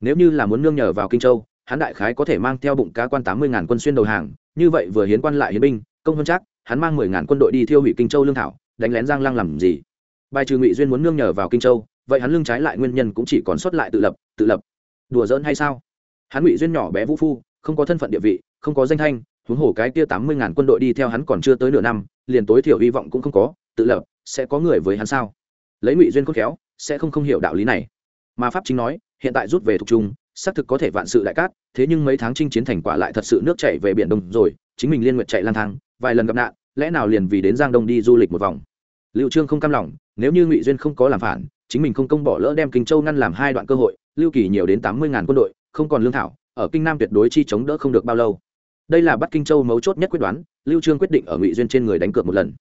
Nếu như là muốn nương nhờ vào kinh châu, hắn đại khái có thể mang theo bụng cá quan tám mươi ngàn quân xuyên đầu hàng, như vậy vừa hiến quan lại hiến binh, công hơn chắc, hắn mang mười ngàn quân đội đi thiêu hủy kinh châu lương thảo, đánh lén giang Lang làm gì? Bài trừ ngụy duyên muốn nương nhờ vào kinh châu, vậy hắn lương trái lại nguyên nhân cũng chỉ còn sót lại tự lập tự lập. Đùa giỡn hay sao? Hắn ngụy duyên nhỏ bé vũ phu, không có thân phận địa vị, không có danh thanh huống hồ cái kia tám mươi ngàn quân đội đi theo hắn còn chưa tới nửa năm, liền tối thiểu hy vọng cũng không có, tự lập, sẽ có người với hắn sao? Lấy ngụy duyên khôn khéo, sẽ không không hiểu đạo lý này. Mà pháp chính nói, hiện tại rút về thuộc trung, xác thực có thể vạn sự đại cát, thế nhưng mấy tháng chinh chiến thành quả lại thật sự nước chảy về biển đông rồi, chính mình liên nguyện chạy lang thang, vài lần gặp nạn, lẽ nào liền vì đến giang đông đi du lịch một vòng? Liệu trương không cam lòng, nếu như ngụy duyên không có làm phản, chính mình không công bỏ lỡ đem kinh châu ngăn làm hai đoạn cơ hội, lưu kỳ nhiều đến tám mươi ngàn quân đội, không còn lương thảo, ở kinh nam tuyệt đối chi chống đỡ không được bao lâu đây là bắt kinh châu mấu chốt nhất quyết đoán, lưu trương quyết định ở ngụy duyên trên người đánh cược một lần.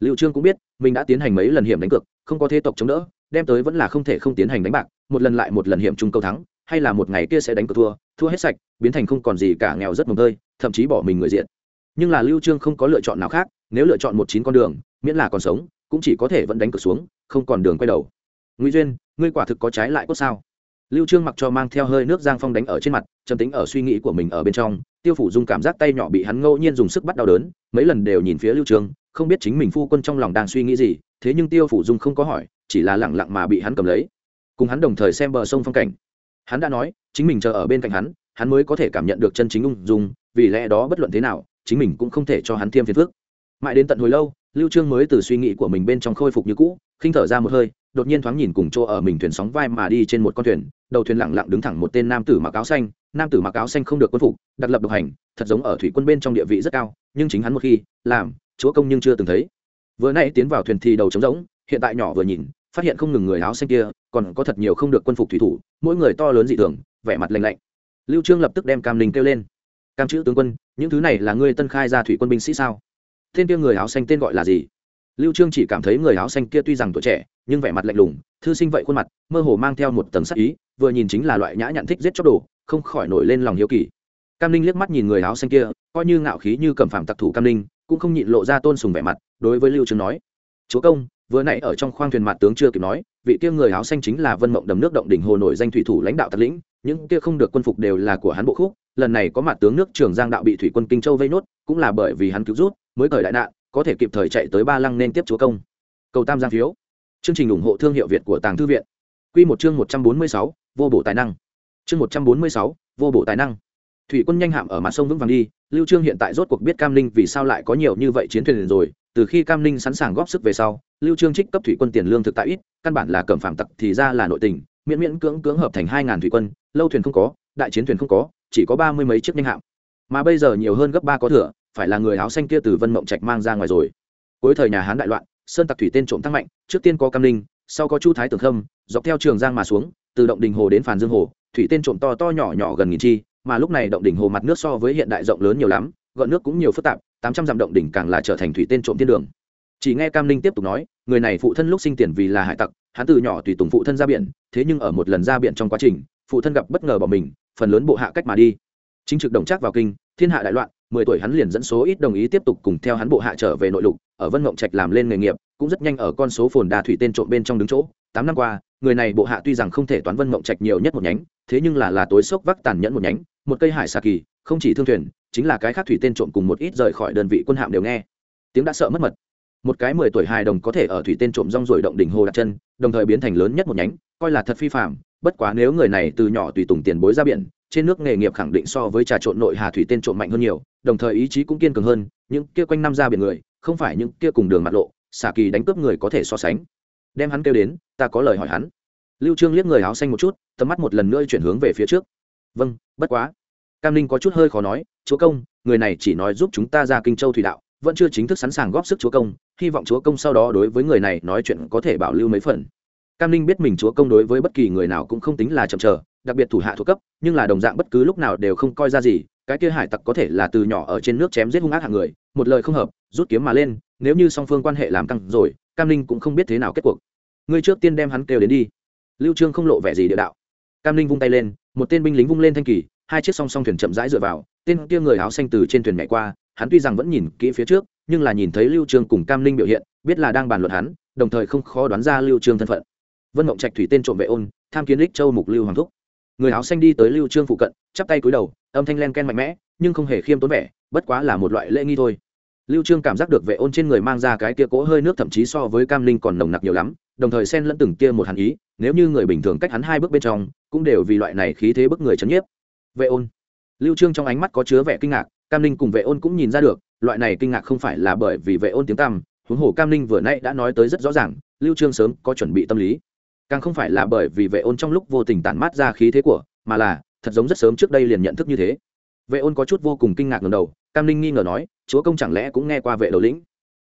Lưu trương cũng biết, mình đã tiến hành mấy lần hiểm đánh cược, không có thế tộc chống đỡ, đem tới vẫn là không thể không tiến hành đánh bạc, một lần lại một lần hiểm chung câu thắng, hay là một ngày kia sẽ đánh cược thua thua hết sạch, biến thành không còn gì cả nghèo rất mồm tơi, thậm chí bỏ mình người diện. Nhưng là lưu trương không có lựa chọn nào khác, nếu lựa chọn một chín con đường, miễn là còn sống, cũng chỉ có thể vẫn đánh cược xuống, không còn đường quay đầu. Ngụy duyên, ngươi quả thực có trái lại cốt sao? Lưu trương mặc cho mang theo hơi nước giang phong đánh ở trên mặt trầm tính ở suy nghĩ của mình ở bên trong, tiêu phủ dung cảm giác tay nhỏ bị hắn ngẫu nhiên dùng sức bắt đau đớn, mấy lần đều nhìn phía lưu trương không biết chính mình phu quân trong lòng đang suy nghĩ gì, thế nhưng tiêu phủ dung không có hỏi, chỉ là lặng lặng mà bị hắn cầm lấy. Cùng hắn đồng thời xem bờ sông phong cảnh. Hắn đã nói, chính mình chờ ở bên cạnh hắn hắn mới có thể cảm nhận được chân chính ung dung, vì lẽ đó bất luận thế nào, chính mình cũng không thể cho hắn thêm phiền phức. Mãi đến tận hồi lâu, lưu trương mới từ suy nghĩ của mình bên trong khôi phục như cũ, khinh thở ra một hơi, đột nhiên thoáng nhìn cùng chỗ ở mình thuyền sóng vai mà đi trên một con thuyền đầu thuyền lặng lặng đứng thẳng một tên nam tử mặc áo xanh, nam tử mặc áo xanh không được quân phục, đặc lập độc hành, thật giống ở thủy quân bên trong địa vị rất cao, nhưng chính hắn một khi làm, chúa công nhưng chưa từng thấy. Vừa nãy tiến vào thuyền thì đầu trống rỗng, hiện tại nhỏ vừa nhìn, phát hiện không ngừng người áo xanh kia, còn có thật nhiều không được quân phục thủy thủ, mỗi người to lớn dị thường, vẻ mặt lạnh lạnh. Lưu trương lập tức đem cam linh kêu lên. Cam chữ tướng quân, những thứ này là ngươi tân khai ra thủy quân binh sĩ sao? Tên kia người áo xanh tên gọi là gì? Lưu trương chỉ cảm thấy người áo xanh kia tuy rằng tuổi trẻ, nhưng vẻ mặt lạnh lùng, thư sinh vậy khuôn mặt, mơ hồ mang theo một tầng sắc ý, vừa nhìn chính là loại nhã nhặn thích giết chóc đồ, không khỏi nổi lên lòng hiếu kỳ. Cam linh liếc mắt nhìn người áo xanh kia, coi như ngạo khí như cầm phạm tặc thủ cam linh cũng không nhịn lộ ra tôn sùng vẻ mặt, đối với lưu trương nói, chúa công, vừa nãy ở trong khoang thuyền mặt tướng chưa kịp nói, vị kia người áo xanh chính là vân mộng đầm nước động đỉnh hồ nổi danh thủy thủ lãnh đạo tật lĩnh, những kia không được quân phục đều là của hắn bộ khúc, lần này có mặt tướng nước trường giang đạo bị thủy quân kinh châu vây nốt, cũng là bởi vì hắn cứu rút, mới cởi đại nạn có thể kịp thời chạy tới ba lăng nên tiếp chúa công. Cầu tam giang phiếu. Chương trình ủng hộ thương hiệu việt của tàng thư viện. Q một chương một trăm bốn mươi sáu, vô bổ tài năng. Chương một trăm bốn mươi sáu, vô bổ tài năng. Thủy quân nhanh hạm ở mặt sông vững vàng đi, lưu trương hiện tại rốt cuộc biết cam ninh vì sao lại có nhiều như vậy chiến thuyền rồi. Từ khi cam ninh sẵn sàng góp sức về sau, lưu trương trích cấp thủy quân tiền lương thực tại ít, căn bản là cẩm phạm tặc thì ra là nội tình, miễn miễn cưỡng cưỡng hợp thành hai ngàn thủy quân, lâu thuyền không có, đại chiến thuyền không có, chỉ có ba mươi mấy chiếc nhanh hạm. Mà bây giờ nhiều hơn gấp ba có thừa phải là người áo xanh kia từ vân mộng trạch mang ra ngoài rồi. Cuối thời nhà hán đại loạn, sơn tặc thủy tên trộm tăng mạnh, trước tiên có cam ninh, sau có chu thái tường khâm dọc theo trường giang mà xuống, từ động đình hồ đến phàn dương hồ, thủy tên trộm to to nhỏ nhỏ gần nghìn chi, mà lúc này động đỉnh hồ mặt nước so với hiện đại rộng lớn nhiều lắm, gợn nước cũng nhiều phức tạp, tám trăm dặm động đỉnh càng là trở thành thủy tên trộm thiên đường. Chỉ nghe cam ninh tiếp tục nói, người này phụ thân lúc sinh tiền vì là hải tặc, hắn từ nhỏ tùy tùng phụ thân ra biển, thế nhưng ở một lần ra biển trong quá trình, phụ thân gặp bất ngờ bỏ mình, phần lớn bộ hạ cách mà đi. Chính trực đồng trác vào kinh, thiên hạ đại loạn mười tuổi hắn liền dẫn số ít đồng ý tiếp tục cùng theo hắn bộ hạ trở về nội lục, ở vân mộng trạch làm lên nghề nghiệp, cũng rất nhanh ở con số phồn đà thủy tên trộm bên trong đứng chỗ. Tám năm qua, người này bộ hạ tuy rằng không thể toán vân mộng trạch nhiều nhất một nhánh, thế nhưng là là tối sốc vác tàn nhẫn một nhánh, một cây hải xà kỳ, không chỉ thương thuyền, chính là cái khác thủy tên trộm cùng một ít rời khỏi đơn vị quân hạm đều nghe. Tiếng đã sợ mất mật. Một cái mười tuổi hài đồng có thể ở thủy tên trộm rong rồi động đỉnh hồ đặt chân, đồng thời biến thành lớn nhất một nhánh, coi là thật phi phạm bất quá nếu người này từ nhỏ tùy tùng tiền bối ra biển trên nước nghề nghiệp khẳng định so với trà trộn nội hà thủy tên trộm mạnh hơn nhiều, đồng thời ý chí cũng kiên cường hơn, những kia quanh năm ra biển người, không phải những kia cùng đường mặt lộ, xả kỳ đánh cướp người có thể so sánh. Đem hắn kêu đến, ta có lời hỏi hắn. Lưu trương liếc người áo xanh một chút, tầm mắt một lần nữa chuyển hướng về phía trước. Vâng bất quá. Cam ninh có chút hơi khó nói, chúa công, người này chỉ nói giúp chúng ta ra kinh châu thủy đạo, vẫn chưa chính thức sẵn sàng góp sức chúa công, hy vọng chúa công sau đó đối với người này nói chuyện có thể bảo lưu mấy phần cam ninh biết mình chúa công đối với bất kỳ người nào cũng không tính là chậm chờ, đặc biệt thủ hạ thuộc cấp, nhưng là đồng dạng bất cứ lúc nào đều không coi ra gì, cái kia hải tặc có thể là từ nhỏ ở trên nước chém giết hung ác hạng người, một lời không hợp, rút kiếm mà lên, nếu như song phương quan hệ làm căng rồi, cam ninh cũng không biết thế nào kết cuộc. Ngươi trước tiên đem hắn kêu đến đi. Lưu trương không lộ vẻ gì địa đạo. Cam ninh vung tay lên, một tên binh lính vung lên thanh kỳ, hai chiếc song song thuyền chậm rãi dựa vào, tên kia người áo xanh từ trên thuyền nhảy qua, hắn tuy rằng vẫn nhìn kỹ phía trước, nhưng là nhìn thấy lưu trương cùng cam ninh biểu hiện, biết là đang bàn luận hắn, đồng thời không khó đoán ra lưu trương thân phận vân mộng trạch thủy tên trộm vệ ôn, tham kiến đích châu mục lưu hoàng thúc. Người áo xanh đi tới lưu trương phụ cận, chắp tay cúi đầu, âm thanh len ken mạnh mẽ, nhưng không hề khiêm tốn vẻ, bất quá là một loại lễ nghi thôi. Lưu trương cảm giác được vệ ôn trên người mang ra cái kia cỗ hơi nước thậm chí so với cam linh còn nồng nặc nhiều lắm, đồng thời xen lẫn từng kia một hàn ý, nếu như người bình thường cách hắn hai bước bên trong, cũng đều vì loại này khí thế bức người chấn nhiếp. Vệ ôn. Lưu trương trong ánh mắt có chứa vẻ kinh ngạc, cam linh cùng vệ ôn cũng nhìn ra được, loại này kinh ngạc không phải là bởi vì vệ ôn tiếng tăm, huống hồ cam linh vừa nãy đã nói tới rất rõ ràng, lưu trương sớm có chuẩn bị tâm lý càng không phải là bởi vì vệ ôn trong lúc vô tình tản mát ra khí thế của, mà là, thật giống rất sớm trước đây liền nhận thức như thế. Vệ ôn có chút vô cùng kinh ngạc ngầm đầu, cam linh nghi ngờ nói, chúa công chẳng lẽ cũng nghe qua vệ đầu lĩnh?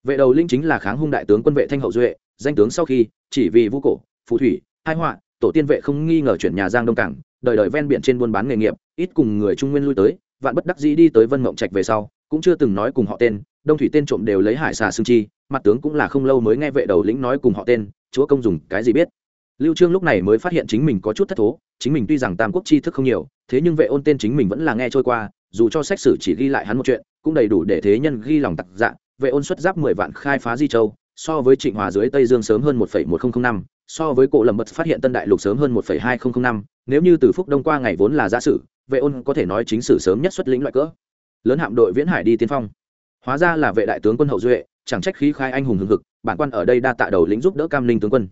Vệ đầu lĩnh chính là kháng hung đại tướng quân vệ thanh hậu duệ, danh tướng sau khi, chỉ vì vũ cổ, phù thủy, hai họa, tổ tiên vệ không nghi ngờ chuyển nhà giang đông cảng, đời đời ven biển trên buôn bán nghề nghiệp, ít cùng người trung nguyên lui tới, vạn bất đắc dĩ đi tới vân mộng trạch về sau, cũng chưa từng nói cùng họ tên, đông thủy tên trộm đều lấy hải xà xương chi, mặt tướng cũng là không lâu mới nghe vệ đầu lĩnh nói cùng họ tên, chúa công dùng cái gì biết? Lưu trương lúc này mới phát hiện chính mình có chút thất thố, chính mình tuy rằng tam quốc tri thức không nhiều, thế nhưng vệ ôn tên chính mình vẫn là nghe trôi qua, dù cho sách sử chỉ ghi lại hắn một chuyện, cũng đầy đủ để thế nhân ghi lòng tặc dạ. Vệ ôn xuất giáp mười vạn khai phá di châu, so với trịnh hòa dưới tây dương sớm hơn một một nghìn năm, so với cổ lầm bật phát hiện tân đại lục sớm hơn một hai nghìn năm, nếu như từ phúc đông qua ngày vốn là giả sử, vệ ôn có thể nói chính sử sớm nhất xuất lĩnh loại cỡ. Lớn hạm đội viễn hải đi tiên phong. Hóa ra là vệ đại tướng quân hậu duệ, chẳng trách khí khai anh hùng hưng hực, bản quan ở đây đa tạ đầu lĩnh giúp đỡ cam linh tướng quân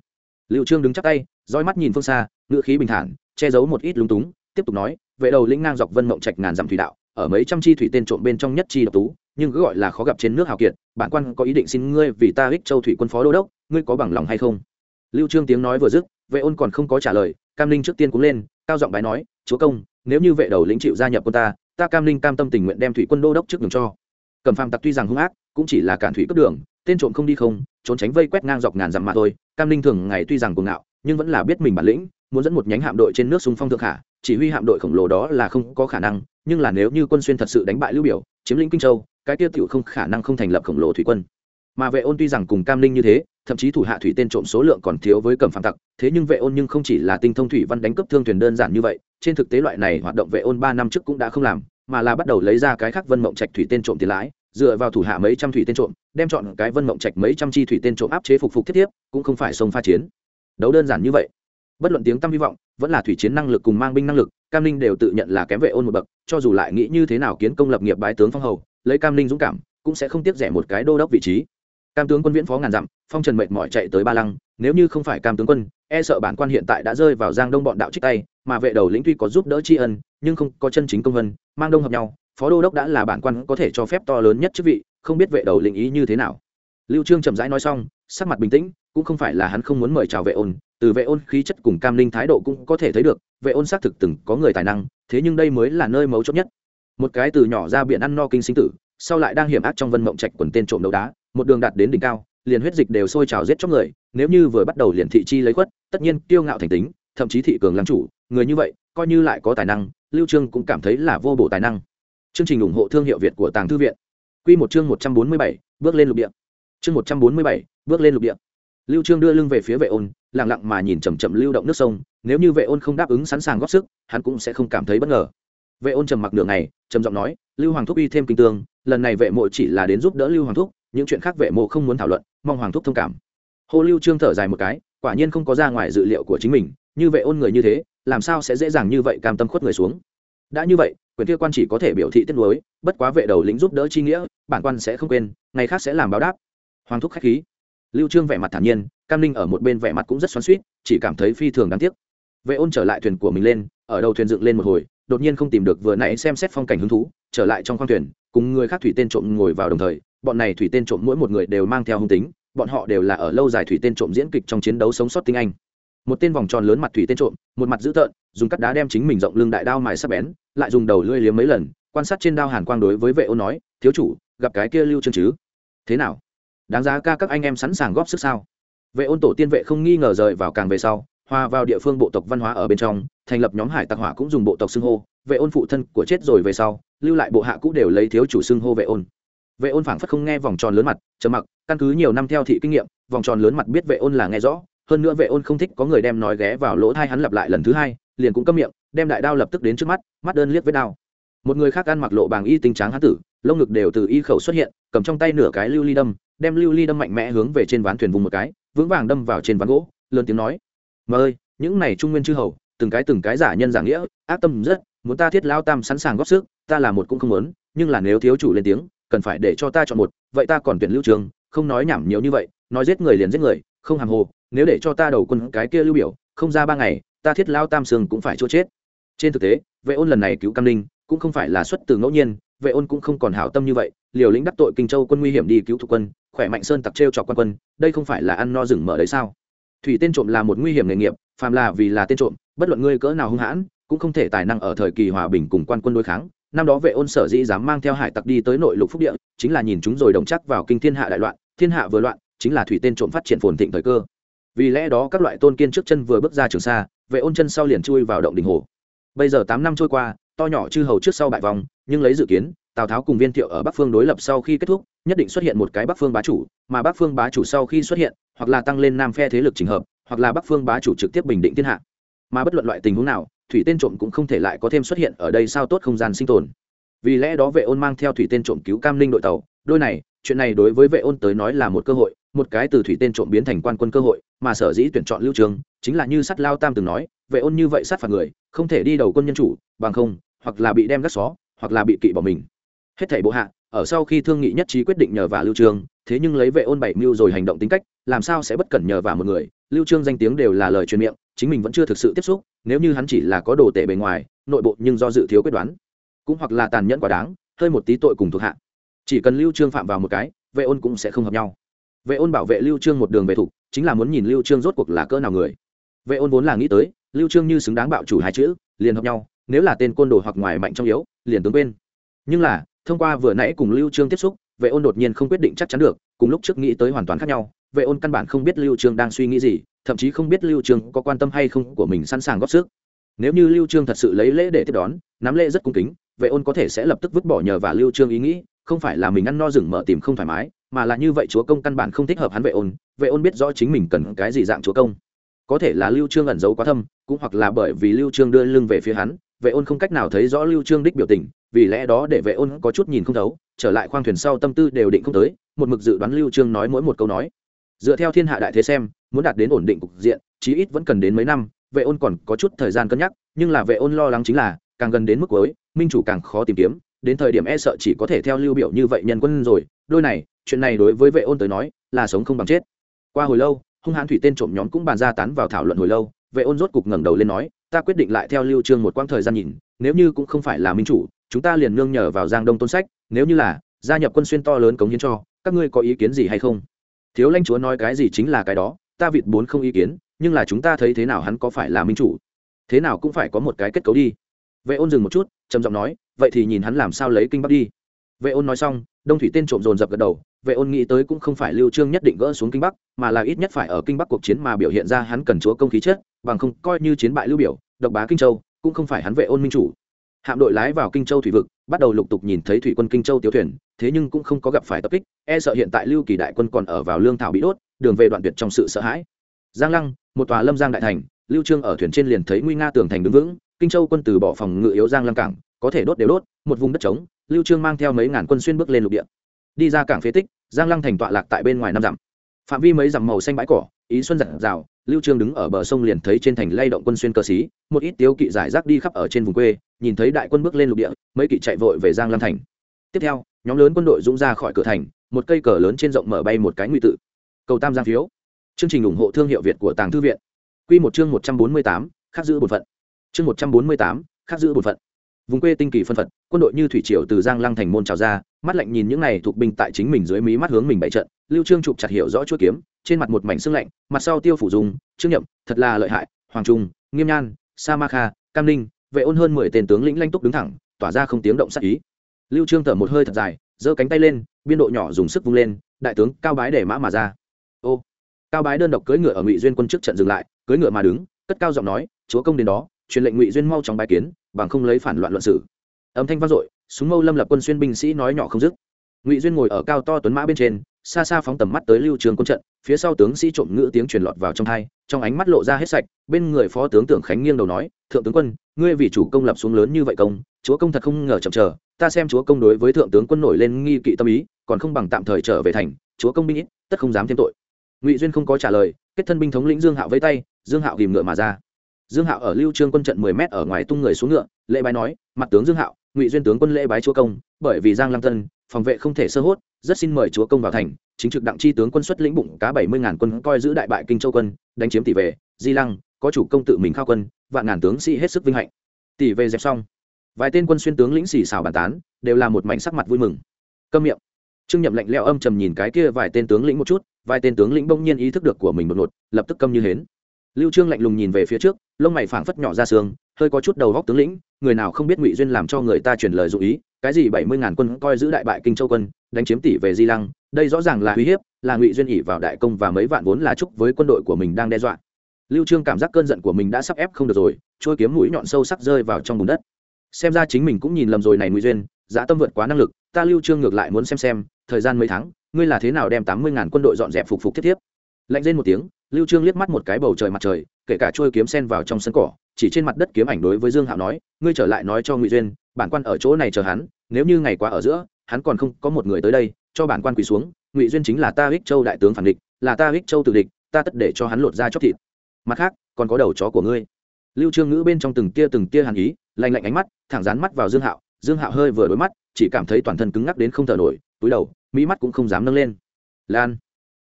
liệu trương đứng chắc tay roi mắt nhìn phương xa ngựa khí bình thản, che giấu một ít lúng túng, tiếp tục nói, vệ đầu lĩnh ngang dọc vân mộng trạch ngàn dặm thủy đạo, ở mấy trăm chi thủy tên trộm bên trong nhất chi độc tú, nhưng cứ gọi là khó gặp trên nước hào kiệt, bản quan có ý định xin ngươi vì ta ích châu thủy quân phó đô đốc, ngươi có bằng lòng hay không? Lưu trương tiếng nói vừa dứt, vệ ôn còn không có trả lời, cam linh trước tiên cũng lên, cao giọng bái nói, chúa công, nếu như vệ đầu lĩnh chịu gia nhập quân ta ta cam linh cam tâm tình nguyện đem thủy quân đô đốc trước đường cho. Cầm phàm tặc tuy rằng hung ác, cũng chỉ là cản thủy cướp đường tên trộm không đi không, trốn tránh vây quét ngang dọc ngàn dặm mà thôi. Cam linh thường ngày tuy rằng cuồng ngạo, nhưng vẫn là biết mình bản lĩnh, muốn dẫn một nhánh hạm đội trên nước xung phong thượng hạ. Chỉ huy hạm đội khổng lồ đó là không có khả năng, nhưng là nếu như quân xuyên thật sự đánh bại lưu biểu, chiếm lĩnh kinh châu, cái tiêu tiểu không khả năng không thành lập khổng lồ thủy quân. Mà vệ ôn tuy rằng cùng cam linh như thế, thậm chí thủ hạ thủy tên trộm số lượng còn thiếu với cầm phạm tặc, thế nhưng vệ ôn nhưng không chỉ là tinh thông thủy văn đánh cấp thương thuyền đơn giản như vậy, trên thực tế loại này hoạt động vệ ôn ba năm trước cũng đã không làm, mà là bắt đầu lấy ra cái khác vân mộng trạch thủy tên trộm tiền lãi dựa vào thủ hạ mấy trăm thủy tên trộm, đem chọn cái vân mộng trạch mấy trăm chi thủy tên trộm áp chế phục phục thiết tiếp, cũng không phải sông pha chiến. Đấu đơn giản như vậy. Bất luận tiếng tăm hy vọng, vẫn là thủy chiến năng lực cùng mang binh năng lực, cam ninh đều tự nhận là kém vệ ôn một bậc, cho dù lại nghĩ như thế nào kiến công lập nghiệp bái tướng phong hầu, lấy cam ninh dũng cảm, cũng sẽ không tiếp rẻ một cái đô đốc vị trí. Cam tướng quân viễn phó ngàn dặm, phong trần mệt mỏi chạy tới ba lăng, nếu như không phải cam tướng quân e sợ bản quan hiện tại đã rơi vào giang đông bọn đạo trích tay, mà vệ đầu lĩnh tuy có giúp đỡ tri ân, nhưng không có chân chính công vân, mang đông hợp nhau phó đô đốc đã là bản quan có thể cho phép to lớn nhất chức vị, không biết vệ đầu lĩnh ý như thế nào. Lưu trương chậm rãi nói xong, sắc mặt bình tĩnh, cũng không phải là hắn không muốn mời chào vệ ôn, từ vệ ôn khí chất cùng cam linh thái độ cũng có thể thấy được, vệ ôn xác thực từng có người tài năng, thế nhưng đây mới là nơi mấu chốt nhất. Một cái từ nhỏ ra biển ăn no kinh sinh tử, sau lại đang hiểm ác trong vân mộng trạch quần tên trộm đấu đá, một đường đạt đến đỉnh cao, liền huyết dịch đều sôi trào giết chóc người, nếu như vừa bắt đầu liền thị chi lấy khuất, tất nhiên kiêu ngạo thành tính, thậm chí thị cường làm chủ, người như vậy, coi như lại có tài năng, lưu trương cũng cảm thấy là vô bổ tài năng chương trình ủng hộ thương hiệu việt của tàng thư viện. Quy một chương 147, bước lên lục địa. Chương 147, bước lên lục địa. Lưu trương đưa lưng về phía vệ ôn lặng lặng mà nhìn chậm chậm lưu động nước sông nếu như vệ ôn không đáp ứng sẵn sàng góp sức hắn cũng sẽ không cảm thấy bất ngờ. Vệ ôn trầm mặc nửa ngày trầm giọng nói lưu hoàng thúc uy thêm kinh tương lần này vệ mộ chỉ là đến giúp đỡ lưu hoàng thúc những chuyện khác vệ mộ không muốn thảo luận mong hoàng thúc thông cảm. Hồ lưu trương thở dài một cái quả nhiên không có ra ngoài dự liệu của chính mình như vệ ôn người như thế làm sao sẽ dễ dàng như vậy cam tâm khuất người xuống. Đã như vậy quyền kia quan chỉ có thể biểu thị tiết nuối, bất quá vệ đầu lĩnh giúp đỡ chi nghĩa, bản quan sẽ không quên, ngày khác sẽ làm báo đáp. Hoàng thúc khách khí. Lưu trương vẻ mặt thản nhiên, cam ninh ở một bên vẻ mặt cũng rất xoắn xuýt, chỉ cảm thấy phi thường đáng tiếc. Vệ ôn trở lại thuyền của mình lên, ở đầu thuyền dựng lên một hồi, đột nhiên không tìm được vừa nãy xem xét phong cảnh hứng thú, trở lại trong khoang thuyền, cùng người khác thủy tên trộm ngồi vào đồng thời, bọn này thủy tên trộm mỗi một người đều mang theo hung tính, bọn họ đều là ở lâu dài thủy tên trộm diễn kịch trong chiến đấu sống sót tinh anh một tên vòng tròn lớn mặt thủy tên trộm, một mặt dữ tợn, dùng cắt đá đem chính mình rộng lưng đại đao mài sắp bén, lại dùng đầu lưỡi liếm mấy lần, quan sát trên đao hàn quang đối với vệ ôn nói, thiếu chủ, gặp cái kia lưu trương chứ? Thế nào? Đáng giá ca các anh em sẵn sàng góp sức sao? Vệ ôn tổ tiên vệ không nghi ngờ rời vào càng về sau, hòa vào địa phương bộ tộc văn hóa ở bên trong, thành lập nhóm hải tặc hỏa cũng dùng bộ tộc xưng hô. Vệ ôn phụ thân của chết rồi về sau, lưu lại bộ hạ cũ đều lấy thiếu chủ xưng hô vệ ôn. Vệ ôn phảng phất không nghe vòng tròn lớn mặt chờ mặc, căn cứ nhiều năm theo thị kinh nghiệm, vòng tròn lớn mặt biết vệ ôn là nghe rõ hơn nữa vệ ôn không thích có người đem nói ghé vào lỗ thai hắn lặp lại lần thứ hai, liền cũng câm miệng, đem đại đao lập tức đến trước mắt mắt đơn liếc với đao. Một người khác ăn mặc lộ bàng y tinh tráng hán tử, lông ngực đều từ y khẩu xuất hiện, cầm trong tay nửa cái lưu ly đâm, đem lưu ly đâm mạnh mẽ hướng về trên ván thuyền vùng một cái, vững vàng đâm vào trên ván gỗ, lớn tiếng nói, mà ơi, những này trung nguyên chư hầu, từng cái từng cái giả nhân giả nghĩa, ác tâm rất, muốn ta thiết lao tam sẵn sàng góp sức, ta là một cũng không muốn, nhưng là nếu thiếu chủ lên tiếng, cần phải để cho ta chọn một, vậy ta còn tuyển lưu trường, không nói nhảm nhiều như vậy, nói giết người liền giết người, không hàm hồ nếu để cho ta đầu quân cái kia lưu biểu, không ra ba ngày, ta thiết lao tam sương cũng phải chỗ chết. Trên thực tế, vệ ôn lần này cứu cam ninh, cũng không phải là xuất từ ngẫu nhiên, vệ ôn cũng không còn hảo tâm như vậy, liều lĩnh đắc tội kinh châu quân nguy hiểm đi cứu thuộc quân, khỏe mạnh sơn tặc trêu chọc quan quân, đây không phải là ăn no rừng mở đấy sao? Thủy tên trộm là một nguy hiểm nghề nghiệp, phàm là vì là tên trộm, bất luận ngươi cỡ nào hung hãn, cũng không thể tài năng ở thời kỳ hòa bình cùng quan quân đối kháng. Năm đó vệ ôn sở dĩ dám mang theo hải tặc đi tới nội lục phúc địa, chính là nhìn chúng rồi đồng chắc vào kinh thiên hạ đại loạn, thiên hạ vừa loạn, chính là thủy tên trộm phát triển phồn thịnh thời cơ vì lẽ đó các loại tôn kiên trước chân vừa bước ra trường xa, vệ ôn chân sau liền chui vào động đình hồ. Bây giờ tám năm trôi qua, to nhỏ chư hầu trước sau bại vòng nhưng lấy dự kiến, tào tháo cùng viên thiệu ở bắc phương đối lập sau khi kết thúc, nhất định xuất hiện một cái bắc phương bá chủ, mà bắc phương bá chủ sau khi xuất hiện, hoặc là tăng lên nam phe thế lực trình hợp, hoặc là bắc phương bá chủ trực tiếp bình định thiên hạ. Mà bất luận loại tình huống nào, thủy tên trộm cũng không thể lại có thêm xuất hiện ở đây sao tốt không gian sinh tồn. Vì lẽ đó vệ ôn mang theo thủy tên trộm cứu cam linh đội tàu đôi này, chuyện này đối với vệ ôn tới nói là một cơ hội, một cái từ thủy tên trộm biến thành quan quân cơ hội, mà sở dĩ tuyển chọn lưu trường, chính là như sắt lao tam từng nói, vệ ôn như vậy sát phạt người, không thể đi đầu quân nhân chủ, bằng không, hoặc là bị đem gắt xó, hoặc là bị kỵ bỏ mình. Hết thảy bộ hạ, ở sau khi thương nghị nhất trí quyết định nhờ vả lưu trương thế nhưng lấy vệ ôn bảy mưu rồi hành động tính cách, làm sao sẽ bất cẩn nhờ vả một người? Lưu trương danh tiếng đều là lời truyền miệng, chính mình vẫn chưa thực sự tiếp xúc, nếu như hắn chỉ là có đồ tệ bề ngoài, nội bộ nhưng do dự thiếu quyết đoán, cũng hoặc là tàn nhẫn quá đáng, hơi một tí tội cùng thuộc hạ chỉ cần lưu trương phạm vào một cái vệ ôn cũng sẽ không hợp nhau vệ ôn bảo vệ lưu trương một đường về thủ chính là muốn nhìn lưu trương rốt cuộc là cỡ nào người vệ ôn vốn là nghĩ tới lưu trương như xứng đáng bạo chủ hai chữ liền hợp nhau nếu là tên côn đồ hoặc ngoài mạnh trong yếu liền tướng quên. nhưng là thông qua vừa nãy cùng lưu trương tiếp xúc vệ ôn đột nhiên không quyết định chắc chắn được cùng lúc trước nghĩ tới hoàn toàn khác nhau vệ ôn căn bản không biết lưu trương đang suy nghĩ gì thậm chí không biết lưu trương có quan tâm hay không của mình sẵn sàng góp sức nếu như lưu trương thật sự lấy lễ để tiếp đón nắm lễ rất cung kính vệ ôn có thể sẽ lập tức vứt bỏ nhờ và lưu trương ý nghĩ không phải là mình ăn no rừng mở tìm không thoải mái, mà là như vậy chúa công căn bản không thích hợp hắn vệ ôn vệ ôn biết rõ chính mình cần cái gì dạng chúa công. Có thể là lưu trương ẩn giấu quá thâm, cũng hoặc là bởi vì lưu trương đưa lưng về phía hắn, vệ ôn không cách nào thấy rõ lưu trương đích biểu tình, vì lẽ đó để vệ ôn có chút nhìn không thấu, trở lại khoang thuyền sau tâm tư đều định không tới, một mực dự đoán lưu trương nói mỗi một câu nói. Dựa theo thiên hạ đại thế xem, muốn đạt đến ổn định cục diện, chí ít vẫn cần đến mấy năm, vệ ôn còn có chút thời gian cân nhắc, nhưng là vệ ôn lo lắng chính là, càng gần đến mức cuối, minh chủ càng khó tìm kiếm đến thời điểm e sợ chỉ có thể theo lưu biểu như vậy nhân quân rồi. Đôi này, chuyện này đối với vệ ôn tới nói, là sống không bằng chết. Qua hồi lâu, hung hãn thủy tên trộm nhóm cũng bàn ra tán vào thảo luận hồi lâu. Vệ ôn rốt cục ngẩng đầu lên nói, ta quyết định lại theo lưu trương một quãng thời gian nhìn, nếu như cũng không phải là minh chủ, chúng ta liền nương nhờ vào giang đông tôn sách, nếu như là, gia nhập quân xuyên to lớn cống hiến cho, các ngươi có ý kiến gì hay không? Thiếu lãnh chúa nói cái gì chính là cái đó, ta vịt bốn không ý kiến, nhưng là chúng ta thấy thế nào hắn có phải là minh chủ? Thế nào cũng phải có một cái kết cấu đi vệ ôn dừng một chút, trầm giọng nói, vậy thì nhìn hắn làm sao lấy kinh bắc đi. Vệ ôn nói xong, đông thủy tên trộm dồn dập gật đầu, vệ ôn nghĩ tới cũng không phải lưu trương nhất định gỡ xuống kinh bắc, mà là ít nhất phải ở kinh bắc cuộc chiến mà biểu hiện ra hắn cần chúa công khí chất, bằng không coi như chiến bại lưu biểu, độc bá kinh châu, cũng không phải hắn vệ ôn minh chủ. Hạm đội lái vào kinh châu thủy vực, bắt đầu lục tục nhìn thấy thủy quân kinh châu tiêu thuyền, thế nhưng cũng không có gặp phải tập kích e sợ hiện tại lưu kỳ đại quân còn ở vào lương thảo bị đốt, đường về đoạn tuyệt trong sự sợ hãi. Giang lăng, một tòa lâm giang đại thành, lưu trương ở thuyền trên liền thấy nguy nga tường thành đứng vững kinh châu quân từ bỏ phòng ngự yếu giang lăng cảng có thể đốt đều đốt một vùng đất trống lưu trương mang theo mấy ngàn quân xuyên bước lên lục địa. Đi ra cảng phế tích giang lăng thành tọa lạc tại bên ngoài năm dặm. Phạm vi mấy dặm màu xanh bãi cỏ ý xuân giật rào lưu trương đứng ở bờ sông liền thấy trên thành lay động quân xuyên cơ sĩ một ít tiêu kỵ giải rác đi khắp ở trên vùng quê nhìn thấy đại quân bước lên lục địa mấy kỵ chạy vội về giang lăng thành. Tiếp theo nhóm lớn quân đội dũng ra khỏi cửa thành một cây cờ lớn trên rộng mở bay một cái nguy tự. Cầu tam giang phiếu. Chương trình ủng hộ thương hiệu việt của tàng thư viện. Quy một chương 148, khắc giữ bổn phận chương 148, khắc giữ bổn phận. Vùng quê tinh kỳ phân phật quân đội như thủy triều từ giang lăng thành môn trào ra mắt lạnh nhìn những này thuộc binh tại chính mình dưới mí mắt hướng mình bày trận lưu trương chụp chặt hiểu rõ chuỗi kiếm trên mặt một mảnh xương lạnh mặt sau tiêu phủ dùng trương nhậm thật là lợi hại hoàng trung nghiêm nhan sa ma kha cam ninh vệ ôn hơn mười tên tướng lĩnh lanh túc đứng thẳng tỏa ra không tiếng động sắc ý. Lưu trương thở một hơi thật dài giơ cánh tay lên biên độ nhỏ dùng sức vung lên đại tướng cao bái để mã mà ra. Ô cao bái đơn độc cưỡi ngựa ở ngụy duyên quân trước trận dừng lại cưỡi ngựa mà đứng cất cao giọng nói chúa công đến đó truyền lệnh ngụy duyên mau chóng bài kiến, bằng không lấy phản loạn luận sử âm thanh vang dội, súng mâu lâm lập quân xuyên binh sĩ nói nhỏ không dứt. Ngụy duyên ngồi ở cao to tuấn mã bên trên, xa xa phóng tầm mắt tới lưu trường quân trận, phía sau tướng sĩ trộm ngữ tiếng truyền lọt vào trong thai trong ánh mắt lộ ra hết sạch, bên người phó tướng tưởng khánh nghiêng đầu nói, thượng tướng quân, ngươi vì chủ công lập xuống lớn như vậy công, chúa công thật không ngờ chậm chờ, ta xem chúa công đối với thượng tướng quân nổi lên nghi kỵ tâm ý, còn không bằng tạm thời trở về thành, chúa công binh ít, tất không dám thêm tội. Ngụy duyên không có trả lời, kết thân binh thống lĩnh dương hạo với tay, dương hạo ghìm ngựa mà ra dương hạo ở lưu trương quân trận 10 mét ở ngoài tung người xuống ngựa, lễ bái nói, mặt tướng dương hạo, ngụy duyên tướng quân lễ bái chúa công, bởi vì giang lam tân, phòng vệ không thể sơ hốt, rất xin mời chúa công vào thành, chính trực đặng chi tướng quân xuất lĩnh bụng cá bảy mươi ngàn quân coi giữ đại bại kinh châu quân, đánh chiếm tỷ về di lăng, có chủ công tự mình khao quân, vạn ngàn tướng sĩ hết sức vinh hạnh. Tỷ về dẹp xong, vài tên quân xuyên tướng lĩnh xì xào bàn tán, đều là một mảnh sắc mặt vui mừng. Câm miệng. Trương nhậm lạnh lẽo âm trầm nhìn cái kia vài tên tướng lĩnh một chút, vài tên tướng lĩnh bỗng nhiên ý thức được của mình một nột lập tức câm như hến lưu trương lạnh lùng nhìn về phía trước, lông mày phảng phất nhỏ ra sương hơi có chút đầu góc tướng lĩnh, người nào không biết ngụy duyên làm cho người ta truyền lời dụ ý, cái gì bảy mươi ngàn quân coi giữ đại bại kinh châu quân, đánh chiếm tỷ về di lăng, đây rõ ràng là uy hiếp, là ngụy duyên ỉ vào đại công và mấy vạn vốn là chúc với quân đội của mình đang đe dọa. Lưu trương cảm giác cơn giận của mình đã sắp ép không được rồi, trôi kiếm mũi nhọn sâu sắc rơi vào trong bùn đất. Xem ra chính mình cũng nhìn lầm rồi này ngụy duyên dã tâm vượt quá năng lực, ta lưu trương ngược lại muốn xem xem, thời gian mấy tháng, ngươi là thế nào đem tám mươi ngàn quân đội dọn dẹp phục phục thiết tiếp lạnh lên một tiếng, lưu trương liếc mắt một cái bầu trời mặt trời, kể cả trôi kiếm sen vào trong sân cỏ, chỉ trên mặt đất kiếm ảnh đối với dương hạo nói, ngươi trở lại nói cho ngụy duyên, bản quan ở chỗ này chờ hắn, nếu như ngày qua ở giữa, hắn còn không có một người tới đây, cho bản quan quỳ xuống, ngụy duyên chính là ta ích châu đại tướng phản địch, là ta ích châu tự địch, ta tất để cho hắn lột ra chóc thịt. Mặt khác, còn có đầu chó của ngươi. Lưu trương ngữ bên trong từng tia từng tia hàn ý, lạnh lạnh ánh mắt, thẳng dán mắt vào dương hạo dương hạo hơi vừa đối mắt, chỉ cảm thấy toàn thân cứng ngắc đến không thở nổi, túi đầu, mỹ mắt cũng không dám nâng lên. Lan.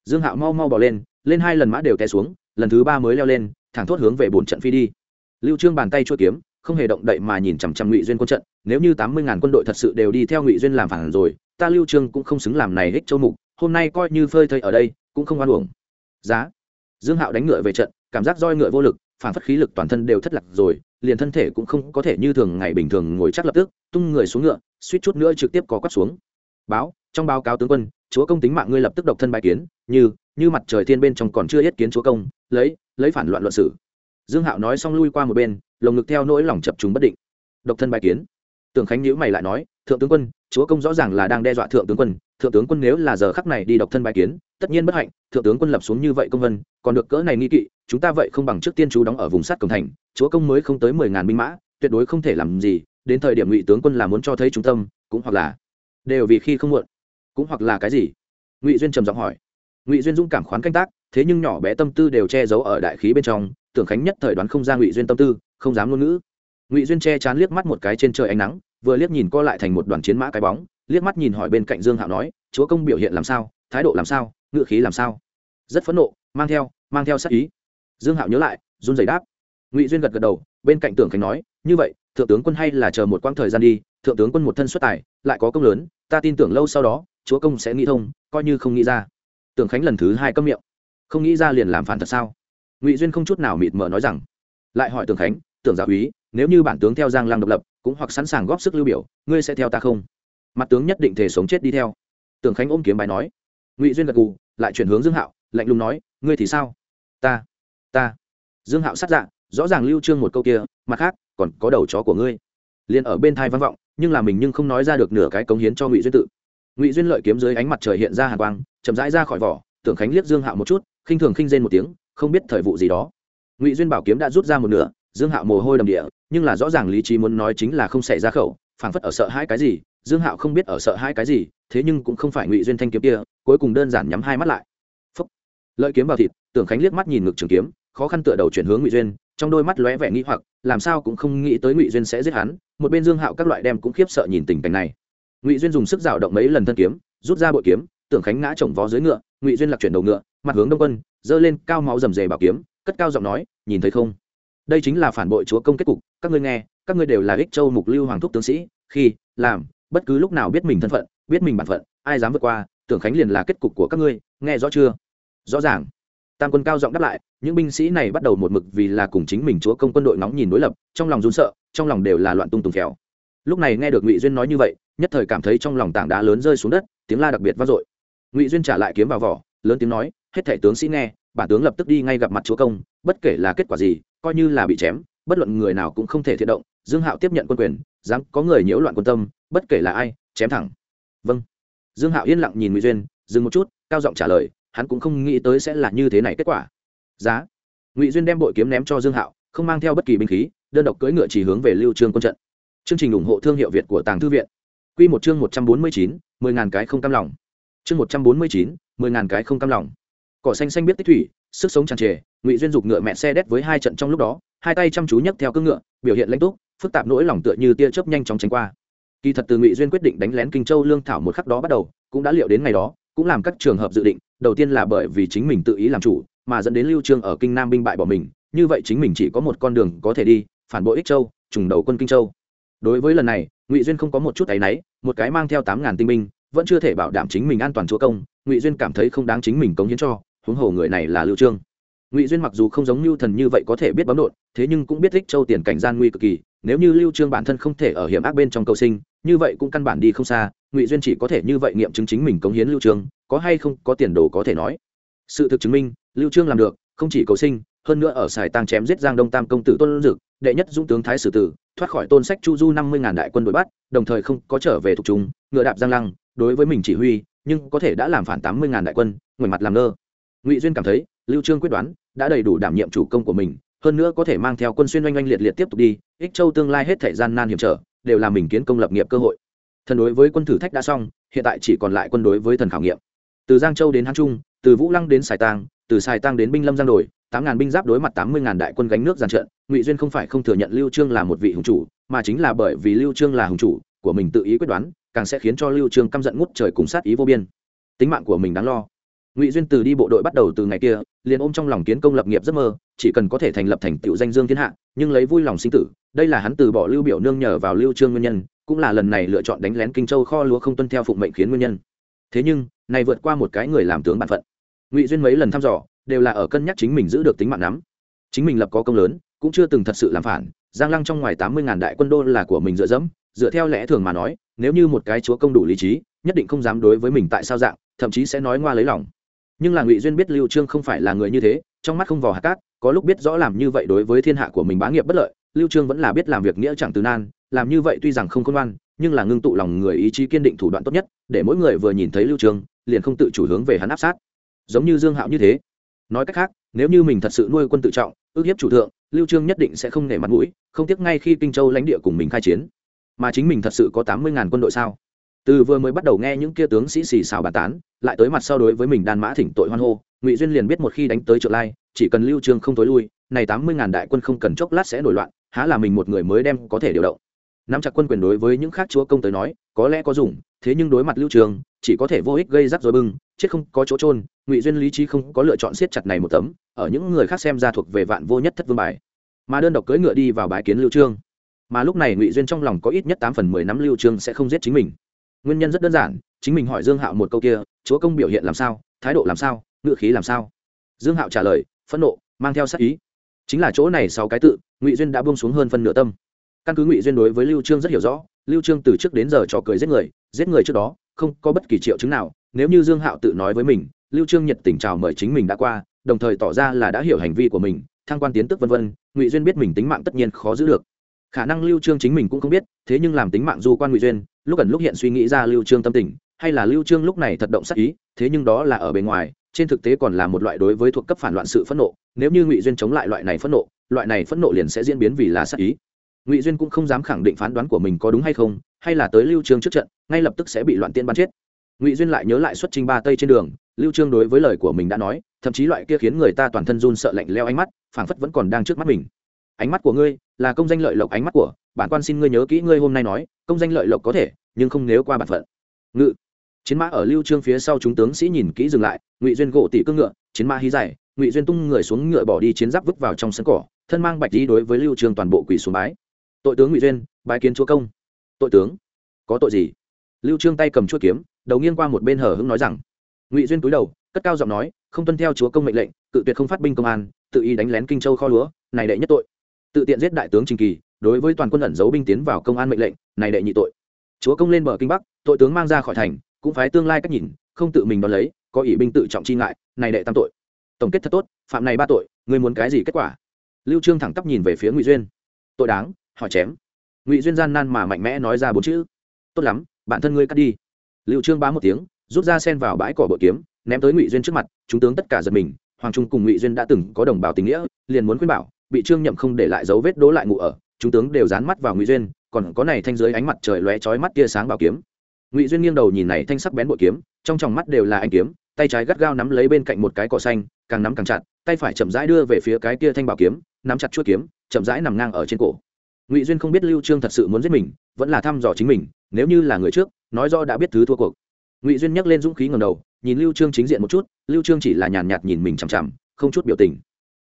Dương hạo mau mau bỏ lên lên hai lần mã đều té xuống, lần thứ ba mới leo lên, thẳng thốt hướng về bốn trận phi đi. Lưu trương bàn tay chuôi kiếm, không hề động đậy mà nhìn chằm chằm ngụy duyên quân trận, nếu như tám mươi ngàn quân đội thật sự đều đi theo ngụy duyên làm phản rồi, ta lưu trương cũng không xứng làm này hích châu mục, hôm nay coi như phơi thây ở đây, cũng không oan uổng. Giá. Dương hạo đánh ngựa về trận, cảm giác roi ngựa vô lực, phản phất khí lực toàn thân đều thất lạc rồi, liền thân thể cũng không có thể như thường ngày bình thường ngồi chắc lập tức, tung người xuống ngựa, suýt chút nữa trực tiếp có quắp xuống. Báo, trong báo cáo tướng quân, chúa công tính mạng ngươi lập tức độc thân bài kiến, như như mặt trời thiên bên trong còn chưa yết kiến chúa công, lấy lấy phản loạn luận sử. Dương hạo nói xong lui qua một bên, lồng ngực theo nỗi lòng chập chúng bất định. Độc thân bài kiến. Tưởng khánh nhữ mày lại nói, thượng tướng quân, chúa công rõ ràng là đang đe dọa thượng tướng quân, thượng tướng quân nếu là giờ khắc này đi độc thân bài kiến, tất nhiên bất hạnh, thượng tướng quân lập xuống như vậy công vân, còn được cỡ này nghi kỵ, chúng ta vậy không bằng trước tiên chú đóng ở vùng sắt cổng thành, chúa công mới không tới mười ngàn binh mã, tuyệt đối không thể làm gì, đến thời điểm ngụy tướng quân là muốn cho thấy trung tâm, cũng hoặc là, đều vì khi không muộn, cũng hoặc là cái gì? Ngụy duyên trầm giọng hỏi ngụy duyên dũng cảm khoán canh tác, thế nhưng nhỏ bé tâm tư đều che giấu ở đại khí bên trong, tưởng khánh nhất thời đoán không ra ngụy duyên tâm tư, không dám ngôn ngữ. ngụy duyên che chán liếc mắt một cái trên trời ánh nắng, vừa liếc nhìn co lại thành một đoàn chiến mã cái bóng, liếc mắt nhìn hỏi bên cạnh dương hạo nói, chúa công biểu hiện làm sao? Thái độ làm sao? Ngự khí làm sao? Rất phẫn nộ, mang theo mang theo sắc ý. Dương hạo nhớ lại, run giày đáp. Ngụy duyên gật gật đầu, bên cạnh tưởng khánh nói, như vậy, thượng tướng quân hay là chờ một quãng thời gian đi, thượng tướng quân một thân xuất tài, lại có công lớn, ta tin tưởng lâu sau đó, chúa công sẽ nghĩ thông, coi như không nghĩ ra tưởng khánh lần thứ hai câm miệng. Không nghĩ ra liền làm phản thật sao? Ngụy duyên không chút nào mịt mờ nói rằng, lại hỏi tưởng khánh, tưởng giáo úy, nếu như bản tướng theo giang lăng độc lập, cũng hoặc sẵn sàng góp sức lưu biểu, ngươi sẽ theo ta không? Mặt tướng nhất định thể sống chết đi theo. Tưởng khánh ôm kiếm bài nói. Ngụy duyên gật gù, lại chuyển hướng dương hạo, lạnh lùng nói, ngươi thì sao? Ta ta. Dương hạo sát dạ rõ ràng lưu trương một câu kia, mặt khác, còn có đầu chó của ngươi. Liền ở bên thai vang vọng, nhưng là mình nhưng không nói ra được nửa cái cống hiến cho ngụy duyên tự ngụy duyên lợi kiếm dưới ánh mặt trời hiện ra hàn quang, chậm rãi ra khỏi vỏ, tưởng khánh liếc dương hạo một chút, khinh thường khinh rên một tiếng, không biết thời vụ gì đó. Ngụy duyên bảo kiếm đã rút ra một nửa, dương hạo mồ hôi đầm địa, nhưng là rõ ràng lý trí muốn nói chính là không xảy ra khẩu, phảng phất ở sợ hai cái gì, dương hạo không biết ở sợ hai cái gì, thế nhưng cũng không phải ngụy duyên thanh kiếm kia, cuối cùng đơn giản nhắm hai mắt lại. Phúc. lợi kiếm vào thịt, tưởng khánh liếc mắt nhìn ngực trường kiếm, khó khăn tựa đầu chuyển hướng ngụy duyên, trong đôi mắt lóe vẻ nghĩ hoặc, làm sao cũng không nghĩ tới ngụy duyên sẽ giết hắn, một bên dương hạo các loại đem cũng khiếp sợ nhìn tình cảnh này ngụy duyên dùng sức rào động mấy lần thân kiếm, rút ra bội kiếm, tưởng khánh ngã chồng vó dưới ngựa, ngụy duyên lạc chuyển đầu ngựa, mặt hướng đông quân, giơ lên cao máu rầm rề bảo kiếm, cất cao giọng nói, nhìn thấy không? Đây chính là phản bội chúa công kết cục, các ngươi nghe, các ngươi đều là ích châu mục lưu hoàng thúc tướng sĩ, khi, làm, bất cứ lúc nào biết mình thân phận, biết mình bản phận, ai dám vượt qua, tưởng khánh liền là kết cục của các ngươi, nghe rõ chưa? Rõ ràng. Tam quân cao giọng đáp lại, những binh sĩ này bắt đầu một mực vì là cùng chính mình chúa công quân đội nóng nhìn đối lập, trong lòng run sợ, trong lòng đều là loạn tung tùng khéo lúc này nghe được ngụy duyên nói như vậy, nhất thời cảm thấy trong lòng tảng đá lớn rơi xuống đất, tiếng la đặc biệt vang dội. Ngụy duyên trả lại kiếm vào vỏ, lớn tiếng nói, hết thể tướng sĩ nghe, bản tướng lập tức đi ngay gặp mặt chúa công, bất kể là kết quả gì, coi như là bị chém, bất luận người nào cũng không thể thiện động, dương hạo tiếp nhận quân quyền, dám có người nhiễu loạn quân tâm, bất kể là ai, chém thẳng. Vâng. Dương hạo yên lặng nhìn ngụy duyên, dừng một chút, cao giọng trả lời, hắn cũng không nghĩ tới sẽ là như thế này kết quả. Giá. Ngụy duyên đem bội kiếm ném cho dương hạo, không mang theo bất kỳ binh khí, đơn độc cưỡi ngựa chỉ hướng về lưu trương quân trận chương trình ủng hộ thương hiệu việt của tàng thư viện. Quy một chương một trăm bốn mươi chín, mười ngàn cái không cam lòng. Chương một trăm bốn mươi chín, mười ngàn cái không cam lòng. Cỏ xanh xanh biết tích thủy, sức sống tràn trề, ngụy duyên dục ngựa mẹ xe đét với hai trận trong lúc đó, hai tay chăm chú nhấc theo cương ngựa, biểu hiện lãnh túc, phức tạp nỗi lòng tựa như tia chớp nhanh chóng tránh qua. Kỳ thật từ ngụy duyên quyết định đánh lén kinh châu lương thảo một khắc đó bắt đầu, cũng đã liệu đến ngày đó, cũng làm các trường hợp dự định, đầu tiên là bởi vì chính mình tự ý làm chủ, mà dẫn đến lưu trương ở kinh nam binh bại bỏ mình, như vậy chính mình chỉ có một con đường có thể đi, phản bội ích châu, trùng đầu quân kinh châu đối với lần này, ngụy duyên không có một chút áy náy, một cái mang theo tám ngàn tinh binh, vẫn chưa thể bảo đảm chính mình an toàn chúa công, ngụy duyên cảm thấy không đáng chính mình cống hiến cho, huống hồ người này là lưu trương. Ngụy duyên mặc dù không giống lưu thần như vậy có thể biết bấm đột thế nhưng cũng biết thích châu tiền cảnh gian nguy cực kỳ, nếu như lưu trương bản thân không thể ở hiểm ác bên trong cầu sinh, như vậy cũng căn bản đi không xa, ngụy duyên chỉ có thể như vậy nghiệm chứng chính mình cống hiến lưu trương, có hay không có tiền đồ có thể nói. Sự thực chứng minh, lưu trương làm được, không chỉ cầu sinh hơn nữa ở xài tang chém giết giang đông tam công tử tôn dực, đệ nhất dũng tướng thái sử tử, thoát khỏi tôn sách chu du năm mươi ngàn đại quân đuổi bắt, đồng thời không có trở về thuộc chúng, ngựa đạp giang lăng, đối với mình chỉ huy, nhưng có thể đã làm phản tám mươi ngàn đại quân, ngoảnh mặt làm ngơ. Ngụy duyên cảm thấy, lưu trương quyết đoán, đã đầy đủ đảm nhiệm chủ công của mình, hơn nữa có thể mang theo quân xuyên oanh oanh liệt liệt tiếp tục đi, ích châu tương lai hết thời gian nan hiểm trở, đều là mình kiến công lập nghiệp cơ hội. Thần đối với quân thử thách đã xong, hiện tại chỉ còn lại quân đối với thần khảo nghiệm. Từ giang châu đến hán trung, từ vũ lăng đến sài tang từ sài tang đến binh lâm giang đồi tám ngàn binh giáp đối mặt tám mươi ngàn đại quân gánh nước giàn trận, ngụy duyên không phải không thừa nhận lưu trương là một vị hùng chủ, mà chính là bởi vì lưu trương là hùng chủ, của mình tự ý quyết đoán, càng sẽ khiến cho lưu trương căm giận ngút trời cùng sát ý vô biên. Tính mạng của mình đáng lo. Ngụy duyên từ đi bộ đội bắt đầu từ ngày kia, liền ôm trong lòng kiến công lập nghiệp giấc mơ, chỉ cần có thể thành lập thành tựu danh dương thiên hạ, nhưng lấy vui lòng sinh tử, đây là hắn từ bỏ lưu biểu nương nhờ vào lưu trương nguyên nhân, cũng là lần này lựa chọn đánh lén kinh châu kho lúa không tuân theo phụng mệnh khiến nguyên nhân. Thế nhưng này vượt qua một cái người làm tướng bản phận. Ngụy duyên mấy lần thăm dò đều là ở cân nhắc chính mình giữ được tính mạng nắm. Chính mình lập có công lớn, cũng chưa từng thật sự làm phản. Giang lăng trong ngoài tám mươi ngàn đại quân đô là của mình dựa dẫm. Dựa theo lẽ thường mà nói, nếu như một cái chúa công đủ lý trí, nhất định không dám đối với mình tại sao dạng, thậm chí sẽ nói ngoa lấy lòng. Nhưng là ngụy duyên biết lưu trương không phải là người như thế, trong mắt không vò hạt cát, có lúc biết rõ làm như vậy đối với thiên hạ của mình bá nghiệp bất lợi, lưu trương vẫn là biết làm việc nghĩa chẳng từ nan, làm như vậy tuy rằng không khôn ngoan, nhưng là ngưng tụ lòng người ý chí kiên định thủ đoạn tốt nhất, để mỗi người vừa nhìn thấy lưu trương, liền không tự chủ hướng về hắn áp sát. Giống như dương hạo như thế nói cách khác, nếu như mình thật sự nuôi quân tự trọng, ước hiếp chủ thượng, lưu trương nhất định sẽ không nể mặt mũi, không tiếc ngay khi kinh châu lãnh địa cùng mình khai chiến. Mà chính mình thật sự có tám mươi ngàn quân đội sao? Từ vừa mới bắt đầu nghe những kia tướng sĩ xì xào bàn tán, lại tới mặt sau đối với mình đan mã thỉnh tội hoan hô, ngụy duyên liền biết một khi đánh tới trợ lai, chỉ cần lưu trương không tối lui, này tám mươi ngàn đại quân không cần chốc lát sẽ nổi loạn, há là mình một người mới đem có thể điều động. Nắm chặt quân quyền đối với những khác chúa công tới nói, có lẽ có dùng, thế nhưng đối mặt lưu trường chỉ có thể vô ích gây rắc rối bưng chết không có chỗ trôn ngụy duyên lý trí không có lựa chọn siết chặt này một tấm, ở những người khác xem ra thuộc về vạn vô nhất thất vương bài. Mà đơn độc cưỡi ngựa đi vào bãi kiến lưu trương. Mà lúc này ngụy duyên trong lòng có ít nhất tám phần mười năm lưu trương sẽ không giết chính mình. Nguyên nhân rất đơn giản, chính mình hỏi dương hạo một câu kia, chúa công biểu hiện làm sao? Thái độ làm sao? Ngựa khí làm sao? Dương hạo trả lời, phẫn nộ, mang theo sát ý. Chính là chỗ này sau cái tự, ngụy duyên đã buông xuống hơn phân nửa tâm. Căn cứ ngụy duyên đối với lưu trương rất hiểu rõ, lưu trương từ trước đến giờ trò cười giết người giết người trước đó, không có bất kỳ triệu chứng nào nếu như dương hạo tự nói với mình, lưu trương nhiệt tình chào mời chính mình đã qua, đồng thời tỏ ra là đã hiểu hành vi của mình, thăng quan tiến tức vân vân, ngụy duyên biết mình tính mạng tất nhiên khó giữ được. Khả năng lưu trương chính mình cũng không biết, thế nhưng làm tính mạng du quan ngụy duyên, lúc ẩn lúc hiện suy nghĩ ra lưu trương tâm tình, hay là lưu trương lúc này thật động sát ý, thế nhưng đó là ở bề ngoài, trên thực tế còn là một loại đối với thuộc cấp phản loạn sự phẫn nộ, nếu như ngụy duyên chống lại loại này phẫn nộ, loại này phẫn nộ liền sẽ diễn biến vì là sát ý. Ngụy duyên cũng không dám khẳng định phán đoán của mình có đúng hay không, hay là tới lưu trương trước trận, ngay lập tức sẽ bị loạn tiên bắn chết ngụy duyên lại nhớ lại xuất trình ba tây trên đường lưu trương đối với lời của mình đã nói thậm chí loại kia khiến người ta toàn thân run sợ lạnh leo ánh mắt phảng phất vẫn còn đang trước mắt mình ánh mắt của ngươi là công danh lợi lộc ánh mắt của bản quan xin ngươi nhớ kỹ ngươi hôm nay nói công danh lợi lộc có thể nhưng không nếu qua bản phận ngự chiến mã ở lưu trương phía sau chúng tướng sĩ nhìn kỹ dừng lại ngụy duyên gỗ tỷ cương ngựa chiến mã hí dài ngụy duyên tung người xuống ngựa bỏ đi chiến giáp vứt vào trong sân cỏ thân mang bạch đi đối với lưu trương toàn bộ quỳ xuống bái tội tướng ngụy duyên bái kiến chúa công tội tướng có tội gì lưu trương tay cầm chuôi kiếm đầu nghiêng qua một bên hở hững nói rằng, ngụy duyên túi đầu, cất cao giọng nói, không tuân theo chúa công mệnh lệnh tự tuyệt không phát binh công an, tự ý đánh lén kinh châu kho lúa, này đệ nhất tội. Tự tiện giết đại tướng trình kỳ, đối với toàn quân ẩn giấu binh tiến vào công an mệnh lệnh, này đệ nhị tội. Chúa công lên bờ kinh bắc, tội tướng mang ra khỏi thành, cũng phái tương lai cách nhìn, không tự mình đón lấy, có ỷ binh tự trọng chi ngại, này đệ tam tội. Tổng kết thật tốt, phạm này ba tội, ngươi muốn cái gì kết quả? Lưu trương thẳng tắp nhìn về phía ngụy duyên. Tội đáng, hỏi chém. Ngụy duyên gian nan mà mạnh mẽ nói ra bốn chữ. Tốt lắm, bản thân ngươi cắt đi lưu trương bá một tiếng, rút ra sen vào bãi cỏ bội kiếm, ném tới ngụy duyên trước mặt, chúng tướng tất cả giật mình, hoàng trung cùng ngụy duyên đã từng có đồng bào tình nghĩa, liền muốn khuyên bảo, bị trương nhậm không để lại dấu vết đố lại ngủ ở, chúng tướng đều dán mắt vào ngụy duyên, còn có này thanh dưới ánh mặt trời lóe chói mắt tia sáng bảo kiếm. Ngụy duyên nghiêng đầu nhìn này thanh sắc bén bội kiếm, trong tròng mắt đều là anh kiếm, tay trái gắt gao nắm lấy bên cạnh một cái cỏ xanh, càng nắm càng chặt, tay phải chậm rãi đưa về phía cái kia thanh bảo kiếm, nắm chặt chuôi kiếm, chậm rãi nằm ngang ở trên cổ. Ngụy duyên không biết lưu trương thật sự muốn giết mình, vẫn là thăm dò chính mình, nếu như là người trước nói do đã biết thứ thua cuộc. Ngụy duyên nhắc lên dũng khí ngầm đầu, nhìn lưu trương chính diện một chút, lưu trương chỉ là nhàn nhạt nhìn mình chằm chằm, không chút biểu tình.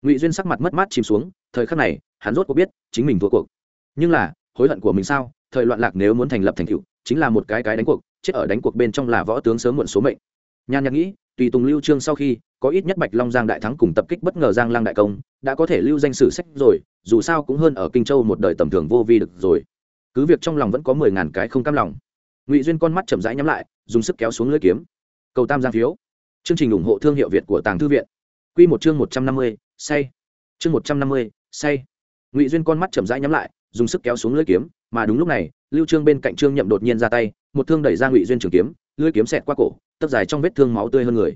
Ngụy duyên sắc mặt mất mát chìm xuống, thời khắc này, hắn rốt cuộc biết chính mình thua cuộc. Nhưng là, hối hận của mình sao? Thời loạn lạc nếu muốn thành lập thành tựu, chính là một cái cái đánh cuộc, chết ở đánh cuộc bên trong là võ tướng sớm muộn số mệnh. Nhàn nhạc nghĩ, tùy tùng lưu trương sau khi, có ít nhất bạch long giang đại thắng cùng tập kích bất ngờ giang Lang đại công, đã có thể lưu danh sử sách rồi, dù sao cũng hơn ở kinh châu một đời tầm thường vô vi được rồi. Cứ việc trong lòng vẫn có mười ngàn cái không cam lòng ngụy duyên con mắt chậm rãi nhắm lại, dùng sức kéo xuống lưỡi kiếm. Cầu tam giang phiếu. Chương trình ủng hộ thương hiệu việt của tàng thư viện. Quy một chương một trăm năm mươi, say. Chương một trăm năm mươi, say. Ngụy duyên con mắt chậm rãi nhắm lại, dùng sức kéo xuống lưỡi kiếm, mà đúng lúc này, lưu trương bên cạnh trương nhậm đột nhiên ra tay, một thương đẩy ra ngụy duyên trường kiếm, lưỡi kiếm xẹt qua cổ tấp dài trong vết thương máu tươi hơn người.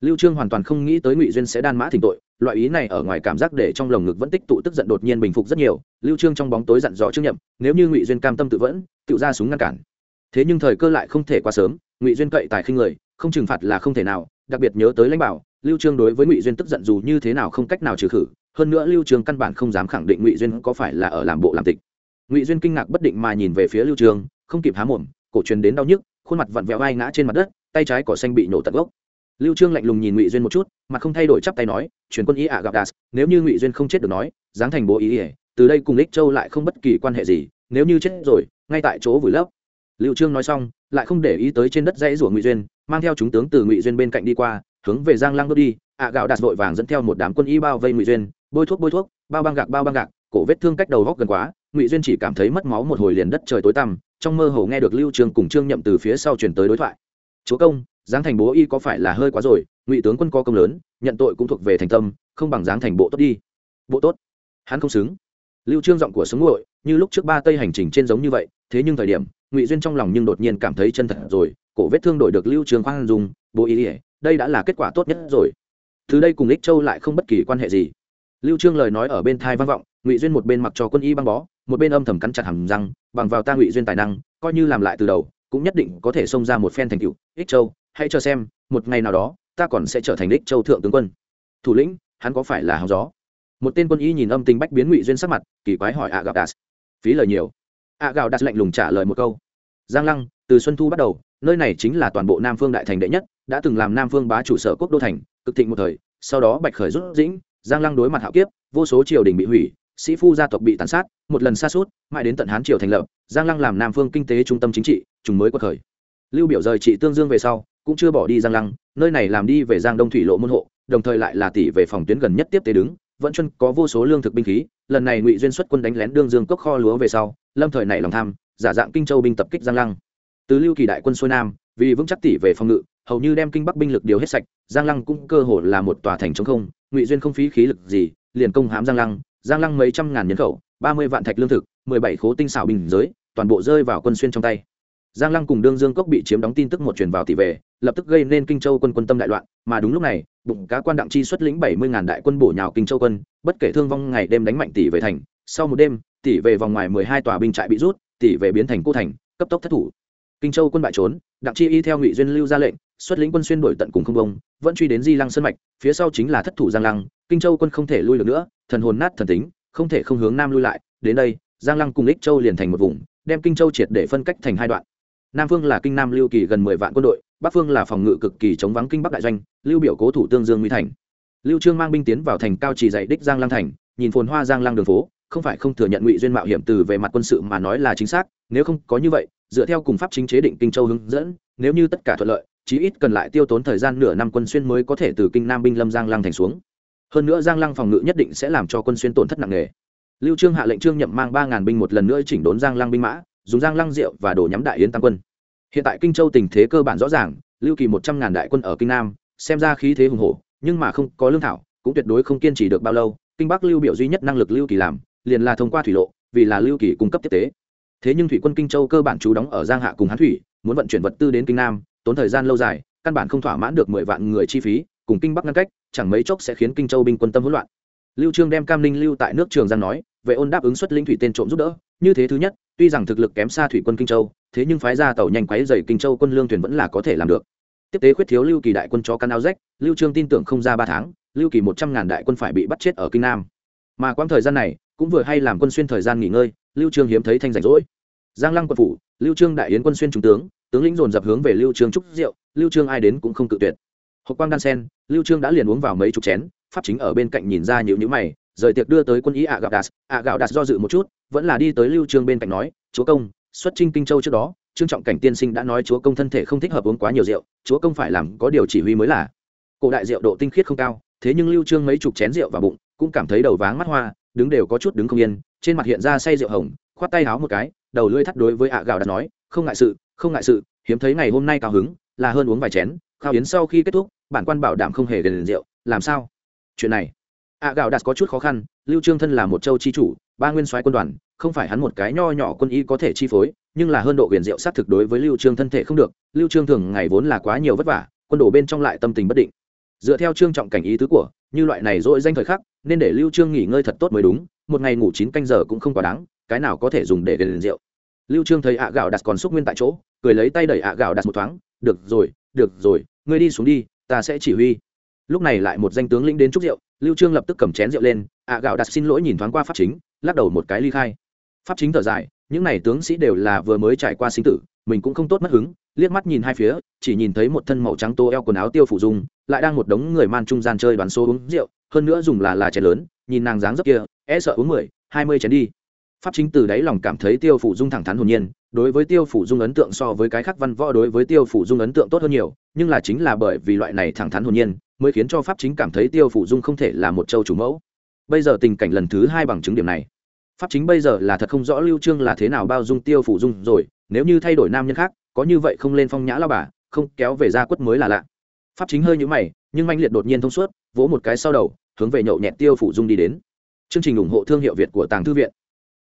Lưu trương hoàn toàn không nghĩ tới ngụy duyên sẽ đan mã thỉnh tội, loại ý này ở ngoài cảm giác để trong lồng ngực vẫn tích tụ tức giận đột nhiên bình phục rất nhiều. Lưu trương trong bóng tối dặn dò trương nhậm, nếu như ngụy duyên cam tâm tự vẫn tự ra súng ngăn cản thế nhưng thời cơ lại không thể quá sớm, ngụy duyên cậy tài khinh người, không trừng phạt là không thể nào, đặc biệt nhớ tới lãnh bảo, lưu trương đối với ngụy duyên tức giận dù như thế nào không cách nào trừ khử, hơn nữa lưu trương căn bản không dám khẳng định ngụy duyên có phải là ở làm bộ làm tịch. Ngụy duyên kinh ngạc bất định mà nhìn về phía lưu trương, không kịp há mồm, cổ truyền đến đau nhức, khuôn mặt vặn vẹo ai ngã trên mặt đất, tay trái cỏ xanh bị nổ tận gốc. Lưu trương lạnh lùng nhìn ngụy duyên một chút, mà không thay đổi chắp tay nói, truyền quân ý ạ gặp đạt nếu như ngụy duyên không chết được nói, dáng thành bố ý ỉa, từ đây cùng lích châu lại không bất kỳ quan hệ gì, nếu như chết rồi, ngay tại chỗ vùi lấp lưu trương nói xong, lại không để ý tới trên đất dãy rủa ngụy duyên, mang theo chúng tướng từ ngụy duyên bên cạnh đi qua, hướng về giang lăng đốt đi. Ạ gạo đạt vội vàng dẫn theo một đám quân y bao vây ngụy duyên, bôi thuốc bôi thuốc, bao băng gạc, bao băng gạc, cổ vết thương cách đầu góc gần quá, ngụy duyên chỉ cảm thấy mất máu một hồi liền đất trời tối tăm, trong mơ hồ nghe được lưu trương cùng trương nhậm từ phía sau truyền tới đối thoại. Chúa công, giáng thành bố y có phải là hơi quá rồi? Ngụy tướng quân có công lớn, nhận tội cũng thuộc về thành tâm, không bằng giáng thành bộ tốt đi. Bộ tốt? Hắn không xứng. Lưu trương giọng của sống nguội như lúc trước ba tây hành trình trên giống như vậy, thế nhưng thời điểm ngụy duyên trong lòng nhưng đột nhiên cảm thấy chân thật rồi, cổ vết thương đổi được lưu Trường khoan dùng bố ý ỉa đây đã là kết quả tốt nhất rồi. Từ đây cùng ích châu lại không bất kỳ quan hệ gì. Lưu trương lời nói ở bên thai vang vọng, ngụy duyên một bên mặc cho quân y băng bó, một bên âm thầm cắn chặt hàm răng, bằng vào ta ngụy duyên tài năng, coi như làm lại từ đầu, cũng nhất định có thể xông ra một phen thành tựu. Ích châu, hãy cho xem, một ngày nào đó, ta còn sẽ trở thành ích châu thượng tướng quân. Thủ lĩnh, hắn có phải là hóng gió? Một tên quân y nhìn âm tình bách biến ngụy duyên sắc mặt, kỳ quái hỏi ạ gặp đạt phí lời nhiều ạ gạo đặt lạnh lùng trả lời một câu. Giang lăng, từ xuân thu bắt đầu, nơi này chính là toàn bộ nam phương đại thành đệ nhất, đã từng làm nam phương bá chủ sở quốc đô thành, cực thịnh một thời, sau đó bạch khởi rút dĩnh, giang lăng đối mặt hạo kiếp, vô số triều đình bị hủy, sĩ phu gia tộc bị tàn sát, một lần xa suốt, mãi đến tận hán triều thành lập, giang lăng làm nam phương kinh tế trung tâm chính trị chúng mới quật thời lưu biểu rời trị tương dương về sau, cũng chưa bỏ đi giang lăng, nơi này làm đi về giang đông thủy lộ môn hộ, đồng thời lại là tỷ về phòng tuyến gần nhất tiếp tế đứng, vẫn chân có vô số lương thực binh khí, lần này ngụy duyên xuất quân đánh lén đương dương cốc kho lúa về sau lâm thời này lòng tham, giả dạng kinh châu binh tập kích giang lăng. Từ lưu kỳ đại quân xuôi nam, vì vững chắc tỷ về phòng ngự, hầu như đem kinh bắc binh lực điều hết sạch, giang lăng cũng cơ hồ là một tòa thành chống không, ngụy duyên không phí khí lực gì, liền công hãm giang lăng. Giang lăng mấy trăm ngàn nhân khẩu, ba mươi vạn thạch lương thực, mười bảy khố tinh xảo bình giới, toàn bộ rơi vào quân xuyên trong tay. Giang lăng cùng đương dương cốc bị chiếm đóng tin tức một truyền vào tỷ về, lập tức gây nên kinh châu quân quân tâm đại loạn, mà đúng lúc này, bụng cá quan đặng chi xuất lĩnh bảy mươi ngàn đại quân bổ nhào kinh châu quân, bất kể thương vong ngày đêm đánh mạnh tỷ về thành, sau một đêm tỷ về vòng ngoài mười hai tòa binh trại bị rút, tỷ về biến thành cô thành, cấp tốc thất thủ. Kinh châu quân bại trốn, đặng chi y theo ngụy duyên lưu ra lệnh, xuất lĩnh quân xuyên đổi tận cùng không bông, vẫn truy đến di lăng sân mạch, phía sau chính là thất thủ giang lăng, kinh châu quân không thể lui được nữa, thần hồn nát thần tính, không thể không hướng nam lui lại, đến đây, giang lăng cùng ích châu liền thành một vùng, đem kinh châu triệt để phân cách thành hai đoạn. Nam phương là kinh nam lưu kỳ gần mười vạn quân đội, bắc phương là phòng ngự cực kỳ chống vắng kinh bắc đại doanh, lưu biểu cố thủ tương dương nguy thành. Lưu trương mang binh tiến vào thành cao trì dạy đích giang lăng thành, nhìn phồn hoa giang lăng đường phố không phải không thừa nhận ngụy duyên mạo hiểm từ về mặt quân sự mà nói là chính xác, nếu không có như vậy, dựa theo cùng pháp chính chế định kinh châu hướng dẫn, nếu như tất cả thuận lợi, chí ít cần lại tiêu tốn thời gian nửa năm quân xuyên mới có thể từ kinh nam binh lâm giang lăng thành xuống. Hơn nữa giang lăng phòng ngự nhất định sẽ làm cho quân xuyên tổn thất nặng nề. Lưu trương hạ lệnh trương nhậm mang ba ngàn binh một lần nữa chỉnh đốn giang lăng binh mã, dùng giang lăng rượu và đổ nhắm đại yến tăng quân. Hiện tại kinh châu tình thế cơ bản rõ ràng, lưu kỳ một trăm ngàn đại quân ở kinh nam, xem ra khí thế hùng hổ, nhưng mà không có lương thảo, cũng tuyệt đối không kiên trì được bao lâu, kinh bắc lưu biểu duy nhất năng lực lưu kỳ làm liền là thông qua thủy lộ, vì là lưu kỳ cung cấp tiếp tế. Thế nhưng thủy quân kinh châu cơ bản trú đóng ở giang hạ cùng hán thủy, muốn vận chuyển vật tư đến kinh nam, tốn thời gian lâu dài, căn bản không thỏa mãn được mười vạn người chi phí, cùng kinh bắc ngăn cách, chẳng mấy chốc sẽ khiến kinh châu binh quân tâm hỗn loạn. Lưu trương đem cam ninh lưu tại nước trường giang nói, vệ ôn đáp ứng xuất linh thủy tên trộm giúp đỡ, như thế thứ nhất, tuy rằng thực lực kém xa thủy quân kinh châu, thế nhưng phái ra tàu nhanh quấy dày kinh châu quân lương thuyền vẫn là có thể làm được. Tiếp tế khuyết thiếu lưu kỳ đại quân cho căn áo rách, lưu trương tin tưởng không ra ba tháng, lưu kỳ một trăm ngàn đại quân phải bị bắt chết ở kinh nam mà quãng thời gian này cũng vừa hay làm quân xuyên thời gian nghỉ ngơi, lưu trương hiếm thấy thanh rảnh rỗi. Giang lăng quân phủ, lưu trương đại yến quân xuyên trung tướng tướng lĩnh dồn dập hướng về lưu trương trúc rượu, lưu trương ai đến cũng không cự tuyệt. Hộp quang đan sen, lưu trương đã liền uống vào mấy chục chén, pháp chính ở bên cạnh nhìn ra nhíu nhíu mày, rời tiệc đưa tới quân ý ạ gạo đạt, ạ gạo đạt do dự một chút, vẫn là đi tới lưu trương bên cạnh nói, chúa công, xuất trinh kinh châu trước đó, trương trọng cảnh tiên sinh đã nói chúa công thân thể không thích hợp uống quá nhiều rượu, chúa công phải làm có điều chỉ huy mới là. Cổ đại rượu độ tinh khiết không cao, thế nhưng lưu trương mấy chục chén rượu vào bụng cũng cảm thấy đầu váng mắt hoa, đứng đều có chút đứng không yên, trên mặt hiện ra say rượu hồng, khoát tay háo một cái, đầu lưỡi thắt đối với ạ gạo đạt nói, không ngại sự, không ngại sự, hiếm thấy ngày hôm nay cao hứng, là hơn uống vài chén, khao yến sau khi kết thúc, bản quan bảo đảm không hề gần rượu, làm sao? Chuyện này, ạ gạo đạt có chút khó khăn, lưu trương thân là một châu chi chủ, ba nguyên soái quân đoàn, không phải hắn một cái nho nhỏ quân y có thể chi phối, nhưng là hơn độ huyền diệu sát thực đối với lưu trương thân thể không được, lưu trương thường ngày vốn là quá nhiều vất vả, quân đổ bên trong lại tâm tình bất định dựa theo trương trọng cảnh ý tứ của, như loại này dội danh thời khắc, nên để lưu trương nghỉ ngơi thật tốt mới đúng, một ngày ngủ chín canh giờ cũng không quá đáng, cái nào có thể dùng để gần rượu. Lưu trương thấy ạ gạo đặt còn xúc nguyên tại chỗ, cười lấy tay đẩy ạ gạo đặt một thoáng, được rồi được rồi, ngươi đi xuống đi, ta sẽ chỉ huy. Lúc này lại một danh tướng lĩnh đến chúc rượu, lưu trương lập tức cầm chén rượu lên, ạ gạo đặt xin lỗi nhìn thoáng qua pháp chính, lắc đầu một cái ly khai. Pháp chính thở dài, những này tướng sĩ đều là vừa mới trải qua sinh tử, mình cũng không tốt mất hứng, liếc mắt nhìn hai phía, chỉ nhìn thấy một thân màu trắng tô eo quần áo tiêu phủ dung lại đang một đống người man trung gian chơi đoán số uống rượu, hơn nữa dùng là là chén lớn, nhìn nàng dáng dấp kia e sợ uống mười, hai mươi chén đi. Pháp chính từ đáy lòng cảm thấy tiêu phủ dung thẳng thắn hồn nhiên, đối với tiêu phủ dung ấn tượng so với cái khác văn võ đối với tiêu phủ dung ấn tượng tốt hơn nhiều, nhưng là chính là bởi vì loại này thẳng thắn hồn nhiên, mới khiến cho pháp chính cảm thấy tiêu phủ dung không thể là một châu chủ mẫu. Bây giờ tình cảnh lần thứ hai bằng chứng điểm này. Pháp chính bây giờ là thật không rõ lưu trương là thế nào bao dung tiêu phủ dung rồi, nếu như thay đổi nam nhân khác, có như vậy không lên phong nhã lao bà, không kéo về ra quất mới là lạ pháp chính hơi nhũ mày, nhưng manh liệt đột nhiên thông suốt, vỗ một cái sau đầu, hướng về nhậu nhẹt tiêu phủ dung đi đến. Chương trình ủng hộ thương hiệu việt của tàng thư viện.